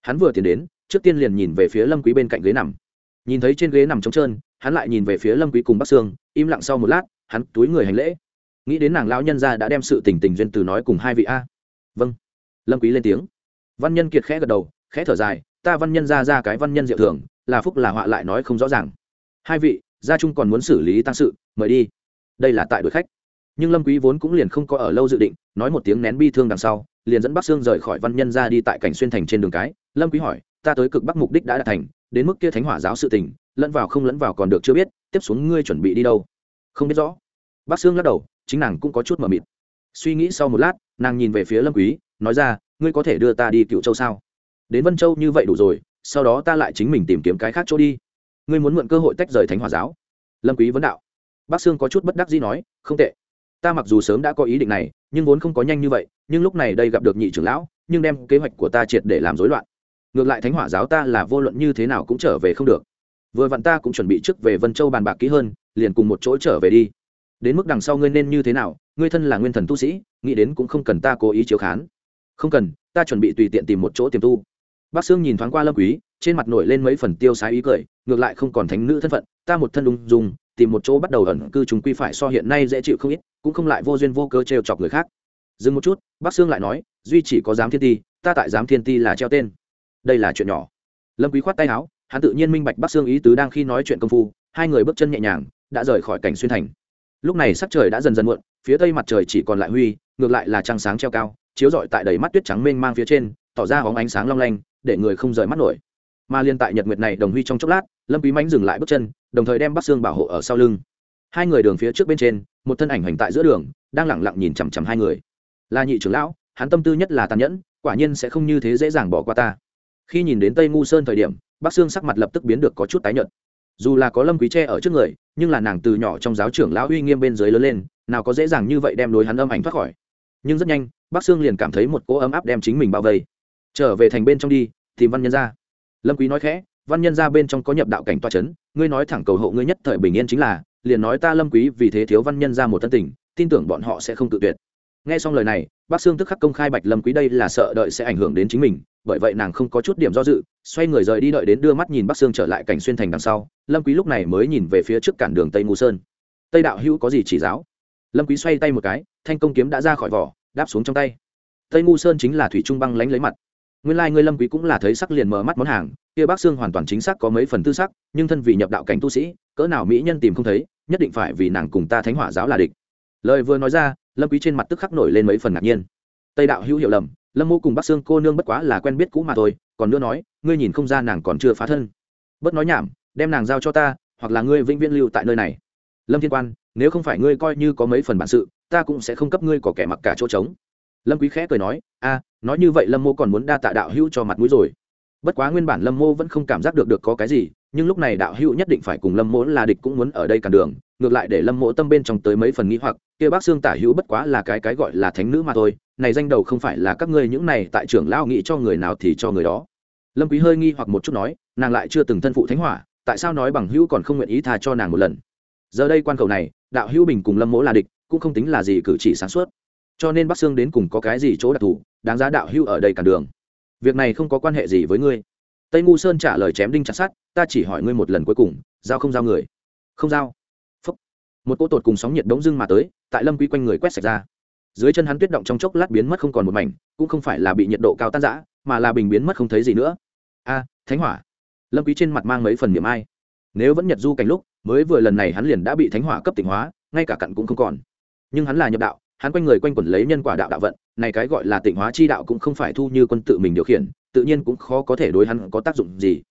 Hắn vừa tiến đến, trước tiên liền nhìn về phía lâm quý bên cạnh ghế nằm. Nhìn thấy trên ghế nằm trống trơn, hắn lại nhìn về phía lâm quý cùng bắc sương, im lặng sau một lát, hắn túi người hành lễ. Nghĩ đến nàng lão nhân gia đã đem sự tình tình duyên từ nói cùng hai vị a. Vâng. Lâm quý lên tiếng. Văn nhân kiệt khẽ gật đầu, khẽ thở dài, ta văn nhân gia ra cái văn nhân diệu thường là phúc là họa lại nói không rõ ràng. Hai vị gia trung còn muốn xử lý tăng sự, mời đi. Đây là tại đội khách. Nhưng lâm quý vốn cũng liền không có ở lâu dự định, nói một tiếng nén bi thương đằng sau, liền dẫn bắc sương rời khỏi văn nhân ra đi tại cảnh xuyên thành trên đường cái. Lâm quý hỏi, ta tới cực bắc mục đích đã đạt thành, đến mức kia thánh hỏa giáo sự tình, lẫn vào không lẫn vào còn được chưa biết, tiếp xuống ngươi chuẩn bị đi đâu? Không biết rõ. Bắc sương lắc đầu, chính nàng cũng có chút mờ mịt. Suy nghĩ sau một lát, nàng nhìn về phía lâm quý, nói ra, ngươi có thể đưa ta đi cựu châu sao? Đến vân châu như vậy đủ rồi, sau đó ta lại chính mình tìm kiếm cái khác chỗ đi ngươi muốn mượn cơ hội tách rời thánh hỏa giáo. Lâm quý vấn đạo. Bác sương có chút bất đắc dĩ nói, không tệ. Ta mặc dù sớm đã có ý định này, nhưng vốn không có nhanh như vậy, nhưng lúc này đây gặp được nhị trưởng lão, nhưng đem kế hoạch của ta triệt để làm rối loạn. Ngược lại thánh hỏa giáo ta là vô luận như thế nào cũng trở về không được. Vừa vặn ta cũng chuẩn bị trước về vân châu bàn bạc kỹ hơn, liền cùng một chỗ trở về đi. Đến mức đằng sau ngươi nên như thế nào, ngươi thân là nguyên thần tu sĩ, nghĩ đến cũng không cần ta cố ý chiếu khán. Không cần, ta chuẩn bị tùy tiện tìm một chỗ tiềm tu. Bác sương nhìn thoáng qua lâm quý trên mặt nổi lên mấy phần tiêu sái ý cười, ngược lại không còn thánh nữ thân phận, ta một thân ung dung, tìm một chỗ bắt đầu ẩn cư chúng quy phải so hiện nay dễ chịu không ít, cũng không lại vô duyên vô cơ trêu chọc người khác. Dừng một chút bác sương lại nói, duy chỉ có giám thiên ti, ta tại giám thiên ti là treo tên. Đây là chuyện nhỏ. Lâm quý khoát tay áo, hắn tự nhiên minh bạch bác sương ý tứ đang khi nói chuyện công phu, hai người bước chân nhẹ nhàng, đã rời khỏi cảnh xuyên thành. Lúc này sắc trời đã dần dần muộn, phía tây mặt trời chỉ còn lại huy, ngược lại là trăng sáng treo cao, chiếu rọi tại đầy mắt tuyết trắng mênh mang phía trên, tỏ ra hóng ánh sáng long lanh, để người không rời mắt nổi mà liên tại nhật nguyệt này đồng huy trong chốc lát, lâm quý mãnh dừng lại bước chân, đồng thời đem bắc xương bảo hộ ở sau lưng. Hai người đường phía trước bên trên, một thân ảnh hành tại giữa đường, đang lẳng lặng nhìn chằm chằm hai người. Là nhị trưởng lão, hắn tâm tư nhất là tàn nhẫn, quả nhiên sẽ không như thế dễ dàng bỏ qua ta. Khi nhìn đến tây ngu sơn thời điểm, bắc xương sắc mặt lập tức biến được có chút tái nhợt. Dù là có lâm quý tre ở trước người, nhưng là nàng từ nhỏ trong giáo trưởng lão uy nghiêm bên dưới lớn lên, nào có dễ dàng như vậy đem đối hắn âm ảnh thoát khỏi. Nhưng rất nhanh, bắc xương liền cảm thấy một cỗ ấm áp đem chính mình bao vây. Trở về thành bên trong đi, tìm văn nhân ra lâm quý nói khẽ, văn nhân ra bên trong có nhập đạo cảnh toa chấn, ngươi nói thẳng cầu hộ ngươi nhất thời bình yên chính là, liền nói ta lâm quý vì thế thiếu văn nhân ra một thân tình, tin tưởng bọn họ sẽ không tự tuyệt. Nghe xong lời này, bác sương tức khắc công khai bạch lâm quý đây là sợ đợi sẽ ảnh hưởng đến chính mình, bởi vậy nàng không có chút điểm do dự, xoay người rời đi đợi đến đưa mắt nhìn bác sương trở lại cảnh xuyên thành đằng sau, lâm quý lúc này mới nhìn về phía trước cản đường tây ngũ sơn. Tây đạo hữu có gì chỉ giáo? Lâm quý xoay tay một cái, thanh công kiếm đã ra khỏi vỏ, đáp xuống trong tay. Tây ngũ sơn chính là thủy trung băng lánh lấy mặt nguyên lai ngươi lâm quý cũng là thấy sắc liền mở mắt món hàng, kia bác xương hoàn toàn chính xác có mấy phần tư sắc, nhưng thân vì nhập đạo cảnh tu sĩ, cỡ nào mỹ nhân tìm không thấy, nhất định phải vì nàng cùng ta thánh hỏa giáo là địch. Lời vừa nói ra, lâm quý trên mặt tức khắc nổi lên mấy phần ngạc nhiên. Tây đạo hữu hiểu lầm, lâm mô cùng bác xương cô nương bất quá là quen biết cũ mà thôi, còn nữa nói, ngươi nhìn không ra nàng còn chưa phá thân. Bất nói nhảm, đem nàng giao cho ta, hoặc là ngươi vĩnh viễn lưu tại nơi này. Lâm thiên quan, nếu không phải ngươi coi như có mấy phần bản sự, ta cũng sẽ không cấp ngươi có kẻ mặc cả chỗ trống. Lâm quý khẽ cười nói, a nói như vậy lâm mô còn muốn đa tạ đạo hữu cho mặt mũi rồi. Bất quá nguyên bản lâm mô vẫn không cảm giác được được có cái gì, nhưng lúc này đạo hữu nhất định phải cùng lâm mô là địch cũng muốn ở đây cản đường, ngược lại để lâm mô tâm bên trong tới mấy phần nghĩ hoặc, kia bác xương tả hữu bất quá là cái cái gọi là thánh nữ mà thôi, này danh đầu không phải là các ngươi những này tại trưởng lao nghĩ cho người nào thì cho người đó. Lâm quý hơi nghi hoặc một chút nói, nàng lại chưa từng thân phụ thánh hỏa, tại sao nói bằng hữu còn không nguyện ý tha cho nàng một lần? Giờ đây quan cầu này, đạo hữu bình cùng lâm mỗ là địch, cũng không tính là gì cử chỉ sáng suốt. Cho nên bác xương đến cùng có cái gì chỗ đặc thù đáng giá đạo hữu ở đây cản đường. Việc này không có quan hệ gì với ngươi. Tây ngu sơn trả lời chém đinh chặt sát ta chỉ hỏi ngươi một lần cuối cùng, giao không giao người? Không giao. Phúc. một cỗ tột cùng sóng nhiệt đống dưng mà tới, tại lâm quý quanh người quét sạch ra. Dưới chân hắn tuyết động trong chốc lát biến mất không còn một mảnh, cũng không phải là bị nhiệt độ cao tan rã, mà là bình biến mất không thấy gì nữa. A, thánh hỏa. Lâm quý trên mặt mang mấy phần niệm ai. Nếu vẫn nhật du cảnh lúc, mới vừa lần này hắn liền đã bị thánh hỏa cấp tỉnh hóa, ngay cả cặn cũng không còn. Nhưng hắn là nhập đạo hắn quanh người quanh quẩn lấy nhân quả đạo đạo vận, này cái gọi là tịnh hóa chi đạo cũng không phải thu như quân tự mình điều khiển, tự nhiên cũng khó có thể đối hắn có tác dụng gì.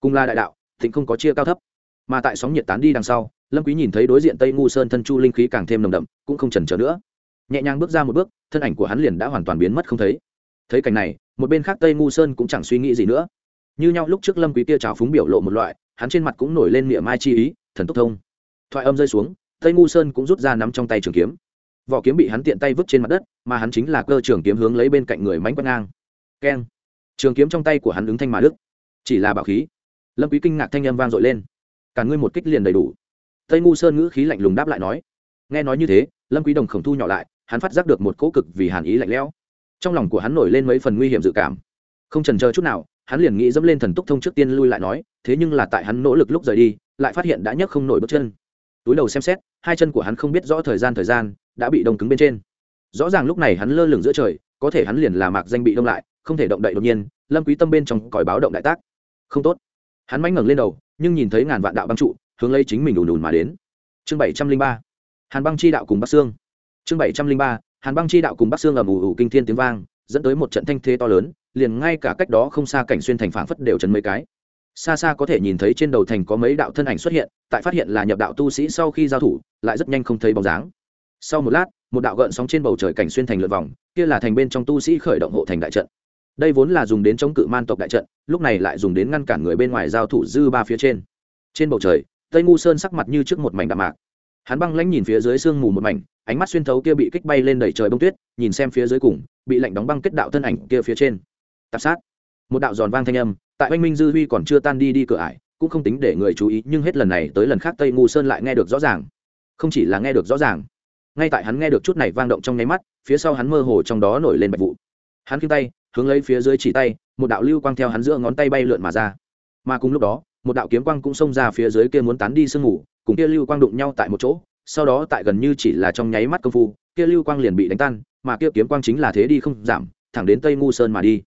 Cùng là đại đạo, thịnh không có chia cao thấp. Mà tại sóng nhiệt tán đi đằng sau, lâm quý nhìn thấy đối diện tây ngu sơn thân chu linh khí càng thêm nồng đậm, cũng không chần chờ nữa. Nhẹ nhàng bước ra một bước, thân ảnh của hắn liền đã hoàn toàn biến mất không thấy. Thấy cảnh này, một bên khác tây ngu sơn cũng chẳng suy nghĩ gì nữa. Như nhau lúc trước lâm quý kia trào phúng biểu lộ một loại, hắn trên mặt cũng nổi lên miệng mai chi ý, thần tốc thông. Thoại âm rơi xuống, tây ngu sơn cũng rút ra nắm trong tay trường kiếm vỏ kiếm bị hắn tiện tay vứt trên mặt đất, mà hắn chính là cơ trường kiếm hướng lấy bên cạnh người mánh quét ngang. Keng. Trường kiếm trong tay của hắn ứng thanh mà đức. Chỉ là bảo khí. Lâm quý kinh ngạc thanh âm vang dội lên. Cả ngươi một kích liền đầy đủ. Tây ngu sơn ngữ khí lạnh lùng đáp lại nói. Nghe nói như thế, lâm quý đồng khổng thu nhỏ lại, hắn phát giác được một cỗ cực vì hàn ý lạnh lẽo. Trong lòng của hắn nổi lên mấy phần nguy hiểm dự cảm. Không chần chờ chút nào, hắn liền nghĩ dẫm lên thần túc thông trước tiên lui lại nói, thế nhưng là tại hắn nỗ lực lúc rời đi, lại phát hiện đã nhấc không nổi bước chân. Túi đầu xem xét, hai chân của hắn không biết rõ thời gian thời gian đã bị đông cứng bên trên. Rõ ràng lúc này hắn lơ lửng giữa trời, có thể hắn liền là mạc danh bị đông lại, không thể động đậy đột nhiên, lâm quý tâm bên trong còi báo động đại tác. Không tốt. Hắn mánh ngẩng lên đầu, nhưng nhìn thấy ngàn vạn đạo băng trụ, hướng lấy chính mình đùn đùn mà đến. Chương bảy trăm linh ba. Hàn băng chi đạo cùng bắc xương. Chương bảy trăm linh ba. Hàn băng chi đạo cùng bắc xương ầm ủ ủ kinh thiên tiếng vang, dẫn tới một trận thanh thế to lớn, liền ngay cả cách đó không xa cảnh xuyên thành phảng phất đều chấn mấy cái. Xa xa có thể nhìn thấy trên đầu thành có mấy đạo thân ảnh xuất hiện, tại phát hiện là nhập đạo tu sĩ sau khi giao thủ, lại rất nhanh không thấy bóng dáng sau một lát, một đạo gợn sóng trên bầu trời cảnh xuyên thành lượt vòng, kia là thành bên trong tu sĩ khởi động hộ thành đại trận. Đây vốn là dùng đến chống cự man tộc đại trận, lúc này lại dùng đến ngăn cản người bên ngoài giao thủ dư ba phía trên. Trên bầu trời, tây ngu sơn sắc mặt như trước một mảnh đạm mạc. Hắn băng lãnh nhìn phía dưới sương mù một mảnh, ánh mắt xuyên thấu kia bị kích bay lên đẩy trời bông tuyết, nhìn xem phía dưới cùng, bị lạnh đóng băng kết đạo thân ảnh kia phía trên. Tạp sát. Một đạo giòn vang thanh âm, tại oanh minh dư huy còn chưa tan đi đi cửa ải, cũng không tính để người chú ý, nhưng hết lần này tới lần khác tây ngu sơn lại nghe được rõ ràng. Không chỉ là nghe được rõ ràng ngay tại hắn nghe được chút này vang động trong nháy mắt, phía sau hắn mơ hồ trong đó nổi lên bạch vụ. Hắn khiêng tay, hướng lấy phía dưới chỉ tay, một đạo lưu quang theo hắn giữa ngón tay bay lượn mà ra. Mà cùng lúc đó, một đạo kiếm quang cũng xông ra phía dưới kia muốn tán đi sương mù, cùng kia lưu quang đụng nhau tại một chỗ, sau đó tại gần như chỉ là trong nháy mắt công phu, kia lưu quang liền bị đánh tan, mà kia kiếm quang chính là thế đi không giảm, thẳng đến tây ngu sơn mà đi.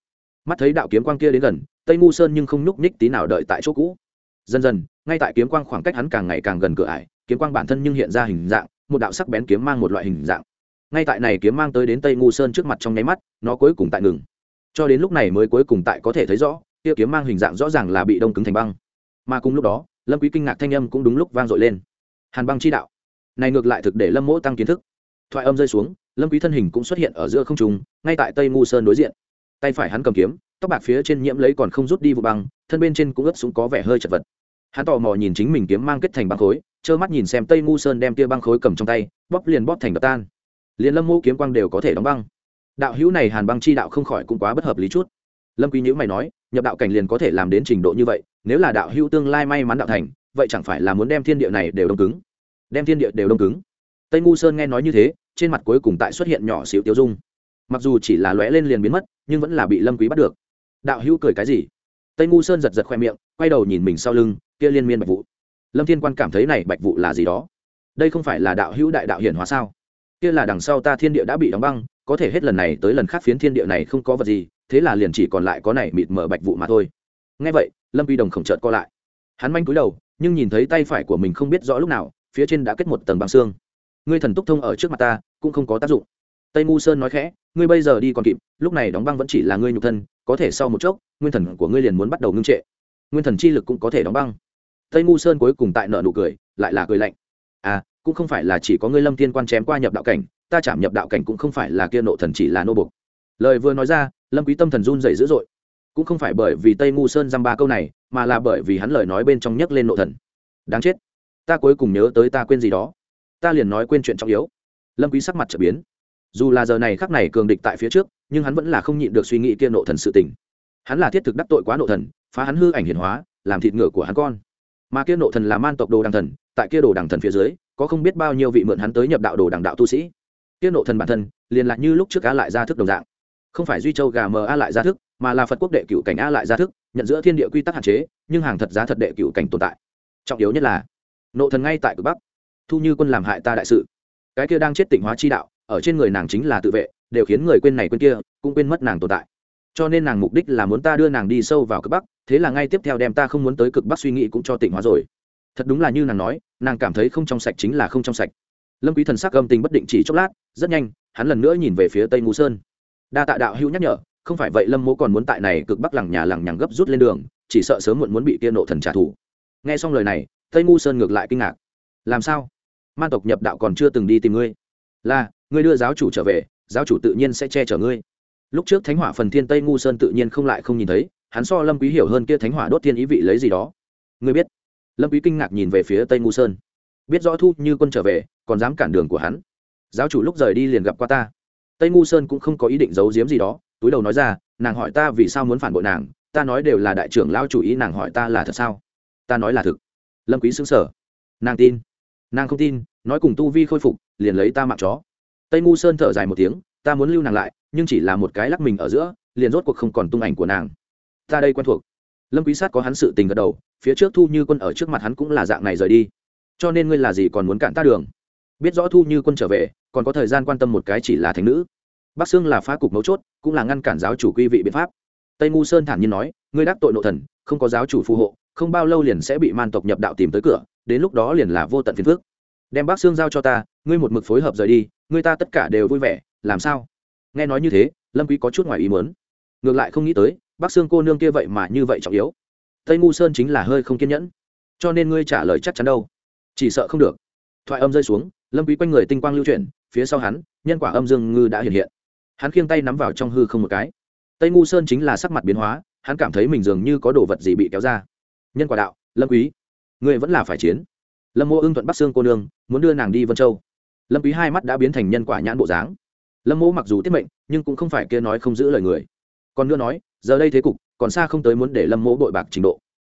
Mắt thấy đạo kiếm quang kia đến gần, tây ngu sơn nhưng không nhúc nhích tí nào đợi tại chỗ cũ. Dần dần, ngay tại kiếm quang khoảng cách hắn càng ngày càng gần cửa ải, kiếm quang bản thân nhưng hiện ra hình dạng một đạo sắc bén kiếm mang một loại hình dạng. Ngay tại này kiếm mang tới đến tây ngu sơn trước mặt trong nháy mắt, nó cuối cùng tại ngừng. Cho đến lúc này mới cuối cùng tại có thể thấy rõ kia kiếm mang hình dạng rõ ràng là bị đông cứng thành băng. Mà cùng lúc đó, lâm quý kinh ngạc thanh âm cũng đúng lúc vang dội lên. Hàn băng chi đạo. Này ngược lại thực để lâm mỗ tăng kiến thức. Thoại âm rơi xuống, lâm quý thân hình cũng xuất hiện ở giữa không trung, ngay tại tây ngu sơn đối diện. Tay phải hắn cầm kiếm, tóc bạc phía trên nhiễm lấy còn không rút đi vụ băng, thân bên trên cũng ướt xuống có vẻ hơi chật vật hắn tò mò nhìn chính mình kiếm mang kết thành băng khối, trơ mắt nhìn xem tây ngu sơn đem tia băng khối cầm trong tay, bóp liền bóp thành đập tan. Liền lâm mô kiếm quang đều có thể đóng băng. Đạo hữu này hàn băng chi đạo không khỏi cũng quá bất hợp lý chút. Lâm quý nhữ mày nói, nhập đạo cảnh liền có thể làm đến trình độ như vậy, nếu là đạo hữu tương lai may mắn đạo thành, vậy chẳng phải là muốn đem thiên địa này đều đông cứng? Đem thiên địa đều đông cứng. Tây ngu sơn nghe nói như thế, trên mặt cuối cùng tại xuất hiện nhỏ xíu tiêu dung. Mặc dù chỉ là lóe lên liền biến mất, nhưng vẫn là bị lâm quý bắt được. Đạo hữu cười cái gì? Tây ngu sơn giật giật khoe miệng, quay đầu nhìn mình sau lưng kia liên miên bạch vụ. Lâm thiên quan cảm thấy này bạch vụ là gì đó? Đây không phải là đạo hữu đại đạo hiển hóa sao? Kia là đằng sau ta thiên địa đã bị đóng băng, có thể hết lần này tới lần khác phiến thiên địa này không có vật gì, thế là liền chỉ còn lại có này mịt mở bạch vụ mà thôi. Ngay vậy, lâm vi đồng khổng trợt co lại. Hắn manh cúi đầu, nhưng nhìn thấy tay phải của mình không biết rõ lúc nào, phía trên đã kết một tầng băng xương. Ngươi thần túc thông ở trước mặt ta, cũng không có tác dụng. Tây ngu sơn nói khẽ, ngươi bây giờ đi còn kịp, lúc này đóng băng vẫn chỉ là ngươi nhục thân, có thể sau một chốc, nguyên thần của ngươi liền muốn bắt đầu ngưng trệ. Nguyên thần chi lực cũng có thể đóng băng tây ngu sơn cuối cùng tại nợ nụ cười, lại là cười lạnh. À cũng không phải là chỉ có ngươi lâm thiên quan chém qua nhập đạo cảnh, ta chạm nhập đạo cảnh cũng không phải là kia nộ thần chỉ là nô bục lời vừa nói ra, lâm quý tâm thần run rẩy dữ dội. Cũng không phải bởi vì tây ngu sơn dăm ba câu này, mà là bởi vì hắn lời nói bên trong nhấc lên nộ thần. Đáng chết. Ta cuối cùng nhớ tới ta quên gì đó. Ta liền nói quên chuyện trọng yếu. Lâm quý sắc mặt trở biến. Dù là giờ này khắc này cường địch tại phía trước, nhưng hắn vẫn là không nhịn được suy nghĩ kia nộ thần sự tình. Hắn là thiết thực đắc tội quá nộ thần, phá hắn hư ảnh hiển hóa, làm thịt ngựa của hắn con mà kia nộ thần là man tộc đồ đằng thần, tại kia đồ đằng thần phía dưới, có không biết bao nhiêu vị mượn hắn tới nhập đạo đồ đằng đạo tu sĩ. Kia nộ thần bản thân, liền lạc như lúc trước á lại ra thức đồng dạng. Không phải duy châu gà mờ a lại ra thức, mà là phật quốc đệ cựu cảnh a lại ra thức, nhận giữa thiên địa quy tắc hạn chế, nhưng hàng thật giá thật đệ cựu cảnh tồn tại. Trọng yếu nhất là, nộ thần ngay tại cực bắc, thu như quân làm hại ta đại sự. Cái kia đang chết tỉnh hóa chi đạo, ở trên người nàng chính là tự vệ, đều khiến người quên này quên kia, cũng quên mất nàng tồn tại cho nên nàng mục đích là muốn ta đưa nàng đi sâu vào cực bắc, thế là ngay tiếp theo đem ta không muốn tới cực bắc suy nghĩ cũng cho tỉnh hóa rồi. Thật đúng là như nàng nói, nàng cảm thấy không trong sạch chính là không trong sạch. Lâm quý thần sắc âm tình bất định chỉ chốc lát, rất nhanh, hắn lần nữa nhìn về phía tây ngũ sơn. Đa tạ đạo hữu nhắc nhở, không phải vậy lâm mỗ còn muốn tại này cực bắc lằng nhà lằng nhằng gấp rút lên đường, chỉ sợ sớm muộn muốn bị tiên nộ thần trả thù. Nghe xong lời này, tây ngu sơn ngược lại kinh ngạc. Làm sao? Man tộc nhập đạo còn chưa từng đi tìm ngươi. Là, ngươi đưa giáo chủ trở về, giáo chủ tự nhiên sẽ che chở ngươi lúc trước thánh hỏa phần thiên tây ngu sơn tự nhiên không lại không nhìn thấy, hắn so lâm quý hiểu hơn kia thánh hỏa đốt thiên ý vị lấy gì đó. Ngươi biết? Lâm quý kinh ngạc nhìn về phía tây ngu sơn. Biết rõ thu như quân trở về, còn dám cản đường của hắn. Giáo chủ lúc rời đi liền gặp qua ta. Tây ngu sơn cũng không có ý định giấu giếm gì đó, túi đầu nói ra, nàng hỏi ta vì sao muốn phản bội nàng, ta nói đều là đại trưởng lao chủ ý, nàng hỏi ta là thật sao? Ta nói là thực. Lâm quý xứng sở nàng tin. Nàng không tin, nói cùng tu vi khôi phục, liền lấy ta mạng chó. Tây ngu sơn thở dài một tiếng ta muốn lưu nàng lại, nhưng chỉ là một cái lắc mình ở giữa, liền rốt cuộc không còn tung ảnh của nàng. Ta đây quen thuộc. Lâm quý sát có hắn sự tình gật đầu, phía trước thu như quân ở trước mặt hắn cũng là dạng này rời đi. Cho nên ngươi là gì còn muốn cản ta đường? Biết rõ thu như quân trở về, còn có thời gian quan tâm một cái chỉ là thánh nữ. Bắc sương là phá cục mấu chốt, cũng là ngăn cản giáo chủ quy vị biện pháp. Tây ngu sơn thản nhiên nói, ngươi đắc tội nội thần, không có giáo chủ phù hộ, không bao lâu liền sẽ bị man tộc nhập đạo tìm tới cửa, đến lúc đó liền là vô tận phiền phước đem bác xương giao cho ta, ngươi một mực phối hợp rời đi, ngươi ta tất cả đều vui vẻ làm sao? Nghe nói như thế, lâm quý có chút ngoài ý muốn. Ngược lại không nghĩ tới, bác sương cô nương kia vậy mà như vậy trọng yếu. Tây ngu sơn chính là hơi không kiên nhẫn. Cho nên ngươi trả lời chắc chắn đâu. Chỉ sợ không được. Thoại âm rơi xuống, lâm quý quanh người tinh quang lưu chuyển, phía sau hắn, nhân quả âm dương ngư đã hiện hiện. Hắn khiêng tay nắm vào trong hư không một cái. Tây ngu sơn chính là sắc mặt biến hóa, hắn cảm thấy mình dường như có đồ vật gì bị kéo ra. Nhân quả đạo, lâm quý, ngươi vẫn là phải chiến. Lâm mô ưng thuận bắc sương cô nương, muốn đưa nàng đi vân châu. Lâm quý hai mắt đã biến thành nhân quả nhãn bộ dáng lâm mỗ mặc dù tiết mệnh, nhưng cũng không phải kia nói không giữ lời người. Còn nữa nói, giờ đây thế cục, còn xa không tới muốn để lâm mỗ bội bạc trình độ.